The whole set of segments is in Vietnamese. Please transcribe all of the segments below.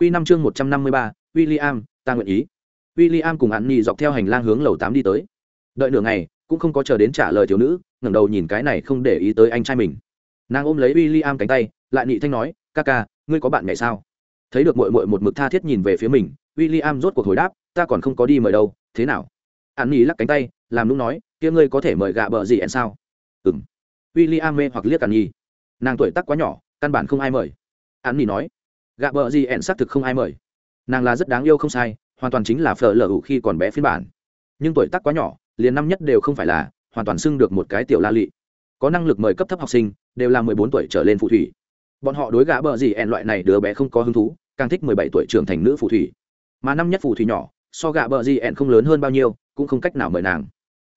Quy năm chương một trăm năm mươi ba, William, ta nguyện ý. William cùng hắn nhì dọc theo hành lang hướng lầu tám đi tới. Đợi nửa ngày, cũng không có chờ đến trả lời thiếu nữ, ngẩng đầu nhìn cái này không để ý tới anh trai mình. Nàng ôm lấy William cánh tay, lại nhị thanh nói, "Ca ca, ngươi có bạn ngày sao?" Thấy được muội muội một mực tha thiết nhìn về phía mình, William rốt cuộc hồi đáp, "Ta còn không có đi mời đâu, thế nào?" Hắn nhì lắc cánh tay, làm nũng nói, "Kia ngươi có thể mời gạ bợ gì em sao?" "Ừm." William mê hoặc liếc Hắn nhì. Nàng tuổi tác quá nhỏ, căn bản không ai mời. Hắn nhì nói, "Gạ bờ gì em xác thực không ai mời." Nàng là rất đáng yêu không sai, hoàn toàn chính là phở lở ủ khi còn bé phiên bản. Nhưng tuổi tác quá nhỏ liền năm nhất đều không phải là hoàn toàn xưng được một cái tiểu la lị. Có năng lực mời cấp thấp học sinh đều là mười bốn tuổi trở lên phù thủy. Bọn họ đối gã bờ gì ẹn loại này đứa bé không có hứng thú càng thích mười bảy tuổi trưởng thành nữ phù thủy. Mà năm nhất phù thủy nhỏ so gã bờ gì ẹn không lớn hơn bao nhiêu cũng không cách nào mời nàng.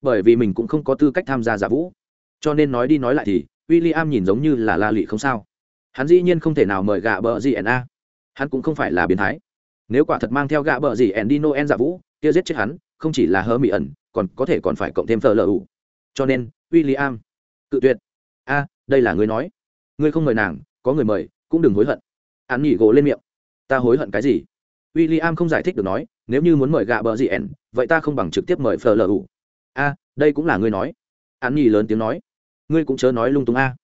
Bởi vì mình cũng không có tư cách tham gia giả vũ. Cho nên nói đi nói lại thì w i l l i am nhìn giống như là la lị không sao. Hắn dĩ nhiên không thể nào mời gã bờ gì ẹn a hắn cũng không phải là biến thái. Nếu quả thật mang theo gã bờ gì ẻn đi noel dạ vũ, kia giết chết hắn, không chỉ là hơ mỹ ẩn, còn có thể còn phải cộng thêm thờ lờ ủ cho nên w i l l i am cự tuyệt. A, đây là người nói. Ngươi không mời nàng, có người mời, cũng đừng hối hận. Hắn nhỉ gỗ lên miệng. Ta hối hận cái gì? W i l l i am không giải thích được nói, nếu như muốn mời gạ bờ gì ẻn vậy ta không bằng trực tiếp mời phở lờ ủ a, đây cũng là ngươi nói. Hắn nhỉ lớn tiếng nói. Ngươi cũng chớ nói lung tung a.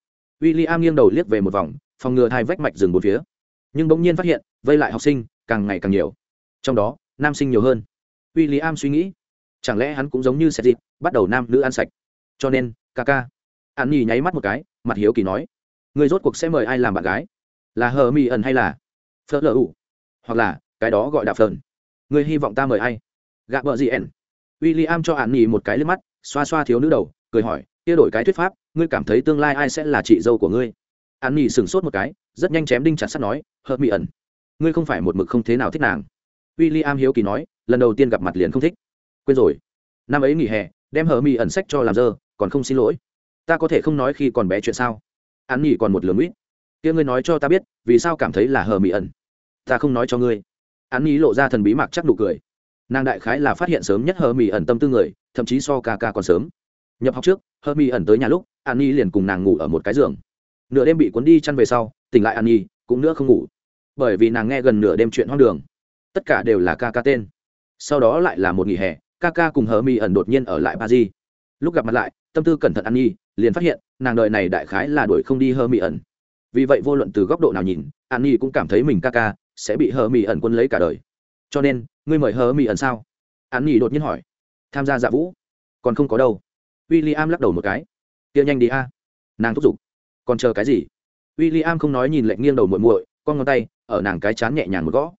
W i l l i am nghiêng đầu liếc về một vòng, phòng ngừa hai vách mạch rừng bốn phía nhưng bỗng nhiên phát hiện, vây lại học sinh càng ngày càng nhiều. Trong đó, nam sinh nhiều hơn. W i l l i am suy nghĩ, chẳng lẽ hắn cũng giống như sét dịp bắt đầu nam nữ ăn sạch. Cho nên ca ca hắn nhì nháy mắt một cái, mặt hiếu kỳ nói người rốt cuộc sẽ mời ai làm bạn gái? Là hờ mỹ ẩn hay là phớt lờ ủ hoặc là cái đó gọi đạp phờn người hy vọng ta mời ai? Gạ vợ gì ẩn w i l l i am cho hắn nhì một cái lên mắt, xoa xoa thiếu nữ đầu, cười hỏi, kia đổi cái thuyết pháp, ngươi cảm thấy tương lai ai sẽ là chị dâu của ngươi? Hắn nhì sửng sốt một cái rất nhanh chém đinh chặt sắt nói hờ mỹ ẩn, ngươi không phải một mực không thế nào thích nàng. W i l l i am hiếu kỳ nói, lần đầu tiên gặp mặt liền không thích. Quên rồi. Năm ấy nghỉ hè, đem hờ mỹ ẩn sách cho làm dơ, còn không xin lỗi. Ta có thể không nói khi còn bé chuyện sao? Hắn nghỉ còn một lường uýt kia ngươi nói cho ta biết, vì sao cảm thấy là hờ mỹ ẩn? Ta không nói cho ngươi. Hắn nghĩ lộ ra thần bí mặc chắc nụ cười. Nàng đại khái là phát hiện sớm nhất hờ mỹ ẩn tâm tư người, thậm chí so ca ca còn sớm. Nhập học trước hờ mỹ ẩn tới nhà lúc hắn nghĩ liền cùng nàng ngủ ở một cái giường. Nửa đêm bị cuốn đi chăn về sau tỉnh lại an nhi cũng nữa không ngủ. Bởi vì nàng nghe gần nửa đêm chuyện hoang đường. Tất cả đều là ca ca tên. Sau đó lại là một nghỉ hè, ca ca cùng hờ mi ẩn đột nhiên ở lại ba di lúc gặp mặt lại, tâm tư cẩn thận an nhi liền phát hiện, nàng đợi này đại khái là đuổi không đi hờ mi ẩn. Vì vậy vô luận từ góc độ nào nhìn an nhi cũng cảm thấy mình ca ca sẽ bị hờ mi ẩn quân lấy cả đời. Cho nên, ngươi mời hờ mi ẩn sao? An nhi đột nhiên hỏi. Tham gia dạ vũ. Còn không có đâu. W i l l i am lắc đầu một cái. Kia nhanh đi a. Nàng thúc giục. Còn chờ cái gì? W i l l i am không nói nhìn lệnh nghiêng đầu muội muội, con ngón tay, ở nàng cái chán nhẹ nhàng một gõ.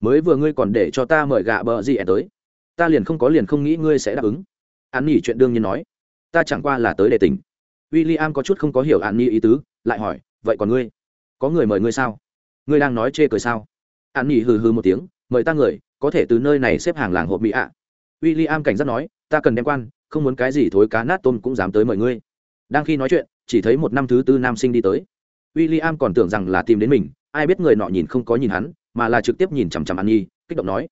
Mới vừa ngươi còn để cho ta mời gạ bờ gì ẻ tới, ta liền không có liền không nghĩ ngươi sẽ đáp ứng. An nghỉ chuyện đương nhiên nói, ta chẳng qua là tới để tỉnh. W i l l i am có chút không có hiểu an nghỉ ý tứ, lại hỏi, vậy còn ngươi? Có người mời ngươi sao? Ngươi đang nói chê cười sao? An nghỉ hừ hừ một tiếng, mời ta người, có thể từ nơi này xếp hàng làng hộp mỹ ạ. À. w i l l i am cảnh giác nói, ta cần đem quan, không muốn cái gì thối cá nát tôm cũng dám tới mời ngươi. Đang khi nói chuyện, chỉ thấy một năm thứ tư nam sinh đi tới w i l l i am còn tưởng rằng là tìm đến mình ai biết người nọ nhìn không có nhìn hắn mà là trực tiếp nhìn chằm chằm an nhi kích động nói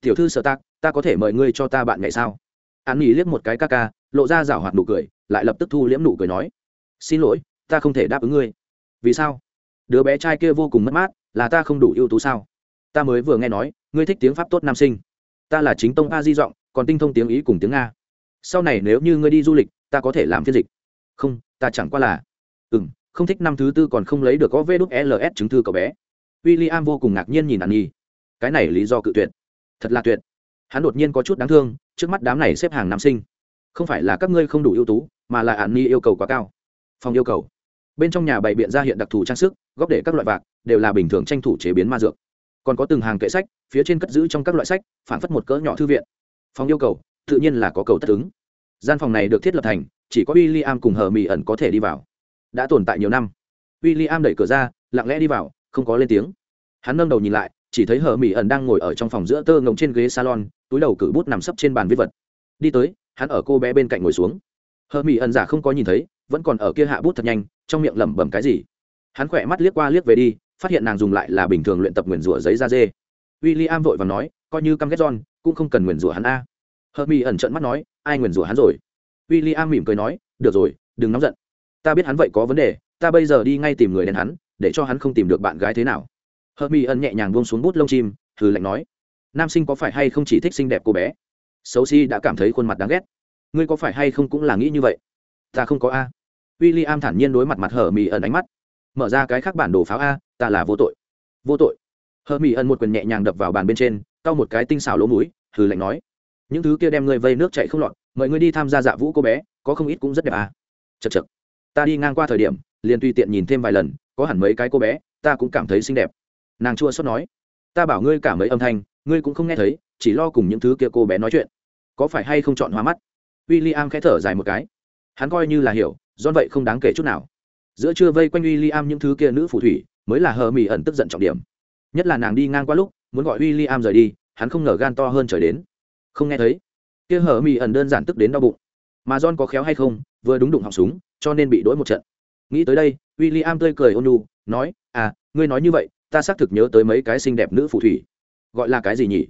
tiểu thư sợ Tạc, ta có thể mời ngươi cho ta bạn ngày sao? An nhi liếc một cái ca ca lộ ra rảo hoạt nụ cười lại lập tức thu liễm nụ cười nói xin lỗi ta không thể đáp ứng ngươi. Vì sao? Đứa bé trai kia vô cùng mất mát là ta không đủ ưu tú sao? Ta mới vừa nghe nói ngươi thích tiếng pháp tốt nam sinh. Ta là chính tông a di giọng còn tinh thông tiếng ý cùng tiếng nga. Sau này nếu như ngươi đi du lịch ta có thể làm phiên dịch. Không ta chẳng qua là ừ không thích năm thứ tư còn không lấy được có vê đúc e ls chứng thư cậu bé. W i l l i am vô cùng ngạc nhiên nhìn an nhi cái này lý do cự tuyệt. Thật là tuyệt. Hắn đột nhiên có chút đáng thương, trước mắt đám này xếp hàng nam sinh. Không phải là các ngươi không đủ ưu tú, mà là an nhi yêu cầu quá cao. Phòng yêu cầu. Bên trong nhà bày biện ra hiện đặc thù trang sức góp để các loại vạc, đều là bình thường tranh thủ chế biến ma dược. Còn có từng hàng kệ sách, phía trên cất giữ trong các loại sách, phản phất một cỡ nhỏ thư viện. Phòng yêu cầu, tự nhiên là có cầu tất ứng. Gian phòng này được thiết lập thành, chỉ có w i l l i am cùng hờ mỹ ẩn có thể đi vào đã tồn tại nhiều năm. W i l l i am đẩy cửa ra, lặng lẽ đi vào, không có lên tiếng. Hắn nâng đầu nhìn lại, chỉ thấy hờ mỹ ẩn đang ngồi ở trong phòng giữa tơ ngồng trên ghế salon, túi đầu cử bút nằm sấp trên bàn viết vật. Đi tới, hắn ở cô bé bên cạnh ngồi xuống. Hờ mỹ ẩn giả không có nhìn thấy, vẫn còn ở kia hạ bút thật nhanh, trong miệng lẩm bẩm cái gì. Hắn khỏe mắt liếc qua liếc về đi, phát hiện nàng dùng lại là bình thường luyện tập nguyền rủa giấy da dê. W i l l i am vội và nói, coi như căm ghét john, cũng không cần nguyền rủa hắn a. Hờ mỹ ẩn trận mắt nói, ai nguyền rủa hắn rồi? W i l l i am mỉm cười nói, được rồi, đừng nóng giận ta biết hắn vậy có vấn đề, ta bây giờ đi ngay tìm người đèn hắn, để cho hắn không tìm được bạn gái thế nào. Hờ mỹ ẩn nhẹ nhàng buông xuống bút lông chim thử lạnh nói, nam sinh có phải hay không chỉ thích xinh đẹp cô bé? Xấu xí đã cảm thấy khuôn mặt đáng ghét. Ngươi có phải hay không cũng là nghĩ như vậy? Ta không có a. W i l l i am thản nhiên đối mặt mặt hở mỹ ẩn ánh mắt. Mở ra cái khác bản đồ pháo a, ta là vô tội. Vô tội. Hờ mỹ ẩn một quyền nhẹ nhàng đập vào bàn bên trên, cau một cái tinh xảo lỗ mũi, hừ lạnh nói, những thứ kia đem ngươi vây nước chạy không lọt, mời ngươi đi tham gia dạ vũ cô bé, có không ít cũng rất đẹp à chật chật ta đi ngang qua thời điểm, liền tùy tiện nhìn thêm vài lần, có hẳn mấy cái cô bé, ta cũng cảm thấy xinh đẹp. Nàng chua xót nói, ta bảo ngươi cả mấy âm thanh, ngươi cũng không nghe thấy, chỉ lo cùng những thứ kia cô bé nói chuyện. Có phải hay không chọn hóa mắt? W i l l i am khẽ thở dài một cái. Hắn coi như là hiểu, do vậy không đáng kể chút nào. Giữa trưa vây quanh w i l l i am những thứ kia nữ phù thủy, mới là hờ mỹ ẩn tức giận trọng điểm. Nhất là nàng đi ngang qua lúc, muốn gọi w i l l i am rời đi, hắn không ngờ gan to hơn trời đến. Không nghe thấy. Kia hờ mỹ ẩn đơn giản tức đến đau bụng. Mà john có khéo hay không, vừa đúng đụng họng súng cho nên bị đỗi một trận. Nghĩ tới đây w i l l i am tươi cười ôn nhu, nói à ngươi nói như vậy, ta xác thực nhớ tới mấy cái xinh đẹp nữ phù thủy. Gọi là cái gì nhỉ?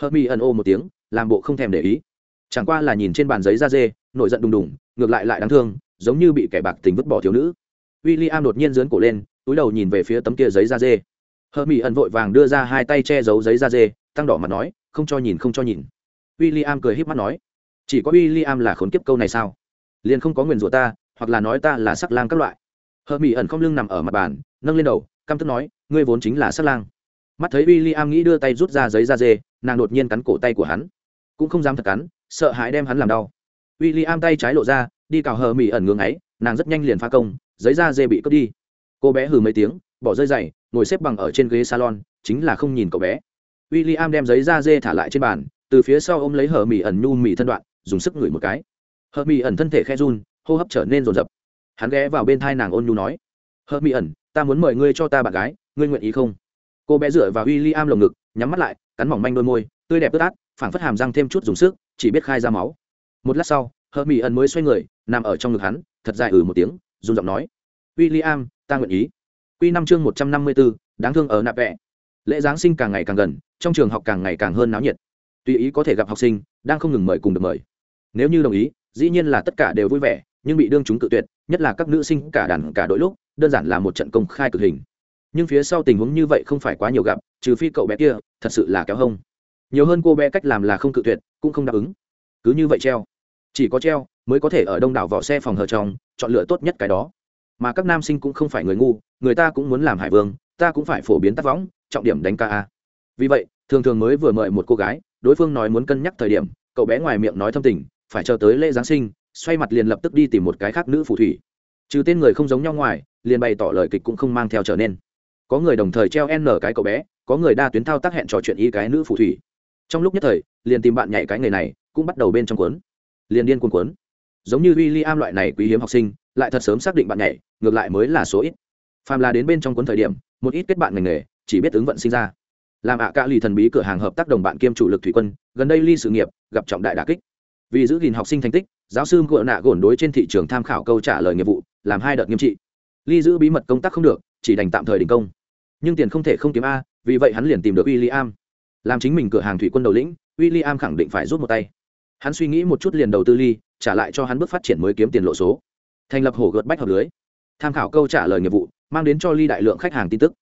Hờ mỹ ẩn ô một tiếng, làm bộ không thèm để ý. Chẳng qua là nhìn trên bàn giấy da dê, nổi giận đùng đùng, ngược lại lại đáng thương, giống như bị kẻ bạc tình vứt bỏ thiếu nữ. W i l l i am đột nhiên dướn cổ lên, túi đầu nhìn về phía tấm kia giấy da dê. Hờ mỹ ẩn vội vàng đưa ra hai tay che giấu giấy da dê, tăng đỏ mặt nói, không cho nhìn, không cho nhìn. W i l l i am cười h í p mắt nói, chỉ có w i l l i am là khốn kiếp câu này sao? Liền không có nguyền rủa ta hoặc là nói ta là sắc lang các loại. Hờ mỹ ẩn không lưng nằm ở mặt bàn, nâng lên đầu, căm tức nói, ngươi vốn chính là sắc lang. Mắt thấy w i l l i am nghĩ đưa tay rút ra giấy da dê, nàng đột nhiên cắn cổ tay của hắn. Cũng không dám thật cắn, sợ hãi đem hắn làm đau. W i l l i am tay trái lộ ra, đi cào hờ mỹ ẩn ngưng ấy, nàng rất nhanh liền pha công, giấy da dê bị cướp đi. Cô bé hừ mấy tiếng, bỏ rơi dày ngồi xếp bằng ở trên ghế salon, chính là không nhìn cậu bé. W i l l i am đem giấy da dê thả lại trên bàn, từ phía sau ôm lấy hờ mỹ ẩn nhu mỹ thân đoạn, dùng sức ngửi một cái. Hờ mỹ ẩn thân thể khe run hô hấp trở nên rồn rập. Hắn ghé vào bên thai nàng ôn nhu nói hờ mỹ ẩn, ta muốn mời ngươi cho ta bạn gái, ngươi nguyện ý không? Cô bé dựa vào w i l l i am lồng ngực, nhắm mắt lại, cắn mỏng manh đôi môi, tươi đẹp ướt át, phảng phất hàm răng thêm chút dùng sức, chỉ biết khai ra máu. Một lát sau hờ mỹ ẩn mới xoay người, nằm ở trong ngực hắn, thật dài ừ một tiếng dùng giọng nói w i l l i am ta nguyện ý. Q năm chương một trăm năm mươi bốn, đáng thương ở nạp vẽ lễ giáng sinh càng ngày càng gần, trong trường học càng ngày càng hơn náo nhiệt. Tùy ý có thể gặp học sinh, đang không ngừng mời cùng được mời. Nếu như đồng ý, dĩ nhiên là tất cả đều vui vẻ nhưng bị đương chúng cự tuyệt, nhất là các nữ sinh, cả đàn, cả đội lúc, đơn giản là một trận công khai cực hình. Nhưng phía sau tình huống như vậy không phải quá nhiều gặp, trừ phi cậu bé kia thật sự là kéo hông. Nhiều hơn cô bé cách làm là không cự tuyệt, cũng không đáp ứng. Cứ như vậy treo. Chỉ có treo mới có thể ở đông đảo vỏ xe phòng hờ trong, chọn lựa tốt nhất cái đó. Mà các nam sinh cũng không phải người ngu, người ta cũng muốn làm hải vương, ta cũng phải phổ biến tác võng, trọng điểm đánh ca a. Vì vậy, thường thường mới vừa mời một cô gái, đối phương nói muốn cân nhắc thời điểm, cậu bé ngoài miệng nói thâm tình, phải chờ tới lễ giáng sinh xoay mặt liền lập tức đi tìm một cái khác nữ phù thủy. Trừ tên người không giống nhau ngoài, liền bày tỏ lời kịch cũng không mang theo trở nên. Có người đồng thời treo n cái cậu bé, có người đa tuyến thao tác hẹn trò chuyện y cái nữ phù thủy. Trong lúc nhất thời, liền tìm bạn nhảy cái nghề này, cũng bắt đầu bên trong cuốn. Liền điên cuốn cuốn. Giống như w i l l i am loại này quý hiếm học sinh, lại thật sớm xác định bạn nhảy, ngược lại mới là số ít. Phàm là đến bên trong cuốn thời điểm, một ít kết bạn ngành nghề, chỉ biết ứng vận sinh ra. Làm ạ à cả lì thần bí cửa hàng hợp tác đồng bạn kiêm chủ lực thủy quân, gần đây ly sự nghiệp, gặp trọng đại đà kích. Vì giữ gìn học sinh thành tích giáo sư ngựa nạ gồn đối trên thị trường tham khảo câu trả lời nghiệp vụ, làm hai đợt nghiêm trị. Ly giữ bí mật công tác không được, chỉ đành tạm thời đình công. Nhưng tiền không thể không kiếm a, vì vậy hắn liền tìm được w i l l i am làm chính mình cửa hàng thủy quân đầu lĩnh w i l l i am khẳng định phải rút một tay. Hắn suy nghĩ một chút liền đầu tư ly, trả lại cho hắn bước phát triển mới kiếm tiền lộ số. Thành lập hồ gợt bách hợp lưới. Tham khảo câu trả lời nghiệp vụ, mang đến cho ly đại lượng khách hàng tin tức.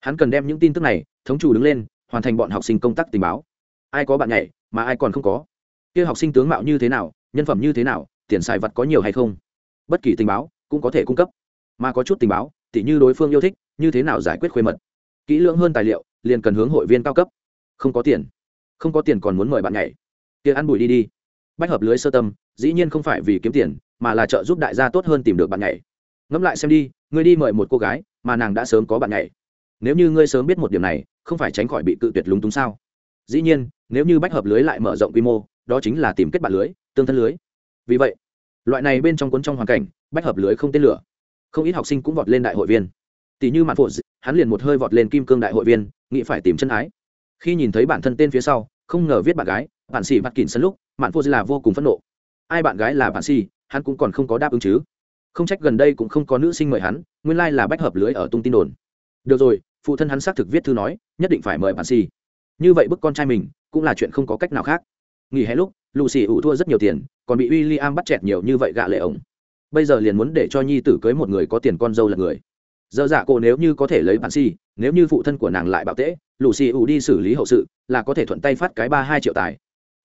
Hắn cần đem những tin tức này, thống chủ đứng lên, hoàn thành bọn học sinh công tác tình báo. Ai có bạn nhảy, mà ai còn không có. Kia học sinh tướng mạo như thế nào nhân phẩm như thế nào, tiền xài vật có nhiều hay không? Bất kỳ tình báo cũng có thể cung cấp. Mà có chút tình báo tỉ như đối phương yêu thích, như thế nào giải quyết khuê mật? Kỹ lưỡng hơn tài liệu, liền cần hướng hội viên cao cấp. Không có tiền. Không có tiền còn muốn mời bạn nhảy. Kia ăn bùi đi đi. Bách hợp lưới sơ tâm, dĩ nhiên không phải vì kiếm tiền, mà là trợ giúp đại gia tốt hơn tìm được bạn nhảy. Ngẫm lại xem đi, ngươi đi mời một cô gái mà nàng đã sớm có bạn nhảy. Nếu như ngươi sớm biết một điểm này, không phải tránh khỏi bị cự tuyệt lúng túng sao? Dĩ nhiên, nếu như bách hợp lưới lại mở rộng quy mô đó chính là tìm kết bạn lưới, tương thân lưới. Vì vậy, loại này bên trong cuốn trong hoàn cảnh, bách hợp lưới không tên lửa. Không ít học sinh cũng vọt lên đại hội viên. Tỷ như mặt phụ hắn liền một hơi vọt lên kim cương đại hội viên, nghĩ phải tìm chân ái. Khi nhìn thấy bản thân tên phía sau, không ngờ viết bạn gái, bạn xì mặt kỳn sân lúc, mạn phụ là vô cùng phẫn nộ. Ai bạn gái là bạn xì, hắn cũng còn không có đáp ứng chứ. Không trách gần đây cũng không có nữ sinh mời hắn, nguyên lai là bách hợp lưới ở tung tin đồn. Được rồi, phụ thân hắn xác thực viết thư nói, nhất định phải mời bạn xì. Như vậy bức con trai mình, cũng là chuyện không có cách nào khác nghỉ hè lúc lù xì ủ thua rất nhiều tiền, còn bị w i l l i am bắt chẹt nhiều như vậy gạ lệ ổng. Bây giờ liền muốn để cho nhi tử cưới một người có tiền con dâu là người. Dơ dạ cổ nếu như có thể lấy bản si, nếu như phụ thân của nàng lại bạo tễ lù xì ủ đi xử lý hậu sự, là có thể thuận tay phát cái ba hai triệu tài.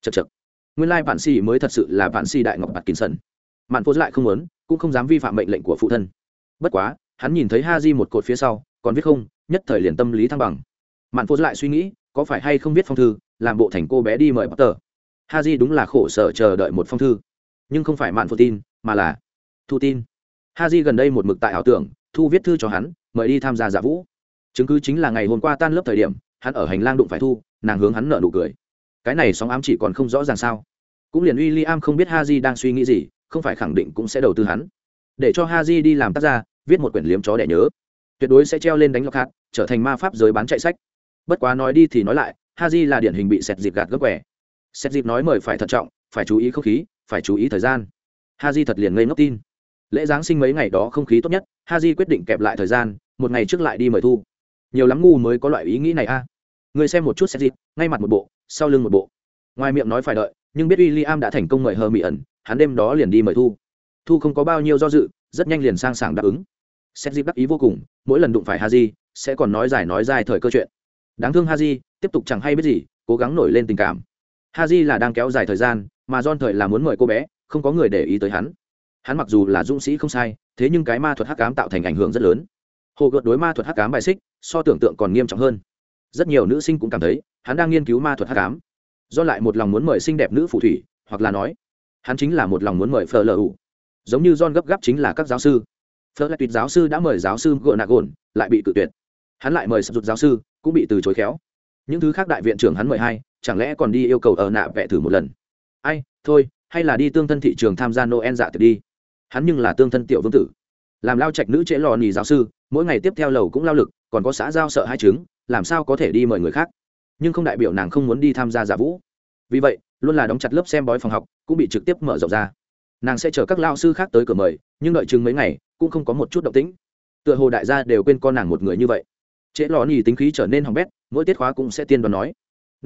Chật chật nguyên lai si mới thật sự là bản si đại ngọc bạt kín sần mạn phô lại không muốn, cũng không dám vi phạm mệnh lệnh của phụ thân. Bất quá, hắn nhìn thấy ha di một cột phía sau, còn viết không, nhất thời liền tâm lý thăng bằng. Mạn phô lại suy nghĩ, có phải hay không viết phong thư, làm bộ thành cô bé đi mời bắt tờ ha di đúng là khổ sở chờ đợi một phong thư, nhưng không phải mạn phụ tin, mà là thu tin. Ha di gần đây một mực tại ảo tưởng, thu viết thư cho hắn, mời đi tham gia giả vũ. Chứng cứ chính là ngày hôm qua tan lớp thời điểm, hắn ở hành lang đụng phải thu, nàng hướng hắn nợ nụ cười. Cái này sóng ám chỉ còn không rõ ràng sao? Cũng liền uy i am không biết ha di đang suy nghĩ gì, không phải khẳng định cũng sẽ đầu tư hắn. Để cho ha di đi làm tác gia, viết một quyển liếm chó để nhớ. Tuyệt đối sẽ treo lên đánh lọc hạt, trở thành ma pháp giới bán chạy sách. Bất quá nói đi thì nói lại, ha di là điển hình bị sẹt dịp gạt gấp quẻ xét dịp nói mời phải thận trọng, phải chú ý không khí, phải chú ý thời gian. Ha di thật liền ngây ngốc tin. Lễ giáng sinh mấy ngày đó không khí tốt nhất ha di quyết định kẹp lại thời gian, một ngày trước lại đi mời thu. Nhiều lắm ngu mới có loại ý nghĩ này a. À. người xem một chút xét dịp, ngay mặt một bộ, sau lưng một bộ. Ngoài miệng nói phải đợi, nhưng biết w i l l i am đã thành công mời hờ mỹ ẩn, hắn đêm đó liền đi mời thu. Thu không có bao nhiêu do dự, rất nhanh liền sang sảng đáp ứng. Xét dịp đắc ý vô cùng, mỗi lần đụng phải ha di sẽ còn nói dài nói dài thời cơ chuyện. Đáng thương ha di tiếp tục chẳng hay biết gì, cố gắng nổi lên tình cảm. Haji là đang kéo dài thời gian mà John thời là muốn mời cô bé không có người để ý tới hắn. Hắn mặc dù là dũng sĩ không sai thế nhưng cái ma thuật hắc ám tạo thành ảnh hưởng rất lớn. Hồ gợt đối ma thuật hắc ám bài xích so tưởng tượng còn nghiêm trọng hơn. Rất nhiều nữ sinh cũng cảm thấy hắn đang nghiên cứu ma thuật hắc ám, do lại một lòng muốn mời xinh đẹp nữ phù thủy hoặc là nói hắn chính là một lòng muốn mời phờ lờ ủ giống như john gấp gáp chính là các giáo sư. Fleur tuyệt giáo sư đã mời giáo sư Gonagon, lại bị cự tuyệt. Hắn lại mời sập giáo sư cũng bị từ chối khéo. Những thứ khác đại viện trưởng hắn mời hai chẳng lẽ còn đi yêu cầu ở nạ vẽ thử một lần? Ai, thôi, hay là đi tương thân thị trường tham gia noel dạ tiệc đi. Hắn nhưng là tương thân tiểu vương tử. Làm lao trạch nữ trễ lò nì giáo sư, mỗi ngày tiếp theo lầu cũng lao lực, còn có xã giao sợ hai chứng làm sao có thể đi mời người khác? Nhưng không đại biểu nàng không muốn đi tham gia giả vũ. Vì vậy, luôn là đóng chặt lớp xem bói phòng học, cũng bị trực tiếp mở rộng ra. Nàng sẽ chờ các lao sư khác tới cửa mời, nhưng đợi chừng mấy ngày, cũng không có một chút động tĩnh. Tựa hồ đại gia đều quên con nàng một người như vậy. Trễ lò nì tính khí trở nên hỏng bét, mỗi tiết khóa cũng sẽ tiên đoán nói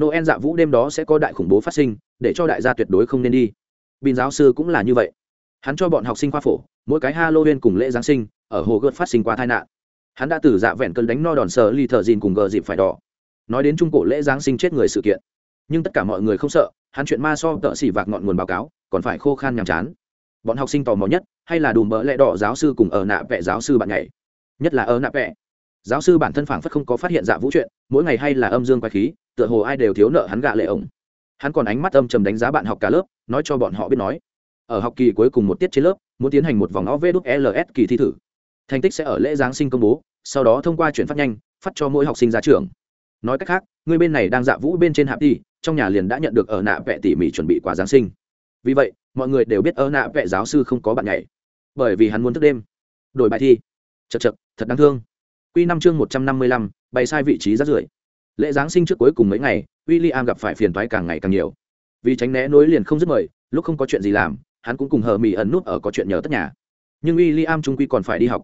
noel dạ vũ đêm đó sẽ có đại khủng bố phát sinh, để cho đại gia tuyệt đối không nên đi. Bin giáo sư cũng là như vậy. Hắn cho bọn học sinh khoa phổ, mỗi cái halloween cùng lễ giáng sinh, ở hồ gợt phát sinh qua tai nạn. Hắn đã từ dạ vẹn cơn đánh no đòn sờ ly thợ dìn cùng gờ dịp phải đỏ. Nói đến trung cổ lễ giáng sinh chết người sự kiện. Nhưng tất cả mọi người không sợ, hắn chuyện ma so tợ xỉ vạc ngọn nguồn báo cáo, còn phải khô khan nhàm chán. Bọn học sinh tò mò nhất, hay là đùm bỡ lẽ đỏ giáo sư cùng ở nạ vẽ giáo sư bạn nhảy? Nhất là ở nạ vẽ giáo sư bản thân phảng phất không có phát hiện dạ vũ chuyện, mỗi ngày hay là âm dương quái khí, tựa hồ ai đều thiếu nợ hắn gạ lệ ổng. Hắn còn ánh mắt âm trầm đánh giá bạn học cả lớp, nói cho bọn họ biết nói. Ở học kỳ cuối cùng một tiết trên lớp, muốn tiến hành một vòng ovls kỳ thi thử. Thành tích sẽ ở lễ giáng sinh công bố, sau đó thông qua chuyển phát nhanh, phát cho mỗi học sinh ra trường. Nói cách khác, người bên này đang dạ vũ bên trên hạp đi trong nhà liền đã nhận được ở nạ vẽ tỉ mỉ chuẩn bị quà giáng sinh. Vì vậy, mọi người đều biết ở nạ vẽ giáo sư không có bạn nhảy. Bởi vì hắn muốn thức đêm. Đổi bài thi. Chật chật thật đáng thương. Quy năm chương một trăm năm mươi lăm, bày sai vị trí rất rưởi. Lễ giáng sinh trước cuối cùng mấy ngày, William gặp phải phiền toái càng ngày càng nhiều. Vì tránh né nối liền không dứt mời lúc không có chuyện gì làm, hắn cũng cùng hờ mì ẩn nút ở có chuyện nhờ tất nhà. Nhưng William trung quy còn phải đi học.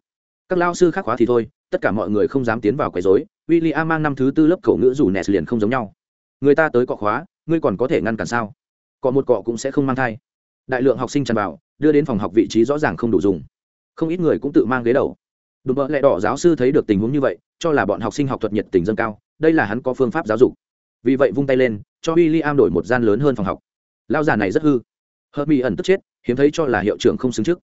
Các lao sư khác khóa thì thôi, tất cả mọi người không dám tiến vào quấy rối. William mang năm thứ tư lớp cổ ngữ dù nes liền không giống nhau. Người ta tới cọ khóa, ngươi còn có thể ngăn cản sao? Cọ một cọ cũng sẽ không mang thai. Đại lượng học sinh tràn vào, đưa đến phòng học vị trí rõ ràng không đủ dùng. Không ít người cũng tự mang ghế đầu đùm bợ lẹ đỏ giáo sư thấy được tình huống như vậy, cho là bọn học sinh học thuật nhiệt tình dâng cao, đây là hắn có phương pháp giáo dục. Vì vậy vung tay lên, cho w i l l i am đổi một gian lớn hơn phòng học. Lao già này rất hư. Hợp mỹ ẩn tức chết, hiếm thấy cho là hiệu trưởng không xứng trước.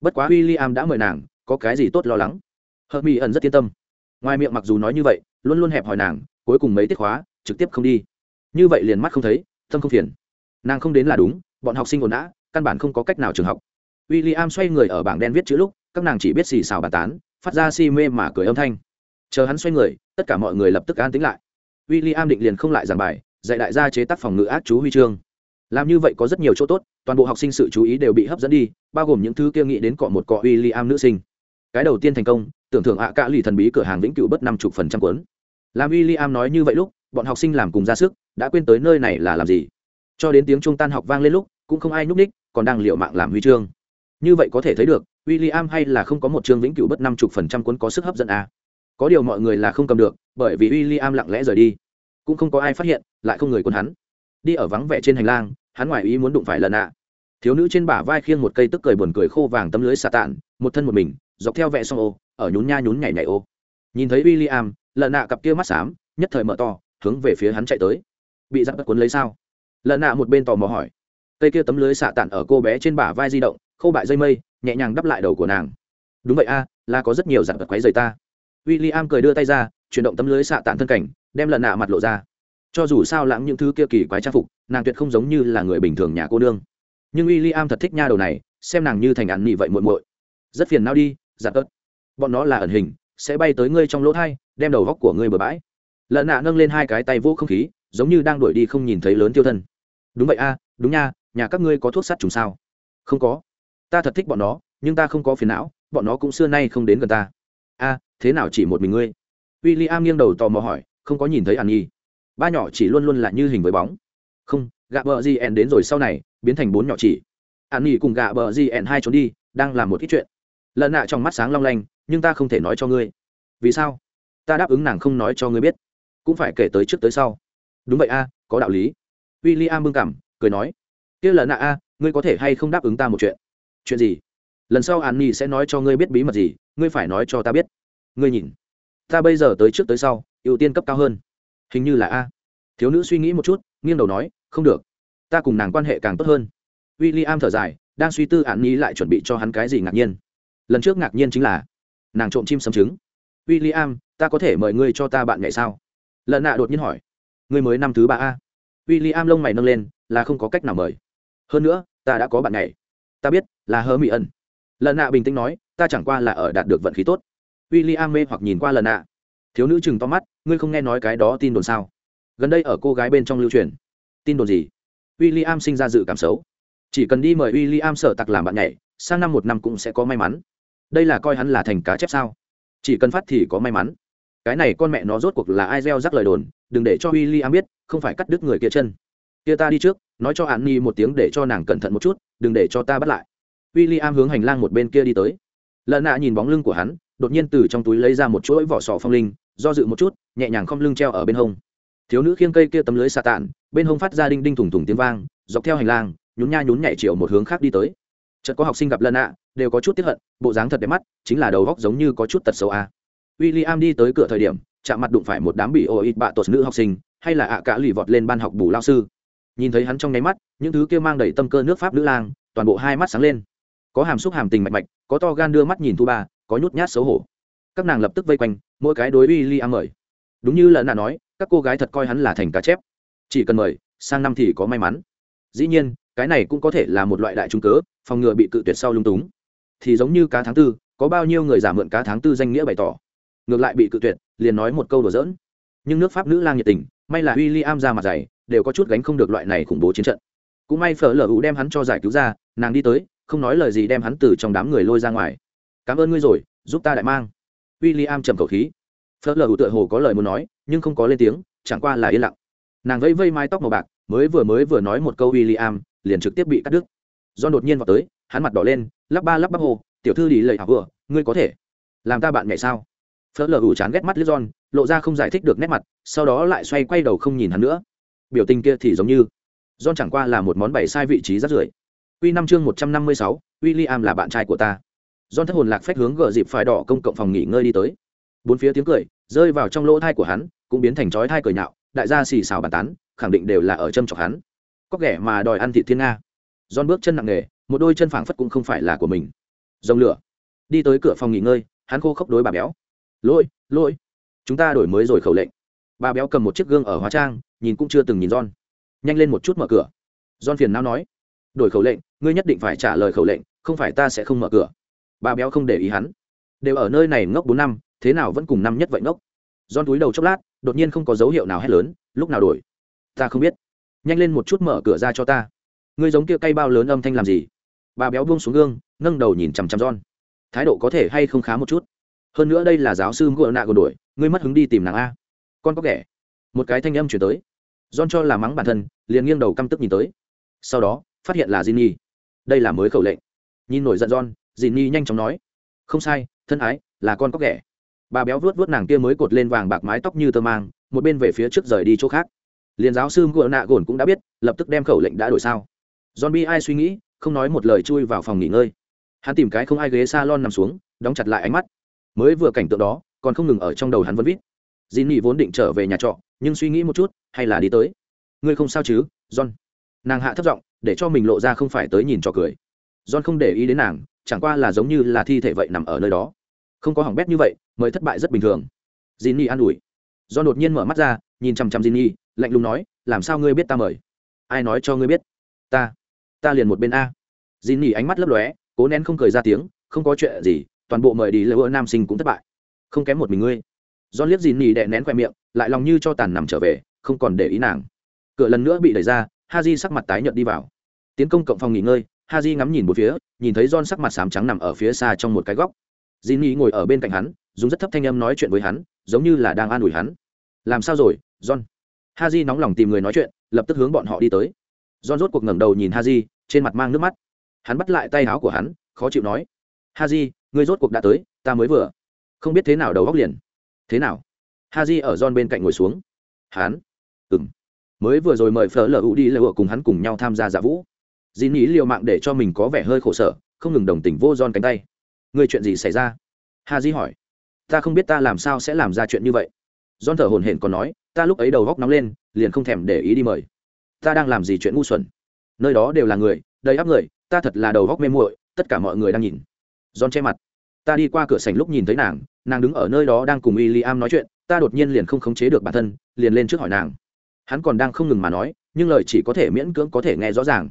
Bất quá w i l l i am đã mời nàng, có cái gì tốt lo lắng? Hợp mỹ ẩn rất yên tâm. Ngoài miệng mặc dù nói như vậy, luôn luôn hẹp hỏi nàng, cuối cùng mấy tiết khóa, trực tiếp không đi. Như vậy liền mắt không thấy, tâm không phiền. Nàng không đến là đúng, bọn học sinh ồn đã căn bản không có cách nào trường học. W i l l i am xoay người ở bảng đen viết chữ lúc, các nàng chỉ biết xì xào bàn tán phát ra si mê mà cười âm thanh. Chờ hắn xoay người, tất cả mọi người lập tức an tính lại. W i l l i am định liền không lại giảng bài, dạy đại gia chế tác phòng ngự ác chú huy chương. Làm như vậy có rất nhiều chỗ tốt, toàn bộ học sinh sự chú ý đều bị hấp dẫn đi, bao gồm những thứ kia nghĩ đến cọ một cọ w i l l i am nữ sinh. Cái đầu tiên thành công, tưởng thưởng ạ cả lì thần bí cửa hàng vĩnh cửu bất năm chục phần trăm cuốn. Làm w i l l i am nói như vậy lúc, bọn học sinh làm cùng ra sức, đã quên tới nơi này là làm gì. Cho đến tiếng trung tan học vang lên lúc, cũng không ai nhúc ních còn đang liệu mạng làm huy chương như vậy có thể thấy được w i l l i am hay là không có một chương vĩnh cửu bất năm chục phần trăm cuốn có sức hấp dẫn à. có điều mọi người là không cầm được bởi vì w i l l i am lặng lẽ rời đi. Cũng không có ai phát hiện lại không người cuốn hắn. Đi ở vắng vẻ trên hành lang hắn ngoài ý muốn đụng phải lần ạ. Thiếu nữ trên bả vai khiêng một cây tức cười buồn cười khô vàng tấm lưới xà tạn, một thân một mình dọc theo vẽ song ô ở nhún nha nhún nhảy nhảy ô. Nhìn thấy w i l l i am lợn ạ cặp kia mắt xám nhất thời mở to hướng về phía hắn chạy tới. Bị giặc cuốn lấy sao? Lợn ạ một bên tò mò hỏi. Cây kia tấm lưới xạ tản ở cô bé trên bả vai di động khâu bại dây mây, nhẹ nhàng đắp lại đầu của nàng. Đúng vậy a, là có rất nhiều giặc vật quấy rời ta. W i l l i am cười đưa tay ra, chuyển động tấm lưới xạ tản thân cảnh, đem lợn nạ mặt lộ ra. Cho dù sao lãng những thứ kia kỳ quái trang phục, nàng tuyệt không giống như là người bình thường nhà cô nương. Nhưng w i l l i am thật thích nha đầu này, xem nàng như thành ăn nị vậy muội muội. Rất phiền não đi giặt ớt. Bọn nó là ẩn hình, sẽ bay tới ngươi trong lỗ thai, đem đầu góc của ngươi bừa bãi. Lợn nạ nâng lên hai cái tay vô không khí, giống như đang đuổi đi không nhìn thấy lớn tiêu thân. Đúng vậy a, đúng nha, nhà các ngươi có thuốc sát trùng sao? Không có ta thật thích bọn nó, nhưng ta không có phiền não, bọn nó cũng xưa nay không đến gần ta. A, thế nào chỉ một mình ngươi? W i l l i am nghiêng đầu tò mò hỏi, không có nhìn thấy an nhi ba nhỏ chỉ luôn luôn là như hình với bóng. Không, gạ bờ gn đến rồi sau này, biến thành bốn nhỏ chỉ. An nhi cùng gạ bờ gn hai trốn đi, đang làm một ít chuyện. Lần nạ trong mắt sáng long lanh, nhưng ta không thể nói cho ngươi. Vì sao? Ta đáp ứng nàng không nói cho ngươi biết. Cũng phải kể tới trước tới sau. Đúng vậy a, có đạo lý. W i l l i am bưng cảm cười nói. Kia lần nạ a, ngươi có thể hay không đáp ứng ta một chuyện? Chuyện gì? Lần sau an nhi sẽ nói cho ngươi biết bí mật gì, ngươi phải nói cho ta biết. Ngươi nhìn. Ta bây giờ tới trước tới sau, ưu tiên cấp cao hơn. Hình như là a. Thiếu nữ suy nghĩ một chút, nghiêng đầu nói, không được. Ta cùng nàng quan hệ càng tốt hơn. W i l l i am thở dài, đang suy tư an nhi lại chuẩn bị cho hắn cái gì ngạc nhiên. Lần trước ngạc nhiên chính là, nàng trộm chim sấm trứng. W i l l i am ta có thể mời ngươi cho ta bạn nhảy sao? Lần nạ đột nhiên hỏi. Ngươi mới năm thứ ba a. W i l l i am lông mày nâng lên, là không có cách nào mời. Hơn nữa, ta đã có bạn nhảy. Ta biết là hơ mỹ ẩn. Lần nạ bình tĩnh nói, ta chẳng qua là ở đạt được vận khí tốt. W i l l i am mê hoặc nhìn qua lần nạ. Thiếu nữ chừng to mắt, ngươi không nghe nói cái đó tin đồn sao? Gần đây ở cô gái bên trong lưu truyền. Tin đồn gì? W i l l i am sinh ra dự cảm xấu. Chỉ cần đi mời w i l l i am sở tặc làm bạn nhảy, sang năm một năm cũng sẽ có may mắn. Đây là coi hắn là thành cá chép sao? Chỉ cần phát thì có may mắn. Cái này con mẹ nó rốt cuộc là ai gieo rắc lời đồn, đừng để cho w i l l i am biết, không phải cắt đứt người kia chân. Kia ta đi trước, nói cho an ni một tiếng để cho nàng cẩn thận một chút, đừng để cho ta bắt lại w i l l i am hướng hành lang một bên kia đi tới. Lợn nạ nhìn bóng lưng của hắn, đột nhiên từ trong túi lấy ra một chuỗi vỏ sò phong linh, do dự một chút, nhẹ nhàng không lưng treo ở bên hông. Thiếu nữ khiêng cây kia tấm lưới xà tản, bên hông phát ra đinh đinh thủng thủng tiếng vang, dọc theo hành lang, nhún nha nhún nhảy chiều một hướng khác đi tới. Chợt có học sinh gặp lợn ạ đều có chút tiếp hận, bộ dáng thật đẹp mắt, chính là đầu góc giống như có chút tật xấu a à. w i l l i am đi tới cửa thời điểm, chạm mặt đụng phải một đám bị ô ít bạ tột nữ học sinh, hay là ạ cả lì vọt lên ban học bù lao sư. Nhìn thấy hắn trong nháy mắt, những thứ kia mang đầy tâm cơ nước pháp nữ lang, toàn bộ hai mắt sáng lên có hàm xúc hàm tình mạch mạch, có to gan đưa mắt nhìn thu ba, có nhút nhát xấu hổ. Các nàng lập tức vây quanh, mỗi cái đối uy li am mời. Đúng như lần nạ nói, các cô gái thật coi hắn là thành cá chép. Chỉ cần mời, sang năm thì có may mắn. Dĩ nhiên, cái này cũng có thể là một loại đại trung cớ, phòng ngừa bị cự tuyệt sau lung túng. Thì giống như cá tháng tư, có bao nhiêu người giả mượn cá tháng tư danh nghĩa bày tỏ. Ngược lại bị cự tuyệt, liền nói một câu đùa giỡn. Nhưng nước pháp nữ lang nhiệt tình, may là w i l l i am ra mặt dày, đều có chút gánh không được loại này khủng bố chiến trận. Cũng may phở lở hữu đem hắn cho giải cứu ra, nàng đi tới không nói lời gì đem hắn từ trong đám người lôi ra ngoài. Cảm ơn ngươi rồi, giúp ta đại mang. W i l l i am trầm khẩu khí. Phở lờ hữu tựa hồ có lời muốn nói, nhưng không có lên tiếng, chẳng qua là yên lặng. Nàng vẫy vây mái tóc màu bạc, mới vừa mới vừa nói một câu w i l l i am liền trực tiếp bị cắt đứt. Do đột nhiên vào tới, hắn mặt đỏ lên, lắp ba lắp bắp hồ, tiểu thư đi lầy hảo vừa, ngươi có thể làm ta bạn nhảy sao? Phớt lờ ủ chán ghét mắt lít giòn lộ ra không giải thích được nét mặt, sau đó lại xoay quay đầu không nhìn hắn nữa. Biểu tình kia thì giống như, john chẳng qua là một món bày sai vị trí rất rưởi. Quy năm chương một trăm năm mươi sáu William là bạn trai của ta. John thất hồn lạc phách hướng gờ dịp phải đỏ công cộng phòng nghỉ ngơi đi tới. Bốn phía tiếng cười rơi vào trong lỗ thai của hắn, cũng biến thành chói thai cười nhạo, đại gia xì xào bàn tán, khẳng định đều là ở châm chọc hắn. Có ghẻ mà đòi ăn thịt thiên nga. John bước chân nặng nề, một đôi chân phảng phất cũng không phải là của mình. Rồng lửa. Đi tới cửa phòng nghỉ ngơi, hắn khô khốc đối bà béo. "Lỗi, lỗi. Chúng ta đổi mới rồi khẩu lệnh." Bà béo cầm một chiếc gương ở hóa trang, nhìn cũng chưa từng nhìn John. "Nhanh lên một chút mở cửa." John phiền não nói. "Đổi khẩu lệnh, ngươi nhất định phải trả lời khẩu lệnh, không phải ta sẽ không mở cửa." Bà béo không để ý hắn. Đều ở nơi này ngốc bốn năm, thế nào vẫn cùng năm nhất vậy ngốc. don túi đầu chốc lát, đột nhiên không có dấu hiệu nào hét lớn, lúc nào đổi? Ta không biết. Nhanh lên một chút mở cửa ra cho ta ngươi giống kia cây bao lớn âm thanh làm gì bà béo buông xuống gương nâng đầu nhìn chằm chằm don thái độ có thể hay không khá một chút hơn nữa đây là giáo sư ngựa nạ của đuổi ngươi mất hứng đi tìm nàng a con có kẻ. một cái thanh âm chuyển tới don cho là mắng bản thân liền nghiêng đầu căm tức nhìn tới sau đó phát hiện là Jinny đây là mới khẩu lệnh. Nhìn nổi giận don dì ni nhanh chóng nói, không sai, thân ái, là con có ghẻ. Bà béo vuốt vuốt nàng kia mới cột lên vàng bạc mái tóc như tơ mang, một bên về phía trước rời đi chỗ khác. Liền giáo sư ngựa nạ gồn cũng đã biết, lập tức đem khẩu lệnh đã đổi sao. John bi ai suy nghĩ, không nói một lời chui vào phòng nghỉ ngơi. Hắn tìm cái không ai ghế s a lon nằm xuống, đóng chặt lại ánh mắt. Mới vừa cảnh tượng đó, còn không ngừng ở trong đầu hắn vẫn vít dì nỉ vốn định trở về nhà trọ, nhưng suy nghĩ một chút, hay là đi tới. Ngươi không sao chứ, john? Nàng hạ thấp giọng, để cho mình lộ ra không phải tới nhìn cho cười. John không để ý đến nàng, chẳng qua là giống như là thi thể vậy nằm ở nơi đó. Không có hỏng bét như vậy mới thất bại rất bình thường. J i n an ủi. John đột nhiên mở mắt ra, nhìn chằm chằm j i n lạnh lùng nói, làm sao ngươi biết ta mời? Ai nói cho ngươi biết? Ta ta liền một bên a. J i n ánh mắt lấp lóe, cố nén không cười ra tiếng, không có chuyện gì, toàn bộ mời đi lỡ nam sinh cũng thất bại. Không kém một mình ngươi. John liếc j i đè nén khoe miệng, lại lòng như cho tàn nằm trở về, không còn để ý nàng. Cửa lần nữa bị đẩy ra Haji sắc mặt tái nhợt đi vào. Tiến công cộng phòng nghỉ ngơi Haji ngắm nhìn một phía nhìn thấy john sắc mặt xám trắng nằm ở phía xa trong một cái góc. J ngồi ở bên cạnh hắn dùng rất thấp thanh âm nói chuyện với hắn giống như là đang an ủi hắn. Làm sao rồi john? Haji nóng lòng tìm người nói chuyện lập tức hướng bọn họ đi tới. John rốt cuộc ngẩng đầu nhìn Haji, trên mặt mang nước mắt. Hắn bắt lại tay áo của hắn khó chịu nói Haji, ngươi rốt cuộc đã tới ta mới vừa. Không biết thế nào đầu óc liền. Thế nào? Haji ở john bên cạnh ngồi xuống. Hắn? Mới vừa rồi mời phở lờ u đi lờ cùng hắn cùng nhau tham gia giả vũ dì nghĩ liều mạng để cho mình có vẻ hơi khổ sở không ngừng đồng tình vô giòn cánh tay người chuyện gì xảy ra ha di hỏi ta không biết ta làm sao sẽ làm ra chuyện như vậy Giòn thở hổn hển còn nói, ta lúc ấy đầu góc nóng lên, liền không thèm để ý đi mời. Ta đang làm gì chuyện ngu xuẩn? Nơi đó đều là người, đầy áp người, ta thật là đầu góc mê muội, tất cả mọi người đang nhìn. Giòn che mặt. Ta đi qua cửa sảnh lúc nhìn thấy nàng, nàng đứng ở nơi đó đang cùng William nói chuyện, ta đột nhiên liền không khống chế được bản thân, liền lên trước hỏi nàng hắn còn đang không ngừng mà nói nhưng lời chỉ có thể miễn cưỡng có thể nghe rõ ràng.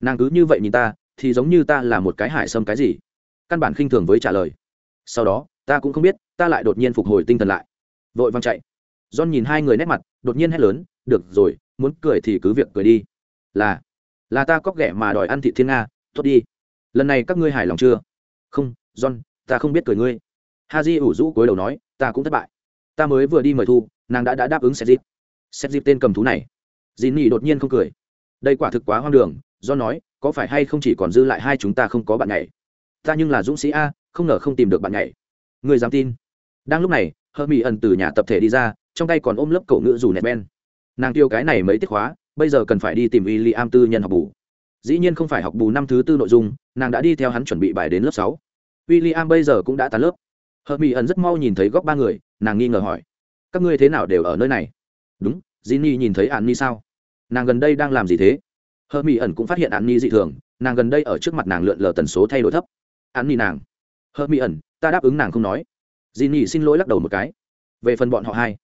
Nàng cứ như vậy nhìn ta thì giống như ta là một cái hải sâm cái gì? Căn bản khinh thường với trả lời. Sau đó ta cũng không biết ta lại đột nhiên phục hồi tinh thần lại. Vội văng chạy. John nhìn hai người nét mặt đột nhiên hét lớn được rồi muốn cười thì cứ việc cười đi. Là là ta cóc ghẻ mà đòi ăn thị thiên nga tốt đi. Lần này các ngươi hài lòng chưa? Không john ta không biết cười ngươi. Ha j ủ rũ cối đầu nói ta cũng thất bại. Ta mới vừa đi mời thu nàng đã, đã đáp ứng sẽ dịp xét dịp tên cầm thú này. Dì nỉ đột nhiên không cười. Đây quả thực quá hoang đường, do nói, có phải hay không chỉ còn dư lại hai chúng ta không có bạn nhảy? Ta nhưng là dũng sĩ a, không ngờ không tìm được bạn nhảy. Người dám tin? Đang lúc này hơ mỹ ẩn từ nhà tập thể đi ra, trong tay còn ôm lớp cổ ngữ dù nẹt ben. Nàng tiêu cái này mấy tiết khóa, bây giờ cần phải đi tìm w i l l i am tư nhân học bù. Dĩ nhiên không phải học bù năm thứ tư nội dung, nàng đã đi theo hắn chuẩn bị bài đến lớp sáu. W i l l i am bây giờ cũng đã tán lớp. Hơ mỹ ẩn rất mau nhìn thấy góc ba người, nàng nghi ngờ hỏi, các ngươi thế nào đều ở nơi này? Đúng Jinny nhìn thấy An Ni sao? Nàng gần đây đang làm gì thế? Hơ Mỹ ẩn cũng phát hiện An Ni dị thường, nàng gần đây ở trước mặt nàng lượn lờ tần số thay đổi thấp. An Ni nàng. Hơ Mỹ ẩn, ta đáp ứng nàng không nói. Jinny xin lỗi lắc đầu một cái. Về phần bọn họ hai,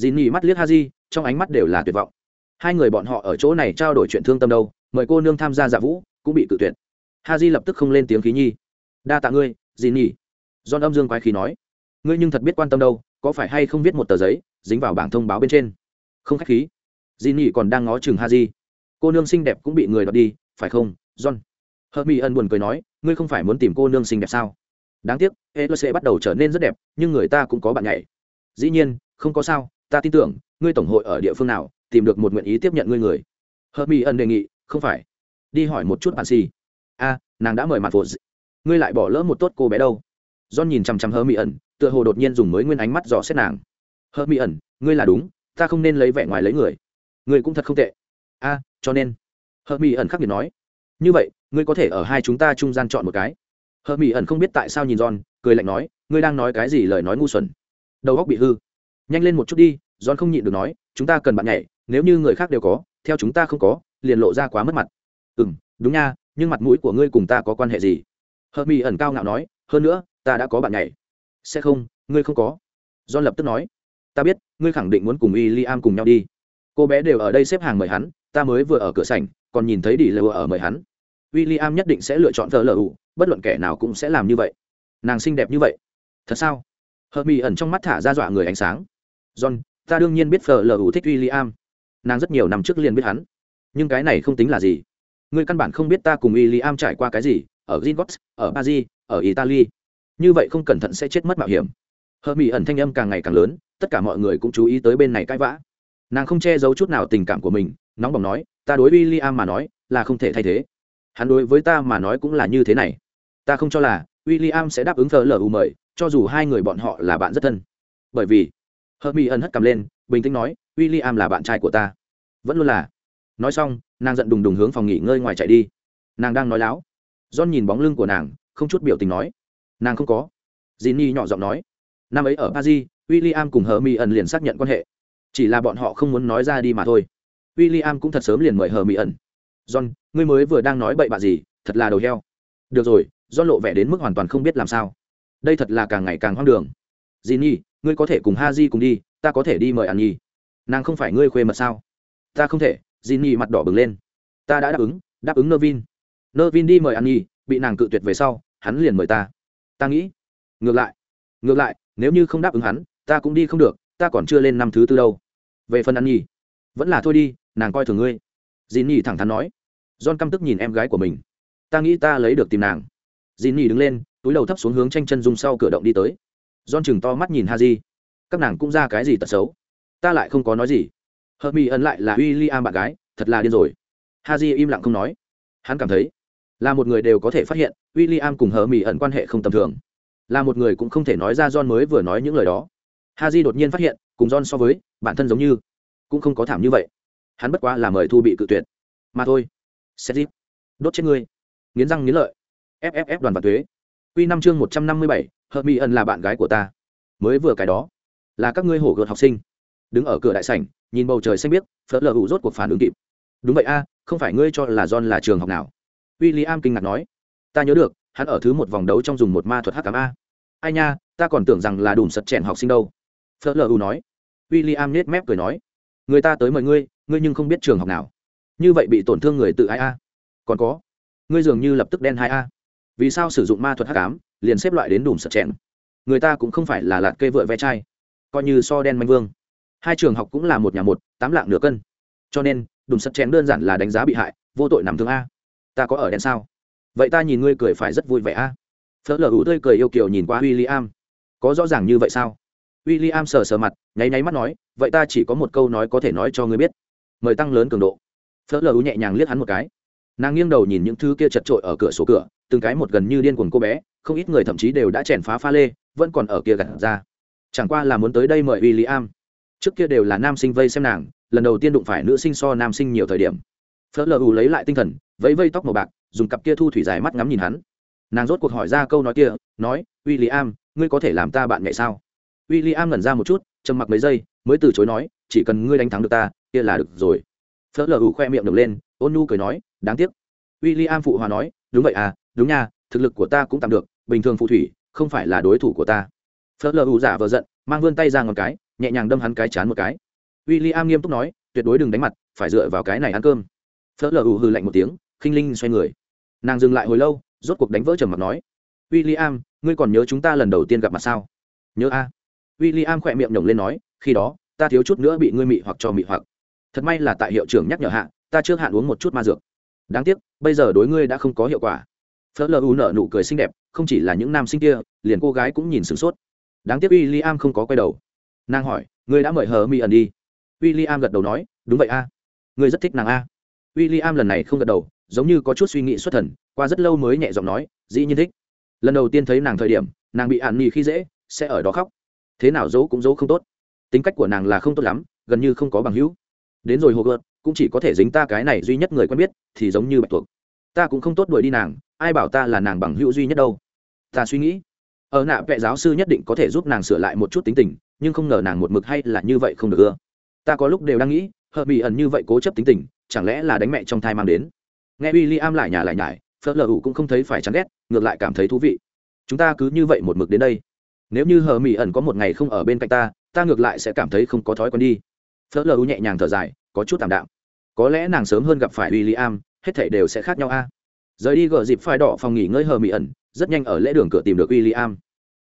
Jinny mắt liếc Haji, trong ánh mắt đều là tuyệt vọng. Hai người bọn họ ở chỗ này trao đổi chuyện thương tâm đâu, mời cô nương tham gia dạ vũ, cũng bị tự tuyệt. Haji lập tức không lên tiếng khí nhi. Đa tạ ngươi, Jinny. John âm dương quái khí nói, ngươi nhưng thật biết quan tâm đâu, có phải hay không viết một tờ giấy, dính vào bảng thông báo bên trên không khách khí. Di nỉ còn đang ngó chừng ha di cô nương xinh đẹp cũng bị người đọc đi, phải không, john? Hợp mỹ ân buồn cười nói, ngươi không phải muốn tìm cô nương xinh đẹp sao? Đáng tiếc sẽ bắt đầu trở nên rất đẹp, nhưng người ta cũng có bạn nhảy. Dĩ nhiên, không có sao, ta tin tưởng, ngươi tổng hội ở địa phương nào, tìm được một nguyện ý tiếp nhận ngươi người. Hợp mỹ ân đề nghị, không phải. Đi hỏi một chút bạn si a, nàng đã mời mặt phột ngươi lại bỏ lỡ một tốt cô bé đâu? John nhìn chằm chằm hơ mỹ ẩn tựa hồ đột nhiên dùng mới nguyên ánh mắt dò xét nàng. Hơ mỹ ẩn ngươi là đúng ta không nên lấy vẻ ngoài lấy người. Người cũng thật không tệ. A, cho nên. Hờ mỹ ẩn khắc biệt nói. Như vậy, ngươi có thể ở hai chúng ta trung gian chọn một cái. Hờ mỹ ẩn không biết tại sao nhìn john, cười lạnh nói, ngươi đang nói cái gì lời nói ngu xuẩn. Đầu óc bị hư. Nhanh lên một chút đi, john không nhịn được nói, chúng ta cần bạn nhảy, nếu như người khác đều có, theo chúng ta không có, liền lộ ra quá mất mặt. Ừ m đúng nha, nhưng mặt mũi của ngươi cùng ta có quan hệ gì? Hờ mỹ ẩn cao ngạo nói, hơn nữa, ta đã có bạn nhảy. Sẽ không, ngươi không có. John lập tức nói, ta biết ngươi khẳng định muốn cùng w i l l i am cùng nhau đi. Cô bé đều ở đây xếp hàng mời hắn, ta mới vừa ở cửa sảnh, còn nhìn thấy đi lờ ở mời hắn. W i l l i am nhất định sẽ lựa chọn thờ lờ. Ủ bất luận kẻ nào cũng sẽ làm như vậy. Nàng xinh đẹp như vậy. Thật sao? Hờ mỹ ẩn trong mắt thả ra dọa người ánh sáng. John, ta đương nhiên biết thờ lờ ủ thích w i l l i am. Nàng rất nhiều năm trước liền biết hắn. Nhưng cái này không tính là gì. Ngươi căn bản không biết ta cùng w i l l i am trải qua cái gì, ở gingotts ở paris, ở italy. Như vậy không cẩn thận sẽ chết mất mạo hiểm hờ mỹ ẩn thanh âm càng ngày càng lớn, tất cả mọi người cũng chú ý tới bên này cãi vã. Nàng không che giấu chút nào tình cảm của mình, nóng bỏng nói, ta đối với w i l l i am mà nói là không thể thay thế. Hắn đối với ta mà nói cũng là như thế này. Ta không cho là w i l l i am sẽ đáp ứng thờ lờ u mời, cho dù hai người bọn họ là bạn rất thân. Bởi vì hờ mỹ ẩn hất cầm lên, bình tĩnh nói w i l l i am là bạn trai của ta. Vẫn luôn là. Nói xong, nàng giận đùng đùng hướng phòng nghỉ ngơi ngoài chạy đi. Nàng đang nói láo. John nhìn bóng lưng của nàng, không chút biểu tình nói, nàng không có. Dì nhi nhỏ giọng nói năm ấy ở paris w i l l i am cùng hờ Mi ẩn liền xác nhận quan hệ. Chỉ là bọn họ không muốn nói ra đi mà thôi. W i l l i am cũng thật sớm liền mời hờ Mi ẩn john, ngươi mới vừa đang nói bậy bạ gì? Thật là đầu heo. Được rồi do lộ vẻ đến mức hoàn toàn không biết làm sao. Đây thật là càng ngày càng hoang đường. Dì nhi ngươi có thể cùng ha di cùng đi, ta có thể đi mời ăn nhi nàng không phải ngươi khuê mật sao? Ta không thể. Dì nhi mặt đỏ bừng lên. Ta đã đáp ứng đáp ứng nơ vin nơ vin đi mời ăn nhi bị nàng cự tuyệt về sau, hắn liền mời ta. Ta nghĩ. Ngược lại. Ngược lại nếu như không đáp ứng hắn, ta cũng đi không được, ta còn chưa lên năm thứ tư đâu. Về phần ăn nhi vẫn là thôi đi, nàng coi thường ngươi. Dì nhi thẳng thắn nói. John căm tức nhìn em gái của mình. Ta nghĩ ta lấy được tìm nàng. Dì nhi đứng lên, túi đầu thấp xuống hướng tranh chân dung sau cửa động đi tới. John chừng to mắt nhìn ha di các nàng cũng ra cái gì tật xấu? Ta lại không có nói gì. Hợp mỹ ẩn lại là w i l l i am bạn gái, thật là điên rồi. Ha di im lặng không nói. Hắn cảm thấy là một người đều có thể phát hiện w i l l i am cùng hờ mỹ ẩn quan hệ không tầm thường là một người cũng không thể nói ra john mới vừa nói những lời đó. Ha đột nhiên phát hiện, cùng john so với, bản thân giống như, cũng không có thảm như vậy. Hắn bất quá là mời thu bị cự tuyệt. Mà thôi. Xét đốt chết ngươi. Nghiến răng nghiến lợi. Fff đoàn và thuế. Q năm chương một trăm năm mươi bảy, hợp mỹ ẩn là bạn gái của ta. Mới vừa cái đó, là các ngươi hổ gợt học sinh. Đứng ở cửa đại sảnh, nhìn bầu trời xanh biếc, phớt lờ hụ rốt cuộc phản ứng kịp. Đúng vậy a, không phải ngươi cho là john là trường học nào? W i l l i am kinh ngạc nói. Ta nhớ được hắn ở thứ một vòng đấu trong dùng một ma thuật h tám a. Ai nha, ta còn tưởng rằng là đùm sật chèn học sinh đâu. Phớt lờ u nói. W i l l i am nết mép cười nói. Người ta tới mời ngươi ngươi nhưng không biết trường học nào. Như vậy bị tổn thương người tự ai a. Còn có. Ngươi dường như lập tức đen hai a. Vì sao sử dụng ma thuật h tám liền xếp loại đến đùm sật chèn? Người ta cũng không phải là lạt cây vợ ve chai. Coi như so đen manh vương. Hai trường học cũng là một nhà một, tám lạng nửa cân. Cho nên, đùm sật chèn đơn giản là đánh giá bị hại, vô tội nằm thương a. Ta có ở đen sao? Vậy ta nhìn ngươi cười phải rất vui vẻ a. Phớt lờ hữu tươi cười yêu kiều nhìn qua w i l l i am có rõ ràng như vậy sao? W i l l i am sờ sờ mặt, nháy nháy mắt nói, vậy ta chỉ có một câu nói có thể nói cho ngươi biết. Mời tăng lớn cường độ. Phớt lờ hữu nhẹ nhàng liếc hắn một cái. Nàng nghiêng đầu nhìn những thứ kia chật trội ở cửa sổ cửa, từng cái một gần như điên cuồng cô bé, không ít người thậm chí đều đã chèn phá pha lê, vẫn còn ở kia gặt ra. Chẳng qua là muốn tới đây mời w i l l i am trước kia đều là nam sinh vây xem nàng, lần đầu tiên đụng phải nữ sinh so nam sinh nhiều thời điểm phớt lờ ù lấy lại tinh thần, vẫy vây tóc màu bạc, dùng cặp kia thu thủy dài mắt ngắm nhìn hắn. Nàng rốt cuộc hỏi ra câu nói kia, nói w i l l i am ngươi có thể làm ta bạn nhảy sao? W i l l i am ngẩn ra một chút, trầm mặc mấy giây, mới từ chối nói, chỉ cần ngươi đánh thắng được ta, kia là được rồi. Phớt lờ ù khoe miệng được lên, ôn nu cười nói, đáng tiếc. W i l l i am phụ hòa nói, đúng vậy à đúng nha, thực lực của ta cũng tạm được, bình thường phụ thủy, không phải là đối thủ của ta. Phớt lờ ù giả vờ giận, mang vươn tay ra ngọn cái, nhẹ nhàng đâm hắn cái chán một cái. W i l l i am nghiêm túc nói, tuyệt đối đừng đánh mặt, phải dựa vào cái này ăn cơm phớt lờ ù hư lạnh một tiếng, khinh linh xoay người. Nàng dừng lại hồi lâu, rốt cuộc đánh vỡ trầm mặt nói w i l l i am ngươi còn nhớ chúng ta lần đầu tiên gặp mặt sao? Nhớ a. W i l l i am khỏe miệng nhổng lên nói, khi đó, ta thiếu chút nữa bị ngươi mị hoặc cho mị hoặc. Thật may là tại hiệu trưởng nhắc nhở hạ, ta trước hạn uống một chút ma dược. Đáng tiếc, bây giờ đối ngươi đã không có hiệu quả. Phớt lờ u nở nụ cười xinh đẹp, không chỉ là những nam sinh kia, liền cô gái cũng nhìn sửng sốt. Đáng tiếc w i l l i am không có quay đầu. Nàng hỏi, ngươi đã mời hờ mi ẩn đi? W i l l i am gật đầu nói, đúng vậy a. Ngươi rất thích nàng a w i l l i am lần này không gật đầu, giống như có chút suy nghĩ xuất thần, qua rất lâu mới nhẹ giọng nói, dĩ nhiên thích. Lần đầu tiên thấy nàng thời điểm, nàng bị ạn mì khi dễ, sẽ ở đó khóc. Thế nào dấu cũng dấu không tốt. Tính cách của nàng là không tốt lắm, gần như không có bằng hữu. Đến rồi hồ gợt cũng chỉ có thể dính ta cái này duy nhất người quen biết, thì giống như bạch tuộc. Ta cũng không tốt đuổi đi nàng, ai bảo ta là nàng bằng hữu duy nhất đâu. Ta suy nghĩ. Ở nạ vệ giáo sư nhất định có thể giúp nàng sửa lại một chút tính tình, nhưng không ngờ nàng một mực hay là như vậy không được ưa. Ta có lúc đều đang nghĩ, hợp bị ẩn như vậy cố chấp tính tình chẳng lẽ là đánh mẹ trong thai mang đến? Nghe w i l l i am lại nhà lại nhải, phớt lờ ủ cũng không thấy phải chán ghét, ngược lại cảm thấy thú vị. Chúng ta cứ như vậy một mực đến đây. Nếu như hờ mỹ ẩn có một ngày không ở bên cạnh ta ta ngược lại sẽ cảm thấy không có thói quen đi. Phớt lờ ủ nhẹ nhàng thở dài, có chút tạm đạm. Có lẽ nàng sớm hơn gặp phải w i l l i am hết thể đều sẽ khác nhau a. Rời đi gờ dịp phai đỏ phòng nghỉ ngơi hờ mỹ ẩn, rất nhanh ở lễ đường cửa tìm được w i l l i am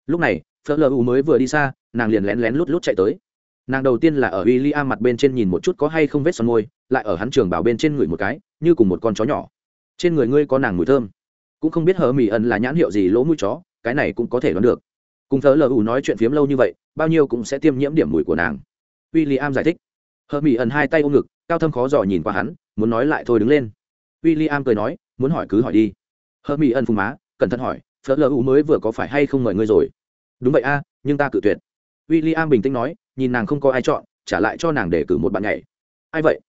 lúc này, phớt lờ ủ mới vừa đi xa, nàng liền lén lén lút lút chạy tới nàng đầu tiên là ở w i l l i am mặt bên trên nhìn một chút có hay không vết son môi, lại ở hắn trường bảo bên trên người một cái, như cùng một con chó nhỏ. Trên người ngươi có nàng mùi thơm. Cũng không biết hờ mỹ ẩn là nhãn hiệu gì lỗ mũi chó, cái này cũng có thể đoán được. Cùng thớ lờ ủ nói chuyện phiếm lâu như vậy, bao nhiêu cũng sẽ tiêm nhiễm điểm mùi của nàng. W i l l i am giải thích. Hờ mỹ ẩn hai tay ôm ngực, cao thâm khó dò nhìn qua hắn, muốn nói lại thôi đứng lên. W i l l i am cười nói, muốn hỏi cứ hỏi đi. Hờ mỹ ẩn phùng má, cẩn thận hỏi phớt lờ ủ mới vừa có phải hay không mời ngươi rồi? Đúng vậy a, nhưng ta cự tuyệt w i l l i am bình tĩnh nói, nhìn nàng không có ai chọn, trả lại cho nàng để cử một bạn nhảy. Ai vậy?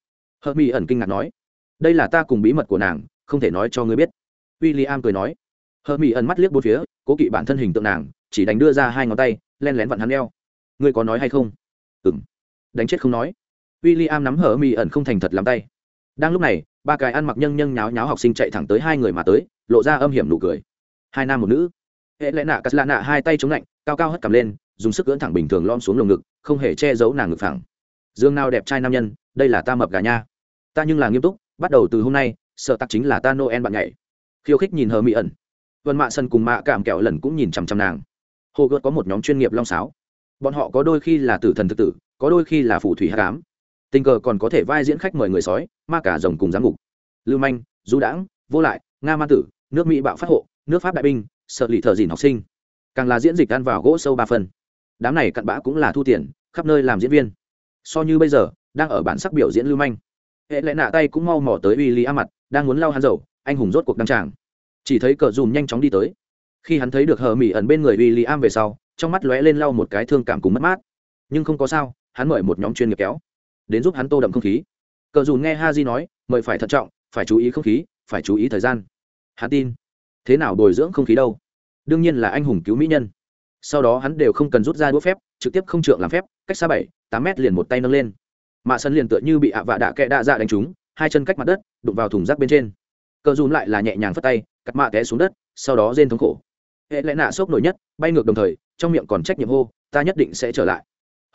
Hờ mỹ ẩn kinh ngạc nói. Đây là ta cùng bí mật của nàng, không thể nói cho ngươi biết. W i l l i am cười nói. Hờ mỹ ẩn mắt liếc bốn phía, cố kỵ bản thân hình tượng nàng, chỉ đánh đưa ra hai ngón tay, len lén vặn hắn leo. ngươi có nói hay không? Ừng đánh chết không nói. W i l l i am nắm hở mỹ ẩn không thành thật làm tay. Đang lúc này, ba cái ăn mặc nhân nhân nháo nháo học sinh chạy thẳng tới hai người mà tới, lộ ra âm hiểm nụ cười. Hai nam một nữ. Hệ lẽ nạ cắt lạ nạ hai tay chống lạnh, cao cao hất cầm lên dùng sức cưỡn thẳng bình thường lom xuống lồng ngực, không hề che giấu nàng ngực phẳng. Dương nào đẹp trai nam nhân, đây là ta mập gà nha. Ta nhưng là nghiêm túc, bắt đầu từ hôm nay, sợ tắc chính là ta noel bạn nhảy. Khiêu khích nhìn hờ mỹ ẩn. Vân mạ sân cùng mạ cảm kẹo lần cũng nhìn chằm chằm nàng. Hồ gợt có một nhóm chuyên nghiệp long sáo. Bọn họ có đôi khi là tử thần thực tử, có đôi khi là phù thủy hát cám tình cờ còn có thể vai diễn khách mời người sói, ma cả rồng cùng giám ngục. Lưu manh, du đãng, vô lại, nga ma tử, nước mỹ bạo phát hộ, nước pháp đại binh, sợ lì thợ dìn học sinh. Càng là diễn dịch ăn vào gỗ sâu ba phần đám này cặn bã cũng là thu tiền, khắp nơi làm diễn viên. So như bây giờ, đang ở bản sắc biểu diễn lưu manh. Hệ lẽ nạ tay cũng mau mỏ tới uy lý a mặt, đang muốn lau hắn dầu, anh hùng rốt cuộc đăng tràng. Chỉ thấy cờ dùm nhanh chóng đi tới. Khi hắn thấy được hờ mỹ ẩn bên người uy lý am về sau, trong mắt lóe lên lau một cái thương cảm cùng mất mát. Nhưng không có sao, hắn mời một nhóm chuyên nghiệp kéo, đến giúp hắn tô đậm không khí. Cờ dùm nghe ha di nói, mời phải thận trọng, phải chú ý không khí, phải chú ý thời gian. Hắn tin. Thế nào bồi dưỡng không khí đâu? Đương nhiên là anh hùng cứu mỹ nhân sau đó hắn đều không cần rút ra đũa phép, trực tiếp không trượng làm phép, cách xa bảy, tám mét liền một tay nâng lên. Mạ sân liền tựa như bị ạ vạ đạ kẹ đạ dạ đánh trúng, hai chân cách mặt đất, đụng vào thùng rác bên trên. Cờ dùm lại là nhẹ nhàng phất tay, cắt mạ té xuống đất, sau đó rên thống khổ. Hệ lẽ nạ sốc nổi nhất, bay ngược đồng thời, trong miệng còn trách nhiệm hô, ta nhất định sẽ trở lại.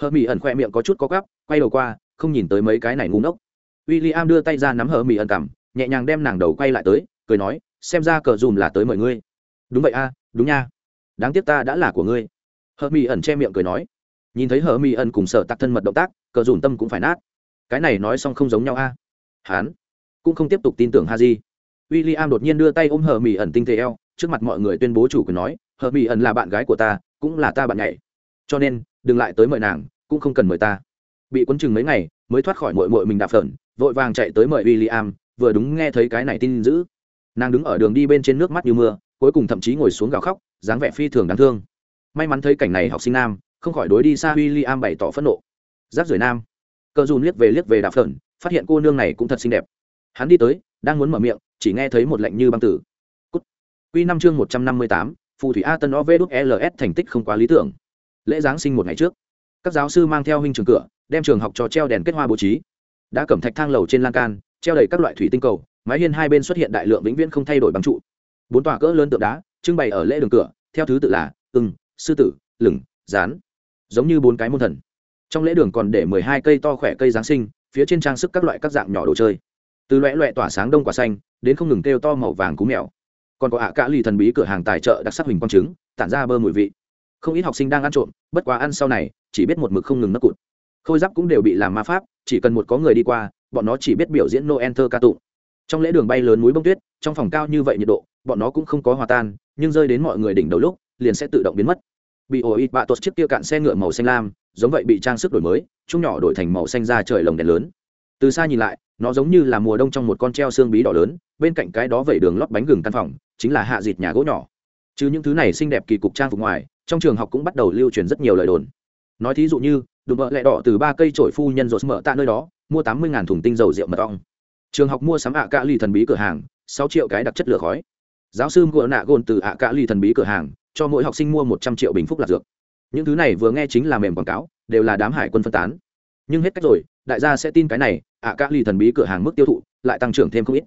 Hờ mỹ ẩn khoe miệng có chút có gắp quay đầu qua, không nhìn tới mấy cái này ngu ngốc. W i l l i am đưa tay ra nắm hờ mỹ ẩn cằm, nhẹ nhàng đem nàng đầu quay lại tới, cười nói, xem ra cờ dùm là tới mời ngươi. Đúng vậy a, đúng nha đáng tiếc ta đã là của ngươi. Hờ mỹ ẩn che miệng cười nói. Nhìn thấy hờ mỹ ẩn cùng sở tặc thân mật động tác, cờ dùn tâm cũng phải nát. Cái này nói xong không giống nhau a. À? hán cũng không tiếp tục tin tưởng ha di w i l l i am đột nhiên đưa tay ôm hờ mỹ ẩn tinh tế eo, trước mặt mọi người tuyên bố chủ quyền nói, hờ mỹ ẩn là bạn gái của ta, cũng là ta bạn nhảy. Cho nên, đừng lại tới mời nàng, cũng không cần mời ta. Bị quấn chừng mấy ngày, mới thoát khỏi mội mội mình đạp phởn, vội vàng chạy tới mời w i l l i am vừa đúng nghe thấy cái này tin dữ. Nàng đứng ở đường đi bên trên nước mắt như mưa cuối cùng thậm chí ngồi xuống gào khóc, dáng vẻ phi thường đáng thương. May mắn thấy cảnh này học sinh nam, không khỏi đối đi xa w i l l i am bày tỏ phẫn nộ. Giáp rưỡi nam. Cờ dùn liếc về liếc về đạp phởn phát hiện cô nương này cũng thật xinh đẹp. Hắn đi tới, đang muốn mở miệng, chỉ nghe thấy một lệnh như băng tử. Cút. Quy năm chương một trăm năm mươi tám, phù thủy a tân đúc ls thành tích không quá lý tưởng. Lễ giáng sinh một ngày trước, các giáo sư mang theo huynh trường cửa, đem trường học cho treo đèn kết hoa bố trí. Đã cẩm thạch thang lầu trên lan can, treo đầy các loại thủy tinh cầu, mái hiên hai bên xuất hiện đại lượng vĩnh viễn không thay đổi bằng trụ bốn tòa cỡ lớn tượng đá, trưng bày ở lễ đường cửa, theo thứ tự là, ưng, sư tử, lửng, rán, giống như bốn cái môn thần. Trong lễ đường còn để mười hai cây to khỏe cây giáng sinh, phía trên trang sức các loại các dạng nhỏ đồ chơi. Từ loẹ loẹ tỏa sáng đông quả xanh, đến không ngừng kêu to màu vàng cú mèo. Còn có ạ à cả lì thần bí cửa hàng tài trợ đặc sắc hình quang trứng, tản ra bơ mùi vị. Không ít học sinh đang ăn trộm, bất quá ăn sau này, chỉ biết một mực không ngừng nấc cụt. Khôi giáp cũng đều bị làm ma pháp, chỉ cần một có người đi qua, bọn nó chỉ biết biểu diễn noel thơ ca tụng. Trong lễ đường bay lớn núi bông tuyết, trong phòng cao như vậy nhiệt độ bọn nó cũng không có hòa tan, nhưng rơi đến mọi người đỉnh đầu lúc, liền sẽ tự động biến mất. Bị ổ ít bạ tốt chiếc kia cạn xe ngựa màu xanh lam, giống vậy bị trang sức đổi mới, chung nhỏ đổi thành màu xanh ra trời lồng đèn lớn. Từ xa nhìn lại, nó giống như là mùa đông trong một con treo xương bí đỏ lớn, bên cạnh cái đó vẩy đường lót bánh gừng căn phòng, chính là hạ dịt nhà gỗ nhỏ. Chứ những thứ này xinh đẹp kỳ cục trang phục ngoài, trong trường học cũng bắt đầu lưu truyền rất nhiều lời đồn. Nói thí dụ như đụng mỡ lẹ đỏ từ ba cây trổi phu nhân rột mở tạ nơi đó, mua tám mươi thùng tinh dầu rượu mật ong. Trường học mua sắm ạ cạ ly thần bí cửa hàng, sáu triệu cái đặc chất lửa khói giáo sư ngựa nạ gôn từ ạ cả ly thần bí cửa hàng, cho mỗi học sinh mua một trăm triệu bình phúc lạc dược. Những thứ này vừa nghe chính là mềm quảng cáo, đều là đám hải quân phân tán. Nhưng hết cách rồi, đại gia sẽ tin cái này, ạ cả ly thần bí cửa hàng mức tiêu thụ lại tăng trưởng thêm không ít.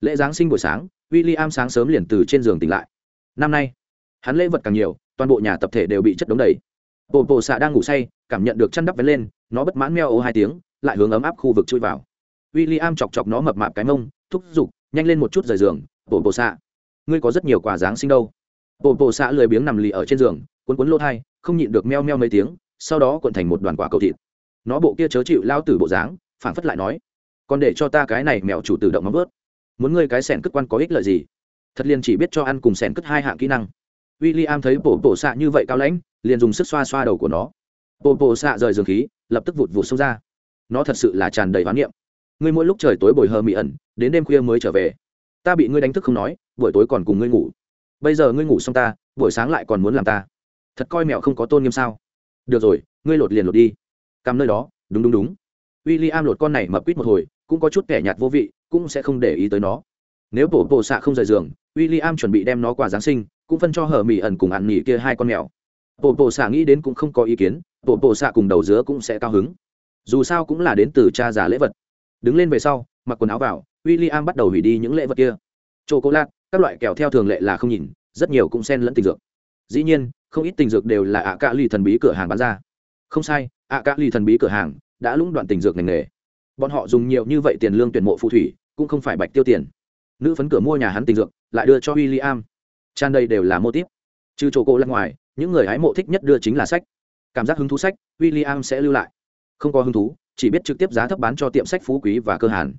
Lễ giáng sinh buổi sáng w i l l i am sáng sớm liền từ trên giường tỉnh lại. Năm nay, hắn lễ vật càng nhiều, toàn bộ nhà tập thể đều bị chất đống đầy. Bộ bộ xạ đang ngủ say, cảm nhận được chăn đắp vén lên, nó bất mãn meo ô hai tiếng, lại hướng ấm áp khu vực chui vào. W i l l i am chọc chọc nó mập mạp cái mông, thúc giục, nhanh lên một chút rời giường bộ bộ xạ ngươi có rất nhiều quà giáng sinh đâu. Bộ bộ xạ lười biếng nằm lì ở trên giường, cuốn cuốn lỗ thai, không nhịn được meo meo mấy tiếng, sau đó cuộn thành một đoàn quả cầu thịt. Nó bộ kia chớ chịu lao tử bộ dáng phản phất lại nói còn để cho ta cái này mèo chủ tự động móng vớt. Muốn ngươi cái sẻn cất quan có ích lợi gì? Thật liền chỉ biết cho ăn cùng sẻn cất hai hạng kỹ năng. W i l l i am thấy bộ bộ xạ như vậy cao lãnh, liền dùng sức xoa xoa đầu của nó. Bộ bộ xạ rời giường khí, lập tức vụt vụt xông ra. Nó thật sự là tràn đầy hoán niệm. Ngươi mỗi lúc trời tối bồi hờ mị ẩn, đến đêm khuya mới trở về ta bị ngươi đánh thức không nói, buổi tối còn cùng ngươi ngủ. Bây giờ ngươi ngủ xong ta, buổi sáng lại còn muốn làm ta. Thật coi mẹo không có tôn nghiêm sao? Được rồi, ngươi lột liền lột đi. Cắm nơi đó, đúng đúng đúng. W i l l i am lột con này mập quýt một hồi, cũng có chút kẻ nhạt vô vị, cũng sẽ không để ý tới nó. Nếu bộ bộ xạ không rời giường, William chuẩn bị đem nó quà giáng sinh, cũng phân cho hở mỹ ẩn cùng ạn nghỉ kia hai con mèo bộ bộ xạ nghĩ đến cũng không có ý kiến bộ bộ xạ cùng đầu dứa cũng sẽ cao hứng. Dù sao cũng là đến từ cha già lễ vật. Đứng lên về sau, mặc quần áo vào William bắt đầu hủy đi những lễ vật kia. Chô cố lát các loại kẹo theo thường lệ là không nhìn, rất nhiều cũng xen lẫn tình dược. Dĩ nhiên, không ít tình dược đều là ạ cạ lì thần bí cửa hàng bán ra. Không sai ạ cạ lì thần bí cửa hàng đã lũng đoạn tình dược ngành nghề. Bọn họ dùng nhiều như vậy tiền lương tuyển mộ phù thủy, cũng không phải bạch tiêu tiền. Nữ phấn cửa mua nhà hắn tình dược, lại đưa cho w i l l i am tràn đây đều là mô típ. Trừ chỗ cô lăn ngoài, những người hái mộ thích nhất đưa chính là sách. Cảm giác hứng thú sách w i l l i am sẽ lưu lại. Không có hứng thú, chỉ biết trực tiếp giá thấp bán cho tiệm sách phú quý và cơ hàn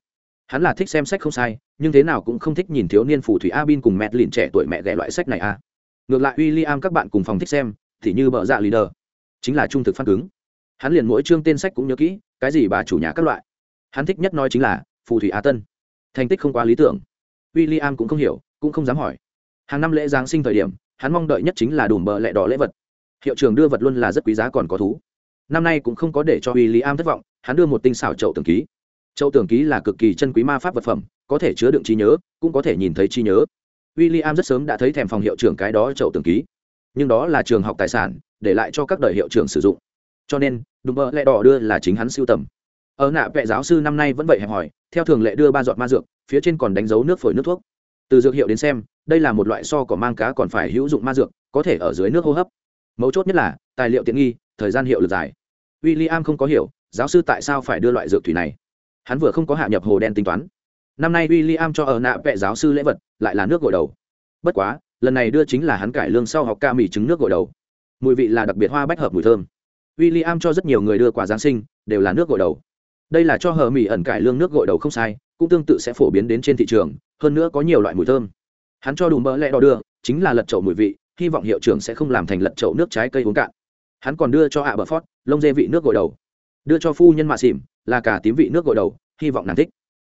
hắn là thích xem sách không sai, nhưng thế nào cũng không thích nhìn thiếu niên phù thủy a bin cùng mẹ lìn trẻ tuổi mẹ ghẻ loại sách này a ngược lại w i l l i am các bạn cùng phòng thích xem, thì như bợ dạ leader. Chính là trung thực phát cứng hắn liền mỗi chương tên sách cũng nhớ kỹ, cái gì bà chủ nhà các loại. Hắn thích nhất nói chính là, phù thủy á tân. Thành tích không quá lý tưởng. W i l l i am cũng không hiểu, cũng không dám hỏi. Hàng năm lễ giáng sinh thời điểm, hắn mong đợi nhất chính là đùm bợ lẹ đỏ lễ vật. Hiệu trường đưa vật luôn là rất quý giá còn có thú. Năm nay cũng không có để cho w i l l i am thất vọng, hắn đưa một tinh xảo chậu tường ký chậu tưởng ký là cực kỳ chân quý ma pháp vật phẩm, có thể chứa đựng trí nhớ, cũng có thể nhìn thấy trí nhớ. W i l l i am rất sớm đã thấy thèm phòng hiệu trưởng cái đó chậu tưởng ký. Nhưng đó là trường học tài sản, để lại cho các đời hiệu trưởng sử dụng. Cho nên, đùm bợ lẹ đỏ đưa là chính hắn siêu tầm. Ở nạ vệ giáo sư năm nay vẫn vậy hẹp hỏi theo thường lệ đưa ba giọt ma dược, phía trên còn đánh dấu nước phổi nước thuốc. Từ dược hiệu đến xem, đây là một loại so có mang cá còn phải hữu dụng ma dược, có thể ở dưới nước hô hấp. Mấu chốt nhất là, tài liệu tiện nghi, thời gian hiệu lực dài. W i l l i am không có hiểu, giáo sư tại sao phải đưa loại dược thủy này hắn vừa không có hạ nhập hồ đen tính toán. Năm nay w i l l i am cho ở nạ vệ giáo sư lễ vật, lại là nước gội đầu. Bất quá, lần này đưa chính là hắn cải lương sau học ca mì trứng nước gội đầu. Mùi vị là đặc biệt hoa bách hợp mùi thơm. W i l l i am cho rất nhiều người đưa quà giáng sinh, đều là nước gội đầu. Đây là cho hờ mỹ ẩn cải lương nước gội đầu không sai, cũng tương tự sẽ phổ biến đến trên thị trường, hơn nữa có nhiều loại mùi thơm. Hắn cho đủ mỡ lẽ đo đưa, chính là lật chậu mùi vị, hy vọng hiệu trưởng sẽ không làm thành lật chậu nước trái cây uống cạn. Hắn còn đưa cho ạ bờ phót, lông dê vị nước gội đầu. Đưa cho phu nhân mạ xỉm là cả tím vị nước gội đầu, hy vọng nàng thích.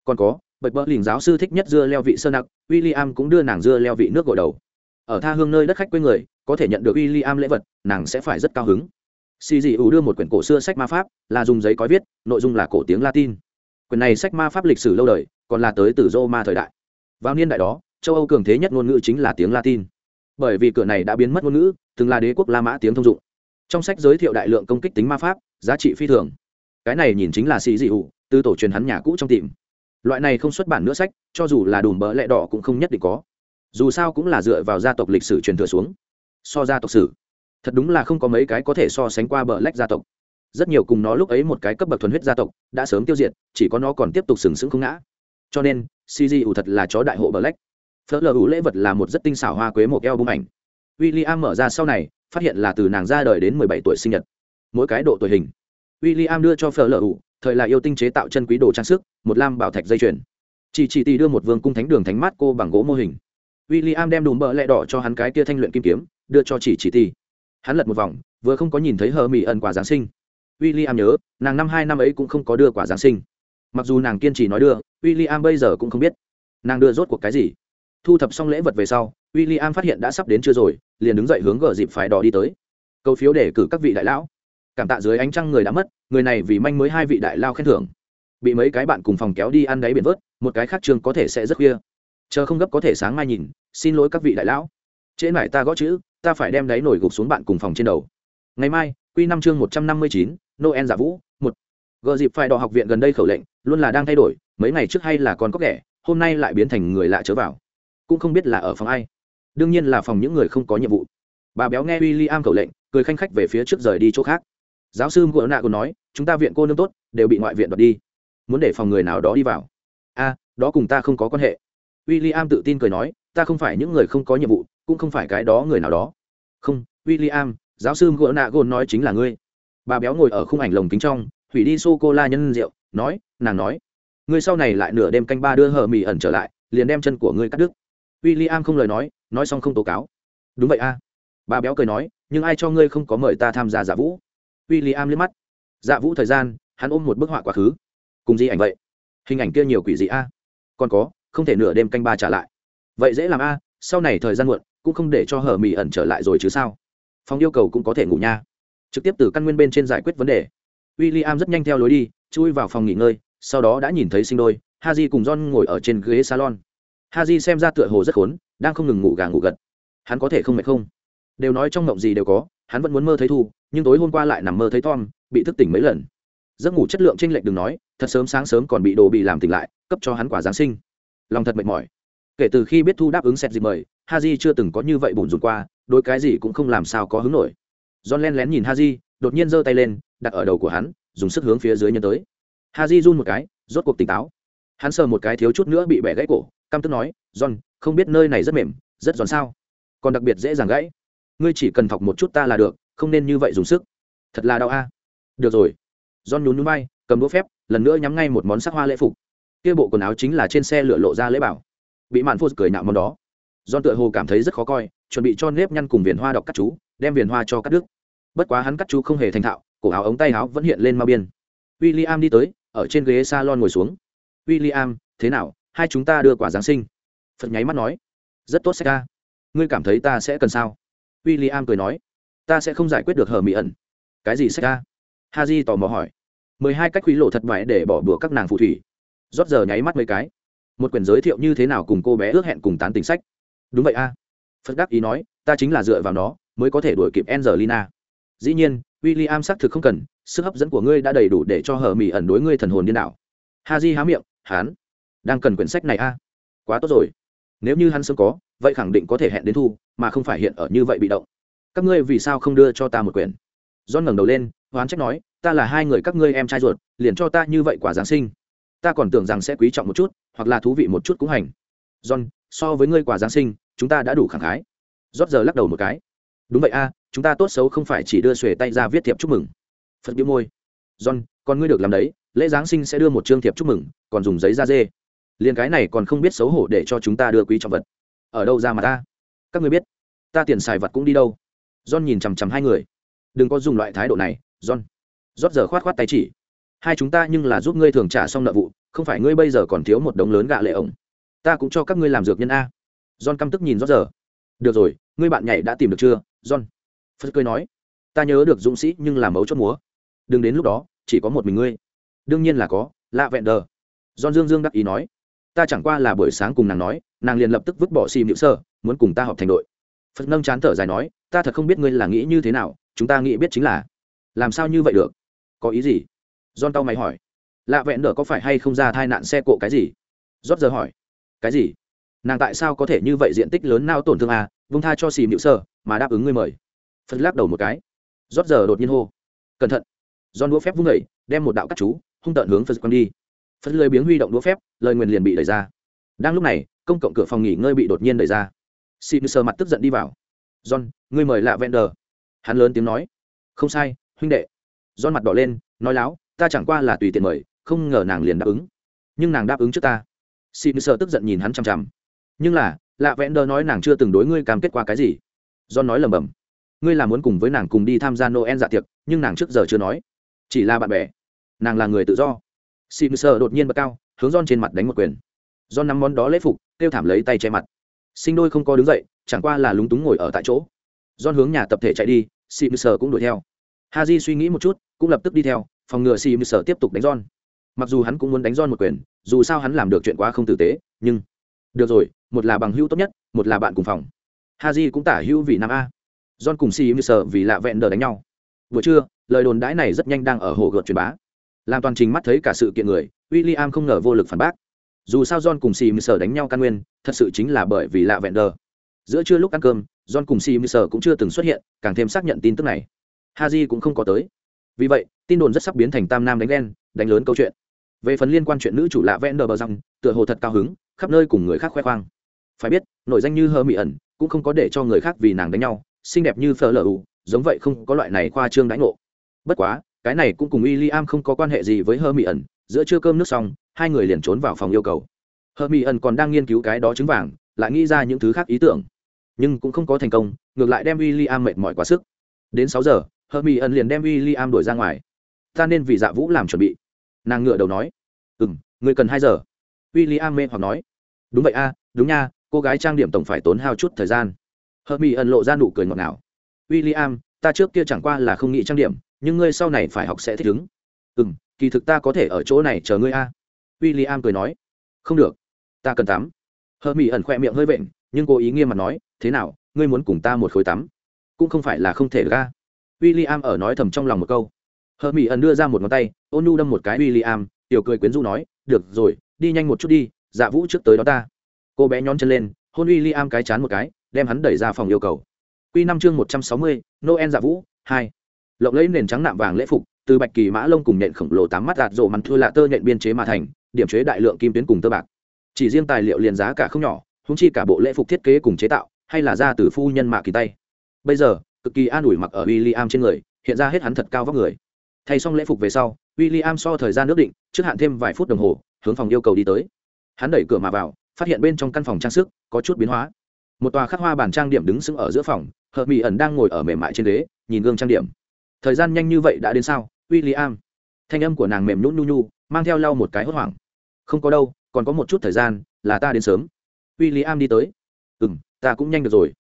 Còn có bật bỡ lình giáo sư thích nhất dưa leo vị sơ nặc w i l l i am cũng đưa nàng dưa leo vị nước gội đầu. Ở tha hương nơi đất khách quê người, có thể nhận được w i l l i am lễ vật, nàng sẽ phải rất cao hứng. Xì dị ủ đưa một quyển cổ xưa sách ma pháp, là dùng giấy có viết, nội dung là cổ tiếng latin. Quyển này sách ma pháp lịch sử lâu đời, còn là tới từ roma thời đại. Vào niên đại đó, châu âu cường thế nhất ngôn ngữ chính là tiếng latin. Bởi vì cửa này đã biến mất ngôn ngữ, từng là đế quốc la mã tiếng thông dụng. Trong sách giới thiệu đại lượng công kích tính ma pháp, giá trị phi thường cái này nhìn chính là sĩ dị ủ, từ tổ truyền hắn nhà cũ trong tìm. Loại này không xuất bản nữa sách, cho dù là đùm bỡ lẹ đỏ cũng không nhất định có. Dù sao cũng là dựa vào gia tộc lịch sử truyền thừa xuống. So gia tộc sử, thật đúng là không có mấy cái có thể so sánh qua bờ lách gia tộc. Rất nhiều cùng nó lúc ấy một cái cấp bậc thuần huyết gia tộc, đã sớm tiêu diệt, chỉ có nó còn tiếp tục sừng sững không ngã. Cho nên cg ủ thật là chó đại hộ bờ lách. Phớt lờ ủ lễ vật là một rất tinh xảo hoa quế một eo bung ảnh. W i l l i am mở ra sau này, phát hiện là từ nàng ra đời đến mười bảy tuổi sinh nhật. Mỗi cái độ tuổi hình w i l l i am đưa cho phở lở ủ, thời là yêu tinh chế tạo chân quý đồ trang sức, một lam bảo thạch dây chuyền. Chỉ chỉ tì đưa một vương cung thánh đường thánh mát cô bằng gỗ mô hình. W i l l i am đem đùm bỡ lẹ đỏ cho hắn cái kia thanh luyện kim kiếm, đưa cho chỉ chỉ tì hắn lật một vòng, vừa không có nhìn thấy hờ mỹ ẩn quả giáng sinh. W i l l i am nhớ, nàng năm hai năm ấy cũng không có đưa quả giáng sinh. Mặc dù nàng kiên trì nói đưa w i l l i am bây giờ cũng không biết. Nàng đưa rốt cuộc cái gì? Thu thập xong lễ vật về sau w i l l i am phát hiện đã sắp đến chưa rồi, liền đứng dậy hướng gờ dịp phải đỏ đi tới. Câu phiếu để cử các vị đại lão cảm tạ dưới ánh trăng người đã mất, người này vì manh mới hai vị đại lao khen thưởng. Bị mấy cái bạn cùng phòng kéo đi ăn đáy biển vớt, một cái khác trường có thể sẽ rất khuya. Chờ không gấp có thể sáng mai nhìn, xin lỗi các vị đại lão. Trễ mải ta gõ chữ, ta phải đem đáy nổi gục xuống bạn cùng phòng trên đầu. Ngày mai q năm chương một trăm năm mươi chín, noel giả vũ, một. Gờ dịp phải đỏ học viện gần đây khẩu lệnh, luôn là đang thay đổi, mấy ngày trước hay là con có ghẻ hôm nay lại biến thành người lạ chớ vào. Cũng không biết là ở phòng ai. Đương nhiên là phòng những người không có nhiệm vụ. Bà béo nghe w i l l i am khẩu lệnh, cười khanh khách về phía trước rời đi chỗ khác giáo sư ngựa nạ còn nói, chúng ta viện cô nương tốt, đều bị ngoại viện đoạt đi. Muốn để phòng người nào đó đi vào. A, đó cùng ta không có quan hệ. W i l l i am tự tin cười nói, ta không phải những người không có nhiệm vụ, cũng không phải cái đó người nào đó. Không w i l l i am giáo sư ngựa nạ gồn nói chính là ngươi. Bà béo ngồi ở khung ảnh lồng kính trong, hủy đi sô cô la nhân rượu, nói, nàng nói, ngươi sau này lại nửa đêm canh ba đưa hờ mì ẩn trở lại, liền đem chân của ngươi cắt đứt. W i l l i am không lời nói nói xong không tố cáo. Đúng vậy a. Bà béo cười nói, nhưng ai cho ngươi không có mời ta tham gia giả vũ? W i l l i am liếc mắt. Dạ vũ thời gian, hắn ôm một bức họa quá khứ. Cùng gì ảnh vậy? Hình ảnh kia nhiều quỷ dị a. Còn có, không thể nửa đêm canh ba trả lại. Vậy dễ làm a, sau này thời gian muộn, cũng không để cho hở mỹ ẩn trở lại rồi chứ sao? Phòng yêu cầu cũng có thể ngủ nha. Trực tiếp từ căn nguyên bên trên giải quyết vấn đề. W i l l i am rất nhanh theo lối đi, chui vào phòng nghỉ ngơi, sau đó đã nhìn thấy sinh đôi ha j cùng john ngồi ở trên ghế salon. Ha j xem ra tựa hồ rất khốn, đang không ngừng ngủ gà ngủ gật. Hắn có thể không mệt không? Đều nói trong mộng gì đều có hắn vẫn muốn mơ thấy thu, nhưng tối hôm qua lại nằm mơ thấy tom, bị thức tỉnh mấy lần. Giấc ngủ chất lượng tranh lệch đừng nói, thật sớm sáng sớm còn bị đồ bị làm tỉnh lại, cấp cho hắn quả giáng sinh. Lòng thật mệt mỏi. Kể từ khi biết thu đáp ứng xét dịp mời ha j chưa từng có như vậy bùn rùn qua đôi cái gì cũng không làm sao có hứng nổi. John len lén nhìn ha j đột nhiên giơ tay lên, đặt ở đầu của hắn, dùng sức hướng phía dưới nhân tới. Ha j run một cái, rốt cuộc tỉnh táo. Hắn sờ một cái thiếu chút nữa bị bẻ gãy cổ, căm tức nói, john, không biết nơi này rất mềm, rất giòn sao? Còn đặc biệt dễ dàng gãy ngươi chỉ cần thọc một chút ta là được, không nên như vậy dùng sức. Thật là đau a. Được rồi. John nhún nhún bay cầm đũa phép, lần nữa nhắm ngay một món sắc hoa lễ phục. Kia bộ quần áo chính là trên xe lửa lộ ra lễ bảo. Bị mạn phô cười nạo món đó. John tựa hồ cảm thấy rất khó coi, chuẩn bị cho nếp nhăn cùng viền hoa đọc cắt chú, đem viền hoa cho cắt đứt. Bất quá hắn cắt chú không hề thành thạo, cổ áo ống tay áo vẫn hiện lên mau biên. W i l l i am đi tới, ở trên ghế salon ngồi xuống. W i l l i am thế nào? Hai chúng ta đưa quả giáng sinh. Phật nháy mắt nói. Rất tốt sẽ ca. Ngươi cảm thấy ta sẽ cần sao? W i l l i am cười nói, ta sẽ không giải quyết được hờ mỹ ẩn. Cái gì sách ta ha j tò mò hỏi. Mười hai cách quý lộ thật vải để bỏ bừa các nàng phù thủy. Rót giờ nháy mắt mấy cái. Một quyển giới thiệu như thế nào cùng cô bé ước hẹn cùng tán tính sách. Đúng vậy a. Phật đắc ý nói, ta chính là dựa vào nó mới có thể đuổi kịp angelina. Dĩ nhiên w i l l i am xác thực không cần, sức hấp dẫn của ngươi đã đầy đủ để cho hờ mỹ ẩn đối ngươi thần hồn điên đạo ha di há miệng hán đang cần quyển sách này a. Quá tốt rồi. Nếu như hắn sớm có vậy khẳng định có thể hẹn đến thu, mà không phải hiện ở như vậy bị động. Các ngươi vì sao không đưa cho ta một quyển? John ngẩng đầu lên hoán trách nói, ta là hai người các ngươi em trai ruột, liền cho ta như vậy quả giáng sinh. Ta còn tưởng rằng sẽ quý trọng một chút, hoặc là thú vị một chút cũng hành. John, so với ngươi quả giáng sinh, chúng ta đã đủ khẳng khái. Rót giờ lắc đầu một cái. Đúng vậy a, chúng ta tốt xấu không phải chỉ đưa xuề tay ra viết thiệp chúc mừng. Phật biếu môi. John, còn ngươi được làm đấy, lễ giáng sinh sẽ đưa một chương thiệp chúc mừng, còn dùng giấy da dê. Liền cái này còn không biết xấu hổ để cho chúng ta đưa quý trọng vật ở đâu ra mà ta? Các ngươi biết, ta tiền xài vật cũng đi đâu? John nhìn chằm chằm hai người. Đừng có dùng loại thái độ này, john. Rót giờ khoát khoát tay chỉ. Hai chúng ta nhưng là giúp ngươi thường trả xong nợ vụ, không phải ngươi bây giờ còn thiếu một đống lớn gạ lệ ổng. Ta cũng cho các ngươi làm dược nhân a. John căm tức nhìn rót giờ. Được rồi, ngươi bạn nhảy đã tìm được chưa, john? Phật cười nói. Ta nhớ được dũng sĩ nhưng làm mấu chốt múa. Đừng đến lúc đó, chỉ có một mình ngươi. Đương nhiên là có, lạ vẹn đờ. John dương dương đắc ý nói ta chẳng qua là buổi sáng cùng nàng nói, nàng liền lập tức vứt bỏ xìm nhự sơ, muốn cùng ta họp thành đội. Phật nâng chán thở dài nói, ta thật không biết ngươi là nghĩ như thế nào, chúng ta nghĩ biết chính là, làm sao như vậy được? Có ý gì? John tao mày hỏi. Lạ vẹn đờ có phải hay không ra thai nạn xe cộ cái gì? Rót giờ hỏi. Cái gì? Nàng tại sao có thể như vậy diện tích lớn nao tổn thương à vung tha cho xìm nhự sơ, mà đáp ứng ngươi mời. Phật lắc đầu một cái. Rót giờ đột nhiên hô. Cẩn thận. John đũa phép vung đẩy đem một đạo cắt chú, hung tợn hướng phật quăng đi phật lười biếng huy động đũa phép, lời nguyền liền bị đẩy ra. Đang lúc này, công cộng cửa phòng nghỉ ngơi bị đột nhiên đẩy ra. Xin sờ mặt tức giận đi vào. John, ngươi mời lạ vẹn hắn lớn tiếng nói. Không sai, huynh đệ. John mặt đỏ lên, nói láo, ta chẳng qua là tùy tiện mời, không ngờ nàng liền đáp ứng. Nhưng nàng đáp ứng trước ta. Xin sờ tức giận nhìn hắn chằm chằm. Nhưng là, lạ vender đờ nói nàng chưa từng đối ngươi cam kết qua cái gì. John nói lầm bầm ngươi là muốn cùng với nàng cùng đi tham gia noel dạ tiệc, nhưng nàng trước giờ chưa nói. Chỉ là bạn bè. Nàng là người tự do sim sơ đột nhiên bật cao, hướng don trên mặt đánh một quyền. Do nắm món đó lễ phục, kêu thảm lấy tay che mặt. Sinh đôi không có đứng dậy, chẳng qua là lúng túng ngồi ở tại chỗ. Don hướng nhà tập thể chạy đi sim sơ cũng đuổi theo. Haji suy nghĩ một chút, cũng lập tức đi theo, phòng ngừa sim sơ tiếp tục đánh don mặc dù hắn cũng muốn đánh don một quyền, dù sao hắn làm được chuyện quá không tử tế, nhưng được rồi, một là bằng hữu tốt nhất, một là bạn cùng phòng. Haji cũng tả hữu vì nam a. John cùng si như vì lạ vẹn đờ đánh nhau. Vừa trưa, lời đồn đãi này rất nhanh đang ở hồ gợt truyền bá làm toàn trình mắt thấy cả sự kiện người w i l l i am không ngờ vô lực phản bác. Dù sao john cùng si như sở đánh nhau căn nguyên, thật sự chính là bởi vì lạ vẹn đờ. Giữa trưa lúc ăn cơm, john cùng si như sở cũng chưa từng xuất hiện, càng thêm xác nhận tin tức này. Haji cũng không có tới. Vì vậy, tin đồn rất sắp biến thành tam nam đánh đen đánh lớn câu chuyện. Về phần liên quan chuyện nữ chủ lạ vẹn đờ bờ răng, tựa hồ thật cao hứng, khắp nơi cùng người khác khoe khoang. Phải biết nội danh như hơ mỹ ẩn, cũng không có để cho người khác vì nàng đánh nhau, xinh đẹp như phở lờ ù giống vậy không có loại này khoa trương đánh ngộ. Bất quá cái này cũng cùng w i l l i am không có quan hệ gì với hơ mỹ ẩn giữa trưa cơm nước xong, hai người liền trốn vào phòng yêu cầu. Hơ mỹ ẩn còn đang nghiên cứu cái đó trứng vàng, lại nghĩ ra những thứ khác ý tưởng. Nhưng cũng không có thành công, ngược lại đem w i l l i am mệt mỏi quá sức. Đến sáu giờ hơ mỹ ẩn liền đem w i l l i am đuổi ra ngoài. Ta nên vì dạ vũ làm chuẩn bị. Nàng ngựa đầu nói. Ừ m người cần hai giờ. W i l l i am mê hoặc nói. Đúng vậy a, đúng nha, cô gái trang điểm tổng phải tốn hao chút thời gian. Hợp mỹ ẩn lộ ra nụ cười ngọt ngào. W i l l i am ta trước kia chẳng qua là không nghĩ trang điểm nhưng ngươi sau này phải học sẽ thích ứng. Ừ m kỳ thực ta có thể ở chỗ này chờ ngươi a. W i l l i am cười nói. Không được, ta cần tắm. Hờ mỹ ẩn khoe miệng hơi vện, nhưng cô ý nghiêm mặt nói, thế nào, ngươi muốn cùng ta một khối tắm? Cũng không phải là không thể ra w i l l i am ở nói thầm trong lòng một câu. Hờ mỹ ẩn đưa ra một ngón tay, ôn nu đâm một cái w i l l i am tiểu cười quyến rũ nói, được rồi, đi nhanh một chút đi dạ vũ trước tới đó ta. Cô bé nhón chân lên, hôn w i l l i am cái chán một cái, đem hắn đẩy ra phòng yêu cầu. Q năm chương một trăm sáu mươi, noel dạ vũ, hai lộng lấy nền trắng nạm vàng lễ phục, từ bạch kỳ mã lông cùng nhện khổng lồ tám mắt đạt rộ mắn thua lạ tơ nhện biên chế mà thành, điểm chế đại lượng kim tuyến cùng tơ bạc. Chỉ riêng tài liệu liền giá cả không nhỏ húng chi cả bộ lễ phục thiết kế cùng chế tạo, hay là ra từ phu nhân mạ kỳ tay bây giờ, cực kỳ an ủi mặc ở w i l l i am trên người, hiện ra hết hắn thật cao vóc người. Thay xong lễ phục về sau w i l l i am so thời gian nước định, trước hạn thêm vài phút đồng hồ, hướng phòng yêu cầu đi tới. Hắn đẩy cửa mà vào, phát hiện bên trong căn phòng trang sức có chút biến hóa. Một tòa khắc hoa bàn trang điểm đứng sững ở giữa phòng, hợp mỹ ẩn đang ngồi ở mềm mại trên ghế, nhìn gương trang điểm thời gian nhanh như vậy đã đến sao? W i l l i am thanh âm của nàng mềm nhún nhu nhu, mang theo lau một cái hốt hoảng. Không có đâu, còn có một chút thời gian, là ta đến sớm. W i l l i am đi tới. Ừ m ta cũng nhanh được rồi.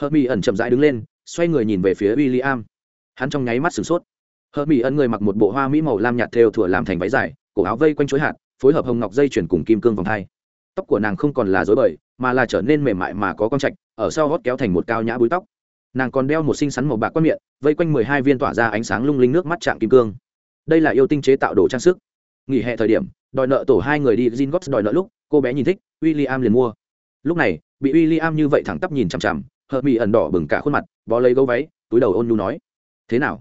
Hợp mỹ ẩn chậm rãi đứng lên, xoay người nhìn về phía w i l l i am hắn trong nháy mắt sửng sốt. Hợp mỹ ẩn người mặc một bộ hoa mỹ màu lam nhạt thêu thủa làm thành váy dài, cổ áo vây quanh chối hạt phối hợp hồng ngọc dây chuyển cùng kim cương vòng thai tóc của nàng không còn là dối bời, mà là trở nên mềm mại mà có con trạch, ở sau gót kéo thành một cao nhã búi tóc nàng còn đeo một xinh xắn màu bạc quát miệng, vây quanh mười hai viên tỏa ra ánh sáng lung linh nước mắt chạm kim cương. Đây là yêu tinh chế tạo đồ trang sức. Nghỉ hè thời điểm, đòi nợ tổ hai người đi gin góp đòi nợ lúc, cô bé nhìn thích w i l l i am liền mua. Lúc này, bị w i l l i am như vậy thẳng tắp nhìn chằm chằm, hợp mỹ ẩn đỏ bừng cả khuôn mặt, bó lấy gấu váy, túi đầu ôn nhu nói, thế nào?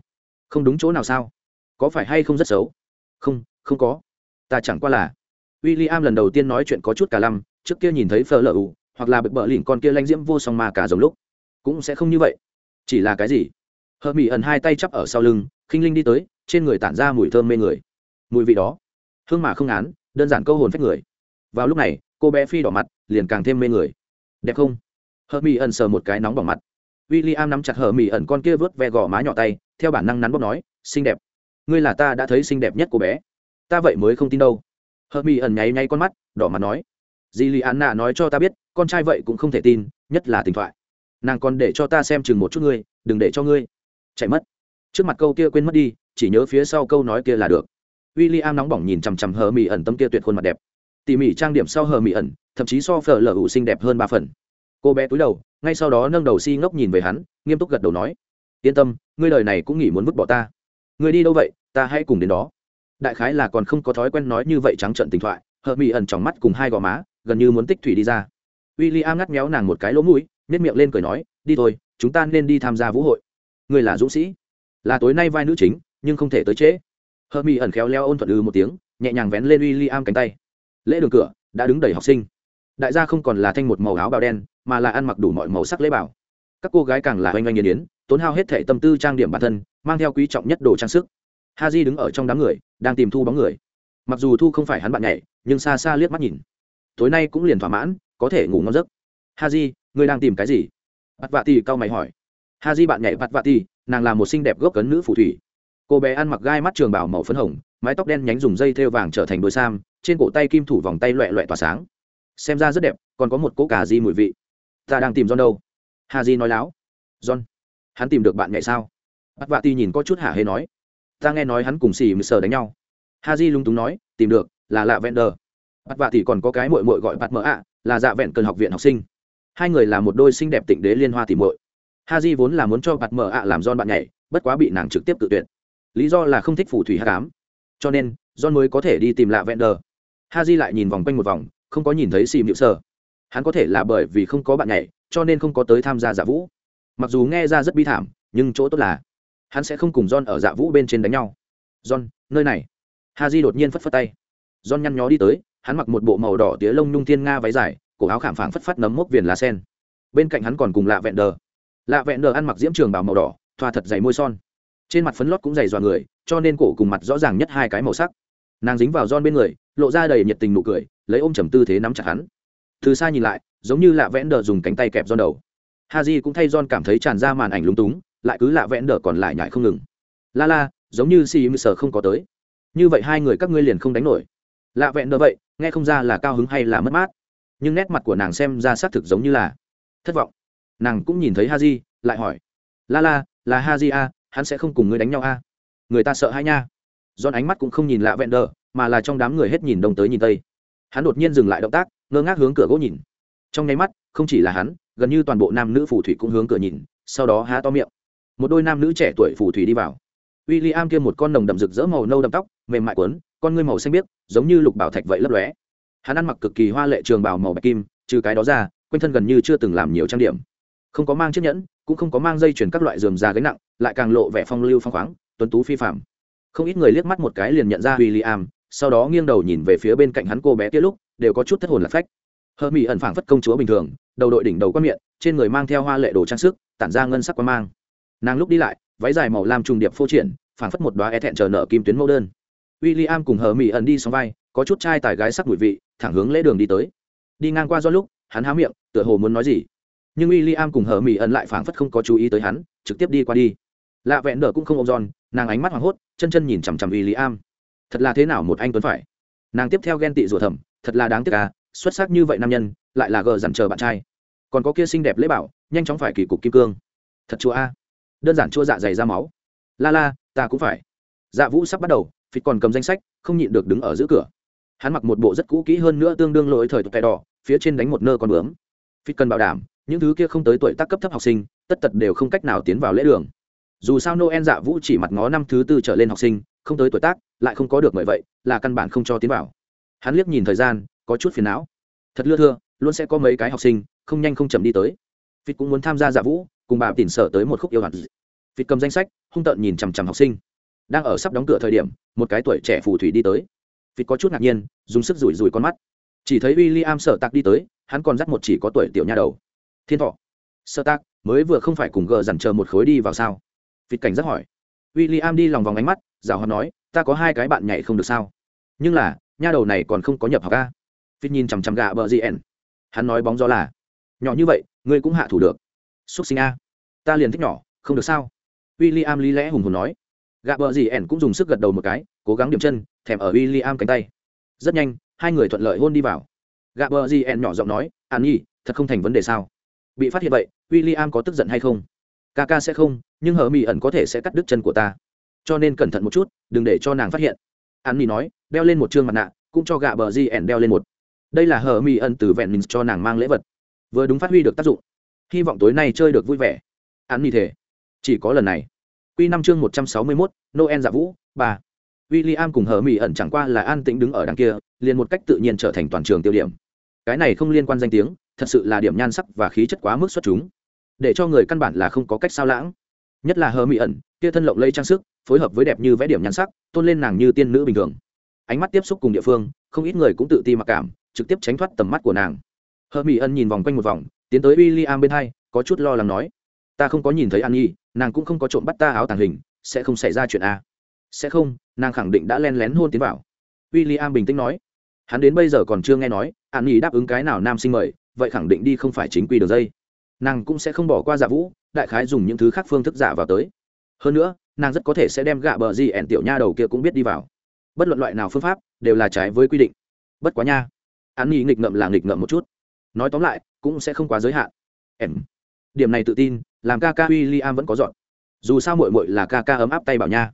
Không đúng chỗ nào sao? Có phải hay không rất xấu? Không không có. Ta chẳng qua là w i l l i am lần đầu tiên nói chuyện có chút cả lăm, trước kia nhìn thấy phờ lờ ù hoặc là bực bợ lỉnh con kia lanh diễm vô song mà cả giống lúc cũng sẽ không như vậy. Chỉ là cái gì? Hờ mỹ ẩn hai tay chắp ở sau lưng, khinh linh đi tới, trên người tản ra mùi thơm mê người. Mùi vị đó, hương mà không án đơn giản câu hồn phách người. Vào lúc này, cô bé phi đỏ mặt, liền càng thêm mê người. Đẹp không? Hờ mỹ ẩn sờ một cái nóng bỏng mặt. W i l l i am nắm chặt hờ mỹ ẩn con kia vớt ve gò má nhỏ tay, theo bản năng nắn bóp nói, xinh đẹp. Ngươi là ta đã thấy xinh đẹp nhất cô bé. Ta vậy mới không tin đâu. Hờ mỹ ẩn nháy nháy con mắt, đỏ mặt nói, dì lì an nạ nói cho ta biết, con trai vậy cũng không thể tin, nhất là tình thoại nàng còn để cho ta xem chừng một chút ngươi, đừng để cho ngươi chạy mất. Trước mặt câu kia quên mất đi, chỉ nhớ phía sau câu nói kia là được. W i l l i am nóng bỏng nhìn chằm chằm hờ mỹ ẩn tâm kia tuyệt khuôn mặt đẹp. Tỉ mỉ trang điểm sau hờ mỹ ẩn, thậm chí so phở lở ủ xinh đẹp hơn ba phần. Cô bé cúi đầu, ngay sau đó nâng đầu si ngốc nhìn về hắn, nghiêm túc gật đầu nói, yên tâm, ngươi đời này cũng nghĩ muốn vứt bỏ ta. Ngươi đi đâu vậy, ta hãy cùng đến đó. Đại khái là còn không có thói quen nói như vậy trắng trận tình thoại, hờ mỹ ẩn trong mắt cùng hai gò má, gần như muốn tích thủy đi ra. W i l l i am ngắt méo nàng một cái lỗ mũi nếp miệng lên cười nói, đi thôi, chúng ta nên đi tham gia vũ hội. Người là dũng sĩ. Là tối nay vai nữ chính, nhưng không thể tới trễ. Hờ mỹ ẩn khéo leo ôn thuận ư một tiếng, nhẹ nhàng vén lên w i l l i am cánh tay. Lễ đường cửa, đã đứng đầy học sinh. Đại gia không còn là thanh một màu áo bào đen, mà là ăn mặc đủ mọi màu sắc lễ bảo. Các cô gái càng là oanh oanh nghiền yến tốn hao hết thể tâm tư trang điểm bản thân, mang theo quý trọng nhất đồ trang sức. Ha di đứng ở trong đám người, đang tìm thu bóng người. Mặc dù thu không phải hắn bạn nhảy, nhưng xa xa liếc mắt nhìn. Tối nay cũng liền thỏa mãn, có thể ngủ ngon giấc. Ha di ngươi đang tìm cái gì? Bạt vạ Tỷ cau mày hỏi. Ha di bạn nhảy bạt vạ Tỷ, nàng là một xinh đẹp gốc cấn nữ phù thủy. Cô bé ăn mặc gai mắt trường bảo màu phấn hồng mái tóc đen nhánh dùng dây thêu vàng trở thành đôi sam trên cổ tay kim thủ vòng tay loẹ loẹ tỏa sáng. Xem ra rất đẹp còn có một cỗ cà di mùi vị. Ta đang tìm john đâu? Ha di nói láo. John hắn tìm được bạn nhảy sao? Bắt vạ ti nhìn có chút hả hê nói. Ta nghe nói hắn cùng xì mờ sờ đánh nhau. Ha di lung túng nói tìm được là lạ vẹn đờ. Bắt vạ thì còn có cái mội mội gọi bắt mỡ ạ là dạ vẹn cần học viện học sinh hai người là một đôi xinh đẹp tịnh đế liên hoa tìm muội. ha di vốn là muốn cho bạt mở ạ làm don bạn nhảy, bất quá bị nàng trực tiếp tự tuyệt. Lý do là không thích phù thủy hát cám cho nên don mới có thể đi tìm lạ vẹn đờ. Ha di lại nhìn vòng quanh một vòng, không có nhìn thấy xìm hữu sơ. Hắn có thể là bởi vì không có bạn nhảy, cho nên không có tới tham gia dạ vũ. Mặc dù nghe ra rất bi thảm, nhưng chỗ tốt là hắn sẽ không cùng don ở dạ vũ bên trên đánh nhau. Don nơi này. Ha di đột nhiên phất phất tay. Don nhăn nhó đi tới, hắn mặc một bộ màu đỏ tía lông nhung thiên nga váy dài cổ áo khảm phảng phất phát nấm mốc viền lá sen. Bên cạnh hắn còn cùng lạ vẹn đờ. Lạ vẹn đờ ăn mặc diễm trường bào màu đỏ, thoa thật dày môi son. Trên mặt phấn lót cũng dày dọa người, cho nên cổ cùng mặt rõ ràng nhất hai cái màu sắc. Nàng dính vào giòn bên người, lộ ra đầy nhiệt tình nụ cười, lấy ôm trầm tư thế nắm chặt hắn. Từ xa nhìn lại, giống như lạ vẽn đờ dùng cánh tay kẹp giòn đầu. Ha cũng thay giòn cảm thấy tràn ra màn ảnh lúng túng, lại cứ lạ vẽn đờ còn lại nhại không ngừng. La la, giống như si mư không có tới. Như vậy hai người các ngươi liền không đánh nổi. Lạ vẹn đờ vậy, nghe không ra là cao hứng hay là mất mát nhưng nét mặt của nàng xem ra xác thực giống như là thất vọng. Nàng cũng nhìn thấy ha j lại hỏi, la la, là ha j à, a hắn sẽ không cùng ngươi đánh nhau a người ta sợ hai nha. John ánh mắt cũng không nhìn lạ vẹn đờ, mà là trong đám người hết nhìn đông tới nhìn tây. Hắn đột nhiên dừng lại động tác, ngơ ngác hướng cửa gỗ nhìn. Trong nháy mắt, không chỉ là hắn, gần như toàn bộ nam nữ phù thủy cũng hướng cửa nhìn, sau đó há to miệng. Một đôi nam nữ trẻ tuổi phù thủy đi vào. W i l l i am kia một con nồng đậm rực rỡ màu nâu đậm tóc, mềm mại quấn con ngươi màu xanh biếc, giống như lục bảo thạch vậy lấp lóe hắn ăn mặc cực kỳ hoa lệ trường bào màu bạch kim, trừ cái đó ra, quanh thân gần như chưa từng làm nhiều trang điểm. Không có mang chiếc nhẫn, cũng không có mang dây chuyển các loại dườm già gánh nặng, lại càng lộ vẻ phong lưu phong khoáng, tuấn tú phi phạm không ít người liếc mắt một cái liền nhận ra w i l l i am sau đó nghiêng đầu nhìn về phía bên cạnh hắn cô bé kia lúc, đều có chút thất hồn lạc phách. Hơ mỹ ẩn phảng phất công chúa bình thường, đầu đội đỉnh đầu quát miệng, trên người mang theo hoa lệ đồ trang sức, tản ra ngân sắc quang mang. Nàng lúc đi lại, váy dài màu lam trùng điệp phô triển, phảng phất một đoá e thẹn chờ nợ kim tuyến mẫu đơn. W i l l i am cùng hờ mỹ ẩn đi xong vai, có chút trai tài gái sắc mùi vị thẳng hướng lễ đường đi tới. Đi ngang qua do lúc, hắn há miệng, tựa hồ muốn nói gì. Nhưng w i l l i am cùng hờ mỹ ẩn lại phảng phất không có chú ý tới hắn, trực tiếp đi qua đi. Lạ vẹn đờ cũng không ôm giòn, nàng ánh mắt hoảng hốt, chân chân nhìn chằm chằm w i l l i am thật là thế nào một anh tuấn phải? Nàng tiếp theo ghen tị rủa thầm, thật là đáng tiếc à xuất sắc như vậy nam nhân, lại là gờ dằn chờ bạn trai. Còn có kia xinh đẹp lễ bảo, nhanh chóng phải kỳ cục kim cương. Thật chua a. Đơn giản chua dạ dày ra máu. La la, ta cũng phải. Dạ vũ sắp bắt đầu, phịt còn cầm danh sách, không nhịn được đứng ở giữa cửa hắn mặc một bộ rất cũ kỹ hơn nữa tương đương lỗi thời tụt đỏ, phía trên đánh một nơ con bướm. Phịt cần bảo đảm, những thứ kia không tới tuổi tác cấp thấp học sinh, tất tật đều không cách nào tiến vào lễ đường. Dù sao noel dạ vũ chỉ mặt ngó năm thứ tư trở lên học sinh, không tới tuổi tác, lại không có được mời vậy, là căn bản không cho tiến vào. Hắn liếc nhìn thời gian, có chút phiền não. Thật lưa thưa, luôn sẽ có mấy cái học sinh, không nhanh không chậm đi tới. Phịt cũng muốn tham gia dạ vũ, cùng bà tỉn sở tới một khúc yêu hẳn phịt cầm danh sách, hung tợn nhìn chằm chằm học sinh. Đang ở sắp đóng cửa thời điểm, một cái tuổi trẻ phù thủy đi tới phịt có chút ngạc nhiên, dùng sức rủi rủi con mắt. Chỉ thấy w i l l i am sợ tạc đi tới, hắn còn dắt một chỉ có tuổi tiểu nha đầu. Thiên thọ. Sợ tạc, mới vừa không phải cùng gờ dằn chờ một khối đi vào sao? Phịt cảnh giác hỏi. W i l l i am đi lòng vòng ánh mắt, rào hoạt nói, ta có hai cái bạn nhảy không được sao? Nhưng là, nha đầu này còn không có nhập học ca phịt nhìn chằm chằm gạ bờ gn hắn nói bóng gió là, nhỏ như vậy, ngươi cũng hạ thủ được. Xúc sinh a. Ta liền thích nhỏ, không được sao? W i l l i am lý lẽ hùng hồn nói. Gạ bờ gì ẻn cũng dùng sức gật đầu một cái cố gắng điểm chân thèm ở w i l l i am cánh tay. Rất nhanh hai người thuận lợi hôn đi vào. Gạ bờ gì nhỏ giọng nói an nhi thật không thành vấn đề sao? Bị phát hiện vậy w i l l i am có tức giận hay không? Ca ca sẽ không nhưng hờ mỹ ẩn có thể sẽ cắt đứt chân của ta. Cho nên cẩn thận một chút đừng để cho nàng phát hiện. An nhi nói đeo lên một chương mặt nạ cũng cho gạ bờ gì đeo lên một. Đây là hờ mỹ ẩn từ vẹn mình cho nàng mang lễ vật. Vừa đúng phát huy được tác dụng. Hy vọng tối nay chơi được vui vẻ. An nhi thể chỉ có lần này. Quy năm chương một trăm sáu mươi mốt Noel Dạ Vũ, bà. William cùng Hở Mỹ ẩn chẳng qua là an tĩnh đứng ở đằng kia, liền một cách tự nhiên trở thành toàn trường tiêu điểm. Cái này không liên quan danh tiếng, thật sự là điểm nhan sắc và khí chất quá mức xuất chúng, để cho người căn bản là không có cách sao lãng. Nhất là Hở Mỹ ẩn, kia thân lộng lây trang sức, phối hợp với đẹp như vẽ điểm nhan sắc, tôn lên nàng như tiên nữ bình thường. Ánh mắt tiếp xúc cùng địa phương, không ít người cũng tự ti mặc cảm, trực tiếp tránh thoát tầm mắt của nàng. Hở Mỹ ẩn nhìn vòng quanh một vòng, tiến tới William bên hai, có chút lo lắng nói: "Ta không có nhìn thấy An Nhi, nàng cũng không có trộm bắt ta áo tàng hình sẽ không xảy ra chuyện a sẽ không, nàng khẳng định đã len lén hôn tiến vào. W i l l i am bình tĩnh nói. Hắn đến bây giờ còn chưa nghe nói, an nhi đáp ứng cái nào nam sinh mời, vậy khẳng định đi không phải chính quy đường dây. Nàng cũng sẽ không bỏ qua giả vũ, đại khái dùng những thứ khác phương thức giả vào tới. Hơn nữa, nàng rất có thể sẽ đem gạ bờ gì ẻn tiểu nha đầu kia cũng biết đi vào. Bất luận loại nào phương pháp, đều là trái với quy định. Bất quá nha. An nhi nghịch ngợm là nghịch ngợm một chút. Nói tóm lại, cũng sẽ không quá giới hạn. Em. Điểm này tự tin, làm ca ca William vẫn có dọn. Dù sao muội muội là ca ca ấm áp tay bảo nha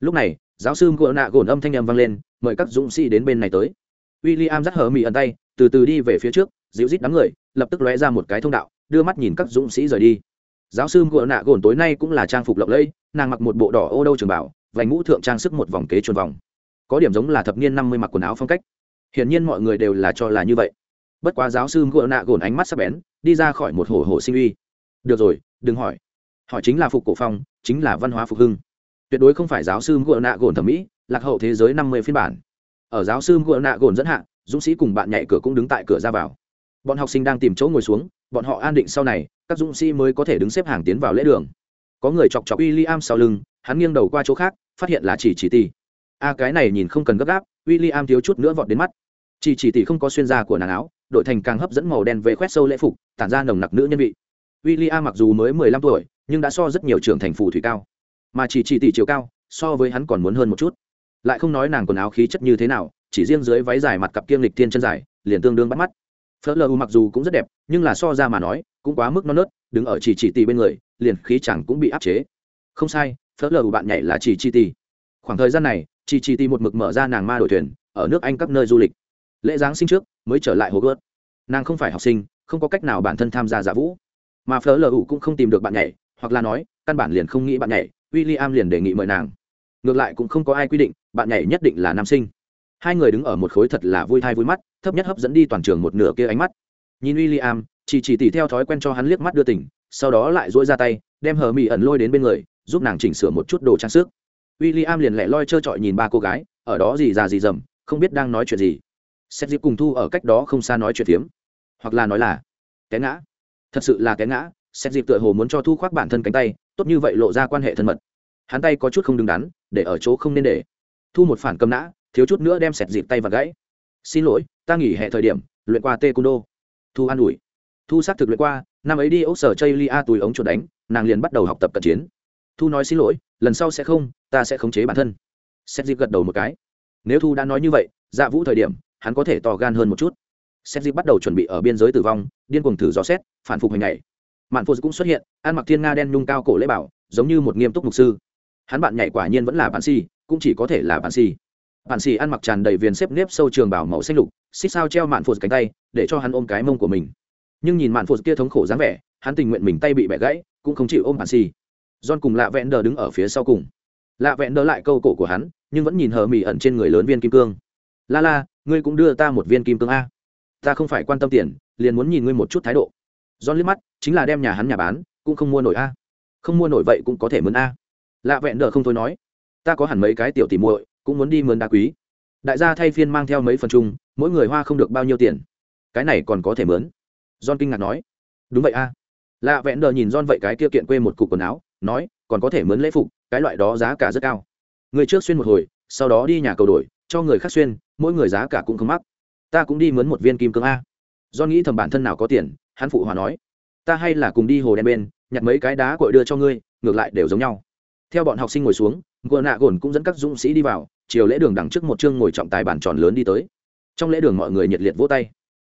lúc này, giáo sư ngựa nạ gồn âm thanh em vang lên, mời các dũng sĩ đến bên này tới. William dắt hờ mỹ ẩn tay, từ từ đi về phía trước, dịu rít đám người, lập tức lóe ra một cái thông đạo, đưa mắt nhìn các dũng sĩ rời đi. Giáo sư ngựa nạ gồn tối nay cũng là trang phục lộng lẫy, nàng mặc một bộ đỏ ô đâu trường bảo, vành mũ thượng trang sức một vòng kế chuồn vòng. Có điểm giống là thập niên năm mươi mặc quần áo phong cách. Hiển nhiên mọi người đều là cho là như vậy. Bất quá giáo sư ngựa nạ gồn ánh mắt sắc bén, đi ra khỏi một hồ hồ sinh uy. Được rồi, đừng hỏi. Hỏi chính là phục cổ phong, chính là văn hóa phục hưng tuyệt đối không phải giáo sư ngựa nạ gồn thẩm mỹ lạc hậu thế giới năm mươi phiên bản. Ở giáo sư ngựa nạ gồn dẫn hạ dũng sĩ cùng bạn nhảy cửa cũng đứng tại cửa ra vào. Bọn học sinh đang tìm chỗ ngồi xuống bọn họ an định sau này các dũng sĩ mới có thể đứng xếp hàng tiến vào lễ đường. Có người chọc chọc w i l l i am sau lưng hắn nghiêng đầu qua chỗ khác phát hiện là chỉ chỉ tỷ a à, cái này nhìn không cần gấp gáp w i l l i am thiếu chút nữa vọt đến mắt. Chỉ chỉ tỷ không có xuyên da của nàng áo đội thành càng hấp dẫn màu đen về khoét sâu lễ phục tản ra nồng nặc nữ nhân vị. William mặc dù mới 15 tuổi, nhưng đã so rất nhiều trưởng thành phù thủy cao, mà chỉ chỉ tỷ chiều cao, so với hắn còn muốn hơn một chút. Lại không nói nàng quần áo khí chất như thế nào, chỉ riêng dưới váy dài mặt cặp kiêng lịch thiên chân dài, liền tương đương bắt mắt. Fleur mặc dù cũng rất đẹp, nhưng là so ra mà nói, cũng quá mức non nớt, đứng ở chỉ chỉ tỷ bên người, liền khí chẳng cũng bị áp chế. Không sai, Fleur bạn nhảy là chỉ chỉ tỷ. Khoảng thời gian này, chỉ chỉ tỷ một mực mở ra nàng ma đổi thuyền, ở nước Anh các nơi du lịch. Lễ giáng sinh trước, mới trở lại hồ gươm nàng không phải học sinh không có cách nào bản thân tham gia giả vũ mà phở lờ ủ cũng không tìm được bạn nhảy hoặc là nói căn bản liền không nghĩ bạn nhảy w i l l i am liền đề nghị mời nàng. Ngược lại cũng không có ai quy định, bạn nhảy nhất định là nam sinh. Hai người đứng ở một khối thật là vui thai vui mắt, thấp nhất hấp dẫn đi toàn trường một nửa kia ánh mắt. Nhìn w i l l i am chỉ chỉ tỉ theo thói quen cho hắn liếc mắt đưa tỉnh sau đó lại dỗi ra tay, đem hờ mỹ ẩn lôi đến bên người, giúp nàng chỉnh sửa một chút đồ trang sức. W i l l i am liền lẹ loi trơ trọi nhìn ba cô gái, ở đó gì già gì dầm, không biết đang nói chuyện gì. Xét dịp cùng thu ở cách đó không xa nói chuyện phiếm. Hoặc là nói là, té ngã. Thật sự là té ngã xét dịp tựa hồ muốn cho thu khoác bản thân cánh tay tốt như vậy lộ ra quan hệ thân mật. Hắn tay có chút không đứng đắn, để ở chỗ không nên để. Thu một phản cầm nã, thiếu chút nữa đem sẹt dịp tay và gãy. Xin lỗi, ta nghỉ hè thời điểm, luyện qua tê cung đô thu an ủi. Thu xác thực luyện qua, năm ấy đi ốc sở chây lia tùi ống chuột đánh, nàng liền bắt đầu học tập cận chiến. Thu nói xin lỗi, lần sau sẽ không, ta sẽ khống chế bản thân. Xét dịp gật đầu một cái. Nếu thu đã nói như vậy dạ vũ thời điểm, hắn có thể to gan hơn một chút. Xét dịp bắt đầu chuẩn bị ở biên giới tử vong, điên cuồng thử dò xét, phản phục hình này mạn phụ cũng xuất hiện, ăn mặc thiên nga đen nhung cao cổ lễ bảo, giống như một nghiêm túc mục sư. Hắn bạn nhảy quả nhiên vẫn là bạn si cũng chỉ có thể là bạn si bạn si ăn mặc tràn đầy viền xếp nếp sâu trường bảo màu xanh lục, xích sao treo mạn phụ cánh tay, để cho hắn ôm cái mông của mình. Nhưng nhìn mạn phụ kia thống khổ dáng vẻ, hắn tình nguyện mình tay bị bẻ gãy, cũng không chịu ôm bạn si john cùng lạ vẹn đờ đứng ở phía sau cùng. Lạ vẹn đờ lại câu cổ của hắn, nhưng vẫn nhìn hờ mỉ ẩn trên người lớn viên kim cương. La la, ngươi cũng đưa ta một viên kim cương a. Ta không phải quan tâm tiền, liền muốn nhìn ngươi một chút thái độ. John liếc mắt, chính là đem nhà hắn nhà bán, cũng không mua nổi a. Không mua nổi vậy cũng có thể mướn a. Lạ vẹn đỡ không thôi nói, ta có hẳn mấy cái tiểu tỷ muội, cũng muốn đi mướn đá quý. Đại gia thay phiên mang theo mấy phần chung, mỗi người hoa không được bao nhiêu tiền. Cái này còn có thể mướn. John kinh ngạc nói, đúng vậy a. Lạ vẹn đỡ nhìn John vậy cái kia kiện quê một cục quần áo, nói, còn có thể mướn lễ phục, cái loại đó giá cả rất cao. Người trước xuyên một hồi, sau đó đi nhà cầu đổi, cho người khác xuyên, mỗi người giá cả cũng không mắc. Ta cũng đi mướn một viên kim cương a. john nghĩ thầm bản thân nào có tiền, hắn phụ hòa nói, ta hay là cùng đi hồ đen bên, nhặt mấy cái đá cội đưa cho ngươi, ngược lại đều giống nhau. Theo bọn học sinh ngồi xuống gờ nạ gồn cũng dẫn các dũng sĩ đi vào, chiều lễ đường đằng trước một chương ngồi trọng tài bàn tròn lớn đi tới. Trong lễ đường mọi người nhiệt liệt vỗ tay.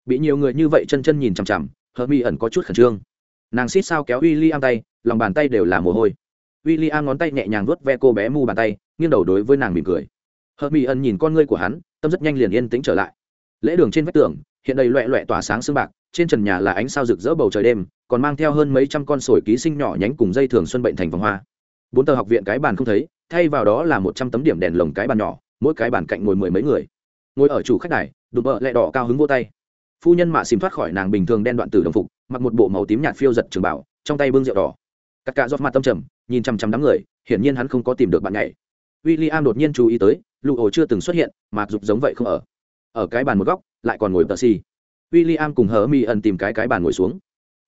Bị nhiều người như vậy chân chân nhìn chằm chằm hờ mi ẩn có chút khẩn trương. Nàng xít sao kéo w i l l i am tay, lòng bàn tay đều là mồ hôi. W i l l i am ngón tay nhẹ nhàng vuốt ve cô bé mu bàn tay, nghiêng đầu đối với nàng mỉm cười. Hờ mi ẩn nhìn con ngươi của hắn, tâm rất nhanh liền yên tĩnh trở lại. Lễ đường trên vách tường, hiện đầy loẹ loẹ tỏa sáng sương bạc trên trần nhà là ánh sao rực rỡ bầu trời đêm, còn mang theo hơn mấy trăm con sồi ký sinh nhỏ nhánh cùng dây thường xuân bệnh thành vòng hoa. Bốn tờ học viện cái bàn không thấy, thay vào đó là một trăm tấm điểm đèn lồng cái bàn nhỏ, mỗi cái bàn cạnh ngồi mười mấy người. Ngồi ở chủ khách đài đụng bợ lẹ đỏ cao hứng vô tay. Phu nhân mạ xìm thoát khỏi nàng bình thường đen đoạn tử đồng phục, mặc một bộ màu tím nhạt phiêu giật trường bảo, trong tay bưng rượu đỏ. Các cạ giọt mặt tâm trầm, nhìn chằm chằm đám người, hiển nhiên hắn không có tìm được bạn nhảy. W i l l i am đột nhiên chú ý tới, lụ ổ chưa từng xuất hiện, mặc dục giống vậy không ở. Ở cái bàn một góc, lại còn ngồi tờ xì William cùng hở mi ẩn tìm cái cái bàn ngồi xuống.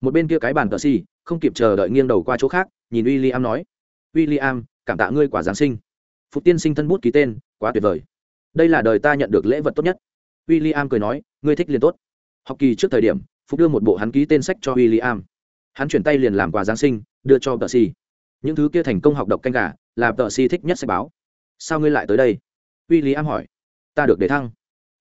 Một bên kia cái bàn tờ xì không kịp chờ đợi nghiêng đầu qua chỗ khác nhìn William nói William, cảm tạ ngươi quả giáng sinh. Phục tiên sinh thân bút ký tên quá tuyệt vời. Đây là đời ta nhận được lễ vật tốt nhất. William cười nói ngươi thích liền tốt. Học kỳ trước thời điểm phục đưa một bộ hắn ký tên sách cho William. hắn chuyển tay liền làm quà giáng sinh đưa cho tờ xì những thứ kia thành công học độc canh gà là tờ xì thích nhất sách báo. Sao ngươi lại tới đây? William hỏi. Ta được đề thăng.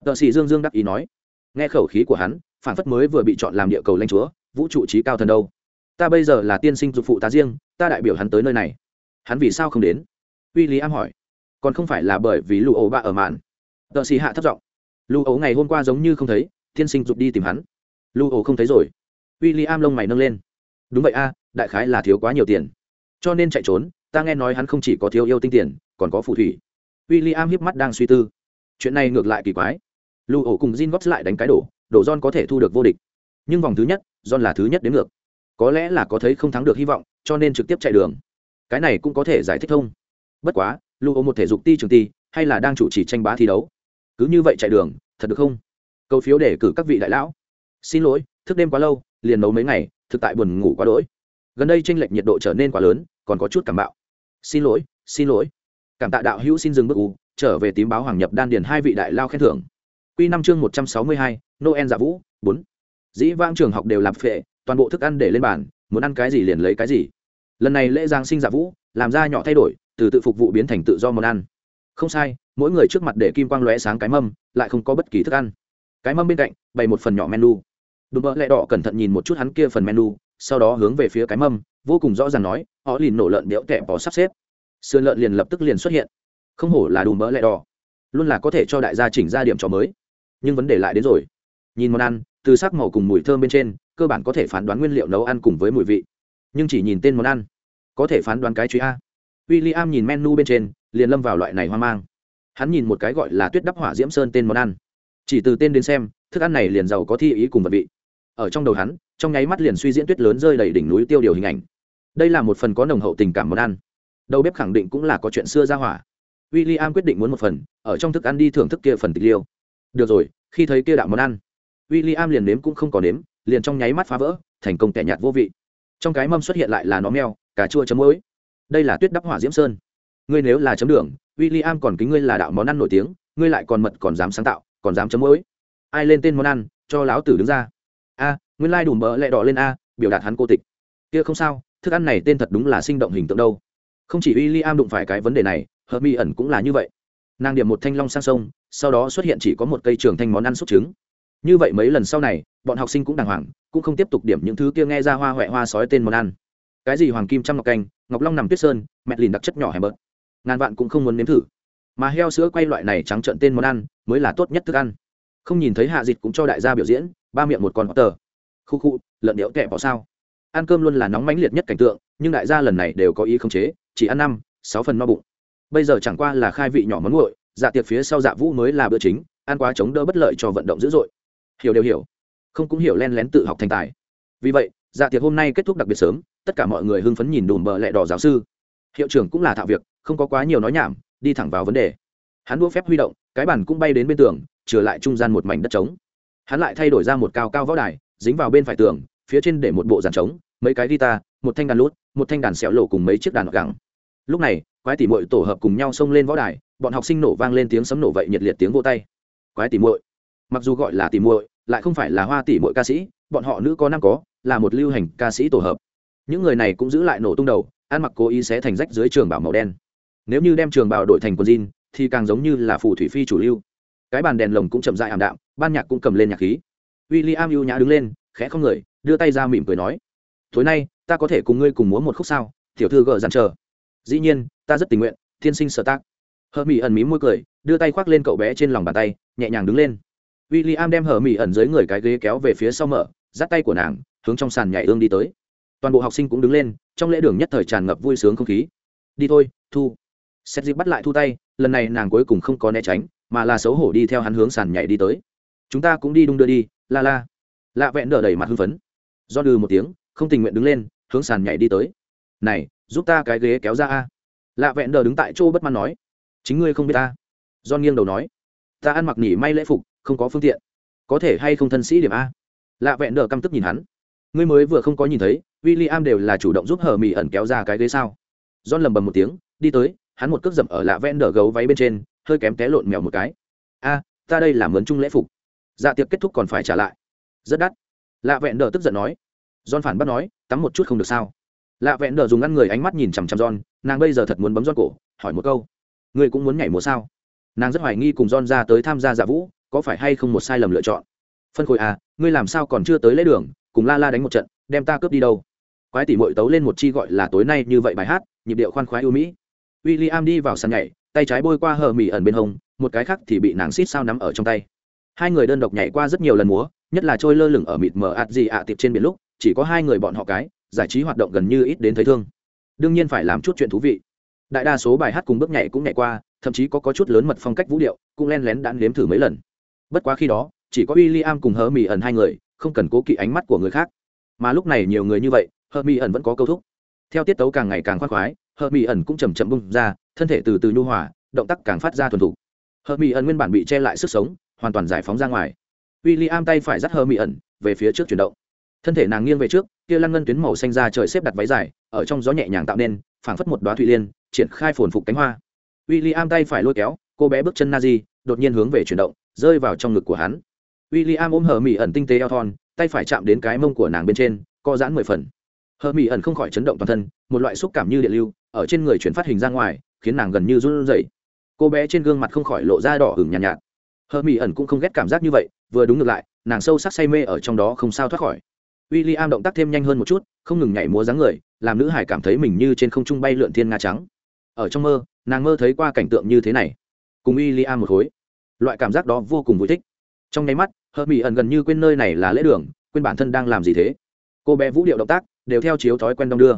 Tờ xì dương dương đắc ý nói nghe khẩu khí của hắn phản phất mới vừa bị chọn làm địa cầu lanh chúa, vũ trụ trí cao thần đâu. Ta bây giờ là tiên sinh dục phụ ta riêng, ta đại biểu hắn tới nơi này. Hắn vì sao không đến? W i l l i am hỏi. Còn không phải là bởi vì lụ ấu bạ ở màn tợ xì hạ thất giọng. Lụ ấu ngày hôm qua giống như không thấy, tiên sinh dục đi tìm hắn. Lụ ấu không thấy rồi. W i l l i am lông mày nâng lên. Đúng vậy a, đại khái là thiếu quá nhiều tiền. Cho nên chạy trốn, ta nghe nói hắn không chỉ có thiếu yêu tinh tiền, còn có phù thủy. W i l l i am hiếp mắt đang suy tư. Chuyện này ngược lại kỳ quái. Lưu ổ cùng Jin góp lại đánh cái đổ, đổ John có thể thu được vô địch. Nhưng vòng thứ nhất, John là thứ nhất đến ngược. Có lẽ là có thấy không thắng được hy vọng, cho nên trực tiếp chạy đường. Cái này cũng có thể giải thích thông. Bất quá, Lưu ổ một thể dục ti trường ti, hay là đang chủ trì tranh bá thi đấu. Cứ như vậy chạy đường, thật được không? Câu phiếu để cử các vị đại lão. Xin lỗi, thức đêm quá lâu, liền nấu mấy ngày, thực tại buồn ngủ quá đỗi. Gần đây tranh lệch nhiệt độ trở nên quá lớn, còn có chút cảm bạo. Xin lỗi, xin lỗi. Cảm tạ đạo hữu xin dừng bước u, trở về tím báo hoàng nhập đan điền hai vị đại lao khen thưởng Quy năm chương một trăm sáu mươi hai, Noel dạ vũ, bốn. Dĩ vãng trường học đều làm phệ, toàn bộ thức ăn để lên bàn, muốn ăn cái gì liền lấy cái gì. Lần này lễ giáng sinh dạ vũ, làm ra nhỏ thay đổi, từ tự phục vụ biến thành tự do món ăn. Không sai, mỗi người trước mặt để kim quang lóe sáng cái mâm, lại không có bất kỳ thức ăn. Cái mâm bên cạnh bày một phần nhỏ menu. Đúng mơ lẹ đỏ cẩn thận nhìn một chút hắn kia phần menu, sau đó hướng về phía cái mâm, vô cùng rõ ràng nói, họ liền nổ lợn béo kẹp bỏ sắp xếp. Sườn lợn liền lập tức liền xuất hiện. Không hổ là đùm bỡ lẹ đỏ, luôn là có thể cho đại gia chỉnh ra điểm trò mới nhưng vấn đề lại đến rồi. Nhìn món ăn, từ sắc màu cùng mùi thơm bên trên, cơ bản có thể phán đoán nguyên liệu nấu ăn cùng với mùi vị. Nhưng chỉ nhìn tên món ăn, có thể phán đoán cái truy a. W i l l i am nhìn menu bên trên, liền lâm vào loại này hoang mang. Hắn nhìn một cái gọi là tuyết đắp hỏa diễm sơn tên món ăn. Chỉ từ tên đến xem, thức ăn này liền giàu có thi ý cùng vật vị. Ở trong đầu hắn, trong nháy mắt liền suy diễn tuyết lớn rơi đầy đỉnh núi tiêu điều hình ảnh. Đây là một phần có nồng hậu tình cảm món ăn. Đầu bếp khẳng định cũng là có chuyện xưa ra hỏa. W i l l i am quyết định muốn một phần, ở trong thức ăn đi thưởng thức kia phần tịch liêu được rồi, khi thấy kia đạo món ăn w i l l i am liền nếm cũng không có nếm, liền trong nháy mắt phá vỡ, thành công tẻ nhạt vô vị. Trong cái mâm xuất hiện lại là nó meo cà chua chấm muối. Đây là tuyết đắp hỏa diễm sơn. Ngươi nếu là chấm đường w i l l i am còn kính ngươi là đạo món ăn nổi tiếng, ngươi lại còn mật còn dám sáng tạo, còn dám chấm muối. Ai lên tên món ăn, cho láo tử đứng ra. A, nguyên lai đủ mỡ lẹ đỏ lên a, biểu đạt hắn cô tịch. Kia không sao, thức ăn này tên thật đúng là sinh động hình tượng đâu. Không chỉ w i l l i am đụng phải cái vấn đề này hợp mi ẩn cũng là như vậy. Nàng điểm một thanh long sang sông sau đó xuất hiện chỉ có một cây trường thanh món ăn xúc trứng. Như vậy mấy lần sau này, bọn học sinh cũng đàng hoàng, cũng không tiếp tục điểm những thứ kia nghe ra hoa huệ hoa sói tên món ăn. Cái gì hoàng kim trăm ngọc canh, ngọc long nằm tuyết sơn mẹ lìn đặc chất nhỏ hẻm bớt ngàn vạn cũng không muốn nếm thử. Mà heo sữa quay loại này trắng trợn tên món ăn, mới là tốt nhất thức ăn. Không nhìn thấy hạ dịch cũng cho đại gia biểu diễn, ba miệng một con tờ. Khu khu, lợn điếu kẹp bỏ sao. Ăn cơm luôn là nóng mãnh liệt nhất cảnh tượng, nhưng đại gia lần này đều có ý khống chế, chỉ ăn năm, sáu phần no bụng. Bây giờ chẳng qua là khai vị nhỏ món nguội dạ tiệc phía sau dạ vũ mới là bữa chính, ăn quá chống đỡ bất lợi cho vận động dữ dội. Hiểu đều hiểu. Không cũng hiểu len lén tự học thành tài. Vì vậy dạ tiệc hôm nay kết thúc đặc biệt sớm, tất cả mọi người hưng phấn nhìn đùm bờ lẹ đỏ giáo sư. Hiệu trưởng cũng là thạo việc, không có quá nhiều nói nhảm, đi thẳng vào vấn đề. Hắn đua phép huy động, cái bàn cũng bay đến bên tường, trở lại trung gian một mảnh đất trống. Hắn lại thay đổi ra một cao cao võ đài, dính vào bên phải tường, phía trên để một bộ giàn trống, mấy cái guitar, một thanh đàn lút, một thanh đàn xẻo lộ cùng mấy chiếc đàn gẳng. Lúc này, quái tỉ mội tổ hợp cùng nhau xông lên võ đài bọn học sinh nổ vang lên tiếng sấm nổ vậy nhiệt liệt tiếng vô tay. Quái tỉ muội. Mặc dù gọi là tỉ muội, lại không phải là hoa tỉ muội ca sĩ, bọn họ nữ có năm có, là một lưu hành ca sĩ tổ hợp. Những người này cũng giữ lại nổ tung đầu, ăn mặc cố ý xé thành rách dưới trường bảo màu đen. Nếu như đem trường bảo đổi thành quần jean, thì càng giống như là phù thủy phi chủ lưu. Cái bàn đèn lồng cũng chậm dại ảm đạm, ban nhạc cũng cầm lên nhạc khí. W i l l i am ưu nhã đứng lên, khẽ không người, đưa tay ra mỉm cười nói, tối nay, ta có thể cùng ngươi cùng múa một khúc sao? Tiểu thư gợ dàn chờ. Dĩ nhiên, ta rất tình nguyện, thiên sinh sở tác hờ mỹ ẩn mí môi cười, đưa tay khoác lên cậu bé trên lòng bàn tay, nhẹ nhàng đứng lên. W i l l i am đem hờ mỹ ẩn dưới người cái ghế kéo về phía sau mở, dắt tay của nàng, hướng trong sàn nhảy ương đi tới. Toàn bộ học sinh cũng đứng lên, trong lễ đường nhất thời tràn ngập vui sướng không khí. Đi thôi, thu. Xét dịp bắt lại thu tay, lần này nàng cuối cùng không có né tránh, mà là xấu hổ đi theo hắn hướng sàn nhảy đi tới. Chúng ta cũng đi đung đưa đi, la la. Lạ vẹn đỡ đầy mặt hưng phấn. Do đừ một tiếng, không tình nguyện đứng lên, hướng sàn nhảy đi tới. Này, giúp ta cái ghế kéo ra a. Lạ vẹn đờ đứng tại chỗ bất mãn nói chính ngươi không biết ta do nghiêng đầu nói ta ăn mặc nỉ may lễ phục không có phương tiện có thể hay không thân sĩ điểm a lạ vẹn đờ căm tức nhìn hắn ngươi mới vừa không có nhìn thấy w i l l i am đều là chủ động giúp hờ mỹ ẩn kéo ra cái ghế sao john lầm bầm một tiếng, đi tới, hắn một cước dậm ở lạ vẹn đờ gấu váy bên trên, hơi kém té lộn mèo một cái. A, ta đây là mướn chung lễ phục. Dạ tiệc kết thúc còn phải trả lại. Rất đắt. Lạ vẹn đờ tức giận nói. John phản bắt nói, tắm một chút không được sao? Lạ vẹn đờ dùng ngăn người ánh mắt nhìn chằm chằm john, nàng bây giờ thật muốn bấm john cổ, hỏi một câu ngươi cũng muốn nhảy múa sao? Nàng rất hoài nghi cùng john ra tới tham gia giả vũ, có phải hay không một sai lầm lựa chọn? Phân khối à ngươi làm sao còn chưa tới lễ đường, cùng la la đánh một trận, đem ta cướp đi đâu? Quái tỷ mội tấu lên một chi gọi là tối nay như vậy bài hát, nhịp điệu khoan khoái ưu mỹ. W i l l i am đi vào sàn nhảy, tay trái bôi qua hờ mỉ ẩn bên hông, một cái khác thì bị nàng xít sao nắm ở trong tay. Hai người đơn độc nhảy qua rất nhiều lần múa, nhất là trôi lơ lửng ở mịt mờ ạt gì ạ tiệp trên biển lúc, chỉ có hai người bọn họ cái, giải trí hoạt động gần như ít đến thấy thương. Đương nhiên phải làm chút chuyện thú vị đại đa số bài hát cùng bước nhảy cũng nhảy qua thậm chí có, có chút lớn mật phong cách vũ điệu cũng len lén đã nếm thử mấy lần. Bất quá khi đó chỉ có w i l l i am cùng hờ mỹ ẩn hai người không cần cố kỵ ánh mắt của người khác. Mà lúc này nhiều người như vậy hờ mỹ ẩn vẫn có câu thúc. Theo tiết tấu càng ngày càng khoác khoái hờ mỹ ẩn cũng chầm chậm bung ra thân thể từ từ nhu hòa động tác càng phát ra thuần thục. Hờ mỹ ẩn nguyên bản bị che lại sức sống hoàn toàn giải phóng ra ngoài. W i l l i am tay phải dắt hờ mỹ ẩn về phía trước chuyển động. Thân thể nàng nghiêng về trước kia lăn ngân tuyến màu xanh ra trời xếp đặt váy dài ở trong gió nhẹ nhàng tạo nên phảng phất một đoá thụy liên triển khai phồn phục cánh hoa. W i l l i am tay phải lôi kéo cô bé bước chân na di đột nhiên hướng về chuyển động rơi vào trong ngực của hắn. W i l l i am ôm hờ mỹ ẩn tinh tế eo thon tay phải chạm đến cái mông của nàng bên trên co giãn mười phần. Hờ mỹ ẩn không khỏi chấn động toàn thân một loại xúc cảm như điện lưu ở trên người chuyển phát hình ra ngoài khiến nàng gần như run rẩy. Cô bé trên gương mặt không khỏi lộ ra đỏ hửng nhàn nhạt, nhạt. Hờ mỹ ẩn cũng không ghét cảm giác như vậy vừa đúng ngược lại nàng sâu sắc say mê ở trong đó không sao thoát khỏi. W i l l i am động tác thêm nhanh hơn một chút không ngừng nhảy múa dáng người làm nữ hải cảm thấy mình như trên không trung bay lượn thiên nga trắng ở trong mơ, nàng mơ thấy qua cảnh tượng như thế này. Cùng w i l l am một khối. Loại cảm giác đó vô cùng vui thích. Trong nháy mắt hờ mỹ ẩn gần như quên nơi này là lễ đường, quên bản thân đang làm gì thế. Cô bé vũ điệu động tác đều theo chiếu thói quen đông đưa.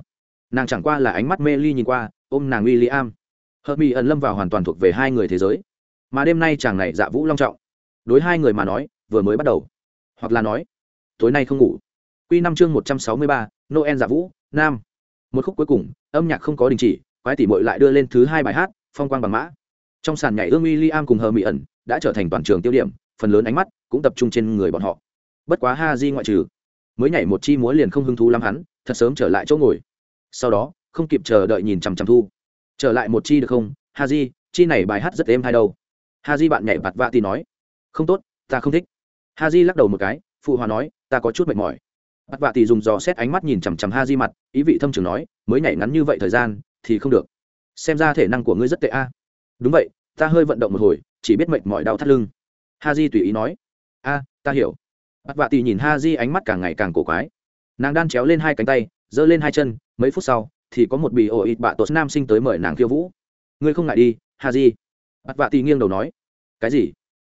Nàng chẳng qua là ánh mắt mê ly nhìn qua, ôm nàng w i l l i am hờ mỹ ẩn lâm vào hoàn toàn thuộc về hai người thế giới. Mà đêm nay chàng này dạ vũ long trọng. Đối hai người mà nói, vừa mới bắt đầu. Hoặc là nói, tối nay không ngủ. Q năm chương một trăm sáu mươi ba, noel dạ vũ, nam. Một khúc cuối cùng, âm nhạc không có đình chỉ quái tỷ muội lại đưa lên thứ hai bài hát, phong quang bằng mã. Trong sàn nhảy ương William cùng hờ mị ẩn đã trở thành toàn trường tiêu điểm, phần lớn ánh mắt cũng tập trung trên người bọn họ. Bất quá ha di ngoại trừ, mới nhảy một chi múa liền không hứng thú lắm hắn, thật sớm trở lại chỗ ngồi. Sau đó, không kịp chờ đợi nhìn chằm chằm thu. Trở lại một chi được không? Ha di, chi này bài hát rất êm hay đâu? Ha di bạn nhảy bạt vạ thì nói, không tốt, ta không thích. Ha di lắc đầu một cái, phụ hòa nói, ta có chút mệt mỏi. Bạt vạ thì dùng dò xét ánh mắt nhìn chằm chằm ha di mặt, ý vị thâm trường nói, mới nhảy ngắn như vậy thời gian thì không được. Xem ra thể năng của ngươi rất tệ a. Đúng vậy, ta hơi vận động một hồi, chỉ biết mệt mỏi đau thắt lưng. Ha di tùy ý nói. A, ta hiểu. Bát vạ tì nhìn ha di ánh mắt càng ngày càng cổ quái. Nàng đan chéo lên hai cánh tay, giơ lên hai chân, mấy phút sau, thì có một bì ổ ịt bạ tốt nam sinh tới mời nàng khiêu vũ. Ngươi không ngại đi ha di bạt vạ tì nghiêng đầu nói. Cái gì?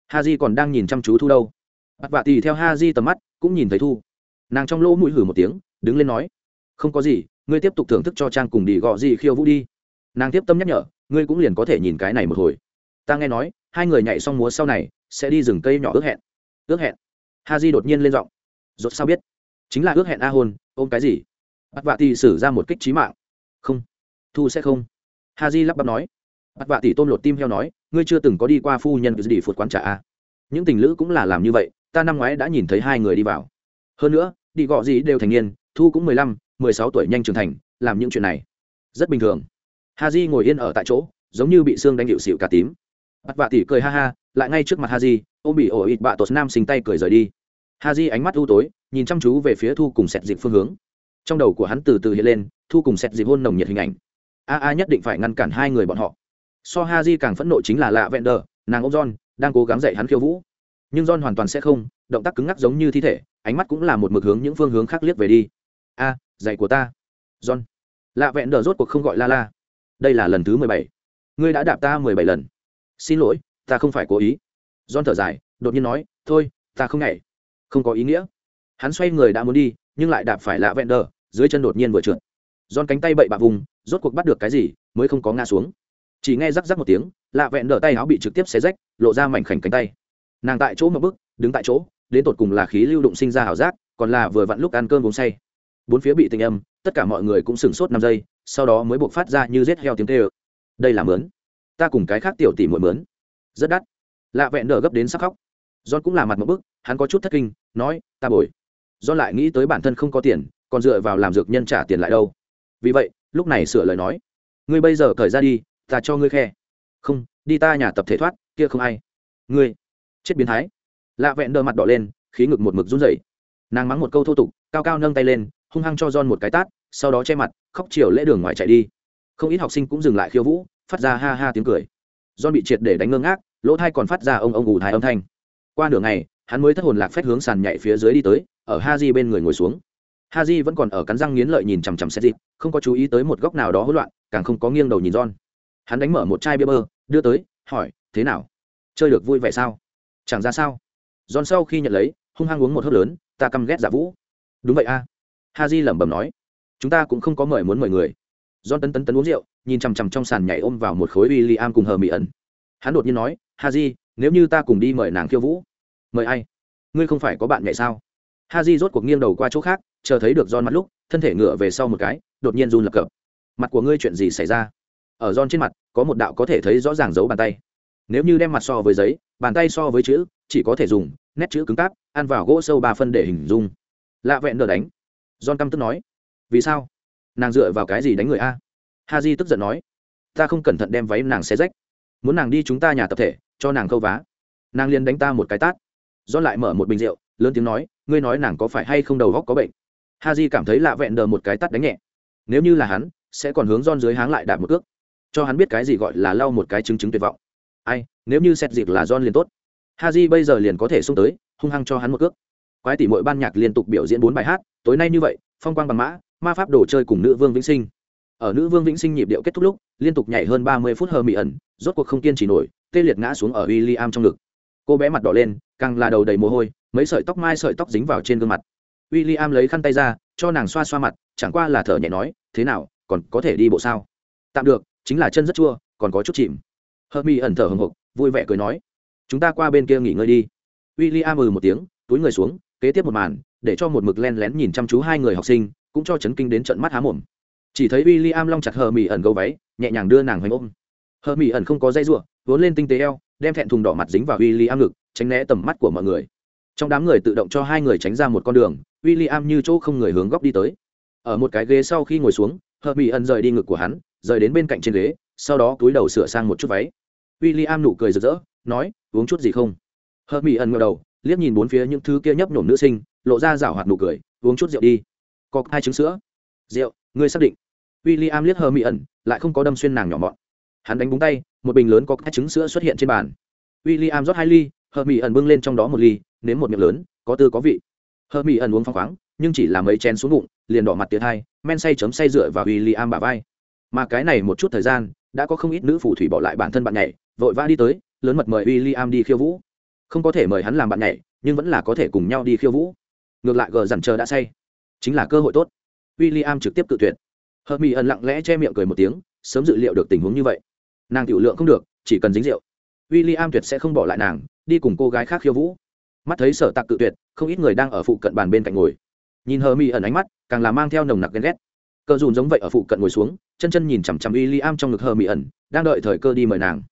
Ha di còn đang nhìn chăm chú thu đâu? Bát vạ tì theo ha di tầm mắt, cũng nhìn thấy thu. Nàng trong lỗ mũi hử một tiếng, đứng lên nói. Không có gì ngươi tiếp tục thưởng thức cho trang cùng đi gọ gì khiêu vũ đi. Nàng tiếp tâm nhắc nhở, ngươi cũng liền có thể nhìn cái này một hồi. Ta nghe nói, hai người nhảy xong múa sau này, sẽ đi rừng cây nhỏ ước hẹn. Ước hẹn. Ha di đột nhiên lên giọng. Rốt sao biết? Chính là ước hẹn a hôn ôm cái gì? Bắt vạ tỷ xử ra một kích trí mạng. Không. Thu sẽ không. Ha di lắp bắp nói. Bắt vạ tỷ tôn lột tim heo nói, ngươi chưa từng có đi qua phu nhân đi phụt quán trà a. Những tình lữ cũng là làm như vậy, ta năm ngoái đã nhìn thấy hai người đi vào. Hơn nữa, đi gọ gì đều thành niên, thu cũng mười lăm mười sáu tuổi nhanh trưởng thành làm những chuyện này. Rất bình thường. Haji ngồi yên ở tại chỗ giống như bị xương đánh hiệu xịu cả tím. Bắt vạ tỷ cười ha ha lại ngay trước mặt Haji, ôm bị ổ ịt bạ tột nam sinh tay cười rời đi. Haji ánh mắt u tối nhìn chăm chú về phía thu cùng sẹt dịp phương hướng. Trong đầu của hắn từ từ hiện lên thu cùng sẹt dịp hôn nồng nhiệt hình ảnh. A a nhất định phải ngăn cản hai người bọn họ. So Haji càng phẫn nộ chính là lạ vẹn đờ nàng ông john đang cố gắng dạy hắn khiêu vũ. Nhưng john hoàn toàn sẽ không động tác cứng ngắc giống như thi thể ánh mắt cũng là một mực hướng những phương hướng khác liếc về đi. A giày của ta john lạ vẹn đờ rốt cuộc không gọi la la đây là lần thứ mười bảy ngươi đã đạp ta mười bảy lần xin lỗi ta không phải cố ý John thở dài, đột nhiên nói, "Thôi, ta không nhảy." Không có ý nghĩa. Hắn xoay người đã muốn đi, nhưng lại đạp phải lạ vẹn đờ, dưới chân đột nhiên vừa trượt. John cánh tay bậy bạ vùng, rốt cuộc bắt được cái gì, mới không có ngã xuống. Chỉ nghe rắc rắc một tiếng, lạ vẹn đờ tay áo bị trực tiếp xé rách, lộ ra mảnh khảnh cánh tay. Nàng tại chỗ một bức, đứng tại chỗ, đến tột cùng là khí lưu động sinh ra ảo giác, còn là vừa vặn lúc ăn cơm uống say. Bốn phía bị tình âm, tất cả mọi người cũng sửng sốt năm giây, sau đó mới buộc phát ra như rết heo tiếng kêu. Đây là mướn. Ta cùng cái khác tiểu tỷ muội mướn. Rất đắt. Lạ vẹn đờ gấp đến sắc khóc. John cũng là mặt một bức hắn có chút thất kinh nói ta bồi. John lại nghĩ tới bản thân không có tiền còn dựa vào làm dược nhân trả tiền lại đâu. Vì vậy lúc này sửa lời nói ngươi bây giờ cởi ra đi ta cho ngươi khe. Không đi ta nhà tập thể thoát kia không ai. Ngươi. Chết biến thái. Lạ vẹn đờ mặt đỏ lên khí ngực một mực run rẩy. Nàng mắng một câu thô tục cao cao nâng tay lên hung hăng cho John một cái tát, sau đó che mặt, khóc chiều lễ đường ngoài chạy đi. Không ít học sinh cũng dừng lại khiêu vũ, phát ra ha ha tiếng cười. John bị triệt để đánh ngơ ngác, lỗ tai còn phát ra ông ông ù thai âm thanh. Qua nửa ngày, hắn mới thất hồn lạc phách hướng sàn nhảy phía dưới đi tới, ở Haji bên người ngồi xuống. Haji vẫn còn ở cắn răng nghiến lợi nhìn chằm chằm xét dịp không có chú ý tới một góc nào đó hỗn loạn, càng không có nghiêng đầu nhìn John. hắn đánh mở một chai bia bơ, đưa tới, hỏi, thế nào? Chơi được vui vẻ sao? Chẳng ra sao? John sau khi nhận lấy, hung hăng uống một hớp lớn, ta căm ghét giả vũ. Đúng vậy a. à ha di lẩm bẩm nói, chúng ta cũng không có mời muốn mời người. John tấn tấn tấn uống rượu, nhìn chằm chằm trong sàn nhảy ôm vào một khối w i l l i am cùng hờ mỹ ẩn. Hắn đột nhiên nói, ha di, nếu như ta cùng đi mời nàng khiêu vũ, mời ai? Ngươi không phải có bạn nhảy sao? Ha di rốt cuộc nghiêng đầu qua chỗ khác, chờ thấy được John mặt lúc, thân thể ngựa về sau một cái, đột nhiên run lập cập. Mặt của ngươi chuyện gì xảy ra? Ở John trên mặt, có một đạo có thể thấy rõ ràng dấu bàn tay. Nếu như đem mặt so với giấy, bàn tay so với chữ, chỉ có thể dùng nét chữ cứng cáp, ăn vào gỗ sâu ba phân để hình dung. Lạ vẹn đờ đánh John căm tức nói, vì sao? Nàng dựa vào cái gì đánh người a? Ha di tức giận nói, ta không cẩn thận đem váy nàng xé rách. Muốn nàng đi chúng ta nhà tập thể, cho nàng câu vá. Nàng liền đánh ta một cái tát. John lại mở một bình rượu, lớn tiếng nói, ngươi nói nàng có phải hay không đầu góc có bệnh? Ha j cảm thấy lạ vẹn đờ một cái tát đánh nhẹ. Nếu như là hắn, sẽ còn hướng don dưới háng lại đạp một cước. Cho hắn biết cái gì gọi là lau một cái chứng chứng tuyệt vọng. Ai, nếu như xét dịp là don liền tốt. Ha j bây giờ liền có thể xông tới, hung hăng cho hắn một cước. Quái tỷ mỗi ban nhạc liên tục biểu diễn bốn bài hát tối nay như vậy, phong quang bằng mã, ma pháp đồ chơi cùng nữ vương vĩnh sinh. Ở nữ vương vĩnh sinh nhịp điệu kết thúc lúc, liên tục nhảy hơn ba mươi phút hờ mị ẩn, rốt cuộc không kiên trì nổi, tê liệt ngã xuống ở w i l l i am trong ngực. Cô bé mặt đỏ lên, càng là đầu đầy mồ hôi, mấy sợi tóc mai sợi tóc dính vào trên gương mặt. W i l l i am lấy khăn tay ra, cho nàng xoa xoa mặt, chẳng qua là thở nhẹ nói, thế nào, còn có thể đi bộ sao? Tạm được, chính là chân rất chua, còn có chút chìm. Hờ mị ẩn thở hồng hộc vui vẻ cười nói, chúng ta qua bên kia nghỉ ngơi đi. W i l l i am ừ một tiếng, túi người xuống, kế tiếp một màn để cho một mực len lén nhìn chăm chú hai người học sinh, cũng cho chấn kinh đến trận mắt há mồm. Chỉ thấy w i l l i am long chặt hờ mỹ ẩn gấu váy, nhẹ nhàng đưa nàng hoành ôm. Hờ mỹ ẩn không có dây ruộng vốn lên tinh tế eo, đem thẹn thùng đỏ mặt dính vào w i l l i am ngực, tránh né tầm mắt của mọi người. Trong đám người tự động cho hai người tránh ra một con đường w i l l i am như chỗ không người hướng góc đi tới. Ở một cái ghế sau khi ngồi xuống, hờ mỹ ẩn rời đi ngực của hắn, rời đến bên cạnh trên ghế, sau đó túi đầu sửa sang một chút váy. W i l l i am nụ cười rực rỡ, nói, uống chút gì không? Hờ mỹ ẩn ngờ đầu, liếc nhìn bốn phía những thứ kia nhấp nhổm nữ sinh lộ ra rảo hoạt nụ cười, uống chút rượu đi. Có hai trứng sữa. Rượu, ngươi xác định. W i l l i am liếc hờ mỹ ẩn, lại không có đâm xuyên nàng nhỏ mọn. Hắn đánh búng tay, một bình lớn có hai trứng sữa xuất hiện trên bàn. W i l l i am rót hai ly hờ mỹ ẩn bưng lên trong đó một ly, nếm một miệng lớn, có tư có vị. Hờ mỹ ẩn uống phăng khoáng, nhưng chỉ là mấy chén xuống bụng, liền đỏ mặt tiệt hai, men say chấm say dựa vào w i l l i am bà vai. Mà cái này một chút thời gian, đã có không ít nữ phù thủy bỏ lại bản thân bạn nhảy, vội vã đi tới, lớn mật mời w i l l i am đi khiêu vũ. Không có thể mời hắn làm bạn nhảy, nhưng vẫn là có thể cùng nhau đi khiêu vũ ngược lại gờ dằn chờ đã say. Chính là cơ hội tốt. W i l l i am trực tiếp tự tuyệt. Hợp mỹ ẩn lặng lẽ che miệng cười một tiếng, sớm dự liệu được tình huống như vậy. Nàng tiểu lượng không được, chỉ cần dính rượu. W i l l i am tuyệt sẽ không bỏ lại nàng, đi cùng cô gái khác khiêu vũ. Mắt thấy sở tạc cự tuyệt, không ít người đang ở phụ cận bàn bên cạnh ngồi. Nhìn hờ mỹ ẩn ánh mắt, càng là mang theo nồng nặc ghen ghét. Cờ dùn giống vậy ở phụ cận ngồi xuống, chân chân nhìn chằm chằm w i l l i am trong ngực hờ mỹ ẩn đang đợi thời cơ đi mời nàng.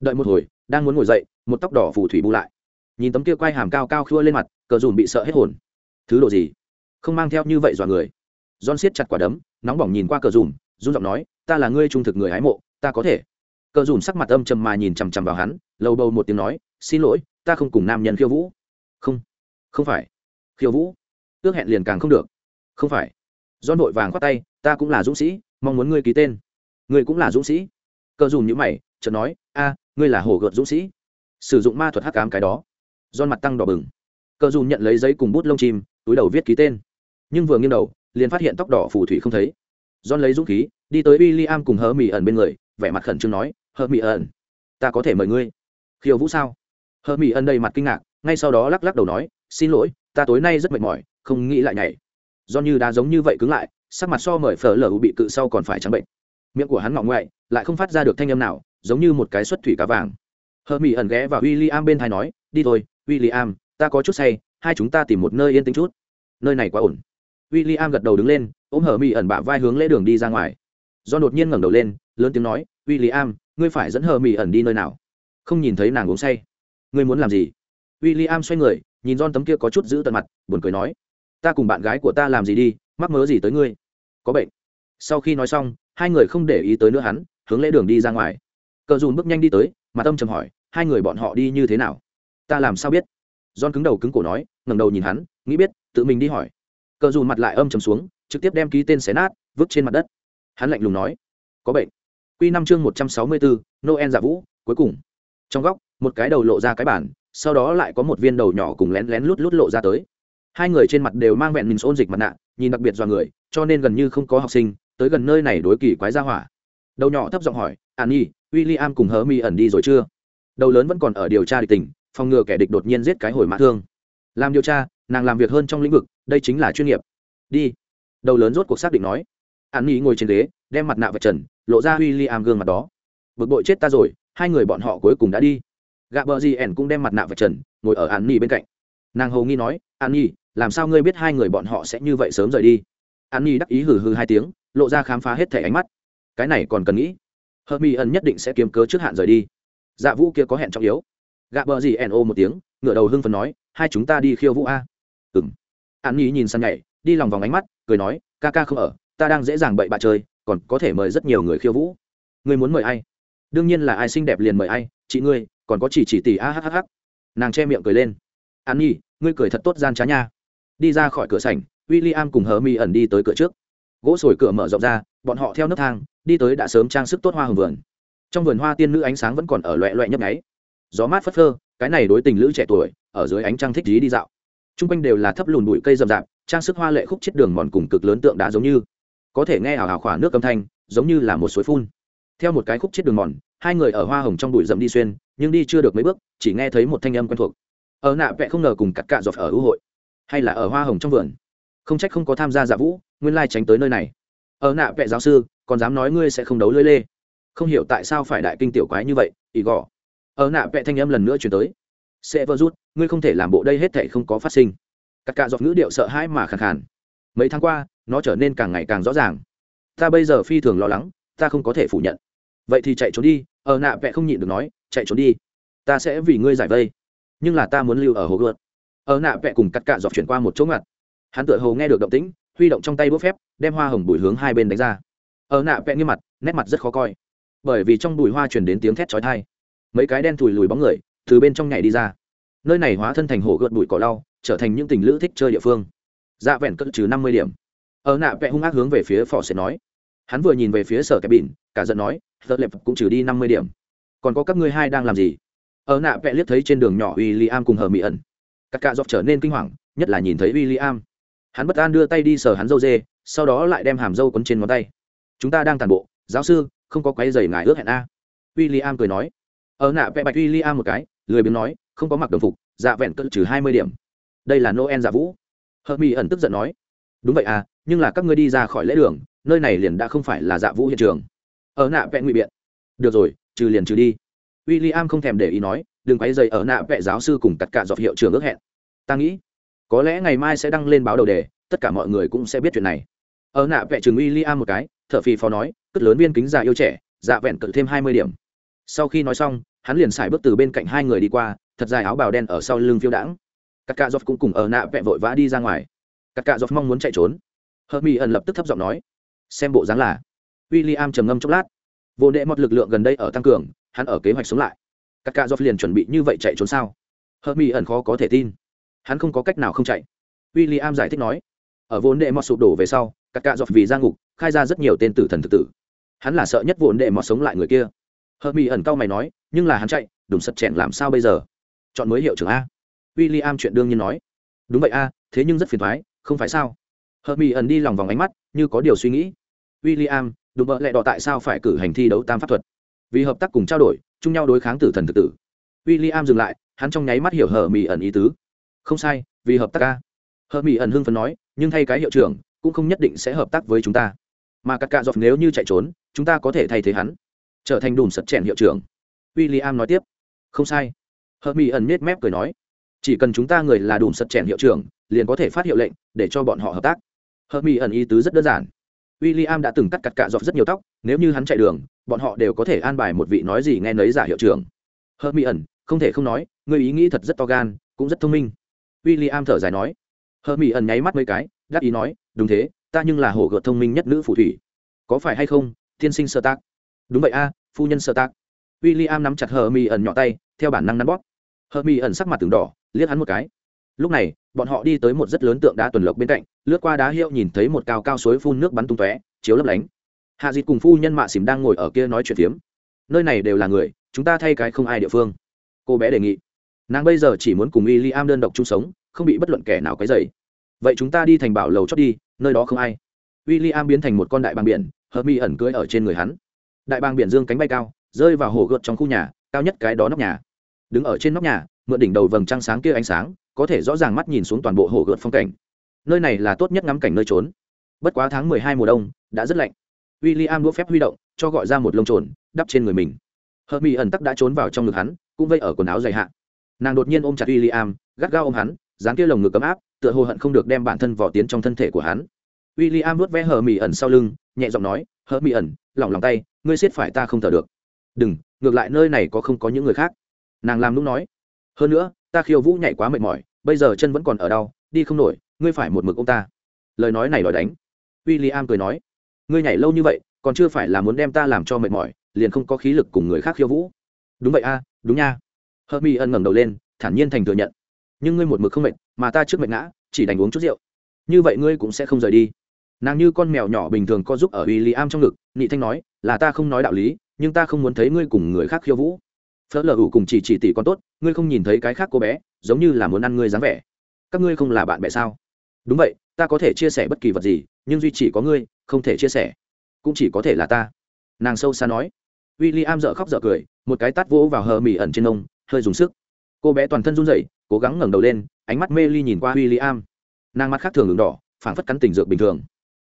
Đợi một hồi, đang muốn ngồi dậy, một tóc đỏ phù thủy bu lại. Nhìn tấm kia quay hàm cao cao khua lên mặt, cờ dùn bị sợ hết hồn thứ độ gì? Không mang theo như vậy dọa người. John siết chặt quả đấm, nóng bỏng nhìn qua cờ dùm, run giọng nói, ta là ngươi trung thực người hái mộ, ta có thể. Cờ dùm sắc mặt âm trầm mà nhìn chằm chằm vào hắn lâu bầu một tiếng nói, xin lỗi, ta không cùng nam nhân khiêu vũ. Không không phải. Khiêu vũ? Ước hẹn liền càng không được. Không phải. Do nội vàng khoát tay, ta cũng là dũng sĩ, mong muốn ngươi ký tên. Ngươi cũng là dũng sĩ? Cờ dùm nhữ mày, chợt nói, a, ngươi là hổ gợt dũng sĩ. Sử dụng ma thuật hắc cám cái đó. Do mặt tăng đỏ bừng. Cờ dùm nhận lấy giấy cùng bút lông chim túi đầu viết ký tên. Nhưng vừa nghiêng đầu, liền phát hiện tóc đỏ phù thủy không thấy. John lấy dũng khí, đi tới w i l l i am cùng hờ mỹ ẩn bên người, vẻ mặt khẩn trương nói, hờ mỹ ẩn, ta có thể mời ngươi. Khiêu vũ sao? Hờ mỹ ẩn đầy mặt kinh ngạc, ngay sau đó lắc lắc đầu nói, xin lỗi, ta tối nay rất mệt mỏi, không nghĩ lại nhảy. Do như đá giống như vậy cứng lại, sắc mặt so mời phở lở bị cự sau còn phải trắng bệnh. Miệng của hắn ngọng ngoại, lại không phát ra được thanh âm nào, giống như một cái xuất thủy cá vàng. Hờ mỹ ẩn ghé vào w i l l i am bên thai nói, đi thôi w i l l i am ta có chút say hai chúng ta tìm một nơi yên tĩnh chút. Nơi này quá ổn. W i l l i am gật đầu đứng lên ôm hở mỹ ẩn bạ vai hướng lễ đường đi ra ngoài. Do đột nhiên ngẩng đầu lên lớn tiếng nói w i l l i am ngươi phải dẫn hờ mỹ ẩn đi nơi nào? Không nhìn thấy nàng uống say. Ngươi muốn làm gì? W i l l i am xoay người nhìn don tấm kia có chút giữ tận mặt buồn cười nói ta cùng bạn gái của ta làm gì đi mắc mớ gì tới ngươi? Có bệnh. Sau khi nói xong hai người không để ý tới nữa hắn hướng lễ đường đi ra ngoài. Cờ dùn bước nhanh đi tới mà tâm trầm hỏi hai người bọn họ đi như thế nào? Ta làm sao biết? John cứng đầu cứng cổ nói, ngẩng đầu nhìn hắn, nghĩ biết, tự mình đi hỏi. Cờ dù mặt lại âm trầm xuống, trực tiếp đem ký tên xé nát, vứt trên mặt đất. Hắn lạnh lùng nói, có bệnh. Quy năm chương một trăm sáu mươi bốn, Noel giả vũ, cuối cùng. Trong góc, một cái đầu lộ ra cái bản, sau đó lại có một viên đầu nhỏ cùng lén lén lút lút lộ ra tới. Hai người trên mặt đều mang vẹn mình ôn dịch mặt nạ, nhìn đặc biệt dọa người, cho nên gần như không có học sinh tới gần nơi này đối kỳ quái ra hỏa. Đầu nhỏ thấp giọng hỏi, "An Nhi, William cùng Hermione ẩn đi rồi chưa?" Đầu lớn vẫn còn ở điều tra địch tình, phòng ngừa kẻ địch đột nhiên giết cái hồi mã thương làm điều tra, nàng làm việc hơn trong lĩnh vực, đây chính là chuyên nghiệp. Đi. Đầu lớn rốt cuộc xác định nói. An nhi ngồi trên ghế, đem mặt nạ vật trần, lộ ra w i l l i am gương mặt đó. Bực bội chết ta rồi, hai người bọn họ cuối cùng đã đi. Gạ bờ gì ẻn cũng đem mặt nạ vật trần, ngồi ở an nhi bên cạnh. Nàng hầu nghi nói an nhi làm sao ngươi biết hai người bọn họ sẽ như vậy sớm rời đi? An nhi đắc ý hừ hừ hai tiếng, lộ ra khám phá hết thẻ ánh mắt. Cái này còn cần nghĩ. Hợp mỹ ẩn nhất định sẽ kiếm cớ trước hạn rời đi. Dạ vũ kia có hẹn trọng yếu. Gạ bờ gì ẻn ô một tiếng ngựa đầu hưng phần nói, hai chúng ta đi khiêu vũ a. Ừng an nhi nhìn săn nhảy, đi lòng vòng ánh mắt, cười nói, ca ca không ở, ta đang dễ dàng bậy bạ chơi, còn có thể mời rất nhiều người khiêu vũ. Ngươi muốn mời ai? Đương nhiên là ai xinh đẹp liền mời ai, chị ngươi, còn có chỉ chỉ tỷ, a h h nàng che miệng cười lên. An nhi, ngươi cười thật tốt gian trá nha. Đi ra khỏi cửa sảnh w i l l i am cùng hờ mi ẩn đi tới cửa trước. Gỗ sồi cửa mở rộng ra, bọn họ theo nấc thang, đi tới đã sớm trang sức tốt hoa hồng vườn. Trong vườn hoa tiên nữ ánh sáng vẫn còn ở loẹ loẹ nhấp nháy. Gió mát phất phơ cái này đối tình lữ trẻ tuổi, ở dưới ánh trăng thích dí đi dạo. T r u n g quanh đều là thấp lùn bụi cây rậm rạp, trang sức hoa lệ khúc chết đường mòn cùng cực lớn tượng đá giống như. Có thể nghe hào hào khỏa nước âm thanh, giống như là một suối phun. Theo một cái khúc chết đường mòn, hai người ở hoa hồng trong bụi rậm đi xuyên, nhưng đi chưa được mấy bước, chỉ nghe thấy một thanh âm quen thuộc. Ở nạ vẽ không ngờ cùng cắt cạ dọc ở ưu hội, hay là ở hoa hồng trong vườn. Không trách không có tham gia giả vũ, nguyên lai tránh tới nơi này. Ở nạ vẽ giáo sư, còn dám nói ngươi sẽ không đấu lưỡi lê. Không hiểu tại sao phải đại kinh tiểu quái như vậy ý gò ở nạ vẽ thanh âm lần nữa chuyển tới. Sẽ vơ rút, ngươi không thể làm bộ đây hết thể không có phát sinh. Các cạ dọc ngữ điệu sợ hãi mà khàn khàn. Mấy tháng qua, nó trở nên càng ngày càng rõ ràng. Ta bây giờ phi thường lo lắng, ta không có thể phủ nhận. Vậy thì chạy trốn đi, ở nạ vẽ không nhịn được nói, chạy trốn đi. Ta sẽ vì ngươi giải vây. Nhưng là ta muốn lưu ở hồ gợt ở nạ vẽ cùng cắt cạ dọc chuyển qua một chỗ ngặt. Hắn tựa hồ nghe được động tĩnh, huy động trong tay bút phép, đem hoa hồng bùi hướng hai bên đánh ra. Ở nạ vẽ nghiêm mặt, nét mặt rất khó coi. Bởi vì trong bùi hoa chuyển đến tiếng thét chói tai mấy cái đen thùi lùi bóng người, từ bên trong nhảy đi ra. Nơi này hóa thân thành hồ gợt bụi cỏ lau, trở thành những tình lữ thích chơi địa phương. Dạ vẹn cất trừ năm mươi điểm. Ở nạ vẽ hung ác hướng về phía phò sẽ nói. Hắn vừa nhìn về phía sở kẹp bỉn, cả giận nói thợ lệp cũng trừ đi năm mươi điểm. Còn có các ngươi hai đang làm gì? Ở nạ vẽ liếc thấy trên đường nhỏ w i l l i am cùng hờ mỹ ẩn. Các cạ dọc trở nên kinh hoàng, nhất là nhìn thấy w i l l i am hắn bất an đưa tay đi sờ hắn dâu dê, sau đó lại đem hàm dâu quấn trên ngón tay. Chúng ta đang tàn bộ, giáo sư, không có quái dày ngài ước hẹn a. W i l l i am cười nói ở nạ vẽ bạch uy i một cái, lười biếng nói, không có mặc đồng phục dạ vẹn cỡ trừ hai mươi điểm. Đây là noel giả vũ. Hờ mỹ ẩn tức giận nói, đúng vậy à nhưng là các ngươi đi ra khỏi lễ đường, nơi này liền đã không phải là dạ vũ hiện trường. Ở nạ vẽ ngụy biện. Được rồi, trừ liền trừ đi. W i l l i am không thèm để ý nói, đừng quay dày ở nạ vẽ giáo sư cùng tất cả dọc hiệu trường ước hẹn. Ta nghĩ, có lẽ ngày mai sẽ đăng lên báo đầu đề, tất cả mọi người cũng sẽ biết chuyện này. Ở nạ vẽ trường w i l l i am một cái t h ở phì phò nói, cất lớn viên kính già yêu trẻ dạ vẹn cỡ thêm hai mươi điểm sau khi nói xong, hắn liền xài bước từ bên cạnh hai người đi qua, thật dài áo bào đen ở sau lưng phiêu đãng. Các cạ dọc cũng cùng ở nạ vẹ vội vã đi ra ngoài. Các cạ dọc mong muốn chạy trốn. Hờ mỹ ẩn lập tức thấp giọng nói, xem bộ dáng là. W i l l i am trầm ngâm chốc lát. Vô đệ mọt lực lượng gần đây ở tăng cường, hắn ở kế hoạch sống lại. Các cạ dọc liền chuẩn bị như vậy chạy trốn sao? Hờ mỹ ẩn khó có thể tin. Hắn không có cách nào không chạy. W i l l i am giải thích nói, ở vô đệ mọt sụp đổ về sau các cạ dọc vì ra ngục, khai ra rất nhiều tên tử thần thực tử. Hắn là sợ nhất vô đệ mọt sống lại người kia. Hợp mỹ ẩn cao mày nói, nhưng là hắn chạy đùng sật chèn làm sao bây giờ? Chọn mới hiệu trưởng a. W i l l i am chuyện đương nhiên nói, đúng vậy a, thế nhưng rất phiền thoái, không phải sao? Hợp mỹ ẩn đi lòng vòng ánh mắt, như có điều suy nghĩ. W i l l i am đùm bợ lẹ đỏ tại sao phải cử hành thi đấu tam pháp thuật? Vì hợp tác cùng trao đổi, chung nhau đối kháng tử thần thực tử. W i l l i am dừng lại, hắn trong nháy mắt hiểu hở mỹ ẩn ý tứ. Không sai, vì hợp tác ca Hợp mỹ ẩn hưng phấn nói, nhưng thay cái hiệu trưởng, cũng không nhất định sẽ hợp tác với chúng ta. Mà các cạ dọc nếu như chạy trốn, chúng ta có thể thay thế hắn trở thành đùm sật chèn hiệu trưởng. W i l l i am nói tiếp. Không sai. Hợp mỹ ẩn nết mép cười nói. Chỉ cần chúng ta người là đùm sật chèn hiệu trưởng, liền có thể phát hiệu lệnh để cho bọn họ hợp tác. Hợp mỹ ẩn ý tứ rất đơn giản. W i l l i am đã từng cắt cắt cạ dọc rất nhiều tóc, nếu như hắn chạy đường, bọn họ đều có thể an bài một vị nói gì nghe nấy giả hiệu trưởng. Hợp mỹ ẩn, không thể không nói, người ý nghĩ thật rất to gan, cũng rất thông minh. W i l l i am thở dài nói. Hợp mỹ ẩn nháy mắt mấy cái đáp ý nói, đúng thế, ta nhưng là hổ gợt thông minh nhất nữ phù thủy. Có phải hay không, tiên sinh sơ tác? Đúng vậy a, phu nhân sợ tác w i l l i am nắm chặt hờ mi ẩn nhỏ tay, theo bản năng nắn bóp. Hờ mi ẩn sắc mặt từng đỏ, liếc hắn một cái. Lúc này, bọn họ đi tới một rất lớn tượng đá tuần lộc bên cạnh, lướt qua đá hiệu nhìn thấy một cao cao suối phun nước bắn tung tóe, chiếu lấp lánh. Hạ dịt cùng phu nhân mạ xìm đang ngồi ở kia nói chuyện phiếm. Nơi này đều là người, chúng ta thay cái không ai địa phương. Cô bé đề nghị. Nàng bây giờ chỉ muốn cùng y li am đơn độc chung sống, không bị bất luận kẻ nào cái dày vậy chúng ta đi thành bảo lầu chót đi, nơi đó không ai. W i l l i am biến thành một con đại bàng biển hợp mi ẩn cưới ở trên người hắn đại bàng biển dương cánh bay cao, rơi vào hồ gợt trong khu nhà, cao nhất cái đó nóc nhà. Đứng ở trên nóc nhà, mượn đỉnh đầu vầng trăng sáng kia ánh sáng, có thể rõ ràng mắt nhìn xuống toàn bộ hồ gợt phong cảnh. Nơi này là tốt nhất ngắm cảnh nơi trốn. Bất quá tháng mười hai mùa đông, đã rất lạnh. W i l l i am đũa phép huy động, cho gọi ra một lông trồn, đắp trên người mình. Hợp mỹ ẩn tắc đã trốn vào trong ngực hắn, cũng vây ở quần áo dày hạ. Nàng đột nhiên ôm chặt w i l l i am gắt gao ôm hắn, dáng kia lồng ngực ấm áp, tựa hồ hận không được đem bản thân vỏ tiến trong thân thể của hắn. W i l l i am vuốt vẽ hờ mỹ ẩn sau lưng, nhẹ giọng nói hờ mỹ ẩn lỏng lòng tay, ngươi siết phải ta không thở được. Đừng, ngược lại nơi này có không có những người khác. Nàng làm lúc nói. Hơn nữa, ta khiêu vũ nhảy quá mệt mỏi, bây giờ chân vẫn còn ở đau, đi không nổi, ngươi phải một mực ông ta. Lời nói này đòi đánh. W i l l i am cười nói. Ngươi nhảy lâu như vậy, còn chưa phải là muốn đem ta làm cho mệt mỏi, liền không có khí lực cùng người khác khiêu vũ. Đúng vậy a, đúng nha. Hơ mi ân ngẩng đầu lên, thản nhiên thành thừa nhận. Nhưng ngươi một mực không mệt, mà ta trước mệt ngã, chỉ đành uống chút rượu. Như vậy ngươi cũng sẽ không rời đi nàng như con mèo nhỏ bình thường có giúp ở w i l l i am trong ngực, nị thanh nói, là ta không nói đạo lý, nhưng ta không muốn thấy ngươi cùng người khác khiêu vũ. Phớt lờ ủ cùng chỉ chỉ tỷ con tốt, ngươi không nhìn thấy cái khác cô bé, giống như là muốn ăn ngươi dáng vẻ. Các ngươi không là bạn bè sao? Đúng vậy, ta có thể chia sẻ bất kỳ vật gì, nhưng duy chỉ có ngươi, không thể chia sẻ, cũng chỉ có thể là ta. Nàng sâu xa nói. W i l l i am dợ khóc dợ cười, một cái tát vỗ vào hờ mỉ ẩn trên ông, hơi dùng sức. Cô bé toàn thân run rẩy, cố gắng ngẩng đầu lên, ánh mắt mê ly nhìn qua w i l l i am nàng mắt khác thường đường đỏ, phảng phất cắn tình dược bình thường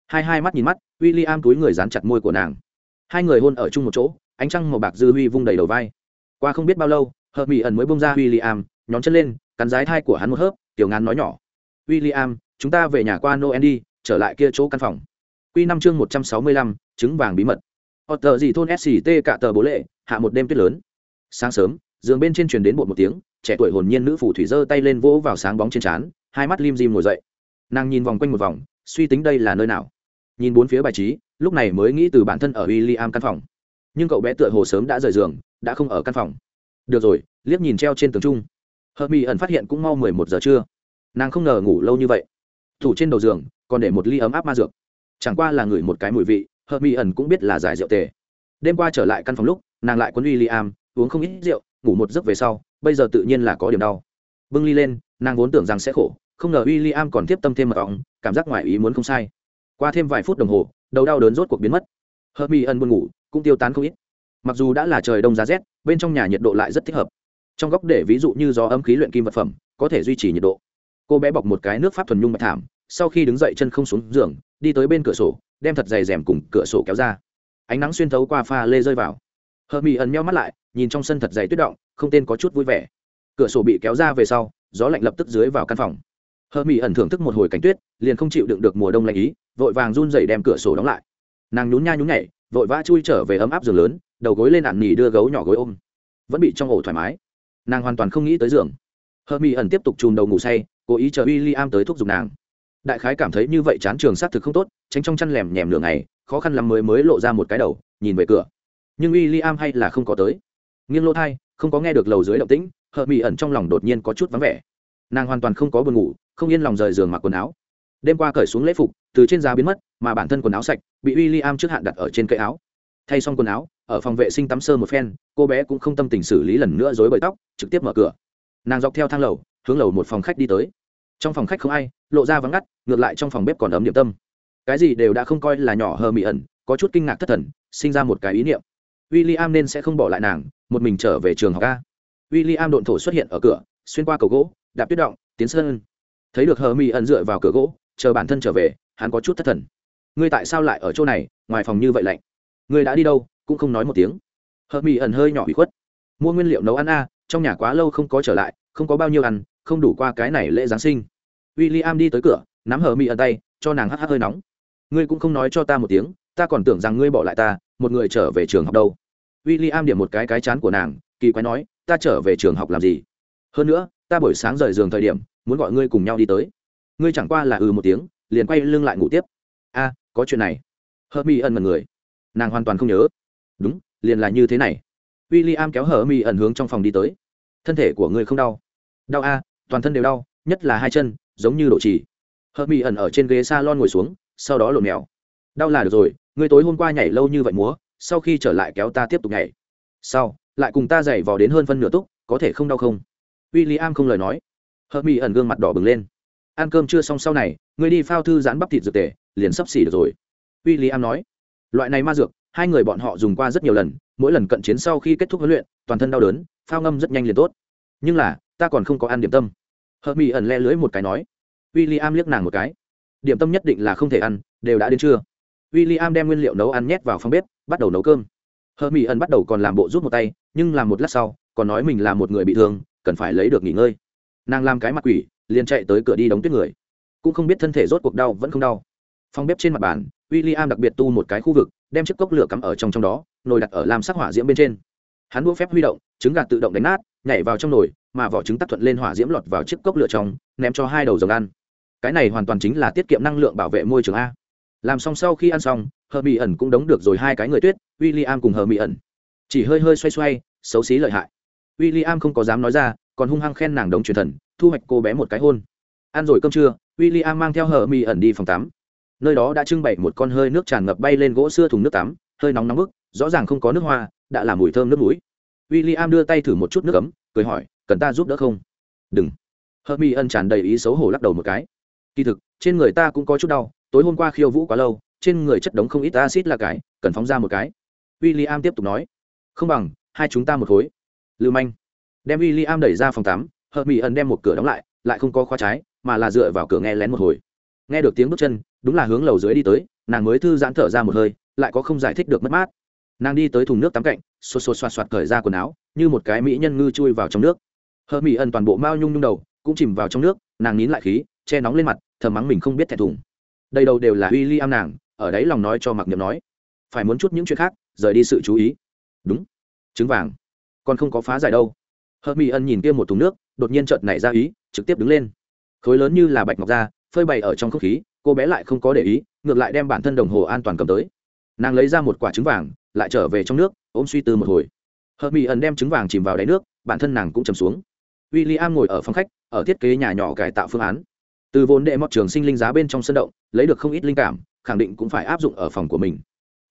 hai hai mắt nhìn mắt w i l l i am túi người dán chặt môi của nàng. Hai người hôn ở chung một chỗ, ánh trăng màu bạc dư huy vung đầy đầu vai. Qua không biết bao lâu, hợp mỹ ẩn mới bông ra w i l l i am nhón chân lên, cắn rái thai của hắn một hớp, tiểu ngán nói nhỏ. W i l l i am chúng ta về nhà qua noel đi, trở lại kia chỗ căn phòng. Q năm chương một trăm sáu mươi lăm, trứng vàng bí mật. Họ tờ gì thôn sct cả tờ bố lệ, hạ một đêm tuyết lớn. Sáng sớm, giường bên trên truyền đến bột một tiếng, trẻ tuổi hồn nhiên nữ phủ thủy giơ tay lên vỗ vào sáng bóng trên trán, hai mắt lim dim ngồi dậy. Nàng nhìn vòng quanh một vòng, suy tính đây là nơi nào nhìn bốn phía bài trí, lúc này mới nghĩ từ bản thân ở w i l l i am căn phòng. Nhưng cậu bé tựa hồ sớm đã rời giường, đã không ở căn phòng. Được rồi, liếc nhìn treo trên tường trung Hermione mỹ ẩn phát hiện cũng mau mười một giờ trưa. Nàng không ngờ ngủ lâu như vậy. Thủ trên đầu giường, còn để một ly ấm áp ma dược. Chẳng qua là ngửi một cái mùi vị, Hermione mỹ ẩn cũng biết là giải rượu tề. Đêm qua trở lại căn phòng lúc, nàng lại quấn William am uống không ít rượu, ngủ một giấc về sau, bây giờ tự nhiên là có điểm đau. Bưng ly lên, nàng vốn tưởng rằng sẽ khổ, không ngờ w i l l i am còn tiếp tâm thêm mật ong, cảm giác ngoài ý muốn không sai qua thêm vài phút đồng hồ, đầu đau đớn rốt cuộc biến mất. Hờ mỹ ẩn buồn ngủ, cũng tiêu tán không ít. Mặc dù đã là trời đông giá rét, bên trong nhà nhiệt độ lại rất thích hợp. Trong góc để ví dụ như gió ấm khí luyện kim vật phẩm, có thể duy trì nhiệt độ. Cô bé bọc một cái nước pháp thuần nhung bạch thảm, sau khi đứng dậy chân không xuống giường, đi tới bên cửa sổ, đem thật dày rèm cùng cửa sổ kéo ra. Ánh nắng xuyên thấu qua pha lê rơi vào. Hờ mỹ ẩn meo mắt lại, nhìn trong sân thật dày tuyết động, không tên có chút vui vẻ. Cửa sổ bị kéo ra về sau, gió lạnh lập tức dưới vào căn phòng hờ mỹ ẩn thưởng thức một hồi cảnh tuyết, liền không chịu đựng được mùa đông lạnh ý, vội vàng run dậy đem cửa sổ đóng lại. Nàng nhún nha nhún nhảy, vội vã chui trở về ấm áp giường lớn, đầu gối lên ạn nỉ đưa gấu nhỏ gối ôm. Vẫn bị trong ổ thoải mái. Nàng hoàn toàn không nghĩ tới giường. Hờ mỹ ẩn tiếp tục chùm đầu ngủ say, cố ý chờ w i l l i am tới thúc giục nàng. Đại khái cảm thấy như vậy chán trường xác thực không tốt, tránh trong chăn lèm nhèm nửa ngày, khó khăn lắm mới mới lộ ra một cái đầu, nhìn về cửa. Nhưng w i l l i am hay là không có tới. Nghiêng lỗ thai, không có nghe được lầu dưới động tĩnh, hờ mỹ ẩn trong lòng đột nhiên có chút vắng vẻ. Nàng hoàn toàn không có buồn ngủ không yên lòng rời giường mặc quần áo. Đêm qua cởi xuống lễ phục, từ trên giá biến mất, mà bản thân quần áo sạch, bị w i l l i am trước hạn đặt ở trên cây áo. Thay xong quần áo, ở phòng vệ sinh tắm sơ một phen, cô bé cũng không tâm tình xử lý lần nữa dối bời tóc, trực tiếp mở cửa. Nàng dọc theo thang lầu, hướng lầu một phòng khách đi tới. Trong phòng khách không ai, lộ ra vắng ngắt, ngược lại trong phòng bếp còn ấm điểm tâm. Cái gì đều đã không coi là nhỏ hờ mị ẩn, có chút kinh ngạc thất thần, sinh ra một cái ý niệm. W i l l i am nên sẽ không bỏ lại nàng, một mình trở về trường học ca w i l l i am độn thổ xuất hiện ở cửa, xuyên qua cầu gỗ, đạp tuyết động, tiến sơn thấy được hờ mị ẩn dựa vào cửa gỗ, chờ bản thân trở về, hắn có chút thất thần. Ngươi tại sao lại ở chỗ này, ngoài phòng như vậy lạnh? Ngươi đã đi đâu, cũng không nói một tiếng. Hờ mị ẩn hơi nhỏ bị khuất. Mua nguyên liệu nấu ăn a, trong nhà quá lâu không có trở lại, không có bao nhiêu ăn, không đủ qua cái này lễ giáng sinh. W i l l i am đi tới cửa, nắm hờ mị ẩn tay, cho nàng hắt hắc hơi nóng. Ngươi cũng không nói cho ta một tiếng, ta còn tưởng rằng ngươi bỏ lại ta, một người trở về trường học đâu. W i l l i am điểm một cái cái chán của nàng, kỳ quái nói, ta trở về trường học làm gì? Hơn nữa, ta buổi sáng rời giường thời điểm muốn gọi ngươi cùng nhau đi tới. Ngươi chẳng qua là ừ một tiếng, liền quay lưng lại ngủ tiếp. A, có chuyện này. Hờ mi ẩn mật người. Nàng hoàn toàn không nhớ. Đúng, liền là như thế này. W i l l i am kéo hờ mi ẩn hướng trong phòng đi tới. Thân thể của ngươi không đau? Đau a, toàn thân đều đau, nhất là hai chân, giống như độ trì. Hờ mi ẩn ở trên ghế s a lon ngồi xuống, sau đó lộn mèo đau là được rồi, ngươi tối hôm qua nhảy lâu như vậy múa, sau khi trở lại kéo ta tiếp tục nhảy. Sau, lại cùng ta dày vò đến hơn phân nửa túc, có thể không đau không? W i l l i am không lời nói. Hợp Mỹ ẩn gương mặt đỏ bừng lên. Ăn cơm chưa xong sau này, người đi phao thư giãn bắp thịt dược tề, liền sắp xỉ được rồi. W i l l i am nói, loại này ma dược, hai người bọn họ dùng qua rất nhiều lần, mỗi lần cận chiến sau khi kết thúc huấn luyện, toàn thân đau đớn, phao ngâm rất nhanh liền tốt. Nhưng là, ta còn không có ăn điểm tâm. Hợp mỹ ẩn le lưới một cái nói. W i l l i am liếc nàng một cái. Điểm tâm nhất định là không thể ăn, đều đã đến trưa. W i l l i am đem nguyên liệu nấu ăn nhét vào phòng bếp, bắt đầu nấu cơm. Hợp mỹ ẩn bắt đầu còn làm bộ rút một tay, nhưng làm một lát sau, còn nói mình là một người bị thương, cần phải lấy được nghỉ ngơi nàng làm cái mặt quỷ, liền chạy tới cửa đi đóng tuyết người. Cũng không biết thân thể rốt cuộc đau vẫn không đau. Phòng bếp trên mặt bàn w i l l i am đặc biệt tu một cái khu vực, đem chiếc cốc lửa cắm ở trong trong đó, nồi đặt ở làm sắc hỏa diễm bên trên. Hắn đũa phép huy động, trứng gà tự động đánh nát, nhảy vào trong nồi, mà vỏ trứng tắt thuận lên hỏa diễm lọt vào chiếc cốc lửa trong, ném cho hai đầu rồng ăn. Cái này hoàn toàn chính là tiết kiệm năng lượng bảo vệ môi trường a. Làm xong sau khi ăn xong hờ mỹ ẩn cũng đóng được rồi hai cái người tuyết w i l l i am cùng hờ mỹ ẩn. Chỉ hơi hơi xoay xoay, xấu xí lợi hại. W i l l i am không có dám nói ra còn hung hăng khen nàng đống truyền thần, thu hoạch cô bé một cái hôn. Ăn rồi cơm trưa w i l l i am mang theo hờ mỹ ẩn đi phòng tắm. Nơi đó đã trưng bày một con hơi nước tràn ngập bay lên gỗ xưa thùng nước tắm, hơi nóng nóng bức, rõ ràng không có nước hoa, đã làm mùi thơm nước mũi. W i l l i am đưa tay thử một chút nước ấm, cười hỏi, cần ta giúp đỡ không? Đừng. Hờ mỹ ẩn tràn đầy ý xấu hổ lắc đầu một cái. Kỳ thực, trên người ta cũng có chút đau, tối hôm qua khiêu vũ quá lâu, trên người chất đống không ít acid là cái, cần phóng ra một cái. W i l l i am tiếp tục nói, không bằng, hai chúng ta một khối. Lưu manh đem w i l l i am đẩy ra phòng tắm, hợp mỹ ẩn đem một cửa đóng lại lại không có khóa trái, mà là dựa vào cửa nghe lén một hồi. Nghe được tiếng bước chân, đúng là hướng lầu dưới đi tới, nàng mới thư giãn thở ra một hơi, lại có không giải thích được mất mát. Nàng đi tới thùng nước tắm cạnh, xô xô xoạt xoạt cởi ra quần áo, như một cái mỹ nhân ngư chui vào trong nước. Hờ mỹ ẩn toàn bộ mao nhung nhung đầu, cũng chìm vào trong nước, nàng nín lại khí, che nóng lên mặt, thầm mắng mình không biết thẹn thùng. Đây đầu đều là w i l l i am nàng, ở đấy lòng nói cho mặc niệm nói. Phải muốn chút những chuyện khác, rời đi sự chú ý. Đúng. Trứng vàng. Còn không có phá giải đâu hờ mỹ ẩn nhìn kia một thùng nước, đột nhiên chợt nảy ra ý, trực tiếp đứng lên. Khối lớn như là bạch ngọc da, phơi bày ở trong không khí, cô bé lại không có để ý, ngược lại đem bản thân đồng hồ an toàn cầm tới. Nàng lấy ra một quả trứng vàng, lại trở về trong nước, ôm suy tư một hồi. Hợp mỹ ẩn đem trứng vàng chìm vào đáy nước, bản thân nàng cũng chầm xuống. W i l l i am ngồi ở phòng khách, ở thiết kế nhà nhỏ cải tạo phương án. Từ vốn đệ mọt trường sinh linh giá bên trong sân động, lấy được không ít linh cảm, khẳng định cũng phải áp dụng ở phòng của mình.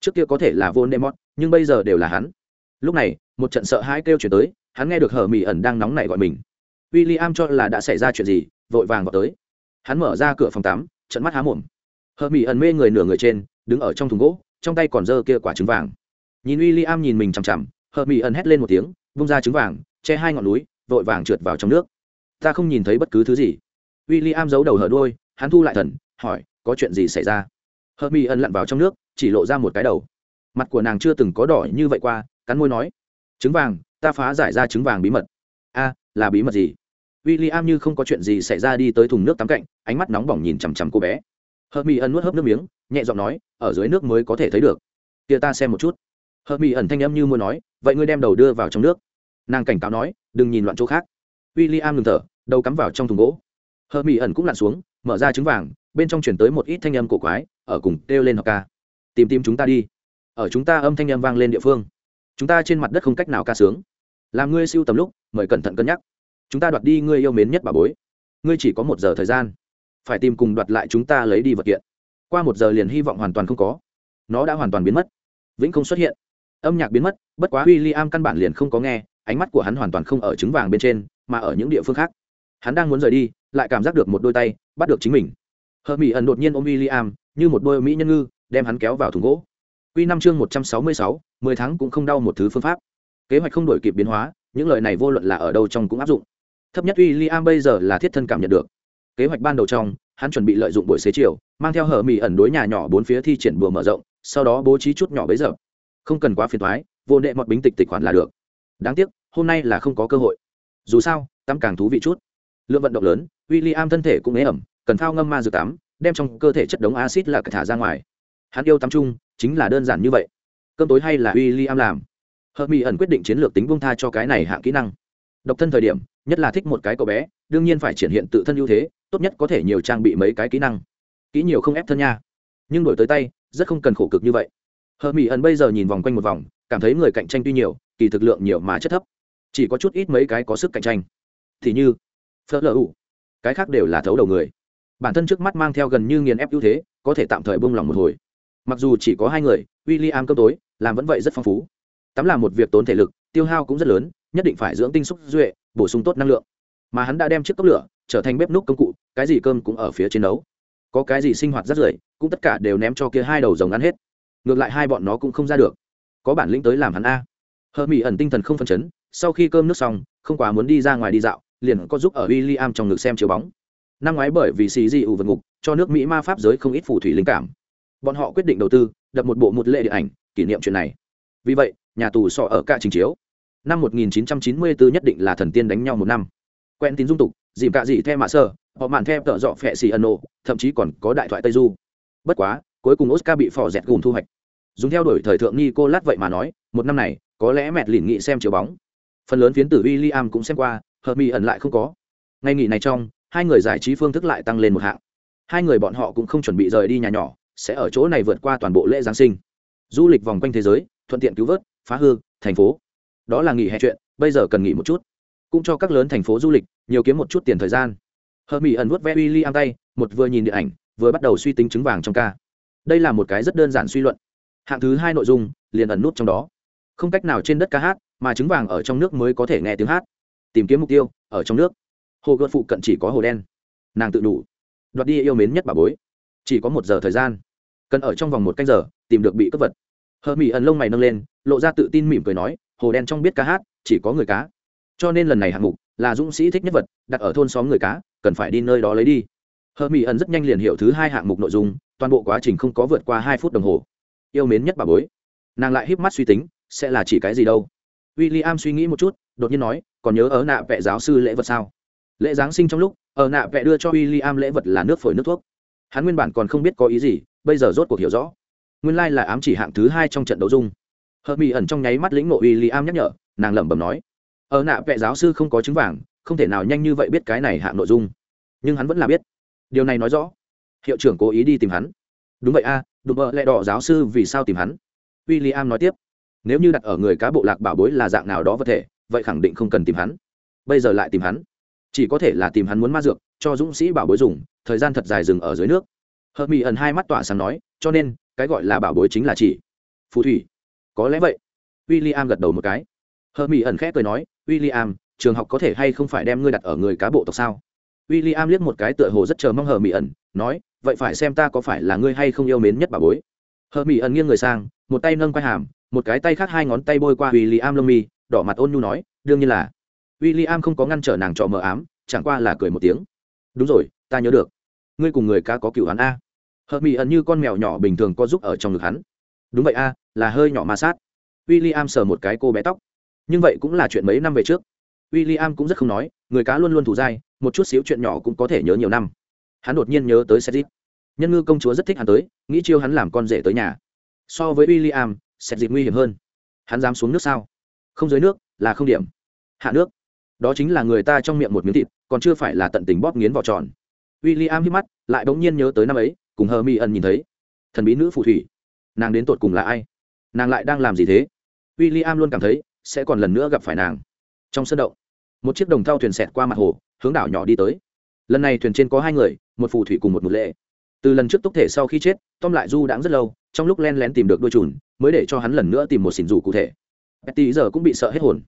Trước kia có thể là vốn đệ mọt, nhưng bây giờ đều là hắn. Lúc này, một trận sợ hãi kêu chuyển tới hắn nghe được hờ mỹ ẩn đang nóng nảy gọi mình. W i l l i am cho là đã xảy ra chuyện gì, vội vàng vào tới. Hắn mở ra cửa phòng tắm trận mắt há mồm. Hờ mỹ ẩn mê người nửa người trên, đứng ở trong thùng gỗ, trong tay còn dơ kia quả trứng vàng. Nhìn w i l l i am nhìn mình chằm chằm, hờ mỹ ẩn hét lên một tiếng, vung ra trứng vàng, che hai ngọn núi, vội vàng trượt vào trong nước. Ta không nhìn thấy bất cứ thứ gì. W i l l i am giấu đầu hở đôi hắn thu lại thần, hỏi, có chuyện gì xảy ra? Hờ mỹ ẩn lặn vào trong nước, chỉ lộ ra một cái đầu. Mặt của nàng chưa từng có đỏ như vậy qua, cắn môi nói, trứng vàng ta phá giải ra trứng vàng bí mật. A, là bí mật gì? W i l l i am như không có chuyện gì xảy ra đi tới thùng nước tắm cạnh, ánh mắt nóng bỏng nhìn chằm chằm cô bé. Hờ mỹ ẩn nuốt hớp nước miếng, nhẹ giọng nói, ở dưới nước mới có thể thấy được. Kia ta xem một chút. Hờ mỹ ẩn thanh âm như muốn nói, vậy ngươi đem đầu đưa vào trong nước. Nàng cảnh cáo nói, đừng nhìn loạn chỗ khác. W i l l i am ngừng thở, đầu cắm vào trong thùng gỗ. Hờ mỹ ẩn cũng lặn xuống, mở ra trứng vàng, bên trong chuyển tới một ít thanh âm cổ quái, ở cùng kêu lên học ca. Tìm tìm chúng ta đi. Ở chúng ta âm thanh âm vang lên địa phương chúng ta trên mặt đất không cách nào ca sướng. Làm ngươi siêu tầm lúc, mời cẩn thận cân nhắc. Chúng ta đoạt đi ngươi yêu mến nhất bà bối. Ngươi chỉ có một giờ thời gian. Phải tìm cùng đoạt lại chúng ta lấy đi vật kiện. Qua một giờ liền hy vọng hoàn toàn không có. Nó đã hoàn toàn biến mất. Vĩnh không xuất hiện. Âm nhạc biến mất, bất quá w i l l i am căn bản liền không có nghe, ánh mắt của hắn hoàn toàn không ở trứng vàng bên trên, mà ở những địa phương khác. Hắn đang muốn rời đi, lại cảm giác được một đôi tay bắt được chính mình. Hờ mỹ ẩn đột nhiên ôm w i l l i am như một đôi mỹ nhân ngư, đem hắn kéo vào thùng gỗ. Q năm chương một trăm sáu mươi sáu mười tháng cũng không đau một thứ phương pháp. Kế hoạch không đổi kịp biến hóa, những lời này vô luận là ở đâu trong cũng áp dụng. Thấp nhất w i bây giờ là thiết thân cảm nhận được. Kế hoạch ban đầu trong, hắn chuẩn bị lợi dụng buổi xế chiều, mang theo hở mỹ ẩn đối nhà nhỏ bốn phía thi triển bùa mở rộng, sau đó bố trí chút nhỏ bấy giờ. Không cần quá phiền thoái vô nệ mọt bính tịch tịch khoản là được. Đáng tiếc, hôm nay là không có cơ hội. Dù sao, tắm càng thú vị chút. Lượng vận động lớn w i l l i am thân thể cũng ế ẩm, cần phao ngâm ma dược tắm, đem trong cơ thể chất đống acid là thả ra ngoài. Hắn yêu tắm chung, chính là đơn giản như vậy cơm tối hay là w i l l i am làm? Hợp mỹ ẩn quyết định chiến lược tính bông tha cho cái này hạng kỹ năng. Độc thân thời điểm, nhất là thích một cái cậu bé, đương nhiên phải triển hiện tự thân ưu thế, tốt nhất có thể nhiều trang bị mấy cái kỹ năng. Kỹ nhiều không ép thân nha. Nhưng đổi tới tay, rất không cần khổ cực như vậy. Hợp mỹ ẩn bây giờ nhìn vòng quanh một vòng, cảm thấy người cạnh tranh tuy nhiều, kỳ thực lượng nhiều mà chất thấp. Chỉ có chút ít mấy cái có sức cạnh tranh. Thì như phớt lờ ủ, cái khác đều là thấu đầu người. Bản thân trước mắt mang theo gần như nghiền ép ưu thế, có thể tạm thời bông lòng một hồi mặc dù chỉ có hai người w i l l i am cơm tối, làm vẫn vậy rất phong phú. Tắm là một việc tốn thể lực, tiêu hao cũng rất lớn, nhất định phải dưỡng tinh xúc duệ, bổ sung tốt năng lượng. Mà hắn đã đem chiếc cốc lửa trở thành bếp núc công cụ, cái gì cơm cũng ở phía trên nấu. Có cái gì sinh hoạt rất rưởi, cũng tất cả đều ném cho kia hai đầu rồng ăn hết. Ngược lại hai bọn nó cũng không ra được. Có bản lĩnh tới làm hắn a. Hờ mỹ ẩn tinh thần không phân chấn, sau khi cơm nước xong, không quá muốn đi ra ngoài đi dạo, liền có giúp ở w i l l i am trong ngực xem chiếu bóng. Năm ngoái bởi vì xì di ủ vượt ngục, cho nước mỹ ma pháp giới không ít phù thủy linh cảm bọn họ quyết định đầu tư, đập một bộ một lệ điện ảnh, kỷ niệm chuyện này. Vì vậy, nhà tù sọ ở cả trình chiếu. Năm 1994 nhất định là thần tiên đánh nhau một năm. Quen tín dung tục, dìm cạ gì theo mạ sơ, họ màn theo tợ dọ phẹ xì ân nộ, thậm chí còn có đại thoại tây du. Bất quá, cuối cùng oscar bị phỏ dẹt gùm thu hoạch. Dùng theo đuổi thời thượng nico lát vậy mà nói, một năm này, có lẽ mẹt lìn nghị xem chiếu bóng. Phần lớn phiến tử w i l l i am cũng xem qua, hợp mỹ ẩn lại không có. Ngày nghỉ này trong, hai người giải trí phương thức lại tăng lên một hạng. Hai người bọn họ cũng không chuẩn bị rời đi nhà nhỏ sẽ ở chỗ này vượt qua toàn bộ lễ giáng sinh. Du lịch vòng quanh thế giới, thuận tiện cứu vớt, phá hư, thành phố. Đó là nghỉ hè chuyện, bây giờ cần nghỉ một chút. Cũng cho các lớn thành phố du lịch, nhiều kiếm một chút tiền thời gian. Hờ mỹ ẩn vuốt ve w i l l i am tay, một vừa nhìn điện ảnh, vừa bắt đầu suy tính trứng vàng trong ca. Đây là một cái rất đơn giản suy luận. Hạng thứ hai nội dung, liền ẩn nút trong đó. Không cách nào trên đất ca hát, mà trứng vàng ở trong nước mới có thể nghe tiếng hát. Tìm kiếm mục tiêu, ở trong nước. Hồ gợt phụ cận chỉ có hồ đen. Nàng tự đủ. Đoạt đi yêu mến nhất bà bối chỉ có một giờ thời gian. Cần ở trong vòng một canh giờ, tìm được bị cướp vật. Hờ mỹ ẩn lông mày nâng lên, lộ ra tự tin mỉm cười nói, hồ đen trong biết ca hát, chỉ có người cá. Cho nên lần này hạng mục là dũng sĩ thích nhất vật, đặt ở thôn xóm người cá, cần phải đi nơi đó lấy đi. Hờ mỹ ẩn rất nhanh liền hiểu thứ hai hạng mục nội dung, toàn bộ quá trình không có vượt qua hai phút đồng hồ. Yêu mến nhất bà bối. Nàng lại híp mắt suy tính, sẽ là chỉ cái gì đâu. W i l l i am suy nghĩ một chút, đột nhiên nói, còn nhớ ở nạ vẽ giáo sư lễ vật sao? Lễ giáng sinh trong lúc, ở nạ vẽ đưa cho w i l l i am lễ vật là nước phổi nước thuốc hắn nguyên bản còn không biết có ý gì bây giờ rốt cuộc hiểu rõ. Nguyên lai là ám chỉ hạng thứ hai trong trận đấu dung. Hợp mỹ ẩn trong nháy mắt lĩnh nộ uy i am nhắc nhở nàng lẩm bẩm nói ở nạ vệ giáo sư không có chứng vàng không thể nào nhanh như vậy biết cái này hạng nội dung. Nhưng hắn vẫn là biết. Điều này nói rõ hiệu trưởng cố ý đi tìm hắn. Đúng vậy a à, đùm bợ lẹ đỏ giáo sư vì sao tìm hắn? W i l l i am nói tiếp nếu như đặt ở người cá bộ lạc bảo bối là dạng nào đó vật thể vậy khẳng định không cần tìm hắn. Bây giờ lại tìm hắn chỉ có thể là tìm hắn muốn ma dược, cho dũng sĩ bảo bối dùng, thời gian thật dài dừng ở dưới nước. Hợp mỹ ẩn hai mắt tỏa sáng nói, cho nên, cái gọi là bảo bối chính là chỉ. Phù thủy. Có lẽ vậy. W i l l i am gật đầu một cái. Hợp mỹ ẩn khẽ cười nói w i l l i am trường học có thể hay không phải đem ngươi đặt ở người cá bộ tộc sao? W i l l i am liếc một cái tựa hồ rất chờ mong hờ mỹ ẩn, nói, vậy phải xem ta có phải là ngươi hay không yêu mến nhất bà bối. Hờ mỹ ẩn nghiêng người sang, một tay nâng quai hàm, một cái tay khác hai ngón tay bôi qua w i l l i am lông mi, đỏ mặt ôn nhu nói, đương nhiên là w i l l i am không có ngăn trở nàng trò mờ ám, chẳng qua là cười một tiếng. Đúng rồi, ta nhớ được. Ngươi cùng người ca có cựu hắn a. Hợp mỹ ẩn như con mèo nhỏ bình thường có giúp ở trong ngực hắn. Đúng vậy a, là hơi nhỏ ma sát. W i l l i am sờ một cái cô bé tóc. Nhưng vậy cũng là chuyện mấy năm về trước. W i l l i am cũng rất không nói, người cá luôn luôn thủ dai, một chút xíu chuyện nhỏ cũng có thể nhớ nhiều năm. Hắn đột nhiên nhớ tới sedip nhân ngư công chúa rất thích hắn tới, nghĩ chiêu hắn làm con rể tới nhà. So với w i l l i am sedip nguy hiểm hơn. Hắn dám xuống nước sao? Không dưới nước, là không điểm. Hạ nước đó chính là người ta trong miệng một miếng thịt, còn chưa phải là tận tình bóp nghiến vỏ tròn. W i l l i am hít mắt, lại bỗng nhiên nhớ tới năm ấy, cùng hờ mi ẩn nhìn thấy. Thần bí nữ phù thủy. Nàng đến tột cùng là ai? Nàng lại đang làm gì thế? W i l l i am luôn cảm thấy, sẽ còn lần nữa gặp phải nàng. Trong sân động, một chiếc đồng thau thuyền xẹt qua mặt hồ, hướng đảo nhỏ đi tới. Lần này thuyền trên có hai người, một phù thủy cùng một một lệ. Từ lần trước túc thể sau khi chết, tom lại du đãng rất lâu, trong lúc len lén tìm được đôi chùn, mới để cho hắn lần nữa tìm một xỉn rủ cụ thể. Betty giờ cũng bị sợ hết hồn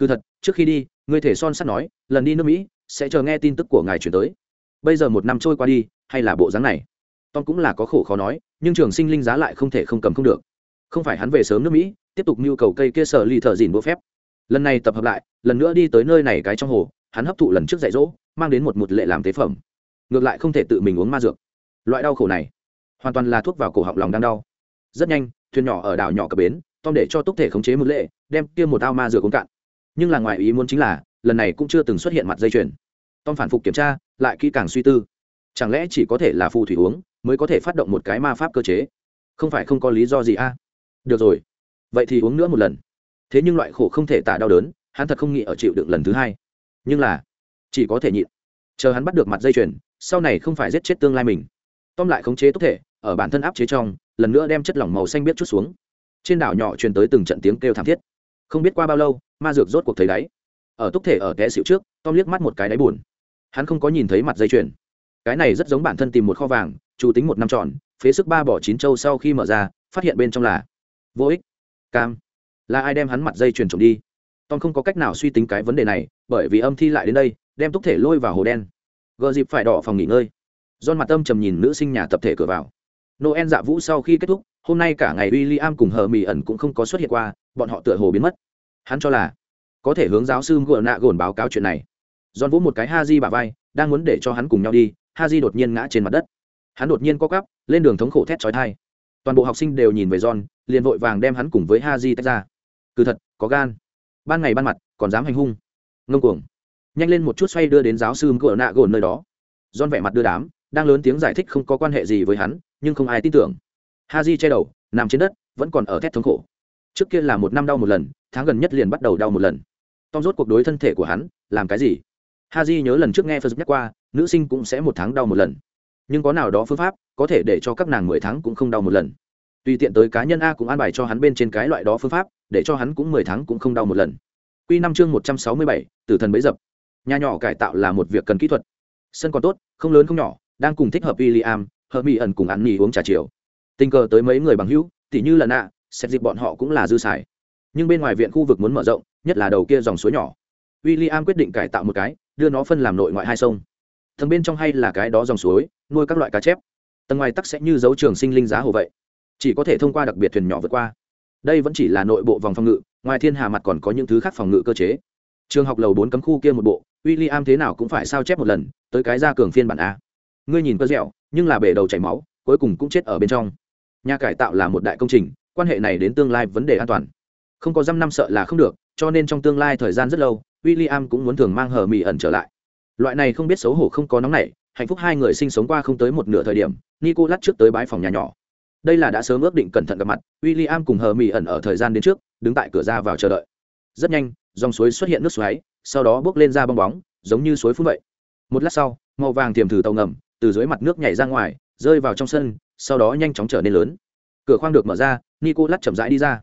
cứ thật, trước khi đi người thể son sắt nói, lần đi nước mỹ, sẽ chờ nghe tin tức của ngài chuyển tới. Bây giờ một năm trôi qua đi, hay là bộ dáng này? Tom cũng là có khổ khó nói, nhưng trường sinh linh giá lại không thể không cầm không được. Không phải hắn về sớm nước mỹ, tiếp tục nhu cầu cây kia sở ly thợ dìn bố phép. Lần này tập hợp lại, lần nữa đi tới nơi này cái trong hồ, hắn hấp thụ lần trước dạy dỗ, mang đến một một lệ làm tế phẩm. Ngược lại không thể tự mình uống ma dược. Loại đau khổ này, hoàn toàn là thuốc vào cổ họng lòng đang đau. Rất nhanh, thuyền nhỏ ở đảo nhỏ cập bến, tom để cho túc thể khống chế một lệ, đem kia một ao ma dược uống cạn nhưng là ngoài ý muốn chính là, lần này cũng chưa từng xuất hiện mặt dây chuyền. Tom phản phục kiểm tra, lại kỹ càng suy tư. Chẳng lẽ chỉ có thể là phù thủy uống, mới có thể phát động một cái ma pháp cơ chế? Không phải không có lý do gì a? Được rồi. Vậy thì uống nữa một lần. Thế nhưng loại khổ không thể tả đau đớn, hắn thật không nghĩ ở chịu đựng lần thứ hai. Nhưng là, chỉ có thể nhịn. Chờ hắn bắt được mặt dây chuyền, sau này không phải giết chết tương lai mình. Tom lại khống chế tốt thể, ở bản thân áp chế trong, lần nữa đem chất lỏng màu xanh biết chút xuống. Trên đảo nhỏ truyền tới từng trận tiếng kêu thảm thiết. Không biết qua bao lâu ma dược rốt cuộc thấy đáy. Ở túc thể ở té xịu trước, tom liếc mắt một cái đáy buồn. Hắn không có nhìn thấy mặt dây chuyền. Cái này rất giống bản thân tìm một kho vàng, chủ tính một năm tròn, phế sức ba bỏ chín trâu sau khi mở ra, phát hiện bên trong là vô ích, cam. Là ai đem hắn mặt dây chuyền trộm đi? Tom không có cách nào suy tính cái vấn đề này, bởi vì âm thi lại đến đây, đem túc thể lôi vào hồ đen. Gờ dịp phải đỏ phòng nghỉ ngơi. Don mặt tâm trầm nhìn nữ sinh nhà tập thể cửa vào. Noel dạ vũ sau khi kết thúc, hôm nay cả ngày w i l l i am cùng hờ mì ẩn cũng không có xuất hiện qua, bọn họ tựa hồ biến mất hắn cho là có thể hướng giáo sư gờ nạ gồn báo cáo chuyện này. Giòn vũ một cái ha di bà vai, đang muốn để cho hắn cùng nhau đi ha di đột nhiên ngã trên mặt đất. Hắn đột nhiên co cắp lên đường thống khổ thét trói thai toàn bộ học sinh đều nhìn về john liền vội vàng đem hắn cùng với ha di tách ra. Cứ thật, có gan. Ban ngày ban mặt, còn dám hành hung. Ngông cuồng. Nhanh lên một chút xoay đưa đến giáo sư gỡ nạ gồn nơi đó. John vẻ mặt đưa đám, đang lớn tiếng giải thích không có quan hệ gì với hắn, nhưng không ai tin tưởng. Ha di che đầu, nằm trên đất, vẫn còn ở thét thống khổ trước kia là một năm đau một lần, tháng gần nhất liền bắt đầu đau một lần. Tom rốt cuộc đối thân thể của hắn, làm cái gì? Ha di nhớ lần trước nghe phật nhắc qua, nữ sinh cũng sẽ một tháng đau một lần. Nhưng có nào đó phương pháp, có thể để cho các nàng mười tháng cũng không đau một lần. Tùy tiện tới cá nhân a cũng an bài cho hắn bên trên cái loại đó phương pháp, để cho hắn cũng mười tháng cũng không đau một lần. Q năm chương một trăm sáu mươi bảy, tử thần bấy dập. Nhà nhỏ cải tạo là một việc cần kỹ thuật. Sân còn tốt, không lớn không nhỏ, đang cùng thích hợp w i l l i am hợp mỹ ẩn cùng ăn nhì uống trà chiều. Tình cờ tới mấy người bằng hữu, tỉ như là nạ xét dịp bọn họ cũng là dư xài. Nhưng bên ngoài viện khu vực muốn mở rộng, nhất là đầu kia dòng suối nhỏ. W i l l i am quyết định cải tạo một cái, đưa nó phân làm nội ngoại hai sông. Tầng bên trong hay là cái đó dòng suối, nuôi các loại cá chép. Tầng ngoài tắc sẽ như dấu trường sinh linh giá hồ vậy. Chỉ có thể thông qua đặc biệt thuyền nhỏ vượt qua. Đây vẫn chỉ là nội bộ vòng phòng ngự, ngoài thiên hà mặt còn có những thứ khác phòng ngự cơ chế. Trường học lầu bốn cấm khu kia một bộ w i l l i am thế nào cũng phải sao chép một lần, tới cái ra cường phiên bản a. Ngươi nhìn cơ dẻo, nhưng là bể đầu chảy máu, cuối cùng cũng chết ở bên trong. Nhà cải tạo là một đại công trình quan hệ này đến tương lai vấn đề an toàn. Không có dăm năm sợ là không được, cho nên trong tương lai thời gian rất lâu w i l l i am cũng muốn thường mang hờ mỹ ẩn trở lại. Loại này không biết xấu hổ không có nóng nảy, hạnh phúc hai người sinh sống qua không tới một nửa thời điểm nico lát trước tới bãi phòng nhà nhỏ. Đây là đã sớm ước định cẩn thận gặp mặt w i l l i am cùng hờ mỹ ẩn ở thời gian đến trước, đứng tại cửa ra vào chờ đợi. Rất nhanh, dòng suối xuất hiện nước xoáy, sau đó bước lên ra bong bóng, giống như suối phun vậy. Một lát sau, màu vàng tiềm thử tàu ngầm, từ dưới mặt nước nhảy ra ngoài, rơi vào trong sân, sau đó nhanh chóng trở nên lớn. Cửa khoang được mở ra nico lát chậm rãi đi ra.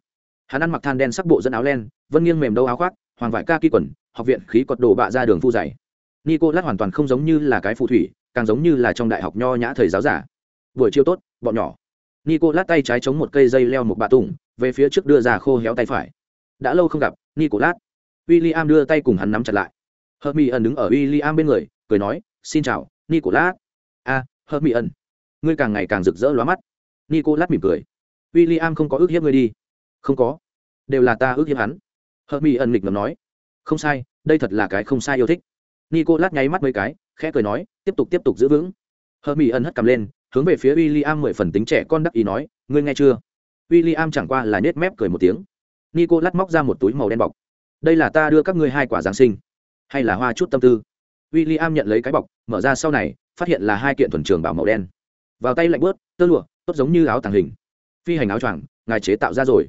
Hắn ăn mặc than đen sắc bộ dẫn áo len vân nghiêng mềm đâu áo khoác hoàng vải ca quần học viện khí cọt đồ bạ ra đường phu dày nico lát hoàn toàn không giống như là cái phù thủy càng giống như là trong đại học nho nhã thầy giáo giả. Buổi chiều tốt bọn nhỏ. Nico lát tay trái chống một cây dây leo một bạ tùng về phía trước đưa ra khô héo tay phải. Đã lâu không gặp nico lát w i l l i am đưa tay cùng hắn nắm chặt lại. Hợp mỹ ẩn đứng ở w i l l i am bên người cười nói xin chào nico lát a à, hợp mỹ ẩn ngươi càng ngày càng rực rỡ lóa mắt. Nico lát mỉm cười w i l l i am không có ước hiếp ngươi đi. Không có. Đều là ta ước hiếp hắn. Hợp mỹ ẩn nghịch ngầm nói. Không sai, đây thật là cái không sai yêu thích. Nico lát nháy mắt mấy cái, khẽ cười nói, tiếp tục tiếp tục giữ vững. Hợp mỹ ẩn hất cầm lên, hướng về phía w i l l i am mười phần tính trẻ con đắc ý nói, ngươi nghe chưa? W i l l i am chẳng qua là nết mép cười một tiếng. Nico lát móc ra một túi màu đen bọc. Đây là ta đưa các ngươi hai quả giáng sinh. Hay là hoa chút tâm tư? W i l l i am nhận lấy cái bọc, mở ra sau này, phát hiện là hai kiện thuần trường bảo màu đen. Vào tay lạnh bớt, tơ lụa, tốt giống như áo tàng hình phi hành áo choàng, ngài chế tạo ra rồi.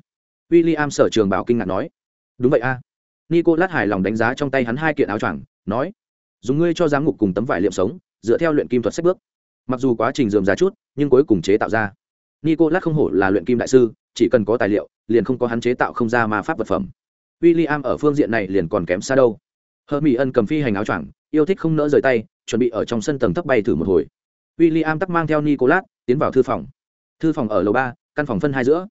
W i l l i am sở trường bảo kinh ngạc nói. Đúng vậy a. À. nico lát hài lòng đánh giá trong tay hắn hai kiện áo choàng, nói. Dùng ngươi cho giám ngục cùng tấm vải liệm sống, dựa theo luyện kim thuật sách bước. Mặc dù quá trình dườm ra chút, nhưng cuối cùng chế tạo ra. Nico lát không hổ là luyện kim đại sư, chỉ cần có tài liệu, liền không có hắn chế tạo không ra mà pháp vật phẩm. W i l l i am ở phương diện này liền còn kém xa đâu. Hơ mỹ ân cầm phi hành áo choàng, yêu thích không nỡ rời tay, chuẩn bị ở trong sân tầng thấp bay thử một hồi. W i l l i am tắc mang theo nicolas, tiến vào thư phòng. Thư phòng ở lầu ba căn phòng phân hai giữa.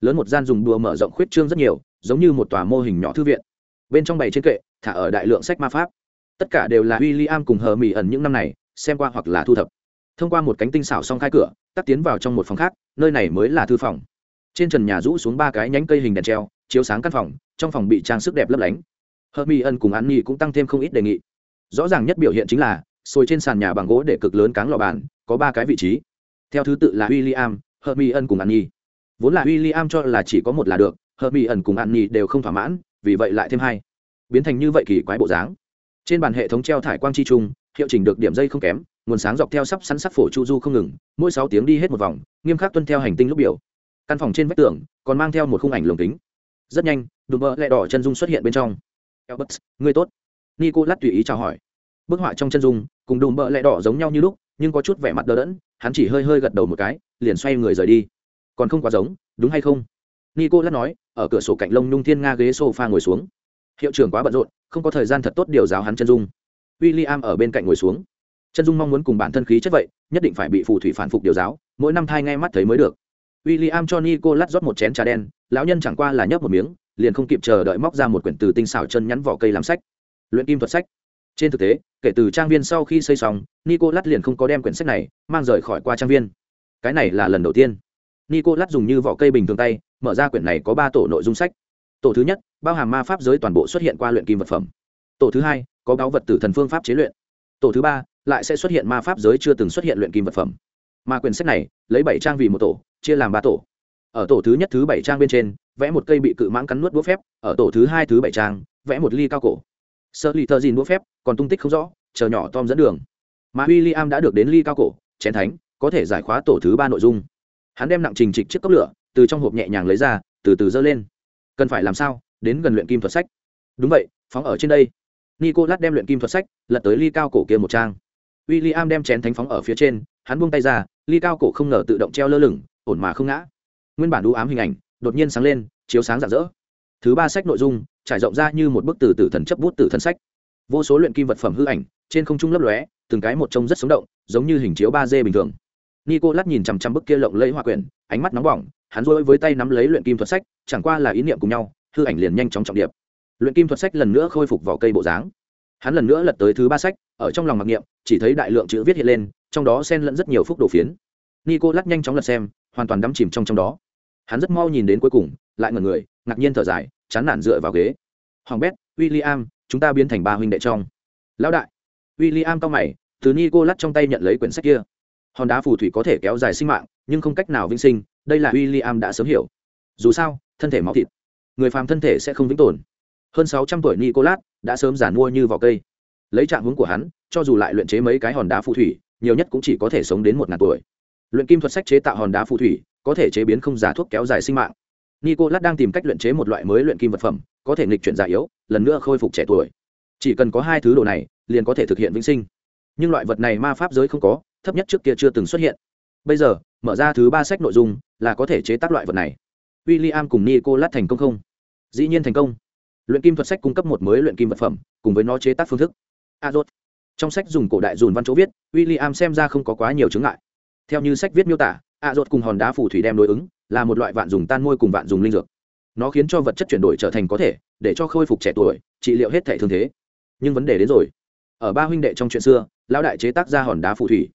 Lớn một gian dùng đùa mở rộng khuyết trương rất nhiều, giống như một tòa mô hình nhỏ thư viện. Bên trong bày trên kệ, thả ở đại lượng sách ma pháp. Tất cả đều là w i l l i am cùng hờ mỹ ẩn những năm này, xem qua hoặc là thu thập. Thông qua một cánh tinh xảo xong khai cửa, tắt tiến vào trong một phòng khác, nơi này mới là thư phòng. Trên trần nhà rũ xuống ba cái nhánh cây hình đèn treo, chiếu sáng căn phòng, trong phòng bị trang sức đẹp lấp lánh. Hờ mỹ ẩn cùng an nhi cũng tăng thêm không ít đề nghị. Rõ ràng nhất biểu hiện chính là sồi trên sàn nhà bằng gỗ để cực lớn cáng lò bàn, có ba cái vị trí. Theo thứ tự là w i l l i am hợp mỹ ẩn cùng an nhi vốn là w i l l i am cho là chỉ có một là được hợp mỹ ẩn cùng an nhi đều không thỏa mãn vì vậy lại thêm hai. Biến thành như vậy kỳ quái bộ dáng. Trên bàn hệ thống treo thải quang chi trung hiệu chỉnh được điểm dây không kém nguồn sáng dọc theo sắp sắn sắc phổ chu du không ngừng mỗi sáu tiếng đi hết một vòng nghiêm khắc tuân theo hành tinh lúc biểu. Căn phòng trên vách tường còn mang theo một khung ảnh lồng kính. Rất nhanh đùm bơ lẹ đỏ chân dung xuất hiện bên trong. Albert, người tốt. Nico lát tùy ý chào hỏi. Bức họa trong chân dung cùng đùm bơ lẹ đỏ giống nhau như lúc nhưng có chút vẻ mặt đờ đẫn hắn chỉ hơi hơi gật đầu một cái liền xoay người rời đi. Còn không quá giống, đúng hay không? Nico lát nói, ở cửa sổ cạnh lông nhung thiên nga ghế sofa ngồi xuống. Hiệu trưởng quá bận rộn, không có thời gian thật tốt điều giáo hắn chân dung. W i l l i am ở bên cạnh ngồi xuống. Chân dung mong muốn cùng bản thân khí chất vậy, nhất định phải bị phù thủy phản phục điều giáo, mỗi năm thai ngay mắt thấy mới được. W i l l i am cho nico lát rót một chén trà đen, lão nhân chẳng qua là nhấp một miếng, liền không kịp chờ đợi móc ra một quyển từ tinh xảo chân nhắn vỏ cây làm sách. Luyện kim thuật sách. Trên thực tế, kể từ trang viên sau khi xây xong nico lát liền không có đem quyển sách này mang rời khỏi qua trang viên cái này là lần đầu tiên. Nico lát dùng như vỏ cây bình thường tay, mở ra quyển này có ba tổ nội dung sách. Tổ thứ nhất, bao hàm ma pháp giới toàn bộ xuất hiện qua luyện kim vật phẩm. Tổ thứ hai, có báu vật tử thần phương pháp chế luyện. Tổ thứ ba, lại sẽ xuất hiện ma pháp giới chưa từng xuất hiện luyện kim vật phẩm. Mà quyển sách này, lấy bảy trang vì một tổ, chia làm ba tổ. Ở tổ thứ nhất thứ bảy trang bên trên, vẽ một cây bị cự mãng cắn nuốt đũa phép. Ở tổ thứ hai thứ bảy trang, vẽ một ly cao cổ. Sơ ly thơ dìn đũa phép, còn tung tích không rõ, chờ nhỏ tom dẫn đường. Mà w i l l i am đã được đến ly cao cổ, chén thánh có thể giải khóa tổ thứ ba nội dung. Hắn đem nặng trình trịch chiếc cốc lửa từ trong hộp nhẹ nhàng lấy ra, từ từ dơ lên. Cần phải làm sao? Đến gần luyện kim thuật sách. Đúng vậy, phóng ở trên đây. Nico lát đem luyện kim thuật sách lật tới ly cao cổ kia một trang. W i l l i am đem chén thánh phóng ở phía trên, hắn buông tay ra, ly cao cổ không ngờ tự động treo lơ lửng, ổn mà không ngã. Nguyên bản đũ ám hình ảnh đột nhiên sáng lên, chiếu sáng rạng rỡ. Thứ ba sách nội dung trải rộng ra như một bức từ tử thần chấp bút tử thần sách. Vô số luyện kim vật phẩm hư ảnh, trên không trung lấp lóe, từng cái một trông rất sống động, giống như hình chiếu ba d bình thường nico lát nhìn chằm chằm bức kia lộng lẫy hoa quyển ánh mắt nóng bỏng hắn rối với tay nắm lấy luyện kim thuật sách chẳng qua là ý niệm cùng nhau hư ảnh liền nhanh chóng trọng điệp. Luyện kim thuật sách lần nữa khôi phục vỏ cây bộ dáng. Hắn lần nữa lật tới thứ ba sách ở trong lòng mặc niệm chỉ thấy đại lượng chữ viết hiện lên trong đó xen lẫn rất nhiều phúc đồ phiến. Nico lát nhanh chóng lật xem hoàn toàn đắm chìm trong trong đó. Hắn rất mau nhìn đến cuối cùng lại ngẩn người ngạc nhiên thở dài chán nản dựa vào ghế. Hoàng bét William, chúng ta biến thành ba huynh đệ trong. Lão đại. W i l l i am cao mày từ nico lắt trong tay nhận lấy quyển sách kia hòn đá phù thủy có thể kéo dài sinh mạng, nhưng không cách nào vĩnh sinh, đây là w i l l i am đã sớm hiểu. Dù sao, thân thể máu thịt, người phàm thân thể sẽ không vĩnh tồn. Hơn sáu trăm tuổi nicolas đã sớm giản mua như vỏ cây. Lấy trạng hướng của hắn, cho dù lại luyện chế mấy cái hòn đá phù thủy, nhiều nhất cũng chỉ có thể sống đến một ngàn tuổi. Luyện kim thuật sách chế tạo hòn đá phù thủy, có thể chế biến không giá thuốc kéo dài sinh mạng. Nicolas đang tìm cách luyện chế một loại mới luyện kim vật phẩm, có thể nghịch chuyển già yếu, lần nữa khôi phục trẻ tuổi. Chỉ cần có hai thứ đồ này, liền có thể thực hiện vĩnh sinh. Nhưng loại vật này ma pháp giới không có thấp nhất trước kia chưa từng xuất hiện. Bây giờ, mở ra thứ ba sách nội dung là có thể chế tác loại vật này. W i l l i am cùng nicolas thành công không? Dĩ nhiên thành công. Luyện kim thuật sách cung cấp một mới luyện kim vật phẩm, cùng với nó chế tác phương thức. À, azot trong sách dùng cổ đại dùn văn chỗ viết w i l l i am xem ra không có quá nhiều chứng ngại. Theo như sách viết miêu tả à, azot cùng hòn đá phù thủy đem đối ứng là một loại vạn dùng tan môi cùng vạn dùng linh dược. Nó khiến cho vật chất chuyển đổi trở thành có thể, để cho khôi phục trẻ tuổi, trị liệu hết thể thương thế. Nhưng vấn đề đến rồi. Ở ba huynh đệ trong chuyện xưa, lão đại chế tác ra hòn đá phù thủy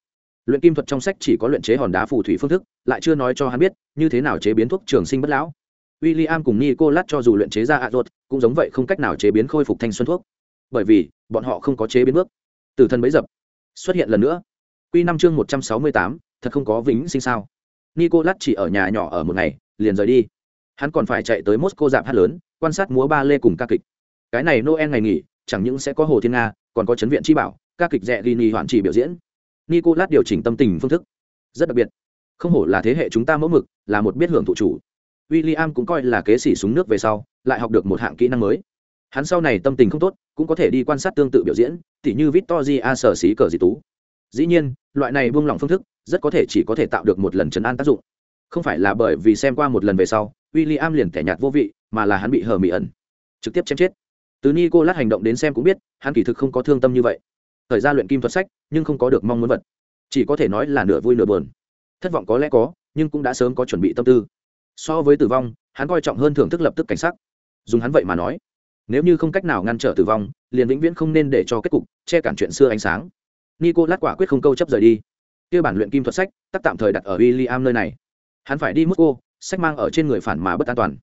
luyện kim thuật trong sách chỉ có luyện chế hòn đá phù thủy phương thức, lại chưa nói cho hắn biết, như thế nào chế biến thuốc trường sinh bất lão. W i l l i am cùng nicolas cho dù luyện chế ra ạ ruột cũng giống vậy không cách nào chế biến khôi phục thanh xuân thuốc. Bởi vì, bọn họ không có chế biến bước. Từ thân bấy dập, xuất hiện lần nữa. Q năm chương một trăm sáu mươi tám, thật không có vĩnh sinh sao. Nicolas chỉ ở nhà nhỏ ở một ngày, liền rời đi. Hắn còn phải chạy tới moscow dạp hát lớn, quan sát múa ba lê cùng ca kịch. Cái này noel ngày nghỉ, chẳng những sẽ có hồ thiên nga, còn có chấn viện chi bảo, ca kịch rẻ ghi nhì hoạn chỉ biểu diễn nicolas điều chỉnh tâm tình phương thức. Rất đặc biệt. Không hổ là thế hệ chúng ta mẫu mực, là một biết hưởng thụ chủ. W i l l i am cũng coi là kế sĩ súng nước về sau, lại học được một hạng kỹ năng mới. Hắn sau này tâm tình không tốt, cũng có thể đi quan sát tương tự biểu diễn, tỉ như victor a sở xí cờ dị tú. Dĩ nhiên, loại này buông lỏng phương thức, rất có thể chỉ có thể tạo được một lần chấn an tác dụng. Không phải là bởi vì xem qua một lần về sau w i l l i am liền kẻ nhạt vô vị, mà là hắn bị hờ mỹ ẩn. Trực tiếp chém chết. Từ nico lát hành động đến xem cũng biết, hắn kỳ thực không có thương tâm như vậy thời gian luyện kim thuật sách, nhưng không có được mong muốn vật. Chỉ có thể nói là nửa vui nửa buồn. Thất vọng có lẽ có, nhưng cũng đã sớm có chuẩn bị tâm tư. So với tử vong, hắn coi trọng hơn thưởng thức lập tức cảnh sắc. Dùng hắn vậy mà nói, nếu như không cách nào ngăn trở tử vong, liền vĩnh viễn không nên để cho kết cục che cản chuyện xưa ánh sáng. Nico lát quả quyết không câu chấp rời đi. Kia bản luyện kim thuật sách tắt tạm thời đặt ở w i l l i am nơi này. Hắn phải đi mất cô, sách mang ở trên người phản mà bất an toàn.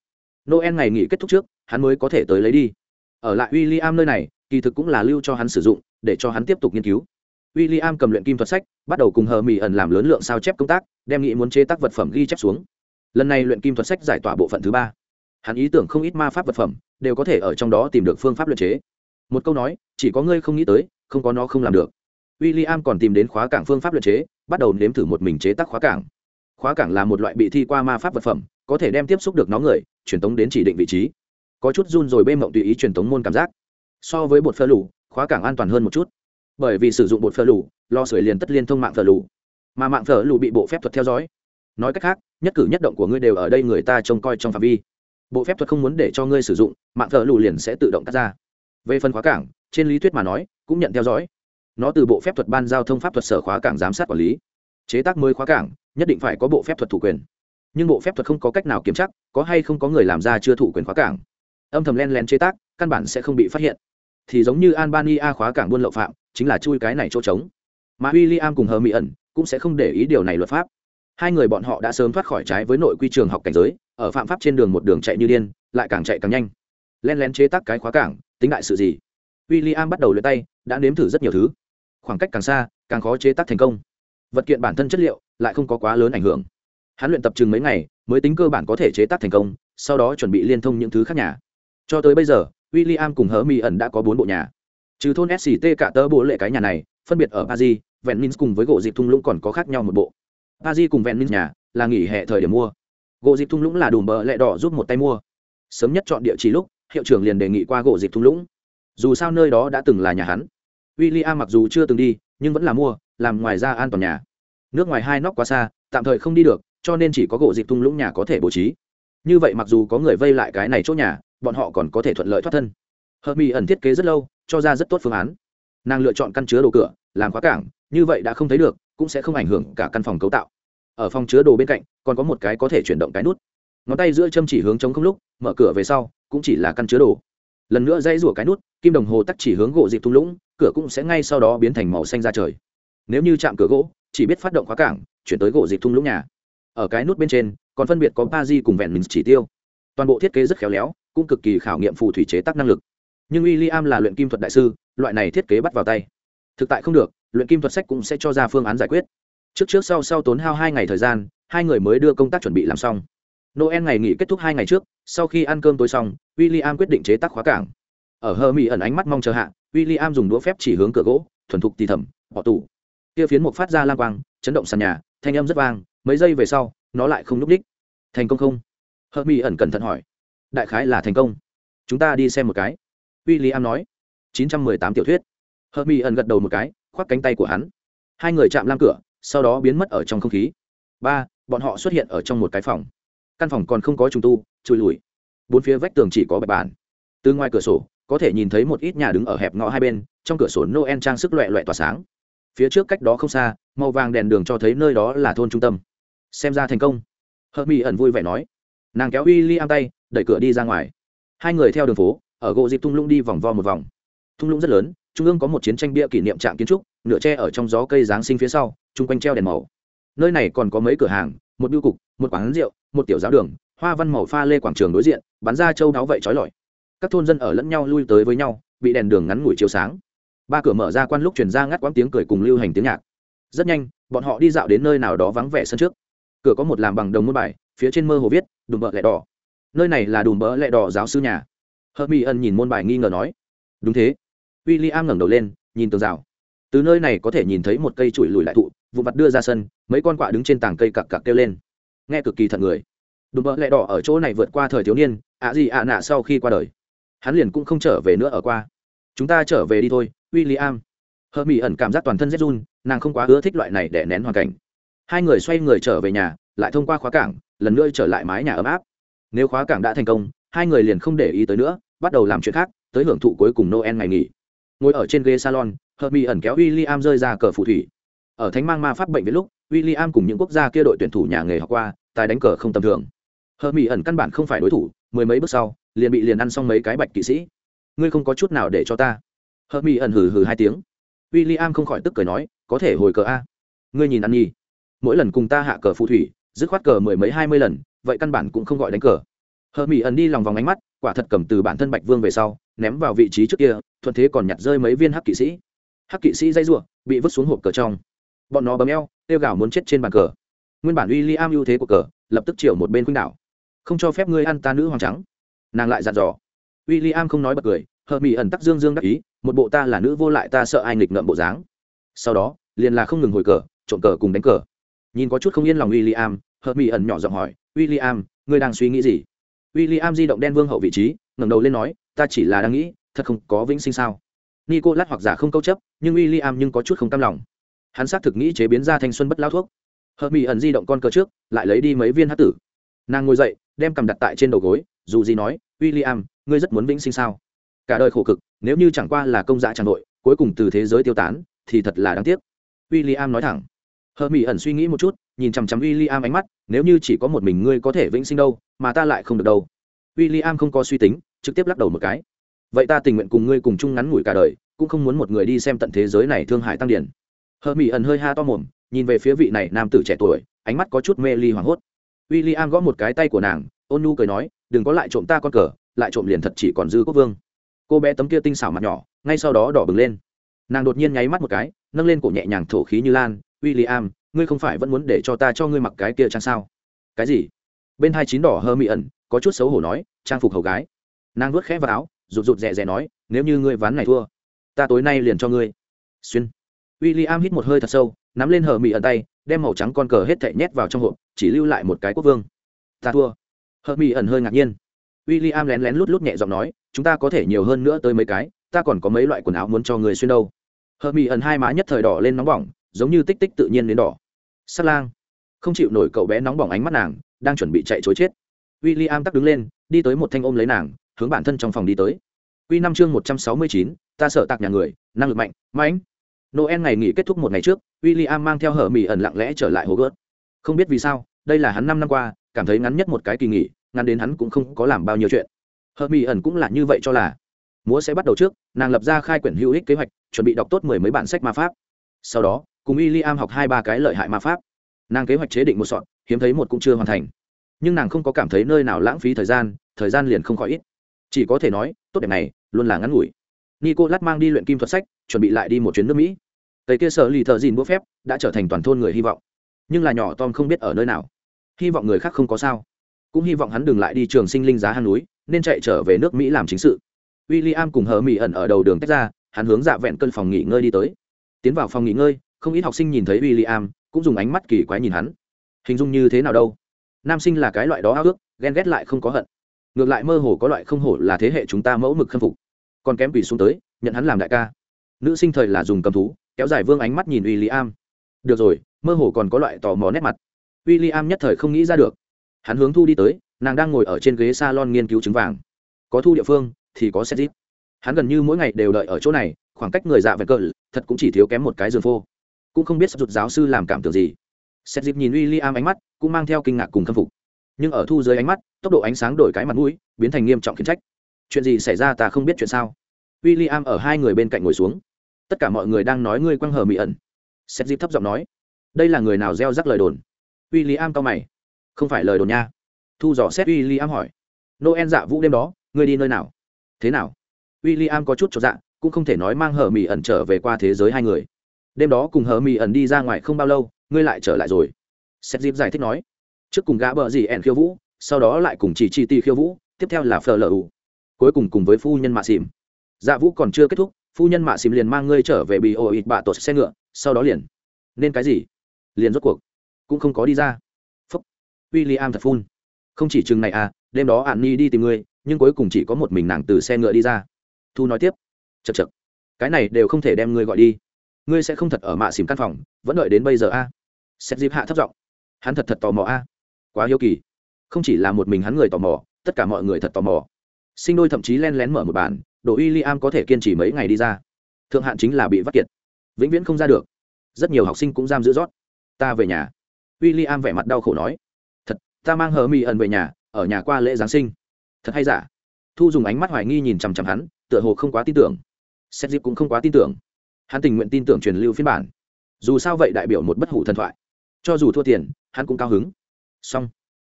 Noel ngày nghỉ kết thúc trước, hắn mới có thể tới lấy đi. Ở lại w i l l i am nơi này, kỳ thực cũng là lưu cho hắn sử dụng để cho hắn tiếp tục nghiên cứu. W i l l i am cầm luyện kim thuật sách, bắt đầu cùng hờ mỹ ẩn làm lớn lượng sao chép công tác, đem nghĩ muốn chế tác vật phẩm ghi chép xuống. Lần này luyện kim thuật sách giải tỏa bộ phận thứ ba. Hắn ý tưởng không ít ma pháp vật phẩm, đều có thể ở trong đó tìm được phương pháp luyện chế. Một câu nói, chỉ có ngươi không nghĩ tới, không có nó không làm được. W i l l i am còn tìm đến khóa cảng phương pháp luyện chế, bắt đầu nếm thử một mình chế tác khóa cảng. Khóa cảng là một loại bị thi qua ma pháp vật phẩm, có thể đem tiếp xúc được nó người, truyền tống đến chỉ định vị trí. Có chút run rồi bê mộng tùy ý truyền tống môn cảm giác. So với bột phơ lù khóa cảng an toàn hơn một chút. Bởi vì sử dụng bột phở lù, lo sưởi liền tất liên thông mạng phở lù. Mà mạng phở lù bị bộ phép thuật theo dõi. Nói cách khác, nhất cử nhất động của ngươi đều ở đây người ta trông coi trong phạm vi. Bộ phép thuật không muốn để cho ngươi sử dụng, mạng phở lù liền sẽ tự động cắt ra. Về phần khóa cảng, trên lý thuyết mà nói, cũng nhận theo dõi. Nó từ bộ phép thuật ban giao thông pháp thuật sở khóa cảng giám sát quản lý. Chế tác mới khóa cảng, nhất định phải có bộ phép thuật thủ quyền. Nhưng bộ phép thuật không có cách nào kiểm chắc có hay không có người làm ra chưa thủ quyền khóa cảng. Âm thầm len lén chế tác, căn bản sẽ không bị phát hiện thì giống như albania khóa cảng buôn lậu phạm, chính là chui cái này chỗ trống. Mà William cùng hờ mỹ ẩn cũng sẽ không để ý điều này luật pháp. Hai người bọn họ đã sớm thoát khỏi trái với nội quy trường học cảnh giới, ở phạm pháp trên đường một đường chạy như điên, lại càng chạy càng nhanh. Lén lén chế tác cái khóa cảng, tính đại sự gì? William bắt đầu luyện tay, đã nếm thử rất nhiều thứ. Khoảng cách càng xa, càng khó chế tác thành công. Vật kiện bản thân chất liệu lại không có quá lớn ảnh hưởng. Hắn luyện tập chừng mấy ngày, mới tính cơ bản có thể chế tác thành công, sau đó chuẩn bị liên thông những thứ khác nhà. Cho tới bây giờ w i l l i am cùng hớ Mi ẩn đã có bốn bộ nhà. Trừ thôn sct cả tớ bộ lệ cái nhà này, phân biệt ở paris vẹn minh cùng với gỗ dịp thung lũng còn có khác nhau một bộ. Paris cùng vẹn minh nhà là nghỉ hè thời điểm mua. Gỗ dịp thung lũng là đùm bờ lệ đỏ giúp một tay mua. Sớm nhất chọn địa chỉ lúc, hiệu trưởng liền đề nghị qua gỗ dịp thung lũng. Dù sao nơi đó đã từng là nhà hắn. W i l l i am mặc dù chưa từng đi, nhưng vẫn là mua, làm ngoài ra an toàn nhà. Nước ngoài hai nóc quá xa, tạm thời không đi được, cho nên chỉ có gỗ dịp thung lũng nhà có thể bố trí. Như vậy mặc dù có người vây lại cái này chỗ nhà bọn họ còn có thể thuận lợi thoát thân. Hợp mỹ ẩn thiết kế rất lâu, cho ra rất tốt phương án. Nàng lựa chọn căn chứa đồ cửa, làm khóa cảng, như vậy đã không thấy được, cũng sẽ không ảnh hưởng cả căn phòng cấu tạo. Ở phòng chứa đồ bên cạnh, còn có một cái có thể chuyển động cái nút. Ngón tay giữa châm chỉ hướng chống không lúc, mở cửa về sau, cũng chỉ là căn chứa đồ. Lần nữa dây rủa cái nút, kim đồng hồ tắt chỉ hướng gỗ dịp thung lũng, cửa cũng sẽ ngay sau đó biến thành màu xanh ra trời. Nếu như chạm cửa gỗ, chỉ biết phát động khóa cảng, chuyển tới gỗ dịp thung lũng nhà. Ở cái nút bên trên, còn phân biệt có ba di cùng vẹn mình chỉ tiêu. Toàn bộ thiết kế rất khéo léo cũng cực kỳ khảo nghiệm phù thủy chế tác năng lực. Nhưng w i l l i am là luyện kim thuật đại sư, loại này thiết kế bắt vào tay. Thực tại không được, luyện kim thuật sách cũng sẽ cho ra phương án giải quyết. Trước trước sau sau tốn hao hai ngày thời gian, hai người mới đưa công tác chuẩn bị làm xong. Noel ngày nghỉ kết thúc hai ngày trước, sau khi ăn cơm tối xong w i l l i am quyết định chế tác khóa cảng. Ở hơ mỹ ẩn ánh mắt mong chờ hạ w i l l i am dùng đũa phép chỉ hướng cửa gỗ, thuần thục tì thầm họ tủ. Kia phiến một phát ra lang quang, chấn động sàn nhà, thanh âm rất vang, mấy giây về sau, nó lại không n ú c thành công không? Hơ mỹ ẩn cẩn thận hỏi đại khái là thành công. Chúng ta đi xem một cái. W i l l i am nói. Chín trăm mười tám tiểu thuyết. Hợp mỹ ẩn gật đầu một cái, khoác cánh tay của hắn. Hai người chạm lam cửa, sau đó biến mất ở trong không khí. Ba, bọn họ xuất hiện ở trong một cái phòng. Căn phòng còn không có trùng tu, trùi lùi. Bốn phía vách tường chỉ có bạch bản từ ngoài cửa sổ, có thể nhìn thấy một ít nhà đứng ở hẹp ngõ hai bên, trong cửa sổ noel trang sức loẹ loẹ tỏa sáng. Phía trước cách đó không xa, màu vàng đèn đường cho thấy nơi đó là thôn trung tâm. Xem ra thành công. Hợp mỹ ẩn vui vẻ nói. Nàng kéo w i l l i am tay đẩy cửa đi ra ngoài. Hai người theo đường phố, ở gỗ dịp thung lũng đi vòng vo một vòng. Thung lũng rất lớn, trung ương có một chiến tranh bia kỷ niệm trạm kiến trúc, nửa tre ở trong gió cây giáng sinh phía sau, chung quanh treo đèn màu. Nơi này còn có mấy cửa hàng, một biêu cục, một quán rượu, một tiểu giáo đường, hoa văn màu pha lê quảng trường đối diện, bắn ra châu đáo vậy trói lọi. Các thôn dân ở lẫn nhau lui tới với nhau, bị đèn đường ngắn ngủi chiếu sáng. Ba cửa mở ra quan lúc chuyển ra ngắt quãng tiếng cười cùng lưu hành tiếng nhạc. Rất nhanh, bọn họ đi dạo đến nơi nào đó vắng vẻ sân trước. Cửa có một làm bằng đồng môn bài, phía trên mơ hồ viết, đùm bợ lẻ đỏ nơi này là đùm bỡ lẹ đỏ giáo sư nhà. Hợp Mỹ ân nhìn môn bài nghi ngờ nói. Đúng thế. W i l l i am ngẩng đầu lên, nhìn tường rào. Từ nơi này có thể nhìn thấy một cây chùi lùi lại thụ, vụ mặt đưa ra sân, mấy con quạ đứng trên tảng cây cặc cặc kêu lên. Nghe cực kỳ thật người. Đùm bỡ lẹ đỏ ở chỗ này vượt qua thời thiếu niên, ạ gì ạ nạ sau khi qua đời. Hắn liền cũng không trở về nữa ở qua. Chúng ta trở về đi thôi w i l l i am hờ mỹ ẩn cảm giác toàn thân rét run, nàng không quá ưa thích loại này để nén hoàn cảnh. Hai người xoay người trở về nhà, lại thông qua khóa cảng, lần nữa trở lại mái nhà ấm áp nếu khóa cảng đã thành công, hai người liền không để ý tới nữa, bắt đầu làm chuyện khác, tới hưởng thụ cuối cùng noel ngày nghỉ. Ngồi ở trên ghế salon hợp mỹ ẩn kéo w i l l i am rơi ra cờ phù thủy. Ở thánh mang ma pháp bệnh viện lúc w i l l i am cùng những quốc gia kia đội tuyển thủ nhà nghề học qua, tài đánh cờ không tầm thường. Hợp mỹ ẩn căn bản không phải đối thủ, mười mấy bước sau, liền bị liền ăn xong mấy cái bạch kỵ sĩ. Ngươi không có chút nào để cho ta. Hợp mỹ ẩn hừ hừ hai tiếng. W i l l i am không khỏi tức cười nói, có thể hồi cờ a. Ngươi nhìn ăn nhi. Mỗi lần cùng ta hạ cờ phù thủy dứt khoát cờ mười mấy hai mươi lần, vậy căn bản cũng không gọi đánh cờ. Hờ mỹ ẩn đi lòng vòng ánh mắt, quả thật cầm từ bản thân bạch vương về sau, ném vào vị trí trước kia, thuận thế còn nhặt rơi mấy viên hắc kỵ sĩ. Hắc kỵ sĩ dây r u ộ bị vứt xuống hộp cờ trong. Bọn nó bấm eo tiêu gạo muốn chết trên bàn cờ. Nguyên bản w i l l i am ưu thế của cờ, lập tức chiều một bên khuynh đảo. Không cho phép ngươi ăn ta nữ hoàng trắng. Nàng lại dặn dò. W i l l i am không nói bật cười, hờ mỹ ẩn tắc dương dương đắc ý, một bộ ta là nữ vô lại ta sợ ai nghịch ngợm bộ dáng. Sau đó, liền là không ngừng hồi cờ, trộm cờ cùng đánh cờ nhìn có chút không yên lòng w i l l i am hợp mỹ ẩn nhỏ giọng hỏi w i l l i am ngươi đang suy nghĩ gì? W i l l i am di động đen vương hậu vị trí, ngẩng đầu lên nói, ta chỉ là đang nghĩ, thật không có vĩnh sinh sao? Nico lát hoặc giả không câu chấp, nhưng w i l l i am nhưng có chút không cam lòng. Hắn xác thực nghĩ chế biến ra thanh xuân bất lao thuốc. Hợp mỹ ẩn di động con cờ trước, lại lấy đi mấy viên hát tử. Nàng ngồi dậy, đem cầm đặt tại trên đầu gối, dù gì nói w i l l i am ngươi rất muốn vĩnh sinh sao? Cả đời khổ cực, nếu như chẳng qua là công dạ tràng nội cuối cùng từ thế giới tiêu tán, thì thật là đáng tiếc. W i l l i am nói thẳng hờ mỹ ẩn suy nghĩ một chút, nhìn chằm chằm w i l l i am ánh mắt, nếu như chỉ có một mình ngươi có thể vĩnh sinh đâu, mà ta lại không được đâu. W i l l i am không có suy tính, trực tiếp lắc đầu một cái. Vậy ta tình nguyện cùng ngươi cùng chung ngắn ngủi cả đời, cũng không muốn một người đi xem tận thế giới này thương hại tăng điển. Hờ mỹ ẩn hơi ha to mồm, nhìn về phía vị này nam tử trẻ tuổi, ánh mắt có chút mê ly hoảng hốt. W i l l i am gõ một cái tay của nàng, ôn nu cười nói, đừng có lại trộm ta con cờ, lại trộm liền thật chỉ còn dư quốc vương. Cô bé tấm kia tinh xảo mặt nhỏ, ngay sau đó đỏ bừng lên. Nàng đột nhiên nháy mắt một cái, nâng lên cổ nhẹ nhàng thổ khí như lan w i l l i am ngươi không phải vẫn muốn để cho ta cho ngươi mặc cái kia trang sao? Cái gì? Bên hai chín đỏ hơ mị ẩn, có chút xấu hổ nói, trang phục hầu gái. Nàng vuốt khẽ vào áo, rụt rụt rè rè nói, nếu như ngươi ván này thua, ta tối nay liền cho ngươi. Xuyên. W i l l i am hít một hơi thật sâu, nắm lên hờ mị ẩn tay, đem màu trắng con cờ hết thệ nhét vào trong hộp, chỉ lưu lại một cái quốc vương. Ta thua. Hờ mị ẩn hơi ngạc nhiên. W i l l i am lén lén lút lút nhẹ giọng nói, chúng ta có thể nhiều hơn nữa tới mấy cái, ta còn có mấy loại quần áo muốn cho người xuyên đâu. Hờ mỹ ẩn hai má nhất thời đỏ lên nóng bỏng giống như tích tích tự nhiên đến đỏ. Sắt lang. Không chịu nổi cậu bé nóng bỏng ánh mắt nàng, đang chuẩn bị chạy chối chết. W i l l i am tắc đứng lên, đi tới một thanh ôm lấy nàng, hướng bản thân trong phòng đi tới. Q năm chương một trăm sáu mươi chín, ta sợ tạc nhà người, năng lực mạnh, mãnh. Noel ngày nghỉ kết thúc một ngày trước w i am mang theo hở mỹ ẩn lặng lẽ trở lại hồ gớt không biết vì sao, đây là hắn năm năm qua, cảm thấy ngắn nhất một cái kỳ nghỉ, ngắn đến hắn cũng không có làm bao nhiêu chuyện. Hợp mỹ ẩn cũng là như vậy cho là, múa sẽ bắt đầu trước, nàng lập ra khai quyển hữu ích kế hoạch, chuẩn bị đọc tốt mười mấy bản sách ma pháp. Sau đó cùng y li am học hai ba cái lợi hại ma pháp. Nàng kế hoạch chế định một sọn hiếm thấy một cũng chưa hoàn thành. Nhưng nàng không có cảm thấy nơi nào lãng phí thời gian thời gian liền không khỏi ít. Chỉ có thể nói, tốt đẹp này, luôn là ngắn ngủi. Nico lát mang đi luyện kim thuật sách, chuẩn bị lại đi một chuyến nước mỹ. Tây kia sở lì thợ dìn búa phép đã trở thành toàn thôn người hy vọng. Nhưng là nhỏ tom không biết ở nơi nào. Hy vọng người khác không có sao. Cũng hy vọng hắn đừng lại đi trường sinh linh giá hang núi, nên chạy trở về nước mỹ làm chính sự. W i l l i am cùng hờ mỹ ẩn ở đầu đường tách ra, hắn hướng dạ vẹn cân phòng nghỉ ngơi đi tới. Tiến vào phòng nghỉ ngơi không ít học sinh nhìn thấy w i l l i am cũng dùng ánh mắt kỳ quái nhìn hắn. Hình dung như thế nào đâu? Nam sinh là cái loại đó ao ước, ghen ghét lại không có hận. Ngược lại mơ hồ có loại không hổ là thế hệ chúng ta mẫu mực khâm phục. Còn kém quỷ xuống tới, nhận hắn làm đại ca. Nữ sinh thời là dùng cầm thú, kéo dài vương ánh mắt nhìn w i l l i am được rồi, mơ hồ còn có loại tò mò nét mặt. W i l l i am nhất thời không nghĩ ra được. Hắn hướng thu đi tới, nàng đang ngồi ở trên ghế s a lon nghiên cứu trứng vàng. Có thu địa phương, thì có xét dít hắn gần như mỗi ngày đều đợi ở chỗ này, khoảng cách người dạ vẹn cỡ, thật cũng chỉ thiếu kém một cái giường phô cũng không biết sắp rụt giáo sư làm cảm tưởng gì. Xét dịp nhìn w i l l i am ánh mắt, cũng mang theo kinh ngạc cùng khâm phục. Nhưng ở thu dưới ánh mắt, tốc độ ánh sáng đổi cái mặt mũi, biến thành nghiêm trọng khiển trách. Chuyện gì xảy ra ta không biết chuyện sao? W i l l i am ở hai người bên cạnh ngồi xuống. Tất cả mọi người đang nói ngươi quăng hờ mỹ ẩn. Xét dịp thấp giọng nói, đây là người nào gieo rắc lời đồn? W i l l i am cao mày, không phải lời đồn nha. Thu dò xét w i l l i am hỏi, noel dạ vũ đêm đó, ngươi đi nơi nào? Thế nào? W i l l i am có chút cho dạ cũng không thể nói mang hờ mỹ ẩn trở về qua thế giới hai người đêm đó cùng hờ mỹ ẩn đi ra ngoài không bao lâu, ngươi lại trở lại rồi. Xét dịp giải thích nói. Trước cùng gã bờ gì ẻn khiêu vũ, sau đó lại cùng chỉ chi ti khiêu vũ, tiếp theo là phờ lờ ủ cuối cùng cùng với phu nhân mạ xìm dạ vũ còn chưa kết thúc, phu nhân mạ xìm liền mang ngươi trở về bị ô ịt bạ tột xe ngựa, sau đó liền. Nên cái gì? Liền rốt cuộc. Cũng không có đi ra. Phúc. W i l l i am thật phun. Không chỉ chừng này à đêm đó ạn ni đi tìm ngươi, nhưng cuối cùng chỉ có một mình nàng từ xe ngựa đi ra. Thu nói tiếp. Chật chật cái này đều không thể đem ngươi gọi đi ngươi sẽ không thật ở mạ xìm căn phòng, vẫn đợi đến bây giờ a. À. xét dịp hạ thấp giọng. Hắn thật thật tò mò a. Quá hiếu kỳ. Không chỉ là một mình hắn người tò mò, tất cả mọi người thật tò mò. Sinh đôi thậm chí len lén mở một bàn, đồ uy li am có thể kiên trì mấy ngày đi ra. Thượng hạn chính là bị vắt kiệt. Vĩnh viễn không ra được. Rất nhiều học sinh cũng giam giữ rót. Ta về nhà. W i l l i am vẻ mặt đau khổ nói. Thật, ta mang hờ mỹ ẩn về nhà, ở nhà qua lễ giáng sinh. Thật hay giả. Thu dùng ánh mắt hoài nghi nhìn chằm chằm hắn, tựa hồ không quá tin tưởng. Xét dịp cũng không quá tin tưởng hắn tình nguyện tin tưởng truyền lưu phiên bản. Dù sao vậy đại biểu một bất hủ thần thoại. Cho dù thua tiền, hắn cũng cao hứng. Xong.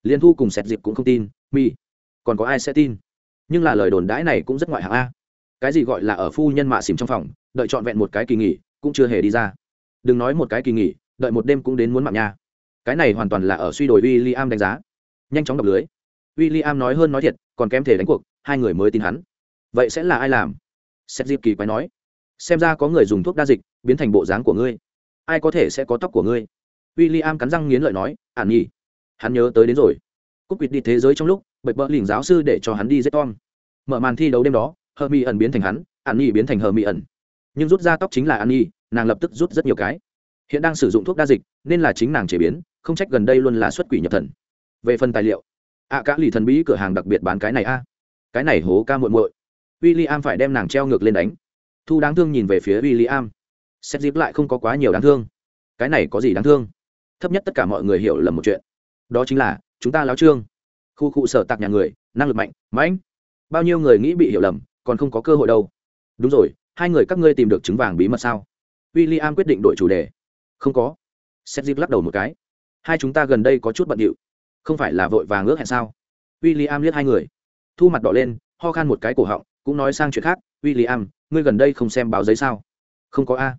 Liên thu cùng sẹt dịp cũng không tin mi còn có ai sẽ tin? Nhưng là lời đồn đãi này cũng rất ngoại hạng a. Cái gì gọi là ở phu nhân mạ xìm trong phòng, đợi trọn vẹn một cái kỳ nghỉ, cũng chưa hề đi ra. Đừng nói một cái kỳ nghỉ, đợi một đêm cũng đến muốn mạng nha. Cái này hoàn toàn là ở suy đổi w i l l i am đánh giá. Nhanh chóng đọc lưới. W i l l i am nói hơn nói thiệt, còn kém thể đánh cuộc, hai người mới tin hắn. Vậy sẽ là ai làm? Xét dịp kỳ quái nói xem ra có người dùng thuốc đa dịch biến thành bộ dáng của ngươi. Ai có thể sẽ có tóc của ngươi? W i l l i am cắn răng nghiến lợi nói ản nhỉ hắn nhớ tới đến rồi. Cúc quýt đi thế giới trong lúc bậy bỡ lỉnh giáo sư để cho hắn đi giết tom. Mở màn thi đấu đêm đó hờ mỹ ẩn biến thành hắn ản nhỉ biến thành hờ mỹ ẩn. Nhưng rút ra tóc chính là an nhỉ nàng lập tức rút rất nhiều cái. Hiện đang sử dụng thuốc đa dịch nên là chính nàng chế biến không trách gần đây luôn là xuất quỷ nhập thần. Về phần tài liệu ạ à, cả lì thần bí cửa hàng đặc biệt bán cái này a. Cái này hố ca muội muội. W i l l i am phải đem nàng treo ngược lên đánh thu đáng thương nhìn về phía w i l l i am xét dịp lại không có quá nhiều đáng thương. Cái này có gì đáng thương? Thấp nhất tất cả mọi người hiểu lầm một chuyện. Đó chính là, chúng ta láo trương. Khu cụ sở tạc nhà người, năng lực mạnh, mãnh. Bao nhiêu người nghĩ bị hiểu lầm, còn không có cơ hội đâu. Đúng rồi, hai người các ngươi tìm được trứng vàng bí mật sao? W i l l i am quyết định đổi chủ đề. Không có. Xét dịp lắc đầu một cái. Hai chúng ta gần đây có chút bận điệu. Không phải là vội vàng ước hẹn sao? W i l l i am liếc hai người. Thu mặt đỏ lên, ho khan một cái cổ họng, cũng nói sang chuyện khác. W i l l i am ngươi gần đây không xem báo giấy sao? Không có a.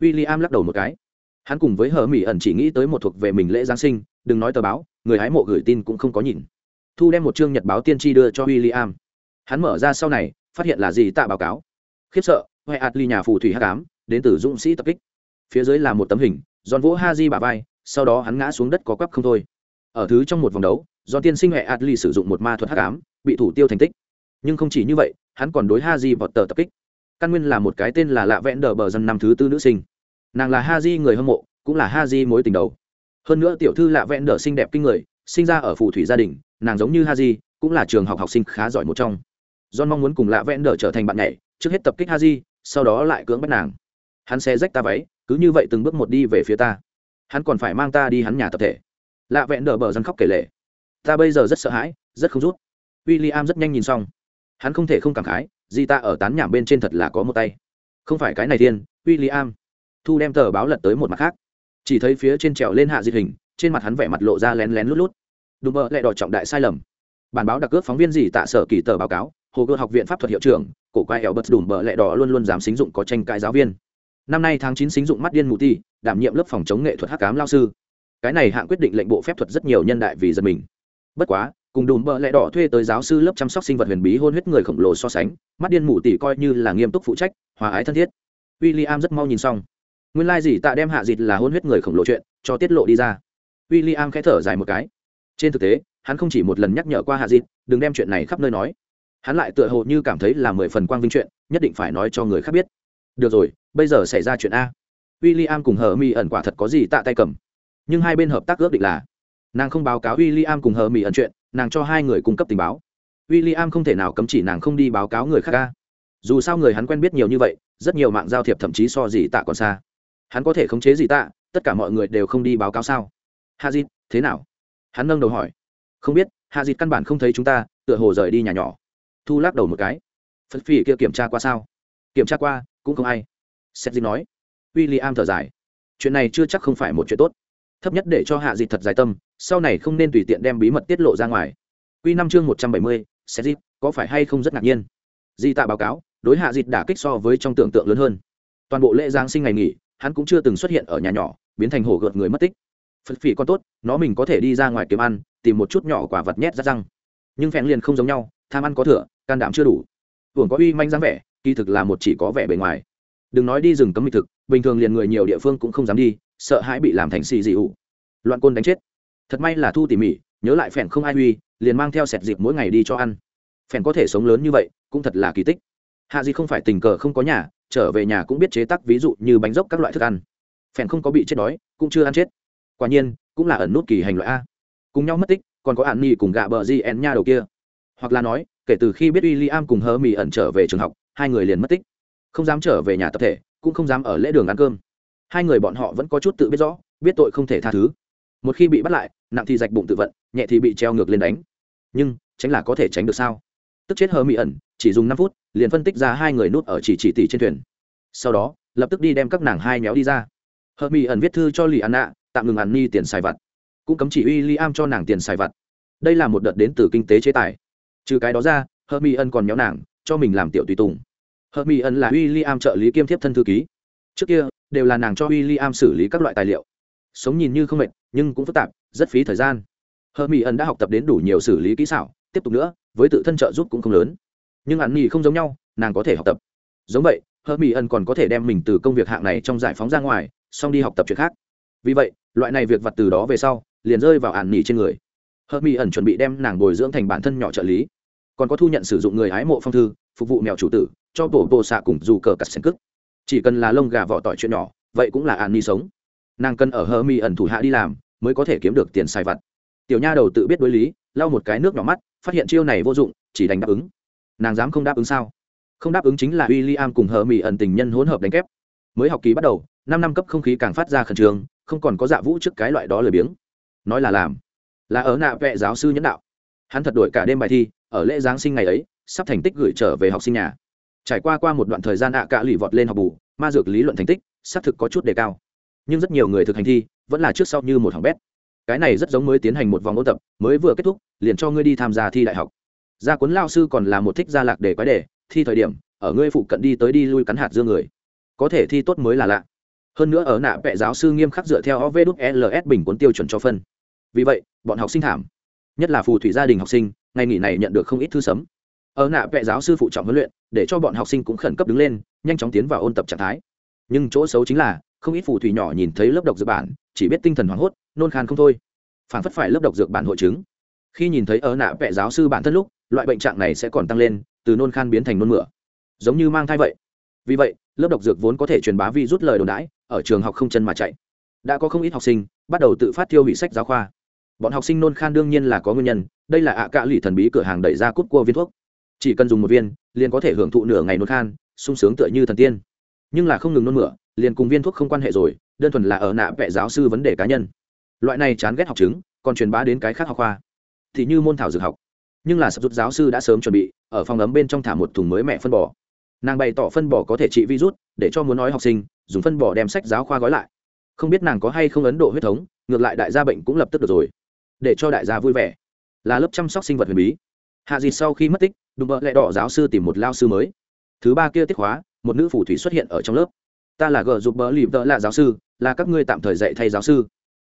W i l l i am lắc đầu một cái. Hắn cùng với hờ mỹ ẩn chỉ nghĩ tới một thuộc về mình lễ giáng sinh, đừng nói tờ báo, người hái mộ gửi tin cũng không có nhìn. Thu đem một chương nhật báo tiên tri đưa cho w i l l i am hắn mở ra sau này, phát hiện là gì tạ báo cáo. Khiếp sợ huệ ạt ly nhà phù thủy h tám đến từ dũng sĩ tập kích. Phía dưới là một tấm hình giòn vỗ ha di bà vai, sau đó hắn ngã xuống đất có quắp không thôi. Ở thứ trong một vòng đấu do tiên sinh huệ ạt ly sử dụng một ma thuật h tám bị thủ tiêu thành tích. Nhưng không chỉ như vậy, hắn còn đối ha di vọt tờ tập kích căn nguyên là một cái tên là lạ vẽn đờ bờ dân năm thứ tư nữ sinh. Nàng là ha di người hâm mộ, cũng là ha di mối tình đầu. Hơn nữa tiểu thư lạ vẽn đờ xinh đẹp kinh người, sinh ra ở phù thủy gia đình, nàng giống như ha di cũng là trường học học sinh khá giỏi một trong. John mong muốn cùng lạ vẽn đờ trở thành bạn nhảy, trước hết tập kích ha di sau đó lại cưỡng bắt nàng. Hắn sẽ rách ta váy, cứ như vậy từng bước một đi về phía ta. Hắn còn phải mang ta đi hắn nhà tập thể. Lạ vẽn đờ bờ dân khóc kể lệ ta bây giờ rất sợ hãi, rất không rút. W i l l i am rất nhanh nhìn xong. Hắn không thể không cảm khái di ta ở tán nhảm bên trên thật là có một tay. Không phải cái này thiên w i l l i am thu đem tờ báo lật tới một mặt khác. Chỉ thấy phía trên trèo lên hạ diệt hình, trên mặt hắn vẻ mặt lộ ra lén lén lút lút. Đùm bơ lại đòi trọng đại sai lầm. Bản báo đặc ước phóng viên gì tạ sở kỳ tờ báo cáo, hồ cơ học viện pháp thuật hiệu trưởng, cổ quai ẻo bật đùm bờ lẹ đỏ luôn luôn dám xính dụng có tranh cãi giáo viên. Năm nay tháng chín xính dụng mắt điên mù ti, đảm nhiệm lớp phòng chống nghệ thuật hắc cám lao sư. Cái này hạng quyết định lệnh bộ phép thuật rất nhiều nhân đại vì giật mình. Bất quá cùng đùm bợ lẹ đỏ thuê tới giáo sư lớp chăm sóc sinh vật huyền bí hôn huyết người khổng lồ so sánh, mắt điên mù tỷ coi như là nghiêm túc phụ trách, hòa ái thân thiết. W i l l i am rất mau nhìn xong. Nguyên lai、like、gì tạ đem hạ dịt là hôn huyết người khổng lồ chuyện, cho tiết lộ đi ra. W i l l i am khẽ thở dài một cái. Trên thực tế, hắn không chỉ một lần nhắc nhở qua hạ dịt, đừng đem chuyện này khắp nơi nói. Hắn lại tựa hồ như cảm thấy là mười phần quang vinh chuyện, nhất định phải nói cho người khác biết. Được rồi, bây giờ xảy ra chuyện a. W i l l i am cùng hờ mi ẩn quả thật có gì tạ tay cầm. Nhưng hai bên hợp tác ước định là, nàng không báo cáo w i l l i am cùng hờ mi ẩn chuyện nàng cho hai người cung cấp tình báo. W i l l i am không thể nào cấm chỉ nàng không đi báo cáo người khác ca. Dù sao người hắn quen biết nhiều như vậy, rất nhiều mạng giao thiệp thậm chí so gì tạ còn xa. Hắn có thể khống chế gì tạ, tất cả mọi người đều không đi báo cáo sao? Hạ dịt thế nào? Hắn nâng đầu hỏi. Không biết hạ dịt căn bản không thấy chúng ta, tựa hồ rời đi nhà nhỏ. Thu lắc đầu một cái. Phật phi kia kiểm tra qua sao? Kiểm tra qua, cũng không ai. Seth nói. W i l l i am thở dài. Chuyện này chưa chắc không phải một chuyện tốt thấp nhất để cho hạ dịt thật dài tâm, sau này không nên tùy tiện đem bí mật tiết lộ ra ngoài. Q năm chương một trăm bảy mươi seth dịp có phải hay không rất ngạc nhiên? Di tạ báo cáo, đối hạ dịt đả kích so với trong tưởng tượng lớn hơn. Toàn bộ lễ giáng sinh ngày nghỉ, hắn cũng chưa từng xuất hiện ở nhà nhỏ, biến thành hổ gợt người mất tích. Phật phỉ con tốt, nó mình có thể đi ra ngoài kiếm ăn, tìm một chút nhỏ quả vật nhét ra răng. Nhưng phèn liền không giống nhau, tham ăn có thừa, can đảm chưa đủ. Hưởng có uy manh dáng vẻ, kỳ thực là một chỉ có vẻ bề ngoài. Đừng nói đi rừng cấm mịch thực, bình thường liền người nhiều địa phương cũng không dám đi sợ hãi bị làm thành xì dị ủ loạn côn đánh chết. Thật may là thu tỉ mỉ, nhớ lại phèn không ai uy, liền mang theo sẹt dịp mỗi ngày đi cho ăn. Phèn có thể sống lớn như vậy, cũng thật là kỳ tích. Hạ gì không phải tình cờ không có nhà, trở về nhà cũng biết chế tác ví dụ như bánh dốc các loại thức ăn. Phèn không có bị chết đói, cũng chưa ăn chết. Quả nhiên, cũng là ẩn nút kỳ hành loại a. Cùng nhau mất tích, còn có ạn nhi cùng gạ bờ di en nha đầu kia. Hoặc là nói, kể từ khi biết w i l l i am cùng hơ mì ẩn trở về trường học, hai người liền mất tích. Không dám trở về nhà tập thể, cũng không dám ở lễ đường ăn cơm hai người bọn họ vẫn có chút tự biết rõ, biết tội không thể tha thứ. Một khi bị bắt lại, nặng thì rạch bụng tự vận, nhẹ thì bị treo ngược lên đánh. Nhưng, tránh là có thể tránh được sao? Tức chết hờ mỹ ẩn, chỉ dùng năm phút, liền phân tích ra hai người nút ở chỉ chỉ tỷ trên thuyền. Sau đó, lập tức đi đem các nàng hai méo đi ra. Hờ mỹ ẩn viết thư cho lì an nạ tạm ngừng ăn ni tiền xài vặt. Cũng cấm chỉ uy li am cho nàng tiền xài vặt. Đây là một đợt đến từ kinh tế chế tài. Trừ cái đó ra, hờ mỹ ẩn còn méo nàng, cho mình làm tiểu tùy tùng. Hờ mỹ ẩn là uy li am trợ lý kiêm thiếp thân thư ký. Trước kia đều là nàng cho w i l l i am xử lý các loại tài liệu. Sống nhìn như không mệt, nhưng cũng phức tạp, rất phí thời gian. Hờ mỹ ẩn đã học tập đến đủ nhiều xử lý kỹ xảo, tiếp tục nữa, với tự thân trợ giúp cũng không lớn. Nhưng ạn nghỉ không giống nhau, nàng có thể học tập. Giống vậy hờ mỹ ẩn còn có thể đem mình từ công việc hạng này trong giải phóng ra ngoài, xong đi học tập chuyện khác. Vì vậy, loại này việc vặt từ đó về sau, liền rơi vào ạn nghỉ trên người. Hờ mỹ ẩn chuẩn bị đem nàng bồi dưỡng thành bản thân nhỏ trợ lý. Còn có thu nhận sử dụng người hái mộ phong thư, phục vụ mèo chủ tử, cho tổ bộ xạ cùng dù cờ cắt xen cức chỉ cần là lông gà vỏ tỏi chuyện nhỏ, vậy cũng là an ni sống. Nàng cần ở hơ mi ẩn thủ hạ đi làm, mới có thể kiếm được tiền sai vặt. Tiểu nha đầu tự biết đối lý, lau một cái nước nhỏ mắt, phát hiện chiêu này vô dụng, chỉ đành đáp ứng. Nàng dám không đáp ứng sao? Không đáp ứng chính là w i l l i am cùng hờ mỹ ẩn tình nhân hỗn hợp đánh kép. Mới học kỳ bắt đầu, năm năm cấp không khí càng phát ra khẩn trương, không còn có dạ vũ trước cái loại đó lười biếng. Nói là làm, là ở nạ vệ giáo sư nhẫn đạo. Hắn thật đổi cả đêm bài thi, ở lễ giáng sinh ngày ấy, sắp thành tích gửi trở về học sinh nhà trải qua qua một đoạn thời gian ạ à cả lì vọt lên học bù, ma dược lý luận thành tích, xác thực có chút đề cao. Nhưng rất nhiều người thực hành thi, vẫn là trước sau như một hàng bét. Cái này rất giống mới tiến hành một vòng ôn tập, mới vừa kết thúc, liền cho ngươi đi tham gia thi đại học. Gia cuốn lao sư còn là một thích gia lạc để quái đề, thi thời điểm, ở ngươi phụ cận đi tới đi lui cắn hạt dương người. Có thể thi tốt mới là lạ. Hơn nữa ở nạ vệ giáo sư nghiêm khắc dựa theo ovls e bình cuốn tiêu chuẩn cho phân. Vì vậy, bọn học sinh thảm. Nhất là phù thủy gia đình học sinh, ngày nghỉ này nhận được không ít thư sấm ở nạ vệ giáo sư phụ trọng huấn luyện, để cho bọn học sinh cũng khẩn cấp đứng lên, nhanh chóng tiến vào ôn tập trạng thái. Nhưng chỗ xấu chính là, không ít phù thủy nhỏ nhìn thấy lớp độc dược bản, chỉ biết tinh thần hoảng hốt, nôn khan không thôi. Phản phất phải lớp độc dược bản hội chứng. Khi nhìn thấy ở nạ vệ giáo sư bản thân lúc, loại bệnh trạng này sẽ còn tăng lên, từ nôn khan biến thành nôn mửa. Giống như mang thai vậy. Vì vậy, lớp độc dược vốn có thể truyền bá vi rút lời đồn đãi, ở trường học không chân mà chạy. Đã có không ít học sinh bắt đầu tự phát tiêu hủy sách giáo khoa. Bọn học sinh nôn khan đương nhiên là có nguyên nhân, đây là ạ cạ lụy thần bí cửa hàng đẩy ra cút cua viên thuốc chỉ cần dùng một viên, liền có thể hưởng thụ nửa ngày nôn khan, sung sướng tựa như thần tiên. Nhưng là không ngừng nôn mửa, liền cùng viên thuốc không quan hệ rồi, đơn thuần là ở nạ vẽ giáo sư vấn đề cá nhân. Loại này chán ghét học chứng, còn truyền bá đến cái khác học khoa. Thì như môn thảo dược học. Nhưng là sập rút giáo sư đã sớm chuẩn bị, ở phòng ấm bên trong thả một thùng mới mẹ phân bò. Nàng bày tỏ phân bò có thể trị virus, để cho muốn nói học sinh, dùng phân bò đem sách giáo khoa gói lại. Không biết nàng có hay không ấn độ huyết thống, ngược lại đại gia bệnh cũng lập tức được rồi. Để cho đại gia vui vẻ. Là lớp chăm sóc sinh vật huyền bí hạ dịt sau khi mất tích đùm bợ lẹ đỏ giáo sư tìm một lao sư mới. Thứ ba kia tiết hóa một nữ phù thủy xuất hiện ở trong lớp. Ta là gờ giúp bỡ lìm tợ là giáo sư, là các ngươi tạm thời dạy thay giáo sư.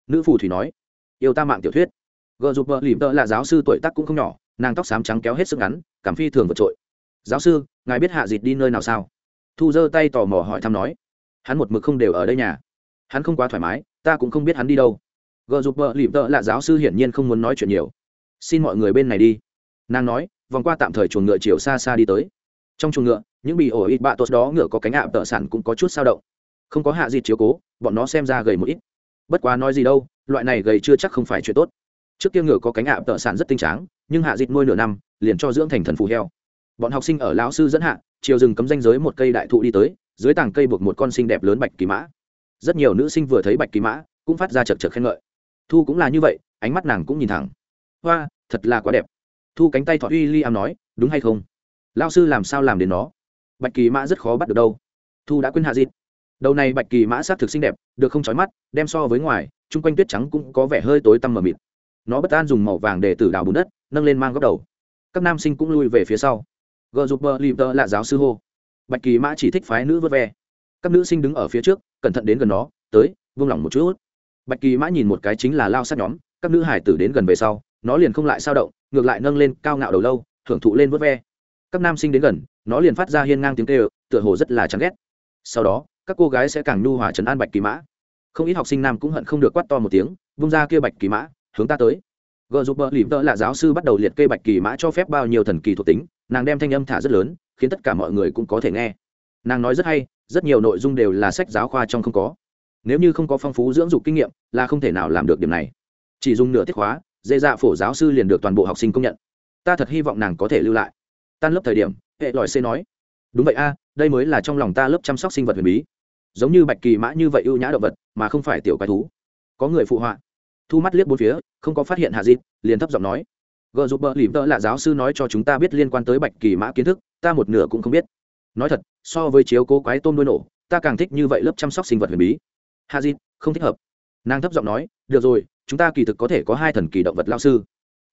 Nữ phù thủy nói, yêu ta mạng tiểu thuyết. Gờ giúp bỡ lìm tợ là giáo sư tuổi tác cũng không nhỏ, nàng tóc xám trắng kéo hết sức ngắn, cảm phi thường vượt trội. Giáo sư, ngài biết hạ dịt đi nơi nào sao? Thu giơ tay tò mò hỏi thăm nói, hắn một mực không đều ở đây nhà. Hắn không quá thoải mái, ta cũng không biết hắn đi đâu. Gờ giúp bợ lìm tợ là giáo sư hiển nhiên không muốn nói chuyện nhiều. Xin mọi người bên này đi nàng nói, vòng qua tạm thời chuồng ngựa chiều xa xa đi tới. Trong chuồng ngựa, những bị ổ ít bạ tốt đó ngựa có cánh ạ tợ sản cũng có chút sao động. Không có hạ dịt chiếu cố, bọn nó xem ra gầy một ít. Bất quá nói gì đâu, loại này gầy chưa chắc không phải chuyện tốt. Trước kia ngựa có cánh ạ tợ sản rất tinh tráng, nhưng hạ dịt nuôi nửa năm, liền cho dưỡng thành thần phù heo. Bọn học sinh ở lão sư dẫn hạ, chiều rừng cấm danh giới một cây đại thụ đi tới, dưới tảng cây buộc một con sinh đẹp lớn bạch kỳ mã. Rất nhiều nữ sinh vừa thấy bạch kỳ mã, cũng phát ra chật chật khen ngợi. Thu cũng là như vậy, ánh mắt nàng cũng nhìn thẳng. Hoa, thật là quá đẹp thu cánh tay thọ uy li am nói, đúng hay không? Lao sư làm sao làm đến nó? Bạch kỳ mã rất khó bắt được đâu. Thu đã quên hạ dịt đầu này bạch kỳ mã s á t thực xinh đẹp, được không trói mắt, đem so với ngoài, chung quanh tuyết trắng cũng có vẻ hơi tối tăm mờ mịt. Nó bất an dùng màu vàng để tử đào bùn đất, nâng lên mang góc đầu. Các nam sinh cũng lui về phía sau. Gờ giúp bờ lip tơ là giáo sư hô. Bạch kỳ mã chỉ thích phái nữ vớt ve. Các nữ sinh đứng ở phía trước, cẩn thận đến gần nó, tới vung lỏng một chút. Bạch kỳ mã nhìn một cái chính là lao sát nhóm, các nữ hải tử đến gần về sau nó liền không lại sao động, ngược lại nâng lên cao ngạo đầu lâu thưởng thụ lên vớt ve. Các nam sinh đến gần, nó liền phát ra hiên ngang tiếng kêu, tựa hồ rất là chán ghét. Sau đó, các cô gái sẽ càng nhu hòa trấn an bạch kỳ mã. Không ít học sinh nam cũng hận không được quát to một tiếng, vung ra kia bạch kỳ mã, hướng ta tới. Gờ giúp bờ lìm tợ là giáo sư bắt đầu liệt kê bạch kỳ mã cho phép bao nhiêu thần kỳ thuộc tính, nàng đem thanh âm thả rất lớn, khiến tất cả mọi người cũng có thể nghe. Nàng nói rất hay, rất nhiều nội dung đều là sách giáo khoa trong không có. Nếu như không có phong phú dưỡng dục kinh nghiệm, là không thể nào làm được điểm này. Chỉ dùng nửa tiết khóa dễ dạ phổ giáo sư liền được toàn bộ học sinh công nhận. Ta thật hy vọng nàng có thể lưu lại. Tan lớp thời điểm, hệ lòi xê nói, đúng vậy a, đây mới là trong lòng ta lớp chăm sóc sinh vật huyền bí. Giống như bạch kỳ mã như vậy ưu nhã động vật, mà không phải tiểu quái thú. Có người phụ họa. Thu mắt liếc bốn phía, không có phát hiện hạ dịt liền thấp giọng nói, gờ giúp bờ lìm tợ là giáo sư nói cho chúng ta biết liên quan tới bạch kỳ mã kiến thức, ta một nửa cũng không biết. Nói thật, so với chiếu cố quái tôm đuôi nổ, ta càng thích như vậy lớp chăm sóc sinh vật huyền bí. Hạ dịt không thích hợp. Nàng thấp giọng nói, được rồi chúng ta kỳ thực có thể có hai thần kỳ động vật lao sư.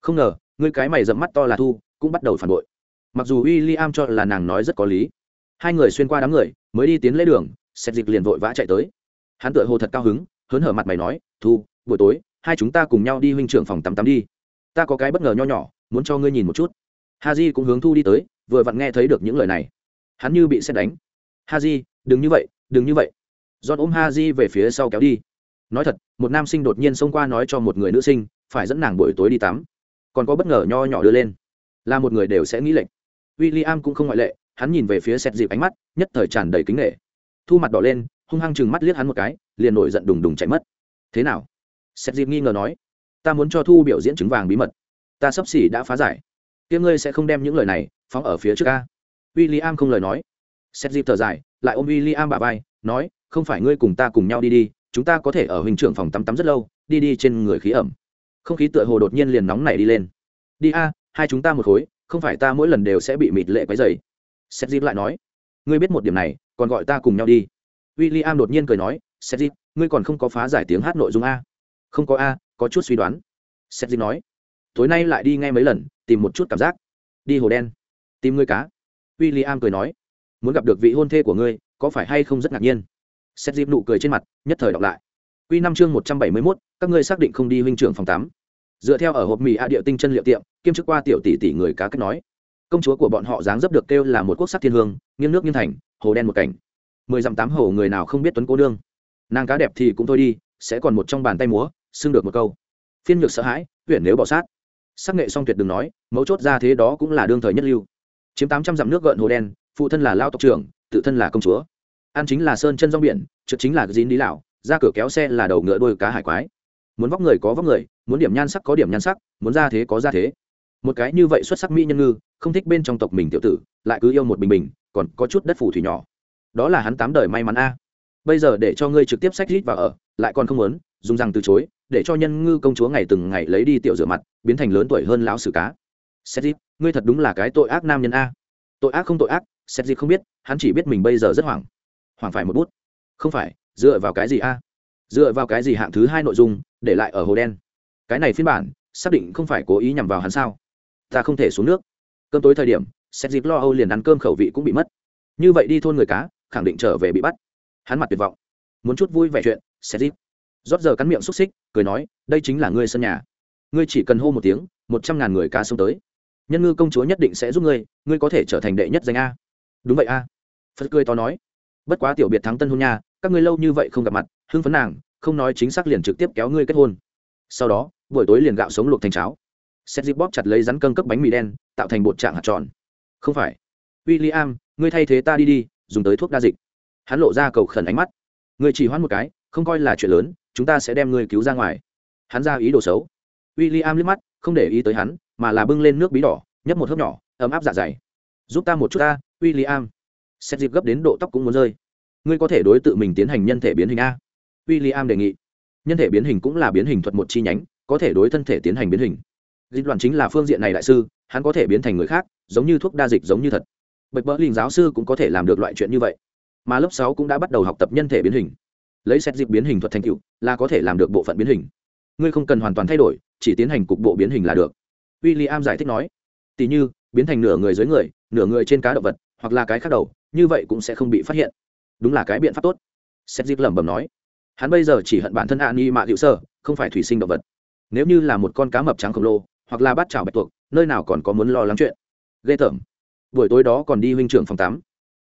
Không ngờ người cái mày dẫm mắt to là thu, cũng bắt đầu phản bội. Mặc dù w i l l i am cho là nàng nói rất có lý. Hai người xuyên qua đám người, mới đi tiến lễ đường xét dịch liền vội vã chạy tới. Hắn tựa hồ thật cao hứng, hớn hở mặt mày nói, thu, buổi tối, hai chúng ta cùng nhau đi huynh trưởng phòng tắm tắm đi. Ta có cái bất ngờ nho nhỏ, muốn cho ngươi nhìn một chút. Ha j cũng hướng thu đi tới, vừa vặn nghe thấy được những lời này. Hắn như bị xét đánh. Ha j đừng như vậy, đừng như vậy. John ôm ha j về phía sau kéo đi nói thật, một nam sinh đột nhiên xông qua nói cho một người nữ sinh, phải dẫn nàng buổi tối đi tắm. Còn có bất ngờ nho nhỏ đưa lên. Là một người đều sẽ nghĩ lệnh w i l l i am cũng không ngoại lệ, hắn nhìn về phía xét dịp ánh mắt, nhất thời tràn đầy kính nghệ thu mặt đỏ lên, hung hăng chừng mắt liếc hắn một cái, liền nổi giận đùng đùng chạy mất. Thế nào? Xét dịp nghi ngờ nói. Ta muốn cho thu biểu diễn trứng vàng bí mật. Ta sắp xỉ đã phá giải. Kia ngươi sẽ không đem những lời này phóng ở phía trước ca w i l l i am không lời nói. Xét dịp thở dài, lại ôm w i l l i am bà vai, nói, không phải ngươi cùng ta cùng nhau đi đi chúng ta có thể ở hình trưởng phòng tắm tắm rất lâu, đi đi trên người khí ẩm. Không khí tựa hồ đột nhiên liền nóng này đi lên. Đi a, hai chúng ta một khối, không phải ta mỗi lần đều sẽ bị mịt lệ quấy dày seth dịp lại nói. Ngươi biết một điểm này, còn gọi ta cùng nhau đi. W i l l i am đột nhiên cười nói. Seth dịp ngươi còn không có phá giải tiếng hát nội dung a? Không có a, có chút suy đoán. Seth dịp nói. Tối nay lại đi ngay mấy lần, tìm một chút cảm giác. Đi hồ đen. Tìm ngươi cá. W i l l i am cười nói. Muốn gặp được vị hôn thê của ngươi, có phải hay không rất ngạc nhiên? Xét dịp nụ cười trên mặt nhất thời đọc lại Quy năm chương một trăm bảy mươi 171, các ngươi xác định không đi huynh trưởng phòng tám. Dựa theo ở hộp mì a địa tinh chân liệu tiệm, kiêm chức qua tiểu tỷ tỷ người cá cách nói, công chúa của bọn họ dáng dấp được kêu là một quốc sắc thiên hương, nghiêng nước nghiêng thành, hồ đen một cảnh. Mười dặm tám hồ người nào không biết tuấn cô đương. Nàng cá đẹp thì cũng thôi đi, sẽ còn một trong bàn tay múa, xưng được một câu. Phiên nhược sợ hãi, huyền nếu bỏ sát. Sắc nghệ song tuyệt đừng nói, mấu chốt ra thế đó cũng là đương thời nhất lưu. Chiếm tám trăm dặm nước gợn hồ đen, phụ thân là lao tộc trưởng, tự thân là công chúa ăn chính là sơn chân rong biển, trượt chính là dín đi lão, ra cửa kéo xe là đầu ngựa đôi cá hải quái. Muốn vóc người có vóc người, muốn điểm nhan sắc có điểm nhan sắc, muốn ra thế có ra thế. Một cái như vậy xuất sắc mỹ nhân ngư, không thích bên trong tộc mình tiểu tử, lại cứ yêu một bình bình còn có chút đất phủ thủy nhỏ. Đó là hắn tám đời may mắn a. Bây giờ để cho ngươi trực tiếp sách rít vào ở, lại còn không muốn, dùng rằng từ chối, để cho nhân ngư công chúa ngày từng ngày lấy đi tiểu rửa mặt, biến thành lớn tuổi hơn lão sử cá. Xét dịp ngươi thật đúng là cái tội ác nam nhân a. Tội ác không tội ác xét dịp không biết, hắn chỉ biết mình bây giờ rất hoảng. Hoàng phải một bút. Không phải, dựa vào cái gì a? Dựa vào cái gì hạng thứ hai nội dung, để lại ở hồ đen? Cái này phiên bản, xác định không phải cố ý nhằm vào hắn sao? Ta không thể xuống nước. Cơm tối thời điểm xét dịp lo âu liền ăn cơm khẩu vị cũng bị mất. Như vậy đi thôn người cá, khẳng định trở về bị bắt. Hắn mặt tuyệt vọng. Muốn chút vui vẻ chuyện xét dịp rót giờ cắn miệng xúc xích, cười nói, đây chính là ngươi sân nhà. Ngươi chỉ cần hô một tiếng, một trăm ngàn người cá xông tới. Nhân ngư công chúa nhất định sẽ giúp ngươi ngươi có thể trở thành đệ nhất danh a. Đúng vậy a. Phật cười to nói bất quá tiểu biệt thắng tân hôn nha, các ngươi lâu như vậy không gặp mặt, hưng phấn nàng, không nói chính xác liền trực tiếp kéo ngươi kết hôn. Sau đó, buổi tối liền gạo sống luộc thành cháo. Xét dịp bóp chặt lấy rắn cân cấp bánh mì đen, tạo thành bột trạng hạt tròn. Không phải. W i l l i am ngươi thay thế ta đi đi, dùng tới thuốc đa dịch. Hắn lộ ra cầu khẩn ánh mắt. Ngươi chỉ hoãn một cái, không coi là chuyện lớn, chúng ta sẽ đem ngươi cứu ra ngoài. Hắn ra ý đồ xấu. W i l l i am liếc mắt, không để ý tới hắn, mà là bưng lên nước bí đỏ, nhấp một hớp nhỏ, ấm áp dạ dày. Giúp ta một chút ta w i l l i am xét dịp gấp đến độ tóc cũng muốn rơi. Ngươi có thể đối tự mình tiến hành nhân thể biến hình a. W i l l i am đề nghị. Nhân thể biến hình cũng là biến hình thuật một chi nhánh, có thể đối thân thể tiến hành biến hình. Dịch đoàn chính là phương diện này đại sư, hắn có thể biến thành người khác, giống như thuốc đa dịch giống như thật. Bạch bỡ linh giáo sư cũng có thể làm được loại chuyện như vậy. Mà lớp sáu cũng đã bắt đầu học tập nhân thể biến hình. Lấy xét dịp biến hình thuật thành tựu, là có thể làm được bộ phận biến hình. Ngươi không cần hoàn toàn thay đổi, chỉ tiến hành cục bộ biến hình là được. W i l l i am giải thích nói. Tỉ như, biến thành nửa người dưới người, nửa người trên cá động vật, hoặc là cái khác đầu như vậy cũng sẽ không bị phát hiện. Đúng là cái biện pháp tốt. Xét dịp lẩm bẩm nói. Hắn bây giờ chỉ hận bản thân an y mạ hữu sơ không phải thủy sinh động vật. Nếu như là một con cá mập trắng khổng lồ, hoặc là bát trào bạch tuộc, nơi nào còn có muốn lo lắng chuyện. Ghê tởm. Buổi tối đó còn đi huynh trưởng phòng tắm.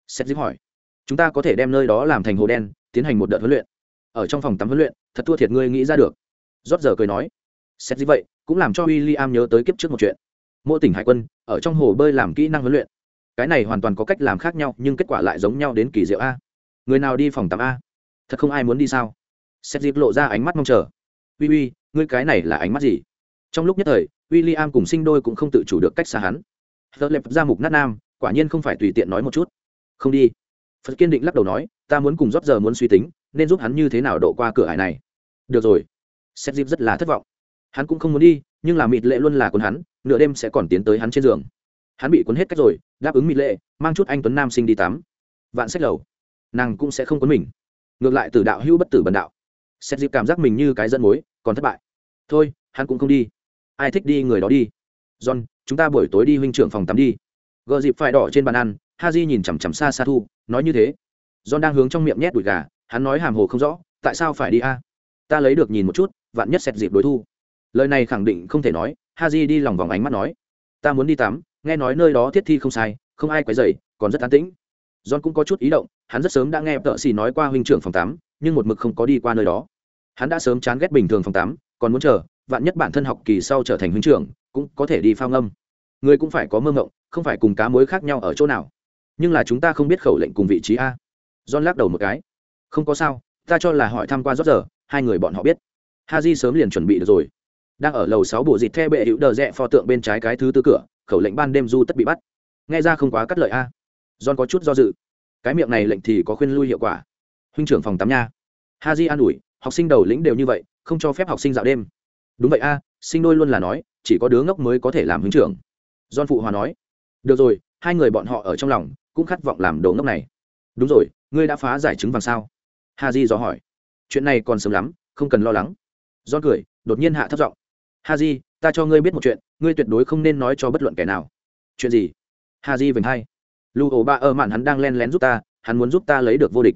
Xét dịp hỏi. Chúng ta có thể đem nơi đó làm thành hồ đen, tiến hành một đợt huấn luyện. Ở trong phòng tắm huấn luyện, thật thua thiệt ngươi nghĩ ra được. Rót giờ cười nói. Xét dịp vậy, cũng làm cho w i l l i am nhớ tới kiếp trước một chuyện. Mỗi tỉnh hải quân, ở trong hồ bơi làm kỹ năng huấn luyện cái này hoàn toàn có cách làm khác nhau, nhưng kết quả lại giống nhau đến kỳ diệu a. Người nào đi phòng tắm a? Thật không ai muốn đi sao? Xét dịp lộ ra ánh mắt mong chờ. Uy uy, ngươi cái này là ánh mắt gì? Trong lúc nhất thời w i l l i am cùng sinh đôi cũng không tự chủ được cách xa hắn. Phật lệp ra mục nát nam, quả nhiên không phải tùy tiện nói một chút. Không đi. Phật kiên định lắc đầu nói, ta muốn cùng rót giờ muốn suy tính, nên giúp hắn như thế nào độ qua cửa hải này. Được rồi. Xét dịp rất là thất vọng. Hắn cũng không muốn đi, nhưng là mịt lệ luôn là con hắn, nửa đêm sẽ còn tiến tới hắn trên giường. Hắn bị cuốn hết cách rồi đáp ứng mỹ lệ, mang chút anh tuấn nam sinh đi tắm. Vạn sách lầu. Nàng cũng sẽ không quấn mình. Ngược lại từ đạo hữu bất tử bần đạo. Xét dịp cảm giác mình như cái dẫn mối, còn thất bại. Thôi, hắn cũng không đi. Ai thích đi người đó đi. John, chúng ta buổi tối đi huynh trưởng phòng tắm đi. Gờ dịp phải đỏ trên bàn ăn, ha j nhìn chằm chằm xa xa thu, nói như thế. John đang hướng trong miệng nhét đùi gà, hắn nói hàm hồ không rõ, tại sao phải đi a? Ta lấy được nhìn một chút, vạn nhất xét dịp đối thu. Lời này khẳng định không thể nói, ha j đi lòng vòng ánh mắt nói. Ta muốn đi tắm nghe nói nơi đó thiết thi không sai, không ai quấy dày còn rất an tĩnh. John cũng có chút ý động, hắn rất sớm đã nghe tợ xì nói qua huynh trưởng phòng tắm nhưng một mực không có đi qua nơi đó. Hắn đã sớm chán ghét bình thường phòng tắm còn muốn chờ, vạn nhất bản thân học kỳ sau trở thành huynh trưởng, cũng có thể đi phao ngâm. Người cũng phải có mơ ngộng không phải cùng cá mối khác nhau ở chỗ nào. Nhưng là chúng ta không biết khẩu lệnh cùng vị trí a. John lắc đầu một cái. Không có sao, ta cho là hỏi tham quan rót giờ hai người bọn họ biết. Ha j sớm liền chuẩn bị được rồi. Đang ở lầu sáu bộ dịt the bệ hữu đờ rẽ pho tượng bên trái cái thứ tư cửa khẩu lệnh ban đêm du tất bị bắt. Nghe ra không quá cắt lợi a. John có chút do dự. Cái miệng này lệnh thì có khuyên lui hiệu quả. Huynh trưởng phòng tắm nha. Ha Di an ủi, học sinh đầu lĩnh đều như vậy, không cho phép học sinh dạo đêm. Đúng vậy a, sinh đôi luôn là nói, chỉ có đứa ngốc mới có thể làm huynh trưởng. John phụ hòa nói. Được rồi, hai người bọn họ ở trong lòng, cũng khát vọng làm đồ ngốc này. Đúng rồi, ngươi đã phá giải chứng vàng sao? Ha di dò hỏi. Chuyện này còn sớm lắm, không cần lo lắng. John cười, đột nhiên hạ thấp giọng. Ha di ta cho ngươi biết một chuyện ngươi tuyệt đối không nên nói cho bất luận kẻ nào. Chuyện gì? Ha di vểnh hay lưu ổ ba ở mạn hắn đang len lén giúp ta, hắn muốn giúp ta lấy được vô địch.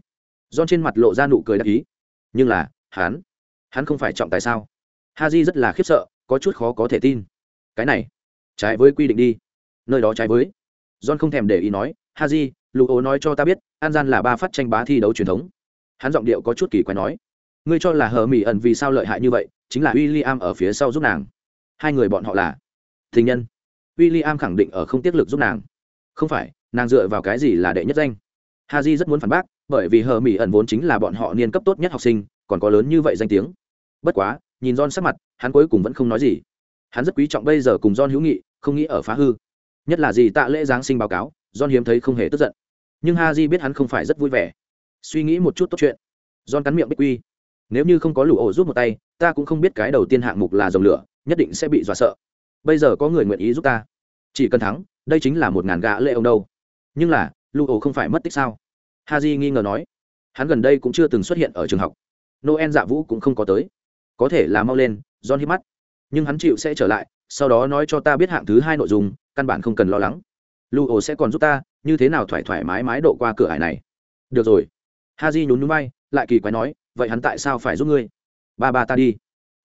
John trên mặt lộ ra nụ cười đắc ý. Nhưng là, hắn hắn không phải trọng tài sao? Ha di rất là khiếp sợ, có chút khó có thể tin. Cái này, trái với quy định đi. Nơi đó trái với. John không thèm để ý nói, ha di lụ ố nói cho ta biết, an gian là ba phát tranh bá thi đấu truyền thống. Hắn giọng điệu có chút kỳ quái nói, ngươi cho là hờ mỹ ẩn vì sao lợi hại như vậy, chính là w i l l i am ở phía sau giúp nàng. Hai người bọn họ là tình nhân w i l l i am khẳng định ở không tiết lực giúp nàng không phải nàng dựa vào cái gì là đệ nhất danh ha j rất muốn phản bác bởi vì hờ mỹ ẩn vốn chính là bọn họ niên cấp tốt nhất học sinh còn có lớn như vậy danh tiếng bất quá nhìn John sắc mặt, hắn cuối cùng vẫn không nói gì. Hắn rất quý trọng bây giờ cùng John hữu nghị, không nghĩ ở phá hư. Nhất là gì tạ lễ giáng sinh báo cáo, John hiếm thấy không hề tức giận. Nhưng Haji biết hắn không phải rất vui vẻ. Suy nghĩ một chút tốt chuyện. John cắn miệng bích quy. Nếu như không có lũ ổ giúp một tay, ta cũng không biết cái đầu tiên hạng mục là dòng lửa, nhất định sẽ bị dọa sợ. Bây giờ có người nguyện ý giúp ta, chỉ cần thắng, đây chính là một ngàn gã lệ ông đâu. Nhưng là, lu ổ không phải mất tích sao? Haji nghi ngờ nói. Hắn gần đây cũng chưa từng xuất hiện ở trường học. Noel dạ vũ cũng không có tới có thể là mau lên john hít mắt nhưng hắn chịu sẽ trở lại sau đó nói cho ta biết hạng thứ hai nội dung căn bản không cần lo lắng lu ổ sẽ còn giúp ta như thế nào thoải thoải mái mái độ qua cửa hải này được rồi ha di nhún núi bay lại kỳ quái nói vậy hắn tại sao phải giúp ngươi ba ba ta đi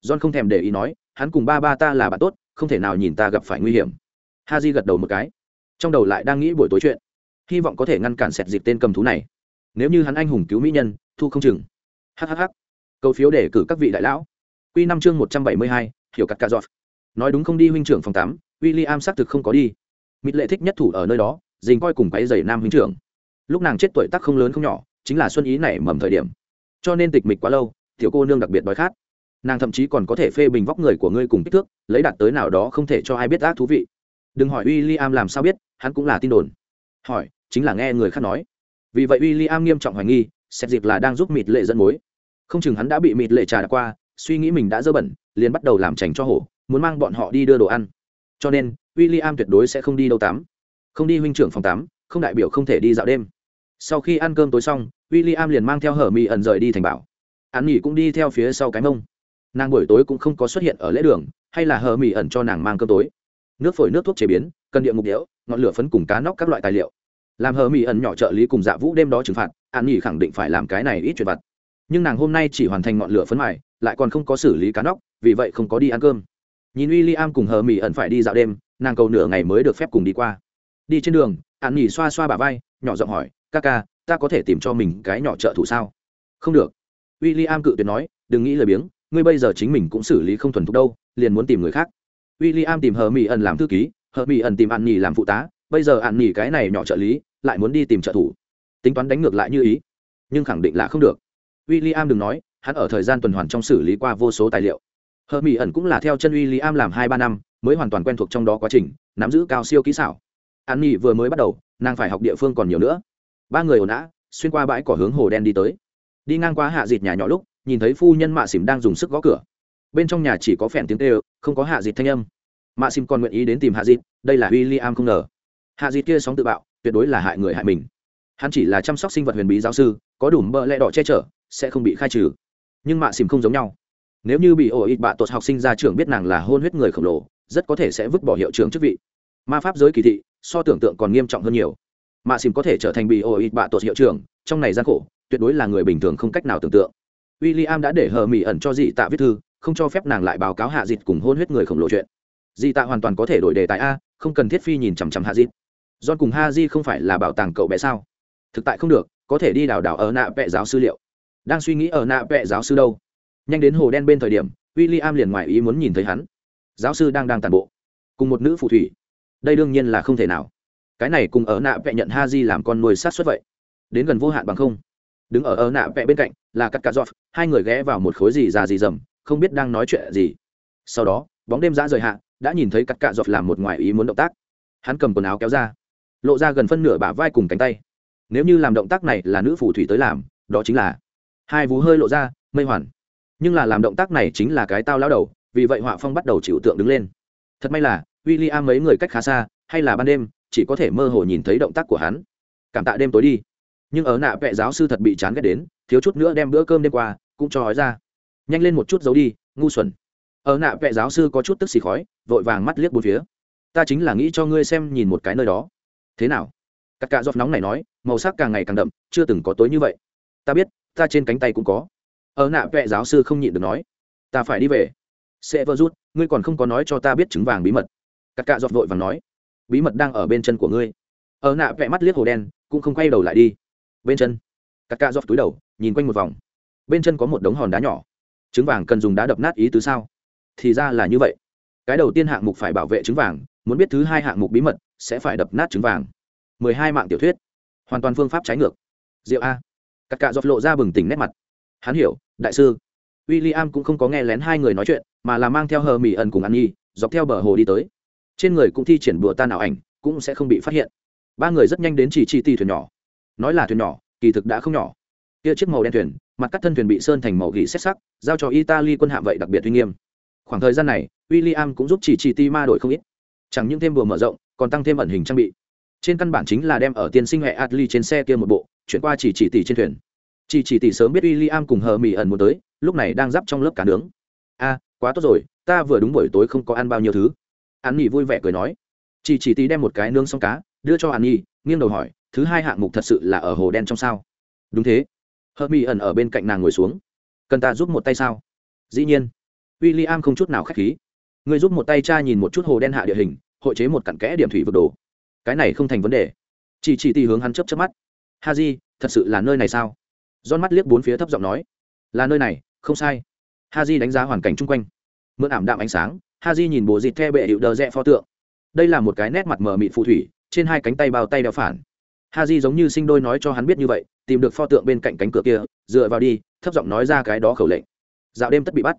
john không thèm để ý nói hắn cùng ba ba ta là bạn tốt không thể nào nhìn ta gặp phải nguy hiểm. Ha di gật đầu một cái. Trong đầu lại đang nghĩ buổi tối chuyện. Hy vọng có thể ngăn cản sẹt dịp tên cầm thú này. Nếu như hắn anh hùng cứu mỹ nhân, thu không chừng. Hhh câu phiếu để cử các vị đại lão. Q năm chương một trăm bảy mươi hai, hiểu cắt ca giọt. Nói đúng không đi huynh trưởng phòng tám w i l l i am xác thực không có đi. Mịt lệ thích nhất thủ ở nơi đó, dình coi cùng cái giày nam huynh trưởng. Lúc nàng chết tuổi tắc không lớn không nhỏ, chính là xuân ý nảy mầm thời điểm. Cho nên tịch mịch quá lâu, tiểu cô nương đặc biệt đói khát nàng thậm chí còn có thể phê bình vóc người của ngươi cùng kích thước, lấy đạt tới nào đó không thể cho ai biết ác thú vị. Đừng hỏi w i l l i am làm sao biết, hắn cũng là tin đồn. Hỏi, chính là nghe người khác nói. Vì vậy w i l l i am nghiêm trọng hoài nghi, xét dịp là đang giúp mịt lệ dẫn mối. Không chừng hắn đã bị mịt lệ trà đã qua, suy nghĩ mình đã dơ bẩn, liền bắt đầu làm trành cho hổ, muốn mang bọn họ đi đưa đồ ăn. Cho nên w i l l i am tuyệt đối sẽ không đi đâu tắm. Không đi huynh trưởng phòng tắm, không đại biểu không thể đi dạo đêm. Sau khi ăn cơm tối xong w i l l i am liền mang theo hở mỹ ẩn rời đi thành bảo. Hắn nghỉ cũng đi theo phía sau cái mông nàng buổi tối cũng không có xuất hiện ở lễ đường, hay là hờ mỹ ẩn cho nàng mang cơm tối. Nước phổi, nước thuốc chế biến, cần địa ngục đẽo ngọn lửa phấn cùng cá nóc các loại tài liệu. Làm hờ mỹ ẩn nhỏ trợ lý cùng dạ vũ đêm đó trừng phạt, an nghỉ khẳng định phải làm cái này ít chuyện vặt. Nhưng nàng hôm nay chỉ hoàn thành ngọn lửa phấn mài, lại còn không có xử lý cá nóc, vì vậy không có đi ăn cơm. Nhìn w i l l i am cùng hờ mỹ ẩn phải đi dạo đêm, nàng cầu nửa ngày mới được phép cùng đi qua. Đi trên đường, an nghỉ xoa xoa bà vai, nhỏ giọng hỏi, ca ca, ta có thể tìm cho mình cái nhỏ trợ thủ sao? Không được. W i l l i am cự tuyệt nói, đừng nghĩ lời biếng ngươi bây giờ chính mình cũng xử lý không thuần thục đâu, liền muốn tìm người khác. W i l l i am tìm hờ mỹ ẩn làm thư ký hờ mỹ ẩn tìm an nhì làm phụ tá, bây giờ an nhì cái này nhỏ trợ lý, lại muốn đi tìm trợ thủ. Tính toán đánh ngược lại như ý, nhưng khẳng định là không được. W i l l i am đừng nói, hắn ở thời gian tuần hoàn trong xử lý qua vô số tài liệu. Hờ mỹ ẩn cũng là theo chân w i l l i am làm hai ba năm, mới hoàn toàn quen thuộc trong đó quá trình, nắm giữ cao siêu kỹ xảo. An nhì vừa mới bắt đầu, nàng phải học địa phương còn nhiều nữa. Ba người ồn ào, xuyên qua bãi cỏ hướng hồ đen đi tới. Đi ngang qua hạ dịt nhà nhỏ lúc nhìn thấy phu nhân mạ xỉm đang dùng sức gõ cửa. Bên trong nhà chỉ có phèn tiếng tê không có hạ dịt thanh âm. Mạ xỉm còn nguyện ý đến tìm hạ dịt, đây là w i l l i am không ngờ. Hạ dịt kia sóng tự bạo, tuyệt đối là hại người hại mình. Hắn chỉ là chăm sóc sinh vật huyền bí giáo sư, có đủ mỡ lẽ đỏ che chở, sẽ không bị khai trừ. Nhưng mạ xỉm không giống nhau. Nếu như bị ổ ít bạ tuột học sinh ra trường biết nàng là hôn huyết người khổng lồ, rất có thể sẽ vứt bỏ hiệu trưởng chức vị. Ma pháp giới kỳ thị, so tưởng tượng còn nghiêm trọng hơn nhiều. Mạ xỉm có thể trở thành bị ổ ít bạ tuột hiệu trưởng, trong này gian khổ, tuyệt đối là người bình thường không cách nào tưởng tượng w i l l i am đã để hờ mỹ ẩn cho dị tạ viết thư, không cho phép nàng lại báo cáo hạ dịt cùng hôn huyết người khổng lồ chuyện. Dị tạ hoàn toàn có thể đổi đề tài a, không cần thiết phi nhìn chằm chằm hạ dịt. John cùng ha di không phải là bảo tàng cậu bé sao? Thực tại không được, có thể đi đào đào ở nạ vẽ giáo sư liệu. Đang suy nghĩ ở nạ vẽ giáo sư đâu? Nhanh đến hồ đen bên thời điểm w i l l i am liền ngoài ý muốn nhìn thấy hắn. Giáo sư đang đang tàn bộ, cùng một nữ phù thủy. Đây đương nhiên là không thể nào. Cái này cùng ở nạ vẽ nhận ha di làm con nuôi sát xuất vậy. Đến gần vô hạn bằng không. Đứng ở ở nạ vẽ bên cạnh là cắt cà giọt, hai người ghé vào một khối gì già gì dầm, không biết đang nói chuyện gì. Sau đó, bóng đêm giã rời hạ, đã nhìn thấy cắt cà giọt làm một ngoài ý muốn động tác. Hắn cầm quần áo kéo ra, lộ ra gần phân nửa bả vai cùng cánh tay. Nếu như làm động tác này là nữ phù thủy tới làm, đó chính là hai vú hơi lộ ra, mây hoàn. Nhưng là làm động tác này chính là cái tao lao đầu, vì vậy họa phong bắt đầu chịu tượng đứng lên. Thật may là w i l l i am mấy người cách khá xa, hay là ban đêm, chỉ có thể mơ hồ nhìn thấy động tác của hắn. Cảm tạ đêm tối đi. Nhưng ở nạ vệ giáo sư thật bị chán ghét đến thiếu chút nữa đem bữa cơm đêm qua, cũng cho hói ra. Nhanh lên một chút giấu đi, ngu xuẩn. Ở nạ vệ giáo sư có chút tức xì khói, vội vàng mắt liếc bốn phía. Ta chính là nghĩ cho ngươi xem nhìn một cái nơi đó. Thế nào? Các cạ giọt nóng này nói, màu sắc càng ngày càng đậm, chưa từng có tối như vậy. Ta biết, ta trên cánh tay cũng có. Ở nạ vệ giáo sư không nhịn được nói, ta phải đi về. Sẽ vơ rút, ngươi còn không có nói cho ta biết trứng vàng bí mật. Các cạ giọt vội vàng nói, bí mật đang ở bên chân của ngươi. Ở nạ vẽ mắt liếc hồ đen, cũng không quay đầu lại đi. Bên chân các cạ dọc túi đầu, nhìn quanh một vòng. Bên chân có một đống hòn đá nhỏ. Trứng vàng cần dùng đá đập nát ý tứ sao? Thì ra là như vậy. Cái đầu tiên hạng mục phải bảo vệ trứng vàng, muốn biết thứ hai hạng mục bí mật, sẽ phải đập nát trứng vàng. Mười hai mạng tiểu thuyết. Hoàn toàn phương pháp trái ngược. Diệu a. Các cạ dọc lộ ra bừng tỉnh nét mặt. Hắn hiểu, đại sư. W i l l i am cũng không có nghe lén hai người nói chuyện, mà là mang theo hờ mỹ ẩn cùng ăn nhi dọc theo bờ hồ đi tới. Trên người cũng thi triển bùa tan ảo ảnh, cũng sẽ không bị phát hiện. Ba người rất nhanh đến chỉ chi ti thuyền nhỏ. Nói là thuyền nhỏ kỳ thực đã không nhỏ. Kia chiếc màu đen thuyền, mặt cắt thân thuyền bị sơn thành màu gỉ xét sắc, giao cho italy quân hạm vậy đặc biệt uy nghiêm. Khoảng thời gian này w i l l i am cũng giúp chỉ chỉ ti ma đổi không ít. Chẳng những thêm vừa mở rộng, còn tăng thêm ẩn hình trang bị. Trên căn bản chính là đem ở tiên sinh hệ adli trên xe kia một bộ, chuyển qua chỉ chỉ tỷ trên thuyền. Chỉ chỉ tỷ sớm biết w i l l i am cùng hờ mỹ ẩn muốn tới, lúc này đang giáp trong lớp cá nướng. A, quá tốt rồi, ta vừa đúng buổi tối không có ăn bao nhiêu thứ. An nghỉ vui vẻ cười nói. Chỉ chỉ tỷ đem một cái nướng xong cá, đưa cho an nhi, nghiêng đầu hỏi thứ hai hạng mục thật sự là ở hồ đen trong sao. Đúng thế. Hơ mi ẩn ở bên cạnh nàng ngồi xuống. Cần ta giúp một tay sao? Dĩ nhiên. W i l l i am không chút nào k h á c h khí. Người giúp một tay cha nhìn một chút hồ đen hạ địa hình, hội chế một cặn kẽ điểm thủy vực đồ. Cái này không thành vấn đề. Chỉ chỉ tì hướng hắn chấp chấp mắt. Ha di, thật sự là nơi này sao? Don mắt liếc bốn phía thấp giọng nói. Là nơi này, không sai. Ha di đánh giá hoàn cảnh chung quanh. Mượn ảm đạm ánh sáng, ha di nhìn bộ dịt the bệ hiệu đờ rẽ pho tượng. Đây là một cái nét mặt mờ mịt phù thủy, trên hai cánh tay bao tay đeo phản ha di giống như sinh đôi nói cho hắn biết như vậy, tìm được pho tượng bên cạnh cánh cửa kia, dựa vào đi, thấp giọng nói ra cái đó khẩu lệnh. Dạo đêm tất bị bắt.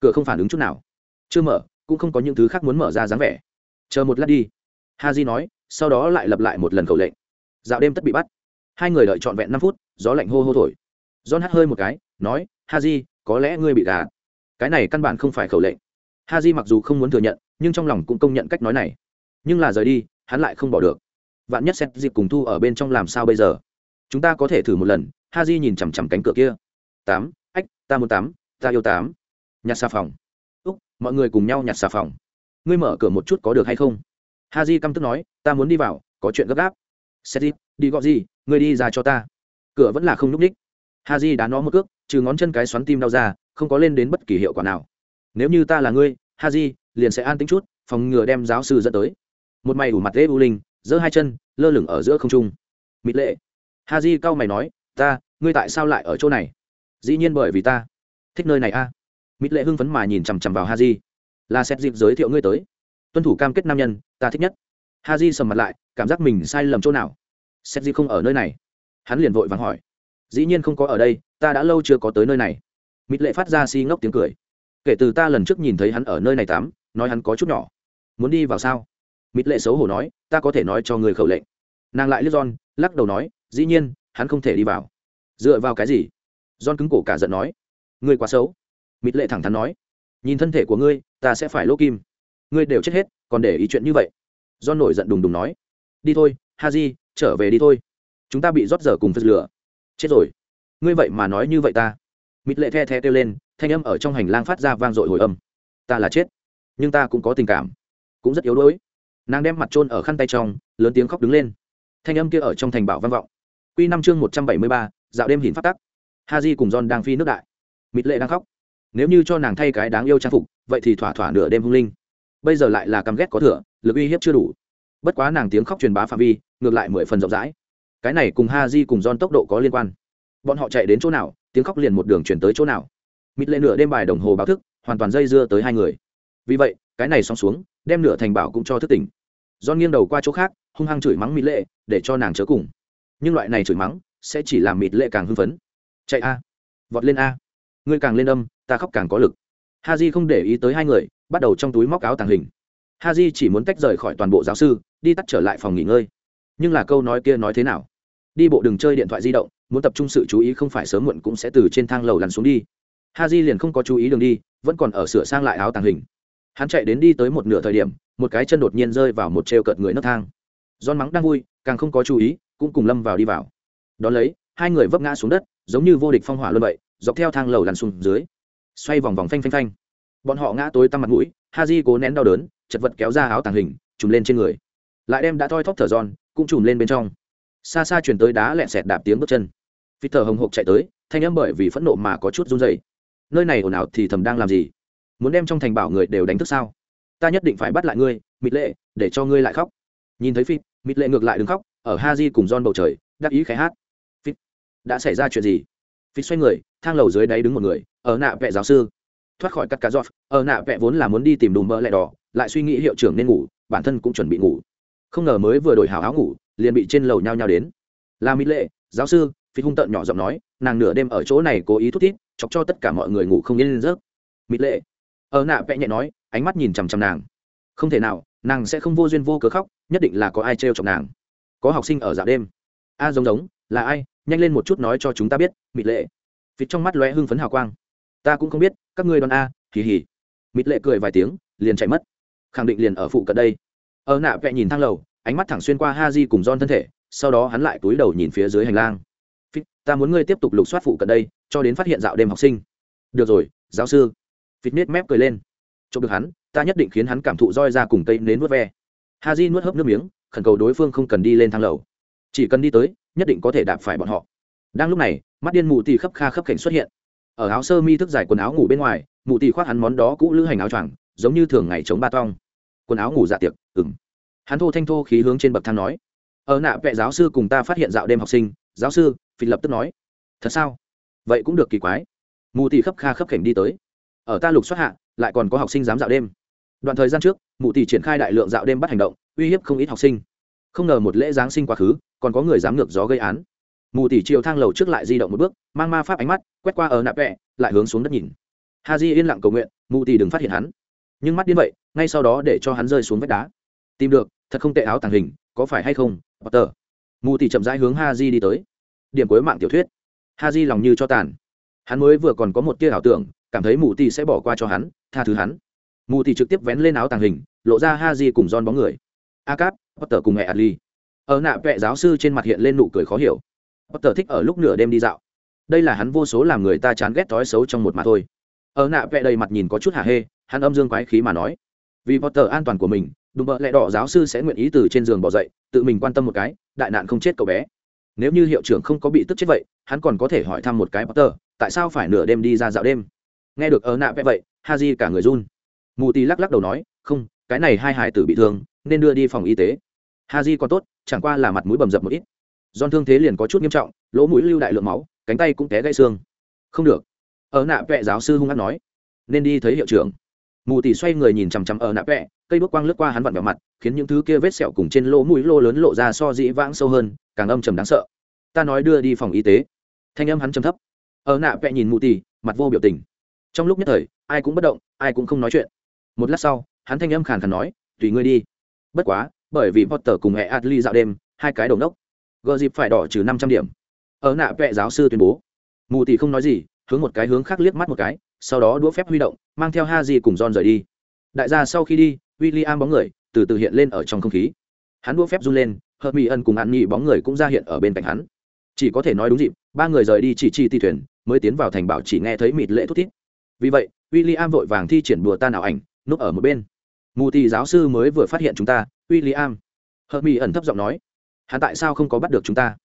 Cửa không phản ứng chút nào. Chưa mở, cũng không có những thứ khác muốn mở ra dáng vẻ. Chờ một lát đi. Ha di nói, sau đó lại lặp lại một lần khẩu lệnh. Dạo đêm tất bị bắt. Hai người đợi trọn vẹn năm phút, gió lạnh hô hô thổi. John hắt hơi một cái, nói ha di có lẽ ngươi bị gà cái này căn bản không phải khẩu lệnh. Ha di mặc dù không muốn thừa nhận, nhưng trong lòng cũng công nhận cách nói này. Nhưng là rời đi, hắn lại không bỏ được vạn nhất xét dịp cùng thu ở bên trong làm sao bây giờ? Chúng ta có thể thử một lần ha di nhìn chằm chằm cánh cửa kia. Tám, ách, ta muốn tám, ta yêu tám. Nhặt xà phòng. Úc, mọi người cùng nhau nhặt xà phòng. Ngươi mở cửa một chút có được hay không? Ha di căm tức nói, ta muốn đi vào, có chuyện gấp gáp. Xét dịp đi gọi gì? Ngươi đi ra cho ta. Cửa vẫn là không núp ních. Ha di đá nó một cước, trừ ngón chân cái xoắn tim đau ra, không có lên đến bất kỳ hiệu quả nào. Nếu như ta là ngươi ha di liền sẽ an tính chút, phòng ngừa đem giáo sư dẫn tới. Một mày ủ mặt lễ u linh giơ hai chân, lơ lửng ở giữa không trung. Mịt lệ. Ha di cau mày nói, ta, ngươi tại sao lại ở chỗ này? Dĩ nhiên bởi vì ta. Thích nơi này a. À? mịt lệ hưng phấn mà nhìn chằm chằm vào ha di là xét dịp giới thiệu ngươi tới. Tuân thủ cam kết nam nhân, ta thích nhất. Ha di sầm mặt lại, cảm giác mình sai lầm chỗ nào? Xét dịp không ở nơi này. Hắn liền vội vàng hỏi. Dĩ nhiên không có ở đây, ta đã lâu chưa có tới nơi này. Mịt lệ phát ra si ngốc tiếng cười. Kể từ ta lần trước nhìn thấy hắn ở nơi này tắm nói hắn có chút nhỏ. Muốn đi vào sao? Mịt lệ xấu hổ nói, ta có thể nói cho người khẩu lệnh. Nàng lại liếc john, lắc đầu nói, dĩ nhiên, hắn không thể đi vào. Dựa vào cái gì? John cứng cổ cả giận nói, ngươi quá xấu. Mịt lệ thẳng thắn nói, nhìn thân thể của ngươi, ta sẽ phải lỗ kim. Ngươi đều chết hết, còn để ý chuyện như vậy. John nổi giận đùng đùng nói, đi thôi ha di trở về đi thôi. Chúng ta bị rót giờ cùng phật lửa. Chết rồi. Ngươi vậy mà nói như vậy ta. Mịt lệ the the kêu lên, thanh âm ở trong hành lang phát ra vang dội hồi âm. Ta là chết, nhưng ta cũng có tình cảm, cũng rất yếu đuối nàng đem mặt trôn ở khăn tay trong, lớn tiếng khóc đứng lên. Thanh âm kia ở trong thành bảo vang vọng. Q năm chương một trăm bảy mươi ba, dạo đêm hiển phát tắc. Ha di cùng john đang phi nước đại. Mịt lệ đang khóc. Nếu như cho nàng thay cái đáng yêu trang phục, vậy thì thỏa thỏa nửa đêm hung linh. Bây giờ lại là căm ghét có thừa, lực uy hiếp chưa đủ. Bất quá nàng tiếng khóc truyền bá phạm vi, ngược lại mười phần rộng rãi. Cái này cùng ha di cùng John tốc độ có liên quan. Bọn họ chạy đến chỗ nào, tiếng khóc liền một đường chuyển tới chỗ nào. Mịt lệ nửa đêm bài đồng hồ báo thức, hoàn toàn dây dưa tới hai người. Vì vậy, cái này xong xuống, đem nửa thành bảo cũng cho thức tỉnh. John nghiêng đầu qua chỗ khác, hung hăng chửi mắng mịt lệ, để cho nàng chớ cùng. Nhưng loại này chửi mắng, sẽ chỉ làm mịt lệ càng hưng phấn. Chạy a, vọt lên a. Ngươi càng lên âm, ta khóc càng có lực. Ha j không để ý tới hai người, bắt đầu trong túi móc áo tàng hình. Ha j chỉ muốn tách rời khỏi toàn bộ giáo sư, đi tắt trở lại phòng nghỉ ngơi. Nhưng là câu nói kia nói thế nào? Đi bộ đừng chơi điện thoại di động, muốn tập trung sự chú ý không phải sớm muộn cũng sẽ từ trên thang lầu lăn xuống đi. Ha j liền không có chú ý đường đi, vẫn còn ở sửa sang lại áo tàng hình. Hắn chạy đến đi tới một nửa thời điểm một cái chân đột nhiên rơi vào một trêu cợt người nấc thang. Don mắng đang vui, càng không có chú ý, cũng cùng lâm vào đi vào. Đón lấy, hai người vấp ngã xuống đất, giống như vô địch phong hỏa luôn vậy, dọc theo thang lầu lăn xuống dưới. Xoay vòng vòng phanh phanh phanh. Bọn họ ngã tối tăm mặt mũi ha di cố nén đau đớn, chật vật kéo ra áo tàng hình, trùm lên trên người. Lại đem đã thoi thóp thở giòn, cũng trùm lên bên trong. Xa xa chuyển tới đá lẹ sẹt đạp tiếng bước chân. Phi thở hồng hộc chạy tới, thanh âm bởi vì phẫn nộ mà có chút run dày nơi này ồn ào thì thầm đang làm gì? Muốn đem trong thành bảo người đều đánh thức sao? Ta nhất định phải bắt lại ngươi, mịt lệ, để cho ngươi lại khóc. Nhìn thấy phi mịt lệ ngược lại đứng khóc, ở ha di cùng don bầu trời, đắc ý khẽ hát. Phi đã xảy ra chuyện gì? Phi xoay người, thang lầu dưới đáy đứng một người, ở nạ vẹ giáo sư. Thoát khỏi cắt cá giọt, ở nạ vẹ vốn là muốn đi tìm đùm mỡ lẹ đỏ, lại suy nghĩ hiệu trưởng nên ngủ, bản thân cũng chuẩn bị ngủ. Không ngờ mới vừa đổi hào áo ngủ, liền bị trên lầu nhao nhao đến. Là mỹ lệ, giáo sư phi hung tợn nhỏ giọng nói, nàng nửa đêm ở chỗ này cố ý thút thít, chọc cho tất cả mọi người ngủ không yên lên giấc. Mỹ lệ, ở nạ vẽ nhẹ nói ánh mắt nhìn chằm chằm nàng. Không thể nào, nàng sẽ không vô duyên vô cớ khóc, nhất định là có ai trêu chọc nàng. Có học sinh ở dạo đêm. A giống giống, là ai? Nhanh lên một chút nói cho chúng ta biết mịt lệ. Vịt trong mắt lóe hưng phấn hào quang. Ta cũng không biết, các ngươi đón a kỳ hỉ mịt lệ cười vài tiếng, liền chạy mất. Khẳng định liền ở phụ cận đây. Ở nạ vẽ nhìn thang lầu, ánh mắt thẳng xuyên qua ha di cùng don thân thể, sau đó hắn lại túi đầu nhìn phía dưới hành lang. Phít ta muốn ngươi tiếp tục lục soát phụ cận đây, cho đến phát hiện dạo đêm học sinh. Được rồi, giáo sư. Phít nết mép cười lên chụp được hắn, ta nhất định khiến hắn cảm thụ roi ra cùng cây nến nuốt ve. Ha di nuốt hớp nước miếng, khẩn cầu đối phương không cần đi lên thang lầu. Chỉ cần đi tới, nhất định có thể đạp phải bọn họ. Đang lúc này, mắt điên mù tì khấp kha khấp cảnh xuất hiện. Ở áo sơ mi thức dài quần áo ngủ bên ngoài, mù tì khoác hắn món đó cũ lữ hành áo choàng, giống như thường ngày chống ba tong. Quần áo ngủ dạ tiệc ừng hắn thô thanh thô khí hướng trên bậc thang nói, ở nạ vệ giáo sư cùng ta phát hiện dạo đêm học sinh. Giáo sư phi lập tức nói, thật sao? Vậy cũng được kỳ quái. Mù tì khấp kha khấp cảnh đi tới. Ở ta lục xuất hạ lại còn có học sinh dám dạo đêm. Đoạn thời gian trước, mụ tỷ triển khai đại lượng dạo đêm bắt hành động, uy hiếp không ít học sinh. Không ngờ một lễ giáng sinh quá khứ, còn có người dám ngược gió gây án. Mù tỷ chiều thang lầu trước lại di động một bước, mang ma pháp ánh mắt, quét qua ở nạp vẹ, lại hướng xuống đất nhìn. Ha di yên lặng cầu nguyện mù tỷ đừng phát hiện hắn. Nhưng mắt điên vậy, ngay sau đó để cho hắn rơi xuống vách đá. Tìm được, thật không tệ áo tàng hình, có phải hay không tờ. mù tỷ chậm rãi hướng ha di đi tới. Điểm cuối mạng tiểu thuyết. Ha di lòng như cho tàn. Hắn mới vừa còn có một tia ảo tưởng, cảm thấy mù tỷ sẽ bỏ qua cho hắn tha thứ hắn. Mù thì trực tiếp vén lên áo tàng hình, lộ ra ha di cùng don bóng người. A cap potter cùng mẹ adli. Ở nạ vệ giáo sư trên mặt hiện lên nụ cười khó hiểu. Potter thích ở lúc nửa đêm đi dạo. Đây là hắn vô số làm người ta chán ghét thói xấu trong một mà thôi. Ở nạ vệ đầy mặt nhìn có chút hả hê, hắn âm dương quái khí mà nói. Vì potter an toàn của mình, đùm bợ lẹ đỏ giáo sư sẽ nguyện ý từ trên giường bỏ dậy, tự mình quan tâm một cái, đại nạn không chết cậu bé. Nếu như hiệu trưởng không có bị tức chết vậy, hắn còn có thể hỏi thăm một cái potter, tại sao phải nửa đêm đi ra dạo đêm? Nghe được ở nạ vẽ vậy ha di cả người run. Mù tì lắc lắc đầu nói, không, cái này hai hải tử bị thương, nên đưa đi phòng y tế. Ha di còn tốt, chẳng qua là mặt mũi bầm dập một ít. Don thương thế liền có chút nghiêm trọng, lỗ mũi lưu đại lượng máu, cánh tay cũng té gãy xương. Không được. Ở nạ vẽ giáo sư hung hát nói, nên đi thấy hiệu trưởng. Mù tì xoay người nhìn chằm chằm ở nạ vẽ, cây bước quang lướt qua hắn vặn vào mặt, khiến những thứ kia vết sẹo cùng trên lỗ mũi lô lớn lộ ra so dĩ vãng sâu hơn, càng âm trầm đáng sợ. Ta nói đưa đi phòng y tế. Thanh âm hắn trầm thấp. Ở nạ vẽ nhìn mù tì, mặt vô biểu tình trong lúc nhất thời, ai cũng bất động, ai cũng không nói chuyện. Một lát sau, hắn thanh âm khàn khàn nói, tùy ngươi đi. Bất quá, bởi vì potter cùng hệ adli dạo đêm, hai cái đầu nốc, gờ dịp phải đỏ trừ năm trăm điểm. Ở nạ vệ giáo sư tuyên bố, mù thì không nói gì, hướng một cái hướng khác liếc mắt một cái, sau đó đũa phép huy động, mang theo ha di cùng don rời đi. Đại gia sau khi đi w i l l i am bóng người, từ từ hiện lên ở trong không khí. Hắn đũa phép run lên hợp mỹ ân cùng an nghị bóng người cũng ra hiện ở bên cạnh hắn. Chỉ có thể nói đúng dịp, ba người rời đi chỉ chi ti thuyền, mới tiến vào thành bảo chỉ nghe thấy mịt lệ thút thít vì vậy w i l l i am vội vàng thi triển bùa tan ảo ảnh, núp ở một bên. Mù thì giáo sư mới vừa phát hiện chúng ta w i l l i am hợp mỹ ẩn thấp giọng nói, hắn tại sao không có bắt được chúng ta?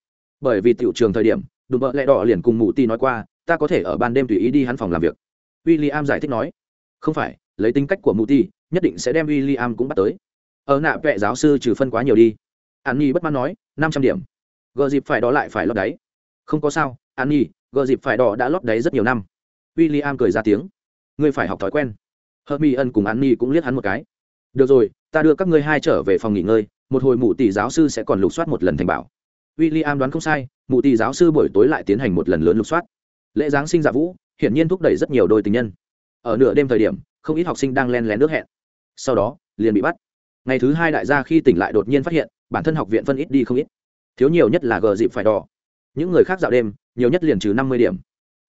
Bởi vì tiểu trường thời điểm đùm bợ lẹ đỏ liền cùng mù ti nói qua, ta có thể ở ban đêm tùy ý đi hắn phòng làm việc. W i l l i am giải thích nói, không phải, lấy tính cách của mù ti nhất định sẽ đem w i l l i am cũng bắt tới. Ở nạ vệ giáo sư trừ phân quá nhiều đi. An nhi bất mãn nói, năm trăm điểm. Gờ dịp phải đó lại phải lót đáy. Không có sao an nhi gờ dịp phải đỏ đã lót đáy rất nhiều năm w i l l i am cười ra tiếng. Ngươi phải học thói quen. Hờ mi ân cùng an ni cũng liếc hắn một cái. Được rồi, ta đưa các ngươi hai trở về phòng nghỉ ngơi, một hồi mụ tỷ giáo sư sẽ còn lục soát một lần thành bảo. W i l l i am đoán không sai, mụ tỷ giáo sư buổi tối lại tiến hành một lần lớn lục soát. Lễ giáng sinh dạ vũ, hiển nhiên thúc đẩy rất nhiều đôi tình nhân. Ở nửa đêm thời điểm, không ít học sinh đang len lén nước hẹn. Sau đó, liền bị bắt. Ngày thứ hai đại gia khi tỉnh lại đột nhiên phát hiện, bản thân học viện phân ít đi không ít. Thiếu nhiều nhất là gờ dịp phải đỏ. Những người khác dạo đêm, nhiều nhất liền trừ năm mươi điểm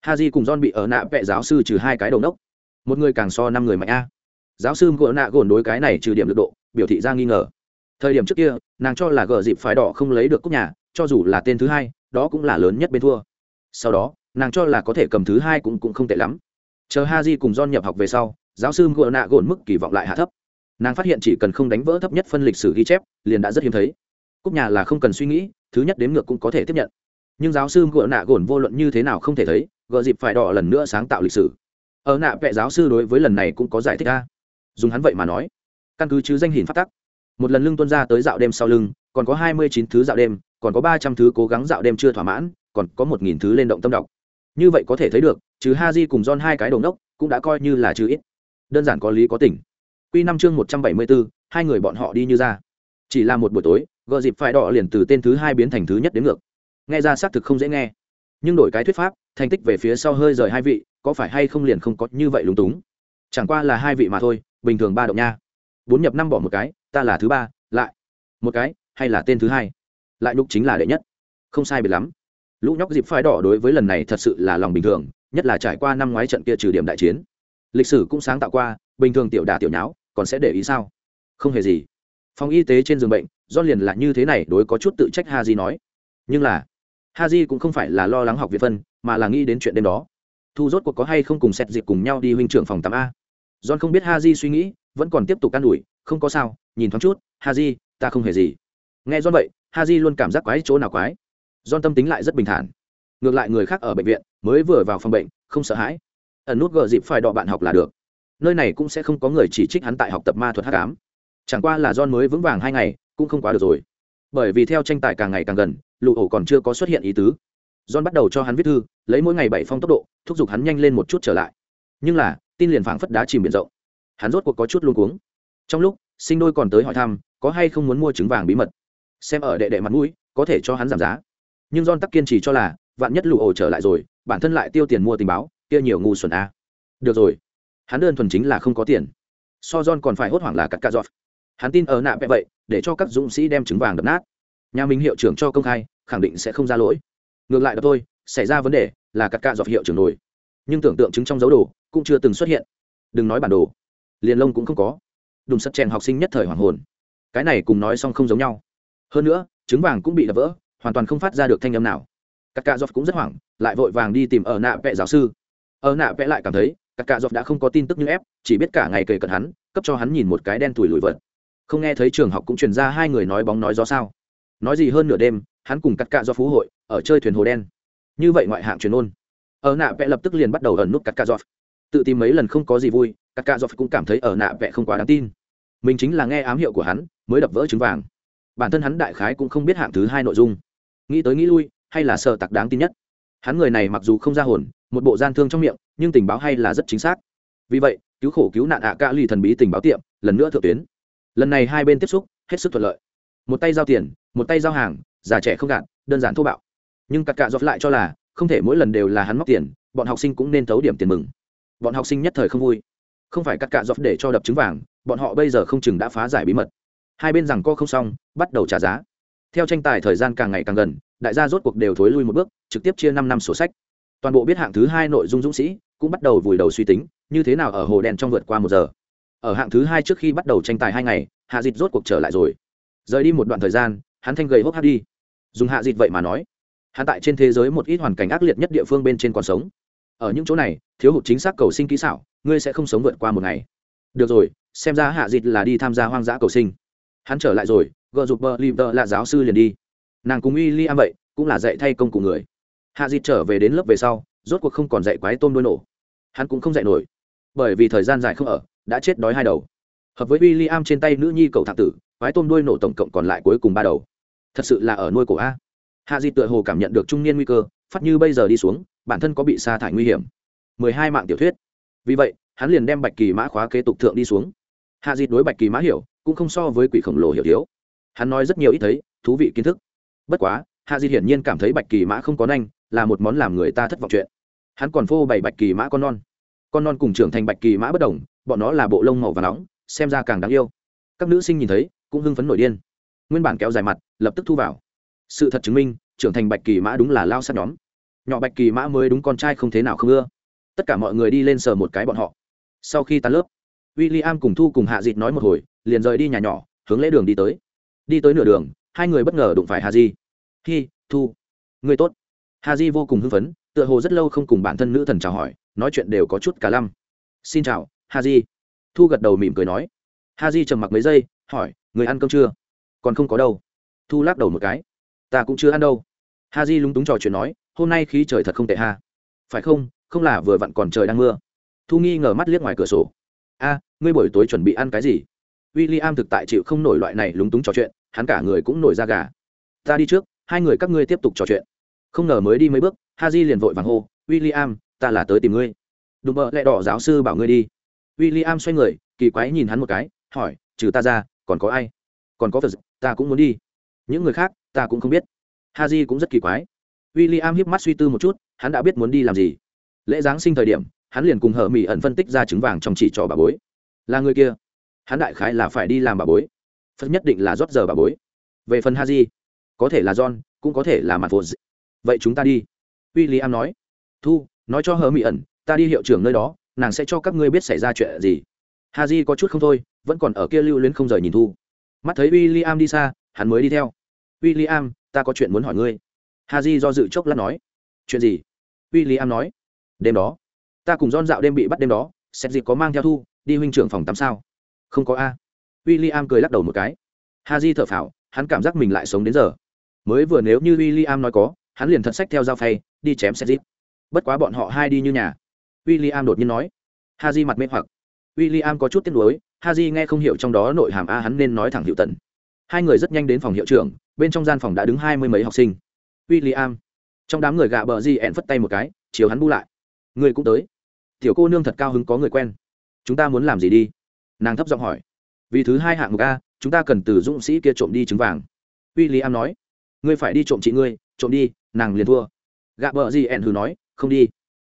ha j cùng john bị ở nạ vệ giáo sư trừ hai cái đầu nốc. Một người càng so năm người mạnh a. Giáo sư gỡ nạ gồn đối cái này trừ điểm lực độ, biểu thị ra nghi ngờ. Thời điểm trước kia, nàng cho là gờ dịp phái đỏ không lấy được cúc nhà, cho dù là tên thứ hai, đó cũng là lớn nhất bên thua. Sau đó, nàng cho là có thể cầm thứ hai cũng cũng không tệ lắm. Chờ ha di cùng don nhập học về sau, giáo sư gỡ nạ gồn mức kỳ vọng lại hạ thấp. Nàng phát hiện chỉ cần không đánh vỡ thấp nhất phân lịch sử ghi chép, liền đã rất hiếm thấy. Cúc nhà là không cần suy nghĩ, thứ nhất đếm ngược cũng có thể tiếp nhận nhưng giáo sư gỡ nạ gồn vô luận như thế nào không thể thấy gỡ dịp phải đỏ lần nữa sáng tạo lịch sử. Ở nạ vệ giáo sư đối với lần này cũng có giải thích ra. Dùng hắn vậy mà nói. Căn cứ chứ danh hình phát tắc. Một lần lưng tuân ra tới dạo đêm sau lưng, còn có hai mươi chín thứ dạo đêm, còn có ba trăm thứ cố gắng dạo đêm chưa thỏa mãn, còn có một nghìn thứ lên động tâm đọc. Như vậy có thể thấy được, chứ ha di cùng don hai cái đầu nốc cũng đã coi như là chứ ít. Đơn giản có lý có tỉnh q năm chương một trăm bảy mươi bốn hai người bọn họ đi như ra. Chỉ là một buổi tối gợ dịp phải đỏ liền từ tên thứ hai biến thành thứ nhất đến ngược nghe ra xác thực không dễ nghe. Nhưng đổi cái thuyết pháp, thành tích về phía sau hơi rời hai vị, có phải hay không liền không có như vậy lúng túng? Chẳng qua là hai vị mà thôi, bình thường ba động nha. Bốn nhập năm bỏ một cái, ta là thứ ba, lại một cái, hay là tên thứ hai? Lại nhục chính là đệ nhất. Không sai biệt lắm. Lũ nhóc dịp phái đỏ đối với lần này thật sự là lòng bình thường, nhất là trải qua năm ngoái trận kia trừ điểm đại chiến. Lịch sử cũng sáng tạo qua, bình thường tiểu đà tiểu nháo, còn sẽ để ý sao? Không hề gì. Phòng y tế trên giường bệnh, do liền là như thế này đối có chút tự trách ha di nói. Nhưng là ha di cũng không phải là lo lắng học viện phân, mà là nghĩ đến chuyện đêm đó. Thu rốt cuộc có hay không cùng xét dịp cùng nhau đi huynh trưởng phòng tám a. John không biết ha di suy nghĩ, vẫn còn tiếp tục can đuổi không có sao, nhìn thoáng chút ha di ta không hề gì. Nghe john vậy ha di luôn cảm giác quái chỗ nào quái. John tâm tính lại rất bình thản. Ngược lại người khác ở bệnh viện, mới vừa vào phòng bệnh, không sợ hãi. Ẩn nút gờ dịp phải đọ bạn học là được. Nơi này cũng sẽ không có người chỉ trích hắn tại học tập ma thuật hát cám chẳng qua là john mới vững vàng hai ngày, cũng không quá được rồi. Bởi vì theo tranh tài càng ngày càng gần lụ ổ còn chưa có xuất hiện ý tứ. John bắt đầu cho hắn viết thư, lấy mỗi ngày bảy phong tốc độ, thúc giục hắn nhanh lên một chút trở lại. Nhưng là, tin liền phảng phất đá chìm biển rộng. Hắn rốt cuộc có chút luôn cuống. Trong lúc, sinh đôi còn tới hỏi thăm, có hay không muốn mua trứng vàng bí mật. Xem ở đệ đệ mặt mũi, có thể cho hắn giảm giá. Nhưng john tắc kiên trì cho là, vạn nhất lụ ổ trở lại rồi, bản thân lại tiêu tiền mua tình báo, kia nhiều ngu xuẩn a. Được rồi. Hắn đơn thuần chính là không có tiền. So john còn phải hốt hoảng là cắt cà giọt. Hắn tin ở nạ vẽ vậy, để cho các dũng sĩ đem trứng vàng đập nát nhà mình hiệu trưởng cho công khai, khẳng định sẽ không ra lỗi. Ngược lại đó tôi, xảy ra vấn đề là cắt ca dọc hiệu trưởng nổi. Nhưng tưởng tượng chứng trong dấu đồ cũng chưa từng xuất hiện. Đừng nói bản đồ, liền lông cũng không có. Đùng sắt chèn học sinh nhất thời hoàng hồn. Cái này cùng nói xong không giống nhau. Hơn nữa, trứng vàng cũng bị đập vỡ, hoàn toàn không phát ra được thanh âm nào. Các ca dọc cũng rất hoảng, lại vội vàng đi tìm ở nạ vẽ giáo sư. Ở nạ vẽ lại cảm thấy các cạ dọc đã không có tin tức như ép, chỉ biết cả ngày kề cận hắn, cấp cho hắn nhìn một cái đen thùi lùi vật. Không nghe thấy trường học cũng truyền ra hai người nói bóng nói gió sao nói gì hơn nửa đêm hắn cùng cắt cạ do phú hội ở chơi thuyền hồ đen. Như vậy ngoại hạng truyền ôn. Ở nạ vẽ lập tức liền bắt đầu ẩn nút cắt cạ do, tự tìm mấy lần không có gì vui cắt cạ do cũng cảm thấy ở nạ vẽ không quá đáng tin. Mình chính là nghe ám hiệu của hắn mới đập vỡ trứng vàng. Bản thân hắn đại khái cũng không biết hạng thứ hai nội dung. Nghĩ tới nghĩ lui hay là sợ tặc đáng tin nhất? Hắn người này mặc dù không ra hồn một bộ gian thương trong miệng nhưng tình báo hay là rất chính xác. Vì vậy cứu khổ cứu nạn ạ à ca ly thần bí tình báo tiệm lần nữa thượng tuyến. Lần này hai bên tiếp xúc hết sức thuận lợi một tay giao tiền, một tay giao hàng, già trẻ không gạt, đơn giản thô bạo. Nhưng cặp cạ dọc lại cho là không thể mỗi lần đều là hắn móc tiền, bọn học sinh cũng nên thấu điểm tiền mừng. Bọn học sinh nhất thời không vui. Không phải cắt cạ dọc để cho đập trứng vàng, bọn họ bây giờ không chừng đã phá giải bí mật. Hai bên rằng co không xong, bắt đầu trả giá. Theo tranh tài thời gian càng ngày càng gần, đại gia rốt cuộc đều thối lui một bước, trực tiếp chia năm năm sổ sách. Toàn bộ biết hạng thứ hai nội dung dũng sĩ cũng bắt đầu vùi đầu suy tính, như thế nào ở hồ đen trong vượt qua một giờ. Ở hạng thứ hai trước khi bắt đầu tranh tài hai ngày, hạ dịch rốt cuộc trở lại rồi rời đi một đoạn thời gian, hắn thanh gầy hốc hát đi. Dùng hạ dịt vậy mà nói. Hắn tại trên thế giới một ít hoàn cảnh ác liệt nhất địa phương bên trên còn sống. Ở những chỗ này, thiếu hụt chính xác cầu sinh kỹ xảo, ngươi sẽ không sống vượt qua một ngày. Được rồi, xem ra hạ dịt là đi tham gia hoang dã cầu sinh. Hắn trở lại rồi gợ dục bờ lì tờ là giáo sư liền đi. Nàng cùng y li am vậy, cũng là dạy thay công cụ người. Hạ dịt trở về đến lớp về sau, rốt cuộc không còn dạy quái tôm đôi nổ. Hắn cũng không dạy nổi. Bởi vì thời gian dài không ở, đã chết đói hai đầu. Hợp với w i l l i am trên tay nữ nhi cầu thạc tử quái tôm đuôi nổ tổng cộng còn lại cuối cùng ba đầu. Thật sự là ở nuôi cổ a. Hạ di tựa hồ cảm nhận được trung niên nguy cơ, phát như bây giờ đi xuống, bản thân có bị sa thải nguy hiểm. Mười hai mạng tiểu thuyết. Vì vậy, hắn liền đem bạch kỳ mã khóa kế tục thượng đi xuống. Hạ di đối bạch kỳ mã hiểu, cũng không so với quỷ khổng lồ hiểu thiếu. Hắn nói rất nhiều ít thấy, thú vị kiến thức. Bất quá, hạ di hiển nhiên cảm thấy bạch kỳ mã không có nanh, là một món làm người ta thất vọng chuyện. Hắn còn phô bày bạch kỳ mã con non. Con non cùng trưởng thành bạch kỳ mã bất đồng, bọn nó là bộ lông màu và nóng, xem ra càng đáng yêu. Các nữ sinh nhìn thấy cũng hưng phấn nổi điên. Nguyên bản kéo dài mặt, lập tức thu vào. Sự thật chứng minh, trưởng thành bạch kỳ mã đúng là lao sát nhóm. Nhỏ bạch kỳ mã mới đúng con trai không thế nào không ưa. Tất cả mọi người đi lên sờ một cái bọn họ. Sau khi tan lớp w i l l i am cùng thu cùng hạ dịt nói một hồi, liền rời đi nhà nhỏ, hướng lễ đường đi tới. Đi tới nửa đường, hai người bất ngờ đụng phải hà di. Hi, thu, người tốt. Hà di vô cùng hưng phấn, tựa hồ rất lâu không cùng bản thân nữ thần chào hỏi, nói chuyện đều có chút cả lăm. Xin chào hà di. Thu gật đầu mỉm cười nói. Hà di trầm mặc mấy giây, hỏi người ăn cơm chưa? Còn không có đâu. Thu lắc đầu một cái. Ta cũng chưa ăn đâu. Ha di lúng túng trò chuyện nói, hôm nay khí trời thật không tệ ha. Phải không? Không là vừa vặn còn trời đang mưa. Thu nghi ngờ mắt liếc ngoài cửa sổ. A, ngươi buổi tối chuẩn bị ăn cái gì? W i l l i am thực tại chịu không nổi loại này lúng túng trò chuyện, hắn cả người cũng nổi da gà. Ta đi trước, hai người các ngươi tiếp tục trò chuyện. Không ngờ mới đi mấy bước, ha j liền vội vàng hô w i l l i am ta là tới tìm ngươi. Đùm bợ lẹ đỏ giáo sư bảo ngươi đi. W i l l i am xoay người, kỳ quái nhìn hắn một cái, hỏi, trừ ta ra còn có ai? Còn có phật ta cũng muốn đi. Những người khác, ta cũng không biết. Ha j cũng rất kỳ quái. W i l l i am hiếp mắt suy tư một chút, hắn đã biết muốn đi làm gì. Lễ giáng sinh thời điểm, hắn liền cùng hở mỹ ẩn phân tích ra trứng vàng trong chỉ trò bà bối. Là người kia. Hắn đại khái là phải đi làm bà bối. Phật nhất định là rót giờ bà bối. Về phần ha di có thể là john, cũng có thể là mặt vô vậy chúng ta đi. W i l l i am nói. Thu, nói cho hờ mỹ ẩn, ta đi hiệu trưởng nơi đó, nàng sẽ cho các ngươi biết xảy ra chuyện gì ha di có chút không thôi, vẫn còn ở kia lưu luyến không rời nhìn thu. Mắt thấy w i l l i am đi xa, hắn mới đi theo. W i l l i am ta có chuyện muốn hỏi ngươi. Ha di do dự chốc lát nói. Chuyện gì? W i l l i am nói. Đêm đó, ta cùng don dạo đêm bị bắt đêm đó xét dịp có mang theo thu, đi huynh trưởng phòng tắm sao? Không có a. W i l l i am cười lắc đầu một cái. Ha di thở phào, hắn cảm giác mình lại sống đến giờ. Mới vừa nếu như w i l l i am nói có, hắn liền thật sách theo dao phay, đi chém xét dịp bất quá bọn họ hai đi như nhà. W i l l i am đột nhiên nói. Ha di mặt mê hoặc w i l l i am có chút tiếc nuối ha nghe không hiểu trong đó nội hàm a hắn nên nói thẳng hiệu tần. Hai người rất nhanh đến phòng hiệu trưởng, bên trong gian phòng đã đứng hai mươi mấy học sinh. W i l l i am trong đám người gạ bờ di ẹn phất tay một cái, chiều hắn bu lại. Người cũng tới. Tiểu cô nương thật cao hứng có người quen. Chúng ta muốn làm gì đi? Nàng thấp giọng hỏi. Vì thứ hai hạng mục a, chúng ta cần từ dũng sĩ kia trộm đi trứng vàng. W i l l i am nói. Ngươi phải đi trộm chị ngươi, trộm đi, nàng liền thua. Gạ bờ gì ẹn hừ nói, không đi.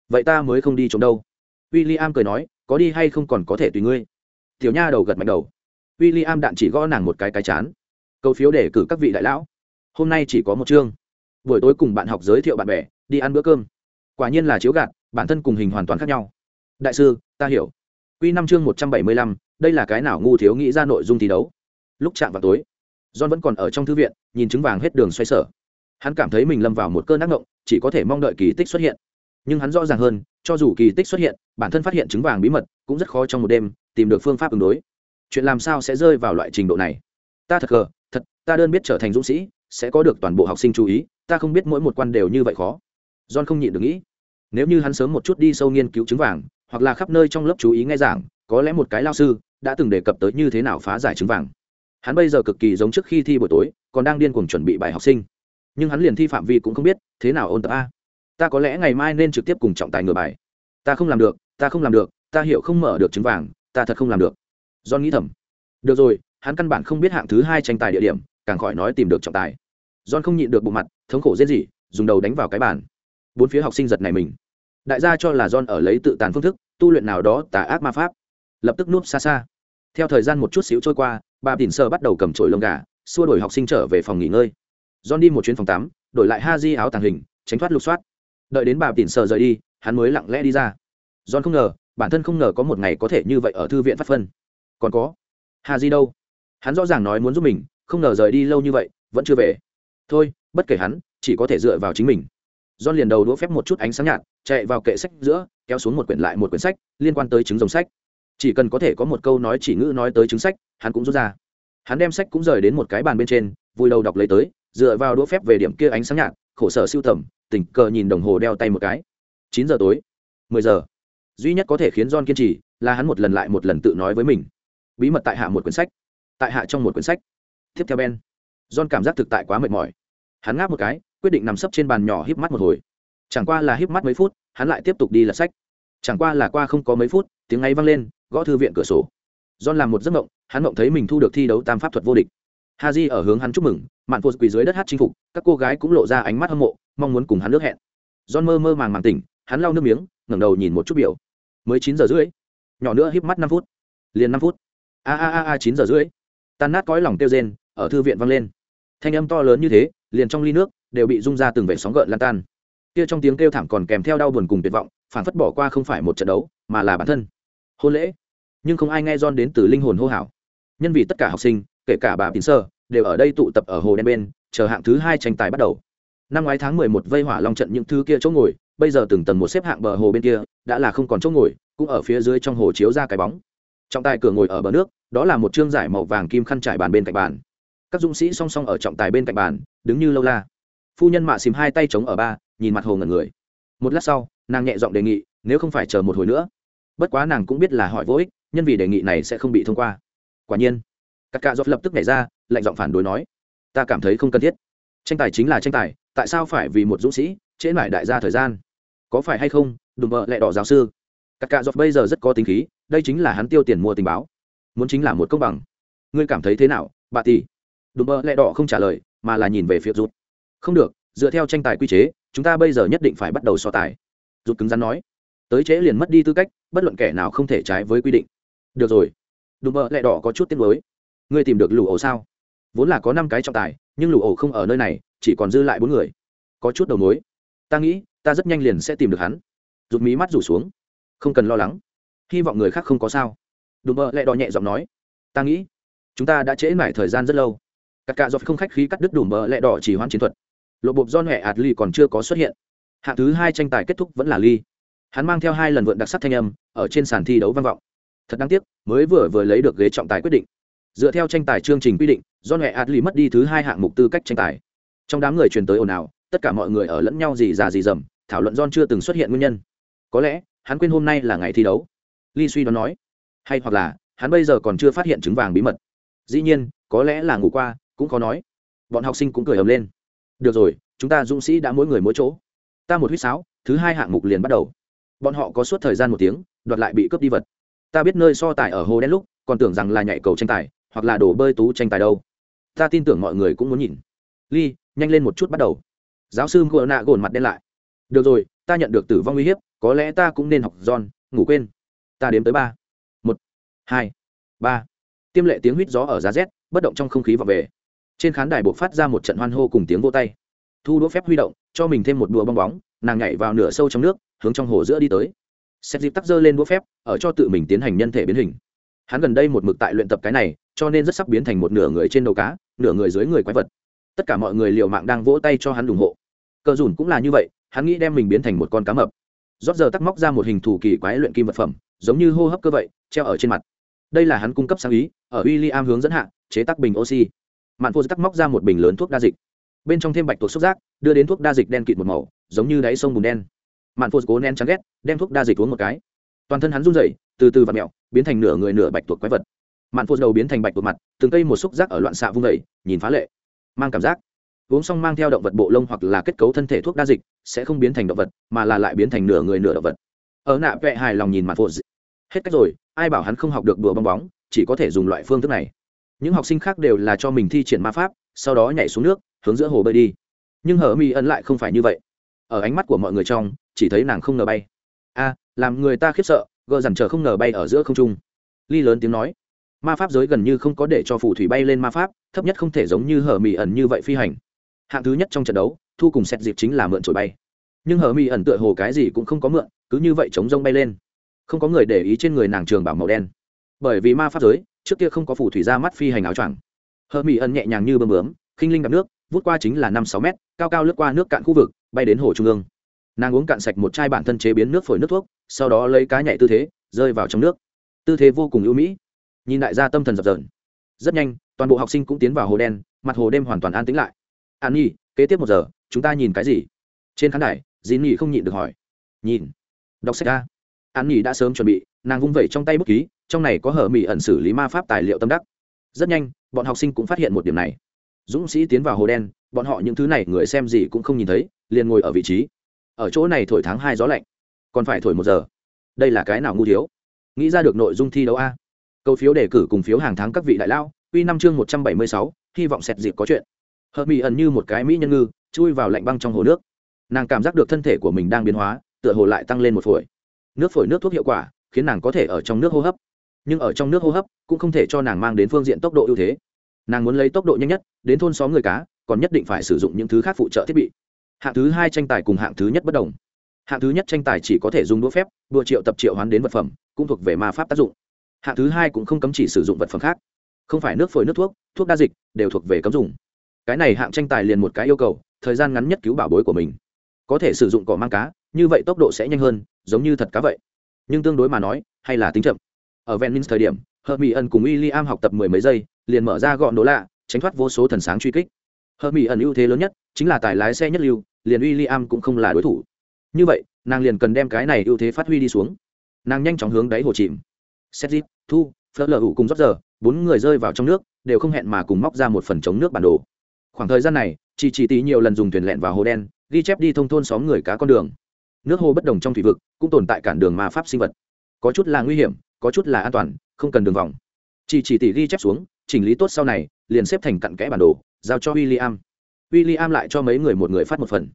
Vậy ta mới không đi trộm đâu. W i l l i am cười nói có đi hay không còn có thể tùy ngươi. Tiểu nha đầu gật mạnh đầu. W i l l i am đạn chỉ gõ nàng một cái cái chán. Câu phiếu để cử các vị đại lão. Hôm nay chỉ có một chương. Buổi tối cùng bạn học giới thiệu bạn bè, đi ăn bữa cơm. Quả nhiên là chiếu gạt, bản thân cùng hình hoàn toàn khác nhau. Đại sư, ta hiểu. Q năm chương một trăm bảy mươi lăm, đây là cái nào ngu thiếu nghĩ ra nội dung thi đấu? Lúc chạm vào tối, john vẫn còn ở trong thư viện, nhìn trứng vàng hết đường xoay sở. Hắn cảm thấy mình lâm vào một cơn ác ngộng, chỉ có thể mong đợi kỳ tích xuất hiện nhưng hắn rõ ràng hơn, cho dù kỳ tích xuất hiện, bản thân phát hiện trứng vàng bí mật cũng rất khó trong một đêm tìm được phương pháp ứng đối. Chuyện làm sao sẽ rơi vào loại trình độ này? Ta thật gờ, thật, ta đơn biết trở thành dũng sĩ, sẽ có được toàn bộ học sinh chú ý, ta không biết mỗi một quan đều như vậy khó. John không nhịn được nghĩ. Nếu như hắn sớm một chút đi sâu nghiên cứu trứng vàng, hoặc là khắp nơi trong lớp chú ý nghe giảng, có lẽ một cái lao sư đã từng đề cập tới như thế nào phá giải trứng vàng. Hắn bây giờ cực kỳ giống trước khi thi buổi tối, còn đang điên cuồng chuẩn bị bài học sinh. Nhưng hắn liền thi phạm vi cũng không biết, thế nào ôn tập a? Ta có lẽ ngày mai nên trực tiếp cùng trọng tài ngừa bài. Ta không làm được, ta không làm được, ta hiểu không mở được trứng vàng, ta thật không làm được. John nghĩ thầm. Được rồi, hắn căn bản không biết hạng thứ hai tranh tài địa điểm, càng khỏi nói tìm được trọng tài. John không nhịn được bộ mặt, thống khổ giết gì dùng đầu đánh vào cái bàn. Bốn phía học sinh giật này mình. Đại gia cho là john ở lấy tự tàn phương thức, tu luyện nào đó tà ác ma pháp. Lập tức núp xa xa. Theo thời gian một chút xíu trôi qua, bà tỉn sơ bắt đầu cầm trổi lông gà, xua đổi học sinh trở về phòng nghỉ ngơi. John đi một chuyến phòng tắm, đổi lại ha di áo tàng hình, tránh thoát lục soát đợi đến bà tỉn sờ rời đi hắn mới lặng lẽ đi ra. John không ngờ bản thân không ngờ có một ngày có thể như vậy ở thư viện phát phân. Còn có hà di đâu? Hắn rõ ràng nói muốn giúp mình không ngờ rời đi lâu như vậy vẫn chưa về. Thôi bất kể hắn chỉ có thể dựa vào chính mình. John liền đầu đũa phép một chút ánh sáng nhạt, chạy vào kệ sách giữa, kéo xuống một quyển lại một quyển sách, liên quan tới trứng rồng sách. Chỉ cần có thể có một câu nói chỉ ngữ nói tới trứng sách, hắn cũng rút ra. Hắn đem sách cũng rời đến một cái bàn bên trên, vui đầu đọc lấy tới, dựa vào đũa phép về điểm kia ánh sáng nhạt, khổ sở siêu tầm, tình cờ nhìn đồng hồ đeo tay một cái. Chín giờ tối, mười giờ. Duy nhất có thể khiến John kiên trì, là hắn một lần lại một lần tự nói với mình. Bí mật tại hạ một quyển sách, tại hạ trong một quyển sách. Tiếp theo Ben. John cảm giác thực tại quá mệt mỏi. Hắn ngáp một cái, quyết định nằm sấp trên bàn nhỏ híp mắt một hồi chẳng qua là híp mắt mấy phút hắn lại tiếp tục đi lật sách chẳng qua là qua không có mấy phút tiếng ấy vang lên gõ thư viện cửa sổ john làm một giấc mộng hắn mộng thấy mình thu được thi đấu tam pháp thuật vô địch Haji ở hướng hắn chúc mừng mạn phô quỳ dưới đất hát chinh phục các cô gái cũng lộ ra ánh mắt hâm mộ mong muốn cùng hắn nước hẹn. John mơ mơ màng màng tỉnh, hắn lau nước miếng, ngẩng đầu nhìn một chút biểu. Mới chín giờ rưỡi. Nhỏ nữa híp mắt năm phút. Liền năm phút. A a a a, chín giờ rưỡi. Tan nát cõi lòng tiêu rên, ở thư viện vang lên. Thanh âm to lớn như thế, liền trong ly nước, đều bị rung ra từng vệ sóng gợn lan tan. Kia trong tiếng kêu thảm còn kèm theo đau buồn cùng tuyệt vọng phản phất bỏ qua không phải một trận đấu, mà là bản thân. Hôn lễ. Nhưng không ai nghe John đến từ linh hồn hô hào. Nhân vì tất cả học sinh, kể cả bà tín sơ, đều ở đây tụ tập ở hồ đen bên, chờ hạng thứ hai tranh tài bắt đầu năm ngoái tháng mười một vây hỏa long trận những thứ kia chỗ ngồi, bây giờ từng tầng một xếp hạng bờ hồ bên kia, đã là không còn chỗ ngồi, cũng ở phía dưới trong hồ chiếu ra cái bóng. Trọng tài cửa ngồi ở bờ nước, đó là một chương giải màu vàng kim khăn trải bàn bên cạnh bàn. Các dũng sĩ song song ở trọng tài bên cạnh bàn, đứng như lâu la. Phu nhân mạ xìm hai tay chống ở ba, nhìn mặt hồ ngẩn người. Một lát sau, nàng nhẹ giọng đề nghị, nếu không phải chờ một hồi nữa. Bất quá nàng cũng biết là hỏi vô ích, nhân vì đề nghị này sẽ không bị thông qua. Quả nhiên các cạ dọc lập tức nhảy ra, lạnh giọng phản đối nói, ta cảm thấy không cần thiết tranh tài chính là tranh tài, tại sao phải vì một dũng sĩ trễ mải đại gia thời gian? Có phải hay không đùm bợ lại đỏ giáo sư. Các cạ dọc bây giờ rất có tính khí, đây chính là hắn tiêu tiền mua tình báo. Muốn chính là một công bằng. Ngươi cảm thấy thế nào, bà tỷ? Đùm bợ lẹ đỏ không trả lời, mà là nhìn về phía rút không được, dựa theo tranh tài quy chế, chúng ta bây giờ nhất định phải bắt đầu so tài. Rút cứng rắn nói. Tới trễ liền mất đi tư cách, bất luận kẻ nào không thể trái với quy định. Được rồi. Đùm bợ lẹ đỏ có chút tiếng mới ngươi tìm được lũ ổ sao? Vốn là có năm cái trọng tài, nhưng lũ ổ không ở nơi này, chỉ còn dư lại bốn người. Có chút đầu mối. Ta nghĩ, ta rất nhanh liền sẽ tìm được hắn. Rụt mí mắt rủ xuống. Không cần lo lắng. Hy vọng người khác không có sao. Đùm bơ lẹ đò nhẹ giọng nói. Ta nghĩ, chúng ta đã trễ mải thời gian rất lâu. Các cạ do không khách khí cắt đứt đùm bờ lẹ đỏ chỉ hoãn chiến thuật. Lộ bộp do hẹ ạt ly còn chưa có xuất hiện. Hạng thứ hai tranh tài kết thúc vẫn là ly hắn mang theo hai lần vượn đặc sắc thanh âm, ở trên sàn thi đấu vang vọng. Thật đáng tiếc, mới vừa vừa lấy được ghế trọng tài quyết định dựa theo tranh tài chương trình quy định do hệ adli mất đi thứ hai hạng mục tư cách tranh tài. Trong đám người truyền tới ồn ào, tất cả mọi người ở lẫn nhau gì già gì dầm thảo luận john chưa từng xuất hiện nguyên nhân. Có lẽ, hắn quên hôm nay là ngày thi đấu. Lee suy đoán nói, hay hoặc là, hắn bây giờ còn chưa phát hiện trứng vàng bí mật. Dĩ nhiên, có lẽ là ngủ qua, cũng khó nói. Bọn học sinh cũng cười ầm lên. Được rồi, chúng ta dũng sĩ đã mỗi người mỗi chỗ. Ta một huýt sáo, thứ hai hạng mục liền bắt đầu. Bọn họ có suốt thời gian một tiếng, đoạt lại bị cướp đi vật. Ta biết nơi so tài ở hồ đen lúc, còn tưởng rằng là nhảy cầu tranh tài hoặc là đổ bơi tú tranh tài đâu. Ta tin tưởng mọi người cũng muốn nhìn. Ly, nhanh lên một chút bắt đầu. Giáo sư ngựa nạ gồn mặt đen lại. Được rồi, ta nhận được tử vong uy hiếp, có lẽ ta cũng nên học giòn ngủ quên. Ta đếm tới ba. Một, hai, ba. Tiêm lệ tiếng huýt gió ở giá rét, bất động trong không khí và về. Trên khán đài buộc phát ra một trận hoan hô cùng tiếng vô tay. Thu đũa phép huy động, cho mình thêm một đùa bong bóng, nàng nhảy vào nửa sâu trong nước, hướng trong hồ giữa đi tới. Xét dịp tắc dơ lên đũa phép, ở cho tự mình tiến hành nhân thể biến hình. Hắn gần đây một mực tại luyện tập cái này cho nên rất sắp biến thành một nửa người trên đầu cá, nửa người dưới người quái vật. Tất cả mọi người liều mạng đang vỗ tay cho hắn ủng hộ. Cờ dùn cũng là như vậy, hắn nghĩ đem mình biến thành một con cá mập. Rót giờ tắc móc ra một hình thù kỳ quái luyện kim vật phẩm, giống như hô hấp cơ vậy, treo ở trên mặt. Đây là hắn cung cấp sáng ý, ở w i l l i am hướng dẫn hạ, chế tắc bình oxy. Mạn phô tắc móc ra một bình lớn thuốc đa dịch. Bên trong thêm bạch tuộc xúc giác, đưa đến thuốc đa dịch đen kịt một màu, giống như đáy sông bùn đen. Mạn phô cố nén chán ghét, đem thuốc đa dịch uống một cái. Toàn thân hắn run rẩy, từ từ và mẹo biến thành nửa người nửa bạch tuộc quái vật mạn phô đầu biến thành bạch tuộc mặt, từng cây một xúc giác ở loạn xạ vung vẩy nhìn phá lệ. Mang cảm giác. Uống xong mang theo động vật bộ lông hoặc là kết cấu thân thể thuốc đa dịch, sẽ không biến thành động vật, mà là lại biến thành nửa người nửa động vật. Ở nạ vẹ hài lòng nhìn mặt phô hết cách rồi, ai bảo hắn không học được đùa bong bóng, chỉ có thể dùng loại phương thức này. Những học sinh khác đều là cho mình thi triển ma pháp, sau đó nhảy xuống nước, hướng giữa hồ bơi đi. Nhưng hở mi ân lại không phải như vậy. Ở ánh mắt của mọi người trong, chỉ thấy nàng không ngờ bay. A, làm người ta khiếp sợ, gờ dằn chờ không ngờ bay ở giữa không trung. Ly lớn tiếng nói ma pháp giới gần như không có để cho phù thủy bay lên ma pháp, thấp nhất không thể giống như hở mỹ ẩn như vậy phi hành. Hạng thứ nhất trong trận đấu, thu cùng xét dịp chính là mượn trổi bay. Nhưng hở mỹ ẩn tựa hồ cái gì cũng không có mượn, cứ như vậy chống rông bay lên. Không có người để ý trên người nàng trường bảo màu đen. Bởi vì ma pháp giới, trước kia không có phù thủy ra mắt phi hành áo choàng. Hở mỹ ẩn nhẹ nhàng như bơm bướm, khinh linh đập nước, vút qua chính là năm sáu mét, cao cao lướt qua nước cạn khu vực, bay đến hồ trung ương. Nàng uống cạn sạch một chai bản thân chế biến nước phổi nước thuốc, sau đó lấy cá nhảy tư thế, rơi vào trong nước. Tư thế vô cùng ưu mỹ nhìn đại gia tâm thần dập dờn. Rất nhanh, toàn bộ học sinh cũng tiến vào hồ đen, mặt hồ đêm hoàn toàn an tĩnh lại. An nhi, kế tiếp một giờ, chúng ta nhìn cái gì? Trên khán đài dì nhi không nhịn được hỏi. Nhìn. Đọc sách ra an nhi đã sớm chuẩn bị, nàng vung vẩy trong tay bút ký, trong này có hở mỹ ẩn xử lý ma pháp tài liệu tâm đắc. Rất nhanh, bọn học sinh cũng phát hiện một điểm này. Dũng sĩ tiến vào hồ đen, bọn họ những thứ này người xem gì cũng không nhìn thấy, liền ngồi ở vị trí. Ở chỗ này thổi tháng hai gió lạnh, còn phải thổi một giờ. Đây là cái nào ngu thiếu? Nghĩ ra được nội dung thi đấu a? Câu phiếu đề cử cùng phiếu hàng tháng các vị đại lao quy năm chương một trăm bảy mươi sáu, hy vọng sẹt dịp có chuyện. Hợp mỹ ẩn như một cái mỹ nhân ngư, chui vào lạnh băng trong hồ nước. Nàng cảm giác được thân thể của mình đang biến hóa, tựa hồ lại tăng lên một phổi. Nước phổi nước thuốc hiệu quả, khiến nàng có thể ở trong nước hô hấp. Nhưng ở trong nước hô hấp, cũng không thể cho nàng mang đến phương diện tốc độ ưu thế. Nàng muốn lấy tốc độ nhanh nhất, đến thôn xóm người cá, còn nhất định phải sử dụng những thứ khác phụ trợ thiết bị. Hạng thứ hai tranh tài cùng hạng thứ nhất bất đồng. Hạng thứ nhất tranh tài chỉ có thể dùng đũa phép, đua triệu tập triệu hoán đến vật phẩm, cũng thuộc về ma pháp tác dụng hạng thứ hai cũng không cấm chỉ sử dụng vật phẩm khác. Không phải nước phổi, nước thuốc thuốc đa dịch đều thuộc về cấm dùng. Cái này hạng tranh tài liền một cái yêu cầu, thời gian ngắn nhất cứu bảo bối của mình. Có thể sử dụng cỏ mang cá, như vậy tốc độ sẽ nhanh hơn, giống như thật cá vậy. Nhưng tương đối mà nói, hay là tính chậm. Ở ven thời điểm hợp mỹ ẩn cùng w i l l i am học tập mười mấy giây, liền mở ra gọn đố lạ, tránh thoát vô số thần sáng truy kích. Hợp mỹ ẩn ưu thế lớn nhất chính là tài lái xe nhất lưu, liền w i l l i am cũng không là đối thủ. Như vậy, nàng liền cần đem cái này ưu thế phát huy đi xuống. Nàng nhanh chóng hướng đáy hồ chìm. Sezip, thu phớt lờ cùng rót giờ bốn người rơi vào trong nước đều không hẹn mà cùng móc ra một phần chống nước bản đồ. Khoảng thời gian này chị chỉ tí nhiều lần dùng thuyền lẹn vào hồ đen ghi chép đi thông thôn xóm người cá con đường. Nước hồ bất đồng trong thủy vực cũng tồn tại cản đường ma pháp sinh vật. Có chút là nguy hiểm có chút là an toàn không cần đường vòng. Chị chỉ tỷ ghi chép xuống chỉnh lý tốt sau này liền xếp thành cặn kẽ bản đồ giao cho William. William lại cho mấy người một người phát một phần.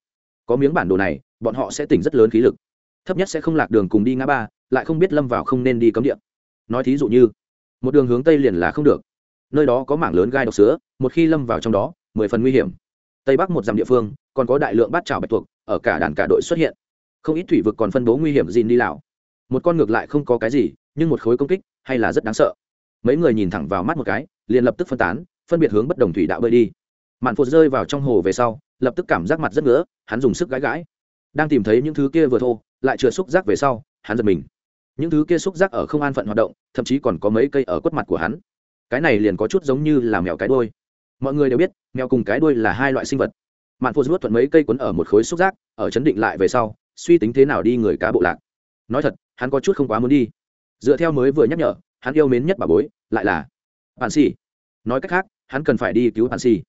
Có miếng bản đồ này bọn họ sẽ tỉnh rất lớn khí lực. Thấp nhất sẽ không lạc đường cùng đi ngã ba lại không biết lâm vào không nên đi cấm địa nói thí dụ như, một đường hướng tây liền là không được. Nơi đó có mảng lớn gai độc sữa một khi lâm vào trong đó, mười phần nguy hiểm. Tây bắc một dặm địa phương, còn có đại lượng bát trào bạch tuộc, ở cả đàn cả đội xuất hiện. Không ít thủy vực còn phân bố nguy hiểm gìn đi lào. Một con ngược lại không có cái gì, nhưng một khối công kích, hay là rất đáng sợ. Mấy người nhìn thẳng vào mắt một cái, liền lập tức phân tán, phân biệt hướng bất đồng thủy đạo bơi đi. Mạn phụt rơi vào trong hồ về sau, lập tức cảm giác mặt rất ngứa, hắn dùng sức gãi gãi. Đang tìm thấy những thứ kia vừa thô, lại chưa xúc giác về sau, hắn giật mình những thứ kia xúc giác ở không an phận hoạt động, thậm chí còn có mấy cây ở quất mặt của hắn. Cái này liền có chút giống như là mèo cái đuôi. Mọi người đều biết, mèo cùng cái đuôi là hai loại sinh vật. Mạn phụ rút thuận mấy cây quấn ở một khối xúc giác, ở chấn định lại về sau, suy tính thế nào đi người cá bộ lạc. Nói thật, hắn có chút không quá muốn đi. Dựa theo mới vừa nhắc nhở, hắn yêu mến nhất bà bối, lại là bạn xì nói cách khác, hắn cần phải đi cứu bạn xì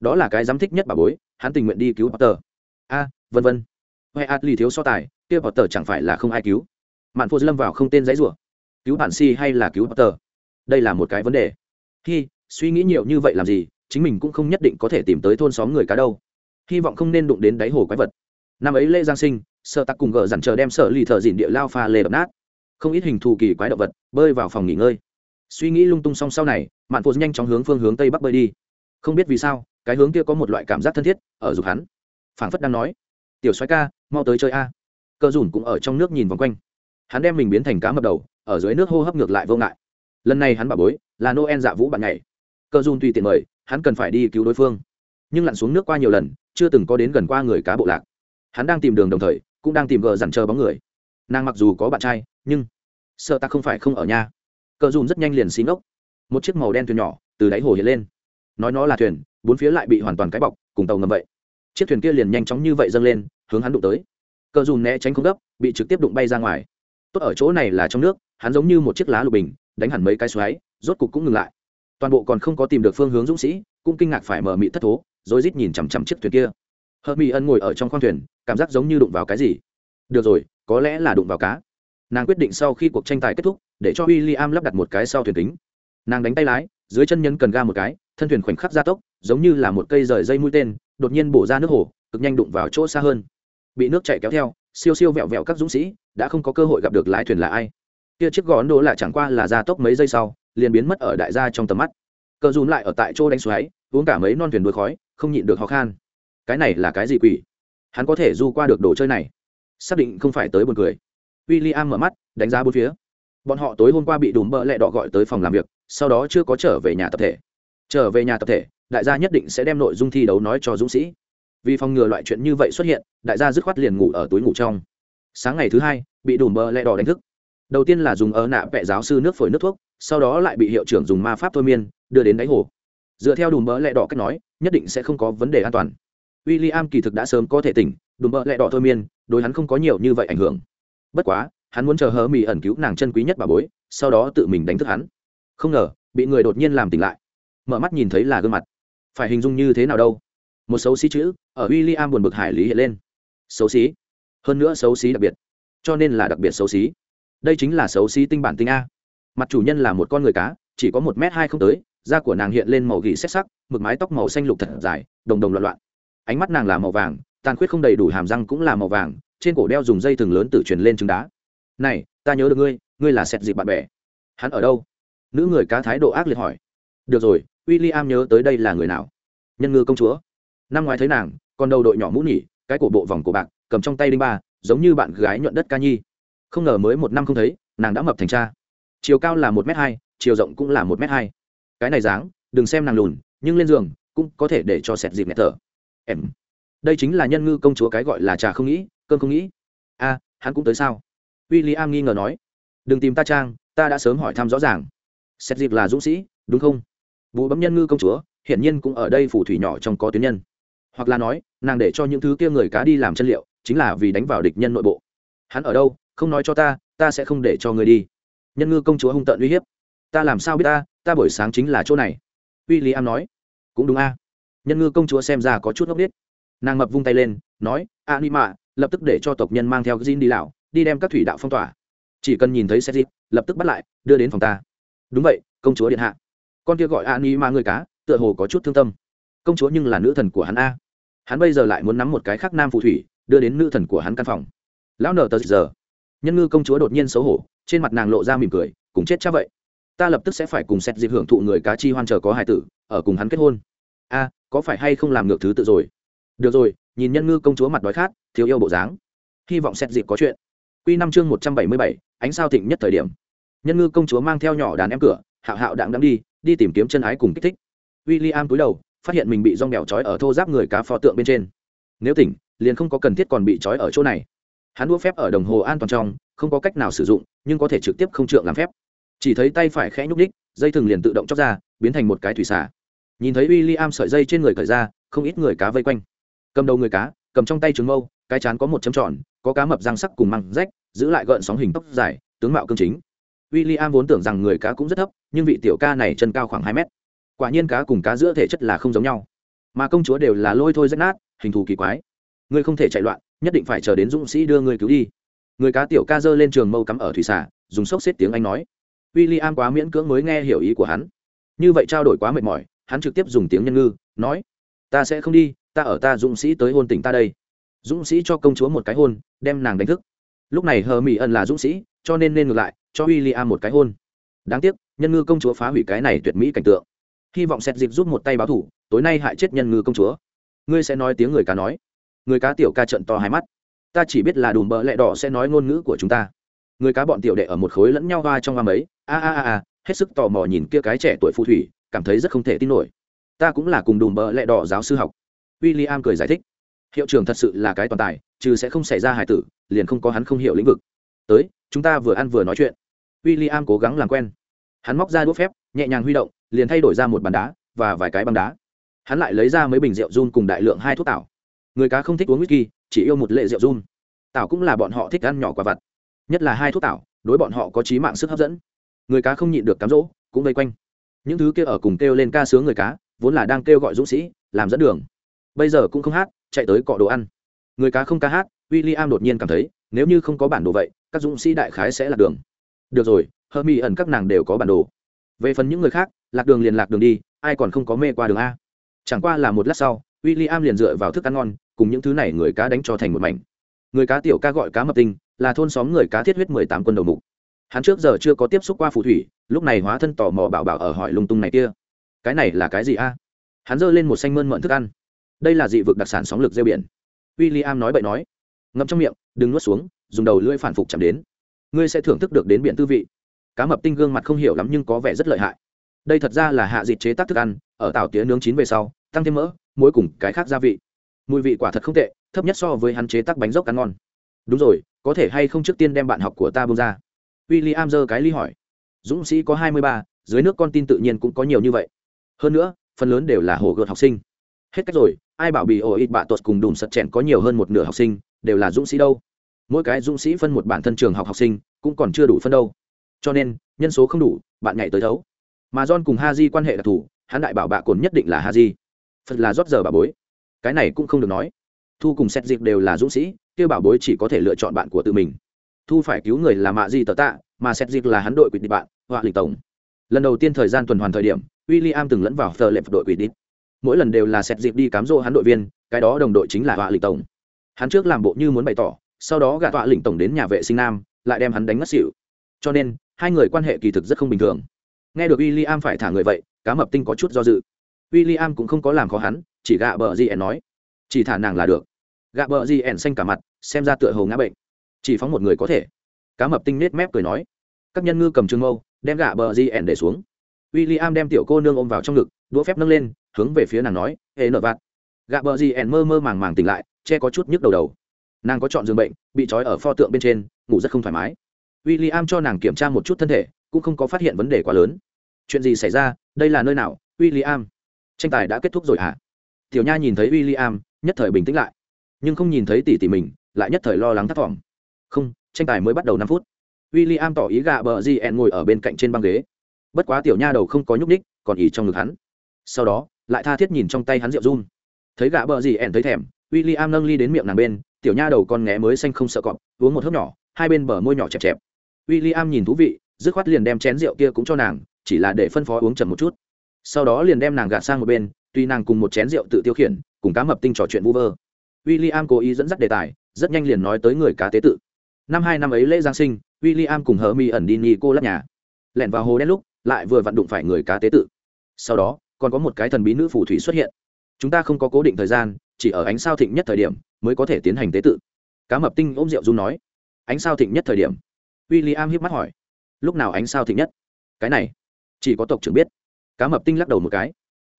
đó là cái dám thích nhất bà bối, hắn tình nguyện đi cứu potter. A, vân vân. Huệ lì thiếu so tài, kia potter chẳng phải là không ai cứu mạn phô lâm vào không tên giấy rủa. Cứu bạn si hay là cứu potter? Đây là một cái vấn đề. Khi suy nghĩ nhiều như vậy làm gì? Chính mình cũng không nhất định có thể tìm tới thôn xóm người cá đâu. Hy vọng không nên đụng đến đáy hồ quái vật. Năm ấy lê giang sinh, sợ tặc cùng gờ dặn chờ đem sợ lì thợ dịn địa lao pha lê đập nát. Không ít hình thù kỳ quái động vật bơi vào phòng nghỉ ngơi. Suy nghĩ lung tung xong sau này, mạn phô nhanh chóng hướng phương hướng tây bắc bơi đi. Không biết vì sao, cái hướng kia có một loại cảm giác thân thiết ở dục hắn. Phảng phất đang nói, tiểu xoái ca, mau tới chơi a. Cơ dùn cũng ở trong nước nhìn vòng quanh hắn đem mình biến thành cá mập đầu, ở dưới nước hô hấp ngược lại vô ngại. Lần này hắn bảo bối, là noel dạ vũ bạn nhảy. Cơ dun tùy tiện mời, hắn cần phải đi cứu đối phương. Nhưng lặn xuống nước qua nhiều lần, chưa từng có đến gần qua người cá bộ lạc. Hắn đang tìm đường đồng thời, cũng đang tìm gờ dằn chờ bóng người. Nàng mặc dù có bạn trai, nhưng sợ ta không phải không ở nhà. Cờ dùn rất nhanh liền xí ngốc. Một chiếc màu đen thuyền nhỏ, từ đáy hồ hiện lên. Nói nó là thuyền, bốn phía lại bị hoàn toàn cái bọc, cùng tàu ngầm vậy. Chiếc thuyền kia liền nhanh chóng như vậy dâng lên, hướng hắn đụng tới. Cờ dùn né tránh không gấp, bị trực tiếp đụng bay ra ngoài tốt ở chỗ này là trong nước, hắn giống như một chiếc lá lục bình, đánh hẳn mấy cái xoáy, rốt cục cũng ngừng lại. Toàn bộ còn không có tìm được phương hướng dũng sĩ, cũng kinh ngạc phải mở mị thất thố rồi rít nhìn chằm chằm chiếc thuyền kia. Hợp mỹ ân ngồi ở trong khoang thuyền, cảm giác giống như đụng vào cái gì. Được rồi, có lẽ là đụng vào cá. Nàng quyết định sau khi cuộc tranh tài kết thúc, để cho w i l l i am lắp đặt một cái sau thuyền kính. Nàng đánh tay lái, dưới chân nhấn cần ga một cái, thân thuyền khoảnh khắc gia tốc, giống như là một cây rời dây mũi tên, đột nhiên bổ ra nước hồ, cực nhanh đụng vào chỗ xa hơn. Bị nước chạy kéo theo siêu siêu vẹo vẹo các dũng sĩ, đã không có cơ hội gặp được lái thuyền là ai. Kia chiếc gò ấn độ lại chẳng qua là gia tốc mấy giây sau, liền biến mất ở đại gia trong tầm mắt. Cờ dùn lại ở tại chỗ đánh xoáy, uống cả mấy non thuyền đuôi khói, không nhịn được khó khăn. cái này là cái gì quỷ? Hắn có thể du qua được đồ chơi này? Xác định không phải tới buồn cười. W i l l i am mở mắt, đánh giá bốn phía. Bọn họ tối hôm qua bị đùm bợ lẹ đỏ gọi tới phòng làm việc, sau đó chưa có trở về nhà tập thể. Trở về nhà tập thể, đại gia nhất định sẽ đem nội dung thi đấu nói cho dũng sĩ vì phòng ngừa loại chuyện như vậy xuất hiện, đại gia dứt khoát liền ngủ ở túi ngủ trong. Sáng ngày thứ hai, bị đùm bơ lẹ đỏ đánh thức. Đầu tiên là dùng ớ nạ vẹ giáo sư nước phổi nước thuốc, sau đó lại bị hiệu trưởng dùng ma pháp thôi miên, đưa đến đáy hồ. Dựa theo đùm bơ lẹ đỏ cách nói, nhất định sẽ không có vấn đề an toàn. W i l l i am kỳ thực đã sớm có thể tỉnh, đùm bơ lẹ đỏ thôi miên, đối hắn không có nhiều như vậy ảnh hưởng. Bất quá, hắn muốn chờ hớ mì ẩn cứu nàng chân quý nhất bà bối, sau đó tự mình đánh thức hắn. Không ngờ, bị người đột nhiên làm tỉnh lại. Mở mắt nhìn thấy là gương mặt. Phải hình dung như thế nào đâu? Một xấu xí chữ ở w i l l i am buồn bực hải lý hiện lên. Xấu xí? Hơn nữa xấu xí đặc biệt. Cho nên là đặc biệt xấu xí. Đây chính là xấu xí tinh bản tinh a. Mặt chủ nhân là một con người cá, chỉ có một m hai không tới, da của nàng hiện lên màu gỉ xét sắc, mực mái tóc màu xanh lục thật dài, đồng đồng loạn loạn. Ánh mắt nàng là màu vàng, tàn khuyết không đầy đủ hàm răng cũng là màu vàng, trên cổ đeo dùng dây thừng lớn tự truyền lên trứng đá. Này, ta nhớ được ngươi ngươi là sẹt dịp bạn bè. Hắn ở đâu? Nữ người cá thái độ ác liệt hỏi. Được rồi w i l l i am nhớ tới đây là người nào? Nhân ngư công chúa năm ngoái thấy nàng còn đầu đội nhỏ mũ nhỉ cái cổ bộ vòng cổ bạc, cầm trong tay đinh ba, giống như bạn gái nhuận đất ca nhi. Không ngờ mới một năm không thấy, nàng đã mập thành cha. Chiều cao là một m hai, chiều rộng cũng là một m hai. Cái này dáng, đừng xem nàng lùn, nhưng lên giường cũng có thể để cho sẹt dịp nghẹt thở. Em. Đây chính là nhân ngư công chúa cái gọi là trà không nghĩ, cơm không nghĩ. A, hắn cũng tới sao? W i l l i am nghi ngờ nói. Đừng tìm ta trang, ta đã sớm hỏi thăm rõ ràng. Sẹt dịp là dũng sĩ, đúng không? Vụ bấm nhân ngư công chúa, hiển nhiên cũng ở đây phủ thủy nhỏ trong có tuyến nhân hoặc là nói, nàng để cho những thứ kia người cá đi làm chân liệu, chính là vì đánh vào địch nhân nội bộ. Hắn ở đâu, không nói cho ta ta sẽ không để cho người đi. Nhân ngư công chúa hung tợn uy hiếp. Ta làm sao biết ta ta buổi sáng chính là chỗ này. W i l l i am nói. Cũng đúng a. Nhân ngư công chúa xem ra có chút ngốc biết nàng mập vung tay lên, nói a ni mạ lập tức để cho tộc nhân mang theo gin đi lão, đi đem các thủy đạo phong tỏa. Chỉ cần nhìn thấy xe dịp lập tức bắt lại, đưa đến phòng ta. Đúng vậy, công chúa điện hạ. Con kia gọi a ni mạ người cá, tựa hồ có chút thương tâm. Công chúa nhưng là nữ thần của hắn a hắn bây giờ lại muốn nắm một cái khác nam phù thủy, đưa đến nữ thần của hắn căn phòng. Lão nở tờ giờ. Nhân ngư công chúa đột nhiên xấu hổ, trên mặt nàng lộ ra mỉm cười, cùng chết chắc vậy. Ta lập tức sẽ phải cùng xét dịp hưởng thụ người cá chi hoan chờ có hài tử, ở cùng hắn kết hôn. A, có phải hay không làm ngược thứ tự rồi? Được rồi, nhìn nhân ngư công chúa mặt đói khát, thiếu yêu bộ dáng. Hy vọng xét dịp có chuyện. Q năm chương một trăm bảy mươi bảy, ánh sao thịnh nhất thời điểm. Nhân ngư công chúa mang theo nhỏ đàn em cửa, hạo hạo đạm đạm đi đi tìm kiếm chân ái cùng kích thích. W i l l i am cúi đầu phát hiện mình bị rong bèo trói ở thô giáp người cá pho tượng bên trên. Nếu tỉnh, liền không có cần thiết còn bị trói ở chỗ này. Hắn đua phép ở đồng hồ an toàn trong, không có cách nào sử dụng, nhưng có thể trực tiếp không trượng làm phép. Chỉ thấy tay phải khẽ nhúc ních dây thừng liền tự động chóc ra, biến thành một cái thủy xả nhìn thấy w i l l i am sợi dây trên người cởi ra, không ít người cá vây quanh. Cầm đầu người cá, cầm trong tay trứng mâu, cái chán có một chấm tròn, có cá mập răng sắc cùng măng rách, giữ lại gợn sóng hình tóc dài, tướng mạo cương chính. W i l l i am vốn tưởng rằng người cá cũng rất thấp, nhưng vị tiểu ca này chân cao khoảng hai mét quả nhiên cá cùng cá giữa thể chất là không giống nhau. Mà công chúa đều là lôi thôi rách nát, hình thù kỳ quái. Ngươi không thể chạy loạn, nhất định phải chờ đến dũng sĩ đưa ngươi cứu đi. Người cá tiểu ca dơ lên trường mâu cắm ở thủy xả dùng sốc xếp tiếng anh nói. W i l l i am quá miễn cưỡng mới nghe hiểu ý của hắn. Như vậy trao đổi quá mệt mỏi, hắn trực tiếp dùng tiếng nhân ngư nói, ta sẽ không đi, ta ở ta dũng sĩ tới hôn tỉnh ta đây. Dũng sĩ cho công chúa một cái hôn, đem nàng đánh thức. Lúc này hờ mỹ ẩn là dũng sĩ, cho nên nên ngược lại, cho w i l l i am một cái hôn. Đáng tiếc, nhân ngư công chúa phá hủy cái này tuyệt mỹ cảnh tượng hy vọng xét dịp giúp một tay báo thủ, tối nay hại chết nhân ngư công chúa. Ngươi sẽ nói tiếng người cá nói. Người cá tiểu ca trận to hai mắt. Ta chỉ biết là đùm bợ lẹ đỏ sẽ nói ngôn ngữ của chúng ta. Người cá bọn tiểu đệ ở một khối lẫn nhau va trong hoa mấy. A a a a, hết sức tò mò nhìn kia cái trẻ tuổi phù thủy, cảm thấy rất không thể tin nổi. Ta cũng là cùng đùm bợ lẹ đỏ giáo sư học. W i l l i am cười giải thích. Hiệu trưởng thật sự là cái toàn tài, trừ sẽ không xảy ra hài tử, liền không có hắn không hiểu lĩnh vực. Tới, chúng ta vừa ăn vừa nói chuyện. W i l l i am cố gắng làm quen. Hắn móc ra đũa phép, nhẹ nhàng huy động liền thay đổi ra một bàn đá và vài cái băng đá. Hắn lại lấy ra mấy bình rượu run cùng đại lượng hai thuốc tảo. Người cá không thích uống whisky, chỉ yêu một lệ rượu run. Tảo cũng là bọn họ thích ăn nhỏ quả vặt. Nhất là hai thuốc tảo, đối bọn họ có trí mạng sức hấp dẫn. Người cá không nhịn được cám dỗ, cũng vây quanh. Những thứ kia ở cùng kêu lên ca sướng người cá, vốn là đang kêu gọi dũng sĩ, làm dẫn đường. Bây giờ cũng không hát, chạy tới cọ đồ ăn. Người cá không ca hát w i l l i am đột nhiên cảm thấy, nếu như không có bản đồ vậy, các dũng sĩ đại khái sẽ lạc đường. Được rồi hơ mi ẩn các nàng đều có bản đồ. Về phần những người khác lạc đường liền lạc đường đi, ai còn không có mê qua đường a. Chẳng qua là một lát sau w i l l i am liền dựa vào thức ăn ngon, cùng những thứ này người cá đánh cho thành một mảnh. Người cá tiểu ca gọi cá mập tinh, là thôn xóm người cá thiết huyết mười tám quân đầu mục. Hắn trước giờ chưa có tiếp xúc qua phù thủy, lúc này hóa thân tò mò bảo bảo ở hỏi lung tung này kia. Cái này là cái gì a? Hắn giơ lên một xanh mơn mận thức ăn. Đây là dị vực đặc sản sóng lực rêu biển. W i l l i am nói bậy nói. Ngậm trong miệng, đừng nuốt xuống, dùng đầu lưỡi phản phục chạm đến. Ngươi sẽ thưởng thức được đến biển tư vị. Cá mập tinh gương mặt không hiểu lắm nhưng có vẻ rất lợi hại đây thật ra là hạ dịt chế tác thức ăn, ở tàu tía nướng chín về sau, tăng thêm mỡ, muối cùng cái khác gia vị. Mùi vị quả thật không tệ, thấp nhất so với hắn chế tác bánh dốc ăn ngon. Đúng rồi, có thể hay không trước tiên đem bạn học của ta bông ra? W i l l i am giơ cái ly hỏi. Dũng sĩ có hai mươi ba, dưới nước con tin tự nhiên cũng có nhiều như vậy. Hơn nữa, phần lớn đều là hồ gợt học sinh. Hết cách rồi, ai bảo bị ổ ít bạ tuột cùng đùm sật chèn có nhiều hơn một nửa học sinh, đều là dũng sĩ đâu. Mỗi cái dũng sĩ phân một bản thân trường học học sinh, cũng còn chưa đủ phân đâu. Cho nên, nhân số không đủ, bạn nhảy tới thấu mà john cùng ha di quan hệ đặc thù, hắn đại bảo bạ cồn nhất định là ha di phật là rót giờ bà bối. Cái này cũng không được nói. Thu cùng xét dịp đều là dũng sĩ kêu bảo bối chỉ có thể lựa chọn bạn của tự mình. Thu phải cứu người là mạ di tờ tạ, mà xét dịp là hắn đội quỷ địch bạn họa lịch tổng. Lần đầu tiên thời gian tuần hoàn thời điểm w i l l i am từng lẫn vào thờ lệp đội quỷ địch. mỗi lần đều là xét dịp đi cám dỗ hắn đội viên, cái đó đồng đội chính là họa lịch tổng. Hắn trước làm bộ như muốn bày tỏ, sau đó gạt họa lĩnh tổng đến nhà vệ sinh nam, lại đem hắn đánh ngất xỉu. Cho nên, hai người quan hệ kỳ thực rất không bình thường nghe được w i l l i am phải thả người vậy, cá mập tinh có chút do dự. W i l l i am cũng không có làm khó hắn, chỉ gạ bờ gì ẻn nói. Chỉ thả nàng là được. Gạ bờ gì ẻn xanh cả mặt, xem ra tựa hồ ngã bệnh. Chỉ phóng một người có thể. Cá mập tinh nết mép cười nói. Các nhân ngư cầm trương mâu, đem gạ bờ gì ẻn để xuống. W i l l i am đem tiểu cô nương ôm vào trong ngực, đũa phép nâng lên, hướng về phía nàng nói hệ nợ vạt gạ bờ gì ẻn mơ mơ màng màng tỉnh lại, che có chút nhức đầu đầu. Nàng có chọn giường bệnh, bị trói ở pho tượng bên trên, ngủ rất không thoải mái. W i l l i am cho nàng kiểm tra một chút thân thể, cũng không có phát hiện vấn đề quá lớn chuyện gì xảy ra, đây là nơi nào w i l l i am tranh tài đã kết thúc rồi hả? Tiểu nha nhìn thấy w i l l i am nhất thời bình tĩnh lại. Nhưng không nhìn thấy tỷ tỷ mình, lại nhất thời lo lắng thất vọng. Không, tranh tài mới bắt đầu năm phút. W i l l i am tỏ ý gạ bờ gn ngồi ở bên cạnh trên băng ghế. Bất quá tiểu nha đầu không có nhúc ních còn ỉ trong ngực hắn. Sau đó, lại tha thiết nhìn trong tay hắn rượu run thấy gạ bờ gn thấy thèm w i l l i am nâng ly đến miệng nàng bên, tiểu nha đầu con nghé mới xanh không sợ cọp, uống một hớp nhỏ, hai bên bờ môi nhỏ chẹp chẹp. W i l l i am nhìn thú vị, dứt khoát liền đem chén rượu kia cũng cho nàng chỉ là để phân phó uống chậm một chút. Sau đó liền đem nàng gạt sang một bên, tuy nàng cùng một chén rượu tự tiêu khiển, cùng cá mập tinh trò chuyện vu vơ. W i l l i am cố ý dẫn dắt đề tài, rất nhanh liền nói tới người cá tế tự. Năm hai năm ấy lễ giáng sinh w i l l i am cùng hờ mi ẩn đi ni cô lắp nhà. Lẻn vào hồ đen lúc, lại vừa vặn đụng phải người cá tế tự. Sau đó, còn có một cái thần bí nữ phù thủy xuất hiện. Chúng ta không có cố định thời gian, chỉ ở ánh sao thịnh nhất thời điểm mới có thể tiến hành tế tự. Cá mập tinh ôm rượu dung nói, ánh sao thịnh nhất thời điểm? W i l l i am hiếp mắt hỏi, lúc nào ánh sao thịnh nhất? Cái này chỉ có tộc trưởng biết. Cá mập tinh lắc đầu một cái.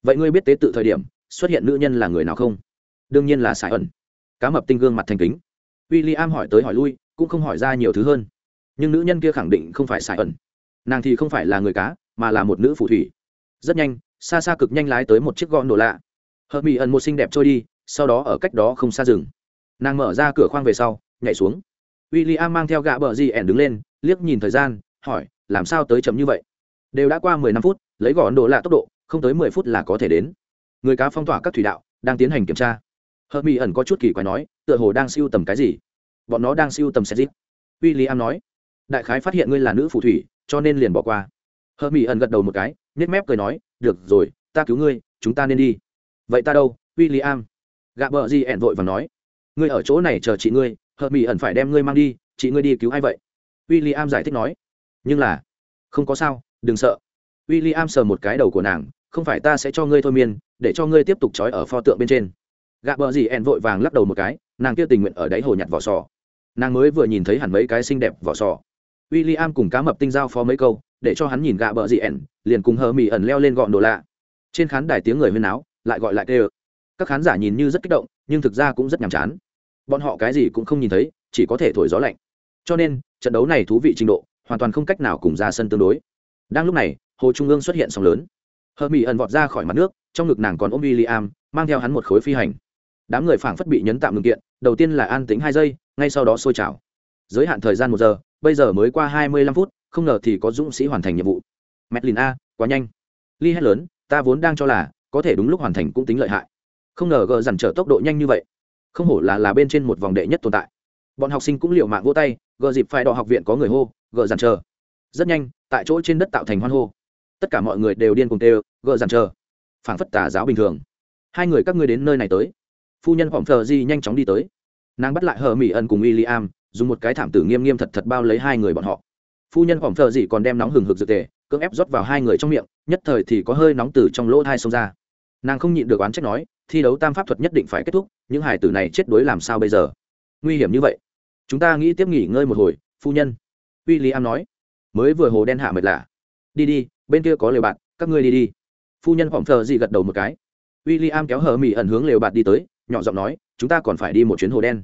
Vậy ngươi biết tế tự thời điểm, xuất hiện nữ nhân là người nào không? Đương nhiên là sài ẩn. Cá mập tinh gương mặt thành kính. W i l l i am hỏi tới hỏi lui, cũng không hỏi ra nhiều thứ hơn. Nhưng nữ nhân kia khẳng định không phải sài ẩn. Nàng thì không phải là người cá, mà là một nữ phù thủy. Rất nhanh, xa xa cực nhanh lái tới một chiếc gọn đồ lạ. Hợp mỹ ẩn một xinh đẹp trôi đi, sau đó ở cách đó không xa rừng. Nàng mở ra cửa khoang về sau, nhảy xuống. W i l l i am mang theo gạ bờ di ẻn đứng lên, liếc nhìn thời gian, hỏi, làm sao tới chậm như vậy? Đều đã qua mười năm phút, lấy gọn độ lạ tốc độ, không tới mười phút là có thể đến. Người cá phong tỏa các thủy đạo đang tiến hành kiểm tra. Hợp mỹ ẩn có chút kỳ quái nói, tựa hồ đang siêu tầm cái gì? Bọn nó đang siêu tầm xe dịp w i l l i am nói, đại khái phát hiện ngươi là nữ phù thủy, cho nên liền bỏ qua. Hợp mỹ ẩn gật đầu một cái, nhếch mép cười nói, được rồi, ta cứu ngươi, chúng ta nên đi. Vậy ta đâu w i l l i am gạ bờ gì ẹn vội và nói, ngươi ở chỗ này chờ chị ngươi, hợp mỹ ẩn phải đem ngươi mang đi, chị ngươi đi cứu ai vậy? W i l l i am giải thích nói, nhưng là, không có sao đừng sợ. W i l l i am sờ một cái đầu của nàng, không phải ta sẽ cho ngươi thôi miên, để cho ngươi tiếp tục trói ở pho tượng bên trên. Gạ bờ gì ẻn vội vàng lắc đầu một cái, nàng kia tình nguyện ở đáy hồ nhặt vỏ sò. Nàng mới vừa nhìn thấy hẳn mấy cái xinh đẹp vỏ sò. W i l l i am cùng cá mập tinh giao phó mấy câu, để cho hắn nhìn gạ bờ gì ẻn liền cùng hờ mỹ ẩn leo lên gọn đồ lạ. Trên khán đài tiếng người huyên áo lại gọi lại tê ơ. Các khán giả nhìn như rất kích động, nhưng thực ra cũng rất nhàm chán. Bọn họ cái gì cũng không nhìn thấy, chỉ có thể thổi gió lạnh. Cho nên, trận đấu này thú vị trình độ, hoàn toàn không cách nào cùng ra sân tương đối đang lúc này, hồ trung ương xuất hiện sóng lớn. Hờ mỹ ẩn vọt ra khỏi mặt nước, trong ngực nàng còn ôm w i l l i am mang theo hắn một khối phi hành. Đám người phảng phất bị nhấn tạm ngừng kiện, đầu tiên là an tính hai giây, ngay sau đó sôi trào. Giới hạn thời gian một giờ, bây giờ mới qua hai mươi lăm phút, không ngờ thì có dũng sĩ hoàn thành nhiệm vụ. Medlin a, quá nhanh. Ly hét lớn, ta vốn đang cho là, có thể đúng lúc hoàn thành cũng tính lợi hại. Không ngờ gờ dằn trở tốc độ nhanh như vậy. Không hổ là là bên trên một vòng đệ nhất tồn tại. Bọn học sinh cũng liệu mạng vỗ tay gờ dịp phải đọ học viện có người hô gờ dằn chờ rất nhanh, tại chỗ trên đất tạo thành hoan hô. Tất cả mọi người đều điên cùng tê gờ dằn chờ. Phảng phất tà giáo bình thường. Hai người các ngươi đến nơi này tới. Phu nhân phỏng thờ di nhanh chóng đi tới. Nàng bắt lại hờ mỹ ân cùng w i l l i am dùng một cái thảm tử nghiêm nghiêm thật thật bao lấy hai người bọn họ. Phu nhân phỏng thờ di còn đem nóng hừng hực dược tề, cưỡng ép rót vào hai người trong miệng, nhất thời thì có hơi nóng từ trong lỗ thai xông ra. Nàng không nhịn được oán trách nói, thi đấu tam pháp thuật nhất định phải kết thúc, những hải tử này chết đuối làm sao bây giờ? Nguy hiểm như vậy. Chúng ta nghĩ tiếp nghỉ ngơi một hồi, phu nhân. W i l l i am nói mới vừa hồ đen hạ mệt lạ. Đi đi, bên kia có lều bạn các ngươi đi đi. Phu nhân phỏng thờ dị gật đầu một cái. W i l l i am kéo hờ mỹ ẩn hướng lều bạt đi tới, nhỏ giọng nói, chúng ta còn phải đi một chuyến hồ đen.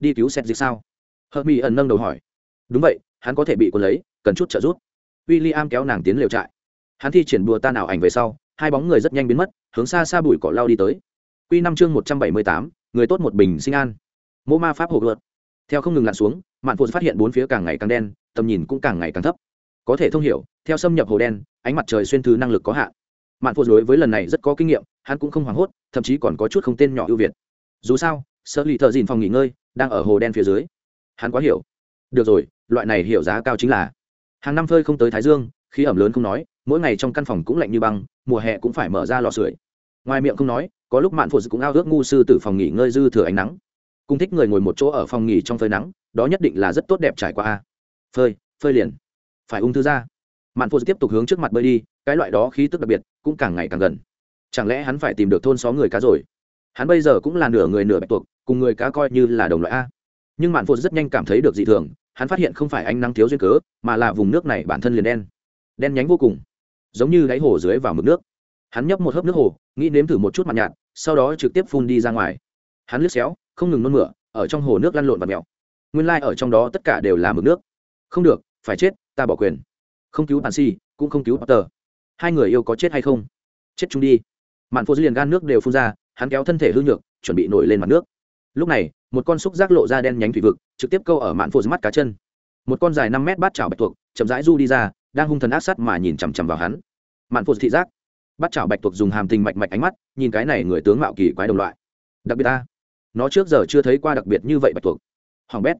Đi cứu xét dịch sao? Hờ mỹ ẩn nâng đầu hỏi. Đúng vậy, hắn có thể bị quân lấy, cần chút trợ giúp. W i l l i am kéo nàng tiến lều trại. Hắn thi triển bùa ta nào ảnh về sau, hai bóng người rất nhanh biến mất, hướng xa xa bụi cỏ lao đi tới. Q năm chương một trăm bảy mươi tám, người tốt một bình sinh an. Mô ma pháp hộp luật. Theo không ngừng lặn xuống mạn phụ phát hiện bốn phía càng ngày càng đen, tầm nhìn cũng càng ngày càng thấp. Có thể thông hiểu, theo xâm nhập hồ đen, ánh mặt trời xuyên thứ năng lực có hạn. Mạn phụ đối với lần này rất có kinh nghiệm, hắn cũng không hoảng hốt, thậm chí còn có chút không tên nhỏ ưu việt. Dù sao sợ lì thợ dìn phòng nghỉ ngơi, đang ở hồ đen phía dưới. Hắn quá hiểu. Được rồi, loại này hiểu giá cao chính là hàng năm phơi không tới thái dương, khí ẩm lớn không nói, mỗi ngày trong căn phòng cũng lạnh như băng, mùa hè cũng phải mở ra lò sưởi. Ngoài miệng không nói, có lúc mạn phụ cũng ao ước ngu sư tử phòng nghỉ ngơi dư thừa ánh nắng cung thích người ngồi một chỗ ở phòng nghỉ trong phơi nắng, đó nhất định là rất tốt đẹp trải qua a. phơi phơi liền. Phải ung thư ra mạn phô tiếp tục hướng trước mặt bơi đi, cái loại đó khí tức đặc biệt, cũng càng ngày càng gần. Chẳng lẽ hắn phải tìm được thôn xó người cá rồi? Hắn bây giờ cũng là nửa người nửa bạch tuộc, cùng người cá coi như là đồng loại a. Nhưng mạn phô rất nhanh cảm thấy được dị thường, hắn phát hiện không phải ánh nắng thiếu duyên cớ, mà là vùng nước này bản thân liền đen. Đen nhánh vô cùng. Giống như đáy hồ dưới vào mực nước. Hắn nhấp một hớp nước hồ, nghĩ nếm thử một chút mặt nhạt, sau đó trực tiếp phun đi ra ngoài. Hắn lướt xéo không ngừng nôn mửa, ở trong hồ nước lăn lộn và mèo. Nguyên lai、like、ở trong đó tất cả đều là mực nước. Không được, phải chết, ta bỏ quyền. Không cứu bạn si cũng không cứu potter. Hai người yêu có chết hay không? Chết chúng đi. Mạn phô liền gan nước đều phun ra, hắn kéo thân thể hư nhược, chuẩn bị nổi lên mặt nước. Lúc này, một con xúc giác lộ ra đen nhánh thủy vực, trực tiếp câu ở mạn phô mắt cá chân. Một con dài năm mét bát chảo bạch tuộc, chậm rãi du đi ra, đang hung thần ác sắt mà nhìn chằm chằm vào hắn. Mạn phô thị giác. Bát chảo bạch tuộc dùng hàm tình mạch mạch ánh mắt, nhìn cái này người tướng mạo kỳ quái đồng loại. Đặc biệt ta nó trước giờ chưa thấy qua đặc biệt như vậy bạch tuộc. Hoàng bét,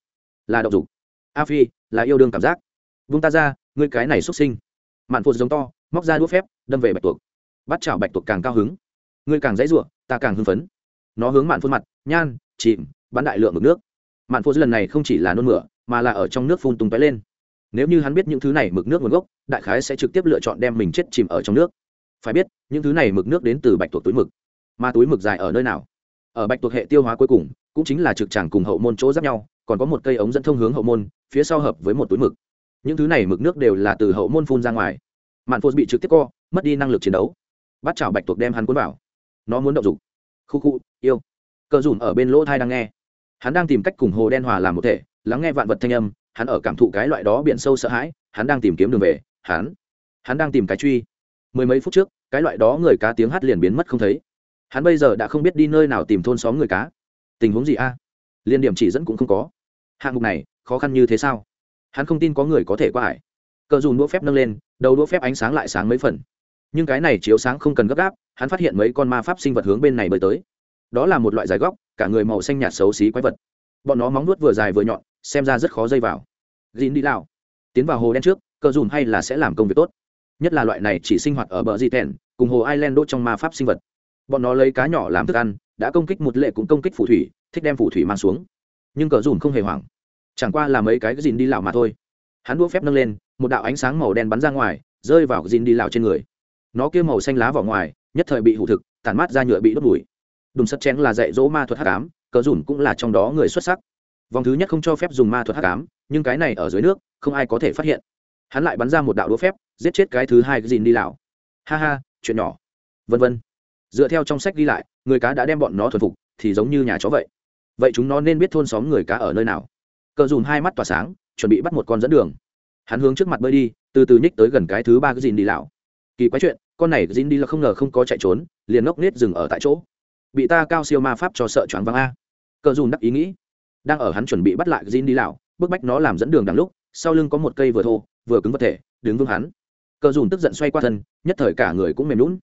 là đậu dục. A phi, là yêu đương cảm giác. Vung ta ra, ngươi cái này xuất sinh. Mạn phụt giống to, móc ra đũa phép, đâm về bạch tuộc. Bắt chảo bạch tuộc càng cao hứng. Ngươi càng dãy ruộng, ta càng hưng phấn. Nó hướng mạn phun mặt, nhan, chìm, bắn đại lượng mực nước. Mạn phụt lần này không chỉ là nôn mửa, mà là ở trong nước phun tung tóe lên. Nếu như hắn biết những thứ này mực nước nguồn gốc, đại khái sẽ trực tiếp lựa chọn đem mình chết chìm ở trong nước. Phải biết, những thứ này mực nước đến từ bạch tuộc túi mực. Mà túi mực dài ở nơi nào? Ở bạch tuộc hệ tiêu hóa cuối cùng, cũng chính là trực tràng cùng hậu môn chỗ giáp nhau, còn có một cây ống dẫn thông hướng hậu môn, phía sau hợp với một túi mực. Những thứ này mực nước đều là từ hậu môn phun ra ngoài. Mạn phô bị trực tiếp co, mất đi năng lực chiến đấu. Bắt chảo bạch tuộc đem hắn cuốn vào. Nó muốn động dục. Khu khu, yêu. Cờ dùm ở bên lỗ thai đang nghe. Hắn đang tìm cách cùng hồ đen hòa làm một thể, lắng nghe vạn vật thanh âm, hắn ở cảm thụ cái loại đó biển sâu sợ hãi, hắn đang tìm kiếm đường về, hắn. Hắn đang tìm cái truy. Mười mấy phút trước, cái loại đó người cá tiếng hát liền biến mất không thấy hắn bây giờ đã không biết đi nơi nào tìm thôn xóm người cá. Tình huống gì a? Liên điểm chỉ dẫn cũng không có. Hạng mục này, khó khăn như thế sao? Hắn không tin có người có thể qua hải cờ dùn đũa phép nâng lên, đầu đũa phép ánh sáng lại sáng mấy phần. Nhưng cái này chiếu sáng không cần gấp gáp, hắn phát hiện mấy con ma pháp sinh vật hướng bên này bơi tới. Đó là một loại dài góc, cả người màu xanh nhạt xấu xí quái vật. Bọn nó móng nuốt vừa dài vừa nhọn, xem ra rất khó dây vào. Dìn đi lao tiến vào hồ đen trước, cờ dùn hay là sẽ làm công việc tốt. Nhất là loại này chỉ sinh hoạt ở bờ di tèn, cùng hồ ireland đốt trong ma pháp sinh vật bọn nó lấy cá nhỏ làm thức ăn, đã công kích một lệ cũng công kích phù thủy, thích đem phù thủy mang xuống. Nhưng cờ dùn không hề hoảng. Chẳng qua là mấy cái dìn đi lào mà thôi. Hắn đua phép nâng lên, một đạo ánh sáng màu đen bắn ra ngoài, rơi vào dìn đi lào trên người. Nó kia màu xanh lá vào ngoài, nhất thời bị hủ thực tàn mát ra nhựa bị đốt bụi. Đùng sắt chén là dạy dỗ ma thuật hắc ám, cờ dùn cũng là trong đó người xuất sắc. Vòng thứ nhất không cho phép dùng ma thuật hắc ám, nhưng cái này ở dưới nước, không ai có thể phát hiện. Hắn lại bắn ra một đạo đũa phép, giết chết cái thứ hai dìn đi lào ha ha, chuyện nhỏ. Vân vân dựa theo trong sách ghi lại, người cá đã đem bọn nó thuần phục, thì giống như nhà chó vậy. Vậy chúng nó nên biết thôn xóm người cá ở nơi nào? Cờ dùn hai mắt tỏa sáng, chuẩn bị bắt một con dẫn đường. Hắn hướng trước mặt bơi đi, từ từ nhích tới gần cái thứ ba cái dìn đi lão. Kỳ quái chuyện, con này dìn đi là không ngờ không có chạy trốn, liền ngốc nết dừng ở tại chỗ. Bị ta cao siêu ma pháp cho sợ choáng váng a. Cờ dùn đắc ý nghĩ. Đang ở hắn chuẩn bị bắt lại dìn đi lão, bức bách nó làm dẫn đường đằng lúc, sau lưng có một cây vừa thô, vừa cứng vật thể, đứng vững hắn. Cờ dùn tức giận xoay qua thân, nhất thời cả người cũng mềm lún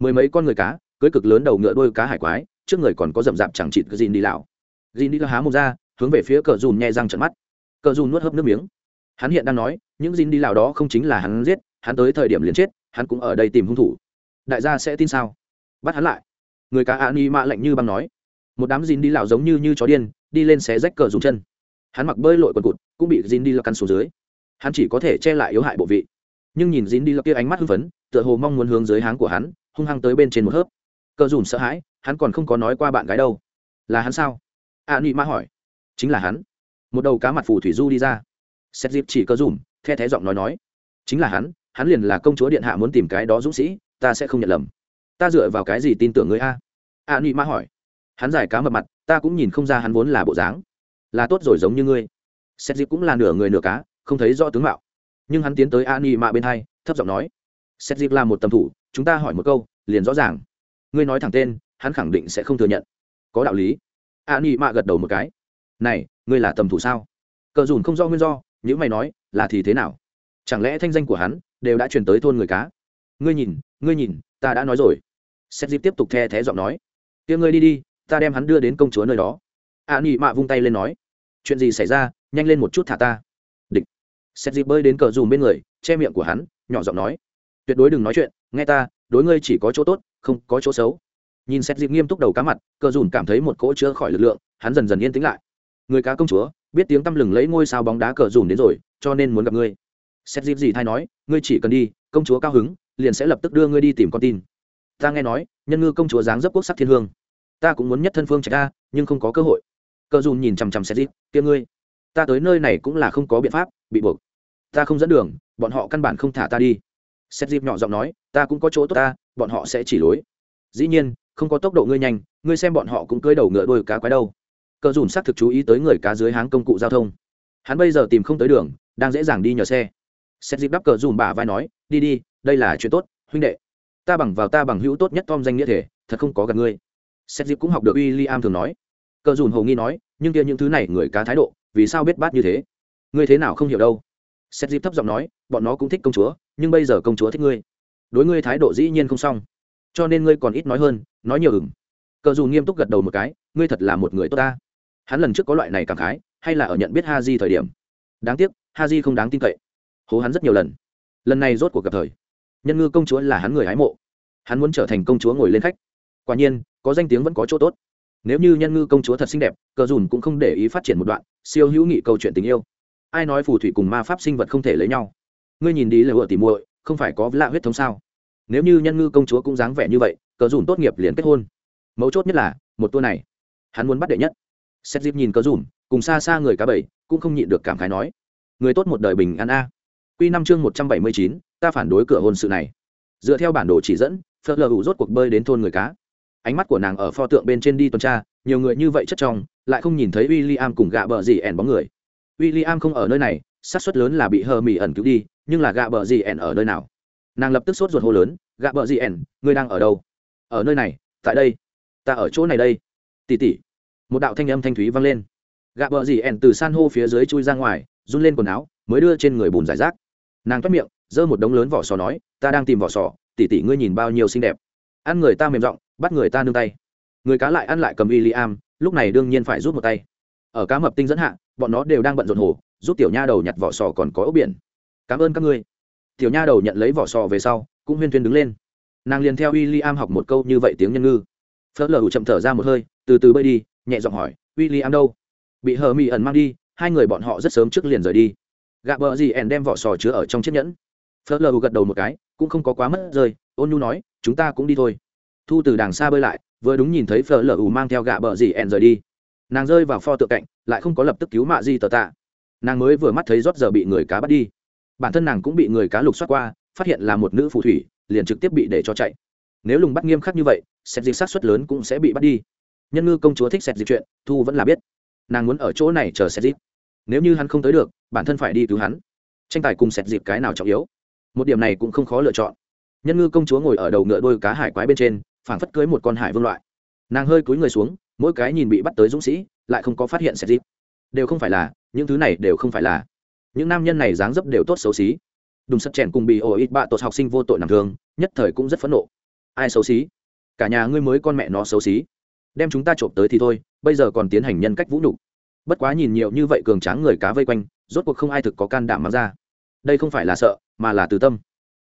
mười mấy con người cá cưới cực lớn đầu ngựa đôi cá hải quái, trước người còn có rậm rạp chẳng chịt gin dìn đi lão. Dìn đi lão há mồm ra, hướng về phía cờ dùn nhẹ răng trận mắt. Cờ dùn nuốt hớp nước miếng. Hắn hiện đang nói, những dìn đi lão đó không chính là hắn giết, hắn tới thời điểm liền chết, hắn cũng ở đây tìm hung thủ. Đại gia sẽ tin sao? Bắt hắn lại. Người cá ani mạ lạnh như băng nói. Một đám dìn đi lão giống như như chó điên, đi lên xé rách cờ dùn chân. Hắn mặc bơi lội quần cụt, cũng bị dìn đi lão căn xuống dưới. Hắn chỉ có thể che lại yếu hại bộ vị. Nhưng nhìn dìn đi lão kia ánh mắt hưng phấn, tựa hồ mong muốn hướng dưới háng của hắn, hung hăng tới bên trên một hớp cờ dùn sợ hãi, hắn còn không có nói qua bạn gái đâu. Là hắn sao? A nị mã hỏi. Chính là hắn. Một đầu cá mặt phù thủy du đi ra. Xét dịp chỉ cờ dùm the thé giọng nói nói. Chính là hắn hắn liền là công chúa điện hạ muốn tìm cái đó dũng sĩ, ta sẽ không nhận lầm. Ta dựa vào cái gì tin tưởng người a? A nị mã hỏi. Hắn giải cá mập mặt, ta cũng nhìn không ra hắn vốn là bộ dáng. Là tốt rồi giống như ngươi. Xét dịp cũng là nửa người nửa cá, không thấy rõ tướng mạo. Nhưng hắn tiến tới a nị Ma bên hai, thấp giọng nói. Xét dịp là một tầm thủ, chúng ta hỏi một câu, liền rõ ràng ngươi nói thẳng tên, hắn khẳng định sẽ không thừa nhận. Có đạo lý. A nị mạ gật đầu một cái. Này, ngươi là tầm thủ sao? Cờ dùn không do nguyên do những mày nói, là thì thế nào? Chẳng lẽ thanh danh của hắn đều đã truyền tới thôn người cá? Ngươi nhìn ngươi nhìn, ta đã nói rồi. Xét dịp tiếp tục the thé giọng nói. Tiếng ngươi đi đi, ta đem hắn đưa đến công chúa nơi đó. A nị mạ vung tay lên nói. Chuyện gì xảy ra, nhanh lên một chút thả ta. Địch. Xét dịp bơi đến cờ dùm bên người, che miệng của hắn, nhỏ giọng nói. Tuyệt đối đừng nói chuyện, nghe ta, đối ngươi chỉ có chỗ tốt không có chỗ xấu. Nhìn xét dịp nghiêm túc đầu cá mặt cờ dùn cảm thấy một cỗ chữa khỏi lực lượng, hắn dần dần yên tĩnh lại. Người cá công chúa, biết tiếng tăm lừng lấy ngôi sao bóng đá cờ dùn đến rồi, cho nên muốn gặp ngươi. Xét dịp gì thay nói, ngươi chỉ cần đi, công chúa cao hứng, liền sẽ lập tức đưa ngươi đi tìm con tin. Ta nghe nói, nhân ngư công chúa dáng dấp quốc sắc thiên hương. Ta cũng muốn nhất thân phương trạch ta nhưng không có cơ hội. Cờ dùn nhìn chằm chằm xét dịp kia ngươi, ta tới nơi này cũng là không có biện pháp, bị buộc. Ta không dẫn đường, bọn họ căn bản không thả ta đi xét dịp nhỏ giọng nói, ta cũng có chỗ tốt ta, bọn họ sẽ chỉ lối. Dĩ nhiên, không có tốc độ ngươi nhanh, ngươi xem bọn họ cũng cưới đầu ngựa đôi cá quái đâu. Cờ dùn xác thực chú ý tới người cá dưới háng công cụ giao thông. Hắn bây giờ tìm không tới đường, đang dễ dàng đi nhờ xe. Xét dịp đắp cờ dùn bả vai nói, đi đi, đây là chuyện tốt, huynh đệ. Ta bằng vào ta bằng hữu tốt nhất tom danh nghĩa thể, thật không có gặp ngươi. Xét dịp cũng học được w i l l i am thường nói. Cờ dùn hồ nghi nói, nhưng kia những thứ này người cá thái độ, vì sao biết bát như thế? Ngươi thế nào không hiểu đâu xét dịp thấp giọng nói, bọn nó cũng thích công chúa, nhưng bây giờ công chúa thích ngươi. Đối ngươi thái độ dĩ nhiên không xong. Cho nên ngươi còn ít nói hơn, nói nhiều ừng cờ dù nghiêm túc gật đầu một cái, ngươi thật là một người tốt ta. Hắn lần trước có loại này cảm khái, hay là ở nhận biết ha di thời điểm. Đáng tiếc ha di không đáng tin cậy. Hố hắn rất nhiều lần. Lần này rốt cuộc gặp thời. Nhân ngư công chúa là hắn người hái mộ. Hắn muốn trở thành công chúa ngồi lên khách. Quả nhiên, có danh tiếng vẫn có chỗ tốt. Nếu như nhân ngư công chúa thật xinh đẹp, cờ dùn cũng không để ý phát triển một đoạn, siêu hữu nghị câu chuyện tình yêu ai nói phù thủy cùng ma pháp sinh vật không thể lấy nhau? Ngươi nhìn đi là vợ tỉ muội, không phải có lạ huyết thống sao? Nếu như nhân ngư công chúa cũng dáng vẻ như vậy, cờ dùm tốt nghiệp liền kết hôn. Mấu chốt nhất là, một tour này, hắn muốn bắt đệ nhất. Xét dịp nhìn cờ dùm cùng xa xa người cá bảy, cũng không nhịn được cảm khái nói, người tốt một đời bình an a. Q năm chương một trăm bảy mươi chín, ta phản đối cửa hôn sự này. Dựa theo bản đồ chỉ dẫn phật lờ hủ rốt cuộc bơi đến thôn người cá. Ánh mắt của nàng ở pho tượng bên trên đi tuần tra, nhiều người như vậy chất trong, lại không nhìn thấy w i l l i am cùng gạ bờ gì ẻn bóng người w i l l i am không ở nơi này, xác suất lớn là bị hờ mỹ ẩn cứu đi, nhưng là gạ bờ gì ẻn ở nơi nào? Nàng lập tức sốt ruột hô lớn, gạ bờ gì ẻn, ngươi đang ở đâu? Ở nơi này, tại đây. Ta ở chỗ này đây. Tỉ tỉ. Một đạo thanh âm thanh thúy vang lên. Gạ bờ gì ẻn từ san hô phía dưới chui ra ngoài, run lên quần áo, mới đưa trên người bùn giải rác. Nàng toát miệng, giơ một đống lớn vỏ sò nói, ta đang tìm vỏ sò, tỉ tỉ ngươi nhìn bao nhiêu xinh đẹp. Ăn người ta mềm giọng, bắt người ta nương tay. Người cá lại ăn lại cầm w i l l i am lúc này đương nhiên phải rút một tay. Ở cá mập tinh dẫn hạ bọn nó đều đang bận rộn hồ, giúp tiểu nha đầu nhặt vỏ sò còn có ốc biển. Cảm ơn các ngươi. Tiểu nha đầu nhận lấy vỏ sò về sau, cũng huyên thuyên đứng lên. Nàng liền theo w i l l i am học một câu như vậy tiếng nhân ngư phớt lờ chậm thở ra một hơi, từ từ bơi đi, nhẹ giọng hỏi w i l l i am đâu? Bị hờ mỹ ẩn mang đi, hai người bọn họ rất sớm trước liền rời đi. Gạ bờ gì ẻn đem vỏ sò chứa ở trong chiếc nhẫn. Phớt lờ gật đầu một cái, cũng không có quá mất rơi, ôn nhu nói, chúng ta cũng đi thôi. Thu từ đàng xa bơi lại, vừa đúng nhìn thấy phớt lờ mang theo gạ bờ gì ẻn rời đi nàng rơi vào pho tượng cạnh, lại không có lập tức cứu mạ di tờ tạ. Nàng mới vừa mắt thấy rót giờ bị người cá bắt đi. Bản thân nàng cũng bị người cá lục xoát qua, phát hiện là một nữ phù thủy, liền trực tiếp bị để cho chạy. Nếu lùng bắt nghiêm khắc như vậy xét dịch sát xuất lớn cũng sẽ bị bắt đi. Nhân ngư công chúa thích xét dịch chuyện, thu vẫn là biết. Nàng muốn ở chỗ này chờ xét dịch. Nếu như hắn không tới được, bản thân phải đi cứu hắn. Tranh tài cùng xét dịp cái nào trọng yếu? Một điểm này cũng không khó lựa chọn. Nhân ngư công chúa ngồi ở đầu ngựa đôi cá hải quái bên trên, phảng phất cưới một con hải vương loại. Nàng hơi cúi người xuống mỗi cái nhìn bị bắt tới dũng sĩ lại không có phát hiện xét dịp đều không phải là những thứ này đều không phải là. Những nam nhân này dáng dấp đều tốt xấu xí. Đùng sắt chèn cùng bị ổ ít bạ tột học sinh vô tội nằm thương nhất thời cũng rất phẫn nộ. Ai xấu xí? Cả nhà ngươi mới con mẹ nó xấu xí. Đem chúng ta trộm tới thì thôi bây giờ còn tiến hành nhân cách vũ nhục. Bất quá nhìn nhiều như vậy cường tráng người cá vây quanh rốt cuộc không ai thực có can đảm mang ra. Đây không phải là sợ mà là từ tâm.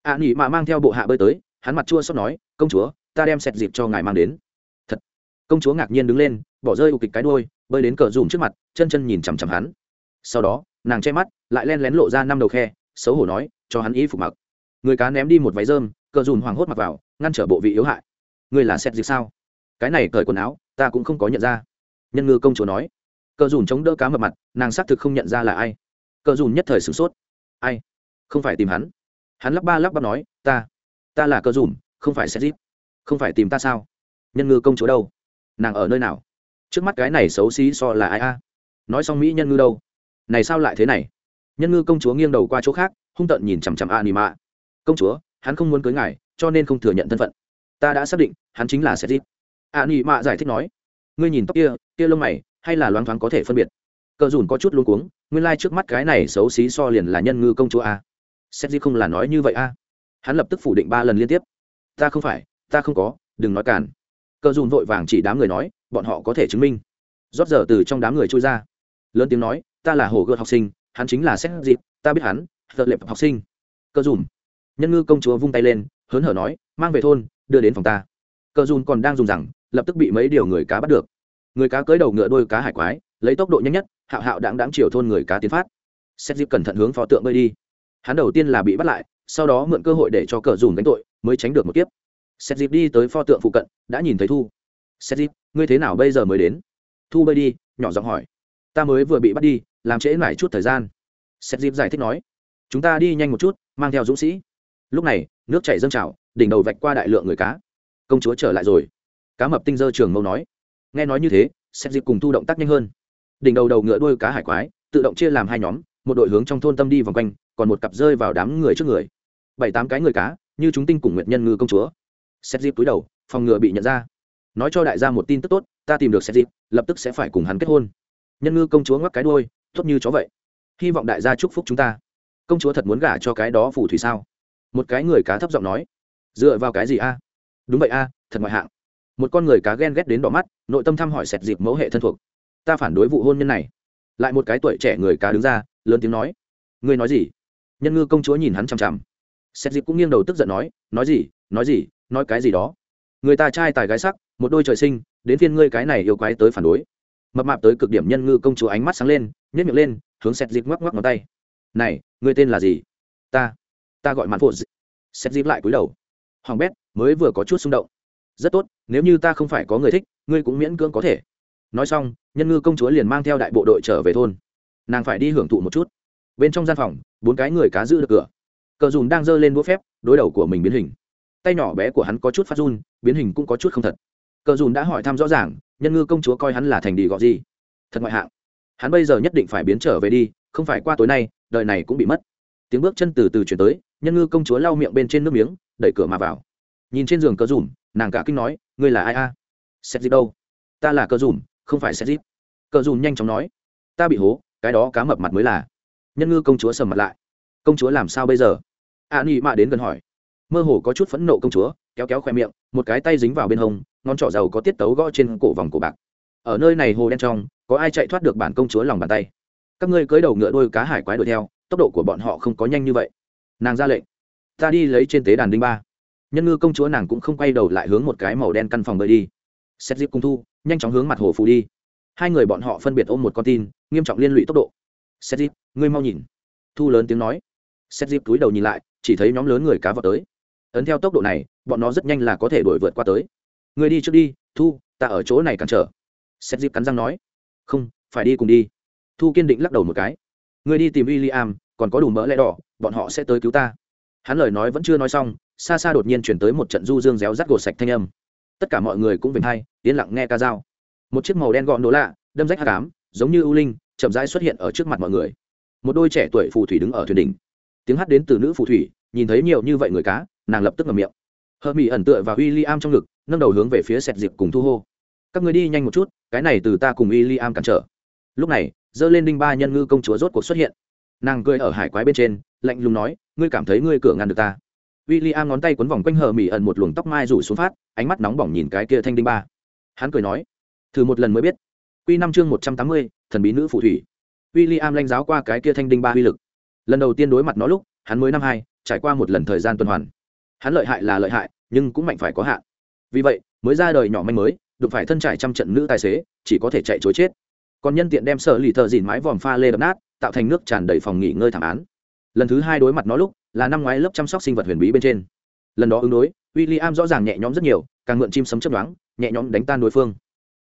Ạ à, nghỉ mà mang theo bộ hạ bơi tới hắn mặt chua xót nói công chúa ta đem sẹt dịp cho ngài mang đến công chúa ngạc nhiên đứng lên, bỏ rơi ục kịch cái đôi bơi đến cờ dùm trước mặt, chân chân nhìn chằm chằm hắn. Sau đó, nàng che mắt, lại len lén lộ ra năm đầu khe, xấu hổ nói, cho hắn y phục mặc. Người cá ném đi một váy rơm, cờ dùm hoảng hốt mặc vào, ngăn trở bộ vị yếu hại. Người là xét dịch sao? Cái này cởi quần áo, ta cũng không có nhận ra. Nhân ngư công chúa nói. Cờ dùm chống đỡ cá mập mặt, nàng xác thực không nhận ra là ai. Cờ dùm nhất thời sửng sốt. Ai? Không phải tìm hắn? Hắn lắp ba lắp bắp nói, ta ta là cờ dùm không phải xét dịp không phải tìm ta sao? Nhân ngư công chúa đâu? Nàng ở nơi nào? Trước mắt cái này xấu xí so là ai a? Nói xong mỹ nhân ngư đâu? Này sao lại thế này? Nhân ngư công chúa nghiêng đầu qua chỗ khác, hung tợn nhìn chằm chằm a nỉ mạ công chúa, hắn không muốn cưới ngài, cho nên không thừa nhận thân phận. Ta đã xác định, hắn chính là sét dít a nỉ mạ giải thích nói. Ngươi nhìn tóc kia kia lông mày, hay là loáng thoáng có thể phân biệt? Cờ dùn có chút luống cuống, nguyên lai、like、trước mắt cái này xấu xí so liền là nhân ngư công chúa a. Xét gì không là nói như vậy a. Hắn lập tức phủ định ba lần liên tiếp. Ta không phải, ta không có, đừng nói cản cờ dùn vội vàng chỉ đám người nói, bọn họ có thể chứng minh. Rót giờ từ trong đám người trôi ra. Lớn tiếng nói, ta là hồ gợt học sinh, hắn chính là xét dịp, ta biết hắn thợ lệp học sinh. Cờ dùn. Nhân ngư công chúa vung tay lên, hớn hở nói, mang về thôn, đưa đến phòng ta. Cờ dùn còn đang dùng rằng, lập tức bị mấy điều người cá bắt được. Người cá cưới đầu ngựa đôi cá hải quái, lấy tốc độ nhanh nhất, hạo hạo đáng đáng chiều thôn người cá tiến phát. Xét dịp cẩn thận hướng phó tượng bơi đi. Hắn đầu tiên là bị bắt lại, sau đó mượn cơ hội để cho cờ Dùn đánh tội, mới tránh được một kiếp xét dịp đi tới pho tượng phụ cận, đã nhìn thấy thu. Xét dịp, ngươi thế nào bây giờ mới đến? Thu bơi đi, nhỏ giọng hỏi. Ta mới vừa bị bắt đi, làm trễ mãi chút thời gian. Xét dịp giải thích nói. Chúng ta đi nhanh một chút, mang theo dũng sĩ. Lúc này, nước chảy dâng trào, đỉnh đầu vạch qua đại lượng người cá. Công chúa trở lại rồi. Cá mập tinh dơ trường mâu nói. Nghe nói như thế xét dịp cùng thu động tác nhanh hơn. Đỉnh đầu đầu ngựa đuôi cá hải quái, tự động chia làm hai nhóm, một đội hướng trong thôn tâm đi vòng quanh, còn một cặp rơi vào đám người trước người. Bảy tám cái người cá, như chúng tinh cùng nguyệt nhân ngư công chúa xét dịp túi đầu, phòng ngừa bị nhận ra. Nói cho đại gia một tin tức tốt, ta tìm được xét dịp lập tức sẽ phải cùng hắn kết hôn. Nhân ngư công chúa ngoắc cái đuôi, tốt như chó vậy. Hy vọng đại gia chúc phúc chúng ta. Công chúa thật muốn gả cho cái đó phù thủy sao? Một cái người cá thấp giọng nói. Dựa vào cái gì a? Đúng vậy a, thật ngoại hạng. Một con người cá ghen ghét đến đỏ mắt, nội tâm thăm hỏi sẹt dịp mẫu hệ thân thuộc. Ta phản đối vụ hôn nhân này. Lại một cái tuổi trẻ người cá đứng ra, lớn tiếng nói. Ngươi nói gì? Nhân ngư công chúa nhìn hắn chằm chằm. Sẹt dịp cũng nghiêng đầu tức giận nói. Nói gì? Nói gì? Nói cái gì đó. Người ta trai tài gái sắc, một đôi trời sinh, đến phiên ngươi cái này yêu quái tới phản đối. Mập mạp tới cực điểm nhân ngư công chúa ánh mắt sáng lên nhét miệng lên, hướng sẹt dịp ngoắc ngoắc ngón tay. Này, ngươi tên là gì? Ta ta gọi mạn phụ sẹt dịp lại cúi đầu. Hoàng bét, mới vừa có chút xung động. Rất tốt, nếu như ta không phải có người thích, ngươi cũng miễn cưỡng có thể. Nói xong, nhân ngư công chúa liền mang theo đại bộ đội trở về thôn. Nàng phải đi hưởng thụ một chút. Bên trong gian phòng, bốn cái người cá giữ được cửa. Cờ dùn đang giơ lên đũa phép, đối đầu của mình biến hình tay nhỏ bé của hắn có chút phát run, biến hình cũng có chút không thật. Cờ dùn đã hỏi thăm rõ ràng, nhân ngư công chúa coi hắn là thành đi gọi gì. Thật ngoại hạng. Hắn bây giờ nhất định phải biến trở về đi, không phải qua tối nay, đời này cũng bị mất. Tiếng bước chân từ từ chuyển tới, nhân ngư công chúa lau miệng bên trên nước miếng, đẩy cửa mà vào. Nhìn trên giường cờ dùm nàng cả kinh nói, ngươi là ai a? À? xét dịp đâu? Ta là cờ dùm không phải xét dịp cờ dùm nhanh chóng nói, ta bị hố, cái đó cá mập mặt mới là. Nhân ngư công chúa sầm mặt lại, công chúa làm sao bây giờ? A nị mạ đến gần hỏi mơ hồ có chút phẫn nộ công chúa, kéo kéo khoe miệng, một cái tay dính vào bên hông, ngón trỏ dầu có tiết tấu gõ trên cổ vòng cổ bạc. Ở nơi này hồ đen trong, có ai chạy thoát được bản công chúa lòng bàn tay? Các ngươi cưới đầu ngựa đôi cá hải quái đuổi theo, tốc độ của bọn họ không có nhanh như vậy. Nàng ra lệnh, ta đi lấy trên tế đàn đinh ba. Nhân ngư công chúa nàng cũng không quay đầu lại hướng một cái màu đen căn phòng bơi đi. Xét dịp cung thu, nhanh chóng hướng mặt hồ phù đi. Hai người bọn họ phân biệt ôm một con tin, nghiêm trọng liên lụy tốc độ. Xét dịp, ngươi mau nhìn. Thu lớn tiếng nói. Xét dịp túi đầu nhìn lại, chỉ thấy nhóm lớn người cá vào tới ấn theo tốc độ này, bọn nó rất nhanh là có thể đuổi vượt qua tới. Người đi trước đi, thu, ta ở chỗ này cản trở. Xét dịp cắn răng nói. Không, phải đi cùng đi. Thu kiên định lắc đầu một cái. Người đi tìm w i l l i am còn có đủ mỡ lẽ đỏ, bọn họ sẽ tới cứu ta. Hắn lời nói vẫn chưa nói xong, xa xa đột nhiên chuyển tới một trận du dương réo rắt gột sạch thanh âm. Tất cả mọi người cũng vinh hay yên lặng nghe ca dao. Một chiếc màu đen gọn đố lạ, đâm rách hạ cám giống như ưu linh, chậm rãi xuất hiện ở trước mặt mọi người. Một đôi trẻ tuổi phù thủy đứng ở thuyền đỉnh. Tiếng hát đến từ nữ phù thủy, nhìn thấy nhiều như vậy người cá nàng lập tức ngậm miệng. Hờ mỹ ẩn tựa vào w i l l i am trong ngực, nâng đầu hướng về phía sẹt dịp cùng thu hô. Các người đi nhanh một chút, cái này từ ta cùng w i l l i am cản trở. Lúc này dơ lên đinh ba nhân ngư công chúa rốt cuộc xuất hiện. Nàng cười ở hải quái bên trên, lạnh lùng nói, ngươi cảm thấy ngươi cửa ngăn được ta? W i l l i am ngón tay quấn vòng quanh hờ mỹ ẩn một luồng tóc mai rủ xuống phát, ánh mắt nóng bỏng nhìn cái kia thanh đinh ba. Hắn cười nói, thử một lần mới biết. Q năm chương một trăm tám mươi, thần bí nữ phù thủy. W i l l i am lanh giáo qua cái kia thanh đinh ba uy lực. Lần đầu tiên đối mặt nó lúc, hắn mới năm hai, trải qua một lần thời gian tuần hoàn hắn lợi hại là lợi hại, nhưng cũng mạnh phải có hạn. Vì vậy, mới ra đời nhỏ manh mới, đụng phải thân trải trăm trận nữ tài xế, chỉ có thể chạy chối chết. Còn nhân tiện đem sở lì thợ dìn mái vòm pha lê đập nát, tạo thành nước tràn đầy phòng nghỉ ngơi thảm án. Lần thứ hai đối mặt nó lúc, là năm ngoái lớp chăm sóc sinh vật huyền bí bên trên. Lần đó ứng đối w i l l i am rõ ràng nhẹ nhõm rất nhiều, càng mượn chim sấm chấp đoán nhẹ nhõm đánh tan đối phương.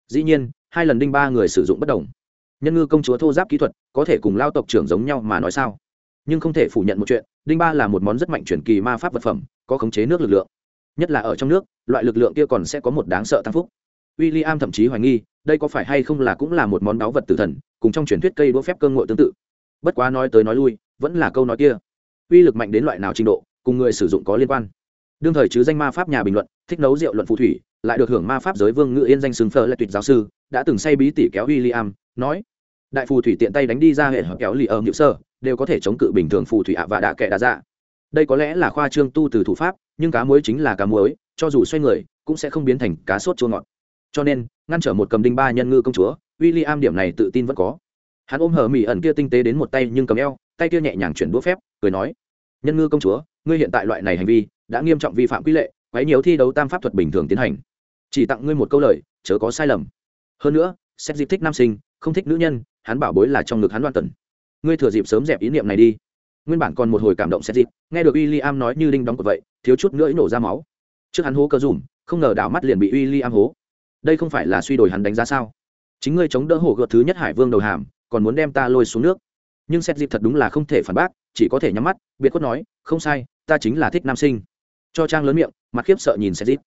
Dĩ nhiên, hai lần đinh ba người sử dụng bất đồng. Nhân ngư công chúa thô giáp kỹ thuật, có thể cùng lao tộc trưởng giống nhau mà nói sao? Nhưng không thể phủ nhận một chuyện, đinh ba là một món rất mạnh truyền kỳ ma pháp vật phẩm có khống chế nước lực lượng. Nhất là ở trong nước, loại lực lượng kia còn sẽ có một đáng sợ tăng phúc. W i l l i am thậm chí hoài nghi, đây có phải hay không là cũng là một món báu vật tử thần, cùng trong truyền thuyết cây đũa phép cơ ngội tương tự. Bất quá nói tới nói lui, vẫn là câu nói kia. Uy lực mạnh đến loại nào trình độ, cùng người sử dụng có liên quan. Đương thời chứ danh ma pháp nhà bình luận, thích nấu rượu luận phù thủy, lại được hưởng ma pháp giới vương ngự yên danh xứng phở là tuyệt giáo sư, đã từng say bí tỉ kéo w i l l i am nói, đại phù thủy tiện tay đánh đi ra hệ hợp kéo lì ở nhự sơ, đều có thể chống cự bình thường phù thủy ạ và đạ kệ đa dạ đây có lẽ là khoa trương tu từ thủ pháp, nhưng cá muối chính là cá muối, cho dù xoay người, cũng sẽ không biến thành cá sốt chua ngọt. Cho nên, ngăn trở một cầm đinh ba nhân ngư công chúa w i l l i am điểm này tự tin vẫn có. Hắn ôm hờ mỹ ẩn kia tinh tế đến một tay nhưng cầm eo, tay kia nhẹ nhàng chuyển đũa phép, cười nói, nhân ngư công chúa, ngươi hiện tại loại này hành vi, đã nghiêm trọng vi phạm quy lệ, quấy nhiều thi đấu tam pháp thuật bình thường tiến hành. Chỉ tặng ngươi một câu lời, chớ có sai lầm. Hơn nữa xét dịp thích nam sinh, không thích nữ nhân, hắn bảo bối là trong ngực hắn loạn tần ngươi thừa dịp sớm dẹp ý niệm này đi nguyên bản còn một hồi cảm động xét dịp, nghe được w i l l i am nói như đinh đóng cột vậy, thiếu chút nữa nổ ra máu. Trước hắn hố cơ dùm, không ngờ đảo mắt liền bị w i l l i am hố. Đây không phải là suy đổi hắn đánh giá sao? Chính ngươi chống đỡ hổ gợt thứ nhất hải vương đầu hàm, còn muốn đem ta lôi xuống nước. Nhưng xét dịp thật đúng là không thể phản bác, chỉ có thể nhắm mắt, biệt khuất nói, không sai, ta chính là thích nam sinh. Cho trang lớn miệng, mặt khiếp sợ nhìn xét dịp.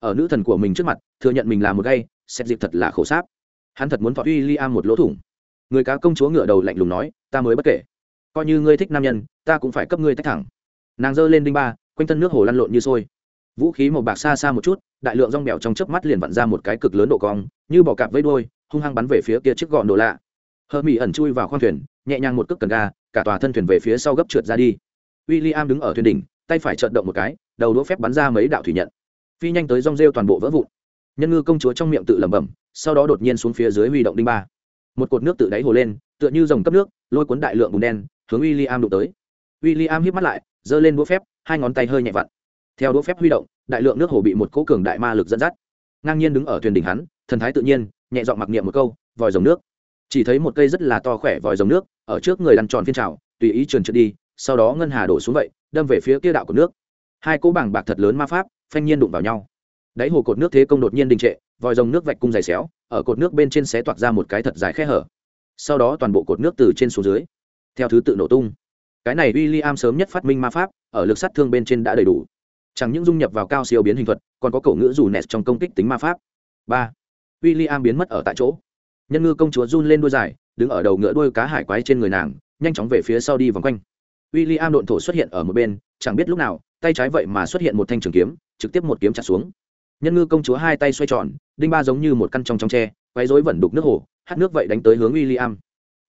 Ở nữ thần của mình trước mặt, thừa nhận mình là một gay xét dịp thật là khổ sáp. Hắn thật muốn thọ uy li am một lỗ thủng. Người cá công chúa ngựa đầu lạnh lùng nói, ta mới bất kể coi như ngươi thích nam nhân, ta cũng phải cấp ngươi tách thẳng. Nàng giơ lên đinh ba, quanh thân nước hồ lăn lộn như sôi. Vũ khí màu bạc xa xa một chút, đại lượng rong bèo trong chớp mắt liền vặn ra một cái cực lớn độ cong, như bỏ cạp với đôi hung hăng bắn về phía kia chiếc gọn đồ lạ. Hơ mỹ ẩn chui vào khoang thuyền, nhẹ nhàng một cước cần ga, cả tòa thân thuyền về phía sau gấp trượt ra đi. W i l l i am đứng ở thuyền đỉnh, tay phải trợn động một cái, đầu đũa phép bắn ra mấy đạo thủy nhận. Phi nhanh tới rong rêu toàn bộ vỡ vụn. Nhân ngư công chúa trong miệng tự lẩm bẩm, sau đó đột nhiên xuống phía dưới huy động đinh ba. Một cột nước tự đáy hồ lên, tựa như dòng cấp nước, lôi cuốn đại lượng bùn đen hướng w i l l i am đụng tới. W i l l i am hít mắt lại, giơ lên đũa phép, hai ngón tay hơi nhẹ vặn. Theo đũa phép huy động, đại lượng nước hồ bị một cỗ cường đại ma lực dẫn dắt. Ngang nhiên đứng ở thuyền đỉnh hắn, thần thái tự nhiên, nhẹ dọn mặc niệm một câu, vòi dòng nước. Chỉ thấy một cây rất là to khỏe vòi dòng nước, ở trước người lăn tròn phiên trào, tùy ý trườn trượt đi, sau đó ngân hà đổ xuống vậy, đâm về phía kia đạo của nước. Hai cỗ bảng bạc thật lớn ma pháp, phanh nhiên đụng vào nhau. Đáy hồ cột nước thế công đột nhiên đình trệ, vòi dòng nước vạch cung dày xéo, ở cột nước bên trên xé toạc ra một cái thật dài khe hở. Sau đó toàn bộ cột nước từ trên xuống dưới theo thứ tự nổ tung. Cái này w i l l i am sớm nhất phát minh ma pháp, ở lực sát thương bên trên đã đầy đủ. Chẳng những dung nhập vào cao siêu biến hình thuật, còn có cổ ngữ dù nẹt trong công kích tính ma pháp. Ba. W i l l i am biến mất ở tại chỗ. Nhân ngư công chúa run lên đuôi dài, đứng ở đầu ngựa đuôi cá hải quái trên người nàng, nhanh chóng về phía sau đi vòng quanh. W i l l i am độn thổ xuất hiện ở một bên, chẳng biết lúc nào, tay trái vậy mà xuất hiện một thanh trường kiếm, trực tiếp một kiếm chặt xuống. Nhân ngư công chúa hai tay xoay tròn, đinh ba giống như một căn trong trong tre, quấy dối vẩn đục nước hồ, hát nước vậy đánh tới hướng w i l l i am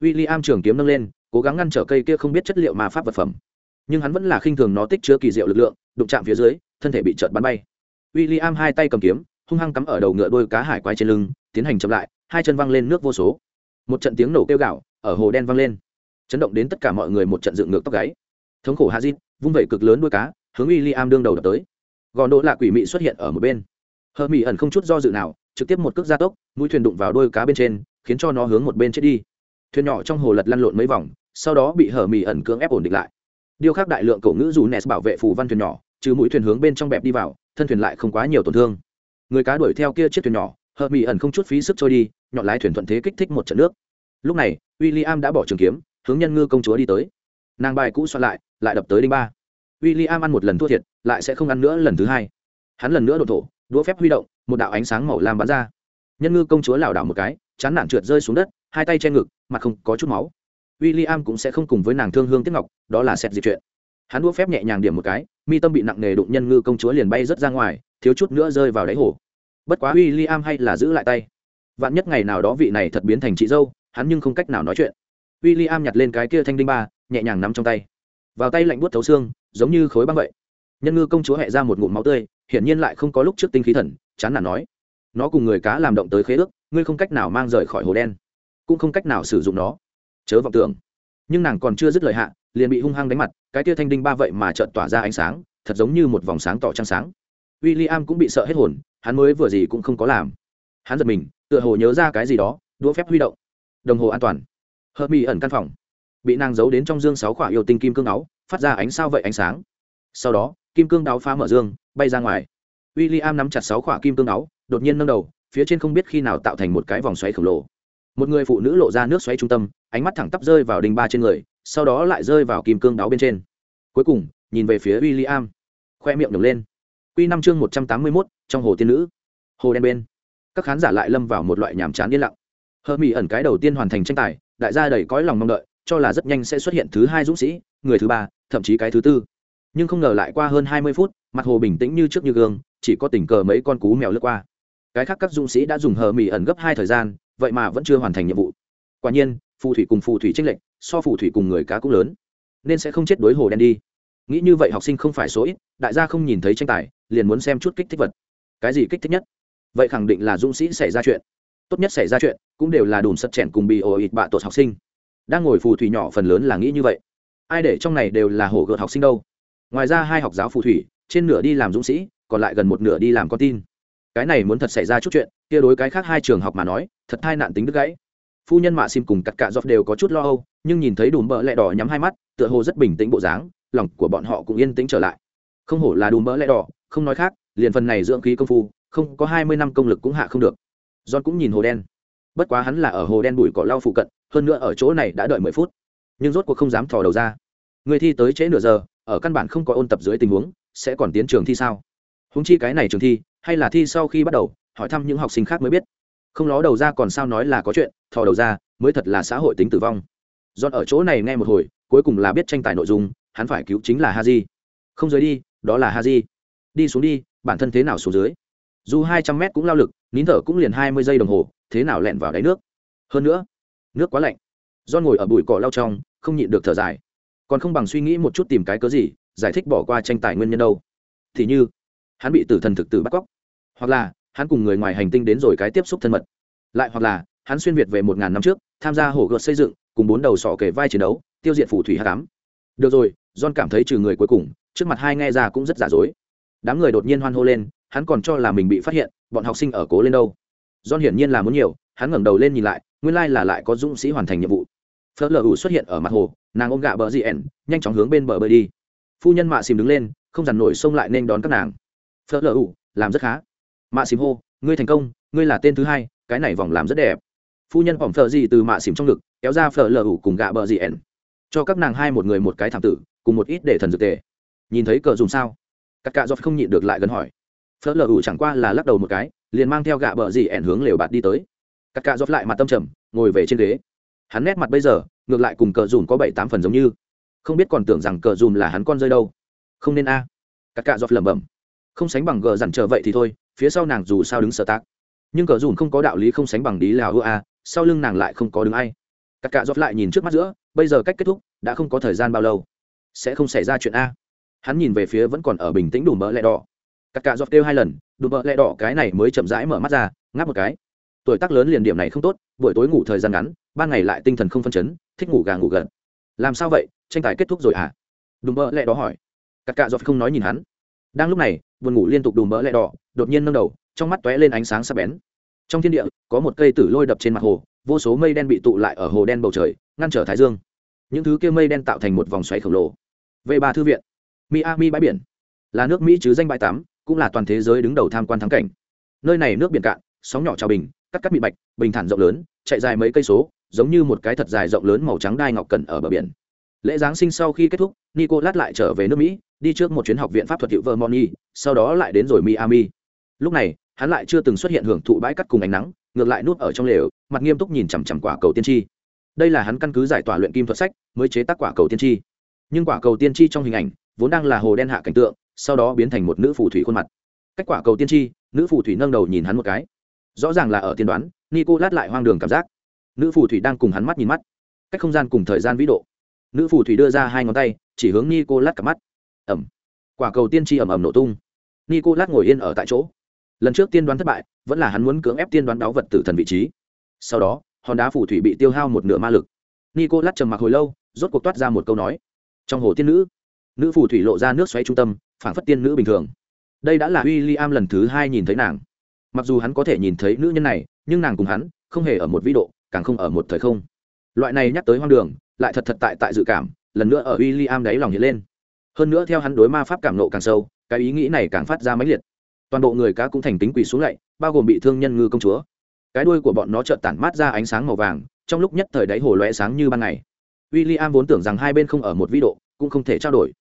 w i l l i am trường kiếm nâng lên cố gắng ngăn trở cây kia không biết chất liệu mà pháp vật phẩm. Nhưng hắn vẫn là khinh thường nó tích chứa kỳ diệu lực lượng, đụng chạm phía dưới, thân thể bị trợt bắn bay. W i l l i am hai tay cầm kiếm, hung hăng cắm ở đầu ngựa đôi cá hải quái trên lưng, tiến hành chậm lại, hai chân văng lên nước vô số. Một trận tiếng nổ kêu gạo ở hồ đen văng lên. Chấn động đến tất cả mọi người một trận dựng ngược tóc gáy. Thống khổ hazit vung vẩy cực lớn đuôi cá, hướng w i l l i am đương đầu đập tới. Gòn đỗ lạ quỷ mị xuất hiện ở một bên. Hờ mỹ ẩn không chút do dự nào, trực tiếp một cước gia tốc, mũi thuyền đụng vào đôi cá bên trên, khiến cho nó hướng một bên chết đi. Thuyền nhỏ trong hồ lật lăn lộn mấy vòng sau đó bị hờ mì ẩn cưỡng ép ổn định lại. Điêu khắc đại lượng cổ ngữ dù nes bảo vệ phù văn thuyền nhỏ, trừ mũi thuyền hướng bên trong bẹp đi vào, thân thuyền lại không quá nhiều tổn thương. Người cá đuổi theo kia chiếc thuyền nhỏ hờ mì ẩn không chút phí sức trôi đi, nhọn lái thuyền thuận thế kích thích một trận nước. Lúc này w i l l i am đã bỏ trường kiếm, hướng nhân ngư công chúa đi tới. Nàng bài cũ soạn lại lại đập tới đinh ba. W i l l i am ăn một lần thua thiệt, lại sẽ không ăn nữa lần thứ hai. Hắn lần nữa đột thổ, đũa phép huy động, một đạo ánh sáng màu lam bắn ra. Nhân ngư công chúa lảo đảo một cái, chán nản trượt rơi xuống đất, hai tay che ngực, mặt không có chút máu w i l l i am cũng sẽ không cùng với nàng thương hương tiếp ngọc, đó là xét dịp chuyện. Hắn đũa phép nhẹ nhàng điểm một cái, mi tâm bị nặng nề đụng nhân ngư công chúa liền bay rớt ra ngoài, thiếu chút nữa rơi vào đáy hồ. Bất quá w i l l i am hay là giữ lại tay. Vạn nhất ngày nào đó vị này thật biến thành chị dâu, hắn nhưng không cách nào nói chuyện. W i l l i am nhặt lên cái kia thanh đinh ba, nhẹ nhàng nắm trong tay. Vào tay lạnh buốt thấu xương, giống như khối băng vậy. Nhân ngư công chúa hẹ ra một ngụm máu tươi, hiển nhiên lại không có lúc trước tinh khí thần, chán nản nói. Nó cùng người cá làm động tới khế ước, ngươi không cách nào mang rời khỏi hồ đen, cũng không cách nào sử dụng nó chớ vọng tưởng. Nhưng nàng còn chưa dứt lời hạ, liền bị hung hăng đánh mặt, cái tia thanh đinh ba vậy mà trợn tỏa ra ánh sáng, thật giống như một vòng sáng tỏ trăng sáng. W i l l i am cũng bị sợ hết hồn, hắn mới vừa gì cũng không có làm. Hắn giật mình, tựa hồ nhớ ra cái gì đó, đũa phép huy động. Đồng hồ an toàn. Hợp mỹ ẩn căn phòng. Bị nàng giấu đến trong dương sáu khỏa yêu tinh kim cương áo, phát ra ánh sao vậy ánh sáng. Sau đó, kim cương đáo phá mở dương, bay ra ngoài. W i l l i am nắm chặt sáu khỏa kim cương áo, đột nhiên nâng đầu, phía trên không biết khi nào tạo thành một cái vòng xoáy khổng lồ. Một người phụ nữ lộ ra nước xoáy trung tâm ánh mắt thẳng tắp rơi vào đinh ba trên người, sau đó lại rơi vào kim cương đáo bên trên. Cuối cùng, nhìn về phía w i l l i am khoe miệng nhổng lên. Q năm chương một trăm tám mươi mốt, trong hồ tiên nữ. Hồ đen bên. Các khán giả lại lâm vào một loại nhàm chán yên lặng. Hơ mỹ ẩn cái đầu tiên hoàn thành tranh tài, đại gia đầy cõi lòng mong đợi, cho là rất nhanh sẽ xuất hiện thứ hai dũng sĩ, người thứ ba, thậm chí cái thứ tư. Nhưng không ngờ lại qua hơn hai mươi phút, mặt hồ bình tĩnh như trước như gương, chỉ có tình cờ mấy con cú mèo lướt qua. Cái khác các dũng sĩ đã dùng hờ mỹ ẩn gấp hai thời gian, vậy mà vẫn chưa hoàn thành nhiệm vụ. Quả nhiên phù thủy cùng phù thủy tranh lệch, so phù thủy cùng người cá cũng lớn. Nên sẽ không chết đối hồ đen đi. Nghĩ như vậy học sinh không phải số ít, đại gia không nhìn thấy tranh tài, liền muốn xem chút kích thích vật. Cái gì kích thích nhất? Vậy khẳng định là dũng sĩ xảy ra chuyện. Tốt nhất xảy ra chuyện, cũng đều là đùm sật chèn cùng bị ồ ịt bạ tột học sinh. Đang ngồi phù thủy nhỏ phần lớn là nghĩ như vậy. Ai để trong này đều là hổ gợt học sinh đâu. Ngoài ra hai học giáo phù thủy, trên nửa đi làm dũng sĩ, còn lại gần một nửa đi làm con tin. Cái này muốn thật xảy ra chút chuyện, kia đối cái khác hai trường học mà nói, thật thai nạn tính đứt gãy phu nhân mạ sim cùng cắt cạ dọc đều có chút lo âu, nhưng nhìn thấy đùm bỡ lẹ đỏ nhắm hai mắt, tựa hồ rất bình tĩnh bộ dáng, lòng của bọn họ cũng yên tĩnh trở lại. Không hổ là đùm bỡ lẹ đỏ, không nói khác, liền phần này dưỡng khí công phu, không có hai mươi năm công lực cũng hạ không được. John cũng nhìn hồ đen. Bất quá hắn là ở hồ đen bụi cỏ lau phụ cận, hơn nữa ở chỗ này đã đợi mười phút. Nhưng rốt cuộc không dám thò đầu ra. Người thi tới trễ nửa giờ, ở căn bản không có ôn tập dưới tình huống, sẽ còn tiến trường thi sao? Húng chi cái này trường thi, hay là thi sau khi bắt đầu, hỏi thăm những học sinh khác mới biết. Không ló đầu ra còn sao nói là có chuyện thò đầu ra, mới thật là xã hội tính tử vong. Dọn ở chỗ này nghe một hồi, cuối cùng là biết tranh tài nội dung, hắn phải cứu chính là ha di không dưới đi, đó là ha di đi xuống đi, bản thân thế nào xuống dưới? Dù hai trăm mét cũng lao lực, nín thở cũng liền hai mươi giây đồng hồ, thế nào lẹn vào đáy nước? Hơn nữa, nước quá lạnh. Do ngồi ở bụi cỏ lao trong, không nhịn được thở dài. Còn không bằng suy nghĩ một chút tìm cái cớ gì, giải thích bỏ qua tranh tài nguyên nhân đâu. Thì như, hắn bị tử thần thực tử bắt cóc. Hoặc là, hắn cùng người ngoài hành tinh đến rồi cái tiếp xúc thân mật. Lại hoặc là hắn xuyên việt về một ngàn năm trước, tham gia hổ gợt xây dựng, cùng bốn đầu sọ kể vai chiến đấu, tiêu diệt phù thủy hạ cám. Được rồi, john cảm thấy trừ người cuối cùng, trước mặt hai nghe ra cũng rất giả dối. Đám người đột nhiên hoan hô lên, hắn còn cho là mình bị phát hiện, bọn học sinh ở cố lên đâu. John hiển nhiên là muốn nhiều, hắn ngẩng đầu lên nhìn lại, nguyên lai là lại có dũng sĩ hoàn thành nhiệm vụ. Phớt lờ ủ xuất hiện ở mặt hồ, nàng ôm gạ bờ dị ẻn, nhanh chóng hướng bên bờ bơi đi. Phu nhân mạ xìm đứng lên, không dằn nổi xông lại nên đón các nàng. Phớt lờ ủ làm rất khá. Mạ xìm hô, ngươi thành công, ngươi là tên thứ hai, cái này vòng làm rất đẹp phu nhân phỏng phờ gì từ mạ xỉm trong ngực, kéo ra phở lờ ủ cùng gạ bờ gì ẻn. Cho các nàng hai một người một cái thảm tử, cùng một ít để thần dược tề. Nhìn thấy cờ dùng sao? Các cạ giọt không nhịn được lại gần hỏi. Phở lờ ủ chẳng qua là lắc đầu một cái, liền mang theo gạ bờ gì ẻn hướng lều bạt đi tới. Các cạ giọt lại mặt tâm trầm, ngồi về trên ghế. Hắn nét mặt bây giờ, ngược lại cùng cờ dùm có bảy tám phần giống như. Không biết còn tưởng rằng cờ dùm là hắn con rơi đâu. Không nên a. À. các cạ giọt lẩm bẩm. Không sánh bằng gờ dằn chờ vậy thì thôi, phía sau nàng dù sao đứng sở tác. Nhưng cờ dùm không có đạo lý không sánh bằng đi lào ưa a sau lưng nàng lại không có đứng ai. Các cạ dót lại nhìn trước mắt giữa, bây giờ cách kết thúc, đã không có thời gian bao lâu. Sẽ không xảy ra chuyện a. Hắn nhìn về phía vẫn còn ở bình tĩnh đủ mỡ lẹ đỏ. Các cạ dót kêu hai lần đủ mỡ lẹ đỏ cái này mới chậm rãi mở mắt ra, ngáp một cái. Tuổi tác lớn liền điểm này không tốt, buổi tối ngủ thời gian ngắn, ban ngày lại tinh thần không phân chấn, thích ngủ gà ngủ gật. Làm sao vậy? Tranh tài kết thúc rồi à? Đùm bỡ lẹ đỏ hỏi. Các cạ giọt không nói nhìn hắn. Đang lúc này, buồn ngủ liên tục đùm bỡ lẹ đỏ, đột nhiên nâng đầu, trong mắt tóe lên ánh sáng sắp bén trong thiên địa, có một cây tử lôi đập trên mặt hồ, vô số mây đen bị tụ lại ở hồ đen bầu trời, ngăn trở thái dương. Những thứ kia mây đen tạo thành một vòng xoáy khổng lồ. Về ba thư viện, miami bãi biển, là nước mỹ chứ danh bãi tắm, cũng là toàn thế giới đứng đầu tham quan thắng cảnh. Nơi này nước biển cạn, sóng nhỏ trào bình, cắt cắt bị bạch, bình thản rộng lớn, chạy dài mấy cây số, giống như một cái thật dài rộng lớn màu trắng đai ngọc cần ở bờ biển. Lễ giáng sinh sau khi kết thúc nico lát lại trở về nước mỹ, đi trước một chuyến học viện pháp thuật hiệu vermont sau đó lại đến rồi miami. Lúc này hắn lại chưa từng xuất hiện hưởng thụ bãi cắt cùng ánh nắng, ngược lại nuốt ở trong lều, mặt nghiêm túc nhìn chằm chằm quả cầu tiên tri. Đây là hắn căn cứ giải tỏa luyện kim thuật sách, mới chế tác quả cầu tiên tri. Nhưng quả cầu tiên tri trong hình ảnh, vốn đang là hồ đen hạ cảnh tượng, sau đó biến thành một nữ phù thủy khuôn mặt. Cách quả cầu tiên tri, nữ phù thủy nâng đầu nhìn hắn một cái. Rõ ràng là ở tiên đoán nico lát lại hoang đường cảm giác. Nữ phù thủy đang cùng hắn mắt nhìn mắt. Cách không gian cùng thời gian vĩ độ. Nữ phù thủy đưa ra hai ngón tay, chỉ hướng nico lát cặp mắt. Ẩm. Quả cầu tiên tri ẩm ẩm nổ tung. Nico lát ngồi yên ở tại chỗ lần trước tiên đoán thất bại, vẫn là hắn muốn cưỡng ép tiên đoán đáo vật tử thần vị trí. Sau đó, hòn đá phù thủy bị tiêu hao một nửa ma lực. Nico lát trầm mặc hồi lâu, rốt cuộc toát ra một câu nói. Trong hồ tiên nữ nữ phù thủy lộ ra nước xoáy trung tâm, phảng phất tiên nữ bình thường. Đây đã là w i l l i am lần thứ hai nhìn thấy nàng. Mặc dù hắn có thể nhìn thấy nữ nhân này, nhưng nàng cùng hắn không hề ở một vĩ độ, càng không ở một thời không. Loại này nhắc tới hoang đường, lại thật thật tại tại dự cảm, lần nữa ở w i l l i am đáy lòng hiện lên. Hơn nữa theo hắn đối ma pháp cảm nộ càng sâu, cái ý nghĩ này càng phát ra mãnh liệt toàn bộ người cá cũng thành tính quỳ xuống lạy, bao gồm bị thương nhân ngư công chúa. Cái đuôi của bọn nó chợt tản mát ra ánh sáng màu vàng, trong lúc nhất thời đáy hồ lóe sáng như ban ngày. W i l l i am vốn tưởng rằng hai bên không ở một vĩ độ, cũng không thể trao đổi.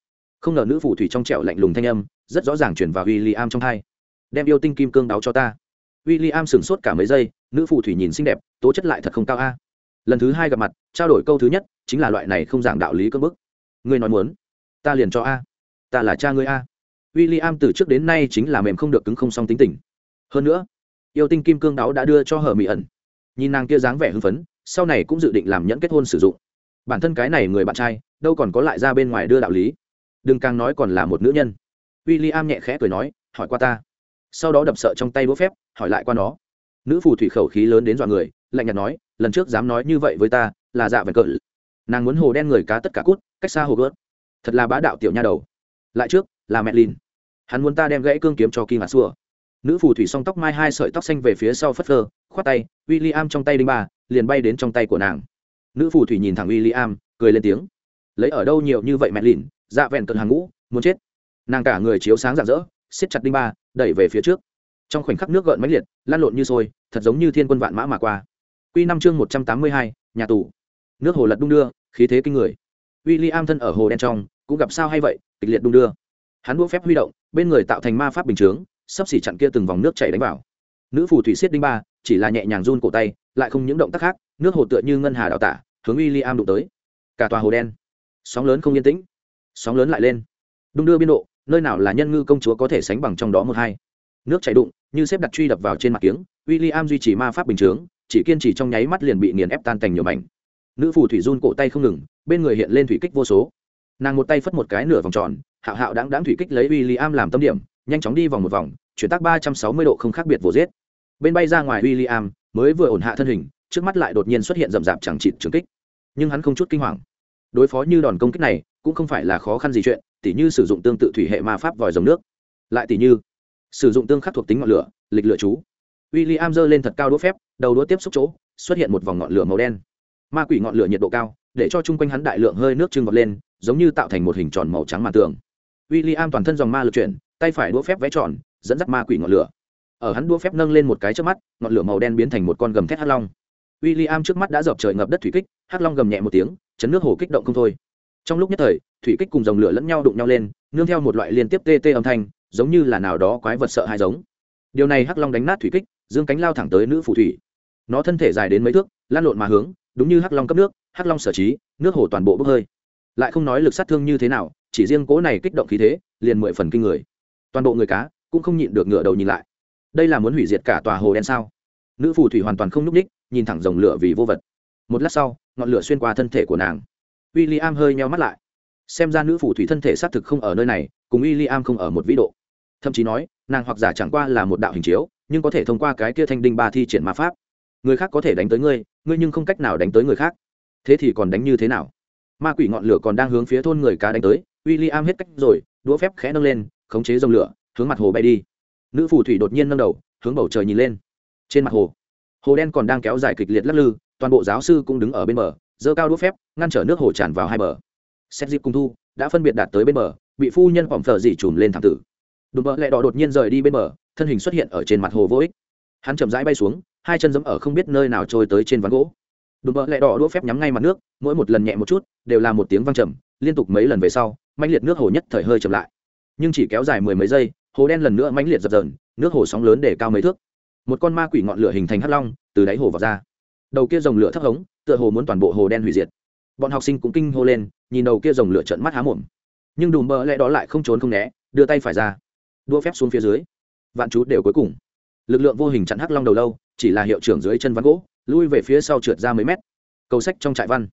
Không ngờ nữ phù thủy trong trẹo lạnh lùng thanh âm, rất rõ ràng chuyển vào w i l l i am trong hai. Đem yêu tinh kim cương đáo cho ta. W i l l i am sửng sốt cả mấy giây, nữ phù thủy nhìn xinh đẹp, tố chất lại thật không cao a. Lần thứ hai gặp mặt, trao đổi câu thứ nhất, chính là loại này không giảng đạo lý cơ bức. Ngươi nói muốn, ta liền cho a. Ta là cha ngươi a w i l l i am từ trước đến nay chính là mềm không được cứng không song tính tình. Hơn nữa, yêu tinh kim cương đáo đã đưa cho hờ mỹ ẩn. Nhìn nàng kia dáng vẻ hưng phấn, sau này cũng dự định làm nhẫn kết hôn sử dụng. Bản thân cái này người bạn trai, đâu còn có lại ra bên ngoài đưa đạo lý. Đừng càng nói còn là một nữ nhân. W i l l i am nhẹ khẽ cười nói, hỏi qua ta. Sau đó đập sợ trong tay búa phép, hỏi lại qua nó. Nữ phù thủy khẩu khí lớn đến dọa người, lạnh nhạt nói, lần trước dám nói như vậy với ta, là dạ vẹn cỡ nàng muốn hồ đen người cá tất cả cút, cách xa hồ gớt. Thật là bá đạo tiểu nha đầu. Lại trước, là mẹ lin hắn muốn ta đem gãy cương kiếm cho kim ngạc xua. Nữ phù thủy song tóc mai hai sợi tóc xanh về phía sau phất phơ, khoát tay w i l l i am trong tay đinh ba, liền bay đến trong tay của nàng. Nữ phù thủy nhìn thẳng w i l l i am cười lên tiếng. Lấy ở đâu nhiều như vậy mẹ lìn dạ vẹn cận hàng ngũ, muốn chết. Nàng cả người chiếu sáng rạng rỡ xiết chặt đinh ba, đẩy về phía trước. Trong khoảnh khắc nước gợn mãnh liệt, lan lộn như sôi, thật giống như thiên quân vạn mã mà qua. Q năm chương một trăm tám mươi hai, nhà tù. Nước hồ lật đung đưa, khí thế kinh người. W i l l i am thân ở hồ đen trong, cũng gặp sao hay vậy, kịch liệt đung đưa hắn đũa phép huy động, bên người tạo thành ma pháp bình chướng, sắp xỉ chặn kia từng vòng nước chảy đánh vào. Nữ phù thủy siết đinh ba, chỉ là nhẹ nhàng run cổ tay, lại không những động tác khác, nước hồ tựa như ngân hà đào tả, hướng w i l l i am đụng tới. Cả tòa hồ đen, sóng lớn không yên tĩnh, sóng lớn lại lên. Đung đưa biên độ, nơi nào là nhân ngư công chúa có thể sánh bằng trong đó một hai. Nước chảy đụng, như xếp đặt truy đập vào trên mặt kiếng w i l l i am duy trì ma pháp bình chướng, chỉ kiên trì trong nháy mắt liền bị nghiền ép tan thành nhiều mảnh. Nữ phù thủy run cổ tay không ngừng, bên người hiện lên thủy kích vô số nàng một tay phất một cái nửa vòng tròn, hạo hạo đáng đáng thủy kích lấy w i l l i am làm tâm điểm, nhanh chóng đi vòng một vòng, chuyển tác ba trăm sáu mươi độ không khác biệt vồ giết. Bên bay ra ngoài w i l l i am mới vừa ổn hạ thân hình, trước mắt lại đột nhiên xuất hiện rậm rạp chẳng chịt trường kích. Nhưng hắn không chút kinh hoàng. Đối phó như đòn công kích này, cũng không phải là khó khăn gì chuyện, tỉ như sử dụng tương tự thủy hệ ma pháp vòi dòng nước. Lại tỉ như, sử dụng tương khắc thuộc tính ngọn lửa, lịch lửa chú. W i l l i am giơ lên thật cao đũa phép, đầu đũa tiếp xúc chỗ, xuất hiện một vòng ngọn lửa màu đen. Ma quỷ ngọn lửa nhiệt độ cao để cho chung quanh hắn đại lượng hơi nước trưng vọt lên, giống như tạo thành một hình tròn màu trắng màn tường. W i l l i am toàn thân dòng ma lực chuyển, tay phải đũa phép vẽ tròn, dẫn dắt ma quỷ ngọn lửa. Ở hắn đũa phép nâng lên một cái trước mắt, ngọn lửa màu đen biến thành một con gầm thét hắc long. W i l l i am trước mắt đã dập trời ngập đất thủy kích, hắc long gầm nhẹ một tiếng, chấn nước hồ kích động không thôi. Trong lúc nhất thời, thủy kích cùng dòng lửa lẫn nhau đụng nhau lên, nương theo một loại liên tiếp tê tê âm thanh, giống như là nào đó quái vật sợ hai giống. Điều này hắc long đánh nát thủy kích, dương cánh lao thẳng tới nữ phù thủy. Nó thân thể dài đến mấy thước lan lộn mà hướng, đúng như hắc long cấp nước hắc long sở trí, nước hồ toàn bộ bốc hơi. Lại không nói lực sát thương như thế nào, chỉ riêng cố này kích động khí thế, liền mười phần kinh người. Toàn bộ người cá cũng không nhịn được ngựa đầu nhìn lại. Đây là muốn hủy diệt cả tòa hồ đen sao? Nữ phù thủy hoàn toàn không n ú c ních nhìn thẳng dòng lửa vì vô vật. Một lát sau, ngọn lửa xuyên qua thân thể của nàng. W i l l i am hơi meo mắt lại. Xem ra nữ phù thủy thân thể xác thực không ở nơi này, cùng w i l l i am không ở một vĩ độ. Thậm chí nói, nàng hoặc giả chẳng qua là một đạo hình chiếu, nhưng có thể thông qua cái kia thanh đinh ba thi triển ma pháp. Người khác có thể đánh tới ngươi ngươi nhưng không cách nào đánh tới người khác thế thì còn đánh như thế nào? Ma quỷ ngọn lửa còn đang hướng phía thôn người cá đánh tới w i l l i am hết cách rồi, đũa phép khẽ nâng lên, khống chế dòng lửa, hướng mặt hồ bay đi. Nữ phù thủy đột nhiên nâng đầu, hướng bầu trời nhìn lên. Trên mặt hồ hồ đen còn đang kéo dài kịch liệt lắc lư, toàn bộ giáo sư cũng đứng ở bên bờ dơ cao đũa phép, ngăn trở nước hồ tràn vào hai bờ. Xét dịp cung thu, đã phân biệt đạt tới bên bờ, bị phu nhân phỏng phở dỉ trùm lên thảm tử. Đùm bờ lẹ đỏ đột nhiên rời đi bên bờ, thân hình xuất hiện ở trên mặt hồ vô ích. Hắn chậm rãi bay xuống, hai chân giẫm ở không biết nơi nào trôi tới trên ván gỗ đùm bờ lẹ đỏ đũa phép nhắm ngay mặt nước, mỗi một lần nhẹ một chút, đều là một tiếng vang trầm, liên tục mấy lần về sau, mãnh liệt nước hồ nhất thời hơi chậm lại. Nhưng chỉ kéo dài mười mấy giây, hồ đen lần nữa mãnh liệt dập dờn, nước hồ sóng lớn để cao mấy thước. Một con ma quỷ ngọn lửa hình thành hắc long, từ đáy hồ vào ra. Đầu kia dòng lửa thấp hống, tựa hồ muốn toàn bộ hồ đen hủy diệt. Bọn học sinh cũng kinh hô lên, nhìn đầu kia dòng lửa trận mắt há mồm. Nhưng đùm bơ lẽ đó lại không trốn không né, đưa tay phải ra, đua phép xuống phía dưới. Vạn chú đều cuối cùng. Lực lượng vô hình chặn hắc long đầu lâu, chỉ là hiệu trưởng dưới chân ván gỗ lui về phía sau trượt ra mấy mét. Cầu sách trong trại văn.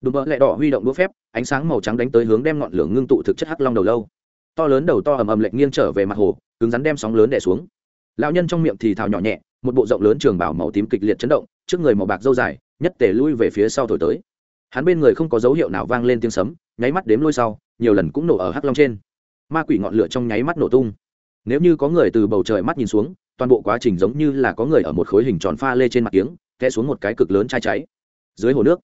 Đùm bỡ lẹ đỏ huy động đũa phép, ánh sáng màu trắng đánh tới hướng đem ngọn lửa ngưng tụ thực chất hắc long đầu lâu. To lớn đầu to ầm ầm lệnh nghiêng trở về mặt hồ, cứng rắn đem sóng lớn đè xuống. Lão nhân trong miệng thì thào nhỏ nhẹ, một bộ rộng lớn trường bảo màu tím kịch liệt chấn động, trước người màu bạc dâu dài, nhất tề lui về phía sau thổi tới. Hắn bên người không có dấu hiệu nào vang lên tiếng sấm, nháy mắt đếm lôi sau, nhiều lần cũng nổ ở hắc long trên. Ma quỷ ngọn lửa trong nháy mắt nổ tung. Nếu như có người từ bầu trời mắt nhìn xuống, toàn bộ quá trình giống như là có người ở một khối hình tròn pha lê trên mặt kiếng kẽ xuống một cái cực lớn chai cháy. Dưới hồ nước,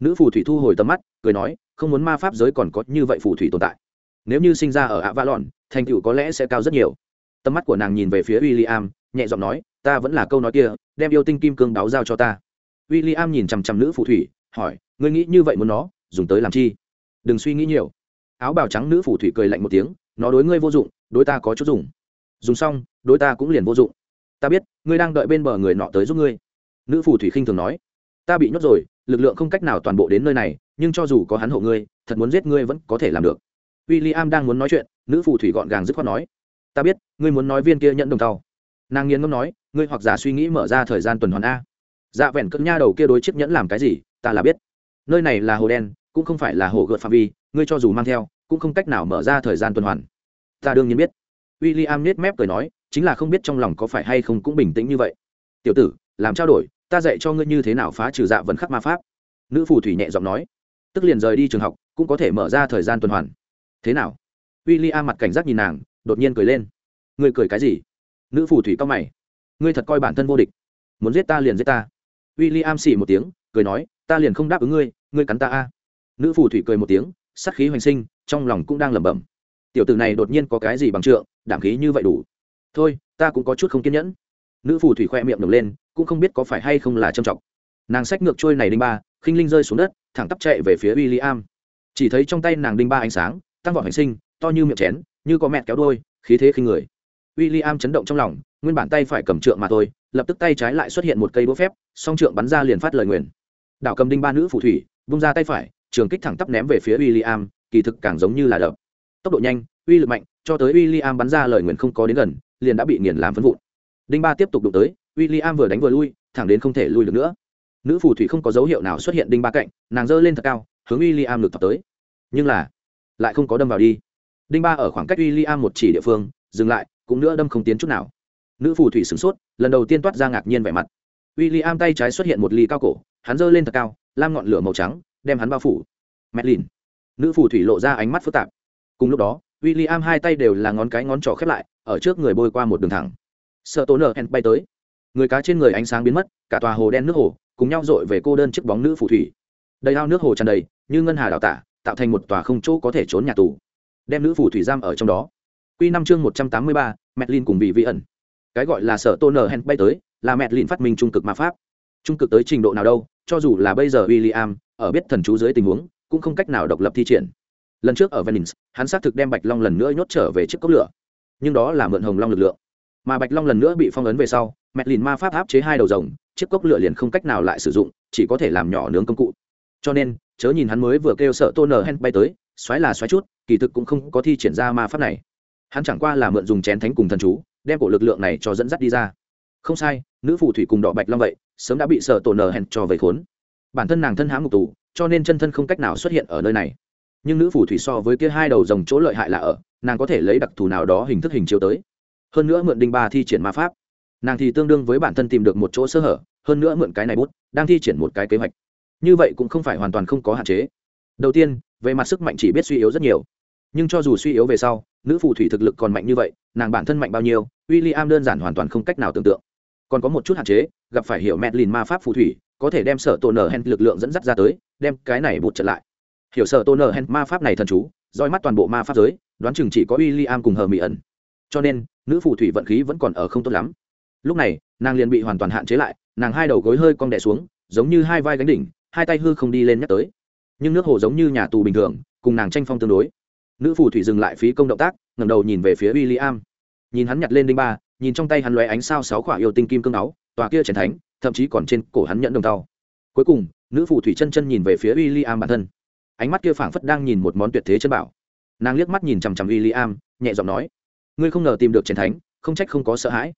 nữ phù thủy thu hồi tầm mắt, cười nói, không muốn ma pháp giới còn có như vậy phù thủy tồn tại. Nếu như sinh ra ở ạ va lòn thành tựu có lẽ sẽ cao rất nhiều. Tầm mắt của nàng nhìn về phía w i l l i am nhẹ giọng nói, ta vẫn là câu nói kia, đem yêu tinh kim cương đáo giao cho ta. W i l l i am nhìn chằm chằm nữ phù thủy, hỏi, ngươi nghĩ như vậy muốn nó, dùng tới làm chi? Đừng suy nghĩ nhiều. Áo bào trắng nữ phù thủy cười lạnh một tiếng, nó đối ngươi vô dụng, đối ta có chút dùng. Dùng xong, đối ta cũng liền vô dụng. Ta biết, ngươi đang đợi bên bờ người nọ tới giúp ngươi nữ phù thủy khinh thường nói, ta bị nhốt rồi, lực lượng không cách nào toàn bộ đến nơi này, nhưng cho dù có hắn hộ ngươi, thật muốn giết ngươi vẫn có thể làm được. W i l l i am đang muốn nói chuyện, nữ phù thủy gọn gàng dứt khoát nói, ta biết, ngươi muốn nói viên kia nhận đồng tàu. Nàng nghiến ngâm nói, ngươi hoặc giả suy nghĩ mở ra thời gian tuần hoàn a. Dạ vẹn cất nha đầu kia đối chiếc nhẫn làm cái gì, ta là biết. Nơi này là hồ đen, cũng không phải là hồ gợt phạm vi, ngươi cho dù mang theo, cũng không cách nào mở ra thời gian tuần hoàn. Ta đương nhiên biết. W i l l i am nết mép cười nói, chính là không biết trong lòng có phải hay không cũng bình tĩnh như vậy. Tiểu tử, làm trao đổi ta dạy cho ngươi như thế nào phá trừ dạ vần khắc ma pháp. Nữ phù thủy nhẹ giọng nói, tức liền rời đi trường học, cũng có thể mở ra thời gian tuần hoàn. Thế nào? W i l l i am mặt cảnh giác nhìn nàng, đột nhiên cười lên. Ngươi cười cái gì? Nữ phù thủy cao mày. Ngươi thật coi bản thân vô địch. Muốn giết ta liền giết ta. W i l l i am xỉ một tiếng, cười nói, ta liền không đáp ứng ngươi ngươi cắn ta a. Nữ phù thủy cười một tiếng sắc khí hoành sinh, trong lòng cũng đang lẩm bẩm. Tiểu tử này đột nhiên có cái gì bằng trượng, đảm khí như vậy đủ. Thôi, ta cũng có chút không kiên nhẫn. Nữ phù thủy khoe miệng nổi lên cũng không biết có phải hay không là trầm trọng. Nàng xách ngược trôi này đinh ba, khinh linh rơi xuống đất, thẳng tắp chạy về phía w i l l i am chỉ thấy trong tay nàng đinh ba ánh sáng, tăng vọt hành sinh, to như miệng chén, như có mẹt kéo đôi, khí thế khinh người. W i l l i am chấn động trong lòng, nguyên bản tay phải cầm trượng mà thôi, lập tức tay trái lại xuất hiện một cây đũa phép, song trượng bắn ra liền phát lời nguyền. Đảo cầm đinh ba nữ phù thủy, vung ra tay phải, trường kích thẳng tắp ném về phía w i l l i am kỳ thực càng giống như là đập. Tốc độ nhanh, uy lực mạnh, cho tới w i l l i am bắn ra lời nguyền không có đến gần, liền đã bị nghiền làm phấn vụn. Đinh ba tiếp tục đụng tới w i l l i am vừa đánh vừa lui, thẳng đến không thể lui được nữa. Nữ phù thủy không có dấu hiệu nào xuất hiện đinh ba cạnh, nàng giơ lên thật cao, hướng w i l l i am lực tập tới. Nhưng là, lại không có đâm vào đi. Đinh ba ở khoảng cách w i l l i am một chỉ địa phương, dừng lại, cũng nữa đâm không tiến chút nào. Nữ phù thủy sửng sốt, lần đầu tiên toát ra ngạc nhiên vẻ mặt. W i l l i am tay trái xuất hiện một ly cao cổ, hắn giơ lên thật cao, lam ngọn lửa màu trắng, đem hắn bao phủ. Mẹt lìn nữ phù thủy lộ ra ánh mắt phức tạp. Cùng lúc đó w i l l i am hai tay đều là ngón cái ngón trỏ khép lại, ở trước người bôi qua một đường thẳng. Sợ tố nở hèn bay tới người cá trên người ánh sáng biến mất cả tòa hồ đen nước hồ cùng nhau dội về cô đơn chiếc bóng nữ phù thủy đầy ao nước hồ tràn đầy như ngân hà đào tả tạo thành một tòa không chỗ có thể trốn nhà tù đem nữ phù thủy giam ở trong đó Quy năm chương một trăm tám mươi ba, Medlin cùng bị vi ẩn. Cái gọi là sở tôn nở hèn bay tới, là Medlin phát minh trung cực ma pháp. Trung cực tới trình độ nào đâu, cho dù là bây giờ William, ở biết thần chú dưới tình huống, cũng không cách nào độc lập thi triển. Lần trước ở Venice, hắn xác thực đem Bạch Long lần nữa nhốt trở về chiếc cốc lửa. Nhưng đó là mượn Hồng Long lực lượng. Mà Bạch Long lần nữa bị phong ấn về sau, mẹ lìn ma pháp áp chế hai đầu rồng, chiếc cốc lửa liền không cách nào lại sử dụng, chỉ có thể làm nhỏ nướng công cụ. cho nên chớ nhìn hắn mới vừa kêu sợ tô nở hen bay tới xoáy là xoáy chút kỳ thực cũng không có thi triển ra ma pháp này. Hắn chẳng qua là mượn dùng chén thánh cùng thần chú đem cổ lực lượng này cho dẫn dắt đi ra. Không sai nữ phù thủy cùng đỏ bạch long vậy sớm đã bị sợ tổ nở hẹn cho vây khốn. Bản thân nàng thân hãm ngục tù cho nên chân thân không cách nào xuất hiện ở nơi này. Nhưng nữ phù thủy so với kia hai đầu rồng chỗ lợi hại là ở nàng có thể lấy đặc thù nào đó hình thức hình chiếu tới. Hơn nữa mượn đinh ba thi triển ma pháp nàng thì tương đương với bản thân tìm được một chỗ sơ hở, hơn nữa mượn cái này bút, đang thi triển một cái kế hoạch. Như vậy cũng không phải hoàn toàn không có hạn chế. Đầu tiên, về mặt sức mạnh chỉ biết suy yếu rất nhiều. Nhưng cho dù suy yếu về sau, nữ phù thủy thực lực còn mạnh như vậy, nàng bản thân mạnh bao nhiêu w i l l i am đơn giản hoàn toàn không cách nào tưởng tượng. Còn có một chút hạn chế, gặp phải hiểu mẹt lìn ma pháp phù thủy, có thể đem sở tổ nở hen lực lượng dẫn dắt ra tới, đem cái này bụt trở lại. Hiểu sở tổ nở hen ma pháp này thần chú, roi mắt toàn bộ ma pháp giới, đoán chừng chỉ có w i l l i am cùng hờ mỹ ẩn cho nên, nữ phù thủy vận khí vẫn còn ở không tốt lắm lúc này, nàng liền bị hoàn toàn hạn chế lại, nàng hai đầu gối hơi cong đè xuống, giống như hai vai gánh đỉnh, hai tay hư không đi lên nhắc tới. Nhưng nước hồ giống như nhà tù bình thường, cùng nàng tranh phong tương đối. Nữ phù thủy dừng lại phí công động tác, ngẩng đầu nhìn về phía w i l l i am nhìn hắn nhặt lên đinh ba, nhìn trong tay hắn lóe ánh sao sáu khỏa yêu tinh kim cương áo, tòa kia chén thánh, thậm chí còn trên cổ hắn nhẫn đồng tàu cuối cùng, nữ phù thủy chân chân nhìn về phía w i l l i am bản thân. Ánh mắt kia phảng phất đang nhìn một món tuyệt thế chân bảo. Nàng liếc mắt nhìn chằm chằm w i l l i am nhẹ giọng nói, ngươi không ngờ tìm được chén thánh, không trách không có sợ hãi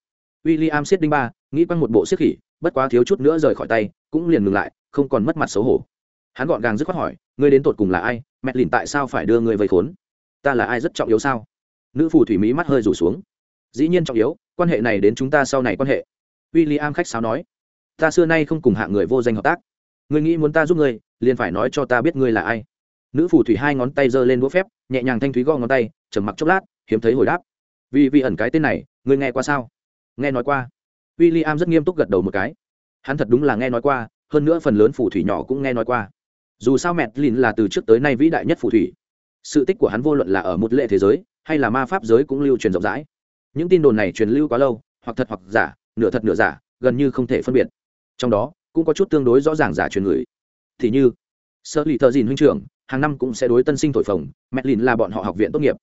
w i l l i am siết đinh ba, nghĩ quăng một bộ siết khỉ, bất quá thiếu chút nữa rời khỏi tay, cũng liền ngừng lại, không còn mất mặt xấu hổ. Hắn gọn gàng dứt khoát hỏi, ngươi đến tột cùng là ai? Mẹ lìn tại sao phải đưa ngươi vây khốn? Ta là ai rất trọng yếu sao? Nữ phù thủy mỹ mắt hơi rủ xuống. Dĩ nhiên trọng yếu, quan hệ này đến chúng ta sau này quan hệ. W i l l i am khách sáo nói. Ta xưa nay không cùng hạ người vô danh hợp tác. Ngươi nghĩ muốn ta giúp ngươi, liền phải nói cho ta biết ngươi là ai. Nữ phù thủy hai ngón tay giơ lên đũa phép, nhẹ nhàng thanh thúy gõ ngón tay, trầm mặc chốc lát, hiếm thấy hồi đáp. Vì vì ẩn cái tên này, ngươi nghe qua sao? Nghe nói qua. W i l l i am rất nghiêm túc gật đầu một cái. Hắn thật đúng là nghe nói qua, hơn nữa phần lớn phù thủy nhỏ cũng nghe nói qua. Dù sao mẹt lìn là từ trước tới nay vĩ đại nhất phù thủy. Sự tích của hắn vô luận là ở một lệ thế giới, hay là ma pháp giới cũng lưu truyền rộng rãi. Những tin đồn này truyền lưu quá lâu, hoặc thật hoặc giả, nửa thật nửa giả, gần như không thể phân biệt. Trong đó, cũng có chút tương đối rõ ràng giả truyền người. Thì như sơ lì thợ dìn huynh trưởng, hàng năm cũng sẽ đối tân sinh thổi phồng, mẹ lìn là bọn họ học viện tốt nghiệp.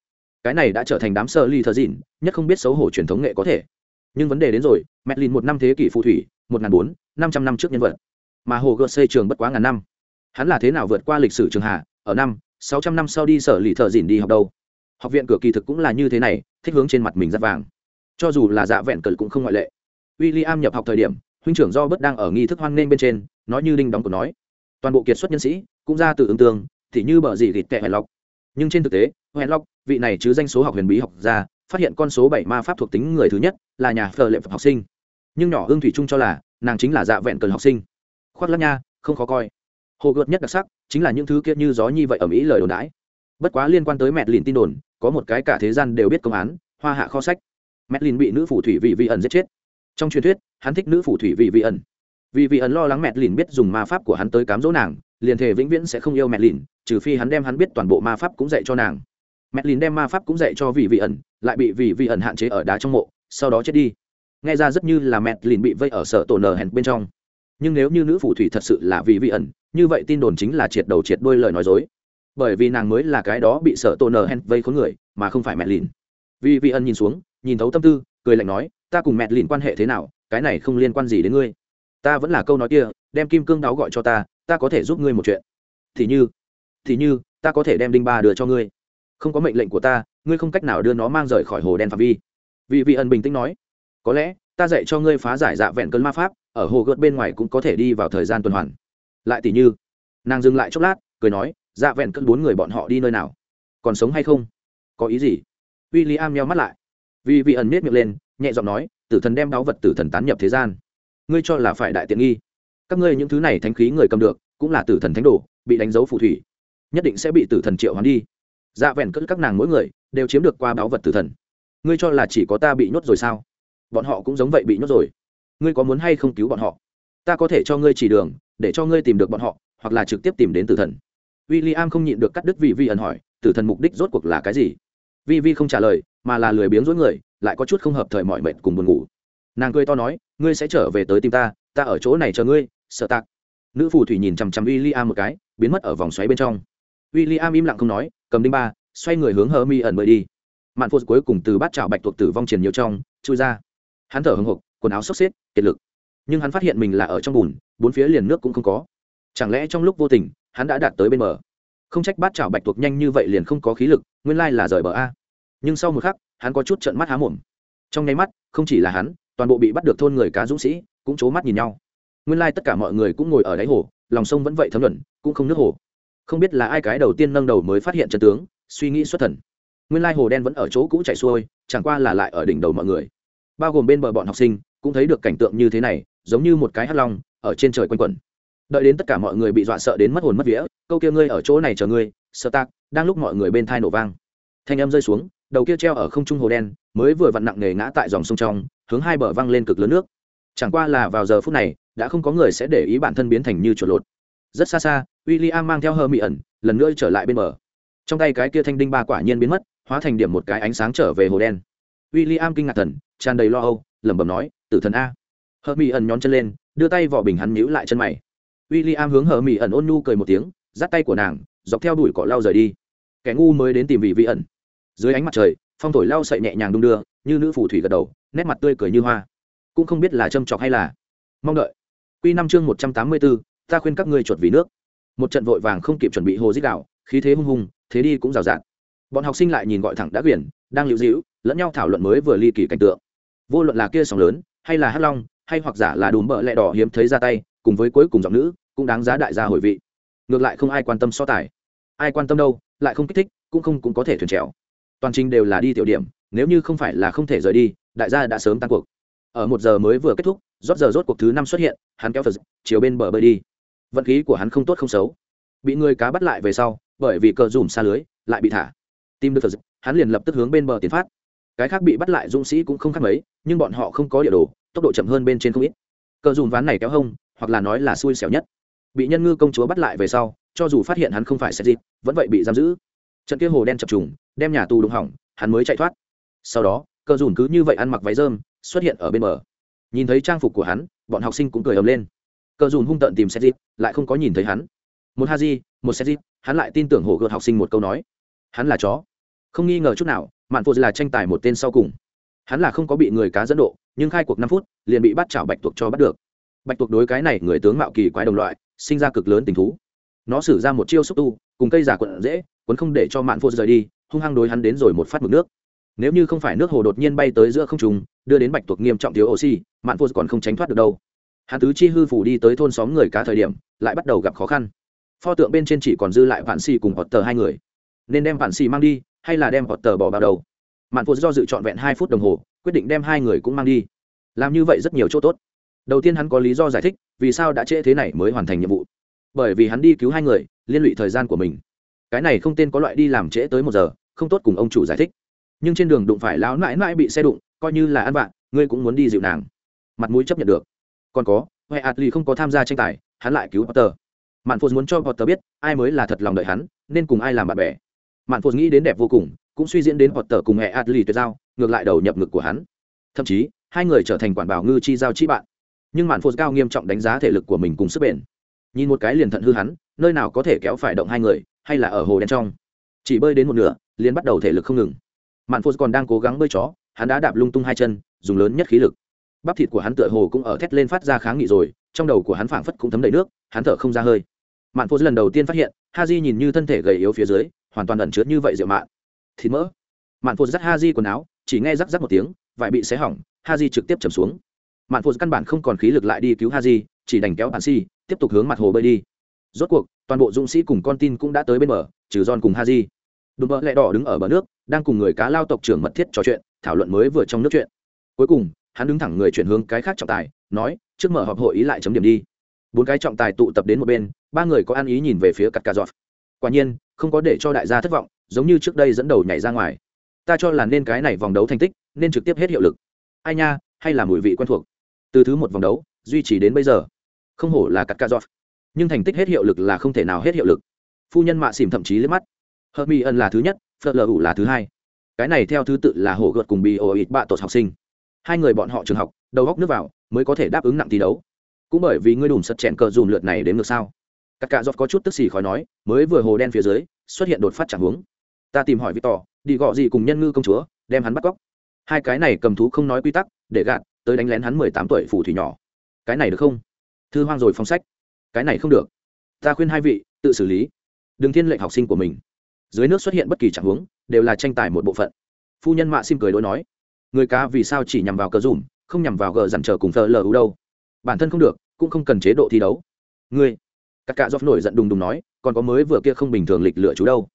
Cái này đã trở thành đám sơ lì thợ dìn, nhất không biết xấu hổ truyền thống nghệ có thể nhưng vấn đề đến rồi, mẹ lìn một năm thế kỷ phù thủy, một ngàn bốn, năm trăm năm trước nhân vật. Mà hồ gợt xây trường bất quá ngàn năm. Hắn là thế nào vượt qua lịch sử trường hạ, ở năm, sáu trăm năm sau đi sở lì thợ dìn đi học đâu? Học viện cửa kỳ thực cũng là như thế này, thích hướng trên mặt mình rất vàng. Cho dù là dạ vẹn cờ cũng không ngoại lệ. W i l l i am nhập học thời điểm, huynh trưởng do bất đang ở nghi thức hoan nghênh bên trên, nói như đinh đóng của nói. Toàn bộ kiệt xuất nhân sĩ, cũng ra từ ứng tương, thì như bờ gì gịt tệ hèn lọc nhưng trên thực tế, hèn lọc vị này chứ danh số học huyền bí học ra phát hiện con số bảy ma pháp thuộc tính người thứ nhất là nhà phờ lệ học sinh. Nhưng nhỏ hương thủy trung cho là nàng chính là dạ vẹn cần học sinh. Khoác lắc nha, không khó coi. Hồ gợt nhất đặc sắc chính là những thứ kia như gió như vậy ở mỹ lời đồn đãi. Bất quá liên quan tới mẹ lìn tin đồn, có một cái cả thế gian đều biết công án, hoa hạ kho sách. Mẹ lìn bị nữ phủ thủy vị vị ẩn giết chết. Trong truyền thuyết, hắn thích nữ phủ thủy vị vị ẩn. Vì vị ẩn lo lắng mẹ lìn biết dùng ma pháp của hắn tới cám dỗ nàng, liền thể vĩnh viễn sẽ không yêu mẹ lìn, trừ phi hắn đem hắn biết toàn bộ ma pháp cũng dạy cho nàng mẹ lìn đem ma pháp cũng dạy cho vị vị ẩn, lại bị vị vị ẩn hạn chế ở đá trong mộ, sau đó chết đi. Nghe ra rất như là mẹ lìn bị vây ở sở tổ nờ hẹn bên trong. Nhưng nếu như nữ phù thủy thật sự là vị vị ẩn, như vậy tin đồn chính là triệt đầu triệt đuôi lời nói dối. Bởi vì nàng mới là cái đó bị sở tổ nờ hẹn vây khốn người, mà không phải mẹ lìn. Vị vị ẩn nhìn xuống, nhìn thấu tâm tư, cười lạnh nói, ta cùng mẹ lìn quan hệ thế nào, cái này không liên quan gì đến ngươi. Ta vẫn là câu nói kia, đem kim cương đáo gọi cho ta ta có thể giúp ngươi một chuyện. Thì như thì như, ta có thể đem đinh ba đưa cho ngươi không có mệnh lệnh của ta, ngươi không cách nào đưa nó mang rời khỏi hồ đen phạm vi. Vị vị ẩn bình tĩnh nói, có lẽ, ta dạy cho ngươi phá giải dạ vẹn cơn ma pháp, ở hồ gợt bên ngoài cũng có thể đi vào thời gian tuần hoàn. Lại tỷ như, nàng dừng lại chốc lát, cười nói dạ vẹn cơn bốn người bọn họ đi nơi nào? Còn sống hay không? Có ý gì? W i l l i am nheo mắt lại. Vì vị ẩn miết miệng lên, nhẹ giọng nói, tử thần đem đáo vật tử thần tán nhập thế gian. Ngươi cho là phải đại tiện nghi. Các ngươi những thứ này thánh khí người cầm được, cũng là tử thần thánh đồ, bị đánh dấu phù thủy. Nhất định sẽ bị tử thần triệu hoán đi dạ vẹn cất các nàng mỗi người đều chiếm được qua báu vật tử thần. Ngươi cho là chỉ có ta bị nhốt rồi sao? Bọn họ cũng giống vậy bị nhốt rồi. Ngươi có muốn hay không cứu bọn họ? Ta có thể cho ngươi chỉ đường, để cho ngươi tìm được bọn họ, hoặc là trực tiếp tìm đến tử thần. W i l l i am không nhịn được cắt đứt vị vi ẩn hỏi, tử thần mục đích rốt cuộc là cái gì? Vi vi không trả lời, mà là lười biếng rối người, lại có chút không hợp thời mọi mệt cùng buồn ngủ. Nàng cười to nói, ngươi sẽ trở về tới tìm ta ta ở chỗ này chờ ngươi, sợ tạc. Nữ phù thủy nhìn chằm chằm w i l l i am một cái, biến mất ở vòng xoáy bên trong w i l l i am im lặng không nói cầm đinh ba xoay người hướng hờ mi ẩn mời đi. Mạn phụt cuối cùng từ bát trào bạch tuộc tử vong triền nhiều trong chui ra. Hắn thở hưng hộc, quần áo xốc xếp kiệt lực. Nhưng hắn phát hiện mình là ở trong bùn bốn phía liền nước cũng không có. Chẳng lẽ trong lúc vô tình hắn đã đạt tới bên bờ? Không trách bát chảo bạch tuộc nhanh như vậy liền không có khí lực nguyên lai là rời bờ a. Nhưng sau một khắc hắn có chút trận mắt há mồm. Trong nháy mắt không chỉ là hắn toàn bộ bị bắt được thôn người cá dũng sĩ cũng c mắt nhìn nhau. Nguyên lai tất cả mọi người cũng ngồi ở đáy hồ lòng sông vẫn vậy thấm luận cũng không nước hồ không biết là ai cái đầu tiên nâng đầu mới phát hiện chân tướng, suy nghĩ xuất thần. Nguyên lai hồ đen vẫn ở chỗ cũ chạy xuôi, chẳng qua là lại ở đỉnh đầu mọi người. Bao gồm bên bờ bọn học sinh, cũng thấy được cảnh tượng như thế này, giống như một cái hắt long, ở trên trời quanh quẩn. Đợi đến tất cả mọi người bị dọa sợ đến mất hồn mất vía, câu kia ngươi ở chỗ này chờ ngươi sơ tạc đang lúc mọi người bên thai nổ vang. Thanh âm rơi xuống, đầu kia treo ở không trung hồ đen, mới vừa vặn nặng nề ngã tại dòng sông trong, hướng hai bờ văng lên cực lớn nước. Chẳng qua là vào giờ phút này, đã không có người sẽ để ý bản thân biến thành như chuột lột. Rất xa xa w i l am mang theo hơ mị ẩn, lần nữa trở lại bên bờ. Trong tay cái kia thanh đinh ba quả nhiên biến mất, hóa thành điểm một cái ánh sáng trở về hồ đen. W i l am kinh ngạc thần, tràn đầy lo âu, lẩm bẩm nói, tử thần a. Hơ mị ẩn nhón chân lên, đưa tay vỏ bình hắn nhíu lại chân mày. W i l am hướng hơ mị ẩn ôn nhu cười một tiếng, dắt tay của nàng, dọc theo đuổi cỏ lau rời đi. Kẻ ngu mới đến tìm vị vị ẩn. Dưới ánh mặt trời, phong thổi lau sậy nhẹ nhàng đung đưa, như nữ phù thủy gật đầu, nét mặt tươi cười như hoa. Cũng không biết là châm chọc hay là mong đợi. Q năm chương một trăm tám mươi bốn ta khuyên các ngươi chuột vì nước một trận vội vàng không kịp chuẩn bị hồ dít đảo, khí thế hung hùng thế đi cũng rào rạt. Bọn học sinh lại nhìn gọi thẳng đã quyển, đang lưu dĩu lẫn nhau thảo luận mới vừa ly kỳ cảnh tượng. Vô luận là kia sóng lớn, hay là hắc long, hay hoặc giả là đùm bợ lẹ đỏ hiếm thấy ra tay, cùng với cuối cùng giọng nữ, cũng đáng giá đại gia hồi vị. Ngược lại không ai quan tâm so tài. Ai quan tâm đâu, lại không kích thích, cũng không cũng có thể thuyền trèo. Toàn trình đều là đi tiểu điểm, nếu như không phải là không thể rời đi, đại gia đã sớm tan cuộc. Ở một giờ mới vừa kết thúc, rót giờ rốt cuộc thứ năm xuất hiện, hắn kéo phật chiều bên bờ bơi đi vận khí của hắn không tốt không xấu. Bị người cá bắt lại về sau, bởi vì cờ dùm xa lưới, lại bị thả. Tim được phật hắn liền lập tức hướng bên bờ tiến phát. Cái khác bị bắt lại dũng sĩ cũng không khác mấy, nhưng bọn họ không có địa đồ, tốc độ chậm hơn bên trên không ít. Cờ dùm ván này kéo hông, hoặc là nói là xui xẻo nhất. Bị nhân ngư công chúa bắt lại về sau, cho dù phát hiện hắn không phải xét dịp, vẫn vậy bị giam giữ. Trận kia hồ đen chập trùng, đem nhà tù đụng hỏng, hắn mới chạy thoát. Sau đó, cờ dùm cứ như vậy ăn mặc váy rơm, xuất hiện ở bên bờ. Nhìn thấy trang phục của hắn, bọn học sinh cũng cười ầm lên cờ dùn hung tợn tìm xét dịp lại không có nhìn thấy hắn. Một ha di, một xét dịp hắn lại tin tưởng hồ gợt học sinh một câu nói. Hắn là chó. Không nghi ngờ chút nào, mạn phụ là tranh tài một tên sau cùng. Hắn là không có bị người cá dẫn độ, nhưng khai cuộc năm phút, liền bị bắt chảo bạch tuộc cho bắt được. Bạch tuộc đối cái này người tướng mạo kỳ quái đồng loại, sinh ra cực lớn tình thú. Nó xử ra một chiêu xúc tu, cùng cây giả quận dễ quấn không để cho mạn phụ rời đi, hung hăng đối hắn đến rồi một phát mực nước. Nếu như không phải nước hồ đột nhiên bay tới giữa không trùng đưa đến bạch tuộc nghiêm trọng thiếu oxy, mạn phụ còn không tránh thoát được đâu hắn tứ chi hư phủ đi tới thôn xóm người cá thời điểm, lại bắt đầu gặp khó khăn. Pho tượng bên trên chỉ còn dư lại vạn xì cùng họt tờ hai người. Nên đem vạn xì mang đi, hay là đem họt tờ bỏ vào đầu? Mạn phụ do dự trọn vẹn hai phút đồng hồ, quyết định đem hai người cũng mang đi. Làm như vậy rất nhiều chỗ tốt. Đầu tiên hắn có lý do giải thích, vì sao đã trễ thế này mới hoàn thành nhiệm vụ. Bởi vì hắn đi cứu hai người, liên lụy thời gian của mình. Cái này không tên có loại đi làm trễ tới một giờ, không tốt cùng ông chủ giải thích. Nhưng trên đường đụng phải lão mãi mãi bị xe đụng, coi như là ăn vạ, ngươi cũng muốn đi dịu nàng. Mặt mũi chấp nhận được còn có, huệ atli không có tham gia tranh tài, hắn lại cứu potter. Mạn phụt muốn cho potter biết, ai mới là thật lòng đợi hắn, nên cùng ai làm bạn bè. Mạn phụt nghĩ đến đẹp vô cùng, cũng suy diễn đến potter cùng huệ atli tuyệt giao, ngược lại đầu nhập ngực của hắn. Thậm chí, hai người trở thành quản bảo ngư chi giao chi bạn. Nhưng mạn phụt cao nghiêm trọng đánh giá thể lực của mình cùng sức bền. Nhìn một cái liền thận hư hắn, nơi nào có thể kéo phải động hai người, hay là ở hồ đen trong. Chỉ bơi đến một nửa, liền bắt đầu thể lực không ngừng. Mạn phụt còn đang cố gắng bơi chó, hắn đã đạp lung tung hai chân, dùng lớn nhất khí lực bắp thịt của hắn tựa hồ cũng ở thét lên phát ra kháng nghị rồi, trong đầu của hắn phảng phất cũng thấm đầy nước, hắn thở không ra hơi. Mạn phô lần đầu tiên phát hiện ha di nhìn như thân thể gầy yếu phía dưới, hoàn toàn ẩn chứa như vậy rượu mạn. Thịt mỡ. Mạn phô dắt ha di quần áo, chỉ nghe rắc rắc một tiếng, vải bị xé hỏng ha di trực tiếp chầm xuống. Mạn phô căn bản không còn khí lực lại đi cứu ha di chỉ đành kéo bạn si, tiếp tục hướng mặt hồ bơi đi. Rốt cuộc, toàn bộ dũng sĩ cùng con tin cũng đã tới bên bờ, trừ giòn cùng ha di đùm bỡ lẹ đỏ đứng ở bờ nước, đang cùng người cá lao tộc trưởng mật thiết trò chuyện, thảo luận mới vừa trong nước chuyện. Cuối cùng hắn đứng thẳng người chuyển hướng cái khác trọng tài, nói, trước mở họp hội ý lại chấm điểm đi. Bốn cái trọng tài tụ tập đến một bên, ba người có ăn ý nhìn về phía cắt cà giọt quả nhiên, không có để cho đại gia thất vọng, giống như trước đây dẫn đầu nhảy ra ngoài. Ta cho là nên cái này vòng đấu thành tích, nên trực tiếp hết hiệu lực. Ai nha, hay là mùi vị quen thuộc. Từ thứ một vòng đấu, duy trì đến bây giờ. Không hổ là cắt cà giọt nhưng thành tích hết hiệu lực là không thể nào hết hiệu lực. Phu nhân mạ xỉm thậm chí lên mắt. Hờ mỹ ân là thứ nhất phật lờ ủ là thứ hai. Cái này theo thứ tự là hổ gợt cùng bị ổ ịt bạ tột học sinh hai người bọn họ trường học, đầu góc nước vào, mới có thể đáp ứng nặng thi đấu. Cũng bởi vì ngươi đùm sật chèn cờ dùm lượt này đến ngược sao. Các cạ giọt có chút tức xì khói nói, mới vừa hồ đen phía dưới, xuất hiện đột phát chẳng hướng. Ta tìm hỏi victor, đi gọ gì cùng nhân ngư công chúa, đem hắn bắt cóc. Hai cái này cầm thú không nói quy tắc, để gạt, tới đánh lén hắn mười tám tuổi phủ thủy nhỏ. Cái này được không? Thư hoang rồi phong sách. Cái này không được. Ta khuyên hai vị, tự xử lý. Đừng thiên lệnh học sinh của mình. Dưới nước xuất hiện bất kỳ trạng huống đều là tranh tài một bộ phận. Phu nhân mạ sim cười đối nói người cá vì sao chỉ nhằm vào cờ dùm, không nhằm vào gờ dằn trở cùng thờ lờ u đâu? Bản thân không được, cũng không cần chế độ thi đấu. Ngươi các cạ dọc nổi giận đùng đùng nói, còn có mới vừa kia không bình thường lịch lựa chú đâu.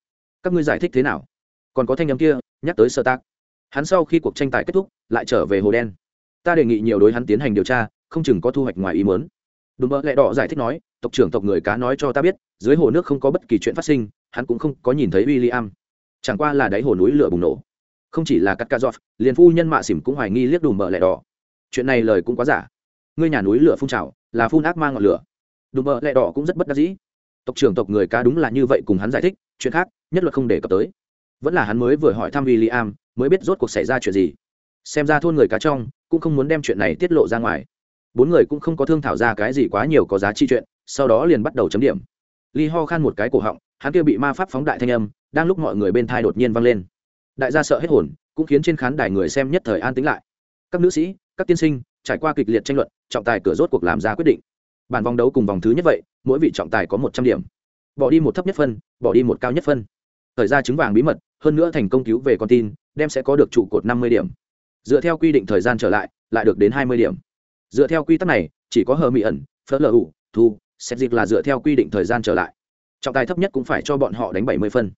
Các ngươi giải thích thế nào? Còn có thanh âm kia, nhắc tới sơ tác. Hắn sau khi cuộc tranh tài kết thúc, lại trở về hồ đen. Ta đề nghị nhiều đối hắn tiến hành điều tra, không chừng có thu hoạch ngoài ý mớn đúng bơ lẹ đỏ giải thích nói, tộc trưởng tộc người cá nói cho ta biết, dưới hồ nước không có bất kỳ chuyện phát sinh, hắn cũng không có nhìn thấy w i l l i am chẳng qua là đáy hồ núi lửa bùng nổ không chỉ là cắt ca dọc liền phu nhân mạ xỉm cũng hoài nghi liếc đùm bợ lẹ đỏ. Chuyện này lời cũng quá giả. Ngươi nhà núi lửa phun trào, là phun ác mang ngọn lửa. Đùm bợ lẹ đỏ cũng rất bất đắc dĩ. Tộc trưởng tộc người cá đúng là như vậy cùng hắn giải thích, chuyện khác, nhất luật không đề cập tới. Vẫn là hắn mới vừa hỏi thăm w i l l i am mới biết rốt cuộc xảy ra chuyện gì. Xem ra thôn người cá trong, cũng không muốn đem chuyện này tiết lộ ra ngoài. Bốn người cũng không có thương thảo ra cái gì quá nhiều có giá trị chuyện, sau đó liền bắt đầu chấm điểm. Ly ho khan một cái cổ họng, hắn kia bị ma pháp phóng đại thanh âm, đang lúc mọi người bên thai đột nhiên vang lên đại gia sợ hết hồn, cũng khiến trên khán đài người xem nhất thời an tĩnh lại. Các nữ sĩ, các tiên sinh, trải qua kịch liệt tranh luận, trọng tài cửa rốt cuộc làm ra quyết định. Bản vòng đấu cùng vòng thứ nhất vậy, mỗi vị trọng tài có một trăm điểm. Bỏ đi một thấp nhất phân, bỏ đi một cao nhất phân. Thời gian trứng vàng bí mật, hơn nữa thành công cứu về con tin, đem sẽ có được trụ cột năm mươi điểm. Dựa theo quy định thời gian trở lại lại được đến hai mươi điểm. Dựa theo quy tắc này, chỉ có hờ mỹ ẩn, phớt lờ ủ, thu, xét dịch là dựa theo quy định thời gian trở lại. Trọng tài thấp nhất cũng phải cho bọn họ đánh bảy mươi phân.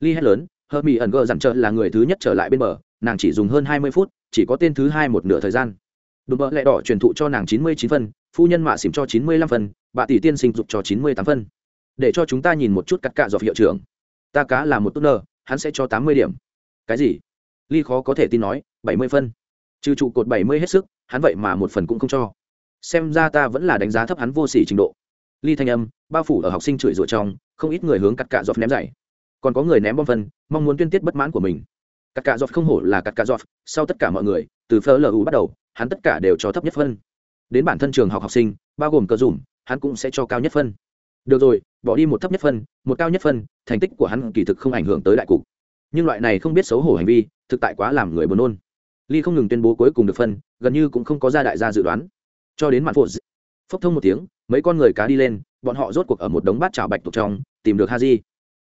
Ly hét lớn hờ mỹ ẩn gờ dặn trợ là người thứ nhất trở lại bên bờ, nàng chỉ dùng hơn hai mươi phút, chỉ có tên thứ hai một nửa thời gian. Đùm bợ lẹ đỏ truyền thụ cho nàng chín mươi chín phân, phu nhân mạ xỉm cho chín mươi lăm phân, bà tỷ tiên sinh dục cho chín mươi tám phân. Để cho chúng ta nhìn một chút cắt cạ dọc hiệu trưởng. Ta cá là một tốt nơ hắn sẽ cho tám mươi điểm. Cái gì? Ly khó có thể tin nói, bảy mươi phân. Trừ trụ cột bảy mươi hết sức, hắn vậy mà một phần cũng không cho. Xem ra ta vẫn là đánh giá thấp hắn vô sỉ trình độ. Ly thanh âm, bao phủ ở học sinh chửi rủa trong, không ít người hướng cắt cạ dọc ném dày còn có người ném bom phân, mong muốn tuyên tiết bất mãn của mình. Cắt cạ giọt không hổ là cắt cạ giọt, sau tất cả mọi người, từ phở lu bắt đầu, hắn tất cả đều cho thấp nhất phân. Đến bản thân trường học học sinh, bao gồm cơ dùm, hắn cũng sẽ cho cao nhất phân. Được rồi, bỏ đi một thấp nhất phân, một cao nhất phân, thành tích của hắn kỳ thực không ảnh hưởng tới đại cục. Nhưng loại này không biết xấu hổ hành vi, thực tại quá làm người buồn nôn. Ly không ngừng tuyên bố cuối cùng được phân, gần như cũng không có ra đại gia dự đoán. Cho đến mạn phụ phốc thông một tiếng, mấy con người cá đi lên, bọn họ rốt cuộc ở một đống bát chảo bạch tuộc trong, tìm được ha di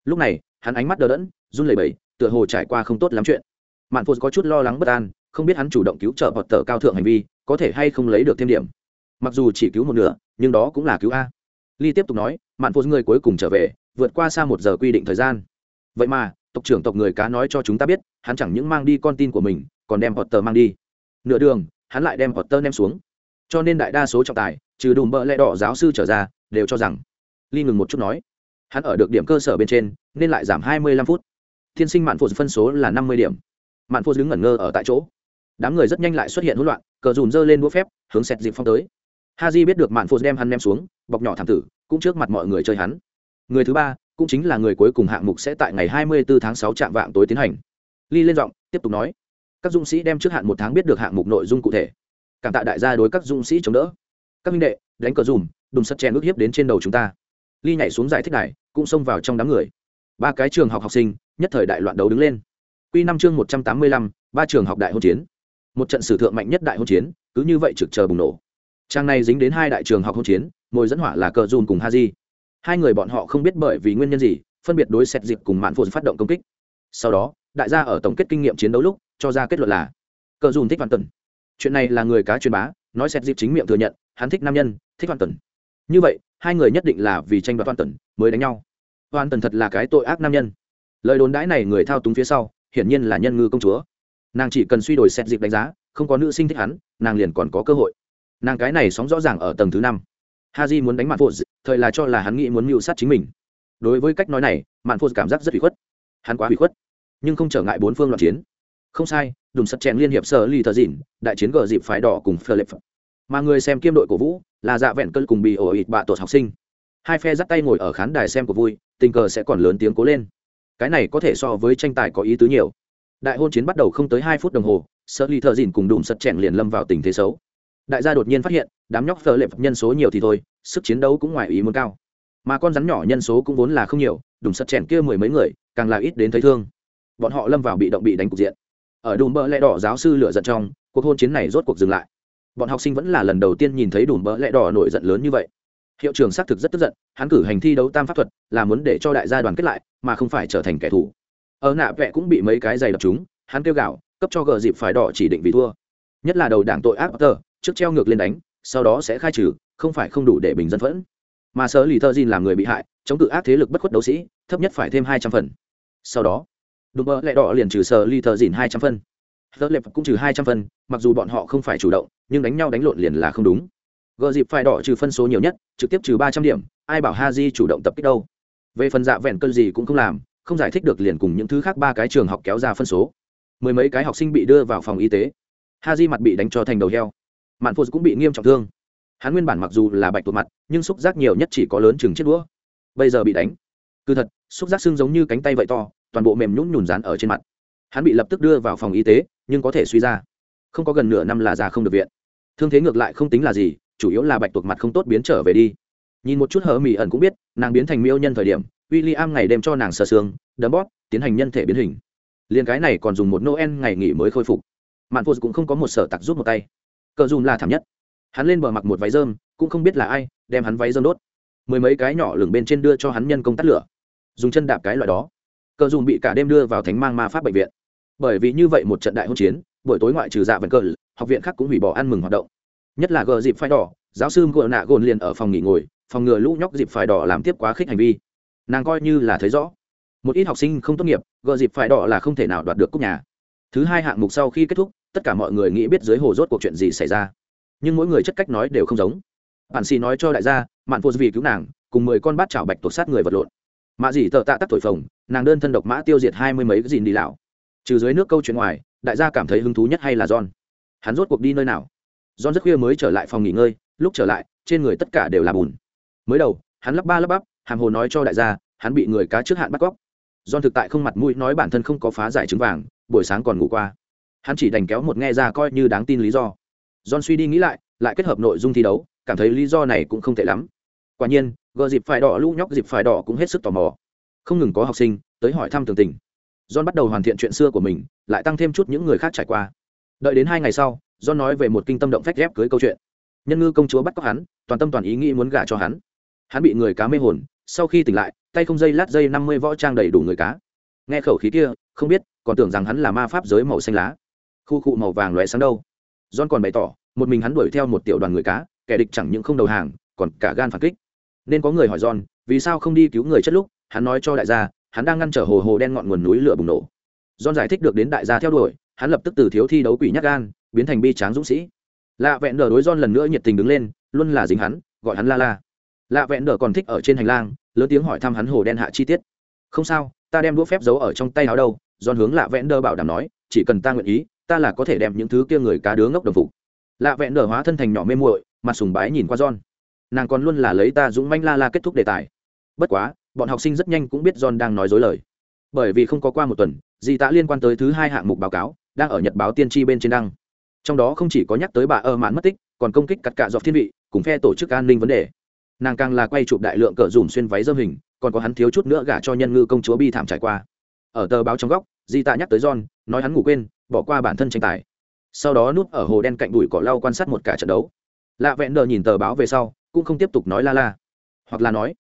lúc này hắn ánh mắt đờ đẫn, run lẩy bẩy, tựa hồ trải qua không tốt lắm chuyện. Mạn phụ có chút lo lắng bất an, không biết hắn chủ động cứu trợ hoặc tờ cao thượng hành vi, có thể hay không lấy được thêm điểm. Mặc dù chỉ cứu một nửa, nhưng đó cũng là cứu a. Ly tiếp tục nói, mạn phụ người cuối cùng trở về, vượt qua xa một giờ quy định thời gian. Vậy mà, tộc trưởng tộc người cá nói cho chúng ta biết, hắn chẳng những mang đi con tin của mình, còn đem potter mang đi. Nửa đường, hắn lại đem hoặc tờ ném xuống. Cho nên đại đa số trọng tài, trừ đùm bợ lẽ đỏ giáo sư trở ra, đều cho rằng. Ly ngừng một chút nói hắn ở được điểm cơ sở bên trên nên lại giảm hai mươi lăm phút thiên sinh mạn phụ phân số là năm mươi điểm mạn phụ đứng ngẩn ngơ ở tại chỗ đám người rất nhanh lại xuất hiện hỗn loạn cờ dùm dơ lên đũa phép hướng xẹt dịp phong tới ha j biết được mạn phụ đem hắn ném xuống bọc nhỏ thảm tử cũng trước mặt mọi người chơi hắn người thứ ba cũng chính là người cuối cùng hạng mục sẽ tại ngày 24 tháng sáu trạm vạng tối tiến hành. Ly lên giọng, tiếp tục nói, các dũng sĩ đem trước hạn một tháng biết được hạng mục nội dung cụ thể. Cảm tạ đại gia đối các dũng sĩ chống đỡ. Các minh đệ, đánh cờ dùm, đùng sắt chèn ước hiếp đến trên đầu chúng ta. Ly nhảy xuống giải thích này, cũng xông vào trong đám người. Ba cái trường học học sinh, nhất thời đại loạn đấu đứng lên. Quy năm chương 185, ba trường học đại hôn chiến. Một trận sử thượng mạnh nhất đại hôn chiến, cứ như vậy trực chờ bùng nổ. Trang này dính đến hai đại trường học hôn chiến, ngồi dẫn hỏa là cờ Dùn cùng Haji hai người bọn họ không biết bởi vì nguyên nhân gì phân biệt đối xét dịp cùng mạn phụ phát động công kích sau đó đại gia ở tổng kết kinh nghiệm chiến đấu lúc cho ra kết luận là cờ dùn thích Văn tần chuyện này là người cá truyền bá nói xét dịp chính miệng thừa nhận hắn thích nam nhân thích Văn tần như vậy, hai người nhất định là vì tranh đoạt toàn tần mới đánh nhau. Toàn tần thật là cái tội ác nam nhân. Lời đồn đãi này người thao túng phía sau, hiển nhiên là nhân ngư công chúa. Nàng chỉ cần suy đổi xét dịp đánh giá, không có nữ sinh thích hắn, nàng liền còn có cơ hội. Nàng cái này sóng rõ ràng ở tầng thứ năm. Ha j muốn đánh mạn phụ thời là cho là hắn nghĩ muốn mưu sát chính mình. Đối với cách nói này, mạn phụ cảm giác rất bị khuất. Hắn quá bị khuất, nhưng không trở ngại bốn phương loạn chiến. Không sai, đùm sắt chèn liên hiệp sở lì thờ dìn đại chiến gờ dịp phái đỏ cùng phờ lệp mà người xem kiêm đội cổ vũ là dạ vẹn cơn cùng bị ổ ịt bạ tuột học sinh. Hai phe dắt tay ngồi ở khán đài xem của vui, tình cờ sẽ còn lớn tiếng cố lên. Cái này có thể so với tranh tài có ý tứ nhiều. Đại hôn chiến bắt đầu không tới hai phút đồng hồ sợ ly thợ dìn cùng đùm sật chèn liền lâm vào tình thế xấu. Đại gia đột nhiên phát hiện, đám nhóc thợ lệ nhân số nhiều thì thôi, sức chiến đấu cũng ngoài ý muốn cao. Mà con rắn nhỏ nhân số cũng vốn là không nhiều, đùm sật chèn kia mười mấy người, càng là ít đến thấy thương. Bọn họ lâm vào bị động bị đánh cục diện. Ở đùm bỡ lẽ đỏ giáo sư lựa giận trong, cuộc hôn chiến này rốt cuộc dừng lại bọn học sinh vẫn là lần đầu tiên nhìn thấy đùm bỡ lẽ đỏ nổi giận lớn như vậy. Hiệu trưởng xác thực rất tức giận, hắn cử hành thi đấu tam pháp thuật, là muốn để cho đại gia đoàn kết lại, mà không phải trở thành kẻ thù. Ở nạ vẽ cũng bị mấy cái giày đập chúng hắn kêu gạo cấp cho gờ dịp phải đỏ chỉ định vì thua. Nhất là đầu đảng tội ác tờ, trước treo ngược lên đánh, sau đó sẽ khai trừ, không phải không đủ để bình dân phẫn. Mà sở lì thơ dìn làm người bị hại, chống cự ác thế lực bất khuất đấu sĩ, thấp nhất phải thêm hai trăm phần. Sau đó, đùm bơ lẹ đỏ liền trừ sở lì thơ dìn hai trăm phân tớ lệp cũng trừ hai trăm phân mặc dù bọn họ không phải chủ động nhưng đánh nhau đánh lộn liền là không đúng. Gờ dịp phải đỏ trừ phân số nhiều nhất, trực tiếp trừ ba trăm điểm, ai bảo ha di chủ động tập kích đâu? Về phần dạ vẹn cơn gì cũng không làm, không giải thích được liền cùng những thứ khác ba cái trường học kéo ra phân số. Mười mấy cái học sinh bị đưa vào phòng y tế. Ha di mặt bị đánh cho thành đầu heo. Mạn phô cũng bị nghiêm trọng thương. Hắn nguyên bản mặc dù là bạch tuột mặt, nhưng xúc giác nhiều nhất chỉ có lớn chừng chiếc đũa. Bây giờ bị đánh. Cứ thật, xúc giác xương giống như cánh tay vậy to, toàn bộ mềm nhún nhùn dán ở trên mặt. Hắn bị lập tức đưa vào phòng y tế, nhưng có thể suy ra. Không có gần nửa năm là ra không được viện thương thế ngược lại không tính là gì chủ yếu là bạch tuộc mặt không tốt biến trở về đi. Nhìn một chút hờ mỹ ẩn cũng biết nàng biến thành miêu nhân thời điểm w i l l i am ngày đêm cho nàng sơ xương đấm bóp tiến hành nhân thể biến hình. Liền cái này còn dùng một noel ngày nghỉ mới khôi phục. Mạn phụ cũng không có một sở tặc rút một tay. Cờ dùm là thảm nhất. Hắn lên bờ mặc một váy dơm, cũng không biết là ai đem hắn váy dơm đốt. Mười mấy cái nhỏ lửng bên trên đưa cho hắn nhân công tắt lửa. Dùng chân đạp cái loại đó. Cờ dùm bị cả đêm đưa vào thánh mang ma pháp bệnh viện. Bởi vì như vậy một trận đại hỗn chiến buổi tối ngoại trừ dạ vẫn cờ học viện khác cũng hủy bỏ ăn mừng hoạt động. Nhất là gờ dịp phải đỏ, giáo sư gợ nạ gồn liền ở phòng nghỉ ngồi, phòng ngừa lũ nhóc dịp phải đỏ làm tiếp quá khích hành vi. Nàng coi như là thấy rõ. Một ít học sinh không tốt nghiệp, gờ dịp phải đỏ là không thể nào đoạt được cúp nhà. Thứ hai hạng mục sau khi kết thúc, tất cả mọi người nghĩ biết dưới hồ rốt cuộc chuyện gì xảy ra. Nhưng mỗi người chất cách nói đều không giống. Bạn xì nói cho đại gia, mạn phô vì cứu nàng, cùng mười con bát chảo bạch tổ sát người vật lộn. Mạ dì tợ tạ tắc thổi phồng, nàng đơn thân độc mã tiêu diệt hai mươi mấy cái dìn đi lão. Trừ dưới nước câu chuyện ngoài, đại gia cảm thấy hứng thú nhất hay là john? Hắn rốt cuộc đi nơi nào? John rất khuya mới trở lại phòng nghỉ ngơi, lúc trở lại, trên người tất cả đều là bùn. Mới đầu, hắn lắp ba lắp bắp, hàm hồ nói cho đại gia, hắn bị người cá trước hạn bắt cóc. John thực tại không mặt mũi nói bản thân không có phá giải trứng vàng, buổi sáng còn ngủ qua. Hắn chỉ đành kéo một nghe ra coi như đáng tin lý do. John suy đi nghĩ lại lại kết hợp nội dung thi đấu, cảm thấy lý do này cũng không tệ lắm. Quả nhiên, gờ dịp phải đỏ, lũ nhóc dịp phải đỏ cũng hết sức tò mò. Không ngừng có học sinh tới hỏi thăm tường tình. John bắt đầu hoàn thiện chuyện xưa của mình, lại tăng thêm chút những người khác trải qua đợi đến hai ngày sau do nói về một kinh tâm động phách ghép cưới câu chuyện. Nhân ngư công chúa bắt cóc hắn, toàn tâm toàn ý nghĩ muốn gả cho hắn. Hắn bị người cá mê hồn, sau khi tỉnh lại, tay không dây lát dây năm mươi võ trang đầy đủ người cá. Nghe khẩu khí kia, không biết, còn tưởng rằng hắn là ma pháp giới màu xanh lá. Khu cụ màu vàng lóe sáng đâu. John còn bày tỏ, một mình hắn đuổi theo một tiểu đoàn người cá, kẻ địch chẳng những không đầu hàng, còn cả gan phản kích. Nên có người hỏi john, vì sao không đi cứu người chất lúc, hắn nói cho đại gia, hắn đang ngăn trở hồ hồ đen ngọn nguồn núi lửa bùng nổ. John giải thích được đến đại gia theo đuổi hắn lập tức từ thiếu thi đấu quỷ nhát gan, biến thành bi tráng dũng sĩ. Lạ vẹn đờ đối john lần nữa nhiệt tình đứng lên, luôn là dính hắn, gọi hắn la la. Lạ vẹn đờ còn thích ở trên hành lang, lớn tiếng hỏi thăm hắn hồ đen hạ chi tiết. Không sao, ta đem đũa phép giấu ở trong tay áo đâu, john hướng lạ vẹn đờ bảo đảm nói, chỉ cần ta nguyện ý, ta là có thể đem những thứ kia người cá đứa ngốc đồng phục. Lạ vẹn đờ hóa thân thành nhỏ mê muội mà sùng bái nhìn qua john. Nàng còn luôn là lấy ta dũng manh la la kết thúc đề tài. Bất quá, bọn học sinh rất nhanh cũng biết john đang nói dối lời. Bởi vì không có qua một tuần gì tạ liên quan tới thứ hai hạng mục báo cáo đang ở nhật báo tiên tri bên trên đăng. Trong đó không chỉ có nhắc tới bà ơ mãn mất tích, còn công kích cắt cạ dọc thiên vị, cùng phe tổ chức an ninh vấn đề. Nàng càng là quay chụp đại lượng cỡ dùm xuyên váy dâm hình, còn có hắn thiếu chút nữa gả cho nhân ngư công chúa bi thảm trải qua. Ở tờ báo trong góc, di tạ nhắc tới john, nói hắn ngủ quên, bỏ qua bản thân tranh tài. Sau đó núp ở hồ đen cạnh đùi cỏ lau quan sát một cả trận đấu. Lạ vẹn đờ nhìn tờ báo về sau, cũng không tiếp tục nói la la. Hoặc là nói,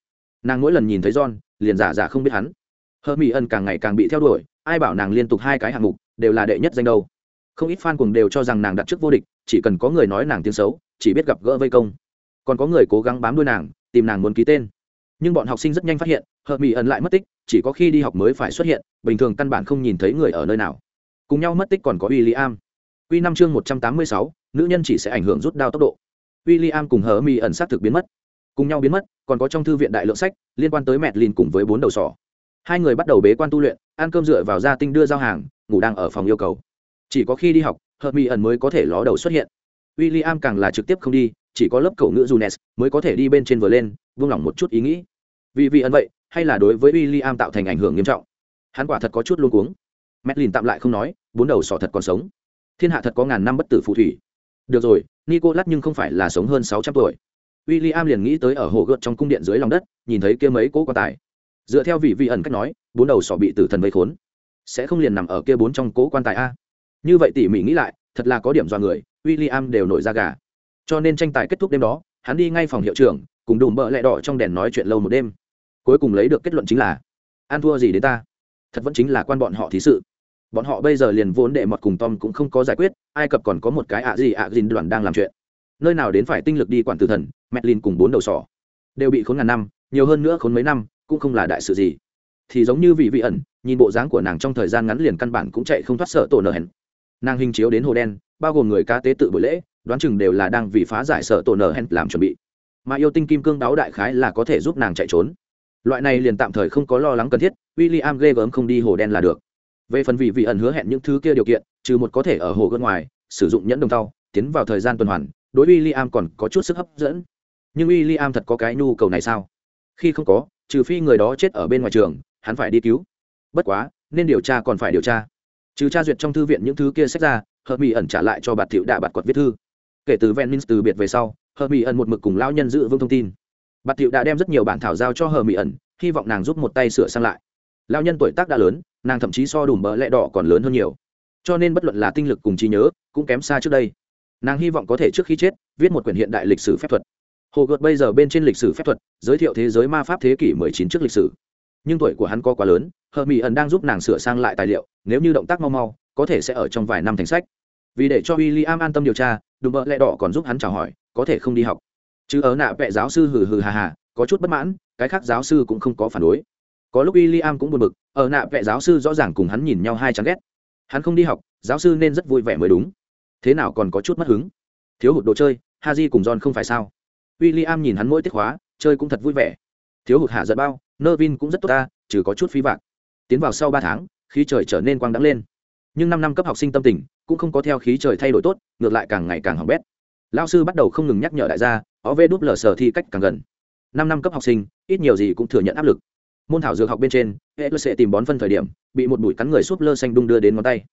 nàng mỗi lần nhìn thấy john, liền giả giả không biết hắn. Hơ mỹ ân càng ngày càng bị theo đuổi, ai bảo nàng liên tục hai cái hạng mục đều là đệ nhất danh đâu. Không ít fan cuồng đều cho rằng nàng đặt trước vô địch, chỉ cần có người nói nàng tiếng xấu, chỉ biết gặp gỡ vây công. Còn có người cố gắng bám đuôi nàng, tìm nàng muốn ký tên. Nhưng bọn học sinh rất nhanh phát hiện, hợp mỹ ẩn lại mất tích, chỉ có khi đi học mới phải xuất hiện, bình thường căn bản không nhìn thấy người ở nơi nào. Cùng nhau mất tích còn có w i l l i am q năm chương một trăm tám mươi sáu, nữ nhân chỉ sẽ ảnh hưởng rút đao tốc độ. W i l l i am cùng hờ mỹ ẩn sát thực biến mất. Cùng nhau biến mất, còn có trong thư viện đại lượng sách, liên quan tới mẹt lìn cùng với bốn đầu sỏ. Hai người bắt đầu bế quan tu luyện, ăn cơm dựa vào gia tinh đưa giao hàng ngủ đang ở phòng yêu cầu. Chỉ có khi đi học, hợp mỹ ẩn mới có thể ló đầu xuất hiện. W i l l i am càng là trực tiếp không đi, chỉ có lớp cậu ngữ junes mới có thể đi bên trên vừa lên vung lòng một chút ý nghĩ. Vì vì ẩn vậy, hay là đối với w i l l i am tạo thành ảnh hưởng nghiêm trọng? Hắn quả thật có chút luôn cuống. Medlin tạm lại không nói, bốn đầu sỏ thật còn sống. Thiên hạ thật có ngàn năm bất tử phù thủy. Được rồi, nicolas nhưng không phải là sống hơn sáu trăm tuổi. W i l l i am liền nghĩ tới ở hồ gợt trong cung điện dưới lòng đất, nhìn thấy kia mấy cỗ quan tài. Dựa theo vị vị ẩn cách nói, bốn đầu sỏ bị tử thần vây khốn sẽ không liền nằm ở kia bốn trong cố quan tài a. Như vậy tỉ mỉ nghĩ lại, thật là có điểm do người w i l l i am đều nổi ra gà. Cho nên tranh tài kết thúc đêm đó, hắn đi ngay phòng hiệu trưởng, cùng đùm bợ lẹ đỏ trong đèn nói chuyện lâu một đêm. Cuối cùng lấy được kết luận chính là an thua gì đến ta? Thật vẫn chính là quan bọn họ thí sự. Bọn họ bây giờ liền vốn đệ mọt cùng tom cũng không có giải quyết, ai cập còn có một cái ạ gì ạ dìn đoàn đang làm chuyện. Nơi nào đến phải tinh lực đi quản tử thần, mẹt cùng bốn đầu sỏ. Đều bị khốn ngàn năm, nhiều hơn nữa khốn mấy năm, cũng không là đại sự gì thì giống như vị vị ẩn, nhìn bộ dáng của nàng trong thời gian ngắn liền căn bản cũng chạy không thoát sợ tổ nở hẹn. Nàng hình chiếu đến hồ đen, bao gồm người ca tế tự buổi lễ, đoán chừng đều là đang vì phá giải sợ tổ nở hẹn làm chuẩn bị. Mà yêu tinh kim cương đáo đại khái là có thể giúp nàng chạy trốn. Loại này liền tạm thời không có lo lắng cần thiết w i l l i am ghê gớm không đi hồ đen là được. Về phần vị vị ẩn hứa hẹn những thứ kia điều kiện, trừ một có thể ở hồ gân ngoài, sử dụng nhẫn đồng tàu tiến vào thời gian tuần hoàn, đối w i am còn có chút sức hấp dẫn. Nhưng William am thật có cái nhu cầu này sao? Khi không có, trừ phi người đó chết ở bên ngoài trường hắn phải đi cứu. Bất quá, nên điều tra còn phải điều tra. Trừ tra duyệt trong thư viện những thứ kia sách ra, hợp mỹ ẩn trả lại cho bạt thiệu đạ bạt quật viết thư. Kể từ ven từ biệt về sau, hợp mỹ ẩn một mực cùng lao nhân giữ vững thông tin. Bạt thiệu đã đem rất nhiều bản thảo giao cho hờ mỹ ẩn, hy vọng nàng giúp một tay sửa sang lại. Lao nhân tuổi tác đã lớn, nàng thậm chí so đùm bỡ lẹ đỏ còn lớn hơn nhiều. Cho nên bất luận là tinh lực cùng trí nhớ, cũng kém xa trước đây. Nàng hy vọng có thể trước khi chết, viết một quyển hiện đại lịch sử phép thuật. Hồ gợt bây giờ bên trên lịch sử phép thuật, giới thiệu thế giới ma pháp thế kỷ 19 trước lịch sử nhưng tuổi của hắn có quá lớn, hờ mỹ ẩn đang giúp nàng sửa sang lại tài liệu, nếu như động tác mau mau, có thể sẽ ở trong vài năm thành sách. Vì để cho w i l l i am an tâm điều tra, đùm bợ lẹ đỏ còn giúp hắn chào hỏi, có thể không đi học. Chứ ở nạ vệ giáo sư hừ hừ hà hà, có chút bất mãn, cái khác giáo sư cũng không có phản đối. Có lúc w i l l i am cũng buồn bực, ở nạ vệ giáo sư rõ ràng cùng hắn nhìn nhau hai chán ghét. Hắn không đi học, giáo sư nên rất vui vẻ mới đúng. Thế nào còn có chút mất hứng? Thiếu hụt đồ chơi ha j cùng john không phải sao? W i l l i am nhìn hắn mỗi tiết hóa, chơi cũng thật vui vẻ. Thiếu hụt hạ giận bao nơ vin cũng rất tốt ta, trừ có chút phí vạc. Tiến vào sau ba tháng, khí trời trở nên quang đắng lên. Nhưng năm năm cấp học sinh tâm tình cũng không có theo khí trời thay đổi tốt, ngược lại càng ngày càng hỏng bét. Lao sư bắt đầu không ngừng nhắc nhở đại gia, ó vê đúp lờ sở thi cách càng gần. Năm năm cấp học sinh, ít nhiều gì cũng thừa nhận áp lực. Môn thảo dược học bên trên, hệ lơ sẽ tìm bón phân thời điểm, bị một bụi cắn người súp lơ xanh đung đưa đến ngón tay.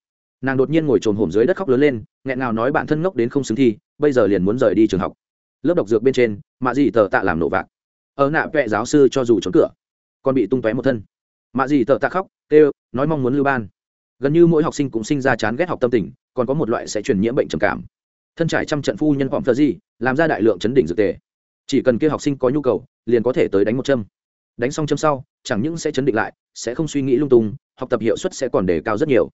Nàng đột nhiên ngồi trồm hổm dưới đất khóc lớn lên, nghẹn nào nói bản thân ngốc đến không xứng thi, bây giờ liền muốn rời đi trường học. Lớp độc dược bên trên, mạ gì tờ tạ làm nổ vạc. Ở nạ vệ giáo sư cho dù trốn cửa còn bị tung tóe một thân. Mạ gì tợ tạ khóc kêu nói mong muốn lưu ban. Gần như mỗi học sinh cũng sinh ra chán ghét học tâm tình, còn có một loại sẽ truyền nhiễm bệnh trầm cảm. Thân trải trăm trận phu nhân phỏng thơ gì làm ra đại lượng chấn đỉnh dược tề. Chỉ cần kia học sinh có nhu cầu, liền có thể tới đánh một châm. Đánh xong châm sau, chẳng những sẽ chấn định lại, sẽ không suy nghĩ lung tung, học tập hiệu suất sẽ còn đề cao rất nhiều.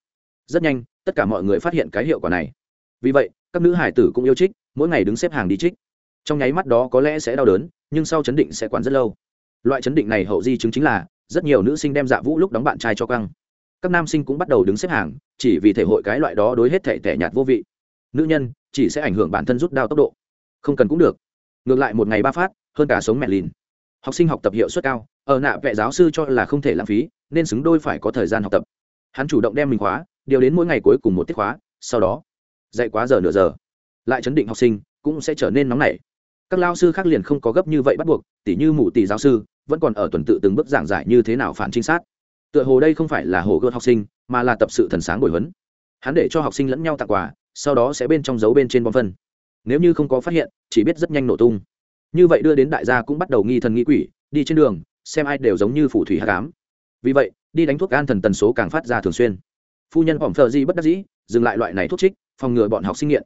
Rất nhanh, tất cả mọi người phát hiện cái hiệu quả này. Vì vậy, các nữ hải tử cũng yêu trích, mỗi ngày đứng xếp hàng đi trích. Trong nháy mắt đó có lẽ sẽ đau đớn, nhưng sau chấn định sẽ quản rất lâu loại chấn định này hậu di chứng chính là, rất nhiều nữ sinh đem dạ vũ lúc đóng bạn trai cho căng. Các nam sinh cũng bắt đầu đứng xếp hàng, chỉ vì thể hội cái loại đó đối hết thể tẻ nhạt vô vị. Nữ nhân, chỉ sẽ ảnh hưởng bản thân rút đao tốc độ. Không cần cũng được. Ngược lại một ngày ba phát, hơn cả sống mẹ lìn. Học sinh học tập hiệu suất cao, ở nạ vệ giáo sư cho là không thể lãng phí, nên xứng đôi phải có thời gian học tập. Hắn chủ động đem mình khóa, điều đến mỗi ngày cuối cùng một tiết khóa, sau đó dạy quá giờ nửa giờ. Lại chấn định học sinh, cũng sẽ trở nên nóng nảy các lao sư khác liền không có gấp như vậy bắt buộc, tỉ như mụ tỷ giáo sư, vẫn còn ở tuần tự từng bước giảng giải như thế nào phản trinh sát. Tựa hồ đây không phải là hồ gươm học sinh, mà là tập sự thần sáng bồi huấn. Hắn để cho học sinh lẫn nhau tặng quà, sau đó sẽ bên trong dấu bên trên bom phân. Nếu như không có phát hiện, chỉ biết rất nhanh nổ tung. Như vậy đưa đến đại gia cũng bắt đầu nghi thần nghi quỷ, đi trên đường, xem ai đều giống như phủ thủy hát cám vì vậy, đi đánh thuốc an thần tần số càng phát ra thường xuyên. Phu nhân phỏng thờ di bất đắc dĩ, dừng lại loại này thuốc trích, phòng ngừa bọn học sinh nghiện.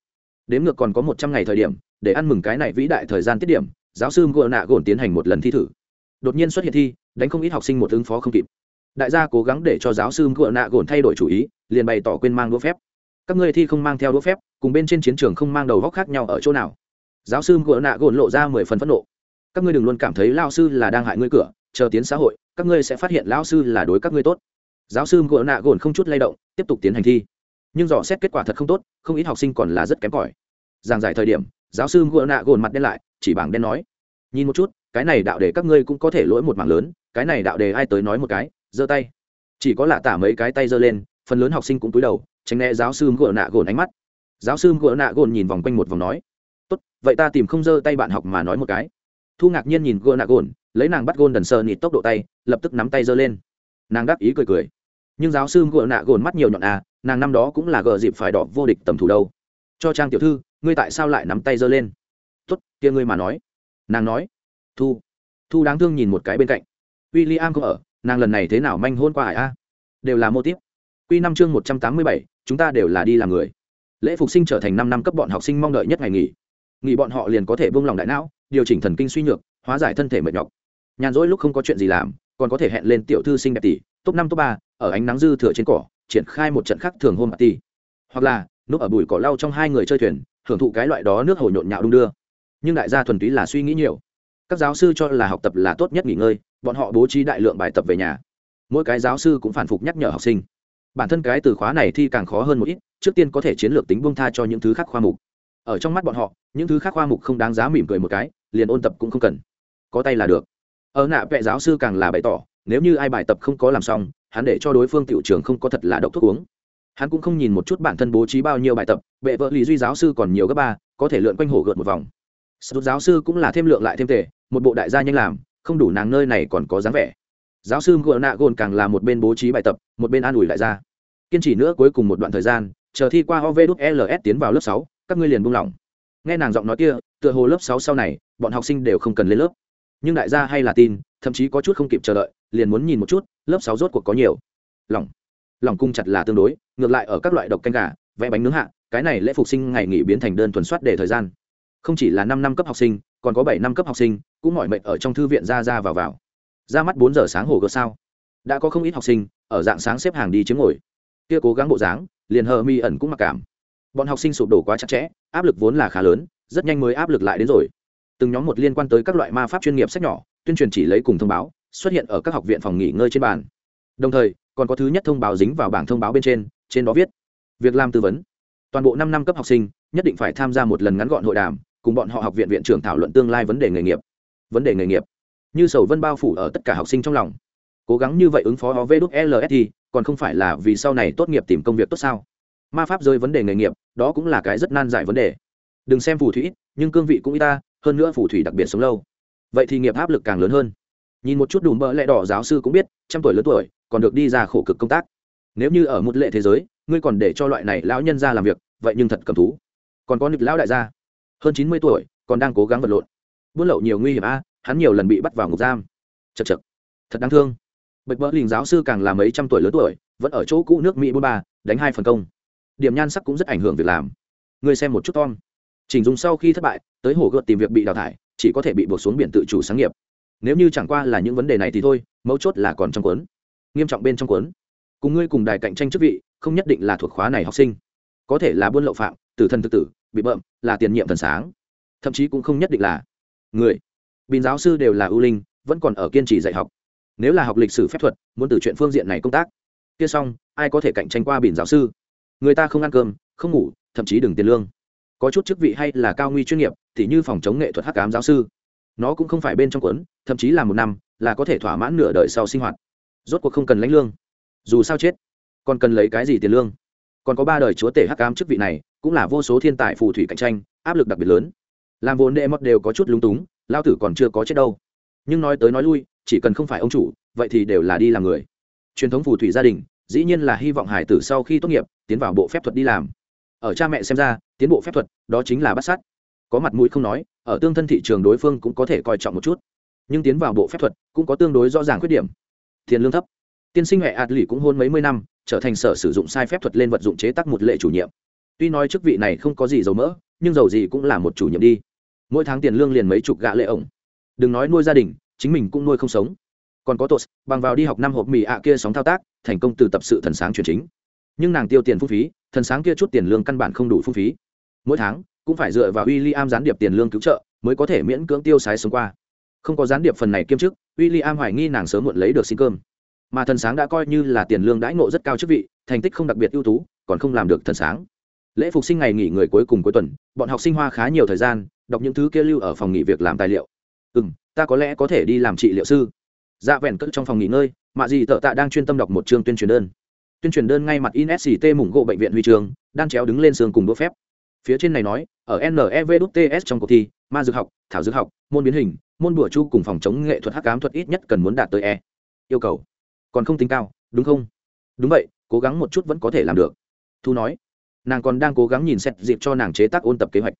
Đếm ngược còn có một trăm ngày thời điểm để ăn mừng cái này vĩ đại thời gian tiết điểm, giáo sư gợ nạ gồn tiến hành một lần thi thử. Đột nhiên xuất hiện thi, đánh không ít học sinh một ứng phó không kịp. Đại gia cố gắng để cho giáo sư gợ nạ gồn thay đổi chủ ý, liền bày tỏ quên mang đũa phép. Các ngươi thi không mang theo đũa phép, cùng bên trên chiến trường không mang đầu góc khác nhau ở chỗ nào? Giáo sư gợ nạ gồn lộ ra mười phần phẫn nộ. Các ngươi đừng luôn cảm thấy lao sư là đang hại ngươi cửa, chờ tiến xã hội, các ngươi sẽ phát hiện lao sư là đối các ngươi tốt. Giáo sư gợ nạ gồn không chút lay động, tiếp tục tiến hành thi. Nhưng dò xét kết quả thật không tốt, không ít học sinh còn là rất kém cỏi. Giảng giải thời điểm giáo sư ngựa nạ gồn mặt đen lại, chỉ bảng đen nói, nhìn một chút, cái này đạo đề các ngươi cũng có thể lỗi một mảng lớn, cái này đạo đề ai tới nói một cái, giơ tay. Chỉ có lạ tả mấy cái tay giơ lên, phần lớn học sinh cũng cúi đầu, tránh né giáo sư ngựa nạ gồn ánh mắt. Giáo sư ngựa nạ gồn nhìn vòng quanh một vòng nói, tốt, vậy ta tìm không giơ tay bạn học mà nói một cái. Thu ngạc nhiên nhìn ngựa nạ gồn, lấy nàng bắt gôn đần sờ nịt tốc độ tay, lập tức nắm tay giơ lên. Nàng đáp ý cười cười. Nhưng giáo sư ngựa nạ gồn mắt nhiều nhọn à nàng năm đó cũng là gờ dịp phải đỏ vô địch tầm thủ đâu. Cho trang tiểu thư ngươi tại sao lại nắm tay giơ lên? Tốt, kia ngươi mà nói. Nàng nói. Thu. Thu đáng thương nhìn một cái bên cạnh. W i l l i am không ở, nàng lần này thế nào manh hôn qua hải a? Đều là mô tiếp q năm chương một trăm tám mươi bảy, chúng ta đều là đi làm người. Lễ phục sinh trở thành năm năm cấp bọn học sinh mong đợi nhất ngày nghỉ. Nghỉ bọn họ liền có thể buông lòng đại não, điều chỉnh thần kinh suy nhược, hóa giải thân thể mệt nhọc. Nhàn rỗi lúc không có chuyện gì làm, còn có thể hẹn lên tiểu thư sinh đẹp tỷ, top năm, top ba, ở ánh nắng dư thừa trên cỏ, triển khai một trận khác thường hôm tỷ hoặc là, núp ở bụi cỏ lau trong hai người chơi thuyền hưởng thụ cái loại đó nước hồ nhộn nhạo đung đưa. Nhưng đại gia thuần túy là suy nghĩ nhiều. Các giáo sư cho là học tập là tốt nhất nghỉ ngơi, bọn họ bố trí đại lượng bài tập về nhà. Mỗi cái giáo sư cũng phản phục nhắc nhở học sinh. Bản thân cái từ khóa này thi càng khó hơn một ít, trước tiên có thể chiến lược tính bông tha cho những thứ khác khoa mục. Ở trong mắt bọn họ, những thứ khác khoa mục không đáng giá mỉm cười một cái, liền ôn tập cũng không cần. Có tay là được. Ở nạ vệ giáo sư càng là bày tỏ, nếu như ai bài tập không có làm xong, hắn để cho đối phương tiểu trường không có thật là độc thuốc uống hắn cũng không nhìn một chút bản thân bố trí bao nhiêu bài tập, bệ vợ lý duy giáo sư còn nhiều gấp ba, có thể lượn quanh hồ gợt một vòng. Sút giáo sư cũng là thêm lượng lại thêm tệ, một bộ đại gia nhanh làm, không đủ nàng nơi này còn có dáng vẻ. Giáo sư gợ nạ gồn càng là một bên bố trí bài tập, một bên an ủi lại ra. Kiên trì nữa cuối cùng một đoạn thời gian, chờ thi qua ov đúc ls tiến vào lớp sáu, các ngươi liền buông lỏng. Nghe nàng giọng nói kia, tựa hồ lớp sáu sau này, bọn học sinh đều không cần lên lớp. Nhưng đại gia hay là tin, thậm chí có chút không kịp chờ đợi, liền muốn nhìn một chút, lớp sáu rốt cuộc có nhiều. Lỏng lòng cung chặt là tương đối, ngược lại ở các loại độc canh gà, vẽ bánh nướng hạ, cái này lễ phục sinh ngày nghỉ biến thành đơn thuần soát để thời gian. Không chỉ là năm năm cấp học sinh, còn có bảy năm cấp học sinh, cũng mỏi mệt ở trong thư viện ra ra vào vào. Ra mắt bốn giờ sáng hồ gợt sao. Đã có không ít học sinh, ở dạng sáng xếp hàng đi chiếm ngồi. Kia cố gắng bộ dáng, liền hờ mi ẩn cũng mặc cảm. Bọn học sinh sụp đổ quá chặt chẽ, áp lực vốn là khá lớn, rất nhanh mới áp lực lại đến rồi. Từng nhóm một liên quan tới các loại ma pháp chuyên nghiệp sách nhỏ, tuyên truyền chỉ lấy cùng thông báo, xuất hiện ở các học viện phòng nghỉ ngơi trên bàn đồng thời, còn có thứ nhất thông báo dính vào bảng thông báo bên trên trên đó viết, việc làm tư vấn. Toàn bộ năm năm cấp học sinh, nhất định phải tham gia một lần ngắn gọn hội đàm, cùng bọn họ học viện viện trưởng thảo luận tương lai vấn đề nghề nghiệp. Vấn đề nghề nghiệp. Như sầu vân bao phủ ở tất cả học sinh trong lòng. Cố gắng như vậy ứng phó với đúc lst còn không phải là vì sau này tốt nghiệp tìm công việc tốt sao? Ma pháp rơi vấn đề nghề nghiệp, đó cũng là cái rất nan giải vấn đề. Đừng xem phù thủy nhưng cương vị cũng y ta, hơn nữa phù thủy đặc biệt sống lâu. Vậy thì nghiệp áp lực càng lớn hơn. Nhìn một chút đùm bỡ lẽ đỏ giáo sư cũng biết, trăm tuổi lớn tuổi còn được đi ra khổ cực công tác. Nếu như ở một lệ thế giới, ngươi còn để cho loại này lão nhân ra làm việc, vậy nhưng thật cầm thú. Còn có nịch lão đại gia, hơn chín mươi tuổi, còn đang cố gắng vật lộn. Buôn lậu nhiều nguy hiểm a, hắn nhiều lần bị bắt vào ngục giam. Chật chật, thật đáng thương. Bạch bỡ lình giáo sư càng là mấy trăm tuổi lớn tuổi, vẫn ở chỗ cũ nước mỹ bôn ba, đánh hai phần công. Điểm nhan sắc cũng rất ảnh hưởng việc làm. Ngươi xem một chút tom. Chỉnh dùng sau khi thất bại, tới hồ gợt tìm việc bị đào thải, chỉ có thể bị buộc xuống biển tự chủ sáng nghiệp. Nếu như chẳng qua là những vấn đề này thì thôi, mấu chốt là còn trong cuốn nghiêm trọng bên trong cuốn. Cùng ngươi cùng đài cạnh tranh chức vị, không nhất định là thuộc khóa này học sinh. Có thể là buôn lậu phạm, tử thần tự tử, bị bợm, là tiền nhiệm thần sáng. Thậm chí cũng không nhất định là người. Bình giáo sư đều là ưu linh, vẫn còn ở kiên trì dạy học. Nếu là học lịch sử phép thuật, muốn từ chuyện phương diện này công tác. Kia xong, ai có thể cạnh tranh qua bình giáo sư? Người ta không ăn cơm, không ngủ, thậm chí đừng tiền lương. Có chút chức vị hay là cao nguy chuyên nghiệp, thì như phòng chống nghệ thuật hắc cám giáo sư. Nó cũng không phải bên trong cuốn, thậm chí là một năm, là có thể thỏa mãn nửa đời sau sinh hoạt rốt cuộc không cần lãnh lương. Dù sao chết, còn cần lấy cái gì tiền lương? Còn có ba đời chúa tể hắc cám chức vị này, cũng là vô số thiên tài phù thủy cạnh tranh, áp lực đặc biệt lớn. Làm vốn đệ mất đều có chút lúng túng, lao tử còn chưa có chết đâu. Nhưng nói tới nói lui, chỉ cần không phải ông chủ, vậy thì đều là đi làm người. Truyền thống phù thủy gia đình, dĩ nhiên là hy vọng hải tử sau khi tốt nghiệp, tiến vào bộ phép thuật đi làm. Ở cha mẹ xem ra, tiến bộ phép thuật, đó chính là bắt sát. Có mặt mũi không nói, ở tương thân thị trường đối phương cũng có thể coi trọng một chút. Nhưng tiến vào bộ phép thuật cũng có tương đối rõ ràng khuyết điểm tiền lương thấp. Tiên sinh huệ ạt lì cũng hôn mấy mươi năm, trở thành sở sử dụng sai phép thuật lên vật dụng chế tác một lệ chủ nhiệm. Tuy nói chức vị này không có gì dầu mỡ, nhưng dầu gì cũng là một chủ nhiệm đi. Mỗi tháng tiền lương liền mấy chục gạ lệ ổng. Đừng nói nuôi gia đình, chính mình cũng nuôi không sống. Còn có tos bằng vào đi học năm hộp mì ạ kia sóng thao tác, thành công từ tập sự thần sáng chuyển chính. Nhưng nàng tiêu tiền phung phí, thần sáng kia chút tiền lương căn bản không đủ phung phí. Mỗi tháng, cũng phải dựa vào w i l l i am gián điệp tiền lương cứu trợ, mới có thể miễn cưỡng tiêu sái sống qua không có gián điệp phần này kiêm chức w i l l i am hoài nghi nàng sớm muộn lấy được xin cơm. Mà thần sáng đã coi như là tiền lương đãi ngộ rất cao chức vị, thành tích không đặc biệt ưu tú, còn không làm được thần sáng. Lễ phục sinh ngày nghỉ người cuối cùng cuối tuần, bọn học sinh hoa khá nhiều thời gian, đọc những thứ kia lưu ở phòng nghỉ việc làm tài liệu. Ừ m ta có lẽ có thể đi làm trị liệu sư. Dạ vẹn cất trong phòng nghỉ ngơi, mạ dì tợ tạ đang chuyên tâm đọc một chương tuyên truyền đơn. Tuyên truyền đơn ngay mặt in sct mủng gộ bệnh viện huy trường, đang chéo đứng lên sườn cùng đỗ phép phía trên này nói, ở nevts trong cuộc thi, ma dược học, thảo dược học, môn biến hình, môn bùa chu cùng phòng chống nghệ thuật hắc ám thuật ít nhất cần muốn đạt tới e. Yêu cầu. Còn không tính cao, đúng không? Đúng vậy, cố gắng một chút vẫn có thể làm được. Thu nói. Nàng còn đang cố gắng nhìn xét dịp cho nàng chế tác ôn tập kế hoạch.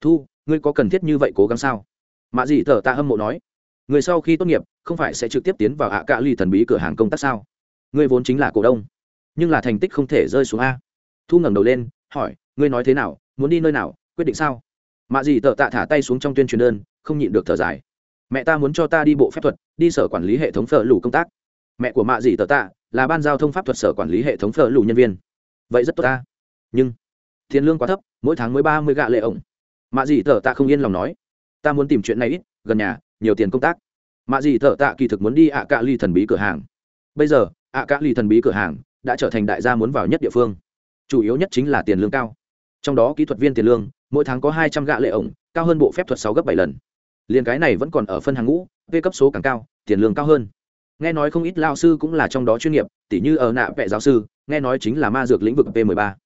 Thu, ngươi có cần thiết như vậy cố gắng sao? Mạ dị thở ta hâm mộ nói. Người sau khi tốt nghiệp, không phải sẽ trực tiếp tiến vào hạ cạ ly thần bí cửa hàng công tác sao? Ngươi vốn chính là cổ đông, nhưng là thành tích không thể rơi xuống a. Thu ngẩng đầu lên, hỏi, ngươi nói thế nào? Muốn đi nơi nào, quyết định sao? Mạ dì tợ tạ thả tay xuống trong tuyên truyền đơn, không nhịn được thở dài. Mẹ ta muốn cho ta đi bộ phép thuật, đi sở quản lý hệ thống phở lù công tác. Mẹ của mạ dì tợ tạ là ban giao thông pháp thuật sở quản lý hệ thống phở lù nhân viên. Vậy rất tốt ta. Nhưng, tiền lương quá thấp, mỗi tháng mới ba mươi gạ lệ ổng. Mạ dì tợ tạ không yên lòng nói. Ta muốn tìm chuyện này ít, gần nhà, nhiều tiền công tác. Mạ dì tợ tạ kỳ thực muốn đi ạ cạ ly thần bí cửa hàng. Bây giờ, ạ cạ ly thần bí cửa hàng đã trở thành đại gia muốn vào nhất địa phương. Chủ yếu nhất chính là tiền lương cao trong đó kỹ thuật viên tiền lương, mỗi tháng có hai trăm gạ lệ ổng, cao hơn bộ phép thuật sáu gấp bảy lần. Liền cái này vẫn còn ở phân hàng ngũ, v cấp số càng cao, tiền lương cao hơn. Nghe nói không ít lao sư cũng là trong đó chuyên nghiệp, tỉ như ở nạ vệ giáo sư, nghe nói chính là ma dược lĩnh vực p 13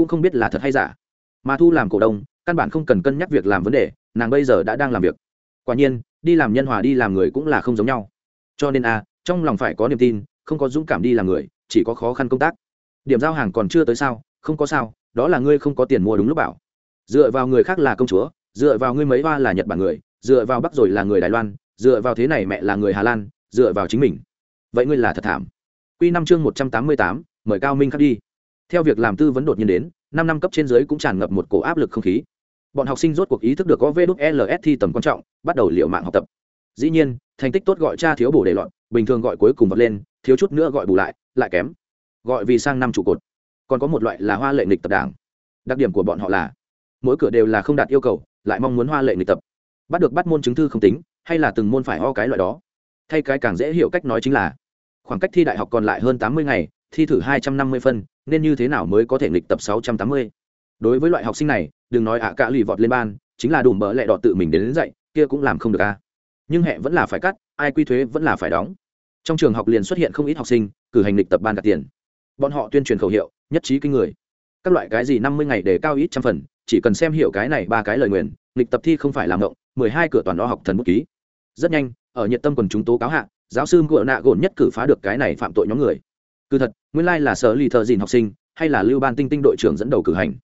cũng không biết là thật hay giả. Mà thu làm cổ đông, căn bản không cần cân nhắc việc làm vấn đề, nàng bây giờ đã đang làm việc. Quả nhiên, đi làm nhân hòa đi làm người cũng là không giống nhau. Cho nên a trong lòng phải có niềm tin, không có dũng cảm đi làm người, chỉ có khó khăn công tác. Điểm giao hàng còn chưa tới sao, không có sao đó là ngươi không có tiền mua đúng lúc bảo. Dựa vào người khác là công chúa, dựa vào ngươi mấy hoa là nhật bản người, dựa vào bắc rồi là người đài loan, dựa vào thế này mẹ là người hà lan, dựa vào chính mình. Vậy ngươi là thật thảm. Q năm chương một trăm tám mươi tám, mời cao minh khắc đi. Theo việc làm tư vấn đột nhiên đến, năm năm cấp trên dưới cũng tràn ngập một cổ áp lực không khí. Bọn học sinh rốt cuộc ý thức được có vê đúc ls thi tầm quan trọng, bắt đầu liệu mạng học tập. Dĩ nhiên, thành tích tốt gọi cha thiếu bổ để loạn bình thường gọi cuối cùng vọt lên, thiếu chút nữa gọi bù lại lại kém. Gọi vì sang năm trụ cột còn có một loại là hoa lệ nghịch tập đảng. Đặc điểm của bọn họ là mỗi cửa đều là không đạt yêu cầu lại mong muốn hoa lệ nghịch tập. Bắt được bắt môn chứng thư không tính hay là từng môn phải ho cái loại đó. Thay cái càng dễ hiểu cách nói chính là khoảng cách thi đại học còn lại hơn tám mươi ngày thi thử hai trăm năm mươi phân nên như thế nào mới có thể nghịch tập sáu trăm tám mươi? Đối với loại học sinh này đừng nói ạ à cả lì vọt lên ban chính là đủ mỡ lẹ đọt tự mình đến, đến dạy kia cũng làm không được a. Nhưng hệ vẫn là phải cắt ai quy thuế vẫn là phải đóng. Trong trường học liền xuất hiện không ít học sinh cử hành lịch tập ban đặt tiền bọn họ tuyên truyền khẩu hiệu, nhất trí kinh người. Các loại cái gì năm mươi ngày để cao ít trăm phần, chỉ cần xem hiểu cái này ba cái lời nguyền lịch tập thi không phải làm ngộng, mười hai cửa toàn đó học thần bút ký. Rất nhanh, ở nhiệt tâm quần chúng tố cáo hạ, giáo sư ngựa nạ gồn nhất cử phá được cái này phạm tội nhóm người. Cứ thật, nguyên lai là sở lì thợ dìn học sinh, hay là lưu ban tinh tinh đội trưởng dẫn đầu cử hành.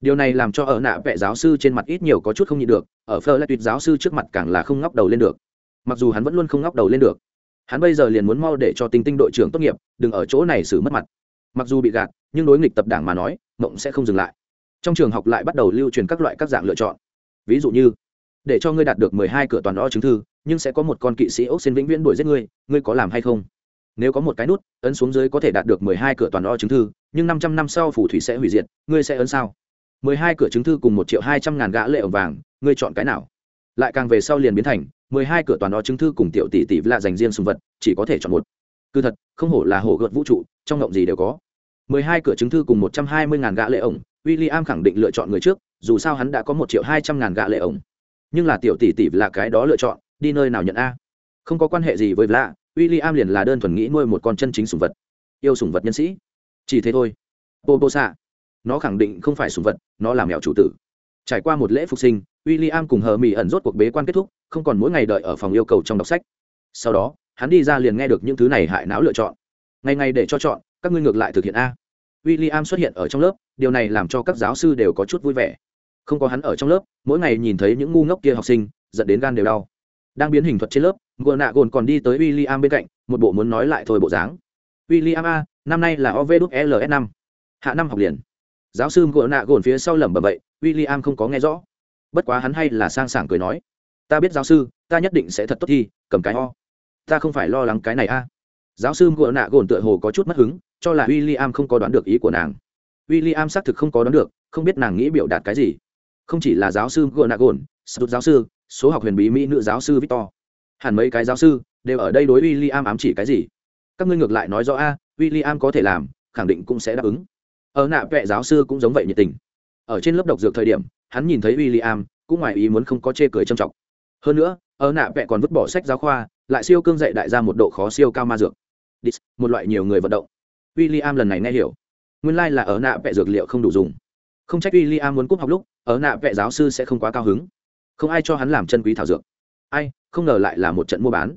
Điều này làm cho ở nạ vệ giáo sư trên mặt ít nhiều có chút không nhịn được, ở phơ lại tuyệt giáo sư trước mặt càng là không ngóc đầu lên được. Mặc dù hắn vẫn luôn không ngóc đầu lên được, hắn bây giờ liền muốn mau để cho tinh tinh đội trưởng tốt nghiệp, đừng ở chỗ này xử mất mặt mặc dù bị gạt, nhưng đối nghịch tập đảng mà nói, mộng sẽ không dừng lại. Trong trường học lại bắt đầu lưu truyền các loại các dạng lựa chọn. Ví dụ như, để cho ngươi đạt được mười hai cửa toàn đo chứng thư, nhưng sẽ có một con kỵ sĩ ốc xin vĩnh viễn đuổi giết ngươi ngươi có làm hay không? Nếu có một cái nút, ấn xuống dưới có thể đạt được mười hai cửa toàn đo chứng thư, nhưng năm trăm năm sau phủ thủy sẽ hủy diệt, ngươi sẽ ấn sao? mười hai cửa chứng thư cùng một triệu hai trăm ngàn gã lệ ổng vàng, ngươi chọn cái nào? Lại càng về sau liền biến thành, mười hai cửa toàn đo chứng thư cùng tiểu tỷ tỷ là dành riêng sùng vật, chỉ có thể chọn một cứ thật, không hổ là hổ gợt vũ trụ, trong ngộng gì đều có. Mười hai cửa chứng thư cùng một trăm hai mươi ngàn gã lệ ổng, William khẳng định lựa chọn người trước, dù sao hắn đã có một triệu hai trăm ngàn gã lệ ổng. Nhưng là tiểu tỷ tỷ là cái đó lựa chọn, đi nơi nào nhận a? Không có quan hệ gì với lạ William liền là đơn thuần nghĩ nuôi một con chân chính sủng vật. Yêu sủng vật nhân sĩ. Chỉ thế thôi. Bobo xạ nó khẳng định không phải sủng vật, nó là mèo chủ tử. Trải qua một lễ phục sinh, William cùng hờ mỹ ẩn rốt cuộc bế quan kết thúc, không còn mỗi ngày đợi ở phòng yêu cầu trong đọc sách. Sau đó hắn đi ra liền nghe được những thứ này hại não lựa chọn. Ngày ngày để cho chọn, các ngươi ngược lại thực hiện a. William xuất hiện ở trong lớp, điều này làm cho các giáo sư đều có chút vui vẻ. Không có hắn ở trong lớp, mỗi ngày nhìn thấy những ngu ngốc kia học sinh, dẫn đến gan đều đau. Đang biến hình thuật trên lớp gồn nạ gồn còn đi tới w i l l i am bên cạnh, một bộ muốn nói lại thôi bộ dáng. W i l l i am a, năm nay là ov đúc ls năm. Hạ năm học liền. Giáo sư gồn nạ gồn phía sau lẩm bẩm vậy w i l l i am không có nghe rõ. Bất quá hắn hay là sang sảng cười nói. Ta biết giáo sư, ta nhất định sẽ thật tốt thi, cầm cái ho ta không phải lo lắng cái này a. Giáo sư ngựa nạ gồn tựa hồ có chút mất hứng, cho là w i l l i am không có đoán được ý của nàng. W i l l i am xác thực không có đoán được, không biết nàng nghĩ biểu đạt cái gì. Không chỉ là giáo sư ngựa nạ gồn sút giáo sư, số học huyền bí mỹ nữ giáo sư victor. Hẳn mấy cái giáo sư đều ở đây đối w i l l i am ám chỉ cái gì? Các ngươi ngược lại nói rõ a w i l l i am có thể làm, khẳng định cũng sẽ đáp ứng. Ở nạ vệ giáo sư cũng giống vậy nhiệt tình. Ở trên lớp độc dược thời điểm, hắn nhìn thấy w i l l i am cũng ngoài ý muốn không có chê cười trầm trọng hơn nữa ở nạ vẽ còn vứt bỏ sách giáo khoa lại siêu cương dạy đại ra một độ khó siêu cao ma dược. Dis, một loại nhiều người vận động. W i l l i am lần này nghe hiểu. Nguyên lai、like、là ở nạ vẽ dược liệu không đủ dùng. Không trách w i l l i am muốn cúp học lúc ở nạ vẽ giáo sư sẽ không quá cao hứng. Không ai cho hắn làm chân quý thảo dược. Ai không ngờ lại là một trận mua bán.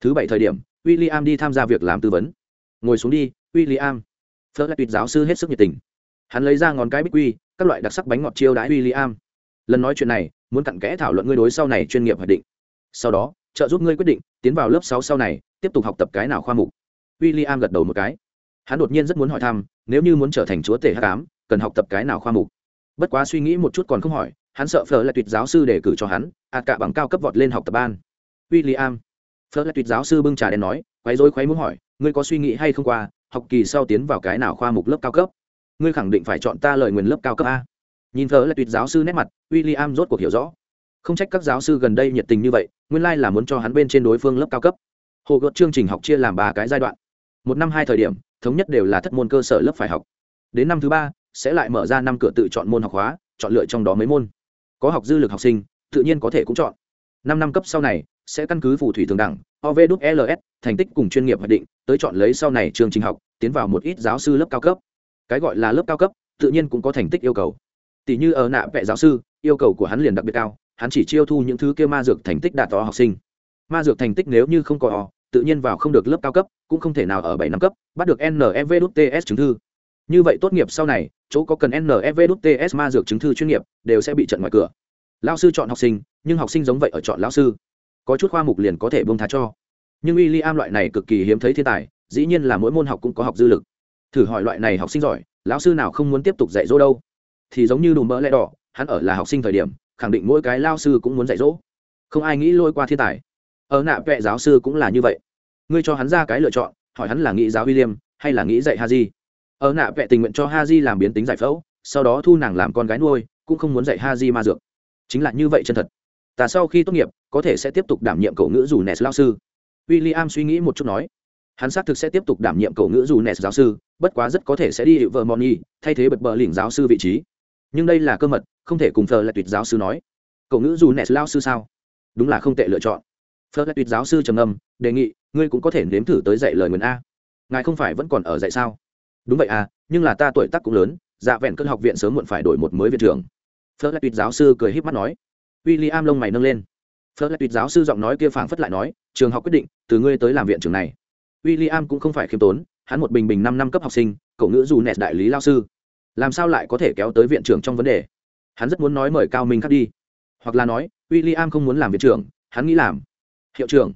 Thứ bảy thời điểm w i l l i am đi tham gia việc làm tư vấn. Ngồi xuống đi w i l l i am phớt lại tuyệt giáo sư hết sức nhiệt tình. Hắn lấy ra ngón cái bích quy các loại đặc sắc bánh ngọt chiêu đãi w i l l i am lần nói chuyện này muốn cặn kẽ thảo luận ngươi đối sau này chuyên nghiệp hoạch định sau đó trợ giúp ngươi quyết định tiến vào lớp sáu sau này tiếp tục học tập cái nào khoa mục w i l l i am gật đầu một cái hắn đột nhiên rất muốn hỏi thăm nếu như muốn trở thành chúa tể h tám cần học tập cái nào khoa mục bất quá suy nghĩ một chút còn không hỏi hắn sợ phở là tuyệt giáo sư để cử cho hắn ạt cả bằng cao cấp vọt lên học tập ban William. Phớt tuyệt giáo sư bưng trà đen nói, quấy rối quấy muốn hỏi, ngươi có suy nghĩ hay không qua, học kỳ sau tiến vào cái nào khoa mục lớp cao cấp? Ngươi khẳng định phải chọn ta lời nguyên lớp cao cấp a. Nhìn Phớt tuyệt giáo sư nét mặt, William rốt cuộc hiểu rõ. Không trách các giáo sư gần đây nhiệt tình như vậy, nguyên lai là muốn cho hắn bên trên đối phương lớp cao cấp. Hồ gợt chương trình học chia làm ba cái giai đoạn. Một năm hai thời điểm, thống nhất đều là thất môn cơ sở lớp phải học. Đến năm thứ ba, sẽ lại mở ra năm cửa tự chọn môn học hóa, chọn lựa trong đó mấy môn. Có học dư lực học sinh, tự nhiên có thể cũng chọn. Năm năm cấp sau này, sẽ căn cứ phù thủy thường đẳng ovls thành tích cùng chuyên nghiệp hoạch định tới chọn lấy sau này trường trình học tiến vào một ít giáo sư lớp cao cấp cái gọi là lớp cao cấp tự nhiên cũng có thành tích yêu cầu tỷ như ở nạ vệ giáo sư, yêu cầu của hắn liền đặc biệt cao, hắn chỉ chiêu thu những thứ kia ma dược thành tích đạt to học sinh. Ma dược thành tích nếu như không có o tự nhiên vào không được lớp cao cấp, cũng không thể nào ở bảy năm cấp, bắt được nevts chứng thư. Như vậy tốt nghiệp sau này, chỗ có cần nevts ma dược chứng thư chuyên nghiệp, đều sẽ bị trận ngoài cửa. Lao sư chọn học sinh, nhưng học sinh giống vậy ở chọn lao sư. Có chút khoa mục liền có thể bông tha cho. Nhưng w i l l i am loại này cực kỳ hiếm thấy thiên tài, dĩ nhiên là mỗi môn học cũng có học dư lực. Thử hỏi loại này học sinh giỏi, lão sư nào không muốn tiếp tục dạy dỗ đâu? Thì giống như đùm mỡ lẽ đỏ, hắn ở là học sinh thời điểm, khẳng định mỗi cái lao sư cũng muốn dạy dỗ. Không ai nghĩ lôi qua thiên tài. Ở nạ vệ giáo sư cũng là như vậy. Ngươi cho hắn ra cái lựa chọn, hỏi hắn là nghĩ giáo william hay là nghĩ dạy ha di ở nạ vệ tình nguyện cho ha di làm biến tính giải phẫu, sau đó thu nàng làm con gái nuôi, cũng không muốn dạy ha di ma dược. Chính là như vậy chân thật. Ta sau khi tốt nghiệp, có thể sẽ tiếp tục đảm nhiệm cậu ngữ dù nes lao sư. William suy nghĩ một chút nói. Hắn xác thực sẽ tiếp tục đảm nhiệm cậu ngữ dù nes giáo sư, bất quá rất có thể sẽ đi hiệu vợ moni thay thế bật bờ lỉnh giáo sư vị trí nhưng đây là cơ mật, không thể cùng thờ lại tuyệt giáo sư nói. Cậu ngữ dù nes lao sư sao? Đúng là không tệ lựa chọn. Phờ lại tuyệt giáo sư trầm âm đề nghị, ngươi cũng có thể nếm thử tới dạy lời nguyền a. Ngài không phải vẫn còn ở dạy sao? Đúng vậy à nhưng là ta tuổi tác cũng lớn dạ vẹn cơn học viện sớm muộn phải đổi một mới viện trưởng. Phớt lại tuyệt giáo sư cười h í p mắt nói. W i l l i am lông mày nâng lên. Phớt lại tuyệt giáo sư giọng nói kia phảng phất lại nói, trường học quyết định, từ ngươi tới làm viện trưởng này. W i l l i am cũng không phải khiêm tốn, hắn một bình bình năm năm cấp học sinh, cậu ngữ dù nẹt đại lý lao sư làm sao lại có thể kéo tới viện trưởng trong vấn đề? Hắn rất muốn nói mời cao minh khắc đi. Hoặc là nói w i l l i am không muốn làm viện trưởng, hắn nghĩ làm. Hiệu trưởng.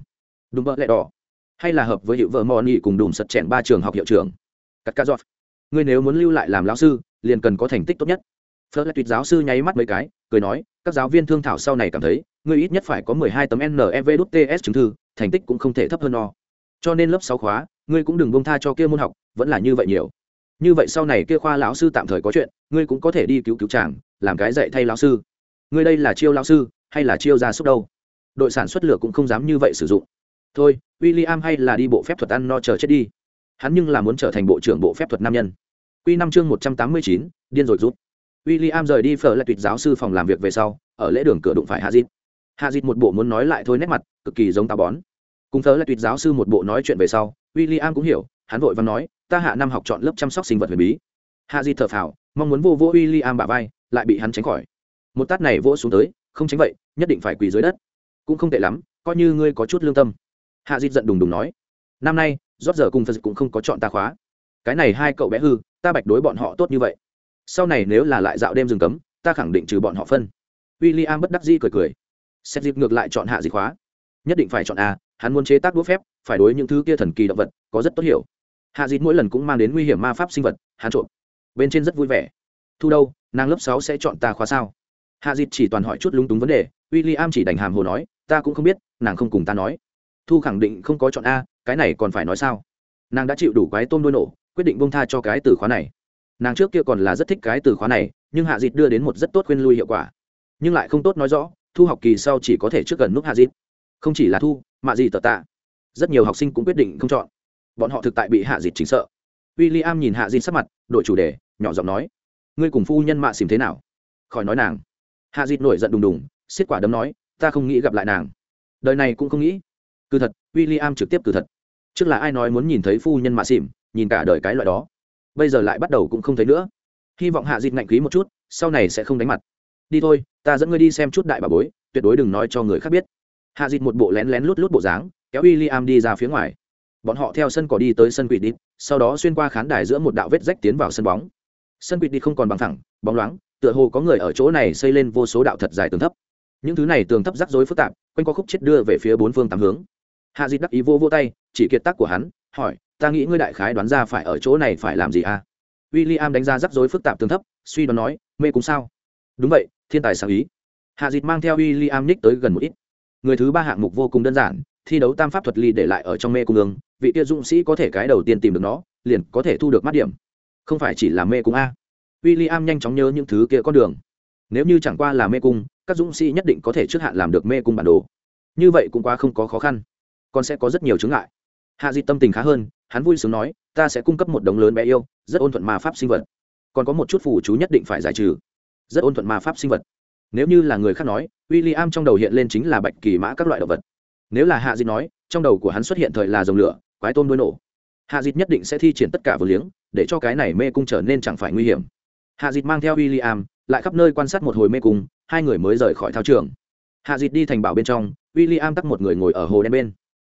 Đúng vợ lẹ đỏ. Hay là hợp với hiệu vợ mò nghị cùng đùm sật chèn ba trường học hiệu trưởng. Cắt ca giọt. Ngươi nếu muốn lưu lại làm lao sư, liền cần có thành tích tốt nhất. Phớt lại tuyệt giáo sư nháy mắt mấy cái, cười nói, các giáo viên thương thảo sau này cảm thấy, ngươi ít nhất phải có mười hai tấm nev ts chứng thư, thành tích cũng không thể thấp hơn no cho nên lớp sáu khóa, ngươi cũng đừng bông tha cho kia môn học, vẫn là như vậy nhiều như vậy sau này kia khoa lão sư tạm thời có chuyện ngươi cũng có thể đi cứu cứu chàng làm cái dạy thay lão sư. Ngươi đây là chiêu lão sư hay là chiêu gia súc đâu? Đội sản xuất lửa cũng không dám như vậy sử dụng. Thôi w i l l i am hay là đi bộ phép thuật ăn no chờ chết đi. Hắn nhưng là muốn trở thành bộ trưởng bộ phép thuật nam nhân. Q năm chương một trăm tám mươi chín điên rồi rút. William rời đi phở lại tuyệt giáo sư phòng làm việc về sau, ở lễ đường cửa đụng phải Hazit. Hazit một bộ muốn nói lại thôi nét mặt, cực kỳ giống táo bón. Cùng phở lại tuyệt giáo sư một bộ nói chuyện về sau, William cũng hiểu, hắn vội và nói, ta hạ năm học chọn lớp chăm sóc sinh vật huyền bí. hạ di thở phào, mong muốn vô vô William bả vai, lại bị hắn tránh khỏi. Một tát này vỗ xuống tới, không tránh vậy, nhất định phải quỳ dưới đất. Cũng không tệ lắm, coi như ngươi có chút lương tâm. hạ di giận đùng đùng nói, năm nay, rốt giờ cùng Phật cũng không có chọn ta khóa. Cái này hai cậu bé hư, ta bạch đối bọn họ tốt như vậy sau này nếu là lại dạo đêm rừng cấm ta khẳng định trừ bọn họ phân w i l l i am bất đắc dĩ cười cười xét dịp ngược lại chọn hạ dịch khóa nhất định phải chọn a hắn muốn chế tác đũa phép phải đối những thứ kia thần kỳ động vật có rất tốt hiểu hạ dịt mỗi lần cũng mang đến nguy hiểm ma pháp sinh vật, hắn trộm. Bên trên rất vui vẻ. Thu đâu, nàng lớp sáu sẽ chọn ta khóa sao? Hạ dịt chỉ toàn hỏi chút lúng túng vấn đề w i l l i am chỉ đành hàm hồ nói, ta cũng không biết, nàng không cùng ta nói. Thu khẳng định không có chọn a, cái này còn phải nói sao? Nàng đã chịu đủ cái tôm đôi nổ, quyết định bông tha cho cái từ khóa này. Nàng trước kia còn là rất thích cái từ khóa này, nhưng hạ dịt đưa đến một rất tốt khuyên lui hiệu quả. Nhưng lại không tốt nói rõ, thu học kỳ sau chỉ có thể trước gần nút hạ dịt. Không chỉ là thu mạ gì tờ tạ. Rất nhiều học sinh cũng quyết định không chọn bọn họ thực tại bị hạ dịt chính sợ. W i l l i am nhìn hạ dịt sắc mặt, đổi chủ đề, nhỏ giọng nói, ngươi cùng phu nhân mạ xìm thế nào? Khỏi nói nàng. Hạ dịt nổi giận đùng đùng, xiết quả đấm nói, ta không nghĩ gặp lại nàng. Đời này cũng không nghĩ. Cứ thật w i l l i am trực tiếp cứ thật. Trước là ai nói muốn nhìn thấy phu nhân mạ xìm nhìn cả đời cái loại đó. Bây giờ lại bắt đầu cũng không thấy nữa. Hy vọng hạ dịt ngạnh khí một chút, sau này sẽ không đánh mặt. Đi thôi, ta dẫn ngươi đi xem chút đại bà bối, tuyệt đối đừng nói cho người khác biết. Hạ dịt một bộ lén lén lút lút bộ dáng, kéo w i l l i am đi ra phía ngoài bọn họ theo sân cỏ đi tới sân quỷ đi sau đó xuyên qua khán đài giữa một đạo vết rách tiến vào sân bóng. Sân quỷ đi không còn bằng thẳng bóng loáng, tựa hồ có người ở chỗ này xây lên vô số đạo thật dài tường thấp. Những thứ này tường thấp rắc rối phức tạp, quanh qua khúc chết đưa về phía bốn phương tám hướng. Hạ dịt đắc ý vô vô tay, chỉ kiệt tác của hắn, hỏi, ta nghĩ ngươi đại khái đoán ra phải ở chỗ này phải làm gì à? W i l l i am đánh ra rắc rối phức tạp tường thấp, suy đoán nói, mê cũng sao? Đúng vậy, thiên tài sáng ý. Hạ dịt mang theo w i l l i am nhích tới gần một ít. Người thứ ba hạng mục vô cùng đơn giản thi đấu tam pháp thuật ly để lại ở trong mê cung ương, vị kia dũng sĩ có thể cái đầu tiên tìm được nó, liền có thể thu được mắt điểm. Không phải chỉ là mê cung a. W i l l i am nhanh chóng nhớ những thứ kia con đường. Nếu như chẳng qua là mê cung, các dũng sĩ nhất định có thể trước hạn làm được mê cung bản đồ. Như vậy cũng quá không có khó khăn. Còn sẽ có rất nhiều chứng ngại. Hạ di tâm tình khá hơn, hắn vui sướng nói, ta sẽ cung cấp một đống lớn bé yêu, rất ôn thuận ma pháp sinh vật. Còn có một chút phù chú nhất định phải giải trừ. Rất ôn thuận ma pháp sinh vật. Nếu như là người khác nói w i l l i am trong đầu hiện lên chính là bạch kỳ mã các loại động vật nếu là hạ dịt nói, trong đầu của hắn xuất hiện thời là dòng lửa, quái tôm đôi nổ. Hạ dịt nhất định sẽ thi triển tất cả vừa liếng, để cho cái này mê cung trở nên chẳng phải nguy hiểm. Hạ dịt mang theo w i l l i am lại khắp nơi quan sát một hồi mê cung, hai người mới rời khỏi thao trường. Hạ dịt đi thành bảo bên trong w i l l i am tắt một người ngồi ở hồ đen bên.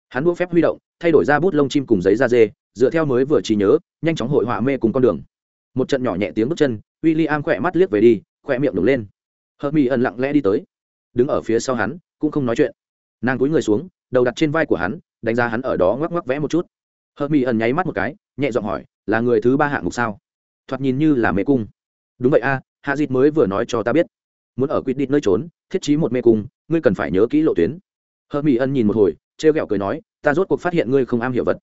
Hắn đũa phép huy động, thay đổi ra bút lông chim cùng giấy da dê, dựa theo mới vừa trí nhớ, nhanh chóng hội họa mê cùng con đường. Một trận nhỏ nhẹ tiếng bước chân w i l l i am khỏe mắt liếc về đi, khỏe miệng đổ lên. Hợp mỹ ẩn lặng lẽ đi tới. Đứng ở phía sau hắn, cũng không nói chuyện nàng cúi người xuống, đầu đặt trên vai của hắn, đánh giá hắn ở đó ngoắc ngoắc vẽ một chút. Hợp mỹ ẩn nháy mắt một cái, nhẹ giọng hỏi, là người thứ ba hạng mục sao? Thoạt nhìn như là mê cung. Đúng vậy a, hạ dịt mới vừa nói cho ta biết. Muốn ở quyết định nơi trốn, thiết trí một mê cung, ngươi cần phải nhớ kỹ lộ tuyến. Hợp mỹ ân nhìn một hồi, trêu ghẹo cười nói, ta rốt cuộc phát hiện ngươi không am hiểu vật.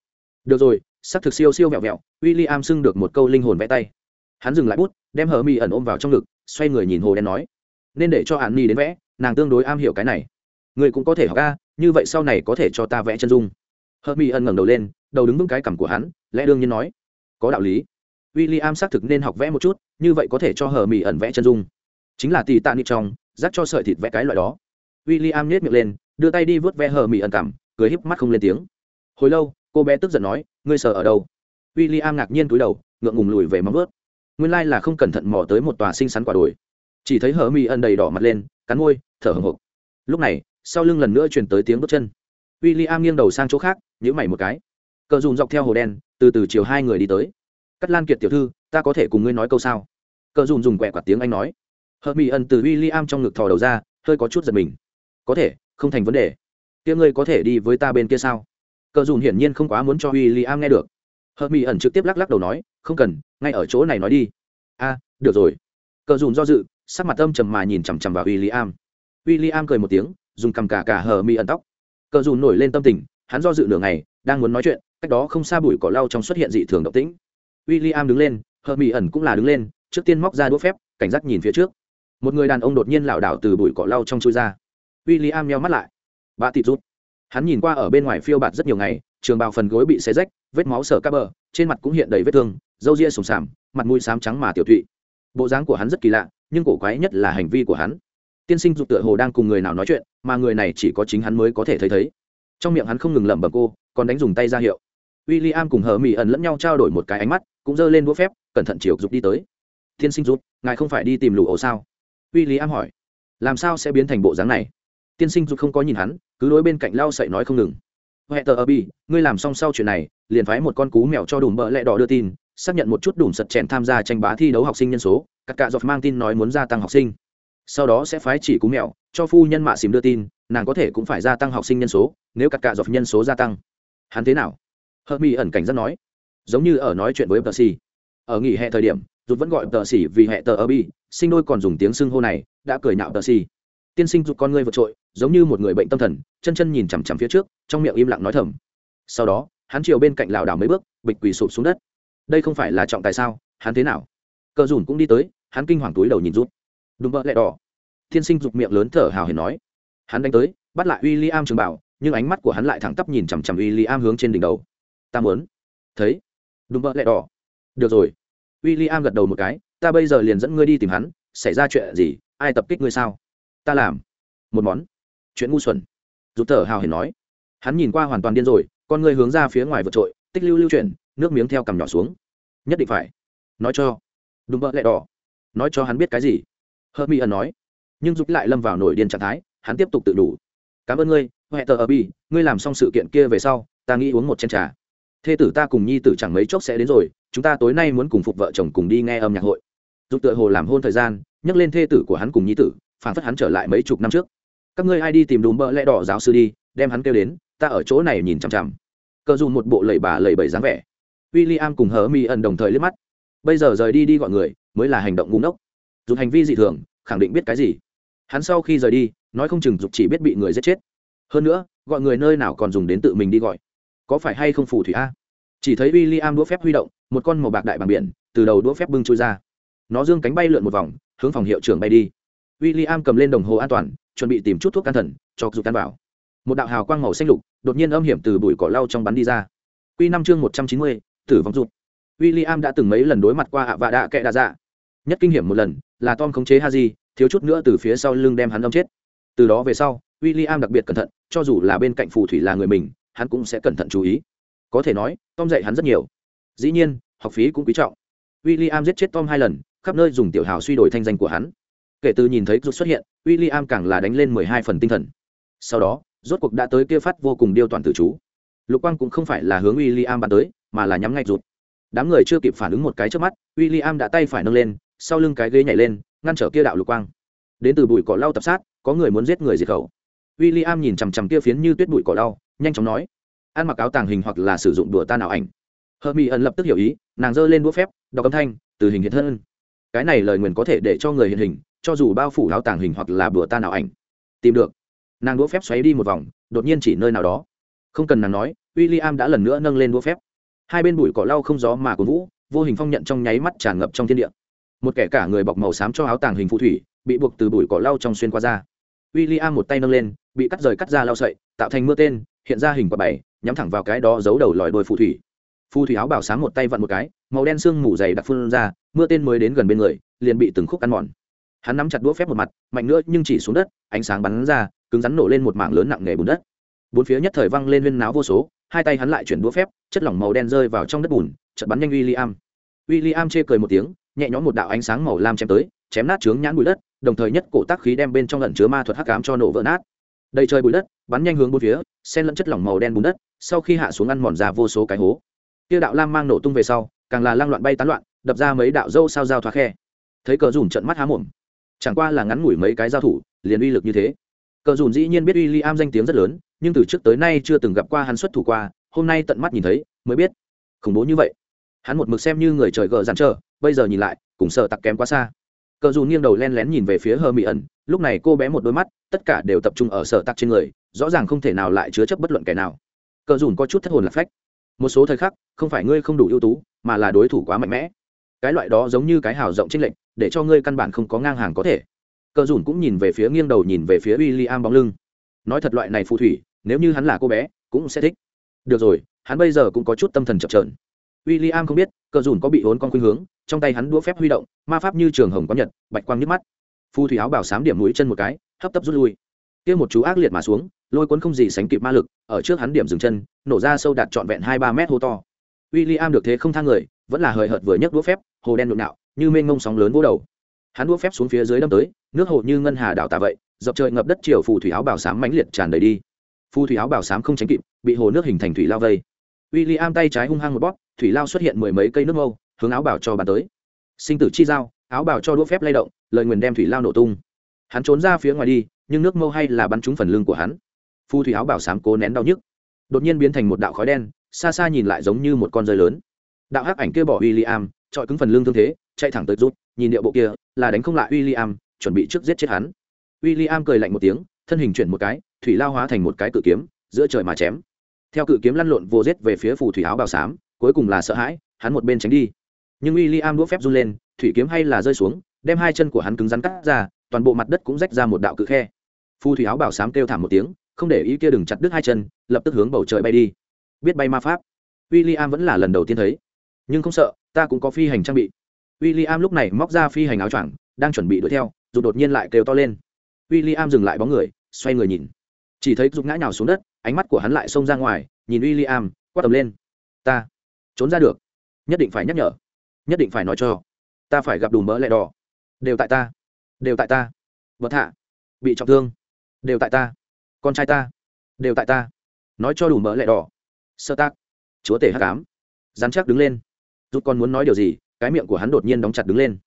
Được rồi sắc thực siêu siêu vẹo vẹo. W i l l i am xưng được một câu linh hồn vẽ tay. Hắn dừng lại bút, đem hờ mỹ ẩn ôm vào trong ngực, xoay người nhìn hồ đen nói, nên để cho hạn ni đến vẽ, nàng tương đối am hiểu cái này người cũng có thể học ca như vậy sau này có thể cho ta vẽ chân dung. Hờ mỹ ân ngẩng đầu lên, đầu đứng vững cái cằm của hắn, lẽ đương nhiên nói, có đạo lý. W i l l i am xác thực nên học vẽ một chút, như vậy có thể cho hờ mỹ ẩn vẽ chân dung. Chính là tì tạ nịp trong rác cho sợi thịt vẽ cái loại đó. W i l l i am nhét miệng lên, đưa tay đi vớt ve hờ mỹ ẩn cảm cười híp mắt không lên tiếng. Hồi lâu, cô bé tức giận nói, ngươi sợ ở đâu? W i l l i am ngạc nhiên túi đầu, ngượng ngùng lùi về móng vớt nguyên lai là không cẩn thận mò tới một tòa xinh xắn quả đồi. Chỉ thấy hờ mỹ ẩn đầy đỏ mặt lên, cắn môi, thở hồng hộc. Lúc này sau lưng lần nữa truyền tới tiếng bước chân. W i l l i am nghiêng đầu sang chỗ khác nhữ mày một cái. Cờ dùn dọc theo hồ đen, từ từ chiều hai người đi tới. Cắt lan kiệt tiểu thư, ta có thể cùng ngươi nói câu sao? Cờ dùn dùng quẹ quạt tiếng anh nói. Hờ mỹ ẩn từ w i l l i am trong ngực thò đầu ra, hơi có chút giật mình. Có thể, không thành vấn đề. Kia ngươi có thể đi với ta bên kia sao? Cờ dùn hiển nhiên không quá muốn cho w i l l i am nghe được. Hờ mỹ ẩn trực tiếp lắc lắc đầu nói, không cần, ngay ở chỗ này nói đi. A, được rồi. Cờ dùn do dự, sắc mặt âm trầm mà nhìn chằm chằm vào w i l l i am w i l l i am cười một tiếng dùng cầm cả cả hờ mi ẩn tóc. Cờ dùn nổi lên tâm tình, hắn do dự nửa ngày, đang muốn nói chuyện, cách đó không xa bụi cỏ lau trong xuất hiện dị thường động tĩnh. W i l l i am đứng lên, hờ mi ẩn cũng là đứng lên, trước tiên móc ra đũa phép, cảnh giác nhìn phía trước. Một người đàn ông đột nhiên lảo đảo từ bụi cỏ lau trong chui ra. W i l l i am nheo mắt lại. Bà tịt rút hắn nhìn qua ở bên ngoài phiêu bạt rất nhiều ngày, trường bào phần gối bị xé rách, vết máu sở các bờ, trên mặt cũng hiện đầy vết thương, râu ria sùng sàm, mặt mũi xám trắng mà tiểu thụy. Bộ dáng của hắn rất kỳ lạ, nhưng cổ quái nhất là hành vi của hắn tiên sinh dục tựa hồ đang cùng người nào nói chuyện, mà người này chỉ có chính hắn mới có thể thấy thấy. Trong miệng hắn không ngừng lẩm bẩm cô, còn đánh dùng tay ra hiệu. W i l l i am cùng hờ mỹ ẩn lẫn nhau trao đổi một cái ánh mắt, cũng giơ lên đũa phép, cẩn thận chiều dục đi tới. Tiên sinh dục, ngài không phải đi tìm lũ ổ sao? W i l l i am hỏi. Làm sao sẽ biến thành bộ dáng này? Tiên sinh dục không có nhìn hắn, cứ đối bên cạnh lau sậy nói không ngừng. Huệ tờ ở bi ngươi làm xong sau chuyện này, liền phái một con cú mèo cho đùm bợ lẹ đỏ đưa tin, xác nhận một chút đùm sật chèn tham gia tranh bá thi đấu học sinh nhân số các cạ dọc mang tin nói muốn gia tăng học sinh sau đó sẽ phái chỉ cú mèo cho phu nhân mạ xìm đưa tin, nàng có thể cũng phải gia tăng học sinh nhân số, nếu các cạ dọc nhân số gia tăng. Hắn thế nào? Hợp mỹ ẩn cảnh rất nói. Giống như ở nói chuyện với tờ xì ở nghỉ hè thời điểm rụt vẫn gọi tờ xì vì hệ tờ ở bi sinh đôi còn dùng tiếng xưng hô này, đã cười nhạo tờ xì tiên sinh rụt con người vượt trội, giống như một người bệnh tâm thần, chân chân nhìn chằm chằm phía trước, trong miệng im lặng nói thầm. Sau đó, hắn chiều bên cạnh lảo đảo mấy bước, bịch quỳ sụp xuống đất. Đây không phải là trọng tài sao? Hắn thế nào? Cờ dùn cũng đi tới, hắn kinh hoàng túi đầu nhìn rút đúng vợ lẹ đỏ. Tiên sinh giục miệng lớn thở hào hiền nói. Hắn đánh tới, bắt lại w i l l i am trường bảo, nhưng ánh mắt của hắn lại thẳng tắp nhìn chằm chằm w i l l i am hướng trên đỉnh đầu. Ta muốn. Thấy. Đúng vợ lẹ đỏ. Được rồi. W i l l i am gật đầu một cái, ta bây giờ liền dẫn ngươi đi tìm hắn, xảy ra chuyện gì, ai tập kích ngươi sao? Ta làm. Một món. Chuyện ngu xuẩn. Rụt thở hào hiền nói. Hắn nhìn qua hoàn toàn điên rồi, con ngươi hướng ra phía ngoài vượt trội, tích lưu lưu chuyển, nước miếng theo cằm nhỏ xuống. Nhất định phải. Nói cho. Đúng vợ lẹ đỏ. Nói cho hắn biết cái gì? Hớt mi ẩn nói. Nhưng giúp lại lâm vào nổi điên trạng thái, hắn tiếp tục tự đủ. Cảm ơn ngươi huệ tờ ở bi, ngươi làm xong sự kiện kia về sau, ta nghĩ uống một chén trà. Thê tử ta cùng nhi tử chẳng mấy chốc sẽ đến rồi, chúng ta tối nay muốn cùng phục vợ chồng cùng đi nghe âm nhạc hội. Giúp tựa hồ làm hôn thời gian, nhắc lên thê tử của hắn cùng nhi tử phản phất hắn trở lại mấy chục năm trước. Các ngươi ai đi tìm đùm bỡ lẽ đỏ giáo sư đi, đem hắn kêu đến, ta ở chỗ này nhìn chằm chằm. Cờ dù một bộ lầy bà lầy bầy dáng vẻ. W i l l i am cùng hờ mi ẩn đồng thời liếc mắt. Bây giờ rời đi đi gọi người, mới là hành động ngu ngốc dù hành vi dị thường, khẳng định biết cái gì? Hắn sau khi rời đi, nói không chừng dục chỉ biết bị người giết chết. Hơn nữa, gọi người nơi nào còn dùng đến tự mình đi gọi. Có phải hay không phù thủy a? Chỉ thấy w i l l i am đũa phép huy động, một con màu bạc đại bằng biển, từ đầu đũa phép bưng trôi ra. Nó dương cánh bay lượn một vòng, hướng phòng hiệu trưởng bay đi. W i l l i am cầm lên đồng hồ an toàn, chuẩn bị tìm chút thuốc can thần, cho dục can bảo một đạo hào quang màu xanh lục, đột nhiên âm hiểm từ bụi cỏ lau trong bắn đi ra. Q năm chương một trăm chín mươi, tử vong dục. W i l l i am đã từng mấy lần đối mặt qua ạ vạ đạ kệ đa dạ nhất kinh hiểm một lần là tom khống chế Haji, thiếu chút nữa từ phía sau lưng đem hắn đâm chết. Từ đó về sau w i l l i am đặc biệt cẩn thận cho dù là bên cạnh phù thủy là người mình hắn cũng sẽ cẩn thận chú ý. Có thể nói tom dạy hắn rất nhiều. Dĩ nhiên học phí cũng quý trọng. W i l l i am giết chết tom hai lần khắp nơi dùng tiểu hào suy đổi thanh danh của hắn. Kể từ nhìn thấy rút xuất hiện w i l l i am càng là đánh lên mười hai phần tinh thần. Sau đó rốt cuộc đã tới kia phát vô cùng điêu toàn tự chú. Lục quang cũng không phải là hướng w i l l i am bắn tới mà là nhắm ngay rụt. Đám người chưa kịp phản ứng một cái trước mắt w i l l i am đã tay phải nâng lên sau lưng cái ghế nhảy lên, ngăn trở kia đạo lục quang. Đến từ bụi cỏ lau tập sát, có người muốn giết người diệt khẩu. W i l l i am nhìn chằm chằm kia phiến như tuyết bụi cỏ lau, nhanh chóng nói, ăn mặc áo tàng hình hoặc là sử dụng đùa ta nào ảnh. Hờ mỹ ẩn lập tức hiểu ý, nàng giơ lên đũa phép, đọc âm thanh, từ hình hiện thân. Cái này lời nguyền có thể để cho người hiện hình, cho dù bao phủ áo tàng hình hoặc là đùa ta nào ảnh. Tìm được. Nàng đũa phép xoáy đi một vòng, đột nhiên chỉ nơi nào đó. Không cần nàng nói w i l l i am đã lần nữa nâng lên đũa phép. Hai bên bụi cỏ lau không gió mà cổ vũ, vô hình phong nhận trong nháy mắt tràn ngập trong thiên địa một kẻ cả người bọc màu xám cho áo tàng hình phù thủy, bị buộc từ bụi cỏ lau trong xuyên qua ra w i l l i am một tay nâng lên, bị cắt rời cắt ra lau sậy, tạo thành mưa tên, hiện ra hình quả bảy, nhắm thẳng vào cái đó giấu đầu lòi đôi phù thủy. Phù thủy áo bảo sáng một tay vặn một cái, màu đen sương mù dày đặc phun ra, mưa tên mới đến gần bên người, liền bị từng khúc ăn mòn. Hắn nắm chặt đũa phép một mặt, mạnh nữa nhưng chỉ xuống đất, ánh sáng bắn ra, cứng rắn nổ lên một mảng lớn nặng nề bùn đất. Bốn phía nhất thời văng lên viên náo vô số, hai tay hắn lại chuyển đũa phép, chất lỏng màu đen rơi vào trong đất bùn chật bắn nhanh w i l l i am w i l l i am chê cười một tiếng nhẹ nhõm một đạo ánh sáng màu lam chém tới, chém nát trướng nhãn bụi đất, đồng thời nhất cổ tác khí đem bên trong lẩn chứa ma thuật hắc cám cho nổ vỡ nát. Đầy trời bụi đất, bắn nhanh hướng bốn phía sen lẫn chất lỏng màu đen bùn đất, sau khi hạ xuống ăn mòn ra vô số cái hố. Tiêu đạo lam mang nổ tung về sau, càng là lang loạn bay tán loạn, đập ra mấy đạo dâu sao dao thoa khe. Thấy cờ dùn trận mắt há mồm. Chẳng qua là ngắn ngủi mấy cái giao thủ, liền uy lực như thế. Cờ dùn dĩ nhiên biết uy li am danh tiếng rất lớn, nhưng từ trước tới nay chưa từng gặp qua hắn xuất thủ qua, hôm nay tận mắt nhìn thấy, mới biết. Khủng bố như vậy. Hắn một mực xem như người trời gờ dàn trở bây giờ nhìn lại, cùng sợ tặc kém quá xa. Cờ dù nghiêng đầu len lén nhìn về phía hơ mỹ ẩn lúc này cô bé một đôi mắt, tất cả đều tập trung ở sợ tặc trên người, rõ ràng không thể nào lại chứa chấp bất luận kẻ nào. Cờ dùn có chút thất hồn lạc phách. Một số thời khắc, không phải ngươi không đủ ưu tú, mà là đối thủ quá mạnh mẽ. Cái loại đó giống như cái hào rộng trên lệnh để cho ngươi căn bản không có ngang hàng có thể. Cờ dùn cũng nhìn về phía nghiêng đầu nhìn về phía w i l l i am bóng lưng. Nói thật loại này phù thủy, nếu như hắn là cô bé, cũng sẽ thích. Được rồi, hắn bây giờ cũng có chút tâm thần chập trờn w i l l i am không biết, cờ dùn có bị hốn con khuynh hướng, trong tay hắn đũa phép huy động, ma pháp như trường hồng có nhật, bạch quang nhức mắt. Phù thủy áo bảo sám điểm mũi chân một cái, hấp tấp rút lui. Kia một chú ác liệt mà xuống, lôi cuốn không gì sánh kịp ma lực, ở trước hắn điểm dừng chân, nổ ra sâu đạt trọn vẹn hai ba mét hô to. W i l l i am được thế không thang người, vẫn là hời hợt vừa nhấc đũa phép, hồ đen nhộn nạo, như mênh mông sóng lớn vỗ đầu. Hắn đũa phép xuống phía dưới đâm tới, nước hồ như ngân hà đảo tà vậy, dọc trời ngập đất chiều phù thủy áo bảo sám mãnh liệt tràn đầy đi. Phù thủy áo bảo sám không tránh kịp, bị hồ nước hình thành thủy lao vây. W i l l i am tay trái hung hăng một bóp thủy lao xuất hiện mười mấy cây nước mâu, hướng áo bảo cho bàn tới. Sinh tử chi dao áo bảo cho đũa phép lay động, lời nguyền đem thủy lao nổ tung. Hắn trốn ra phía ngoài đi, nhưng nước mâu hay là bắn trúng phần lưng của hắn. Phù thủy áo bảo sám cố nén đau nhức. Đột nhiên biến thành một đạo khói đen, xa xa nhìn lại giống như một con rơi lớn. Đạo hắc ảnh kia bỏ w i l l i am trọi cứng phần lưng thương thế, chạy thẳng tới rút, nhìn điệu bộ kia, là đánh không lại w i l l i am chuẩn bị trước giết chết hắn. W i l l i am cười lạnh một tiếng, thân hình chuyển một cái, thủy lao hóa thành một cái cự kiếm, giữa trời mà chém. Theo cự kiếm lăn lộn vô rết về phía phù thủy áo bào xám cuối cùng là sợ hãi, hắn một bên tránh đi. Nhưng w i l l i am đũa phép run lên, thủy kiếm hay là rơi xuống, đem hai chân của hắn cứng rắn cắt ra, toàn bộ mặt đất cũng rách ra một đạo cự khe. Phù thủy áo bảo sám kêu thảm một tiếng, không để ý kia đừng chặt đứt hai chân, lập tức hướng bầu trời bay đi. Biết bay ma pháp w i l l i am vẫn là lần đầu tiên thấy. Nhưng không sợ, ta cũng có phi hành trang bị. W i l l i am lúc này móc ra phi hành áo choàng, đang chuẩn bị đuổi theo, dù đột nhiên lại kêu to lên. W i l l i am dừng lại bóng người, xoay người nhìn. Chỉ thấy dục ngã nhào xuống đất, ánh mắt của hắn lại xông ra ngoài, nhìn w i l l i am quát tầm lên. Ta trốn ra được. Nhất định phải nhắc nhở. Nhất định phải nói cho. Ta phải gặp đủ mỡ lẹ đỏ. Đều tại ta. Đều tại ta. Vật hạ. Bị trọng thương. Đều tại ta. Con trai ta. Đều tại ta. Nói cho đủ mỡ lẹ đỏ. Sơ tác. Chúa tể hát cám dán chắc đứng lên. Rút con muốn nói điều gì, cái miệng của hắn đột nhiên đóng chặt đứng lên.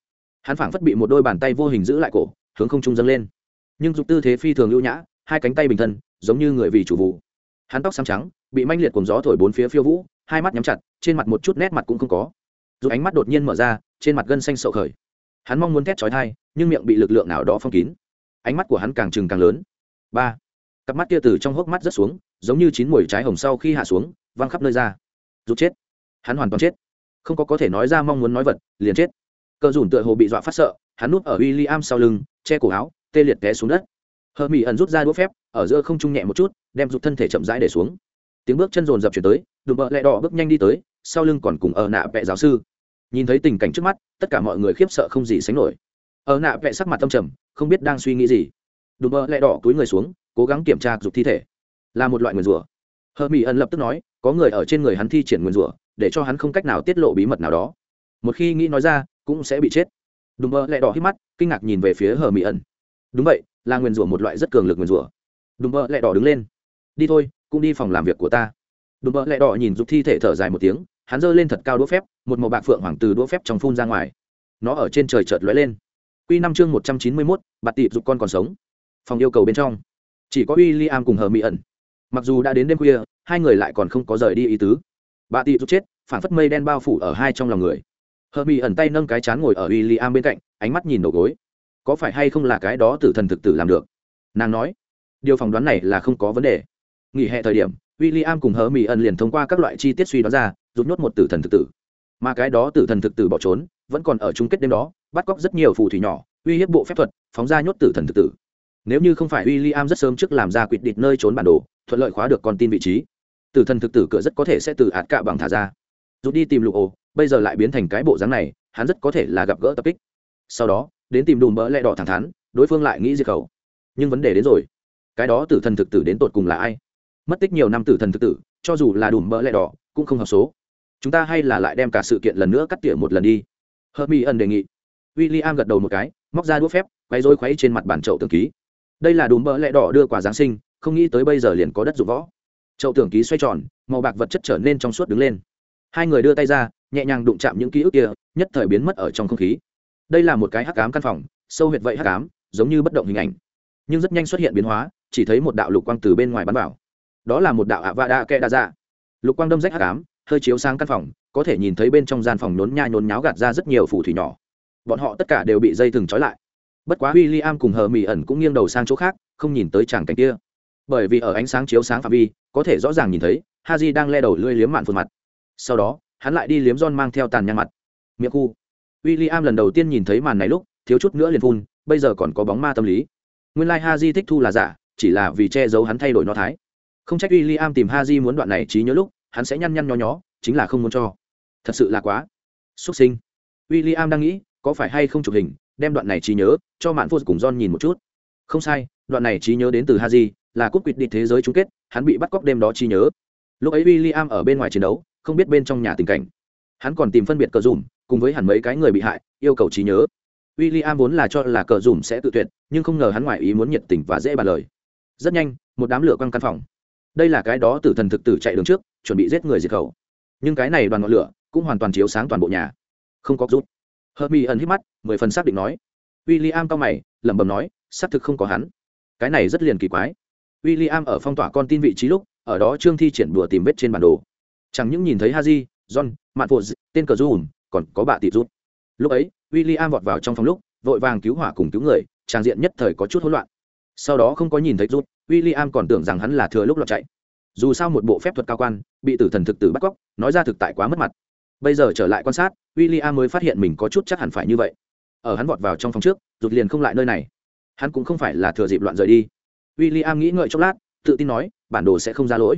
Hắn phảng phất bị một đôi bàn tay vô hình giữ lại cổ, hướng không trung dâng lên. Nhưng dục tư thế phi thường lưu nhã, hai cánh tay bình thân, giống như người vì chủ vụ. Hắn tóc xám trắng, bị manh liệt cùng gió thổi bốn phía phiêu vũ hai mắt nhắm chặt, trên mặt một chút nét mặt cũng không có. Dù ánh mắt đột nhiên mở ra, trên mặt gân xanh sậu khởi. Hắn mong muốn thét trói thai nhưng miệng bị lực lượng nào đó phong kín. Ánh mắt của hắn càng trừng càng lớn. Ba. Cặp mắt kia từ trong hốc mắt rất xuống, giống như chín mùi trái hồng sau khi hạ xuống, văng khắp nơi ra. Rút chết. Hắn hoàn toàn chết. Không có có thể nói ra mong muốn nói vật, liền chết. Cờ dùn tựa hồ bị dọa phát sợ, hắn núp ở w i l l i am sau lưng, che cổ áo, tê liệt té xuống đất. Hờ mỹ ẩn rút ra đũa phép, ở giữa không trung nhẹ một chút, đem rút thân thể chậm rãi để xuống tiếng bước chân rồn dập chuyển tới, đùm bợ lẹ đỏ bước nhanh đi tới, sau lưng còn cùng ở nạ vẹ giáo sư. Nhìn thấy tình cảnh trước mắt, tất cả mọi người khiếp sợ không gì sánh nổi. Ở nạ vẹ sắc mặt tâm trầm, không biết đang suy nghĩ gì. Đùm bợ lẹ đỏ túi người xuống, cố gắng kiểm tra dục thi thể. Là một loại nguyền rủa. Hờ mỹ ẩn lập tức nói, có người ở trên người hắn thi triển nguyền rủa, để cho hắn không cách nào tiết lộ bí mật nào đó. Một khi nghĩ nói ra, cũng sẽ bị chết. Đùm bợ lẹ đỏ hít mắt, kinh ngạc nhìn về phía hờ mỹ ẩn đúng vậy, là nguyền rủa một loại rất cường lực nguyền rủa. Đùm bợ lẹ đỏ đứng lên. Đi thôi cũng đi phòng làm việc của ta. Đùm bợ lẹ đỏ nhìn giục thi thể thở dài một tiếng, hắn giơ lên thật cao đũa phép, một màu bạc phượng hoàng từ đũa phép trong phun ra ngoài. Nó ở trên trời chợt lóe lên. Q năm chương một trăm chín mươi mốt, bạt tịp giục con còn sống. Phòng yêu cầu bên trong. Chỉ có w i l l i am cùng hờ mỹ ẩn. Mặc dù đã đến đêm khuya, hai người lại còn không có rời đi ý tứ. Bà tị giục chết, phản phất mây đen bao phủ ở hai trong lòng người. Hờ mỹ ẩn tay nâng cái chán ngồi ở w i l l i am bên cạnh, ánh mắt nhìn đầu gối. Có phải hay không là cái đó tử thần thực tử làm được? Nàng nói. Điều phỏng đoán này là không có vấn đề nghỉ hè thời điểm w i l l i am cùng hờ mỹ ẩn liền thông qua các loại chi tiết suy đoán ra rút nhốt một tử thần thực tử. Mà cái đó tử thần thực tử bỏ trốn, vẫn còn ở chung kết đêm đó, bắt cóc rất nhiều phù thủy nhỏ, uy hiếp bộ phép thuật, phóng ra nhốt tử thần thực tử. Nếu như không phải w i l l i am rất sớm trước làm ra quyết định nơi trốn bản đồ, thuận lợi khóa được con tin vị trí, tử thần thực tử cửa rất có thể sẽ từ ạt cạ bằng thả ra. Rút đi tìm lục ồ bây giờ lại biến thành cái bộ dáng này, hắn rất có thể là gặp gỡ tập kích. Sau đó, đến tìm đùm bỡ lẹ đỏ thẳng thắn, đối phương lại nghĩ diệt khẩu. Nhưng vấn đề đến rồi. Cái đó tử thần thực tử đến tột cùng là ai? Mất tích nhiều năm tử thần thực tử, cho dù là đùm bỡ lẹ đỏ, cũng không hợp số. Chúng ta hay là lại đem cả sự kiện lần nữa cắt tỉa một lần đi. Hợp mỹ ẩn đề nghị. W i l l i am gật đầu một cái, móc ra đũa phép quay rối khuấy trên mặt bàn chậu tường ký. Đây là đùm bỡ lẹ đỏ đưa quả giáng sinh, không nghĩ tới bây giờ liền có đất dụng võ. Chậu tường ký xoay tròn, màu bạc vật chất trở nên trong suốt đứng lên. Hai người đưa tay ra, nhẹ nhàng đụng chạm những ký ức kia, nhất thời biến mất ở trong không khí. Đây là một cái hắc ám căn phòng, sâu huyệt vậy hắc ám, giống như bất động hình ảnh. Nhưng rất nhanh xuất hiện biến hóa, chỉ thấy một đạo lục quang từ bên ngoài bắn vào đó là một đạo ạ vạ đa kẽ đa dạ. Lục quang đâm rách hạ cám hơi chiếu sáng căn phòng, có thể nhìn thấy bên trong gian phòng nhốn nha nhốn nháo gạt ra rất nhiều phù thủy nhỏ. Bọn họ tất cả đều bị dây thừng trói lại. Bất quá w i l l i am cùng hờ mỹ ẩn cũng nghiêng đầu sang chỗ khác, không nhìn tới tràng cảnh kia. Bởi vì ở ánh sáng chiếu sáng phạm vi, có thể rõ ràng nhìn thấy ha j đang le đầu lưỡi liếm mạn phun mặt. Sau đó, hắn lại đi liếm John mang theo tàn nhang mặt. Miệng khu. W i l l i am lần đầu tiên nhìn thấy màn này lúc, thiếu chút nữa liền phun, bây giờ còn có bóng ma tâm lý. Nguyên lai、like、ha j thích thu là giả, chỉ là vì che giấu hắn thay đổi nó thái không trách w i l l i am tìm ha j muốn đoạn này trí nhớ lúc, hắn sẽ nhăn nhăn nho nhó, chính là không muốn cho. Thật sự là quá xuất sinh. W i l l i am đang nghĩ, có phải hay không chụp hình, đem đoạn này trí nhớ cho mạn vô cùng John nhìn một chút. Không sai, đoạn này trí nhớ đến từ ha j là cúp quỵt đi thế giới chung kết, hắn bị bắt cóc đêm đó trí nhớ. Lúc ấy w i l l i am ở bên ngoài chiến đấu, không biết bên trong nhà tình cảnh. Hắn còn tìm phân biệt cờ dùm, cùng với hẳn mấy cái người bị hại, yêu cầu trí nhớ. W i l l i am vốn là cho là cờ dùm sẽ tự tuyệt, nhưng không ngờ hắn ngoại ý muốn nhiệt tình và dễ bàn lời. Rất nhanh, một đám lửa quăng căn phòng đây là cái đó tử thần thực tử chạy đường trước, chuẩn bị giết người diệt khẩu. Nhưng cái này đoàn ngọn lửa cũng hoàn toàn chiếu sáng toàn bộ nhà. Không có rút. Hợp mi ẩn hít mắt, mười phần xác định nói. W i l l i am cao mày, lẩm bẩm nói, xác thực không có hắn. Cái này rất liền kỳ quái. W i l l i am ở phong tỏa con tin vị trí lúc, ở đó trương thi triển đùa tìm vết trên bản đồ. Chẳng những nhìn thấy haji, john mạn phụ tên cờ du còn có bà tị rút. Lúc ấy w i l l i am vọt vào trong phòng lúc, vội vàng cứu hỏa cùng cứu người, trang diện nhất thời có chút hỗn loạn. Sau đó không có nhìn thấy rút w i l l i am còn tưởng rằng hắn là thừa lúc lọt chạy. Dù sao một bộ phép thuật cao quan, bị tử thần thực tử bắt cóc, nói ra thực tại quá mất mặt. Bây giờ trở lại quan sát w i l l i am mới phát hiện mình có chút chắc hẳn phải như vậy. Ở hắn vọt vào trong phòng trước, rụt liền không lại nơi này. Hắn cũng không phải là thừa dịp loạn rời đi. W i l l i am nghĩ ngợi chốc lát, tự tin nói, bản đồ sẽ không ra lỗi.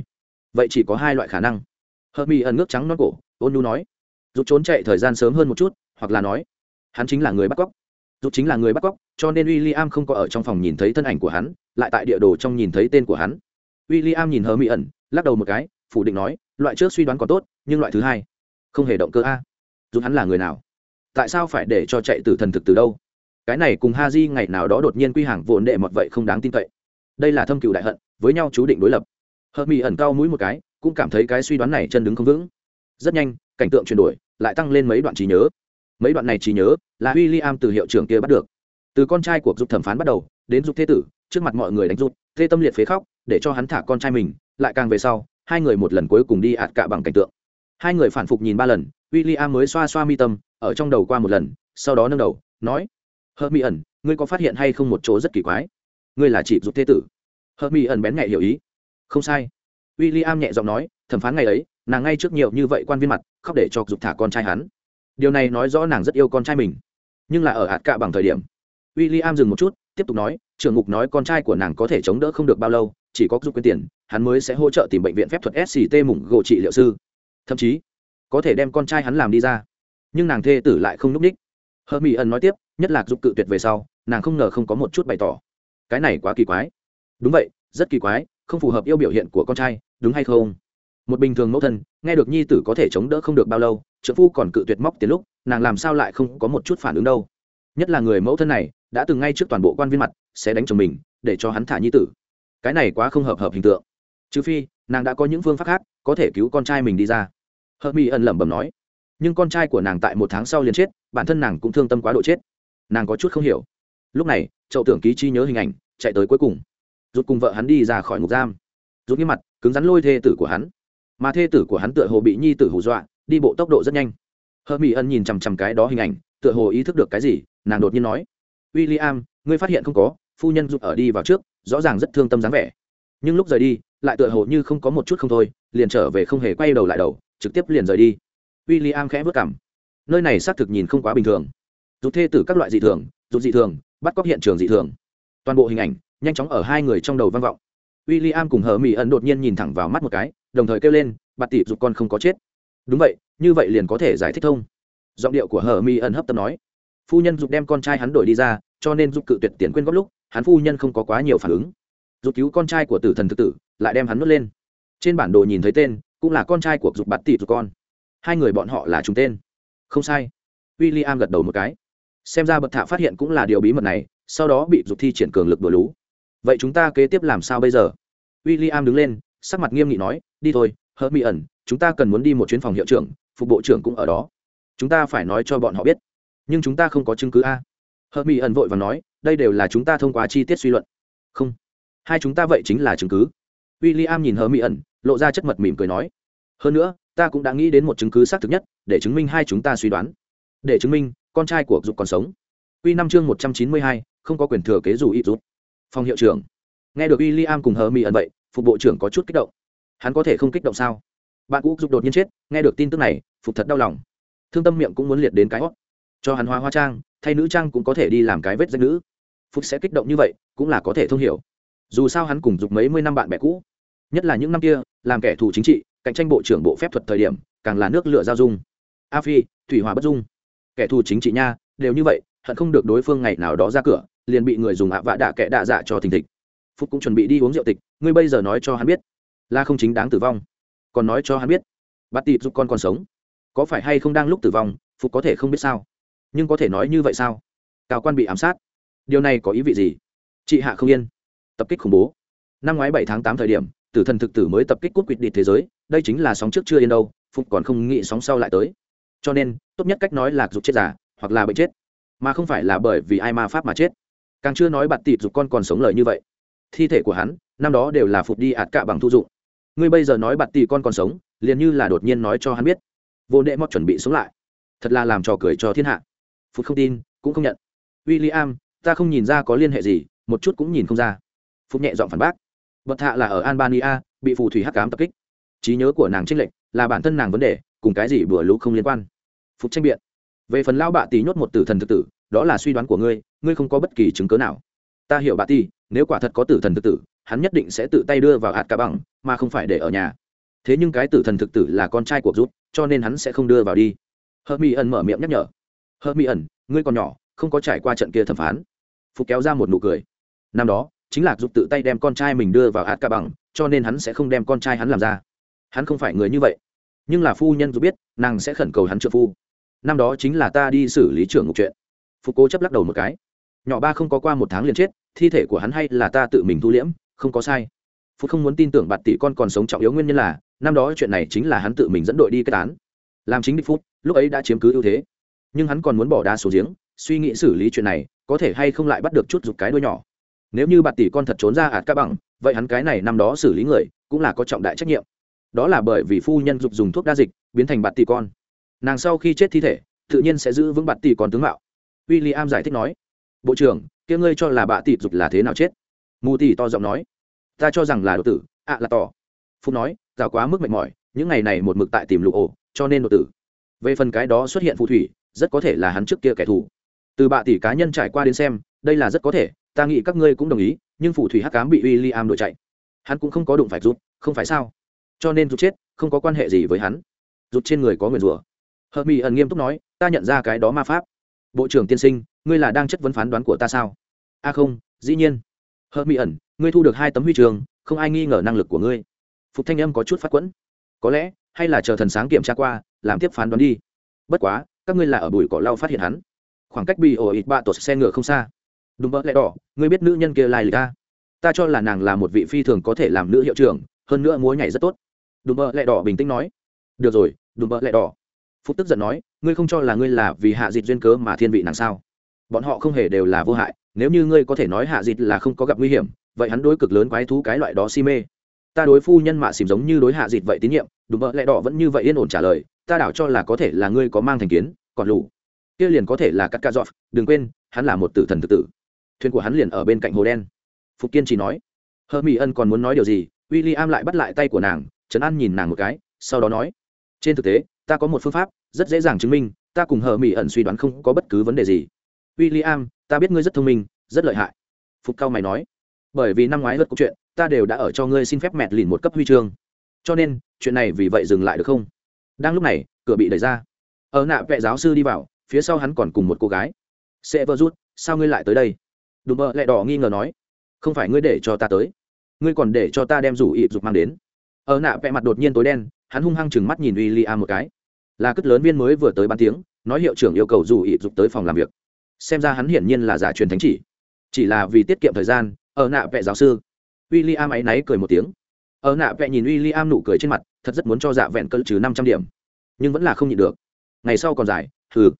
Vậy chỉ có hai loại khả năng. Hợp mỹ ẩn nước trắng non cổ, ôn nu nói rút trốn chạy thời gian sớm hơn một chút, hoặc là nói, hắn chính là người bắt cóc. Rút chính là người bắt cóc cho nên w i l l i am không có ở trong phòng nhìn thấy thân ảnh của hắn, lại tại địa đồ trong nhìn thấy tên của hắn. W i l l i am nhìn hờ mỹ ẩn, lắc đầu một cái, phủ định nói, loại trước suy đoán có tốt, nhưng loại thứ hai, không hề động cơ a. Dù hắn là người nào, tại sao phải để cho chạy từ thần thực từ đâu? Cái này cùng ha di ngày nào đó đột nhiên quy hàng vốn đệ mọt vậy không đáng tin cậy. Đây là thâm cựu đại hận, với nhau chú định đối lập. Hợp mỹ ẩn cao mũi một cái, cũng cảm thấy cái suy đoán này chân đứng không vững. Rất nhanh, cảnh tượng chuyển đổi, lại tăng lên mấy đoạn trí nhớ. Mấy đoạn này trí nhớ là w i l l i am từ hiệu trưởng kia bắt được từ con trai của dục thẩm phán bắt đầu, đến dục thế tử, trước mặt mọi người đánh rút thê tâm liệt phế khóc, để cho hắn thả con trai mình, lại càng về sau, hai người một lần cuối cùng đi ạt cạ bằng cảnh tượng. Hai người phản phục nhìn ba lần w i l l i am mới xoa xoa mi tâm, ở trong đầu qua một lần, sau đó nâng đầu, nói hờ mỹ ẩn, ngươi có phát hiện hay không một chỗ rất kỳ quái? Ngươi là chị giúp thế tử. Hớt mi ẩn bén nhẹ hiểu ý. Không sai. W i l l i am nhẹ giọng nói, thẩm phán ngày ấy, nàng ngay trước nhiều như vậy quan viên mặt, khóc để cho dục thả con trai hắn. Điều này nói rõ nàng rất yêu con trai mình. Nhưng là ở hạt cạ bằng thời điểm w i l l i am dừng một chút, tiếp tục nói, trưởng ngục nói con trai của nàng có thể chống đỡ không được bao lâu, chỉ có giúp quyên tiền, hắn mới sẽ hỗ trợ tìm bệnh viện phép thuật sct mủng gỗ trị liệu sư. Thậm chí, có thể đem con trai hắn làm đi ra. Nhưng nàng thê tử lại không núp ních. Hơ mỹ ẩn nói tiếp, nhất là giúp cự tuyệt về sau, nàng không ngờ không có một chút bày tỏ. Cái này quá kỳ quái. Đúng vậy, rất kỳ quái, không phù hợp yêu biểu hiện của con trai, đúng hay không? Một bình thường mẫu thân, nghe được nhi tử có thể chống đỡ không được bao lâu trợ phu còn cự tuyệt móc tiền lúc, nàng làm sao lại không có một chút phản ứng đâu nhất là người mẫu thân này, đã từng ngay trước toàn bộ quan viên mặt, sẽ đánh chồng mình, để cho hắn thả nhi tử. Cái này quá không hợp hợp hình tượng. Trừ phi, nàng đã có những phương pháp khác, có thể cứu con trai mình đi ra. Hợp mỹ ẩn lẩm bẩm nói. Nhưng con trai của nàng tại một tháng sau liền chết, bản thân nàng cũng thương tâm quá độ chết. Nàng có chút không hiểu. Lúc này, chậu tưởng ký chi nhớ hình ảnh, chạy tới cuối cùng. Rút cùng vợ hắn đi ra khỏi ngục giam. Rút như mặt, cứng rắn lôi thê tử của hắn. Mà thê tử của hắn tựa hồ bị nhi tử hù dọa, đi bộ tốc độ rất nhanh. Hơ mỹ ân nhìn chằm chằm cái đó hình ảnh tựa hồ ý thức được cái gì, nàng đột nhiên nói w i l l i am ngươi phát hiện không có, phu nhân giúp ở đi vào trước, rõ ràng rất thương tâm dáng vẻ. Nhưng lúc rời đi, lại tựa hồ như không có một chút không thôi, liền trở về không hề quay đầu lại đầu, trực tiếp liền rời đi. W i l l i am khẽ vất cảm nơi này xác thực nhìn không quá bình thường. Rút thê tử các loại dị thường rút dị thường, bắt cóc hiện trường dị thường. Toàn bộ hình ảnh, nhanh chóng ở hai người trong đầu vang vọng. W i l l i am cùng hờ mỹ ẩn đột nhiên nhìn thẳng vào mắt một cái, đồng thời kêu lên, bạt tịp dục con không có chết. Đúng vậy, như vậy liền có thể giải thích thông giọng điệu của hờ mi ẩn hấp tấp nói. Phu nhân dục đem con trai hắn đổi đi ra, cho nên dục cự tuyệt tiền quyên góp lúc, hắn phu nhân không có quá nhiều phản ứng. Dục cứu con trai của tử thần thực tử, lại đem hắn nuốt lên. Trên bản đồ nhìn thấy tên, cũng là con trai của dục bạt tỷ dục con. Hai người bọn họ là chúng tên. Không sai. W i l l i am gật đầu một cái. Xem ra bậc thạ phát hiện cũng là điều bí mật này, sau đó bị dục thi triển cường lực đổ lú. Vậy chúng ta kế tiếp làm sao bây giờ? W i l l i am đứng lên, sắc mặt nghiêm nghị nói, đi thôi hớt mỹ ẩn chúng ta cần muốn đi một chuyến phòng hiệu trưởng, phục bộ trưởng cũng ở đó chúng ta phải nói cho bọn họ biết. Nhưng chúng ta không có chứng cứ a. Hợp mỹ ẩn vội và nói, đây đều là chúng ta thông qua chi tiết suy luận. Không. Hai chúng ta vậy chính là chứng cứ. W i l l i am nhìn hờ mỹ ẩn, lộ ra chất mật mỉm cười nói. Hơn nữa, ta cũng đã nghĩ đến một chứng cứ xác thực nhất, để chứng minh hai chúng ta suy đoán. Để chứng minh, con trai của dục còn sống. Q năm chương một trăm chín mươi hai, không có quyền thừa kế dù ít rút phòng hiệu trưởng. Nghe được w i l l i am cùng hờ mỹ ẩn vậy, phục bộ trưởng có chút kích động. Hắn có thể không kích động sao? Bạn cũ dục đột nhiên chết, nghe được tin tức này, phục thật đau lòng thương tâm miệng cũng muốn liệt đến cái hót. Cho hắn hóa hoa trang, thay nữ trang cũng có thể đi làm cái vết danh nữ. Phúc sẽ kích động như vậy, cũng là có thể thông hiểu. Dù sao hắn cùng dục mấy mươi năm bạn bè cũ. Nhất là những năm kia, làm kẻ thù chính trị, cạnh tranh bộ trưởng bộ phép thuật thời điểm, càng là nước lửa giao dung. A phi, thủy hòa bất dung. Kẻ thù chính trị nha, đều như vậy, hận không được đối phương ngày nào đó ra cửa, liền bị người dùng ạ vạ đạ kẻ đạ dạ cho thình thịch. Phúc cũng chuẩn bị đi uống rượu tịch, ngươi bây giờ nói cho hắn biết, là không chính đáng tử vong. Còn nói cho hắn biết, bắt tịp giúp con còn sống có phải hay không đang lúc tử vong, phục có thể không biết sao? Nhưng có thể nói như vậy sao? Cao quan bị ám sát. Điều này có ý vị gì? Chị hạ không yên. Tập kích khủng bố. Năm ngoái bảy tháng tám thời điểm, tử thần thực tử mới tập kích cút quỵt địch thế giới, đây chính là sóng trước chưa yên đâu, phục còn không nghĩ sóng sau lại tới. Cho nên, tốt nhất cách nói là dục chết giả hoặc là bệnh chết. Mà không phải là bởi vì ai ma pháp mà chết. Càng chưa nói bạn tịt dục con còn sống lời như vậy. Thi thể của hắn, năm đó đều là phục đi ạt cạ bằng thu dụng. Ngươi bây giờ nói bạn tị con còn sống, liền như là đột nhiên nói cho hắn biết vô đệ mọt chuẩn bị sống lại. Thật là làm trò cười cho thiên hạ. Phút không tin, cũng không nhận. W i l l i am ta không nhìn ra có liên hệ gì, một chút cũng nhìn không ra. Phúc nhẹ giọng phản bác. Bậc hạ là ở albania, bị phù thủy hắc cám tập kích. Trí nhớ của nàng trích lệnh là bản thân nàng vấn đề, cùng cái gì bừa lũ không liên quan. Phúc tranh biện. Về phần lao bạ tỷ nhốt một tử thần thực tử, đó là suy đoán của ngươi ngươi không có bất kỳ chứng cớ nào. Ta hiểu bà tỷ, nếu quả thật có tử thần thực tử, hắn nhất định sẽ tự tay đưa vào hạt cá bằng mà không phải để ở nhà thế nhưng cái tử thần thực tử là con trai của rút, cho nên hắn sẽ không đưa vào đi. Hớt mi ẩn mở miệng nhắc nhở. Hớt mi ẩn ngươi còn nhỏ, không có trải qua trận kia thẩm phán. Phục kéo ra một nụ cười. Năm đó, chính là giúp tự tay đem con trai mình đưa vào hạt ca bằng, cho nên hắn sẽ không đem con trai hắn làm ra. Hắn không phải người như vậy. Nhưng là phu nhân dù biết, nàng sẽ khẩn cầu hắn trợ phu. Năm đó chính là ta đi xử lý trưởng ngục chuyện. Phục cố chấp lắc đầu một cái. Nhỏ ba không có qua một tháng liền chết, thi thể của hắn hay là ta tự mình thu liễm, không có sai phúc không muốn tin tưởng bạt tỷ con còn sống trọng yếu nguyên nhân là, năm đó chuyện này chính là hắn tự mình dẫn đội đi kết án. Làm chính địch phúc lúc ấy đã chiếm cứ ưu thế. Nhưng hắn còn muốn bỏ đá số giếng, suy nghĩ xử lý chuyện này, có thể hay không lại bắt được chút giục cái đuôi nhỏ. Nếu như bạt tỷ con thật trốn ra ạt ca bằng, vậy hắn cái này năm đó xử lý người, cũng là có trọng đại trách nhiệm. Đó là bởi vì phu nhân dục dùng thuốc đa dịch, biến thành bạt tỷ con. Nàng sau khi chết thi thể, tự nhiên sẽ giữ vững bạt tỷ con tướng mạo. W i l l i am giải thích nói, bộ trưởng, kia ngươi cho là bạ tỷ dục là thế nào chết? Mù tỷ to giọng nói ta cho rằng là đột tử, ạ là tỏ. Phúc nói rào quá mức mệt mỏi, những ngày này một mực tại tìm lục ổ, cho nên đột tử. Về phần cái đó xuất hiện phù thủy, rất có thể là hắn trước kia kẻ thù. Từ bạ tỷ cá nhân trải qua đến xem, đây là rất có thể, ta nghĩ các ngươi cũng đồng ý, nhưng phù thủy hắc cám bị w i l l i am đội chạy. Hắn cũng không có đụng phải rút không phải sao? Cho nên rút chết, không có quan hệ gì với hắn. Rút trên người có nguyền rủa. Hợp mỹ ẩn nghiêm túc nói, ta nhận ra cái đó ma pháp. Bộ trưởng tiên sinh, ngươi là đang chất vấn phán đoán của ta sao? A không, dĩ nhiên hợp mỹ ẩn, ngươi thu được hai tấm huy trường không ai nghi ngờ năng lực của ngươi. Phục thanh âm có chút phát quẫn. Có lẽ, hay là chờ thần sáng kiểm tra qua, làm tiếp phán đoán đi. Bất quá, các ngươi là ở bụi cỏ lau phát hiện hắn. Khoảng cách bị ổ ít ba tột xe ngựa không xa. Đúng bỡ lẽ đỏ, ngươi biết nữ nhân kia lai lịch ta ta cho là nàng là một vị phi thường có thể làm nữ hiệu trưởng, hơn nữa múa nhảy rất tốt. Đúng bỡ lẽ đỏ bình tĩnh nói. Được rồi đúng bỡ lẽ đỏ. Phúc tức giận nói, ngươi không cho là ngươi là vì hạ dịch duyên cớ mà thiên vị nàng sao? Bọn họ không hề đều là vô hại, nếu như ngươi có thể nói hạ dịt là không có gặp nguy hiểm, vậy hắn đối cực lớn quái thú cái loại đó si mê. Ta đối phu nhân mạ xìm giống như đối hạ dịt vậy tín nhiệm đúng bỡ lẽ đỏ vẫn như vậy yên ổn trả lời, ta đảo cho là có thể là ngươi có mang thành kiến, còn lù. Kia liền có thể là cắt ca dọt đừng quên, hắn là một tử thần tự tử. Thuyền của hắn liền ở bên cạnh hồ đen. Phục kiên chỉ nói. Hơ mỹ ân còn muốn nói điều gì w i l l i am lại bắt lại tay của nàng, trấn an nhìn nàng một cái, sau đó nói. Trên thực tế, ta có một phương pháp, rất dễ dàng chứng minh, ta cùng hờ mỹ ẩn suy đoán không có bất cứ vấn đề gì w i l l i am ta biết ngươi rất thông minh, rất lợi hại. Phục cao mày nói, bởi vì năm ngoái lượt câu chuyện, ta đều đã ở cho ngươi xin phép mẹt lìn một cấp huy chương. Cho nên, chuyện này vì vậy dừng lại được không? Đang lúc này, cửa bị đẩy ra. Ở nạ vệ giáo sư đi vào, phía sau hắn còn cùng một cô gái. Sẽ vơ rút, sao ngươi lại tới đây? Đùm bợ lẹ đỏ nghi ngờ nói, không phải ngươi để cho ta tới, ngươi còn để cho ta đem rủ ị dục mang đến. Ở nạ vẹ mặt đột nhiên tối đen, hắn hung hăng chừng mắt nhìn w i l l i am một cái. Là cất lớn viên mới vừa tới bán tiếng, nói hiệu trưởng yêu cầu rủ ị dục tới phòng làm việc xem ra hắn hiển nhiên là giả truyền thánh chỉ. Chỉ là vì tiết kiệm thời gian, ở nạ vệ giáo sư w i l l i am áy náy cười một tiếng. Ở nạ vệ nhìn w i l l i am nụ cười trên mặt, thật rất muốn cho dạ vẹn cỡ trừ năm trăm điểm. Nhưng vẫn là không nhịn được. Ngày sau còn dài thử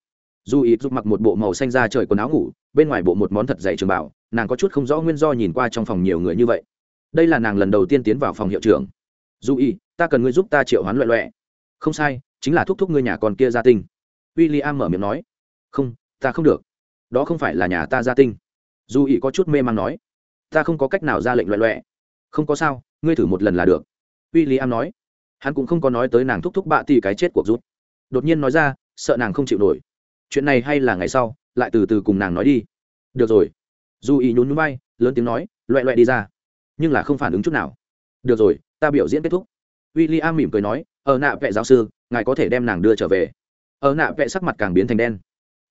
dù ý giúp mặc một bộ màu xanh ra trời quần áo ngủ, bên ngoài bộ một món thật dày trường bảo, nàng có chút không rõ nguyên do nhìn qua trong phòng nhiều người như vậy. Đây là nàng lần đầu tiên tiến vào phòng hiệu trưởng. Dù ý ta cần ngươi giúp ta triệu hoán loại loẹ. Không sai, chính là thúc thúc ngươi nhà con kia gia tinh. W i l l i am mở miệng nói. Không, ta không được đó không phải là nhà ta gia tinh. Dù ý có chút mê man nói, ta không có cách nào ra lệnh loẹ loẹ. Không có sao, ngươi thử một lần là được. W i l l i am nói. Hắn cũng không có nói tới nàng thúc thúc bạ tì cái chết cuộc rút. Đột nhiên nói ra, sợ nàng không chịu nổi. Chuyện này hay là ngày sau, lại từ từ cùng nàng nói đi. Được rồi. Dù ý nhún núi bay lớn tiếng nói, loẹ loẹ đi ra. Nhưng là không phản ứng chút nào. Được rồi, ta biểu diễn kết thúc. W i l l i am mỉm cười nói ở nạ vệ giáo sư, ngài có thể đem nàng đưa trở về. Ở nạ vệ sắc mặt càng biến thành đen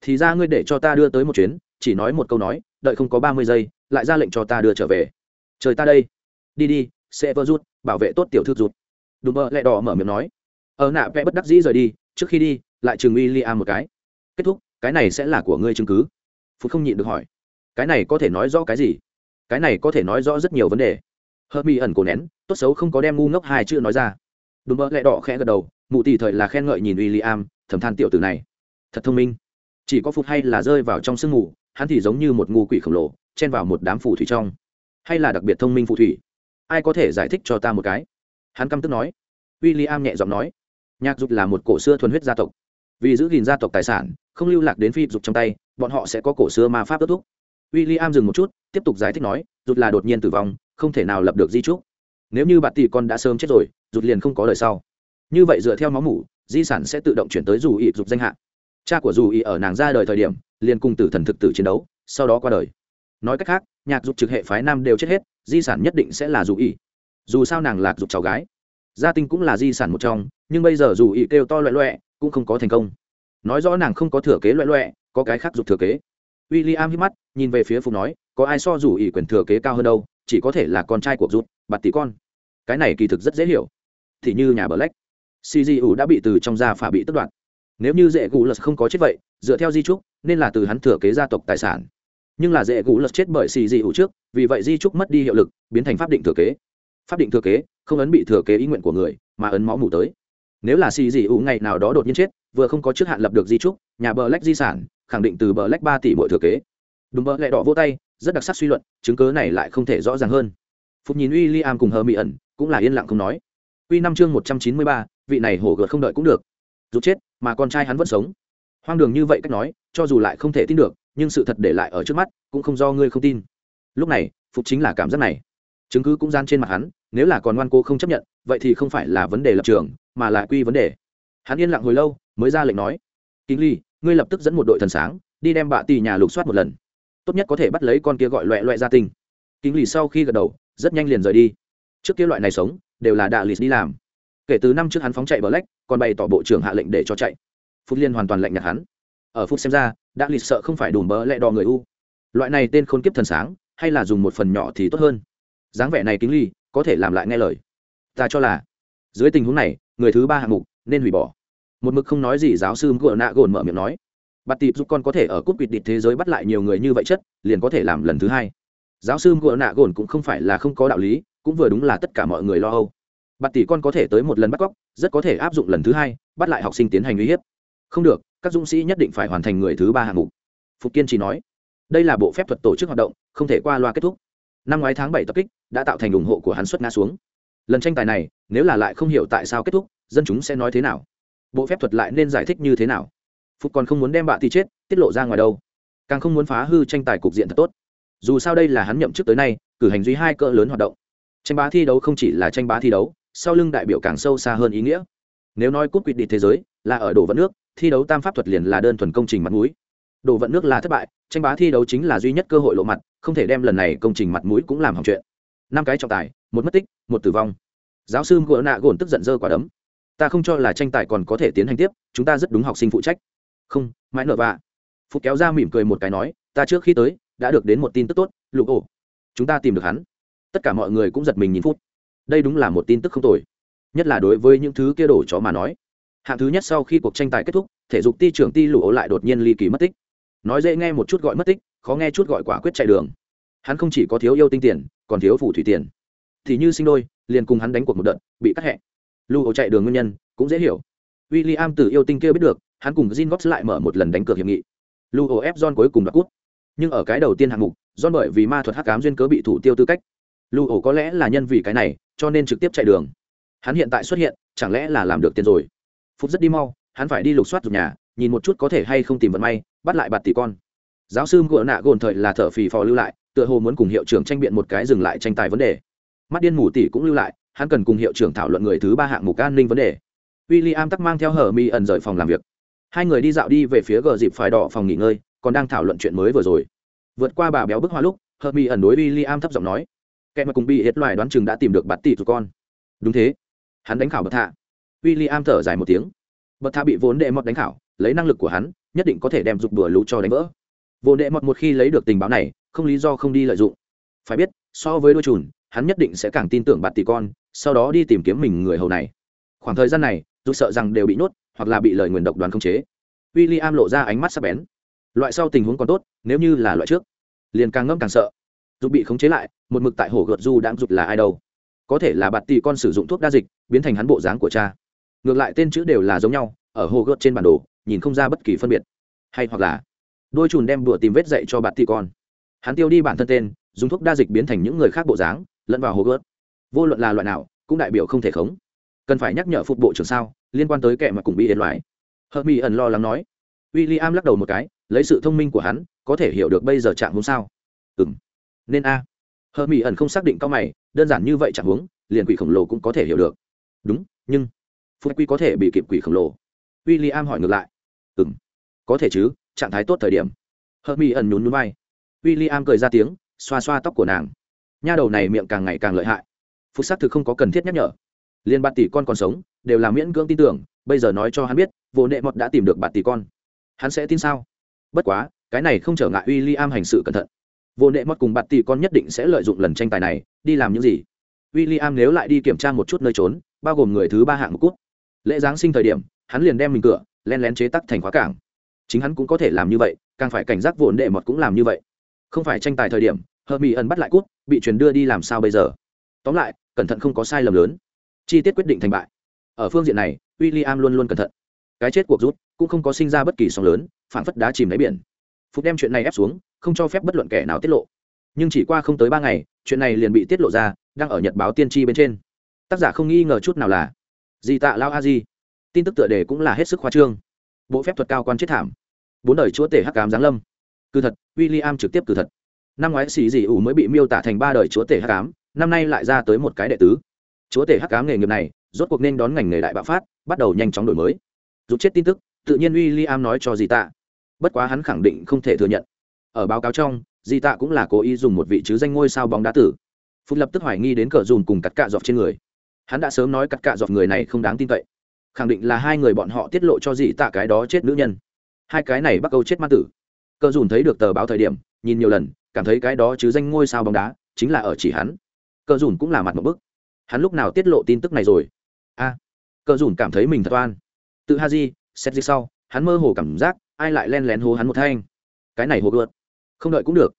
thì ra ngươi để cho ta đưa tới một chuyến, chỉ nói một câu nói, đợi không có ba mươi giây, lại ra lệnh cho ta đưa trở về. Trời ta đây. Đi đi, sẽ vơ rút, bảo vệ tốt tiểu thư rút đùm bơ lẹ đỏ mở miệng nói. Ở nạ vẽ bất đắc dĩ rời đi, trước khi đi, lại chừng uy li a một cái. Kết thúc, cái này sẽ là của ngươi chứng cứ. Phút không nhịn được hỏi. Cái này có thể nói rõ cái gì? Cái này có thể nói rõ rất nhiều vấn đề. Hơ mi ẩn cổ nén, tốt xấu không có đem ngu ngốc hai chữ nói ra. Đùm bơ lẹ đỏ khẽ gật đầu, mụ tỷ thời là khen ngợi nhìn w i l l i am thầm than tiểu tử này. Thật thông minh chỉ có phục hay là rơi vào trong sương mù, hắn thì giống như một ngu quỷ khổng lồ, chen vào một đám phù thủy trong. Hay là đặc biệt thông minh phù thủy? Ai có thể giải thích cho ta một cái? Hắn căm tức nói. W i l l i am nhẹ giọng nói. Nhạc dục là một cổ xưa thuần huyết gia tộc. Vì giữ gìn gia tộc tài sản, không lưu lạc đến phi dục trong tay, bọn họ sẽ có cổ xưa ma pháp kết thúc. W i l l i am dừng một chút, tiếp tục giải thích nói rụt là đột nhiên tử vong, không thể nào lập được di trúc. Nếu như bạn tỷ con đã sớm chết rồi rụt liền không có lời sau. Như vậy dựa theo máu mủ, di sản sẽ tự động chuyển tới dù ý dục danh hạ cha của dù ý ở nàng ra đời thời điểm, liền cùng tử thần thực tử chiến đấu, sau đó qua đời. Nói cách khác, nhạc dục trực hệ phái nam đều chết hết, di sản nhất định sẽ là dù ý. Dù sao nàng lạc dục cháu gái. Gia tinh cũng là di sản một trong, nhưng bây giờ dù ý kêu to loẹ loẹ, cũng không có thành công. Nói rõ nàng không có thừa kế loẹ loẹ, có cái khác dục thừa kế. W i l l i am hít mắt, nhìn về phía phục nói, có ai so dù ý quyền thừa kế cao hơn đâu, chỉ có thể là con trai của rút bạt tỷ con. Cái này kỳ thực rất dễ hiểu. Thì như nhà black cg ủ đã bị từ trong gia phả bị tất đoạn nếu như dễ gù lật không có chết vậy, dựa theo di trúc, nên là từ hắn thừa kế gia tộc tài sản. Nhưng là dễ gù lật chết bởi xì cg hữu trước, vì vậy di trúc mất đi hiệu lực, biến thành pháp định thừa kế. Pháp định thừa kế, không ấn bị thừa kế ý nguyện của người, mà ấn máu mủ tới. Nếu là xì dị hữu ngày nào đó đột nhiên chết, vừa không có trước hạn lập được di trúc, nhà bờ lách di sản, khẳng định từ bờ lách ba tỷ mỗi thừa kế. Đúng bờ lẹ đỏ vô tay, rất đặc sắc suy luận, chứng cớ này lại không thể rõ ràng hơn. Phục nhìn uy li am cùng hờ mỹ ẩn cũng là yên lặng không nói. Uy năm chương một trăm chín mươi ba, vị này hổ gợt không đợi cũng được dù chết, mà con trai hắn vẫn sống. Hoang đường như vậy cách nói, cho dù lại không thể tin được, nhưng sự thật để lại ở trước mắt, cũng không do ngươi không tin. Lúc này, phục chính là cảm giác này. Chứng cứ cũng gian trên mặt hắn, nếu là còn ngoan cố không chấp nhận, vậy thì không phải là vấn đề lập trường, mà là quy vấn đề. Hắn yên lặng hồi lâu, mới ra lệnh nói, kính ly, ngươi lập tức dẫn một đội thần sáng, đi đem bạ tì nhà lục soát một lần. Tốt nhất có thể bắt lấy con kia gọi loẹ loẹ gia tinh. Kính ly sau khi gật đầu, rất nhanh liền rời đi. Trước kia loại này sống, đều là đạ lì đi làm kể từ năm trước hắn phóng chạy bờ lách còn bày tỏ bộ trưởng hạ lệnh để cho chạy. Phút liên hoàn toàn lạnh nhạt hắn. Ở phút xem ra, đã lì sợ không phải đủ bờ lẹ đò người u. Loại này tên khôn kiếp thần sáng, hay là dùng một phần nhỏ thì tốt hơn. Dáng vẻ này kính ly, có thể làm lại nghe lời. Ta cho là, dưới tình huống này, người thứ ba hạng mục, nên hủy bỏ. Một mực không nói gì giáo sư gỡ nạ gồn mở miệng nói. Bạt tịp giúp con có thể ở cúp quỵt địch thế giới bắt lại nhiều người như vậy chất, liền có thể làm lần thứ hai. Giáo sư gỡ nạ gồn cũng không phải là không có đạo lý, cũng vừa đúng là tất cả mọi người lo âu bạt tỷ con có thể tới một lần bắt cóc, rất có thể áp dụng lần thứ hai, bắt lại học sinh tiến hành uy hiếp. Không được, các dũng sĩ nhất định phải hoàn thành người thứ ba hạng mục. Phục kiên chỉ nói, đây là bộ phép thuật tổ chức hoạt động, không thể qua loa kết thúc. Năm ngoái tháng bảy tập kích, đã tạo thành ủng hộ của hắn xuất ngã xuống. Lần tranh tài này, nếu là lại không hiểu tại sao kết thúc, dân chúng sẽ nói thế nào? Bộ phép thuật lại nên giải thích như thế nào? Phục còn không muốn đem bạ thì chết, tiết lộ ra ngoài đâu. Càng không muốn phá hư tranh tài cục diện thật tốt. Dù sao đây là hắn nhậm chức tới nay, cử hành duy hai cỡ lớn hoạt động. Tranh bá thi đấu không chỉ là tranh bá thi đấu sau lưng đại biểu càng sâu xa hơn ý nghĩa. Nếu nói cúp quyết định thế giới là ở đổ vận nước, thi đấu tam pháp thuật liền là đơn thuần công trình mặt mũi. Đổ vận nước là thất bại, tranh bá thi đấu chính là duy nhất cơ hội lộ mặt, không thể đem lần này công trình mặt mũi cũng làm hỏng chuyện. Năm cái trọng tài, một mất tích, một tử vong. Giáo sư gỡ nạ gồn tức giận dơ quả đấm. Ta không cho là tranh tài còn có thể tiến hành tiếp, chúng ta rất đúng học sinh phụ trách. Không, mãi nợ vạ. Phục kéo ra mỉm cười một cái nói, ta trước khi tới, đã được đến một tin tức tốt, lục ổ. Chúng ta tìm được hắn. Tất cả mọi người cũng giật mình nhìn phút đây đúng là một tin tức không tồi. Nhất là đối với những thứ kia đổ chó mà nói. Hạng thứ nhất sau khi cuộc tranh tài kết thúc, thể dục ti trưởng ti lũ lại đột nhiên ly kỳ mất tích. Nói dễ nghe một chút gọi mất tích, khó nghe chút gọi quả quyết chạy đường. Hắn không chỉ có thiếu yêu tinh tiền, còn thiếu phủ thủy tiền. Thì như sinh đôi, liền cùng hắn đánh cuộc một đợt, bị cắt hẹ. Lưu ổ chạy đường nguyên nhân, cũng dễ hiểu. W i l l i am từ yêu tinh kia biết được, hắn cùng Jin gót lại mở một lần đánh cược hiệp nghị. Lưu ổ ép john cuối cùng đoạt cút nhưng ở cái đầu tiên hạng mục, john bởi vì ma thuật hắc cám duyên cớ bị thủ tiêu tư cách lưu ổ có lẽ là nhân vì cái này, cho nên trực tiếp chạy đường. Hắn hiện tại xuất hiện, chẳng lẽ là làm được tiền rồi? Phút rất đi mau, hắn phải đi lục soát dục nhà, nhìn một chút có thể hay không tìm vận may, bắt lại bạt tỷ con. Giáo sư ngựa nạ gồn thời là thở phì phò lưu lại, tựa hồ muốn cùng hiệu trưởng tranh biện một cái dừng lại tranh tài vấn đề. Mắt điên mù tỷ cũng lưu lại, hắn cần cùng hiệu trưởng thảo luận người thứ ba hạng mục an ninh vấn đề. W i l l i am tắc mang theo hờ mi ẩn rời phòng làm việc. Hai người đi dạo đi về phía gờ dịp phải đỏ phòng nghỉ ngơi, còn đang thảo luận chuyện mới vừa rồi. Vượt qua bà béo bức hoa lúc hờ mi ẩn đối w i l l i am thấp giọng nói kẻ mà cùng bị hết loài đoán chừng đã tìm được bạt tỷ của con. Đúng thế. Hắn đánh khảo bậc thạ. W i l l i am thở dài một tiếng. Bậc thạ bị vốn đệ mọt đánh khảo, lấy năng lực của hắn, nhất định có thể đem dục đùa lũ cho đánh vỡ. Vốn đệ mọt một khi lấy được tình báo này, không lý do không đi lợi dụng. Phải biết, so với đôi chùn, hắn nhất định sẽ càng tin tưởng bạt tỷ con, sau đó đi tìm kiếm mình người hầu này. Khoảng thời gian này, dù sợ rằng đều bị nhốt, hoặc là bị lời nguyền độc đoàn khống chế. W i l l i am lộ ra ánh mắt sắc bén. Loại sau tình huống còn tốt, nếu như là loại trước, liền càng ngâm càng sợ dù bị khống chế lại, một mực tại hồ gợt du đang rụt là ai đâu. Có thể là bạt tỷ con sử dụng thuốc đa dịch, biến thành hắn bộ dáng của cha. Ngược lại tên chữ đều là giống nhau, ở hồ gợt trên bản đồ, nhìn không ra bất kỳ phân biệt. Hay hoặc là, đôi chùn đem đùa tìm vết dạy cho bạt tỷ con. Hắn tiêu đi bản thân tên, dùng thuốc đa dịch biến thành những người khác bộ dáng, lẫn vào hồ gợt. Vô luận là loại nào, cũng đại biểu không thể khống. Cần phải nhắc nhở phục bộ trưởng sao, liên quan tới kẻ mà cùng bị đến loại hợp mỹ ẩn lo lắng nói. W i l l i am lắc đầu một cái, lấy sự thông minh của hắn, có thể hiểu được bây giờ trạng hôm sao. Ừng nên a. Hờ mỹ ẩn không xác định cao mày, đơn giản như vậy chẳng huống, liền quỷ khổng lồ cũng có thể hiểu được. Đúng, nhưng phúc quy có thể bị kịp quỷ khổng lồ. W i l l i am hỏi ngược lại. Ừ m có thể chứ, trạng thái tốt thời điểm. Hờ mỹ ẩn nhún nhún vai. W i l l i am cười ra tiếng, xoa xoa tóc của nàng. Nha đầu này miệng càng ngày càng lợi hại. Phúc xác thực không có cần thiết nhắc nhở. Liên bạt tỷ con còn sống, đều là miễn cưỡng tin tưởng, bây giờ nói cho hắn biết, vô nệ mọt đã tìm được bạt tỷ con. Hắn sẽ tin sao? Bất quá, cái này không trở ngại w i l l i am hành sự cẩn thận vô nệ mất cùng bạt tỷ con nhất định sẽ lợi dụng lần tranh tài này, đi làm những gì? W i l l i am nếu lại đi kiểm tra một chút nơi trốn, bao gồm người thứ ba hạng một cút. Lễ giáng sinh thời điểm, hắn liền đem mình cửa, len lén chế tắc thành khóa cảng. Chính hắn cũng có thể làm như vậy, càng phải cảnh giác vô đệ mọt cũng làm như vậy. Không phải tranh tài thời điểm hờ mỹ ẩn bắt lại cút, bị truyền đưa đi làm sao bây giờ? Tóm lại, cẩn thận không có sai lầm lớn. Chi tiết quyết định thành bại. Ở phương diện này w i l l i am luôn luôn cẩn thận. Cái chết cuộc rút cũng không có sinh ra bất kỳ sóng lớn phản phất đá chìm đáy biển phục đem chuyện này ép xuống, không cho phép bất luận kẻ nào tiết lộ. Nhưng chỉ qua không tới ba ngày, chuyện này liền bị tiết lộ ra, đang ở nhật báo tiên tri bên trên. Tác giả không nghi ngờ chút nào là di tạ lao a di. Tin tức tựa đề cũng là hết sức khoa trương. Bộ phép thuật cao quan chết thảm. Bốn đời chúa tể hắc cám giáng lâm. Cư thật w i l l i am trực tiếp cư thật. Năm ngoái xì dị ủ mới bị miêu tả thành ba đời chúa tể hắc cám năm nay lại ra tới một cái đệ tứ. Chúa tể hắc cám nghề nghiệp này, rốt cuộc nên đón ngành nghề đại bạo phát, bắt đầu nhanh chóng đổi mới. Rút chết tin tức, tự nhiên William nói cho dì tạ bất quá hắn khẳng định không thể thừa nhận. Ở báo cáo trong, di tạ cũng là cố ý dùng một vị chứ danh ngôi sao bóng đá tử. Phút lập tức hoài nghi đến cờ dùn cùng cắt cạ dọc trên người. Hắn đã sớm nói cắt cạ dọc người này không đáng tin cậy. Khẳng định là hai người bọn họ tiết lộ cho di tạ cái đó chết nữ nhân. Hai cái này bắt câu chết ma tử. Cờ dùn thấy được tờ báo thời điểm, nhìn nhiều lần, cảm thấy cái đó chứ danh ngôi sao bóng đá chính là ở chỉ hắn. Cờ dùn cũng là mặt một bức. Hắn lúc nào tiết lộ tin tức này rồi? A. Cờ dùn cảm thấy mình thật oan. Tự ha di, xét gì sau, hắn mơ hồ cảm giác ai lại len lén hố hắn một thanh? Cái này hồ gợt. Không đợi cũng được.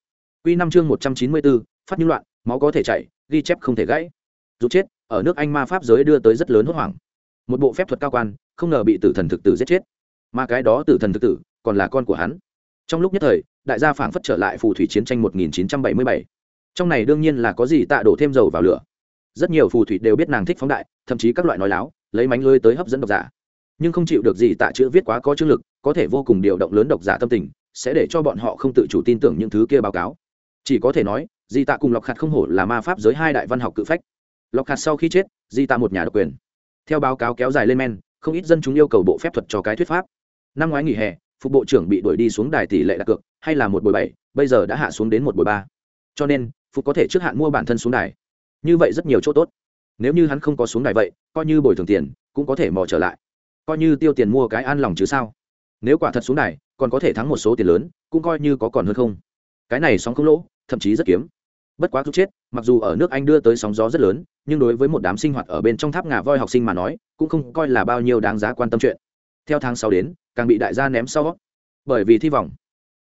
Quy năm chương một trăm chín mươi bốn phát như loạn, máu có thể chảy, ghi chép không thể gãy. Rút chết, ở nước anh ma pháp giới đưa tới rất lớn hốt hoảng. Một bộ phép thuật cao quan, không ngờ bị tử thần thực tử giết chết. Mà cái đó tử thần thực tử, còn là con của hắn. Trong lúc nhất thời, đại gia phảng phất trở lại phù thủy chiến tranh 1977. trong này đương nhiên là có gì tạ đổ thêm dầu vào lửa. Rất nhiều phù thủy đều biết nàng thích phóng đại, thậm chí các loại nói láo, lấy mánh lưới tới hấp dẫn độc giả nhưng không chịu được gì tạ chữ viết quá có chương lực, có thể vô cùng điều động lớn độc giả tâm tình, sẽ để cho bọn họ không tự chủ tin tưởng những thứ kia báo cáo. Chỉ có thể nói di tạ cùng lọc khạt không hổ là ma pháp giới hai đại văn học cự phách. Lọc khạt sau khi chết di tạ một nhà độc quyền. Theo báo cáo kéo dài lên men, không ít dân chúng yêu cầu bộ phép thuật cho cái thuyết pháp. Năm ngoái nghỉ hè, phục bộ trưởng bị đuổi đi xuống đài tỷ lệ đặt cược, hay là một buổi bảy, bây giờ đã hạ xuống đến một buổi ba. Cho nên, phục có thể trước hạn mua bản thân xuống đài. Như vậy rất nhiều chỗ tốt. Nếu như hắn không có xuống đài vậy, coi như bồi thường tiền, cũng có thể mò trở lại coi như tiêu tiền mua cái an lòng chứ sao? Nếu quả thật xuống đài, còn có thể thắng một số tiền lớn, cũng coi như có còn hơn không. Cái này sóng không lỗ, thậm chí rất kiếm. Bất quá thúc chết, mặc dù ở nước anh đưa tới sóng gió rất lớn, nhưng đối với một đám sinh hoạt ở bên trong tháp ngà voi học sinh mà nói, cũng không coi là bao nhiêu đáng giá quan tâm chuyện. Theo tháng sau đến, càng bị đại gia ném sau. Bởi vì thi vọng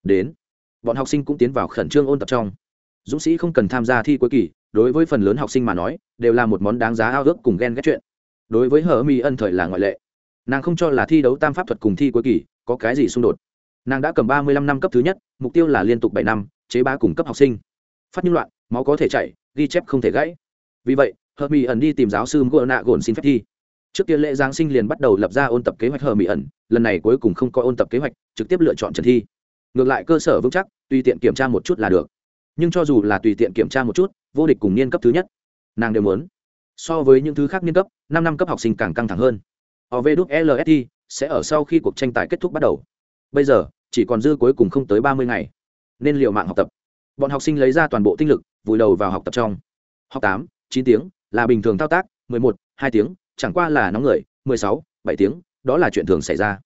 đến, bọn học sinh cũng tiến vào khẩn trương ôn tập trong. Dũng sĩ không cần tham gia thi cuối kỳ, đối với phần lớn học sinh mà nói, đều là một món đáng giá ao ước cùng ghen ghét chuyện. Đối với hờ mi ân thời là ngoại lệ nàng không cho là thi đấu tam pháp thuật cùng thi cuối kỳ có cái gì xung đột. Nàng đã cầm ba mươi lăm năm cấp thứ nhất, mục tiêu là liên tục bảy năm, chế ba cùng cấp học sinh. Phát những loạn, máu có thể chảy, ghi chép không thể gãy. Vì vậy hờ mỹ ẩn đi tìm giáo sư ngô nạ gồn xin phép thi. Trước kia lễ giáng sinh liền bắt đầu lập ra ôn tập kế hoạch hờ mỹ ẩn lần này cuối cùng không có ôn tập kế hoạch, trực tiếp lựa chọn trần thi. Ngược lại cơ sở vững chắc, tùy tiện kiểm tra một chút là được. Nhưng cho dù là tùy tiện kiểm tra một chút, vô địch cùng niên cấp thứ nhất, nàng đều muốn. So với những thứ khác niên cấp, năm năm cấp học sinh càng căng thẳng hơn ovlst sẽ ở sau khi cuộc tranh tài kết thúc bắt đầu. Bây giờ chỉ còn dư cuối cùng không tới ba mươi ngày. Nên liệu mạng học tập. Bọn học sinh lấy ra toàn bộ tinh lực vùi đầu vào học tập trong. Học tám chín tiếng là bình thường thao tác mười một hai tiếng chẳng qua là nóng người mười sáu bảy tiếng đó là chuyện thường xảy ra.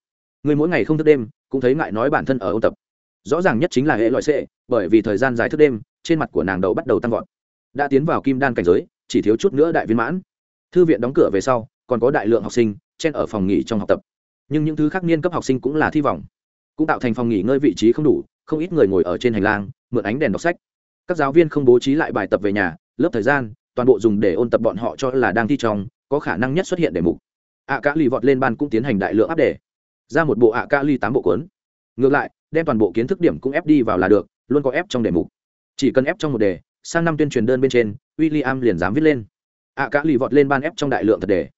Người mỗi ngày không thức đêm cũng thấy ngại nói bản thân ở ôn tập. Rõ ràng nhất chính là hệ loại C, bởi vì thời gian dài thức đêm trên mặt của nàng đầu bắt đầu tăng vọt. Đã tiến vào kim đan cảnh giới chỉ thiếu chút nữa đại viên mãn. Thư viện đóng cửa về sau còn có đại lượng học sinh chen ở phòng nghỉ trong học tập. Nhưng những thứ khác niên cấp học sinh cũng là thi vọng cũng tạo thành phòng nghỉ ngơi vị trí không đủ, không ít người ngồi ở trên hành lang, mượn ánh đèn đọc sách. Các giáo viên không bố trí lại bài tập về nhà, lớp thời gian, toàn bộ dùng để ôn tập bọn họ cho là đang thi trong, có khả năng nhất xuất hiện đề mục. Ạ à lì vọt lên ban cũng tiến hành đại lượng áp đề. Ra một bộ ạ à lì tám bộ cuốn. Ngược lại, đem toàn bộ kiến thức điểm cũng ép đi vào là được, luôn có ép trong đề mục. Chỉ cần ép trong một đề, sang năm tuyên truyền đơn bên trên w i l l i am liền dám viết lên. Ạ à lì vọt lên ban ép trong đại lượng thật đề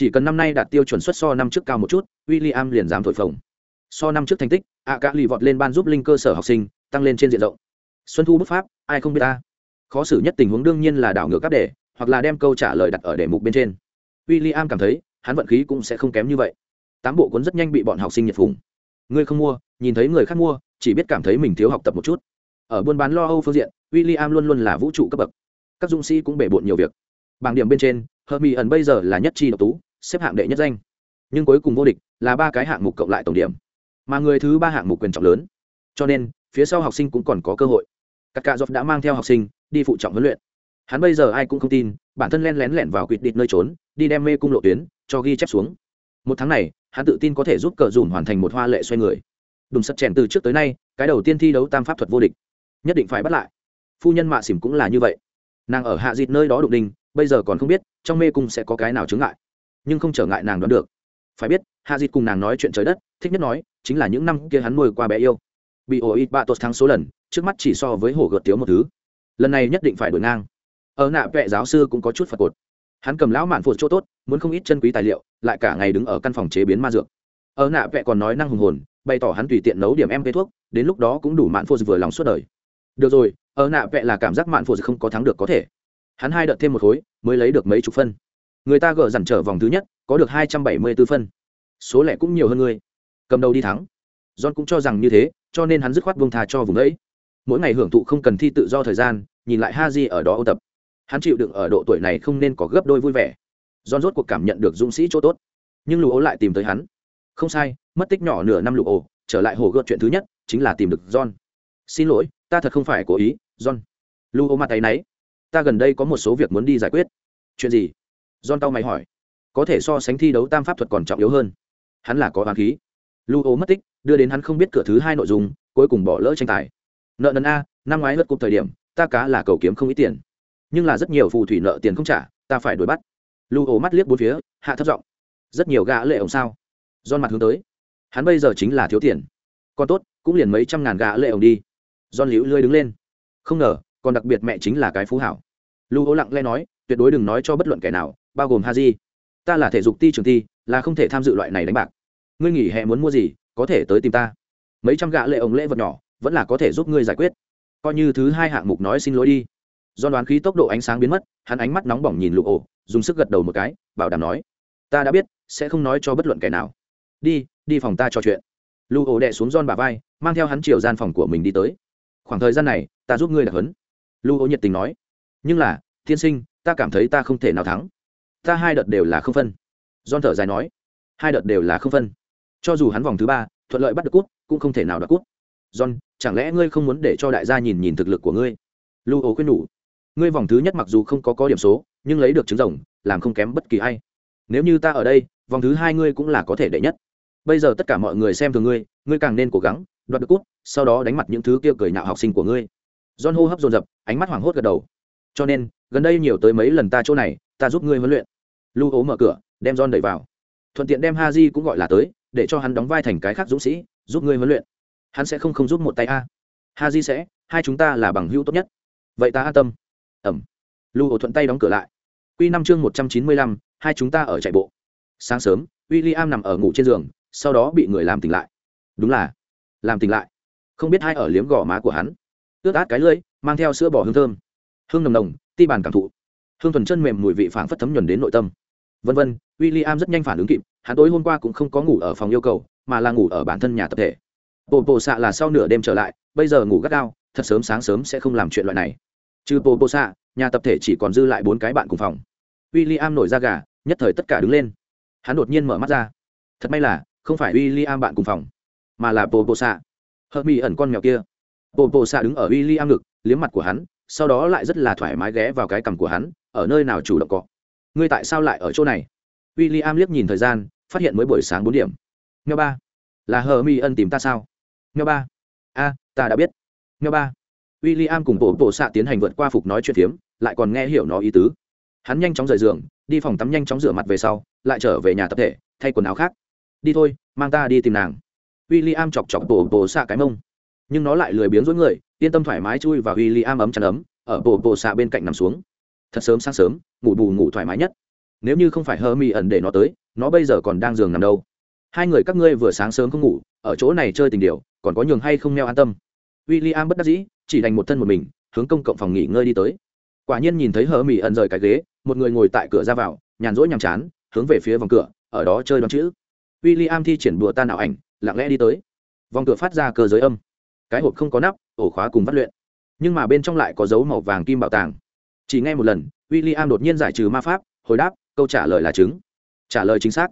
chỉ cần năm nay đạt tiêu chuẩn xuất so năm trước cao một chút, William liền dám thổi phồng. So năm trước thành tích, ạ cả lì vọt lên ban giúp linh cơ sở học sinh, tăng lên trên diện rộng. Xuân thu bức pháp, ai không biết ta? Khó xử nhất tình huống đương nhiên là đảo ngược các đề, hoặc là đem câu trả lời đặt ở đề mục bên trên. William cảm thấy, hắn vận khí cũng sẽ không kém như vậy. Tám bộ cuốn rất nhanh bị bọn học sinh nhiệt phùng. Ngươi không mua, nhìn thấy người khác mua, chỉ biết cảm thấy mình thiếu học tập một chút. Ở buôn bán lo âu phương diện w i l l i am luôn luôn là vũ trụ cấp bậc. Các dũng sĩ cũng bể bộn nhiều việc. Bảng điểm bên trên hợp mỹ ẩn bây giờ là nhất chi độc tú xếp hạng đệ nhất danh. Nhưng cuối cùng vô địch là ba cái hạng mục cộng lại tổng điểm. Mà người thứ ba hạng mục quyền trọng lớn. Cho nên, phía sau học sinh cũng còn có cơ hội. Các cạ dọc đã mang theo học sinh đi phụ trọng huấn luyện. Hắn bây giờ ai cũng không tin, bản thân len lén lẻn vào quỵt địt nơi trốn, đi đem mê cung lộ tuyến, cho ghi chép xuống. Một tháng này, hắn tự tin có thể giúp cờ dùn hoàn thành một hoa lệ xoay người. Đùng sắt chèn từ trước tới nay, cái đầu tiên thi đấu tam pháp thuật vô địch. Nhất định phải bắt lại. Phu nhân mạ xỉm cũng là như vậy. Nàng ở hạ dịt nơi đó đụng đình bây giờ còn không biết, trong mê cung sẽ có cái nào chứng lại nhưng không trở ngại nàng đoán được. Phải biết hạ dịt cùng nàng nói chuyện trời đất, thích nhất nói, chính là những năm kia hắn nuôi qua bé yêu. Bị ổ ít bạ tốt thắng số lần, trước mắt chỉ so với hổ gợt tiếu một thứ. Lần này nhất định phải đổi ngang. Ở nạ vệ giáo sư cũng có chút phật cột. Hắn cầm lão mạn phụt chỗ tốt, muốn không ít chân quý tài liệu, lại cả ngày đứng ở căn phòng chế biến ma dược. Ở nạ vệ còn nói năng hùng hồn, bày tỏ hắn tùy tiện nấu điểm em cây thuốc, đến lúc đó cũng đủ mạn phụt vừa lòng suốt đời. Được rồi, ở nạ vệ là cảm giác mạn phụt không có thắng được có thể. Hắn hai đợt thêm một khối, mới lấy được mấy chục phân người ta gỡ dằn trở vòng thứ nhất, có được hai trăm bảy mươi 274 phân. Số lẻ cũng nhiều hơn ngươi cầm đầu đi thắng. John cũng cho rằng như thế, cho nên hắn dứt khoát buông thà cho vùng ấy mỗi ngày hưởng thụ không cần thi tự do thời gian, nhìn lại ha di ở đó ô tập. Hắn chịu đựng ở độ tuổi này không nên có gấp đôi vui vẻ. John rốt cuộc cảm nhận được dũng sĩ chỗ tốt. Nhưng lụ ố lại tìm tới hắn. Không sai, mất tích nhỏ nửa năm lụ ố trở lại hồ gợt chuyện thứ nhất, chính là tìm được john. Xin lỗi, ta thật không phải cố ý, john. Lụ ố mặt tay náy. Ta gần đây có một số việc muốn đi giải quyết. Chuyện gì? John tao mày hỏi. Có thể so sánh thi đấu tam pháp thuật còn trọng yếu hơn. Hắn là có hoàng khí. Luo mất tích, đưa đến hắn không biết cửa thứ hai nội dung, cuối cùng bỏ lỡ tranh tài. Nợ nần a, năm ngoái lượt cục thời điểm, ta cá là cầu kiếm không ít tiền. Nhưng là rất nhiều phù thủy nợ tiền không trả, ta phải đuổi bắt. Lưu mắt liếc bốn phía, hạ thấp giọng. Rất nhiều gã lệ ổng sao? John mặt hướng tới. Hắn bây giờ chính là thiếu tiền. Còn tốt, cũng liền mấy trăm ngàn gã lệ ổng đi. John liễu lươi đứng lên. Không ngờ, còn đặc biệt mẹ chính là cái phú hảo. Lưu lặng lẽ nói, tuyệt đối đừng nói cho bất luận kẻ nào bao gồm haji. Ta là thể dục ti trường ti, là không thể tham dự loại này đánh bạc. Ngươi nghỉ hè muốn mua gì, có thể tới tìm ta. Mấy trăm gã lệ ổng lễ vật nhỏ, vẫn là có thể giúp ngươi giải quyết. Coi như thứ hai hạng mục nói xin lỗi đi. Do đoán khí tốc độ ánh sáng biến mất, hắn ánh mắt nóng bỏng nhìn lục ổ, dùng sức gật đầu một cái, bảo đảm nói, ta đã biết, sẽ không nói cho bất luận kẻ nào. Đi đi phòng ta trò chuyện. Lục ổ đè xuống giòn bà vai, mang theo hắn chiều gian phòng của mình đi tới. Khoảng thời gian này, ta giúp ngươi đặc hấn lục ổ nhiệt tình nói, nhưng là, tiên sinh, ta cảm thấy ta không thể nào thắng ta hai đợt đều là không phân. Don thở dài nói, hai đợt đều là không phân. Cho dù hắn vòng thứ ba, thuận lợi bắt được cút, cũng không thể nào đoạt cút. John, chẳng lẽ ngươi không muốn để cho đại gia nhìn nhìn thực lực của ngươi? Lưu ố khuyên nhủ, ngươi vòng thứ nhất mặc dù không có có điểm số, nhưng lấy được trứng rồng, làm không kém bất kỳ ai. Nếu như ta ở đây, vòng thứ hai ngươi cũng là có thể đệ nhất. Bây giờ tất cả mọi người xem thường ngươi ngươi càng nên cố gắng, đoạt được cút, sau đó đánh mặt những thứ kia cười nhạo học sinh của ngươi. John hô hấp dồn dập, ánh mắt hoảng hốt gật đầu. Cho nên, gần đây nhiều tới mấy lần ta chỗ này ta giúp ngươi huấn luyện. Lưu ố mở cửa, đem john đẩy vào. Thuận tiện đem ha di cũng gọi là tới, để cho hắn đóng vai thành cái khác dũng sĩ, giúp ngươi huấn luyện. Hắn sẽ không không giúp một tay a. Ha di sẽ, hai chúng ta là bằng hữu tốt nhất. Vậy ta an tâm. Ẩm. Lưu ố thuận tay đóng cửa lại. Q năm chương một trăm chín mươi lăm, hai chúng ta ở chạy bộ. Sáng sớm w i l l i am nằm ở ngủ trên giường, sau đó bị người làm tỉnh lại. Đúng là, làm tỉnh lại. Không biết hai ở liếm gò má của hắn. Ướt át cái lưỡi, mang theo sữa bò hương thơm. Hương nồng nồng, ti bàn cảm thụ hương thuần chân mềm mùi vị phảng phất thấm nhuần đến nội tâm. Vân vân w i l l i am rất nhanh phản ứng kịp, hắn tối hôm qua cũng không có ngủ ở phòng yêu cầu, mà là ngủ ở bản thân nhà tập thể. Bộ bộ xạ là sau nửa đêm trở lại, bây giờ ngủ gắt gao, thật sớm sáng sớm sẽ không làm chuyện loại này. Trừ bộ bộ xạ nhà tập thể chỉ còn dư lại bốn cái bạn cùng phòng. W i l l i am nổi ra gà, nhất thời tất cả đứng lên. Hắn đột nhiên mở mắt ra. Thật may là, không phải w i l l i am bạn cùng phòng, mà là bộ bộ xạ hợp mỹ ẩn con mèo kia. Bộ bộ xạ đứng ở w i l l i am ngực, liếm mặt của hắn, sau đó lại rất là thoải mái ghé vào cái cằm của hắn ở nơi nào chủ động cọ? Ngươi tại sao lại ở chỗ này? W i l l i am liếc nhìn thời gian, phát hiện mới buổi sáng bốn điểm. Nghe ba, là hờ mi ân tìm ta sao? Nghe ba, a, ta đã biết. Nghe ba w i l l i am cùng bộ bộ xạ tiến hành vượt qua phục nói chuyện phiếm, lại còn nghe hiểu nó ý tứ. Hắn nhanh chóng rời giường, đi phòng tắm nhanh chóng rửa mặt về sau, lại trở về nhà tập thể, thay quần áo khác. Đi thôi, mang ta đi tìm nàng. W i l l i am chọc chọc bộ bộ xạ cái mông. Nhưng nó lại lười biếng dối người, yên tâm thoải mái chui vào w i l l i am ấm chăn ấm, ở bộ bộ xạ bên cạnh nằm xuống thật sớm sáng sớm, ngủ bù ngủ thoải mái nhất. Nếu như không phải hơ mi ẩn để nó tới, nó bây giờ còn đang giường nằm đâu. Hai người các ngươi vừa sáng sớm không ngủ, ở chỗ này chơi tình điều, còn có nhường hay không neo an tâm. W i l l i am bất đắc dĩ, chỉ đành một thân một mình, hướng công cộng phòng nghỉ ngơi đi tới. Quả nhiên nhìn thấy hờ mỹ ẩn rời cái ghế, một người ngồi tại cửa ra vào, nhàn rỗi nhàm chán, hướng về phía vòng cửa, ở đó chơi đón chữ. W i l l i am thi triển đùa tan ảo ảnh, lặng lẽ đi tới. Vòng cửa phát ra cơ giới âm. Cái hộp không có nắp, ổ khóa cùng vắt luyện. Nhưng mà bên trong lại có dấu màu vàng kim bảo tàng chỉ nghe một lần w i l l i am đột nhiên giải trừ ma pháp, hồi đáp, câu trả lời là chứng trả lời chính xác.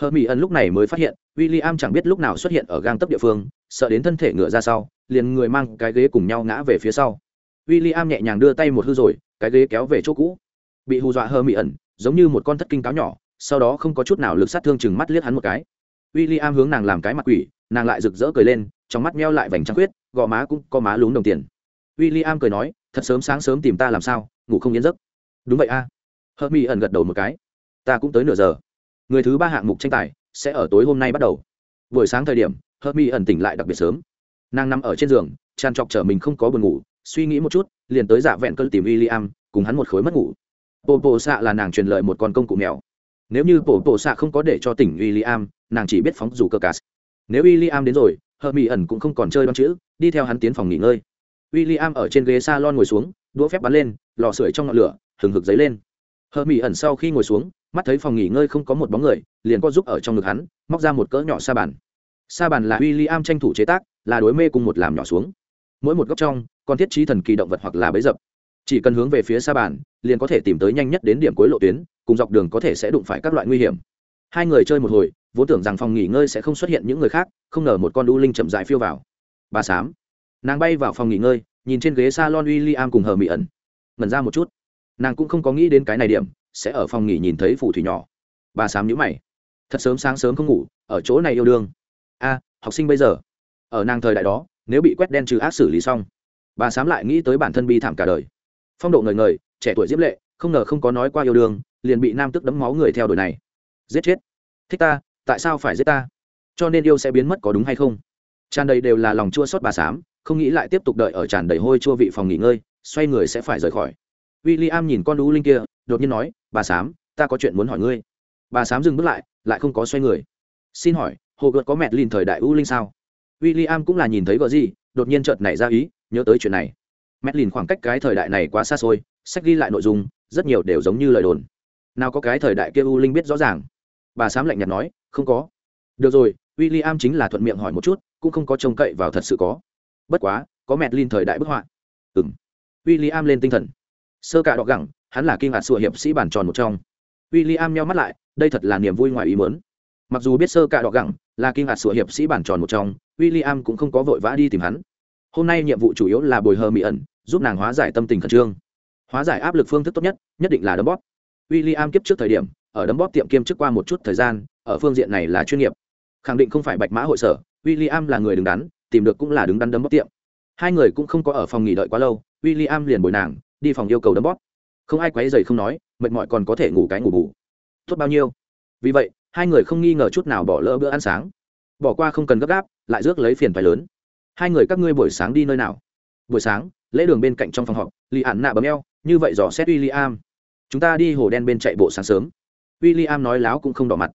Hờ mỹ ẩn lúc này mới phát hiện w i l l i am chẳng biết lúc nào xuất hiện ở gang tấp địa phương, sợ đến thân thể ngựa ra sau, liền người mang cái ghế cùng nhau ngã về phía sau. W i l l i am nhẹ nhàng đưa tay một hư rồi, cái ghế kéo về chỗ cũ. Bị hù dọa hờ mỹ ẩn giống như một con thất kinh cáo nhỏ, sau đó không có chút nào lực sát thương chừng mắt liếc hắn một cái. W i l l i am hướng nàng làm cái mặt quỷ, nàng lại rực rỡ cười lên, trong mắt meo lại vành trăng khuyết, gò má cũng có má lún đồng tiền w i l l i am cười nói, thật sớm sáng sớm tìm ta làm sao, ngủ không yên giấc. Đúng vậy a. À. hơ mỹ ẩn gật đầu một cái. Ta cũng tới nửa giờ. Người thứ ba hạng mục tranh tài sẽ ở tối hôm nay bắt đầu. Buổi sáng thời điểm hơ mỹ ẩn tỉnh lại đặc biệt sớm. Nàng nằm ở trên giường, tràn trọc chở mình không có buồn ngủ, suy nghĩ một chút, liền tới dạ vẹn cơn tìm w i l l i am cùng hắn một khối mất ngủ. Bộ bộ xạ là nàng truyền lợi một con công cụ mèo. Nếu như bộ bộ xạ không có để cho tỉnh w i l l i am nàng chỉ biết phóng dù cơ cast nếu w i l l i am đến rồi hờ mỹ ẩn cũng không còn chơi đ o chữ, đi theo hắn tiến phòng nghỉ ngơi w i l l i am ở trên ghế s a lon ngồi xuống, đũa phép bắn lên, lò sưởi trong ngọn lửa, hừng hực dấy lên. Hờ mỹ ẩn sau khi ngồi xuống, mắt thấy phòng nghỉ ngơi không có một bóng người, liền có giúp ở trong ngực hắn, móc ra một cỡ nhỏ sa bàn. Sa bàn là w i l l i am tranh thủ chế tác, là đối mê cùng một làm nhỏ xuống. Mỗi một góc trong, còn thiết trí thần kỳ động vật hoặc là bấy dập. Chỉ cần hướng về phía sa bàn, liền có thể tìm tới nhanh nhất đến điểm cuối lộ tuyến, cùng dọc đường có thể sẽ đụng phải các loại nguy hiểm. Hai người chơi một hồi, vốn tưởng rằng phòng nghỉ ngơi sẽ không xuất hiện những người khác, không ngờ một con đu linh chậm dại phiêu vào. Bà sám nàng bay vào phòng nghỉ ngơi, nhìn trên ghế s a lon w i l l i am cùng hờ mỹ ẩn. Ngẩn ra một chút. Nàng cũng không có nghĩ đến cái này điểm, sẽ ở phòng nghỉ nhìn thấy phù thủy nhỏ. Bà sám nhữ mày. Thật sớm sáng sớm không ngủ, ở chỗ này yêu đương. A, học sinh bây giờ. Ở nàng thời đại đó, nếu bị quét đen trừ ác xử lý xong, bà sám lại nghĩ tới bản thân bi thảm cả đời. Phong độ ngời ngời, trẻ tuổi diễm lệ, không ngờ không có nói qua yêu đương, liền bị nam tức đấm máu người theo đuổi này. Giết chết. Thích ta, tại sao phải giết ta? Cho nên yêu sẽ biến mất có đúng hay không? Tràn đầy đều là lòng chua xót bà sám không nghĩ lại tiếp tục đợi ở tràn đầy hôi chua vị phòng nghỉ ngơi, xoay người sẽ phải rời khỏi. W i l l i am nhìn con đu linh kia, đột nhiên nói, bà sám, ta có chuyện muốn hỏi ngươi. Bà sám dừng bước lại lại không có xoay người. Xin hỏi hồ gợt có mẹt lìn thời đại u linh sao? W i l l i am cũng là nhìn thấy gợ gì, đột nhiên chợt nảy ra ý, nhớ tới chuyện này. Mẹt lìn khoảng cách cái thời đại này quá xa xôi, sách ghi lại nội dung, rất nhiều đều giống như lời đồn. Nào có cái thời đại kia u linh biết rõ ràng. Bà sám lạnh nhạt nói, không có. Được rồi w i l l i am chính là thuận miệng hỏi một chút, cũng không có trông cậy vào thật sự có bất quá, có mẹt lin thời đại bức họa. Ừng w i l l i am lên tinh thần. Sơ cả đọ gẳng, hắn là kinh ngạc sủa hiệp sĩ bản tròn một trong. W i l l i am nheo mắt lại, đây thật là niềm vui ngoài ý mớn mặc dù biết sơ cả đọ gẳng là kinh ngạc sủa hiệp sĩ bản tròn một trong w i l l i am cũng không có vội vã đi tìm hắn. Hôm nay nhiệm vụ chủ yếu là bồi hờ mỹ ẩn, giúp nàng hóa giải tâm tình khẩn trương. Hóa giải áp lực phương thức tốt nhất nhất định là đấm bóp. W i l l i am kiếp trước thời điểm, ở đấm bóp tiệm kiêm trước qua một chút thời gian, ở phương diện này là chuyên nghiệp. Khẳng định không phải bạch mã hội sở w i l l i am là người đứng đắn tìm được cũng là đứng đắn đấm bóp tiệm. Hai người cũng không có ở phòng nghỉ đợi quá lâu w i l l i am liền bồi nàng, đi phòng yêu cầu đấm bóp. Không ai quấy dày không nói, mệt mỏi còn có thể ngủ cái ngủ bù. Tốt bao nhiêu? Vì vậy, hai người không nghi ngờ chút nào bỏ lỡ bữa ăn sáng. Bỏ qua không cần gấp gáp, lại rước lấy phiền phái lớn. Hai người các ngươi buổi sáng đi nơi nào? Buổi sáng, lễ đường bên cạnh trong phòng họp, lì ạn nạ bấm eo, như vậy dò xét w i l l i am chúng ta đi hồ đen bên chạy bộ sáng sớm. W i l l i am nói láo cũng không đỏ mặt.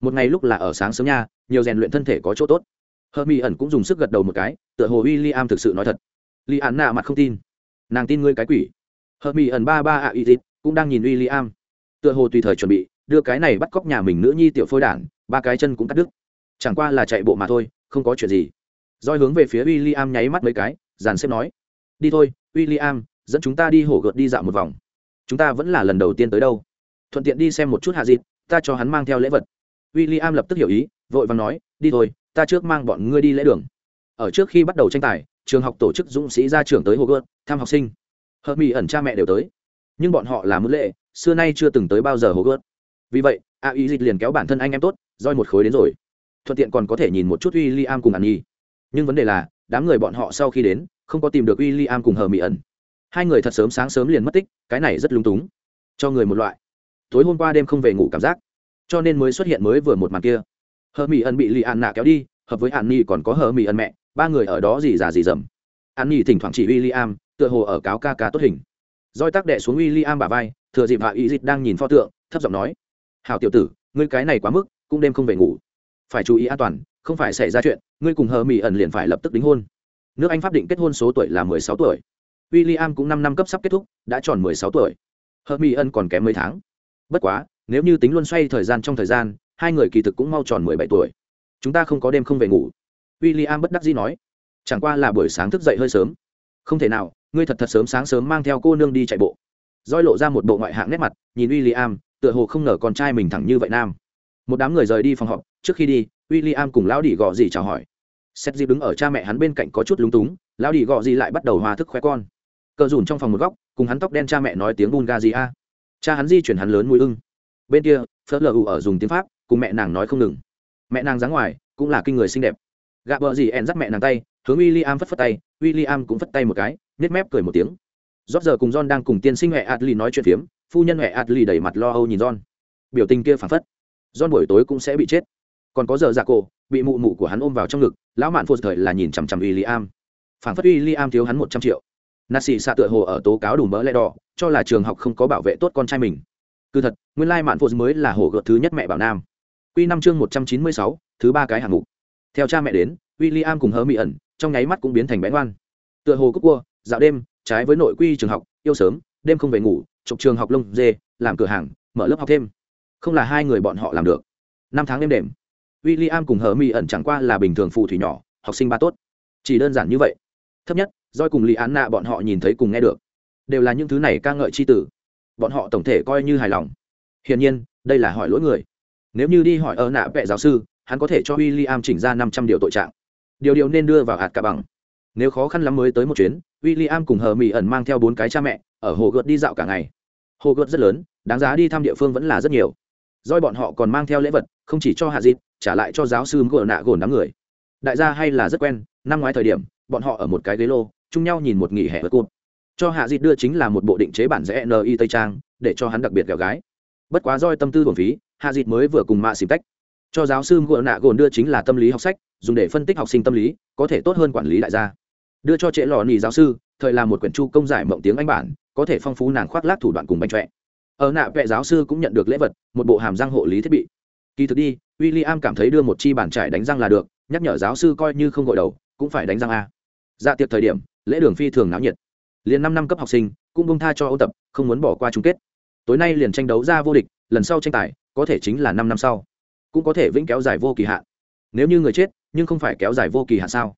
Một ngày lúc là ở sáng sớm nha, nhiều rèn luyện thân thể có chỗ tốt hờ mỹ ẩn cũng dùng sức gật đầu một cái, tựa hồ w i l l i am thực sự nói thật. Li ạn nạ mặt không tin. Nàng tin ngươi cái quỷ. Hờ mỹ ẩn ba ba ạ y dịp cũng đang nhìn w i l l i am tựa hồ tùy thời chuẩn bị, đưa cái này bắt cóc nhà mình nữ nhi tiểu phôi đản, ba cái chân cũng cắt đứt. Chẳng qua là chạy bộ mà thôi, không có chuyện gì. Roi hướng về phía w i l l i am nháy mắt mấy cái, dàn xếp nói. Đi thôi w i l l i am dẫn chúng ta đi hổ gợt đi dạo một vòng. Chúng ta vẫn là lần đầu tiên tới đâu. Thuận tiện đi xem một chút hạ dịp ta cho hắn mang theo lễ vật. W i l l i am lập tức hiểu ý, vội và nói, đi thôi ta trước mang bọn ngươi đi lễ đường. Ở trước khi bắt đầu tranh tài, trường học tổ chức dũng sĩ ra trường tới hồ gợt thăm học sinh. Hợp mỹ ẩn cha mẹ đều tới. Nhưng bọn họ là mức lệ, xưa nay chưa từng tới bao giờ hồ gợt vì vậy, a ý dịch liền kéo bản thân anh em tốt, roi một khối đến rồi. Thuận tiện còn có thể nhìn một chút w i l l i am cùng ạn nhi nhưng vấn đề là, đám người bọn họ sau khi đến, không có tìm được w i l l i am cùng hờ mỹ ẩn. Hai người thật sớm sáng sớm liền mất tích, cái này rất lung túng. Cho người một loại. Tối hôm qua đêm không về ngủ cảm giác. Cho nên mới xuất hiện mới vừa một màn kia hờ mỹ ẩn bị lì ạn nạ kéo đi, hợp với ạn nhi còn có hờ mỹ ẩn mẹ, ba người ở đó gì già gì dầm ạn nhi thỉnh thoảng chỉ w i l l i am tựa hồ ở cáo ca ca tốt hình. Roi tắc đệ xuống w i l l i am bà vai, thừa dịp hạ ý dịch đang nhìn pho tượng, thấp giọng nói hào tiểu tử, ngươi cái này quá mức, cũng đêm không về ngủ. Phải chú ý an toàn, không phải xảy ra chuyện, ngươi cùng hờ mỹ ẩn liền phải lập tức đính hôn. Nước anh pháp định kết hôn số tuổi là mười sáu tuổi. W i l l i am cũng năm năm cấp sắp kết thúc, đã tròn mười sáu tuổi. Hờ mỹ ẩn còn kém mấy tháng. Bất quá, nếu như tính luôn xoay thời gian trong thời gian hai người kỳ thực cũng mau tròn mười bảy tuổi. Chúng ta không có đêm không về ngủ. W i l l i am bất đắc dĩ nói. Chẳng qua là buổi sáng thức dậy hơi sớm. Không thể nào, ngươi thật thật sớm sáng sớm mang theo cô nương đi chạy bộ. Roi lộ ra một bộ ngoại hạng nét mặt, nhìn w i l l i am tựa hồ không ngờ con trai mình thẳng như vậy nam. Một đám người rời đi phòng họp, trước khi đi w i l l i am cùng lão Đỉ gọ gì chào hỏi. Xét dịp đứng ở cha mẹ hắn bên cạnh có chút lúng túng, lão Đỉ gọ gì lại bắt đầu hòa thức khoe con. Cờ dùn trong phòng một góc, cùng hắn tóc đen cha mẹ nói tiếng bulgaria cha hắn di chuyển hắn lớn mũi ưng. Bên kia, phớt lờ ở dùng tiếng pháp cùng mẹ nàng nói không ngừng. Mẹ nàng dáng ngoài cũng là kinh người xinh đẹp. Gạ vợ gì ẹn dắt mẹ nàng tay, hướng w i l l i am phất phất tay w i l l i am cũng phất tay một cái nết mép cười một tiếng. Rót giờ cùng john đang cùng tiên sinh mẹ adli nói chuyện phiếm, phu nhân mẹ adli đẩy mặt lo âu nhìn john. Biểu tình kia phản phất, john buổi tối cũng sẽ bị chết. Còn có giờ dạ cổ, bị mụ mụ của hắn ôm vào trong ngực, lão mạn phô thời là nhìn chằm chằm w i l l i am phản phất w i l l i am thiếu hắn một trăm triệu. Nà xì xạ tựa hồ ở tố cáo đủ mỡ lẽ đỏ, cho là trường học không có bảo vệ tốt con trai mình. Cứ thật, nguyên lai mạn phô mới là hổ gợt thứ nhất mẹ bảo nam. Quy năm chương một trăm chín mươi sáu, thứ ba cái hạng mục. Theo cha mẹ đến, William cùng hớ ẩn, trong nháy mắt cũng biến thành bẽ ngoan. Tựa hồ cúc cua, dạo đêm, trái với nội quy trường học, yêu sớm, đêm không về ngủ, chụp trường học lông dê, làm cửa hàng, mở lớp học thêm. Không là hai người bọn họ làm được. Năm tháng đêm đêm William cùng hờ ẩn chẳng qua là bình thường phù thủy nhỏ, học sinh ba tốt. Chỉ đơn giản như vậy. Thấp nhất doi cùng lý án nạ bọn họ nhìn thấy cùng nghe được. Đều là những thứ này ca ngợi chi tử. Bọn họ tổng thể coi như hài lòng. Hiển nhiên, đây là hỏi lỗi người nếu như đi hỏi ơ nạ vệ giáo sư, hắn có thể cho w i l l i am chỉnh ra năm trăm điều tội trạng. Điều điều nên đưa vào hạt cả bằng. Nếu khó khăn lắm mới tới một chuyến w i l l i am cùng hờ mỹ ẩn mang theo bốn cái cha mẹ, ở hồ gợt đi dạo cả ngày. Hồ gợt rất lớn, đáng giá đi thăm địa phương vẫn là rất nhiều. Doi bọn họ còn mang theo lễ vật, không chỉ cho hạ dịp trả lại cho giáo sư ngựa nạ gồn đám người. Đại gia hay là rất quen, năm ngoái thời điểm, bọn họ ở một cái ghế lô, chung nhau nhìn một nghỉ hè ở cụt cho hạ dịp đưa chính là một bộ định chế bản rẽ ni tây trang, để cho hắn đặc biệt gạo gái bất quá roi tâm tư thuần phí, hạ Dịt mới vừa cùng mạ xịp tách. Cho giáo sư ngựa nạ gồn đưa chính là tâm lý học sách, dùng để phân tích học sinh tâm lý, có thể tốt hơn quản lý đại gia. Đưa cho trễ lò nỉ giáo sư, thời là một quyển chu công giải mộng tiếng anh bản, có thể phong phú nàng khoác lác thủ đoạn cùng bánh trọe. Ở nạ vệ giáo sư cũng nhận được lễ vật, một bộ hàm răng hộ lý thiết bị. Kỳ thực đi w i l l i am cảm thấy đưa một chi bản trải đánh răng là được, nhắc nhở giáo sư coi như không gội đầu, cũng phải đánh răng a. Dạ tiệc thời điểm, lễ đường phi thường náo nhiệt. Liền năm năm cấp học sinh, cũng bông tha cho ô tập, không muốn bỏ qua chung kết tối nay liền tranh đấu ra vô địch, lần sau tranh tài, có thể chính là năm năm sau. Cũng có thể vĩnh kéo dài vô kỳ hạn. Nếu như người chết, nhưng không phải kéo dài vô kỳ hạn sao?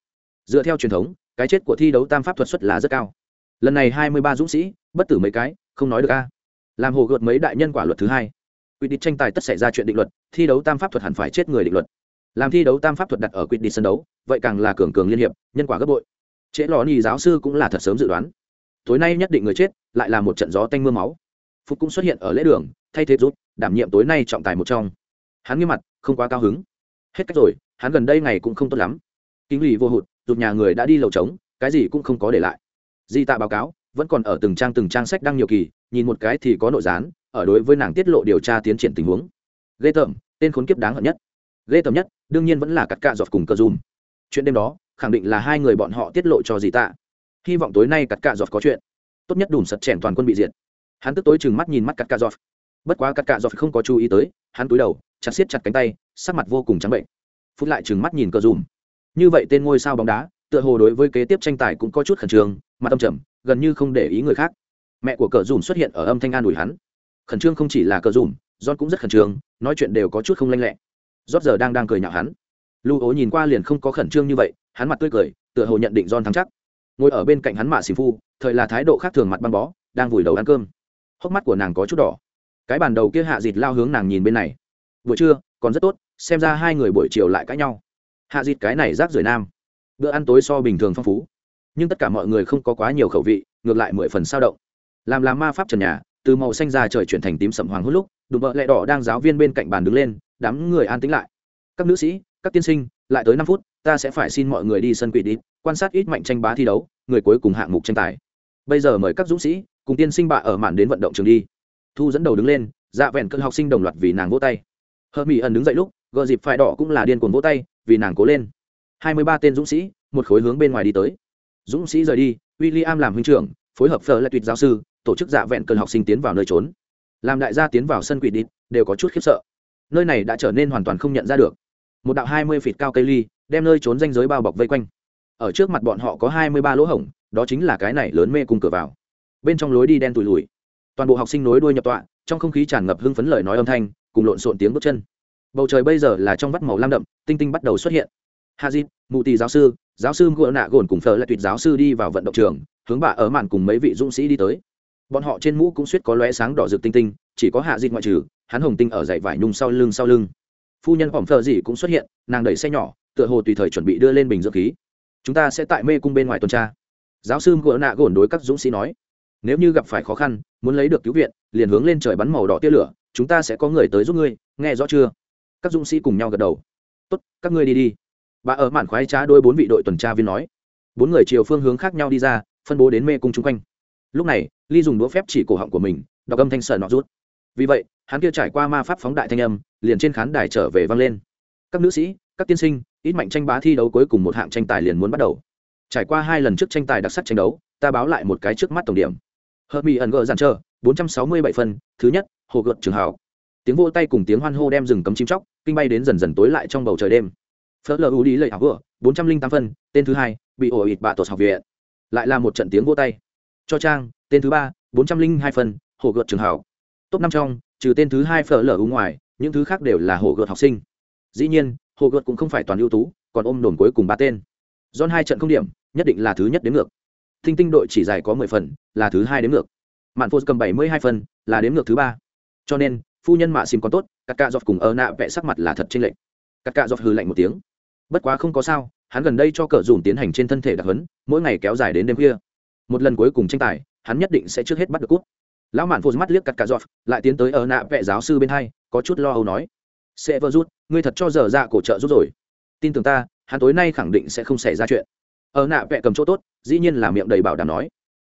Dựa theo truyền thống, cái chết của thi đấu tam pháp thuật xuất là rất cao. Lần này hai mươi ba dũng sĩ, bất tử mấy cái, không nói được a. Làm hồ gợt mấy đại nhân quả luật thứ hai. Quyết định tranh tài tất xảy ra chuyện định luật, thi đấu tam pháp thuật hẳn phải chết người định luật. Làm thi đấu tam pháp thuật đặt ở quyết định sân đấu, vậy càng là cường cường liên hiệp, nhân quả gấp bội. Trễ lò ni giáo sư cũng là thật sớm dự đoán. Tối nay nhất định người chết, lại là một trận gió tanh mưa máu phúc cũng xuất hiện ở lễ đường, thay thế rút, đảm nhiệm tối nay trọng tài một trong. Hắn nghiêm mặt, không quá cao hứng. Hết cách rồi, hắn gần đây ngày cũng không tốt lắm. Kinh lì vô hụt, rụt nhà người đã đi lầu trống, cái gì cũng không có để lại. Di tạ báo cáo, vẫn còn ở từng trang từng trang sách đăng nhiều kỳ, nhìn một cái thì có nội gián, ở đối với nàng tiết lộ điều tra tiến triển tình huống. Ghê tởm, tên khốn kiếp đáng hận nhất. Ghê tởm nhất, đương nhiên vẫn là cắt cạ giọt cùng cơ dùm. Chuyện đêm đó, khẳng định là hai người bọn họ tiết lộ cho Di tạ. Hy vọng tối nay cắt cạ giọt có chuyện. Tốt nhất đủ sật chèn toàn quân bị diệt hắn tức tối chừng mắt nhìn mắt cắt cạ giọt bất quá cắt cạ giọt không có chú ý tới, hắn túi đầu, chặt siết chặt cánh tay, sắc mặt vô cùng trắng bệnh. Phút lại chừng mắt nhìn cờ dùm như vậy tên ngôi sao bóng đá, tựa hồ đối với kế tiếp tranh tài cũng có chút khẩn trương, mặt tâm trầm, gần như không để ý người khác. Mẹ của cờ dùm xuất hiện ở âm thanh an ủi hắn. Khẩn trương không chỉ là cờ dùm john cũng rất khẩn trương, nói chuyện đều có chút không lanh lẹ. Rót giờ đang đang cười nhạo hắn. Lưu ố nhìn qua liền không có khẩn trương như vậy, hắn mặt tươi cười, tựa hồ nhận định john thắng chắc. Ngồi ở bên cạnh hắn mạ xì phu, thời là thái độ khác thường mặt băng bó, đang vùi đầu ăn cơm hốc mắt của nàng có chút đỏ. Cái bàn đầu kia hạ dịt lao hướng nàng nhìn bên này. Buổi trưa, còn rất tốt, xem ra hai người buổi chiều lại cãi nhau. Hạ dịt cái này rác rưởi nam. Bữa ăn tối so bình thường phong phú. Nhưng tất cả mọi người không có quá nhiều khẩu vị, ngược lại mười phần sao động. Làm làm ma pháp trần nhà, từ màu xanh ra trời chuyển thành tím sầm hoàng hút lúc, đùm bợ lẹ đỏ đang giáo viên bên cạnh bàn đứng lên, đám người an tĩnh lại. Các nữ sĩ, các tiên sinh, lại tới năm phút, ta sẽ phải xin mọi người đi sân quỷ đi, quan sát ít mạnh tranh bá thi đấu, người cuối cùng hạng mục tranh tài. Bây giờ mời các dũng sĩ cùng tiên sinh bạ ở màn đến vận động trường đi. Thu dẫn đầu đứng lên dạ vẹn cơn học sinh đồng loạt vì nàng vỗ tay. Hờ mỹ ẩn đứng dậy lúc gợ dịp phải đỏ cũng là điên cuồng vỗ tay, vì nàng cố lên. Hai mươi ba tên dũng sĩ, một khối hướng bên ngoài đi tới. Dũng sĩ rời đi w i l l i am làm huynh trưởng, phối hợp phờ lại tuyệt giáo sư, tổ chức dạ vẹn cơn học sinh tiến vào nơi trốn. Làm đại gia tiến vào sân quỷ đít đều có chút khiếp sợ. Nơi này đã trở nên hoàn toàn không nhận ra được. Một đạo hai mươi feet cao cây ly, đem nơi trốn danh giới bao bọc vây quanh. Ở trước mặt bọn họ có hai mươi ba lỗ hổng, đó chính là cái này lớn mê cùng cửa vào bên trong lối đi đen tùi lùi toàn bộ học sinh nối đuôi nhập tọa, trong không khí tràn ngập hưng phấn lời nói âm thanh, cùng lộn xộn tiếng bước chân. Bầu trời bây giờ là trong vắt màu lam đậm, tinh tinh bắt đầu xuất hiện. Hazit mụ tì giáo sư giáo sư ngựa nạ gồn cùng phở lại tuyệt giáo sư đi vào vận động trường, hướng bà ở màn cùng mấy vị dũng sĩ đi tới. Bọn họ trên mũ cũng suýt có lóe sáng đỏ rực tinh tinh, chỉ có hạ dịp ngoại trừ, hắn hồng tinh ở dãy vải nhung sau lưng sau lưng. Phu nhân phỏng phờ gì cũng xuất hiện, nàng đẩy xe nhỏ, tựa hồ tùy thời chuẩn bị đưa lên bình dưỡng khí. Chúng ta sẽ tại mê cung bên ngoài tuần tra. Giáo sư ngựa nạ gồn đối các dũng sĩ nói nếu như gặp phải khó khăn, muốn lấy được cứu viện, liền hướng lên trời bắn màu đỏ tia lửa, chúng ta sẽ có người tới giúp ngươi, nghe rõ chưa? Các dũng sĩ cùng nhau gật đầu. Tốt, các ngươi đi đi. Bà ở mạn khoái trá đôi bốn vị đội tuần tra viên nói. Bốn người chiều phương hướng khác nhau đi ra, phân bố đến mê cung chung quanh. Lúc này, ly dùng đũa phép chỉ cổ họng của mình, đọc âm thanh sợ nọ rút. Vì vậy, hắn kia trải qua ma pháp phóng đại thanh âm, liền trên khán đài trở về vang lên. Các nữ sĩ, các tiên sinh, ít mạnh tranh bá thi đấu cuối cùng một hạng tranh tài liền muốn bắt đầu. Trải qua hai lần trước tranh tài đặc sắc tranh đấu, ta báo lại một cái trước mắt tổng điểm hợp mỹ ẩn gờ giàn trơ bốn trăm sáu mươi bảy phân, thứ nhất, hồ gợt trường hào. Tiếng vô tay cùng tiếng hoan hô đem rừng cấm chim chóc, kinh bay đến dần dần tối lại trong bầu trời đêm. Phớt lờ u đi lệ học vừa, bốn trăm linh tám phân, tên thứ hai, bị ổ ịt bạ tột học viện. Lại là một trận tiếng vô tay. Cho trang, tên thứ ba, bốn trăm linh hai phân, hồ gợt trường hào. Top năm trong, trừ tên thứ hai phở lở u ngoài, những thứ khác đều là hồ gợt học sinh. Dĩ nhiên, hồ gợt cũng không phải toàn ưu tú, còn ôm đồn cuối cùng ba tên. John hai trận không điểm, nhất định là thứ nhất đến ngược thinh tinh đội chỉ dài có mười phần là thứ hai đến ngược. Mạn phô cầm bảy mươi hai phần là đến ngược thứ ba. Cho nên phu nhân mạ xìm còn tốt Cắt cạ Dọt cùng ơ nạ vẽ sắc mặt là thật chênh lệch. Cắt cạ Dọt hừ lạnh một tiếng. Bất quá không có sao hắn gần đây cho cờ dùm tiến hành trên thân thể đặc huấn, mỗi ngày kéo dài đến đêm khuya. Một lần cuối cùng tranh tài hắn nhất định sẽ trước hết bắt được cút lão mạn phô mắt liếc cắt cạ Dọt, lại tiến tới ơ nạ vẽ giáo sư bên hai có chút lo âu nói. Sẽ rút ngươi thật cho giờ ra cổ trợ giúp rồi. Tin tưởng ta hắn tối nay khẳng định sẽ không xảy ra chuyện ở nạ vẽ cầm chỗ tốt, dĩ nhiên là miệng đầy bảo đảm nói.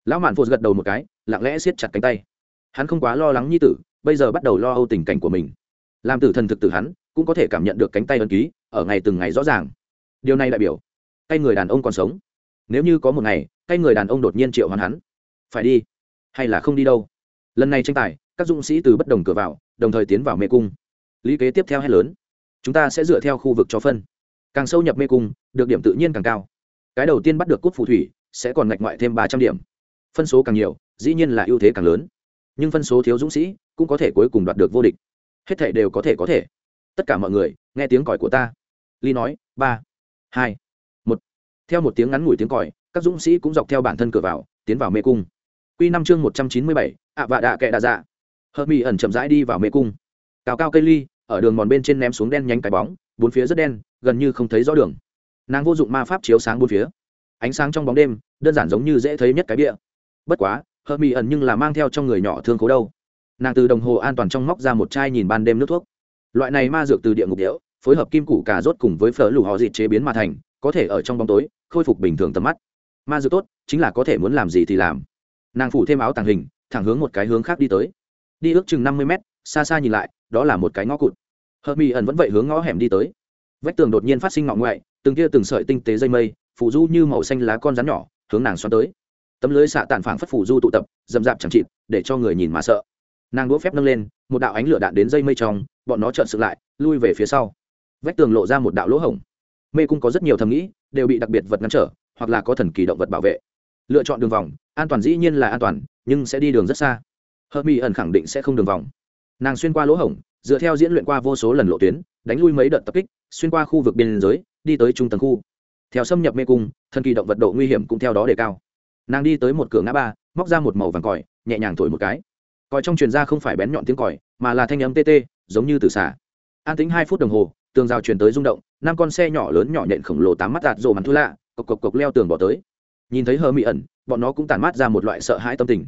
Lão mạn phụt gật đầu một cái, lặng lẽ siết chặt cánh tay. Hắn không quá lo lắng như tử, bây giờ bắt đầu lo âu tình cảnh của mình. Làm tử thần thực tử hắn, cũng có thể cảm nhận được cánh tay ân ký, ở ngày từng ngày rõ ràng. Điều này đại biểu, tay người đàn ông còn sống. Nếu như có một ngày, tay người đàn ông đột nhiên triệu hoàn hắn, phải đi, hay là không đi đâu? Lần này tranh tài, các dũng sĩ từ bất đồng cửa vào, đồng thời tiến vào mê cung. Lý kế tiếp theo hay lớn, chúng ta sẽ dựa theo khu vực cho phân. Càng sâu nhập mê cung, được điểm tự nhiên càng cao cái đầu tiên bắt được cút phù thủy, sẽ còn ngạch ngoại thêm ba trăm điểm. Phân số càng nhiều, dĩ nhiên là ưu thế càng lớn. Nhưng phân số thiếu dũng sĩ cũng có thể cuối cùng đoạt được vô địch. Hết thể đều có thể có thể. Tất cả mọi người, nghe tiếng còi của ta. Ly nói, ba, hai, một. Theo một tiếng ngắn ngủi tiếng còi, các dũng sĩ cũng dọc theo bản thân cửa vào, tiến vào mê cung. Q năm chương một trăm chín mươi bảy, ạ vạ đạ kệ đạ dạ. Hợp mỹ ẩn chậm rãi đi vào mê cung. Cao cao cây ly, ở đường mòn bên trên ném xuống đen nhánh cái bóng, bốn phía rất đen, gần như không thấy rõ đường nàng vô dụng ma pháp chiếu sáng bốn phía. Ánh sáng trong bóng đêm, đơn giản giống như dễ thấy nhất cái bịa bất quá hơ mỹ ẩn nhưng là mang theo trong người nhỏ thương khố đâu. Nàng từ đồng hồ an toàn trong móc ra một chai nhìn ban đêm nước thuốc. Loại này ma dược từ địa ngục đẽo phối hợp kim củ cà rốt cùng với phở lù họ dịt chế biến mà thành, có thể ở trong bóng tối, khôi phục bình thường tầm mắt. Ma dược tốt, chính là có thể muốn làm gì thì làm. Nàng phủ thêm áo tàng hình, thẳng hướng một cái hướng khác đi tới. Đi ước chừng năm mươi mét, xa xa nhìn lại, đó là một cái ngõ cụt. Hợp mỹ ẩn vẫn vậy hướng ngõ hẻm đi tới. Vách tường đột nhiên phát sinh ngọn ngoại từng kia từng sợi tinh tế dây mây, phủ du như màu xanh lá con rắn nhỏ, hướng nàng xoắn tới. Tấm lưới xạ tàn phảng phất phủ du tụ tập dầm dạp chẳng chịt, để cho người nhìn mà sợ. Nàng đũa phép nâng lên, một đạo ánh lửa đạn đến dây mây trong, bọn nó trợn sự lại, lui về phía sau. Vách tường lộ ra một đạo lỗ hổng. Mê cung có rất nhiều thầm nghĩ, đều bị đặc biệt vật ngăn trở, hoặc là có thần kỳ động vật bảo vệ. Lựa chọn đường vòng, an toàn dĩ nhiên là an toàn, nhưng sẽ đi đường rất xa. Hợp mỹ ẩn khẳng định sẽ không đường vòng. Nàng xuyên qua lỗ hổng, dựa theo diễn luyện qua vô số lần lộ tuyến, đánh lui mấy đợt tập kích xuyên qua khu vực biên giới, đi tới trung tầng khu. Theo xâm nhập mê cung, thần kỳ động vật độ nguy hiểm cũng theo đó đề cao. Nàng đi tới một cửa ngã ba, móc ra một màu vàng còi, nhẹ nhàng thổi một cái. Còi trong truyền ra không phải bén nhọn tiếng còi, mà là thanh âm tê tê, giống như từ xả. An tính hai phút đồng hồ, tường rào truyền tới rung động, năm con xe nhỏ lớn nhỏ nhện khổng lồ tám mắt đạt rồ mắn thu lạ, cộc cộc cộc leo tường bỏ tới. Nhìn thấy hờ mị ẩn, bọn nó cũng tản mát ra một loại sợ hãi tâm tình.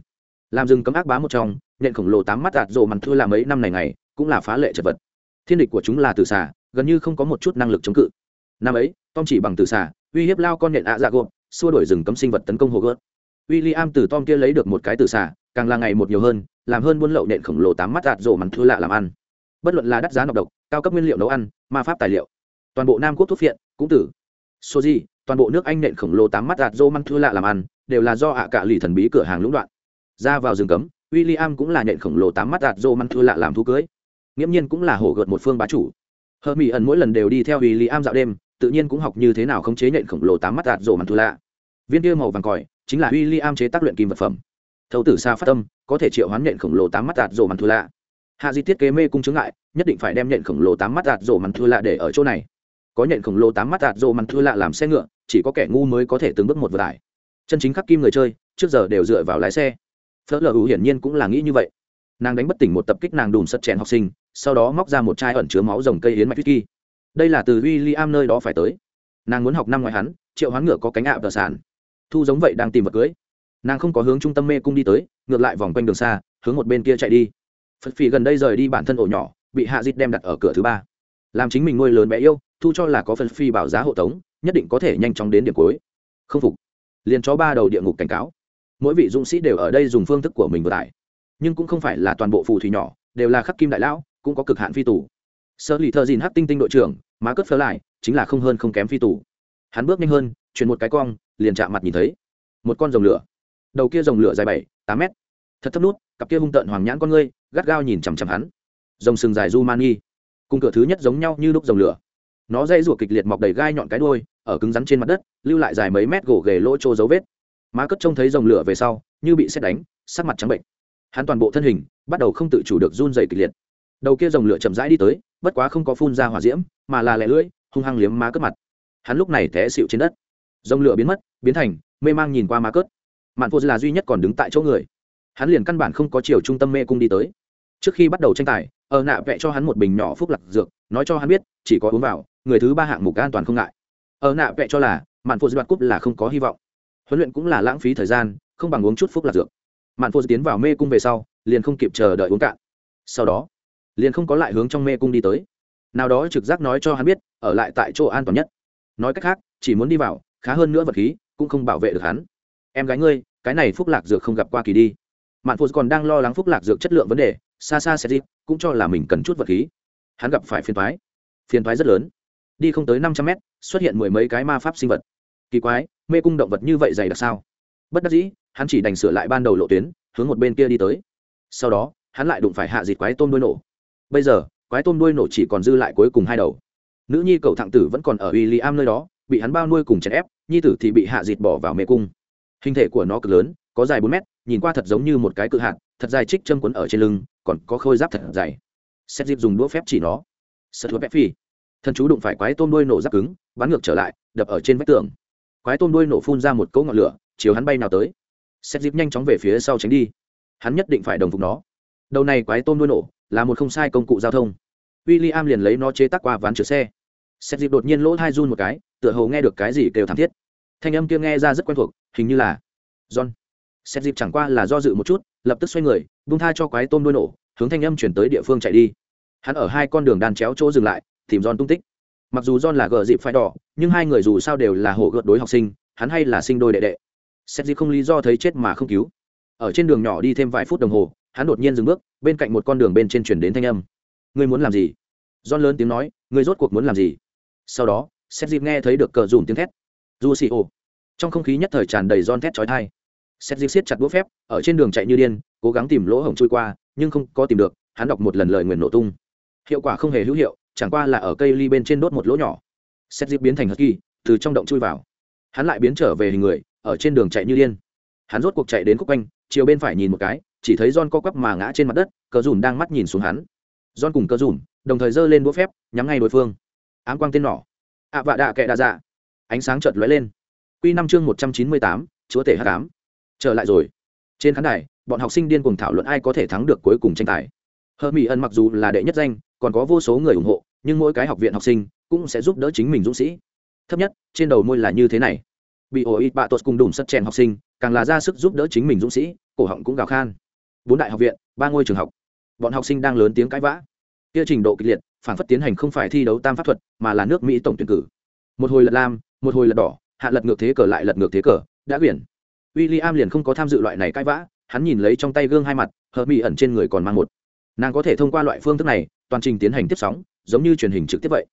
Làm rừng cấm ác bá một trong, nhện khổng lồ tám mắt đạt rồ mắn thu lạ mấy năm này ngày, cũng là phá lệ chật vật. Thiên địch của chúng là từ xả gần như không có một chút năng lực chống cự. Năm ấy, tom chỉ bằng từ xả uy hiếp lao con nện ạ dạ gộp, xua đổi rừng cấm sinh vật tấn công hồ gớt. W i l l i am từ tom kia lấy được một cái từ xả càng là ngày một nhiều hơn, làm hơn buôn lậu nện khổng lồ tám mắt đạt rộ mắn thư lạ làm ăn. Bất luận là đắt giá nọc độc, cao cấp nguyên liệu nấu ăn, ma pháp tài liệu, toàn bộ nam quốc thuốc phiện, cũng tử. Số gì toàn bộ nước anh nện khổng lồ tám mắt đạt rộ mắn thư lạ làm ăn, đều là do ạ cả lì thần bí cửa hàng lũng đoạn. Ra vào rừng cấm w i l l i am cũng là nện khổng lồ tám mắt đạt rộ mắn thư lạ làm thú cưới. Nghiễm nhiên cũng là hổ gợt một phương bá chủ hờ mỹ ẩn mỗi lần đều đi theo w i l l i am dạo đêm, tự nhiên cũng học như thế nào khống chế nện khổng lồ tám mắt đạt rổ mắn thù lạ. Viên kia màu vàng còi, chính là w i l l i am chế tác luyện kim vật phẩm. Thầu tử xa phát tâm, có thể triệu hoán nhện khổng lồ tám mắt đạt rổ mặn thù lạ. Hạ di thiết kế mê cung chứng ngại, nhất định phải đem nhện khổng lồ tám mắt đạt rổ mặn thù lạ để ở chỗ này. Có nhện khổng lồ tám mắt đạt rổ mặn thù lạ làm xe ngựa, chỉ có kẻ ngu mới có thể từng bước một vừa lại chân chính khắc kim người chơi, trước giờ đều dựa vào lái xe. Phớt lờ hữu hiển nhiên cũng là nghĩ như vậy. Nàng đánh bất tỉnh một tập kích nàng đùm sật chèn học sinh sau đó móc ra một chai ẩn chứa máu rồng cây hiến mạch whisky. Đây là từ w i l l i am nơi đó phải tới. Nàng muốn học năm ngoài hắn, triệu hoán ngựa có cánh ạ tờ sản thu giống vậy đang tìm vật cưới. Nàng không có hướng trung tâm mê cung đi tới, ngược lại vòng quanh đường xa, hướng một bên kia chạy đi. Phật phì gần đây rời đi bản thân ổ nhỏ, bị hạ dịt đem đặt ở cửa thứ ba. Làm chính mình nuôi lớn bé yêu, thu cho là có phật phi bảo giá hộ tống, nhất định có thể nhanh chóng đến điểm cuối. Không phục. Liền cho ba đầu địa ngục cảnh cáo. Mỗi vị dũng sĩ đều ở đây dùng phương thức của mình vừa tải. Nhưng cũng không phải là toàn bộ phù thủy nhỏ, đều là khắc kim đại lão cũng có cực hạn phi tù. Sơ lì thợ dìn hắc tinh tinh đội trưởng, má cất phớ lại, chính là không hơn không kém phi tù. Hắn bước nhanh hơn, chuyển một cái cong, liền chạm mặt nhìn thấy một con rồng lửa. Đầu kia rồng lửa dài bảy, tám mét. Thật thấp nút, cặp kia hung tợn hoàng nhãn con ngươi, gắt gao nhìn chằm chằm hắn. Rồng sừng dài du man nghi cùng cửa thứ nhất giống nhau như lúc rồng lửa. Nó dây rủa kịch liệt mọc đầy gai nhọn cái đôi ở cứng rắn trên mặt đất, lưu lại dài mấy mét gỗ ghề lỗ trô dấu vết. Má cất trông thấy rồng lửa về sau, như bị xét đánh, sắc mặt trắng bệnh. Hắn toàn bộ thân hình, bắt đầu không tự chủ được run dày kịch liệt đầu kia rồng lửa chậm rãi đi tới, bất quá không có phun ra hỏa diễm, mà là lẻ lưỡi, hung hăng liếm má cất mặt. Hắn lúc này té xịu trên đất. Rồng lửa biến mất, biến thành, mê mang nhìn qua má cất mạn phô là duy nhất còn đứng tại chỗ người. Hắn liền căn bản không có chiều trung tâm mê cung đi tới. Trước khi bắt đầu tranh tài, ở nạ vẽ cho hắn một bình nhỏ phúc lạc dược, nói cho hắn biết, chỉ có uống vào, người thứ ba hạng mục an toàn không ngại. Ở nạ vẽ cho là, mạn phô đoạt cúp là không có hy vọng. Huấn luyện cũng là lãng phí thời gian, không bằng uống chút phúc lạc dược. Mạn phô tiến vào mê cung về sau, liền không kịp chờ đợi uống cạn. Sau đó liền không có lại hướng trong mê cung đi tới. Nào đó trực giác nói cho hắn biết, ở lại tại chỗ an toàn nhất. Nói cách khác, chỉ muốn đi vào, khá hơn nữa vật khí, cũng không bảo vệ được hắn. Em gái ngươi, cái này phúc lạc dược không gặp qua kỳ đi. Mạn phụ còn đang lo lắng phúc lạc dược chất lượng vấn đề, xa xa sẽ dịp, cũng cho là mình cần chút vật khí. Hắn gặp phải phiền thoái phiền thoái rất lớn. Đi không tới năm trăm mét, xuất hiện mười mấy cái ma pháp sinh vật. Kỳ quái, mê cung động vật như vậy dày đặc sao? Bất đắc dĩ, hắn chỉ đành sửa lại ban đầu lộ tuyến, hướng một bên kia đi tới. Sau đó, hắn lại đụng phải hạ dịt quái tôm đôi nổ bây giờ, quái tôm đuôi nổ chỉ còn dư lại cuối cùng hai đầu. Nữ nhi cậu thạng tử vẫn còn ở w i l l i am nơi đó, bị hắn bao nuôi cùng chèn ép, nhi tử thì bị hạ dịt bỏ vào mê cung. Hình thể của nó cực lớn, có dài bốn mét, nhìn qua thật giống như một cái cự hạt, thật dài trích châm quấn ở trên lưng, còn có khôi giáp thật dày. Xét dịp dùng đũa phép chỉ nó. Sật hứa phép phi. Thần chú đụng phải quái tôm đuôi nổ giáp cứng, bắn ngược trở lại, đập ở trên vách tường. Quái tôm đuôi nổ phun ra một cỗ ngọn lửa, chiếu hắn bay nào tới. Xét dịp nhanh chóng về phía sau tránh đi. Hắn nhất định phải đồng phục nó. Đầu này quái tôm đuôi nổ là một không sai công cụ giao thông. W i l l i am liền lấy nó chế tác qua ván chữa xe. Xét dịp đột nhiên lỗ hai run một cái, tựa hồ nghe được cái gì kêu thảm thiết. Thanh âm kia nghe ra rất quen thuộc, hình như là, john. Xét dịp chẳng qua là do dự một chút, lập tức xoay người bung tha cho quái tôm đuôi nổ, hướng thanh âm chuyển tới địa phương chạy đi. Hắn ở hai con đường đàn chéo chỗ dừng lại, tìm John tung tích. Mặc dù John là gờ dịp phải đỏ, nhưng hai người dù sao đều là hộ gợt đối học sinh, hắn hay là sinh đôi đệ đệ. Xét dịp không lý do thấy chết mà không cứu. Ở trên đường nhỏ đi thêm vài phút đồng hồ hắn đột nhiên dừng bước, bên cạnh một con đường bên trên chuyển đến thanh âm. Ngươi muốn làm gì? John lớn tiếng nói, ngươi rốt cuộc muốn làm gì? Sau đó xét dịp nghe thấy được cờ dùm tiếng thét. Du xì ô trong không khí nhất thời tràn đầy John thét chói tai. Xét dịp siết chặt đũa phép, ở trên đường chạy như điên, cố gắng tìm lỗ hổng trôi qua, nhưng không có tìm được, hắn đọc một lần lời nguyền nổ tung. Hiệu quả không hề hữu hiệu, chẳng qua là ở cây ly bên trên đốt một lỗ nhỏ. Xét dịp biến thành hất kỳ từ trong động chui vào. Hắn lại biến trở về hình người, ở trên đường chạy như điên. Hắn rốt cuộc chạy đến khúc quanh, chiều bên phải nhìn một cái chỉ thấy john co quắp mà ngã trên mặt đất, cờ Dùn đang mắt nhìn xuống hắn. John cùng cờ Dùn, đồng thời giơ lên đũa phép, nhắm ngay đối phương. Ám quang tên nỏ. Ạ vạ đạ kệ đạ dạ. Ánh sáng chợt lóe lên. Quy năm chương một trăm chín mươi tám, chúa tể hắc ám. trở lại rồi. Trên khán đài, bọn học sinh điên cuồng thảo luận ai có thể thắng được cuối cùng tranh tài. Hơ mỹ mặc dù là đệ nhất danh, còn có vô số người ủng hộ, nhưng mỗi cái học viện học sinh cũng sẽ giúp đỡ chính mình dũng sĩ. Thấp nhất, trên đầu môi là như thế này. Bị ổ bạ tuột cùng đùm sắt chèn học sinh, càng là ra sức giúp đỡ chính mình dũng sĩ, cổ họng cũng gào khan bốn đại học viện, ba ngôi trường học. Bọn học sinh đang lớn tiếng cãi vã. Kia trình độ kịch liệt, phản phất tiến hành không phải thi đấu tam pháp thuật, mà là nước mỹ tổng tuyển cử. Một hồi lật lam, một hồi lật đỏ, hạ lật ngược thế cờ lại lật ngược thế cờ, đã quyển. W i l l i am liền không có tham dự loại này cãi vã, hắn nhìn lấy trong tay gương hai mặt hờ mỹ ẩn trên người còn mang một. Nàng có thể thông qua loại phương thức này, toàn trình tiến hành tiếp sóng, giống như truyền hình trực tiếp vậy.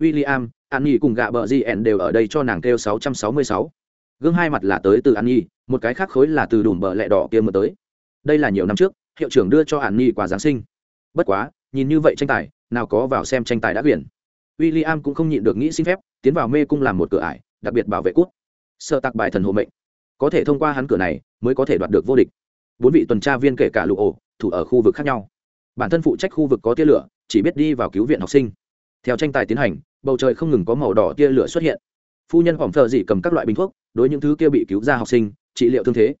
W i l l i am an nhi cùng gạ bờ gn đều ở đây cho nàng kêu sáu trăm sáu mươi sáu. Gương hai mặt là tới từ an nhi, một cái khác khối là từ đùm bờ lẹ đỏ kia mượn tới đây là nhiều năm trước, hiệu trưởng đưa cho hàn nhi quà giáng sinh. Bất quá, nhìn như vậy tranh tài, nào có vào xem tranh tài đã quyển. W i l l i am cũng không nhịn được nghĩ xin phép, tiến vào mê cung làm một cửa ải, đặc biệt bảo vệ cút. Sợ tặc bài thần hộ mệnh. Có thể thông qua hắn cửa này, mới có thể đoạt được vô địch. Bốn vị tuần tra viên kể cả lụ ổ, thủ ở khu vực khác nhau. Bản thân phụ trách khu vực có tia lửa, chỉ biết đi vào cứu viện học sinh. Theo tranh tài tiến hành, bầu trời không ngừng có màu đỏ tia lửa xuất hiện. Phu nhân hỏng thợ dị cầm các loại bình thuốc, đối những thứ kia bị cứu ra học sinh, trị liệu thương thế.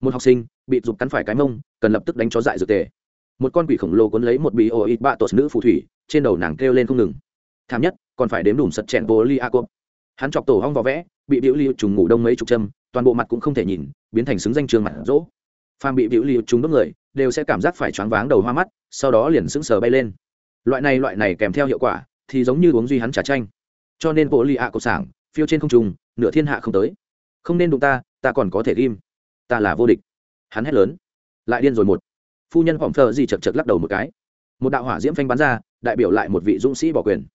Một học sinh bị giục cắn phải cái mông, cần lập tức đánh chó dại dược tề. Một con quỷ khổng lồ cuốn lấy một bị ô ít bạ tột nữ phù thủy, trên đầu nàng kêu lên không ngừng. Thảm nhất, còn phải đếm đủ sật chẹn bố li a cộp. Hắn chọc tổ hong vò vẽ, bị biểu liu trùng ngủ đông mấy chục châm, toàn bộ mặt cũng không thể nhìn, biến thành xứng danh trường mặt rỗ. Phàm bị biểu liu trùng đốt người, đều sẽ cảm giác phải choáng váng đầu hoa mắt, sau đó liền sững sờ bay lên. Loại này loại này kèm theo hiệu quả, thì giống như uống duy hắn trà chanh. Cho nên bộ lì ạ cộng sảng, phiêu trên không trung, nửa thiên hạ không tới. Không nên đụng ta ta còn có thể ghim. Ta là vô địch hắn hét lớn. Lại điên rồi một. Phu nhân phỏng phờ gì chật chật lắc đầu một cái. Một đạo hỏa diễm phanh bắn ra đại biểu lại một vị dũng sĩ bỏ quyền.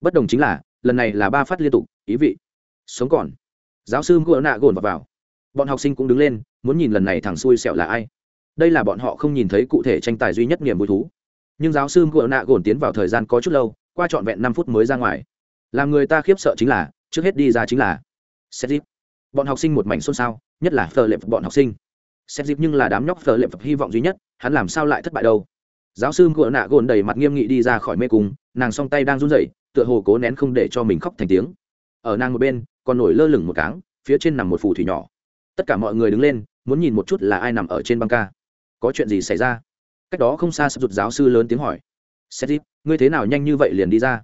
Bất đồng chính là lần này là ba phát liên tục ý vị. Sống còn. Giáo sư ngựa nạ gồn vào, vào. Bọn học sinh cũng đứng lên muốn nhìn lần này thằng xui xẻo là ai. Đây là bọn họ không nhìn thấy cụ thể tranh tài duy nhất niềm vui thú. Nhưng giáo sư ngựa nạ gồn tiến vào thời gian có chút lâu qua trọn vẹn năm phút mới ra ngoài. Làm người ta khiếp sợ chính là trước hết đi ra chính là. Xét bọn học sinh một mảnh xôn xao nhất là phờ lệp bọn học sinh xét dịp nhưng là đám nhóc phở lệ phật hy vọng duy nhất, hắn làm sao lại thất bại đâu? Giáo sư ngựa nạ gồn đầy mặt nghiêm nghị đi ra khỏi mê cung, nàng song tay đang run rẩy, tựa hồ cố nén không để cho mình khóc thành tiếng. Ở nàng một bên, còn nổi lơ lửng một cáng, phía trên nằm một phù thủy nhỏ. Tất cả mọi người đứng lên, muốn nhìn một chút là ai nằm ở trên băng ca. Có chuyện gì xảy ra? Cách đó không xa sắp rụt giáo sư lớn tiếng hỏi. Xét dịp, ngươi thế nào nhanh như vậy liền đi ra?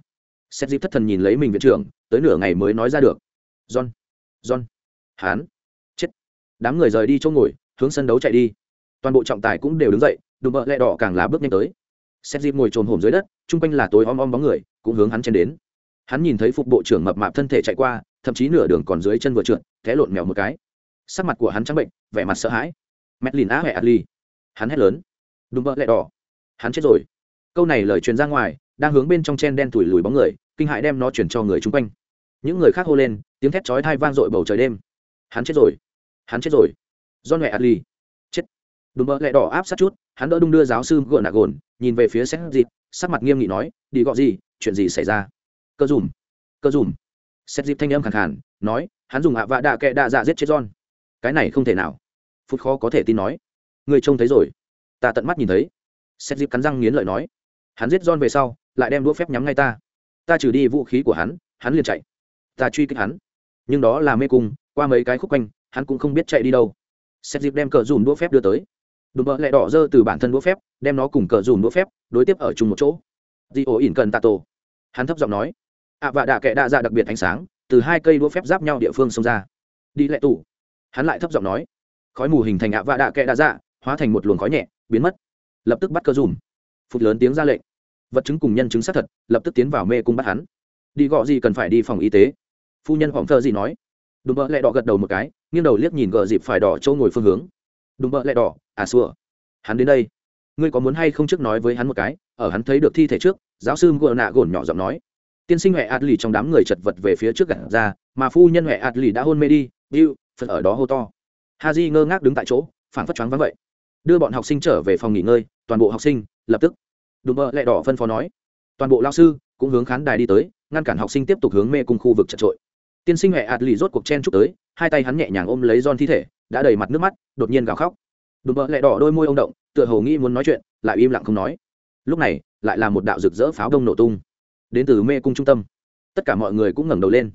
Xét dịp thất thần nhìn lấy mình viện trưởng, tới nửa ngày mới nói ra được. John john hán chết. Đám người rời đi chỗ ngồi hướng sân đấu chạy đi. Toàn bộ trọng tài cũng đều đứng dậy, đùm bợ lẹ đỏ càng là bước nhanh tới. Xét dịp ngồi trồn hổm dưới đất, chung quanh là tối om om bóng người, cũng hướng hắn chen đến. Hắn nhìn thấy phục bộ trưởng mập mạp thân thể chạy qua, thậm chí nửa đường còn dưới chân vừa trượt, té lộn mèo một cái. Sắc mặt của hắn trắng bệnh, vẻ mặt sợ hãi. Mét lìn á huệ adli hắn hét lớn. Đùm bợ lẹ đỏ. Hắn chết rồi. Câu này lời truyền ra ngoài, đang hướng bên trong chen đen tuổi lùi bóng người, kinh hại đem nó chuyển cho người chung quanh. Những người khác hô lên, tiếng thét chói thai vang dội bầu trời đêm. Hắn chết rồi. Hắn chết rồi do mẹ adli chết. Đùm bợ lẹ đỏ áp sát chút, hắn đỡ đung đưa giáo sư gợn nạ gồn nhìn về phía xét dịp sắc mặt nghiêm nghị nói, đi gọi gì? Chuyện gì xảy ra? Cơ dùm cơ dùm. Xét dịp thanh âm khẳng khàn, nói, hắn dùng ạ vạ đạ kệ đạ dạ giết chết john. Cái này không thể nào. Phút khó có thể tin nói, người trông thấy rồi. Ta tận mắt nhìn thấy. Xét dịp cắn răng nghiến lợi nói, hắn giết john về sau, lại đem đũa phép nhắm ngay ta. Ta trừ đi vũ khí của hắn hắn liền chạy. Ta truy kích hắn. Nhưng đó là mê cung, qua mấy cái khúc quanh, hắn cũng không biết chạy đi đâu xét dịp đem cờ dùm đũa phép đưa tới. Đùm bợ lẹ đỏ dơ từ bản thân đũa phép, đem nó cùng cờ dùm đũa phép đối tiếp ở chung một chỗ. Di ổ ỉn cần tạ tổ. Hắn thấp giọng nói, ạ, vạ đạ kệ đạ dạ đặc biệt ánh sáng, từ hai cây đũa phép giáp nhau địa phương xông ra. Đi lệ tủ. Hắn lại thấp giọng nói, khói mù hình thành ạ vạ đạ kệ đạ dạ hóa thành một luồng khói nhẹ, biến mất. Lập tức bắt cơ dùm phụt lớn tiếng ra lệnh. Vật chứng cùng nhân chứng xác thật, lập tức tiến vào mê cung bắt hắn. Đi gọ gì cần phải đi phòng y tế. Phu nhân hỏng thơ gì nói đùm bợ lẹ đỏ gật đầu một cái nghiêng đầu liếc nhìn gờ dịp phải đỏ châu ngồi phương hướng. Đùm bợ lẹ đỏ à xua. Hắn đến đây. Ngươi có muốn hay không trước nói với hắn một cái? Ở hắn thấy được thi thể trước giáo sư ngựa nạ gồn nhỏ giọng nói. Tiên sinh huệ adli trong đám người chật vật về phía trước gặt ra mà phu nhân huệ adli đã hôn mê đi Biu, phật ở đó hô to. Haji ngơ ngác đứng tại chỗ phản phất choáng vắng vậy. Đưa bọn học sinh trở về phòng nghỉ ngơi toàn bộ học sinh lập tức. Đùm bợ lẹ đỏ phân phó nói. Toàn bộ lao sư cũng hướng khán đài đi tới ngăn cản học sinh tiếp tục hướng mê cùng khu vực chật trội tiên sinh huệ lì rốt cuộc chen chúc tới, hai tay hắn nhẹ nhàng ôm lấy giòn thi thể, đã đầy mặt nước mắt, đột nhiên gào khóc. Đùm bợ lẹ đỏ đôi môi ông động, tựa hồ nghĩ muốn nói chuyện, lại im lặng không nói. Lúc này, lại là một đạo rực rỡ pháo đông nổ tung. Đến từ mê cung trung tâm. Tất cả mọi người cũng ngẩng đầu lên.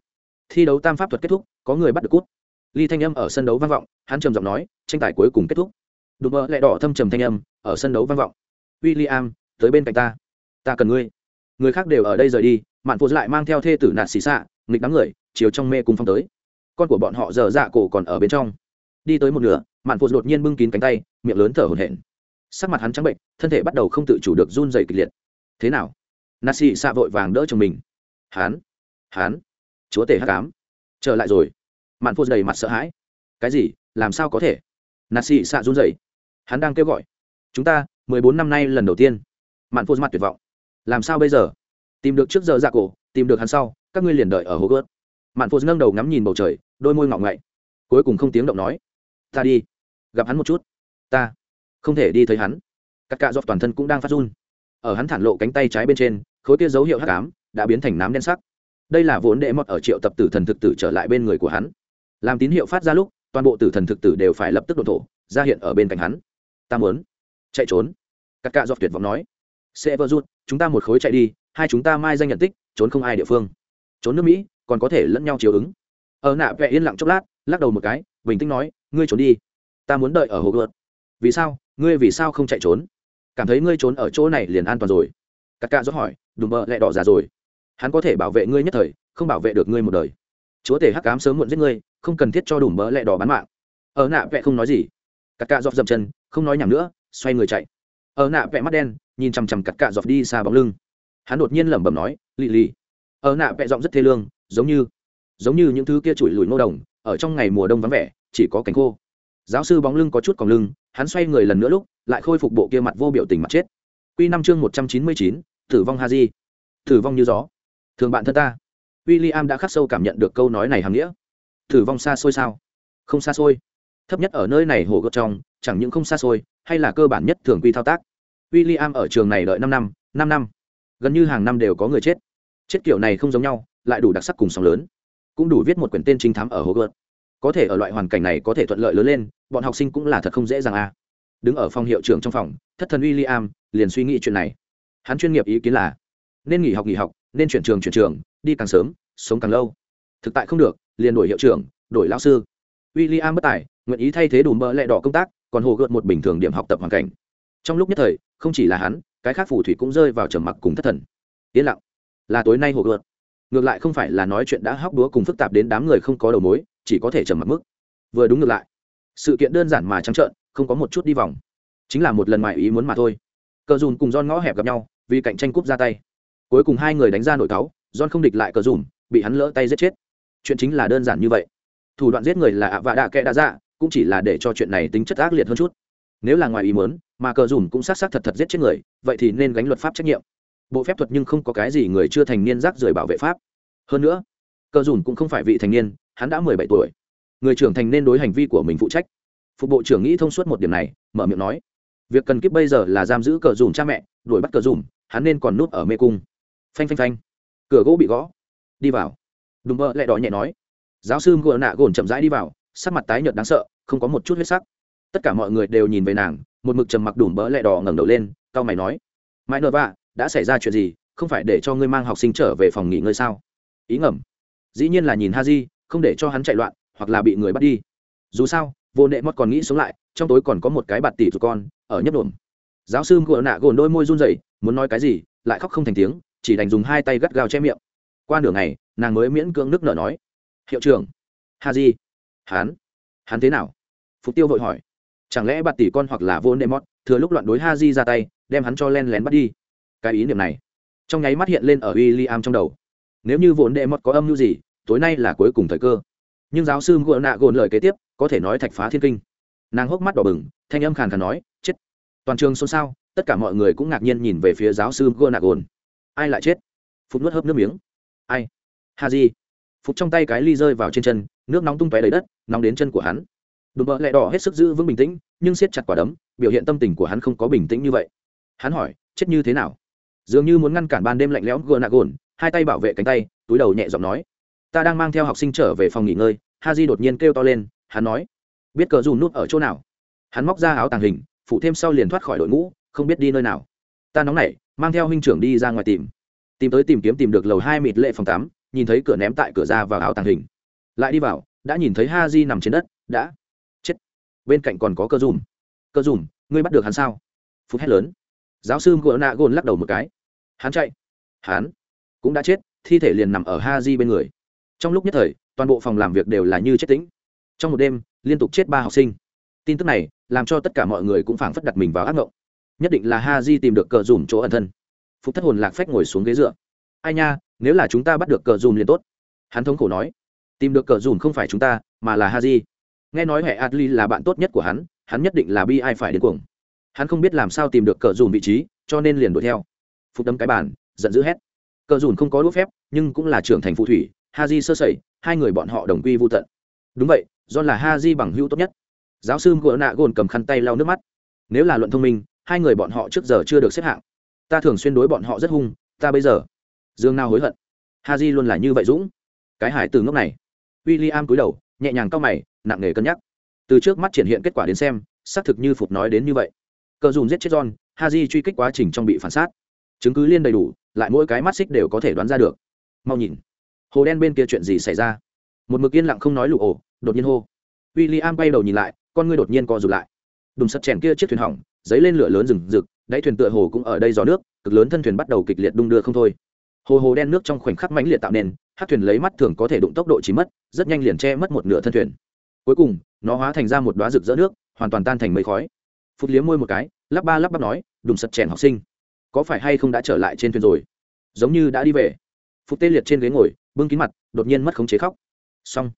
Thi đấu tam pháp thuật kết thúc, có người bắt được cút. Ly thanh âm ở sân đấu vang vọng, hắn trầm giọng nói, tranh tài cuối cùng kết thúc. Đùm bợ lẹ đỏ thâm trầm thanh âm ở sân đấu vang vọng. William am tới bên cạnh ta. Ta cần ngươi. Người khác đều ở đây rời đi, mạn phụ lại mang theo thê tử nạt xì xạ, nghịch đám người chiều trong mê cung phong tới. Con của bọn họ giờ dạ cổ còn ở bên trong. Đi tới một nửa, mạn phụ đột nhiên bưng kín cánh tay, miệng lớn thở hổn hển. Sắc mặt hắn trắng bệnh, thân thể bắt đầu không tự chủ được run dày kịch liệt. Thế nào? Nà xì xạ vội vàng đỡ chồng mình. Hán hán chúa tể hát cám trở lại rồi. Mạn phụ đầy mặt sợ hãi. Cái gì? Làm sao có thể? Nà xì xạ run dày hắn đang kêu gọi. Chúng ta, mười bốn năm nay lần đầu tiên. Mạn phụ mặt tuyệt vọng. Làm sao bây giờ? Tìm được trước giờ dạ cổ, tìm được hắn sau, các ngươi liền đợi ở hố gớt mạn phụ nâng đầu ngắm nhìn bầu trời, đôi môi ngọng ngậy. Cuối cùng không tiếng động nói, ta đi, gặp hắn một chút. Ta không thể đi thấy hắn. Các cạ dọc toàn thân cũng đang phát run. Ở hắn thản lộ cánh tay trái bên trên, khối kia dấu hiệu hắc ám đã biến thành nám đen sắc. Đây là vốn đệ mọt ở triệu tập tử thần thực tử trở lại bên người của hắn. Làm tín hiệu phát ra lúc, toàn bộ tử thần thực tử đều phải lập tức đột thổ, ra hiện ở bên cạnh hắn. Ta muốn chạy trốn. Các cạ dọc tuyệt vọng nói, sẽ vơ rút chúng ta một khối chạy đi, hai chúng ta mai danh nhận tích, trốn không ai địa phương. Trốn nước mỹ còn có thể lẫn nhau chiều ứng. Ở nạ vẽ yên lặng chốc lát, lắc đầu một cái, bình tĩnh nói, ngươi trốn đi. Ta muốn đợi ở hồ gợt vì sao? Ngươi vì sao không chạy trốn? Cảm thấy ngươi trốn ở chỗ này liền an toàn rồi. Các ca dốt hỏi, đùm bợ lại đỏ già rồi. Hắn có thể bảo vệ ngươi nhất thời, không bảo vệ được ngươi một đời. Chúa tể hắc cám sớm muộn giết ngươi, không cần thiết cho đùm bợ lại đỏ bán mạng. Ở nạ vẽ không nói gì. Cắt cạ dọc dậm chân, không nói nhảm nữa, xoay người chạy. Ở nạ vẽ mắt đen, nhìn chằm chằm cắt cạ dọc đi xa bóng lưng. Hắn đột nhiên lẩm bẩm nói, lì lì ở nạ vẹ giọng rất thê lương, giống như giống như những thứ kia chùi lùi ngô đồng, ở trong ngày mùa đông vắng vẻ, chỉ có cánh khô. Giáo sư bóng lưng có chút còng lưng, hắn xoay người lần nữa lúc, lại khôi phục bộ kia mặt vô biểu tình mặt chết. Q năm chương một trăm chín mươi chín, tử vong ha di tử vong như gió. Thường bạn thân ta. W i l l i am đã khắc sâu cảm nhận được câu nói này hàm nghĩa. Tử vong xa xôi sao? Không xa xôi. Thấp nhất ở nơi này hồ gợt trong, chẳng những không xa xôi, hay là cơ bản nhất thường quy thao tác. W i l l i am ở trường này đợi năm năm năm năm. Gần như hàng năm đều có người chết chết kiểu này không giống nhau, lại đủ đặc sắc cùng sóng lớn. Cũng đủ viết một quyển tên trinh thám ở hồ gợt có thể ở loại hoàn cảnh này có thể thuận lợi lớn lên, bọn học sinh cũng là thật không dễ dàng à. Đứng ở phòng hiệu trưởng trong phòng, thất thần William liền suy nghĩ chuyện này. Hắn chuyên nghiệp ý kiến là, nên nghỉ học nghỉ học, nên chuyển trường chuyển trường, đi càng sớm, sống càng lâu. Thực tại không được, liền đổi hiệu trưởng, đổi lão sư. William bất tài, nguyện ý thay thế đủ mỡ lẹ đỏ công tác, còn hồ gợt một bình thường điểm học tập hoàn cảnh. Trong lúc nhất thời, không chỉ là hắn, cái khác phù thủy cũng rơi vào trầm mặc cùng thất thần. Yên lặng là tối nay hồ gợt. Ngược lại không phải là nói chuyện đã hóc đúa cùng phức tạp đến đám người không có đầu mối, chỉ có thể trầm mặc mức. Vừa đúng ngược lại. Sự kiện đơn giản mà trắng trợn, không có một chút đi vòng. Chính là một lần ngoài ý muốn mà thôi. Cờ dùn cùng don ngõ hẹp gặp nhau, vì cạnh tranh cúp ra tay. Cuối cùng hai người đánh ra nổi cáu don không địch lại cờ dùn, bị hắn lỡ tay giết chết. Chuyện chính là đơn giản như vậy. Thủ đoạn giết người là ạ vạ đạ kẽ đã dạ cũng chỉ là để cho chuyện này tính chất ác liệt hơn chút. Nếu là ngoài ý muốn, mà cờ dùn cũng xác xác thật thật giết chết người, vậy thì nên gánh luật pháp trách nhiệm bộ phép thuật nhưng không có cái gì người chưa thành niên rác rưởi bảo vệ pháp. Hơn nữa, cờ dùn cũng không phải vị thành niên, hắn đã mười bảy tuổi. Người trưởng thành nên đối hành vi của mình phụ trách. Phục bộ trưởng nghĩ thông suốt một điểm này, mở miệng nói, việc cần kiếp bây giờ là giam giữ cờ dùm cha mẹ, đuổi bắt cờ dùm hắn nên còn núp ở mê cung. Phanh phanh phanh. Cửa gỗ bị gõ. Đi vào. Đùm bơ lại đỏ nhẹ nói, giáo sư ngựa nạ gồn chậm rãi đi vào, sắc mặt tái nhợt đáng sợ, không có một chút huyết sắc. Tất cả mọi người đều nhìn về nàng, một mực trầm mặc đùm bỡ lẹ đỏ ngẩng đầu lên, cau mày nói, mãi nợ vạ đã xảy ra chuyện gì, không phải để cho ngươi mang học sinh trở về phòng nghỉ ngơi sao? Ý ngầm. Dĩ nhiên là nhìn ha di không để cho hắn chạy loạn, hoặc là bị người bắt đi. Dù sao, vô nệ mót còn nghĩ sống lại, trong tối còn có một cái bạt tỷ của con, ở nhấp đồn. giáo sư ngựa nạ gồn đôi môi run rẩy, muốn nói cái gì, lại khóc không thành tiếng, chỉ đành dùng hai tay gắt gao che miệng. Qua nửa ngày, nàng mới miễn cưỡng nước nở nói, hiệu trưởng ha di hắn hắn thế nào? Phục tiêu vội hỏi, chẳng lẽ bạt tỷ con hoặc là vô nệ mót thừa lúc loạn đối ha di ra tay, đem hắn cho len lén bắt đi? Cái ý niệm này trong nháy mắt hiện lên ở w i l l i am trong đầu. Nếu như vốn đệ mọt có âm mưu gì, tối nay là cuối cùng thời cơ. Nhưng giáo sư ngựa nạ gồn lời kế tiếp, có thể nói thạch phá thiên kinh. Nàng hốc mắt đỏ bừng, thanh âm khàn khàn nói, chết. Toàn trường xôn xao, tất cả mọi người cũng ngạc nhiên nhìn về phía giáo sư ngựa nạ gồn. Ai lại chết? Phút nuốt hớp nước miếng. Ai? Ha di. Phục trong tay cái ly rơi vào trên chân, nước nóng tung tóe đầy đất, nóng đến chân của hắn. Đùm bợ lẹ đỏ hết sức giữ vững bình tĩnh, nhưng siết chặt quả đấm, biểu hiện tâm tình của hắn không có bình tĩnh như vậy. Hắn hỏi, chết như thế nào? Dường như muốn ngăn cản ban đêm lạnh lẽo gờ nạ gồn hai tay bảo vệ cánh tay, túi đầu nhẹ giọng nói, ta đang mang theo học sinh trở về phòng nghỉ ngơi. Ha di đột nhiên kêu to lên, hắn nói, biết cờ dù nút ở chỗ nào? Hắn móc ra áo tàng hình, phụ thêm sau liền thoát khỏi đội ngũ, không biết đi nơi nào. Ta nóng nảy, mang theo huynh trưởng đi ra ngoài tìm. Tìm tới tìm kiếm tìm được lầu hai mịt lệ phòng tắm nhìn thấy cửa ném tại cửa ra vào áo tàng hình. Lại đi vào, đã nhìn thấy ha di nằm trên đất, đã. Chết. Bên cạnh còn có cơ dùm cơ dùm ngươi bắt được hắn sao? Phút hét lớn giáo sư gỡ nạ gồn lắc đầu một cái. Hắn chạy. Hắn cũng đã chết, thi thể liền nằm ở ha di bên người. Trong lúc nhất thời, toàn bộ phòng làm việc đều là như chết tĩnh trong một đêm, liên tục chết ba học sinh. Tin tức này làm cho tất cả mọi người cũng phảng phất đặt mình vào ác mộng nhất định là ha di tìm được cờ dùm chỗ ẩn thân. Phúc thất hồn lạc phách ngồi xuống ghế dựa. Ai nha, nếu là chúng ta bắt được cờ dùm liền tốt. Hắn thống khổ nói. Tìm được cờ dùm không phải chúng ta, mà là ha di. Nghe nói hệ adli là bạn tốt nhất của hắn hắn nhất định là bi ai phải đến cuồng hắn không biết làm sao tìm được cờ dùn vị trí, cho nên liền đuổi theo. Phục đâm cái bàn, giận dữ hét. Cờ dùn không có đũa phép, nhưng cũng là trưởng thành phù thủy ha di sơ sẩy, hai người bọn họ đồng quy vô tận. Đúng vậy do là ha di bằng hữu tốt nhất. Giáo sư gỡ nạ gồn cầm khăn tay lau nước mắt. Nếu là luận thông minh, hai người bọn họ trước giờ chưa được xếp hạng. Ta thường xuyên đối bọn họ rất hung, ta bây giờ, dương nào hối hận. Ha di luôn là như vậy dũng. Cái hải từ ngốc này. W i l l i am cúi đầu, nhẹ nhàng cau mày, nặng nề cân nhắc. Từ trước mắt triển hiện kết quả đến xem, xác thực như phục nói đến như vậy cờ dùm giết chết john ha truy kích quá trình trong bị phản xác chứng cứ liên đầy đủ, lại mỗi cái mắt xích đều có thể đoán ra được. Mau nhìn, hồ đen bên kia chuyện gì xảy ra? Một mực yên lặng không nói lụ ổ đột nhiên hô. W i l l i am bay đầu nhìn lại, con ngươi đột nhiên co rụt lại. Đùng sắt chèn kia chiếc thuyền hỏng, giấy lên lửa lớn rừng rực, đáy thuyền tựa hồ cũng ở đây gió nước, cực lớn thân thuyền bắt đầu kịch liệt đung đưa không thôi. Hồ hồ đen nước trong khoảnh khắc mãnh liệt tạo nên hát thuyền lấy mắt thường có thể đụng tốc độ chỉ mất, rất nhanh liền che mất một nửa thân thuyền. Cuối cùng, nó hóa thành ra một đoá rực rỡ nước, hoàn toàn tan thành mây khói phút liếm môi một cái, lắp ba lắp bắp nói đùm sật chèn học sinh. Có phải hay không đã trở lại trên thuyền rồi? Giống như đã đi về. Phúc tê liệt trên ghế ngồi, bưng kín mặt, đột nhiên mất khống chế khóc. Xong,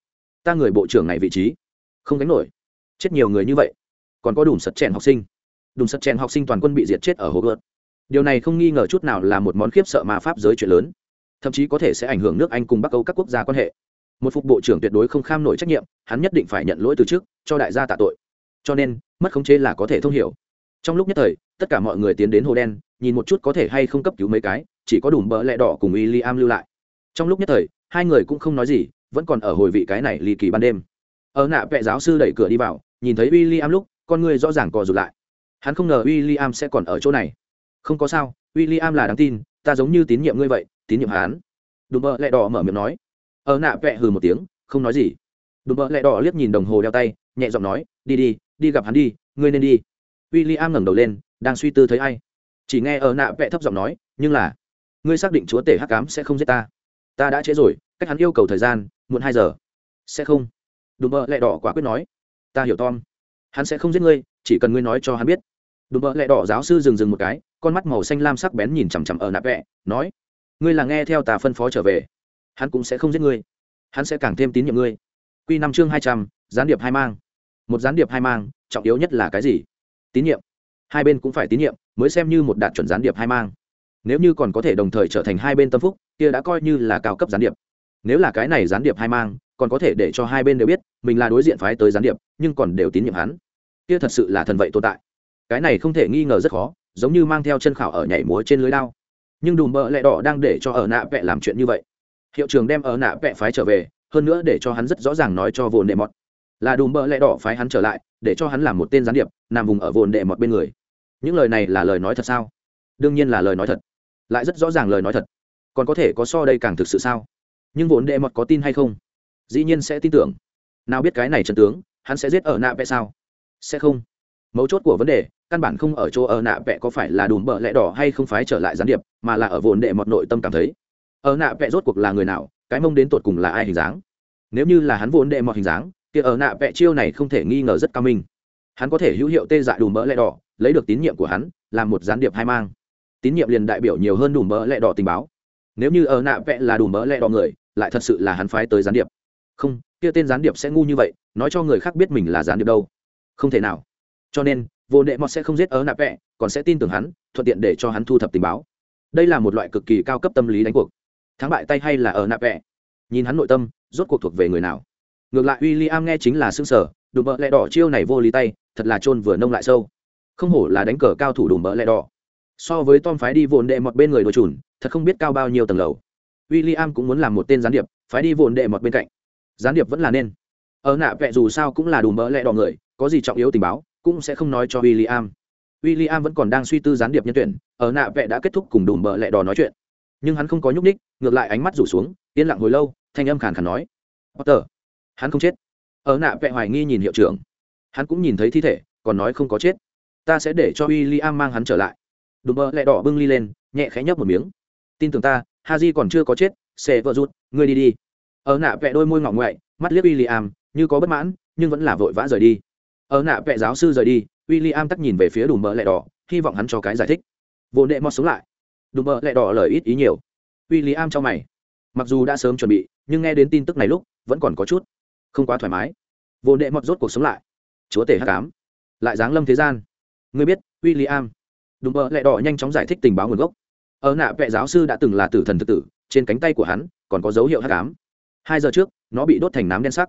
ta người bộ trưởng này vị trí, không gánh nổi. Chết nhiều người như vậy, còn có đủ sật chèn học sinh. Đủ sật chèn học sinh toàn quân bị diệt chết ở hồ gợt điều này không nghi ngờ chút nào là một món khiếp sợ mà pháp giới chuyện lớn. Thậm chí có thể sẽ ảnh hưởng nước anh cùng bắc âu các quốc gia quan hệ. Một phục bộ trưởng tuyệt đối không kham nổi trách nhiệm, hắn nhất định phải nhận lỗi từ trước, cho đại gia tạ tội. Cho nên mất khống chế là có thể thông hiểu. Trong lúc nhất thời, tất cả mọi người tiến đến hồ đen, nhìn một chút có thể hay không cấp cứu mấy cái, chỉ có đủ bỡ lẹ đỏ cùng w i am lưu lại. Trong lúc nhất thời, hai người cũng không nói gì, vẫn còn ở hồi vị cái này lì kỳ ban đêm. Ở nạ vệ giáo sư đẩy cửa đi vào, nhìn thấy w i l l i am lúc, con người rõ ràng cò rụt lại. Hắn không ngờ w i l l i am sẽ còn ở chỗ này. Không có sao w i l l i am là đáng tin, ta giống như tín nhiệm ngươi vậy, tín nhiệm hắn. Đùm bợ lẹ đỏ mở miệng nói. Ở nạ vệ hừ một tiếng, không nói gì. Đùm bợ lẹ đỏ liếc nhìn đồng hồ đeo tay, nhẹ giọng nói, đi đi đi gặp hắn đi, ngươi nên đi. W i l l i am ngẩng đầu lên, đang suy tư thấy ai. Chỉ nghe ở nạ vẽ thấp giọng nói, nhưng là, ngươi xác định chúa tể hắc cám sẽ không giết ta. Ta đã trễ rồi, cách hắn yêu cầu thời gian, muộn hai giờ. Sẽ không. Đùm bợ lẹ đỏ quả quyết nói. Ta hiểu, tom. Hắn sẽ không giết ngươi, chỉ cần ngươi nói cho hắn biết. Đùm bợ lẹ đỏ giáo sư dừng dừng một cái, con mắt màu xanh lam sắc bén nhìn chằm chằm ở nạ vẽ nói, ngươi là nghe theo tà phân phó trở về. Hắn cũng sẽ không giết ngươi. Hắn sẽ càng thêm tín nhiệm ngươi. Q năm chương hai trăm, gián điệp hai mang một gián điệp hai mang, trọng yếu nhất là cái gì? Tín nhiệm. Hai bên cũng phải tín nhiệm, mới xem như một đạt chuẩn gián điệp hai mang. Nếu như còn có thể đồng thời trở thành hai bên tâm phúc, kia đã coi như là cao cấp gián điệp. Nếu là cái này gián điệp hai mang, còn có thể để cho hai bên đều biết, mình là đối diện phái tới gián điệp, nhưng còn đều tín nhiệm hắn. Kia thật sự là thần vậy tồn tại. Cái này không thể nghi ngờ rất khó, giống như mang theo chân khảo ở nhảy múa trên lưới đao. Nhưng đùm bợ lẹ đỏ đang để cho ở nạ vẹ làm chuyện như vậy. Hiệu trường đem ở nạ vẹ phái trở về, hơn nữa để cho hắn rất rõ ràng nói cho vồn nệ mọt là đùm bợ lẹ đỏ phái hắn trở lại, để cho hắn làm một tên gián điệp, nằm vùng ở vồn đệ mọt bên người. Những lời này là lời nói thật sao? Đương nhiên là lời nói thật. Lại rất rõ ràng lời nói thật. Còn có thể có so đây càng thực sự sao? Nhưng vốn đệ mọt có tin hay không? Dĩ nhiên sẽ tin tưởng. Nào biết cái này trần tướng, hắn sẽ giết ở nạ vẽ sao? Sẽ không. Mấu chốt của vấn đề, căn bản không ở chỗ ở nạ vẽ có phải là đùm bợ lẽ đỏ hay không phái trở lại gián điệp, mà là ở vốn đệ mọt nội tâm cảm thấy. Ở nạ vẽ rốt cuộc là người nào, cái mông đến tột cùng là ai hình dáng? Nếu như là hắn vốn đệ mọt hình dáng kia ở nạ vẽ chiêu này không thể nghi ngờ rất cao minh. Hắn có thể hữu hiệu tê dại đùm mỡ lẹ đỏ, lấy được tín nhiệm của hắn, làm một gián điệp hai mang. Tín nhiệm liền đại biểu nhiều hơn đùm mỡ lẹ đỏ tình báo. Nếu như ở nạ vẽ là đùm mỡ lẹ đỏ người, lại thật sự là hắn phái tới gián điệp. Không, kia tên gián điệp sẽ ngu như vậy, nói cho người khác biết mình là gián điệp đâu. Không thể nào. Cho nên, vô nệ mọt sẽ không giết ở nạ vẽ còn sẽ tin tưởng hắn, thuận tiện để cho hắn thu thập tình báo. Đây là một loại cực kỳ cao cấp tâm lý đánh cuộc. Thắng bại tay hay là ở nạ vẽ nhìn hắn nội tâm, rốt cuộc thuộc về người nào? Ngược lại w i l l i am nghe chính là xương sở đùm bợ lẹ đỏ chiêu này vô lý tay, thật là chôn vừa nông lại sâu. Không hổ là đánh cờ cao thủ đùm bợ lẹ đỏ. So với tom phái đi vồn đệ mọt bên người đồ trùn thật không biết cao bao nhiêu tầng lầu. W i l l i am cũng muốn làm một tên gián điệp, phái đi vồn đệ mọt bên cạnh. Gián điệp vẫn là nên. Ở nạ vẹ dù sao cũng là đùm bợ lẹ đỏ người, có gì trọng yếu tình báo, cũng sẽ không nói cho w i l l i am w i l l i am vẫn còn đang suy tư gián điệp nhân tuyển, ở nạ vẹ đã kết thúc cùng đùm bợ lẹ đỏ nói chuyện. Nhưng hắn không có nhúc ních ngược lại ánh mắt rủ xuống, yên lặng hồi lâu, thanh âm khàn khàn nói, potter hắn không chết. Ở nạ vẹ hoài nghi nhìn hiệu trưởng. Hắn cũng nhìn thấy thi thể, còn nói không có chết. Ta sẽ để cho w i l l i am mang hắn trở lại. Đùm bơ lẹ đỏ bưng ly lên, nhẹ khẽ nhấp một miếng. Tin tưởng ta ha j còn chưa có chết xe vợ rút ngươi đi đi. Ở nạ vẹ đôi môi ngọng ngoại, mắt liếc w i l l i am như có bất mãn, nhưng vẫn là vội vã rời đi. Ở nạ vẹ giáo sư rời đi w i l l i am tắt nhìn về phía đùm bơ lẹ đỏ, hy vọng hắn cho cái giải thích. Vô đệ mọt sống lại. Đùm bơ lẹ đỏ lời ít ý nhiều. W i l l i am cho mày. Mặc dù đã sớm chuẩn bị, nhưng nghe đến tin tức này lúc, vẫn còn có chút không quá thoải mái. Vô đệ mọt rốt cuộc sống lại. Chúa tể hát cám lại giáng lâm thế gian. Ngươi biết w i l l i am đùm bơ lẹ đỏ nhanh chóng giải thích tình báo nguồn gốc. Ở nạ vệ giáo sư đã từng là tử thần thực tử, trên cánh tay của hắn còn có dấu hiệu hát cám hai giờ trước, nó bị đốt thành nám đen sắc.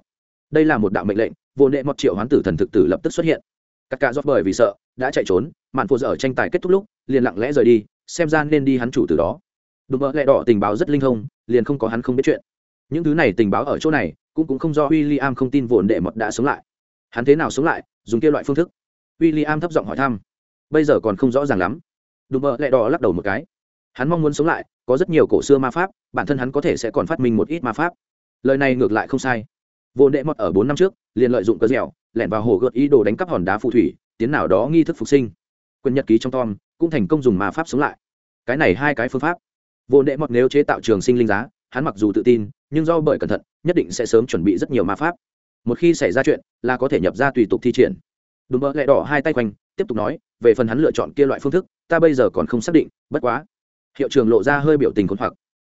Đây là một đạo mệnh lệnh, vô nệ mọt triệu hoán tử thần thực tử lập tức xuất hiện. Các ca rót bởi vì sợ, đã chạy trốn, mạn phụ dở tranh tài kết thúc lúc, liền lặng lẽ rời đi, xem ra nên đi hắn chủ từ đó. Đùm mơ lẹ đỏ tình báo rất linh thông, liền không có hắn không biết chuyện. Những thứ này tình báo ở chỗ này cũng cũng không do w i l l i am không tin vồn đệ mật đã sống lại. Hắn thế nào sống lại, dùng kia loại phương thức? W i l l i am thấp giọng hỏi thăm. Bây giờ còn không rõ ràng lắm. Đùm bợ lẹ đỏ lắc đầu một cái. Hắn mong muốn sống lại, có rất nhiều cổ xưa ma pháp, bản thân hắn có thể sẽ còn phát minh một ít ma pháp. Lời này ngược lại không sai. Vồn đệ mọt ở bốn năm trước, liền lợi dụng cớ dẻo, lẻn vào hồ gợt ý đồ đánh cắp hòn đá phù thủy, tiến nào đó nghi thức phục sinh. Quyền nhật ký trong tom, cũng thành công dùng ma pháp sống lại. Cái này hai cái phương pháp. Vô đệ mọt nếu chế tạo trường sinh linh giá hắn mặc dù tự tin, nhưng do bởi cẩn thận, nhất định sẽ sớm chuẩn bị rất nhiều ma pháp. Một khi xảy ra chuyện, là có thể nhập ra tùy tục thi triển. Đùm bợ lẹ đỏ hai tay quanh, tiếp tục nói, về phần hắn lựa chọn kia loại phương thức, ta bây giờ còn không xác định, bất quá. Hiệu trường lộ ra hơi biểu tình khốn hoặc.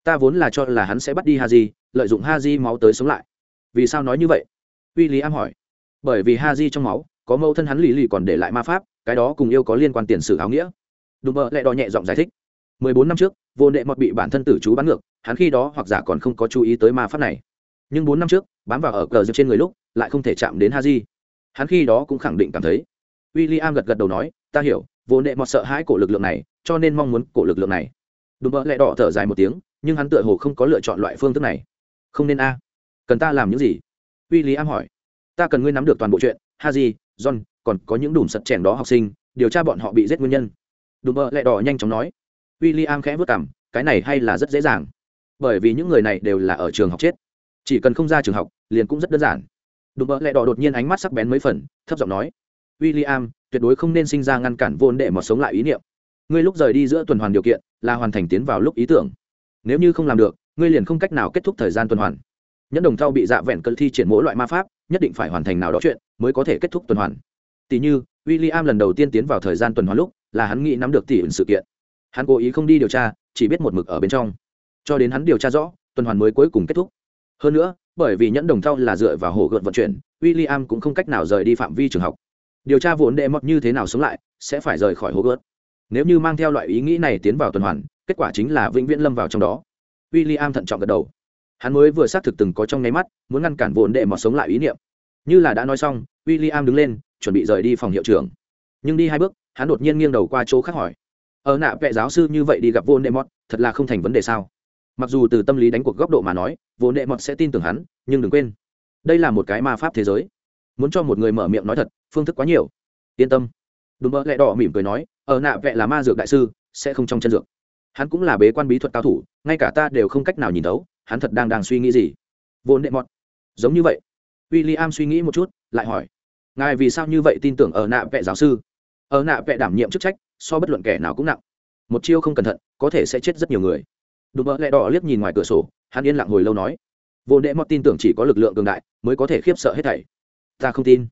Ta vốn là cho là hắn sẽ bắt đi ha di lợi dụng ha di máu tới sống lại. Vì sao nói như vậy? W i l l i am hỏi. Bởi vì ha di trong máu, có mẫu thân hắn lì lì còn để lại ma pháp, cái đó cùng yêu có liên quan tiền sử áo nghĩa. Đùm bợ lẹ đỏ nhẹ giọng giải thích mười bốn năm trước vô nệ mọt bị bản thân tử chú bắn ngược hắn khi đó hoặc giả còn không có chú ý tới ma pháp này. Nhưng bốn năm trước bám vào ở cờ giật trên người lúc lại không thể chạm đến ha di hắn khi đó cũng khẳng định cảm thấy. W i l l i am gật gật đầu nói ta hiểu vô nệ mọt sợ hãi cổ lực lượng này cho nên mong muốn cổ lực lượng này. Đùm vậy, lẹ đỏ thở dài một tiếng nhưng hắn tựa hồ không có lựa chọn loại phương thức này. Không nên a. Cần ta làm những gì? W i l l i am hỏi. Ta cần ngươi nắm được toàn bộ chuyện haji john còn có những đùm sật chèn đó học sinh điều tra bọn họ bị giết nguyên nhân. Đùm vậy, lẹ đỏ nhanh chóng nói w i l l i am khẽ vất cảm cái này hay là rất dễ dàng. Bởi vì những người này đều là ở trường học chết. Chỉ cần không ra trường học, liền cũng rất đơn giản. Đùm bơ lẹ đỏ đột nhiên ánh mắt sắc bén mấy phần, thấp giọng nói w i l l i am tuyệt đối không nên sinh ra ngăn cản vô để mà sống lại ý niệm. Ngươi lúc rời đi giữa tuần hoàn điều kiện, là hoàn thành tiến vào lúc ý tưởng. Nếu như không làm được, ngươi liền không cách nào kết thúc thời gian tuần hoàn. Nhẫn đồng thau bị dạ vẹn cơn thi triển mỗi loại ma pháp, nhất định phải hoàn thành nào đó chuyện, mới có thể kết thúc tuần hoàn. Tỷ như w i l l i am lần đầu tiên tiến vào thời gian tuần hoàn lúc, là hắn nghĩ nắm được tỷ ẩn sự kiện hắn cố ý không đi điều tra, chỉ biết một mực ở bên trong. Cho đến hắn điều tra rõ, tuần hoàn mới cuối cùng kết thúc. Hơn nữa, bởi vì nhẫn đồng thau là dựa vào hồ gợn vận chuyển w i l l i am cũng không cách nào rời đi phạm vi trường học. Điều tra vốn đệ mọt như thế nào sống lại, sẽ phải rời khỏi hồ gợn. Nếu như mang theo loại ý nghĩ này tiến vào tuần hoàn, kết quả chính là vĩnh viễn lâm vào trong đó. W i l l i am thận trọng gật đầu. Hắn mới vừa xác thực từng có trong nháy mắt, muốn ngăn cản vốn đệ mọt sống lại ý niệm. Như là đã nói xong w i l l i am đứng lên, chuẩn bị rời đi phòng hiệu trưởng. Nhưng đi hai bước, hắn đột nhiên nghiêng đầu qua chỗ khác hỏi ở nạ vệ giáo sư như vậy đi gặp vô nệ mọt thật là không thành vấn đề sao? Mặc dù từ tâm lý đánh cuộc góc độ mà nói vô nệ mọt sẽ tin tưởng hắn, nhưng đừng quên, đây là một cái ma pháp thế giới. Muốn cho một người mở miệng nói thật, phương thức quá nhiều. Yên tâm. Đúng mơ lẹ đỏ mỉm cười nói, ở nạ vệ là ma dược đại sư, sẽ không trong chân dược. Hắn cũng là bế quan bí thuật cao thủ, ngay cả ta đều không cách nào nhìn thấu, hắn thật đang đang suy nghĩ gì? Vô nệ mọt giống như vậy. W i l l i am suy nghĩ một chút, lại hỏi, ngài vì sao như vậy tin tưởng ở nạ vệ giáo sư? Ở nạ vệ đảm nhiệm chức trách so bất luận kẻ nào cũng nặng. Một chiêu không cẩn thận, có thể sẽ chết rất nhiều người. Đùm mỡ lẹ đỏ liếc nhìn ngoài cửa sổ, hắn yên lặng hồi lâu nói, vô đệ mọt tin tưởng chỉ có lực lượng cường đại mới có thể khiếp sợ hết thảy. Ta không tin.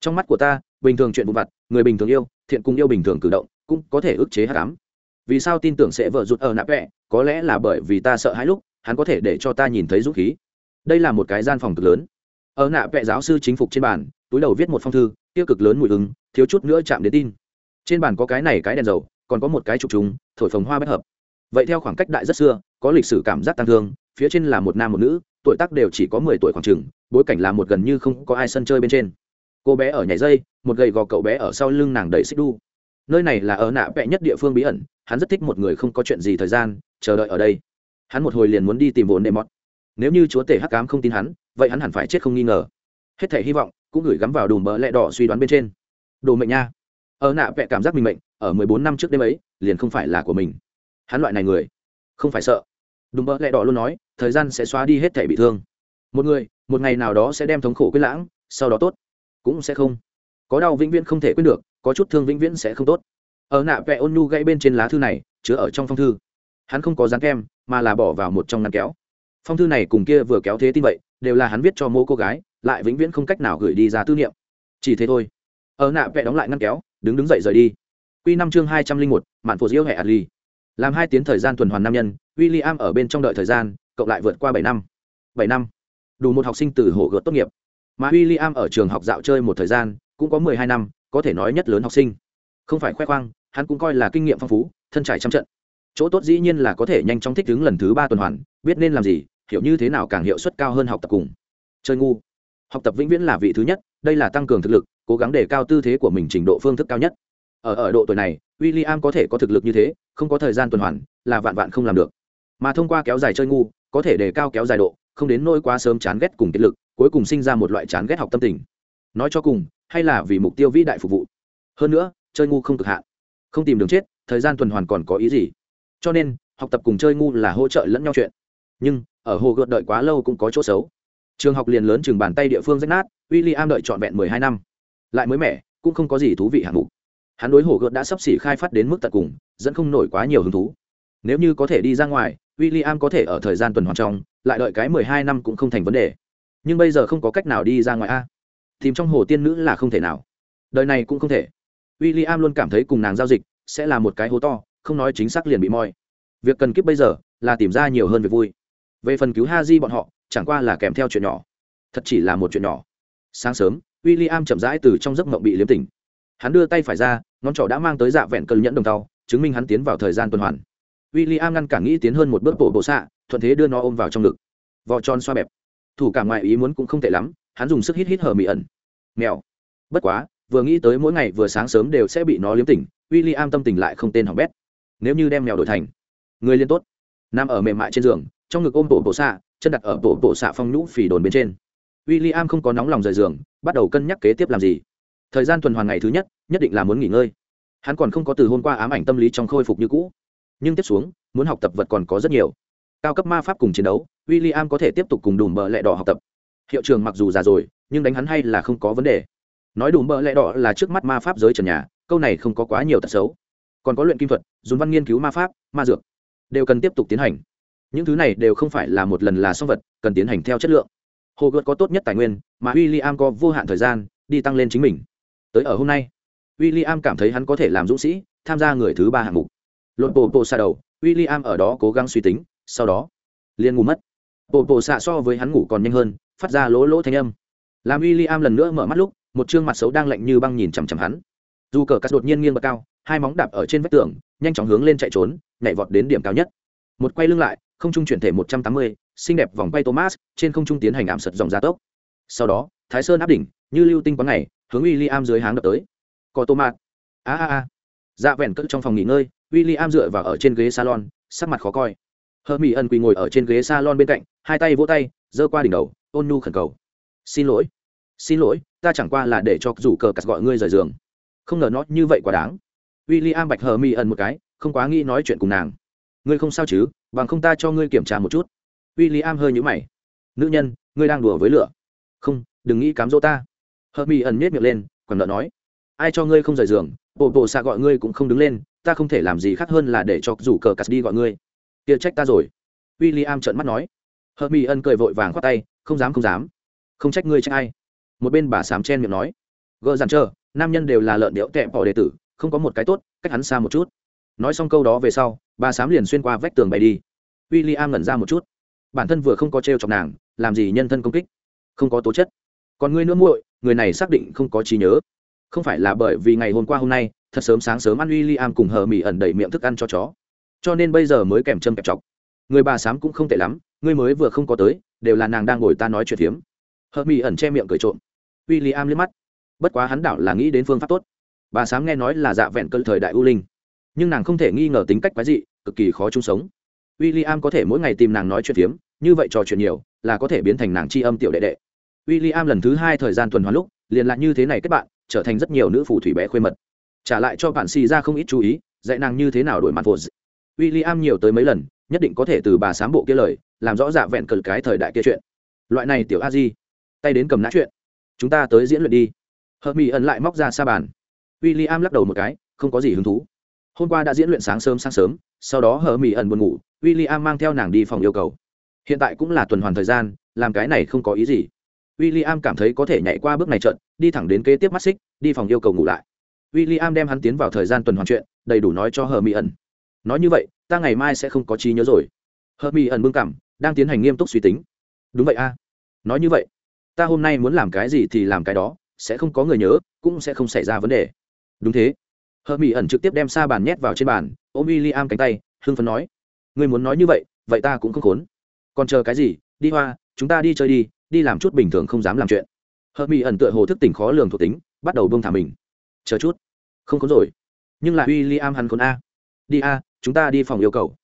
Trong mắt của ta, bình thường chuyện vụ vặt, người bình thường yêu, thiện cùng yêu bình thường cử động, cũng có thể ức chế hát cám vì sao tin tưởng sẽ vợ rụt ở nạp vẹ? Có lẽ là bởi vì ta sợ hãi lúc, hắn có thể để cho ta nhìn thấy dũng khí. Đây là một cái gian phòng cực lớn. Ở nạ vẹ giáo sư chính phục trên bàn, túi đầu viết một phong thư, tiêu cực lớn mùi ứng thiếu chút nữa chạm đến tin trên bàn có cái này cái đèn dầu, còn có một cái trục trùng, thổi phồng hoa bất hợp. Vậy theo khoảng cách đại rất xưa, có lịch sử cảm giác tăng thương, phía trên là một nam một nữ, tuổi tác đều chỉ có mười tuổi khoảng chừng, bối cảnh là một gần như không có ai sân chơi bên trên. Cô bé ở nhảy dây, một gầy gò cậu bé ở sau lưng nàng đầy xích đu. Nơi này là ở nạ vẽ nhất địa phương bí ẩn, hắn rất thích một người không có chuyện gì thời gian, chờ đợi ở đây. Hắn một hồi liền muốn đi tìm vốn đệ mọt. Nếu như chúa tể hắc cám không tin hắn, vậy hắn hẳn phải chết không nghi ngờ. Hết thể hy vọng, cũng gửi gắm vào đùm bỡ lẹ đỏ suy đoán bên trên. Đồ mệnh nha ở nạ vẽ cảm giác mình mệnh, ở mười bốn năm trước đêm ấy, liền không phải là của mình. Hắn loại này người, không phải sợ. Đùm bỡ lẹ đỏ luôn nói, thời gian sẽ xóa đi hết thể bị thương. Một người, một ngày nào đó sẽ đem thống khổ quyết lãng, sau đó tốt. Cũng sẽ không. Có đau vĩnh viễn không thể quyết được, có chút thương vĩnh viễn sẽ không tốt. Ở nạ vẽ ôn nhu gãy bên trên lá thư này, chứa ở trong phong thư. Hắn không có dán kem, mà là bỏ vào một trong ngăn kéo. Phong thư này cùng kia vừa kéo thế tin vậy, đều là hắn viết cho mô cô gái, lại vĩnh viễn không cách nào gửi đi ra tư niệm. Chỉ thế thôi ở nạ vẽ đóng lại ngăn kéo, đứng đứng dậy rời đi. Q năm chương hai trăm linh một, mạn phổ diễu hệ adli làm hai tiếng thời gian tuần hoàn nam nhân w i l l i am ở bên trong đợi thời gian, cộng lại vượt qua bảy năm. Bảy năm. Đủ một học sinh từ hồ gợt tốt nghiệp. Mà w i l l i am ở trường học dạo chơi một thời gian, cũng có mười hai năm, có thể nói nhất lớn học sinh. Không phải khoe khoang, hắn cũng coi là kinh nghiệm phong phú, thân trải trăm trận. Chỗ tốt dĩ nhiên là có thể nhanh chóng thích ứng lần thứ ba tuần hoàn, biết nên làm gì, hiểu như thế nào càng hiệu suất cao hơn học tập cùng. Chơi ngu. Học tập vĩnh viễn là vị thứ nhất, đây là tăng cường thực lực cố gắng đề cao tư thế của mình trình độ phương thức cao nhất. Ở ở độ tuổi này, William có thể có thực lực như thế, không có thời gian tuần hoàn, là vạn vạn không làm được. Mà thông qua kéo dài chơi ngu, có thể đề cao kéo dài độ, không đến nỗi quá sớm chán ghét cùng kết lực, cuối cùng sinh ra một loại chán ghét học tâm tình. Nói cho cùng, hay là vì mục tiêu vĩ đại phục vụ. Hơn nữa, chơi ngu không cực hạn. Không tìm đường chết, thời gian tuần hoàn còn có ý gì? Cho nên, học tập cùng chơi ngu là hỗ trợ lẫn nhau chuyện. Nhưng, ở hồ gợt đợi quá lâu cũng có chỗ xấu. Trường học liền lớn chừng bàn tay địa phương rách nát w i l l i am đợi trọn vẹn mười hai năm lại mới mẻ, cũng không có gì thú vị hạng mục. Hắn đối hồ gợt đã sắp xỉ khai phát đến mức tận cùng, dẫn không nổi quá nhiều hứng thú. Nếu như có thể đi ra ngoài w i l l i am có thể ở thời gian tuần hoàn trong, lại đợi cái mười hai năm cũng không thành vấn đề. Nhưng bây giờ không có cách nào đi ra ngoài a. À, tìm trong hồ tiên nữ là không thể nào. Đời này cũng không thể. W i l l i am luôn cảm thấy cùng nàng giao dịch sẽ là một cái hố to, không nói chính xác liền bị moi. Việc cần kiếp bây giờ là tìm ra nhiều hơn việc vui. Về phần cứu ha di bọn họ, chẳng qua là kèm theo chuyện nhỏ. Thật chỉ là một chuyện nhỏ. Sáng sớm w i l l i am chậm rãi từ trong giấc mộng bị liếm tỉnh. Hắn đưa tay phải ra, ngón trỏ đã mang tới dạ vẹn cơn nhẫn đồng tàu, chứng minh hắn tiến vào thời gian tuần hoàn. W i l l i am ngăn cản nghĩ tiến hơn một bước bộ bộ xạ, thuận thế đưa nó ôm vào trong ngực. Vò tròn xoa bẹp. Thủ cả ngoại ý muốn cũng không tệ lắm, hắn dùng sức hít hít hở mị ẩn. Mèo. Bất quá, vừa nghĩ tới mỗi ngày vừa sáng sớm đều sẽ bị nó liếm tỉnh w i l l i am tâm tình lại không tên hỏng bét. Nếu như đem mèo đổi thành người liên tốt, nằm ở mềm mại trên giường, trong ngực ôm bộ bộ xạ, chân đặt ở bộ bộ xạ phong nhũ phỉ đồn bên trên w i l l i am không có nóng lòng rời giường, bắt đầu cân nhắc kế tiếp làm gì. Thời gian tuần hoàn ngày thứ nhất nhất định là muốn nghỉ ngơi. Hắn còn không có từ hôm qua ám ảnh tâm lý trong khôi phục như cũ. Nhưng tiếp xuống, muốn học tập vật còn có rất nhiều. Cao cấp ma pháp cùng chiến đấu w i l l i am có thể tiếp tục cùng đùm bợ lẹ đỏ học tập. Hiệu trường mặc dù già rồi, nhưng đánh hắn hay là không có vấn đề. Nói đùm bợ lẹ đỏ là trước mắt ma pháp giới trần nhà, câu này không có quá nhiều tật xấu. Còn có luyện kim thuật, dùng văn nghiên cứu ma pháp, ma dược, đều cần tiếp tục tiến hành. Những thứ này đều không phải là một lần là xong vật, cần tiến hành theo chất lượng hồ gợt có tốt nhất tài nguyên, mà w i l l i am có vô hạn thời gian đi tăng lên chính mình. Tới ở hôm nay w i l l i am cảm thấy hắn có thể làm dũng sĩ, tham gia người thứ ba hạng mục. Lột bộ bộ xa đầu w i l l i am ở đó cố gắng suy tính, sau đó, liền ngủ mất. Bộ bộ xạ so với hắn ngủ còn nhanh hơn, phát ra lỗ lỗ thanh âm. Làm w i l l i am lần nữa mở mắt lúc, một chương mặt xấu đang lạnh như băng nhìn chằm chằm hắn. Dù cờ cắt đột nhiên nghiêng bậc cao, hai móng đạp ở trên vách tường, nhanh chóng hướng lên chạy trốn, nhảy vọt đến điểm cao nhất. Một quay lưng lại, không trung chuyển thể một trăm tám mươi xinh đẹp vòng quay thomas, trên không trung tiến hành ảm sật dòng gia tốc. Sau đó, thái sơn áp đỉnh, như lưu tinh quán ngày, hướng w i l l i am dưới háng đập tới. Có tô mạt a a a. Dạ vẹn cất trong phòng nghỉ ngơi w i l l i am dựa vào ở trên ghế salon, sắc mặt khó coi. Hơ mỹ ân quỳ ngồi ở trên ghế salon bên cạnh, hai tay vỗ tay, giơ qua đỉnh đầu, ôn nhu khẩn cầu. Xin lỗi. Xin lỗi, ta chẳng qua là để cho rủ cờ cắt gọi ngươi rời giường. Không ngờ nó như vậy quá đáng. W i l l i am bạch hờ mỹ ẩn một cái, không quá nghĩ nói chuyện cùng nàng. Ngươi không sao chứ, bằng không ta cho ngươi kiểm tra một chút w i l l i am hơi nhũ mày. Nữ nhân, ngươi đang đùa với lửa. Không, đừng nghĩ cám dỗ ta. Hờ mỹ ẩn miết miệng lên còn nợ nói. Ai cho ngươi không rời giường, bộ bộ xạ gọi ngươi cũng không đứng lên, ta không thể làm gì khác hơn là để cho rủ cờ cắt đi gọi ngươi. Kia trách ta rồi. w i l l i am trợn mắt nói. Hờ mỹ ẩn cười vội vàng khoát tay, không dám không dám. Không trách ngươi trách ai. Một bên bà sám chen miệng nói. Gỡ dằn trơ nam nhân đều là lợn đẽo tẹp bỏ đệ tử, không có một cái tốt, cách hắn xa một chút. Nói xong câu đó về sau, bà sám liền xuyên qua vách tường bày đi. w i l l i am ngẩn ra một chút bản thân vừa không có t r e o chọc nàng, làm gì nhân thân công kích? Không có tố chất. Còn ngươi nữa muội, người này xác định không có trí nhớ. Không phải là bởi vì ngày hôm qua hôm nay, thật sớm sáng sớm ăn w i l l i am cùng hờ mỹ ẩn đầy miệng thức ăn cho chó. Cho nên bây giờ mới kèm châm kẹp chọc. Người bà sám cũng không tệ lắm, ngươi mới vừa không có tới, đều là nàng đang ngồi ta nói chuyện phiếm. Hờ mỹ ẩn che miệng cười trộm. W i l l i am liếc mắt. Bất quá hắn đảo là nghĩ đến phương pháp tốt. Bà sám nghe nói là dạ vẹn cơn thời đại u linh. Nhưng nàng không thể nghi ngờ tính cách quái dị, cực kỳ khó chung sống w i l l i am có thể mỗi ngày tìm nàng nói chuyện phiếm, như vậy trò chuyện nhiều, là có thể biến thành nàng c h i âm tiểu đệ đệ. W i l l i am lần thứ hai thời gian tuần hoàn lúc, liền lại như thế này kết bạn, trở thành rất nhiều nữ phù thủy bé khuê mật. Trả lại cho bạn xì ra không ít chú ý, dạy nàng như thế nào đổi mặt vô w i l l i am nhiều tới mấy lần, nhất định có thể từ bà sám bộ kia lời, làm rõ dạ vẹn cờ cái thời đại kia chuyện. Loại này tiểu a di, tay đến cầm nã chuyện. Chúng ta tới diễn luyện đi. Hợp mỹ ẩn lại móc ra sa bàn. W i l l i am lắc đầu một cái, không có gì hứng thú hôm qua đã diễn luyện sáng sớm sáng sớm, sau đó hờ mỹ ẩn buồn ngủ w i l l i am mang theo nàng đi phòng yêu cầu. Hiện tại cũng là tuần hoàn thời gian, làm cái này không có ý gì. W i l l i am cảm thấy có thể nhảy qua bước này trận đi thẳng đến kế tiếp mắt xích, đi phòng yêu cầu ngủ lại. W i l l i am đem hắn tiến vào thời gian tuần hoàn chuyện, đầy đủ nói cho hờ mỹ ẩn. Nói như vậy, ta ngày mai sẽ không có trí nhớ rồi. Hờ mỹ ẩn bưng cảm đang tiến hành nghiêm túc suy tính. Đúng vậy a. Nói như vậy, ta hôm nay muốn làm cái gì thì làm cái đó, sẽ không có người nhớ, cũng sẽ không xảy ra vấn đề. Đúng thế hờ mỹ ẩn trực tiếp đem sa bàn nhét vào trên bàn, ôm w i l l i am cánh tay, hưng phấn nói người muốn nói như vậy vậy ta cũng không khốn. Còn chờ cái gì? Đi hoa, chúng ta đi chơi đi đi làm chút bình thường không dám làm chuyện. Hờ mỹ ẩn tựa hồ thức tỉnh khó lường thuộc tính, bắt đầu bông thả mình. Chờ chút, không khốn rồi. Nhưng là w i l l i am hắn khốn a. Đi a, chúng ta đi phòng yêu cầu.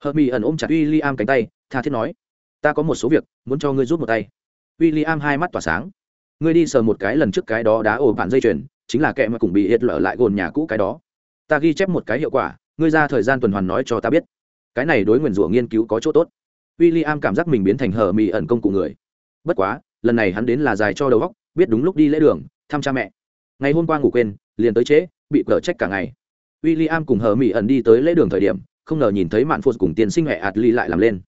Hờ mỹ ẩn ôm chặt w i l l i am cánh tay, tha thiết nói, ta có một số việc, muốn cho ngươi giúp một tay. W i l l i am hai mắt tỏa sáng. Ngươi đi sờ một cái lần trước cái đó đá ổ bạn dây chuyền chính là kẻ mà cùng bị hiệt lở lại gồn nhà cũ cái đó. Ta ghi chép một cái hiệu quả, ngươi ra thời gian tuần hoàn nói cho ta biết. Cái này đối nguyền rủa nghiên cứu có chỗ tốt. W i l l i am cảm giác mình biến thành hờ mì ẩn công cụ người. Bất quá, lần này hắn đến là dài cho đầu góc biết đúng lúc đi lễ đường, thăm cha mẹ. Ngày hôm qua ngủ quên, liền tới trễ, bị cờ trách cả ngày. W i l l i am cùng hờ mì ẩn đi tới lễ đường thời điểm, không ngờ nhìn thấy mạn phô cùng tiền sinh hệ ạt ly lại làm lên.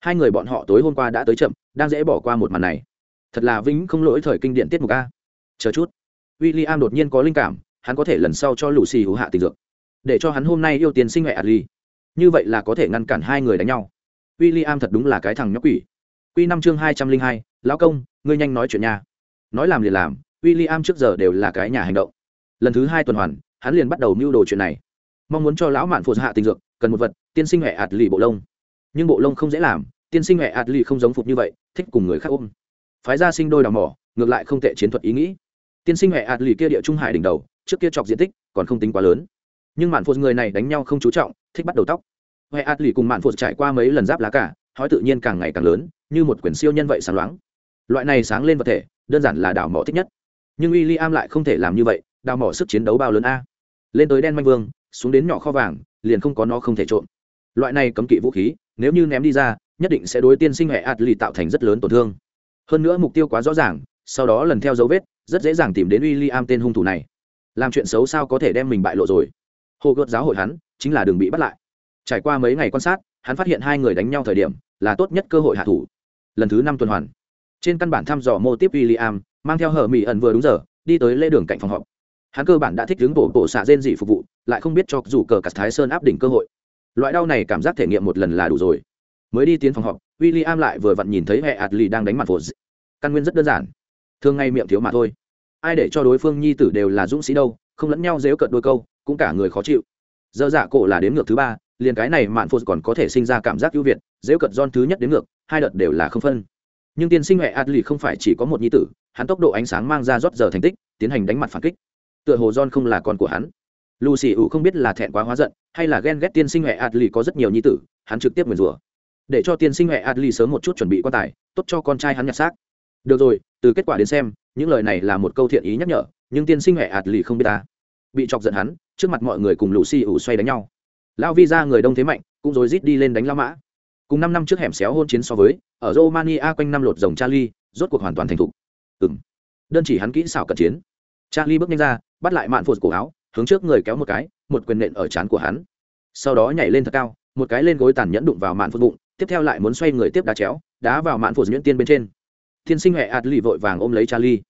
Hai người bọn họ tối hôm qua đã tới chậm, đang dễ bỏ qua một màn này. Thật là vĩnh không lỗi thời kinh điển tiết mục a. Chờ chút w i l l i am đột nhiên có linh cảm, hắn có thể lần sau cho lù xì hữu hạ tình dược, để cho hắn hôm nay yêu tiền sinh mẹ adli như vậy là có thể ngăn cản hai người đánh nhau. W i l l i am thật đúng là cái thằng nhóc quỷ. Q năm chương hai trăm linh hai, lão công, ngươi nhanh nói chuyện nha. Nói làm liền làm w i l l i am trước giờ đều là cái nhà hành động. Lần thứ hai tuần hoàn, hắn liền bắt đầu mưu đồ chuyện này. Mong muốn cho lão mạn phụ hạ tình dược, cần một vật, tiên sinh mẹ ạt lì bộ lông. Nhưng bộ lông không dễ làm, tiên sinh mẹ ạt lì không giống phục như vậy, thích cùng người khác ôm. Phái ra sinh đôi đào mỏ, ngược lại không tệ chiến thuật ý nghĩ tiên sinh hệ ạt lì kia địa trung hải đỉnh đầu, trước kia chọc diện tích còn không tính quá lớn. Nhưng mạn phụt người này đánh nhau không chú trọng, thích bắt đầu tóc. Hệ ạt lì cùng mạn phụt trải qua mấy lần giáp lá cả, hói tự nhiên càng ngày càng lớn, như một quyển siêu nhân vậy sáng loáng. Loại này sáng lên vật thể, đơn giản là đảo mỏ thích nhất. Nhưng w i l l i am lại không thể làm như vậy, đào mỏ sức chiến đấu bao lớn a. Lên tới đen manh vương, xuống đến nhỏ kho vàng, liền không có nó không thể trộm. Loại này cấm kỵ vũ khí, nếu như ném đi ra, nhất định sẽ đối tiên sinh hệ ạt lì tạo thành rất lớn tổn thương. Hơn nữa mục tiêu quá rõ ràng, sau đó lần theo dấu vết rất dễ dàng tìm đến w i l l i am tên hung thủ này. Làm chuyện xấu sao có thể đem mình bại lộ rồi? Hồ gợt giáo hội hắn chính là đường bị bắt lại. Trải qua mấy ngày quan sát, hắn phát hiện hai người đánh nhau thời điểm là tốt nhất cơ hội hạ thủ. Lần thứ năm tuần hoàn, trên căn bản thăm dò mô tiếp w i l l i am mang theo hờ mỹ ẩn vừa đúng giờ, đi tới lễ đường cạnh phòng họp. Hắn cơ bản đã thích đứng bộ bộ xạ rên dị phục vụ, lại không biết cho dù cờ cắt thái sơn áp đỉnh cơ hội. Loại đau này cảm giác thể nghiệm một lần là đủ rồi. Mới đi tiến phòng họp w i l l i am lại vừa vặn nhìn thấy hệ ạt lì đang đánh mặt phổ căn nguyên rất đơn giản thường ngay miệng thiếu mà thôi. Ai để cho đối phương nhi tử đều là dũng sĩ đâu, không lẫn nhau dếu cận đôi câu, cũng cả người khó chịu. Dơ dạ cổ là đến ngược thứ ba, liền cái này mạn phô còn có thể sinh ra cảm giác ưu việt dếu cận don thứ nhất đến ngược, hai đợt đều là không phân. Nhưng tiên sinh huệ adli không phải chỉ có một nhi tử, hắn tốc độ ánh sáng mang ra rót giờ thành tích, tiến hành đánh mặt phản kích. Tựa hồ don không là con của hắn. Lucy ủ không biết là thẹn quá hóa giận, hay là ghen ghét tiên sinh huệ adli có rất nhiều nhi tử, hắn trực tiếp nguyền rủa. Để cho tiên sinh huệ adli sớm một chút chuẩn bị quan tài, tốt cho con trai hắn nhặt xác được rồi, từ kết quả đến xem, những lời này là một câu thiện ý nhắc nhở, nhưng tiên sinh huệ lì không biết ta. Bị chọc giận hắn, trước mặt mọi người cùng lucy ủ xoay đánh nhau. Lão vi ra người đông thế mạnh, cũng rồi rít đi lên đánh la mã. Cùng năm năm trước hẻm xéo hôn chiến so với, ở romania quanh năm lột rồng charlie, rốt cuộc hoàn toàn thành thục. Ừng đơn chỉ hắn kỹ xảo cận chiến. Charlie bước nhanh ra, bắt lại mạn phụt cổ áo, hướng trước người kéo một cái, một quyền nện ở trán của hắn. Sau đó nhảy lên thật cao, một cái lên gối tàn nhẫn đụng vào mạn phụt bụng, tiếp theo lại muốn xoay người tiếp đá chéo, đá vào mạn phụt nhuyễn tiên bên trên thiên sinh hệ ạt lì vội vàng ôm lấy charlie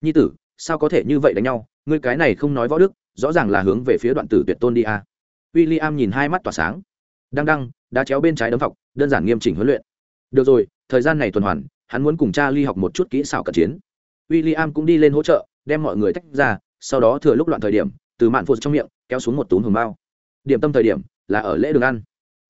nhi tử sao có thể như vậy đánh nhau ngươi cái này không nói võ đức rõ ràng là hướng về phía đoạn tử tuyệt tôn đi a à. William nhìn hai mắt tỏa sáng. Đăng đăng, đá chéo bên trái đấm phọc, đơn giản nghiêm chỉnh huấn luyện. Được rồi, thời gian này tuần hoàn, hắn muốn cùng Charlie học một chút kỹ xảo cận chiến. William cũng đi lên hỗ trợ, đem mọi người tách ra, sau đó thừa lúc loạn thời điểm, từ mạn phụt trong miệng kéo xuống một túm hồng bao. Điểm tâm thời điểm là ở lễ đường ăn.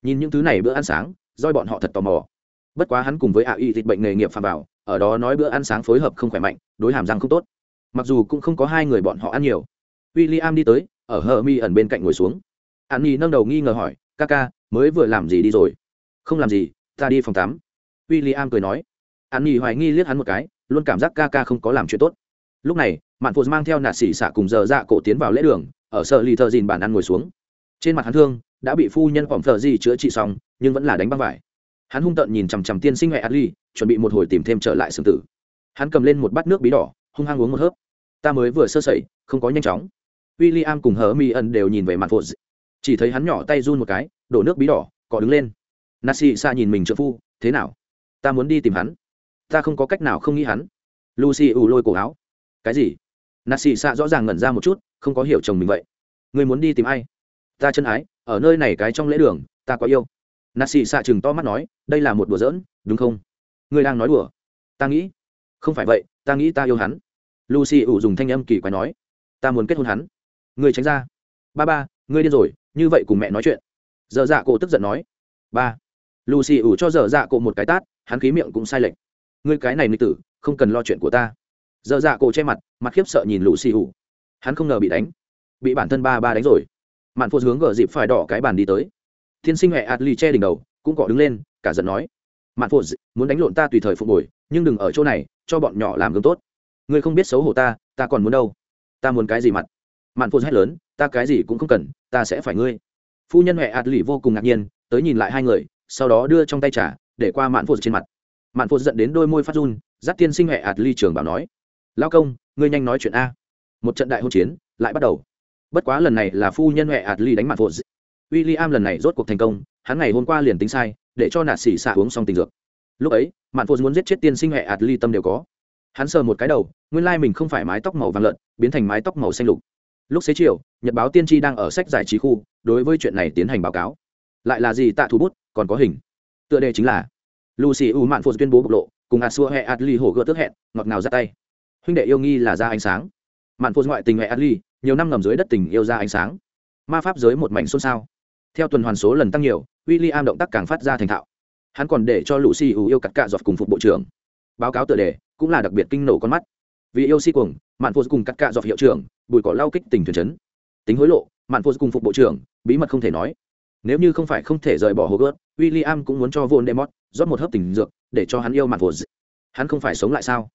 Nhìn những thứ này bữa ăn sáng, doi bọn họ thật tò mò. Bất quá hắn cùng với ạ y dịch bệnh nghề nghiệp phạm vào, ở đó nói bữa ăn sáng phối hợp không khỏe mạnh, đối hàm răng không tốt. Mặc dù cũng không có hai người bọn họ ăn nhiều. William đi tới, ở Hermi ẩn bên cạnh ngồi xuống. An nhi nâng đầu nghi ngờ hỏi ca ca mới vừa làm gì đi rồi? Không làm gì ta đi phòng tắm. W i l l i am cười nói. An nhi hoài nghi liếc hắn một cái luôn cảm giác ca ca không có làm chuyện tốt. Lúc này mạn phụ mang theo nạt xỉ xả cùng giờ dạ cổ tiến vào lễ đường ở sợ lì thợ dìn bàn ăn ngồi xuống. Trên mặt hắn thương đã bị phu nhân phỏng thợ gì chữa trị xong nhưng vẫn là đánh băng vải hắn hung tợn nhìn chằm chằm tiên sinh huệ adli, chuẩn bị một hồi tìm thêm trở lại xương tử. Hắn cầm lên một bát nước bí đỏ, hung hăng uống một hớp. Ta mới vừa sơ sẩy, không có nhanh chóng. W i l l i am cùng hờ mi ẩn đều nhìn về mặt vội chỉ thấy hắn nhỏ tay run một cái, đổ nước bí đỏ, cọ đứng lên. Nasi xa nhìn mình trợ phu, thế nào? Ta muốn đi tìm hắn. Ta không có cách nào không nghĩ hắn. Lucy ù lôi cổ áo. Cái gì? Nasi xa rõ ràng ngẩn ra một chút, không có hiểu chồng mình vậy. Người muốn đi tìm ai? Ta chân ái, ở nơi này cái trong lễ đường, ta có yêu nasi xạ chừng to mắt nói, đây là một đùa giỡn, đúng không? Người đang nói đùa. Ta nghĩ. Không phải vậy, ta nghĩ ta yêu hắn. Lucy ủ dùng thanh âm kỳ quái nói, ta muốn kết hôn hắn. Người tránh ra. Ba ba, ngươi điên rồi, như vậy cùng mẹ nói chuyện. Dở dạ cổ tức giận nói, ba. Lucy ủ cho dở dạ cổ một cái tát, hắn khí miệng cũng sai lệch. Ngươi cái này nghịch tử, không cần lo chuyện của ta. Dở dạ cổ che mặt mặt khiếp sợ nhìn lucy ủ. Hắn không ngờ bị đánh. Bị bản thân ba ba đánh rồi. Mạn phô hướng gờ dịp phải đỏ cái bàn đi tới thiên sinh hệ adli che đỉnh đầu, cũng cọ đứng lên, cả giận nói, mạn phụ muốn đánh lộn ta tùy thời phục hồi, nhưng đừng ở chỗ này, cho bọn nhỏ làm gương tốt. Ngươi không biết xấu hổ ta ta còn muốn đâu? Ta muốn cái gì mặt? Mạn phụ hét lớn, ta cái gì cũng không cần, ta sẽ phải ngươi. Phu nhân huệ ạt vô cùng ngạc nhiên, tới nhìn lại hai người, sau đó đưa trong tay trả để qua mạn phụ trên mặt. Mạn phụ giận đến đôi môi phát run, dắt tiên sinh huệ ạt trường bảo nói, lao công, ngươi nhanh nói chuyện a. Một trận đại hôn chiến lại bắt đầu. Bất quá lần này là phu nhân huệ ạt đánh mạn phụ w i l l i am lần này rốt cuộc thành công, hắn ngày hôm qua liền tính sai, để cho nạt xỉ xạ uống xong tình dược. Lúc ấy, mạn phô muốn giết chết tiên sinh hệ ạt ly tâm đều có. Hắn sờ một cái đầu, nguyên lai mình không phải mái tóc màu vàng lợn, biến thành mái tóc màu xanh lục. Lúc xế chiều, nhật báo tiên tri đang ở sách giải trí khu, đối với chuyện này tiến hành báo cáo. Lại là gì tạ thủ bút, còn có hình. Tựa đề chính là, lucy u mạn phô tuyên bố bộc lộ, cùng hạt xua hệ adli hổ gỡ tước hẹn, ngọt ngào ra tay. Huynh đệ yêu nghi là ra ánh sáng. Mạn phô ngoại tình hệ adli nhiều năm ngầm dưới đất tình yêu ra ánh sáng. Ma pháp giới một mảnh xôn xao theo tuần hoàn số lần tăng nhiều w i l l i am động tác càng phát ra thành thạo. Hắn còn để cho lucy u yêu cắt cạ giọt cùng phục bộ trưởng. Báo cáo tựa đề cũng là đặc biệt kinh nổ con mắt. Vì yêu si cuồng mạn phô cùng cắt cạ giọt hiệu trưởng bùi cỏ lau kích tình thuyền chấn. Tính hối lộ mạn phô cùng phục bộ trưởng bí mật không thể nói. Nếu như không phải không thể rời bỏ hồ gớt w i l l i am cũng muốn cho vô demot rót một hớp tình dược để cho hắn yêu mạn phô hắn không phải sống lại sao?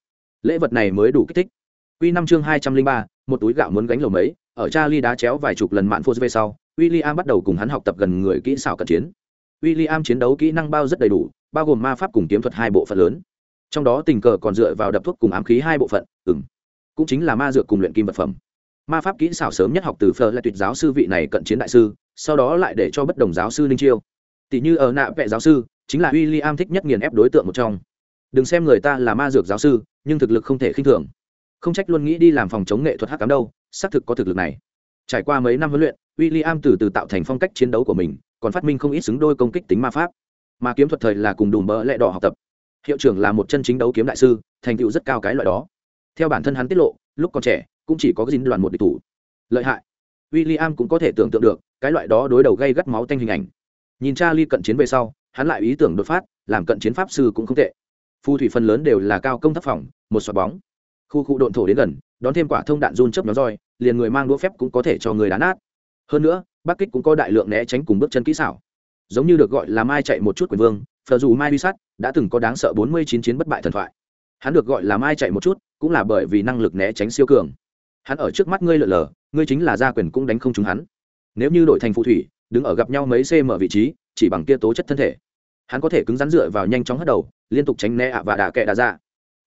Lễ vật này mới đủ kích thích. Quy năm chương hai trăm linh ba, một túi gạo muốn gánh lầu mấy, ở Charlie đá chéo vài chục lần mạn phô về sau, William bắt đầu cùng hắn học tập gần người kỹ xảo cận chiến. William chiến đấu kỹ năng bao rất đầy đủ, bao gồm ma pháp cùng kiếm thuật hai bộ phận lớn. Trong đó tình cờ còn dựa vào đập thuốc cùng ám khí hai bộ phận, ừm, cũng chính là ma dược cùng luyện kim vật phẩm. Ma pháp kỹ xảo sớm nhất học từ Fleur là tuyệt giáo sư vị này cận chiến đại sư, sau đó lại để cho bất đồng giáo sư linh chiêu. Tỷ như ở nạ vệ giáo sư, chính là William thích nhất nghiền ép đối tượng một trong. Đừng xem người ta là ma dược giáo sư, nhưng thực lực không thể khinh thường. Không trách luôn nghĩ đi làm phòng chống nghệ thuật hắc ám đâu, xác thực có thực lực này. Trải qua mấy năm huấn luyện, William từ từ tạo thành phong cách chiến đấu của mình, còn phát minh không ít xứng đôi công kích tính ma pháp. Mà kiếm thuật thời là cùng đùm bỡ lẽ đỏ học tập. Hiệu trưởng là một chân chính đấu kiếm đại sư, thành tựu rất cao cái loại đó. Theo bản thân hắn tiết lộ, lúc còn trẻ, cũng chỉ có dính đoàn một địch thủ. Lợi hại. William cũng có thể tưởng tượng được, cái loại đó đối đầu gây gắt máu tanh hình ảnh. Nhìn Charlie cận chiến về sau, hắn lại ý tưởng đột phát, làm cận chiến pháp sư cũng không tệ. Phù thủy phần lớn đều là cao công tác phòng, một xoạc bóng. Khu khu độn thổ đến gần, đón thêm quả thông đạn run chớp nhóm roi, liền người mang đũa phép cũng có thể cho người đá nát hơn nữa bắc kích cũng có đại lượng né tránh cùng bước chân kỹ xảo. Giống như được gọi là mai chạy một chút quyền vương phờ dù mai huy sắt đã từng có đáng sợ bốn mươi chín chiến bất bại thần thoại. Hắn được gọi là mai chạy một chút cũng là bởi vì năng lực né tránh siêu cường. Hắn ở trước mắt ngươi lợn lờ ngươi chính là gia quyền cũng đánh không trúng hắn. Nếu như đổi thành phù thủy đứng ở gặp nhau mấy cm vị trí chỉ bằng kia tố chất thân thể. Hắn có thể cứng rắn dựa vào nhanh chóng hất đầu liên tục tránh né ạ và đà kẹ đà ra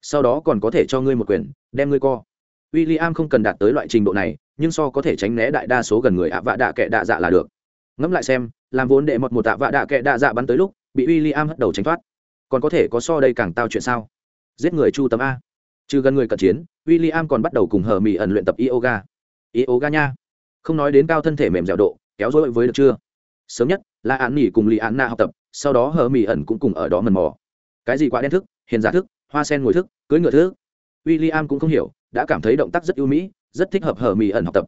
sau đó còn có thể cho ngươi một quyền đem ngươi co. William không cần đạt tới loại trình độ này, nhưng so có thể tránh né đại đa số gần người ạ vạ đạ kệ đạ dạ là được. Ngẫm lại xem, làm vốn đệ một một tạ vạ đạ kệ đạ dạ bắn tới lúc, bị William hất đầu tránh thoát. Còn có thể có so đây càng tao chuyện sao? Giết người chu tấm a. Trừ gần người cận chiến, William còn bắt đầu cùng hờ mỹ ẩn luyện tập yoga. Yoga nha. Không nói đến cao thân thể mềm dẻo độ, kéo dối với được chưa? Sớm nhất là án nghỉ cùng lì Án Na học tập, sau đó hờ mỹ ẩn cũng cùng ở đó mần mò. Cái gì quá đen thức, hiền giả thức, hoa sen ngồi thức, cưới ngựa thức. William cũng không hiểu, đã cảm thấy động tác rất ưu mỹ rất thích hợp hở mì ẩn học tập.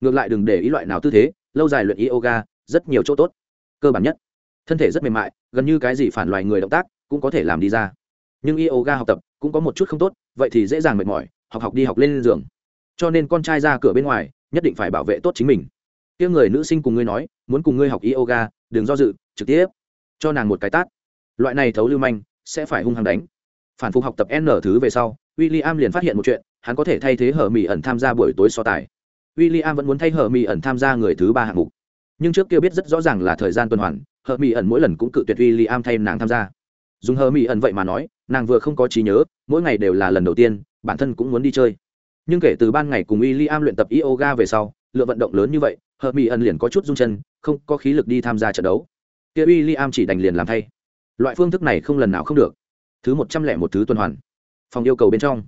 Ngược lại đừng để ý loại nào tư thế, lâu dài luyện yoga, rất nhiều chỗ tốt. Cơ bản nhất, thân thể rất mềm mại, gần như cái gì phản loài người động tác cũng có thể làm đi ra. Nhưng yoga học tập cũng có một chút không tốt, vậy thì dễ dàng mệt mỏi, học học đi học lên giường. Cho nên con trai ra cửa bên ngoài, nhất định phải bảo vệ tốt chính mình. Tiếng người nữ sinh cùng ngươi nói, muốn cùng ngươi học yoga, đừng do dự, trực tiếp. Cho nàng một cái tát. Loại này thấu lưu manh, sẽ phải hung hăng đánh. Phản phục học tập n thứ về sau w i l l i am liền phát hiện một chuyện hắn có thể thay thế hờ mỹ ẩn tham gia buổi tối so tài. W i l l i am vẫn muốn thay hờ mỹ ẩn tham gia người thứ ba hạng mục. Nhưng trước kia biết rất rõ ràng là thời gian tuần hoàn hờ mỹ ẩn mỗi lần cũng cự tuyệt w i l l i am thay nàng tham gia. Dùng hờ mỹ ẩn vậy mà nói, nàng vừa không có trí nhớ, mỗi ngày đều là lần đầu tiên, bản thân cũng muốn đi chơi. Nhưng kể từ ban ngày cùng w i l l i am luyện tập yoga về sau lượng vận động lớn như vậy hờ mỹ ẩn liền có chút rung chân, không có khí lực đi tham gia trận đấu. Kia w i l l i am chỉ đành liền làm thay. Loại phương thức này không lần nào không được. Thứ một trăm lẻ một thứ tuần hoàn. Phòng yêu cầu bên trong.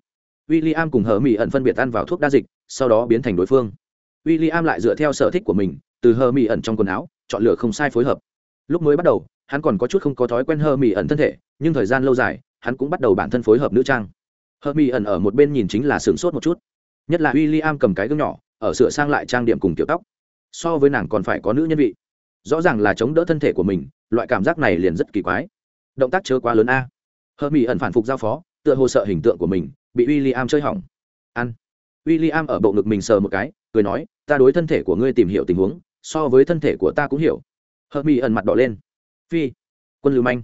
William cùng Hờ Mỹ ẩn phân biệt ăn vào thuốc đa dịch, sau đó biến thành đối phương. William lại dựa theo sở thích của mình, từ Hờ Mỹ ẩn trong quần áo, chọn lựa không sai phối hợp. Lúc mới bắt đầu, hắn còn có chút không có thói quen Hờ Mỹ ẩn thân thể, nhưng thời gian lâu dài, hắn cũng bắt đầu bản thân phối hợp nữ trang. Hờ Mỹ ẩn ở một bên nhìn chính là sửng sốt một chút. Nhất là William cầm cái gương nhỏ, ở sửa sang lại trang điểm cùng tiểu tóc. So với nàng còn phải có nữ nhân vị. Rõ ràng là chống đỡ thân thể của mình, loại cảm giác này liền rất kỳ quái. Động tác chớ quá lớn a. Hờ Mỹ ẩn phản phục giao phó, tựa hồ sợ hình tượng của mình, bị w i l l i am chơi hỏng. Ăn. W i l l i am ở bộ ngực mình sờ một cái, cười nói, ta đối thân thể của ngươi tìm hiểu tình huống, so với thân thể của ta cũng hiểu. Hợp mỹ ẩn mặt đỏ lên. Phi, quân lưu manh.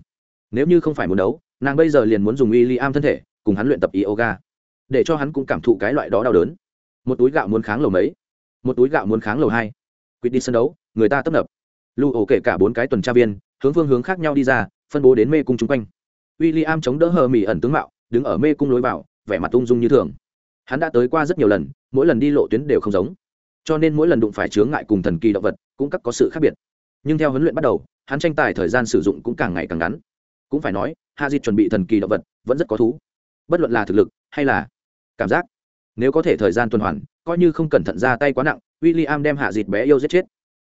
Nếu như không phải muốn đấu, nàng bây giờ liền muốn dùng w i l l i am thân thể, cùng hắn luyện tập yoga, để cho hắn cũng cảm thụ cái loại đó đau đớn. Một túi gạo muốn kháng lầu mấy? Một túi gạo muốn kháng lầu hai? Quyết đi sân đấu, người ta tấp nập. Lưu ổ kể cả bốn cái tuần tra viên, hướng phương hướng khác nhau đi ra, phân bố đến mê cung chung quanh. W i l l i am chống đỡ hờ mỹ ẩn tướng mạo đứng ở mê cung lối vào, vẻ mặt ung dung như thường. Hắn đã tới qua rất nhiều lần, mỗi lần đi lộ tuyến đều không giống. Cho nên mỗi lần đụng phải chướng ngại cùng thần kỳ động vật, cũng cắt có sự khác biệt. Nhưng theo huấn luyện bắt đầu, hắn tranh tài thời gian sử dụng cũng càng ngày càng ngắn. Cũng phải nói hạ dịt chuẩn bị thần kỳ động vật vẫn rất có thú. Bất luận là thực lực hay là cảm giác, nếu có thể thời gian tuần hoàn, coi như không cẩn thận ra tay quá nặng w i l l i am đem hạ dịt bé yêu giết chết.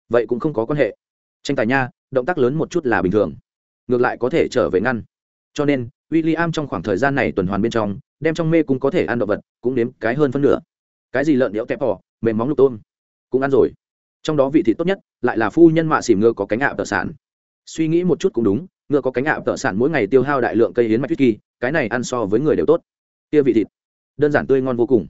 Vậy cũng không có quan hệ. Tranh tài nha, động tác lớn một chút là bình thường. Ngược lại có thể trở về ngăn. Cho nên w i l l i am trong khoảng thời gian này tuần hoàn bên trong đem trong mê cung có thể ăn động vật cũng nếm cái hơn phân nửa. Cái gì lợn đẽo tép bò, mềm móng lục tôm cũng ăn rồi. Trong đó vị thịt tốt nhất lại là phu nhân mạ xỉm ngựa có cánh ạ tợ sản. Suy nghĩ một chút cũng đúng ngựa có cánh ạ tợ sản mỗi ngày tiêu hao đại lượng cây hiến mạch kỳ cái này ăn so với người đều tốt. Kia vị thịt đơn giản tươi ngon vô cùng.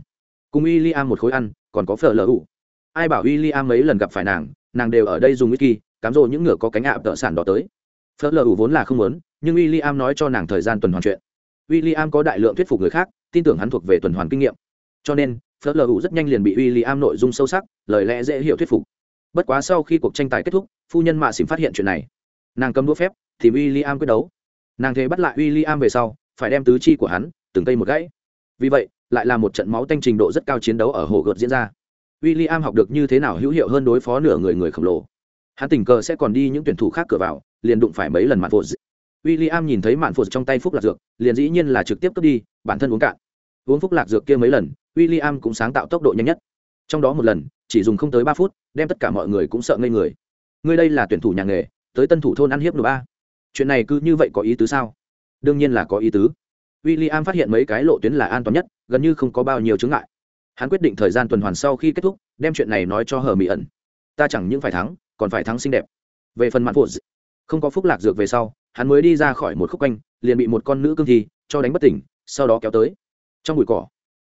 Cùng w i l l i am một khối ăn còn có phở lờ ủ. Ai bảo w i l l i am mấy lần gặp phải nàng nàng đều ở đây dùng whisky cám rộ những ngựa có cánh ạ tợ sản đó tới. Phở lờ ủ vốn là không muốn nhưng w i l l i am nói cho nàng thời gian tuần hoàn chuyện. W i l l i am có đại lượng thuyết phục người khác, tin tưởng hắn thuộc về tuần hoàn kinh nghiệm. Cho nên, phớt lờ hữu rất nhanh liền bị w i l l i am nội dung sâu sắc, lời lẽ dễ hiểu thuyết phục. Bất quá sau khi cuộc tranh tài kết thúc, phu nhân mạ xỉm phát hiện chuyện này. Nàng cầm đũa phép, thì w i l l i am quyết đấu. Nàng thế bắt lại w i l l i am về sau, phải đem tứ chi của hắn, từng cây một gãy. Vì vậy, lại là một trận máu tanh trình độ rất cao chiến đấu ở hồ gợt diễn ra. W i l l i am học được như thế nào hữu hiệu hơn đối phó nửa người người khổng lồ. Hắn tình cờ sẽ còn đi những tuyển thủ khác cửa vào, liền đụng phải mấy lần mặt vội w i l l i am nhìn thấy mạn phụt trong tay phúc lạc dược, liền dĩ nhiên là trực tiếp cướp đi, bản thân uống cạn. Uống phúc lạc dược kia mấy lần w i l l i am cũng sáng tạo tốc độ nhanh nhất. Trong đó một lần, chỉ dùng không tới ba phút, đem tất cả mọi người cũng sợ ngây người. Ngươi đây là tuyển thủ nhà nghề, tới tân thủ thôn ăn hiếp nửa ba. Chuyện này cứ như vậy có ý tứ sao? Đương nhiên là có ý tứ. W i l l i am phát hiện mấy cái lộ tuyến là an toàn nhất, gần như không có bao nhiêu chướng ngại. Hắn quyết định thời gian tuần hoàn sau khi kết thúc, đem chuyện này nói cho hờ mỹ ẩn. Ta chẳng những phải thắng, còn phải thắng xinh đẹp. Về phần mạn phụ không có phúc lạc dược về sau hắn mới đi ra khỏi một khúc quanh, liền bị một con nữ cương thi cho đánh bất tỉnh, sau đó kéo tới. Trong bụi cỏ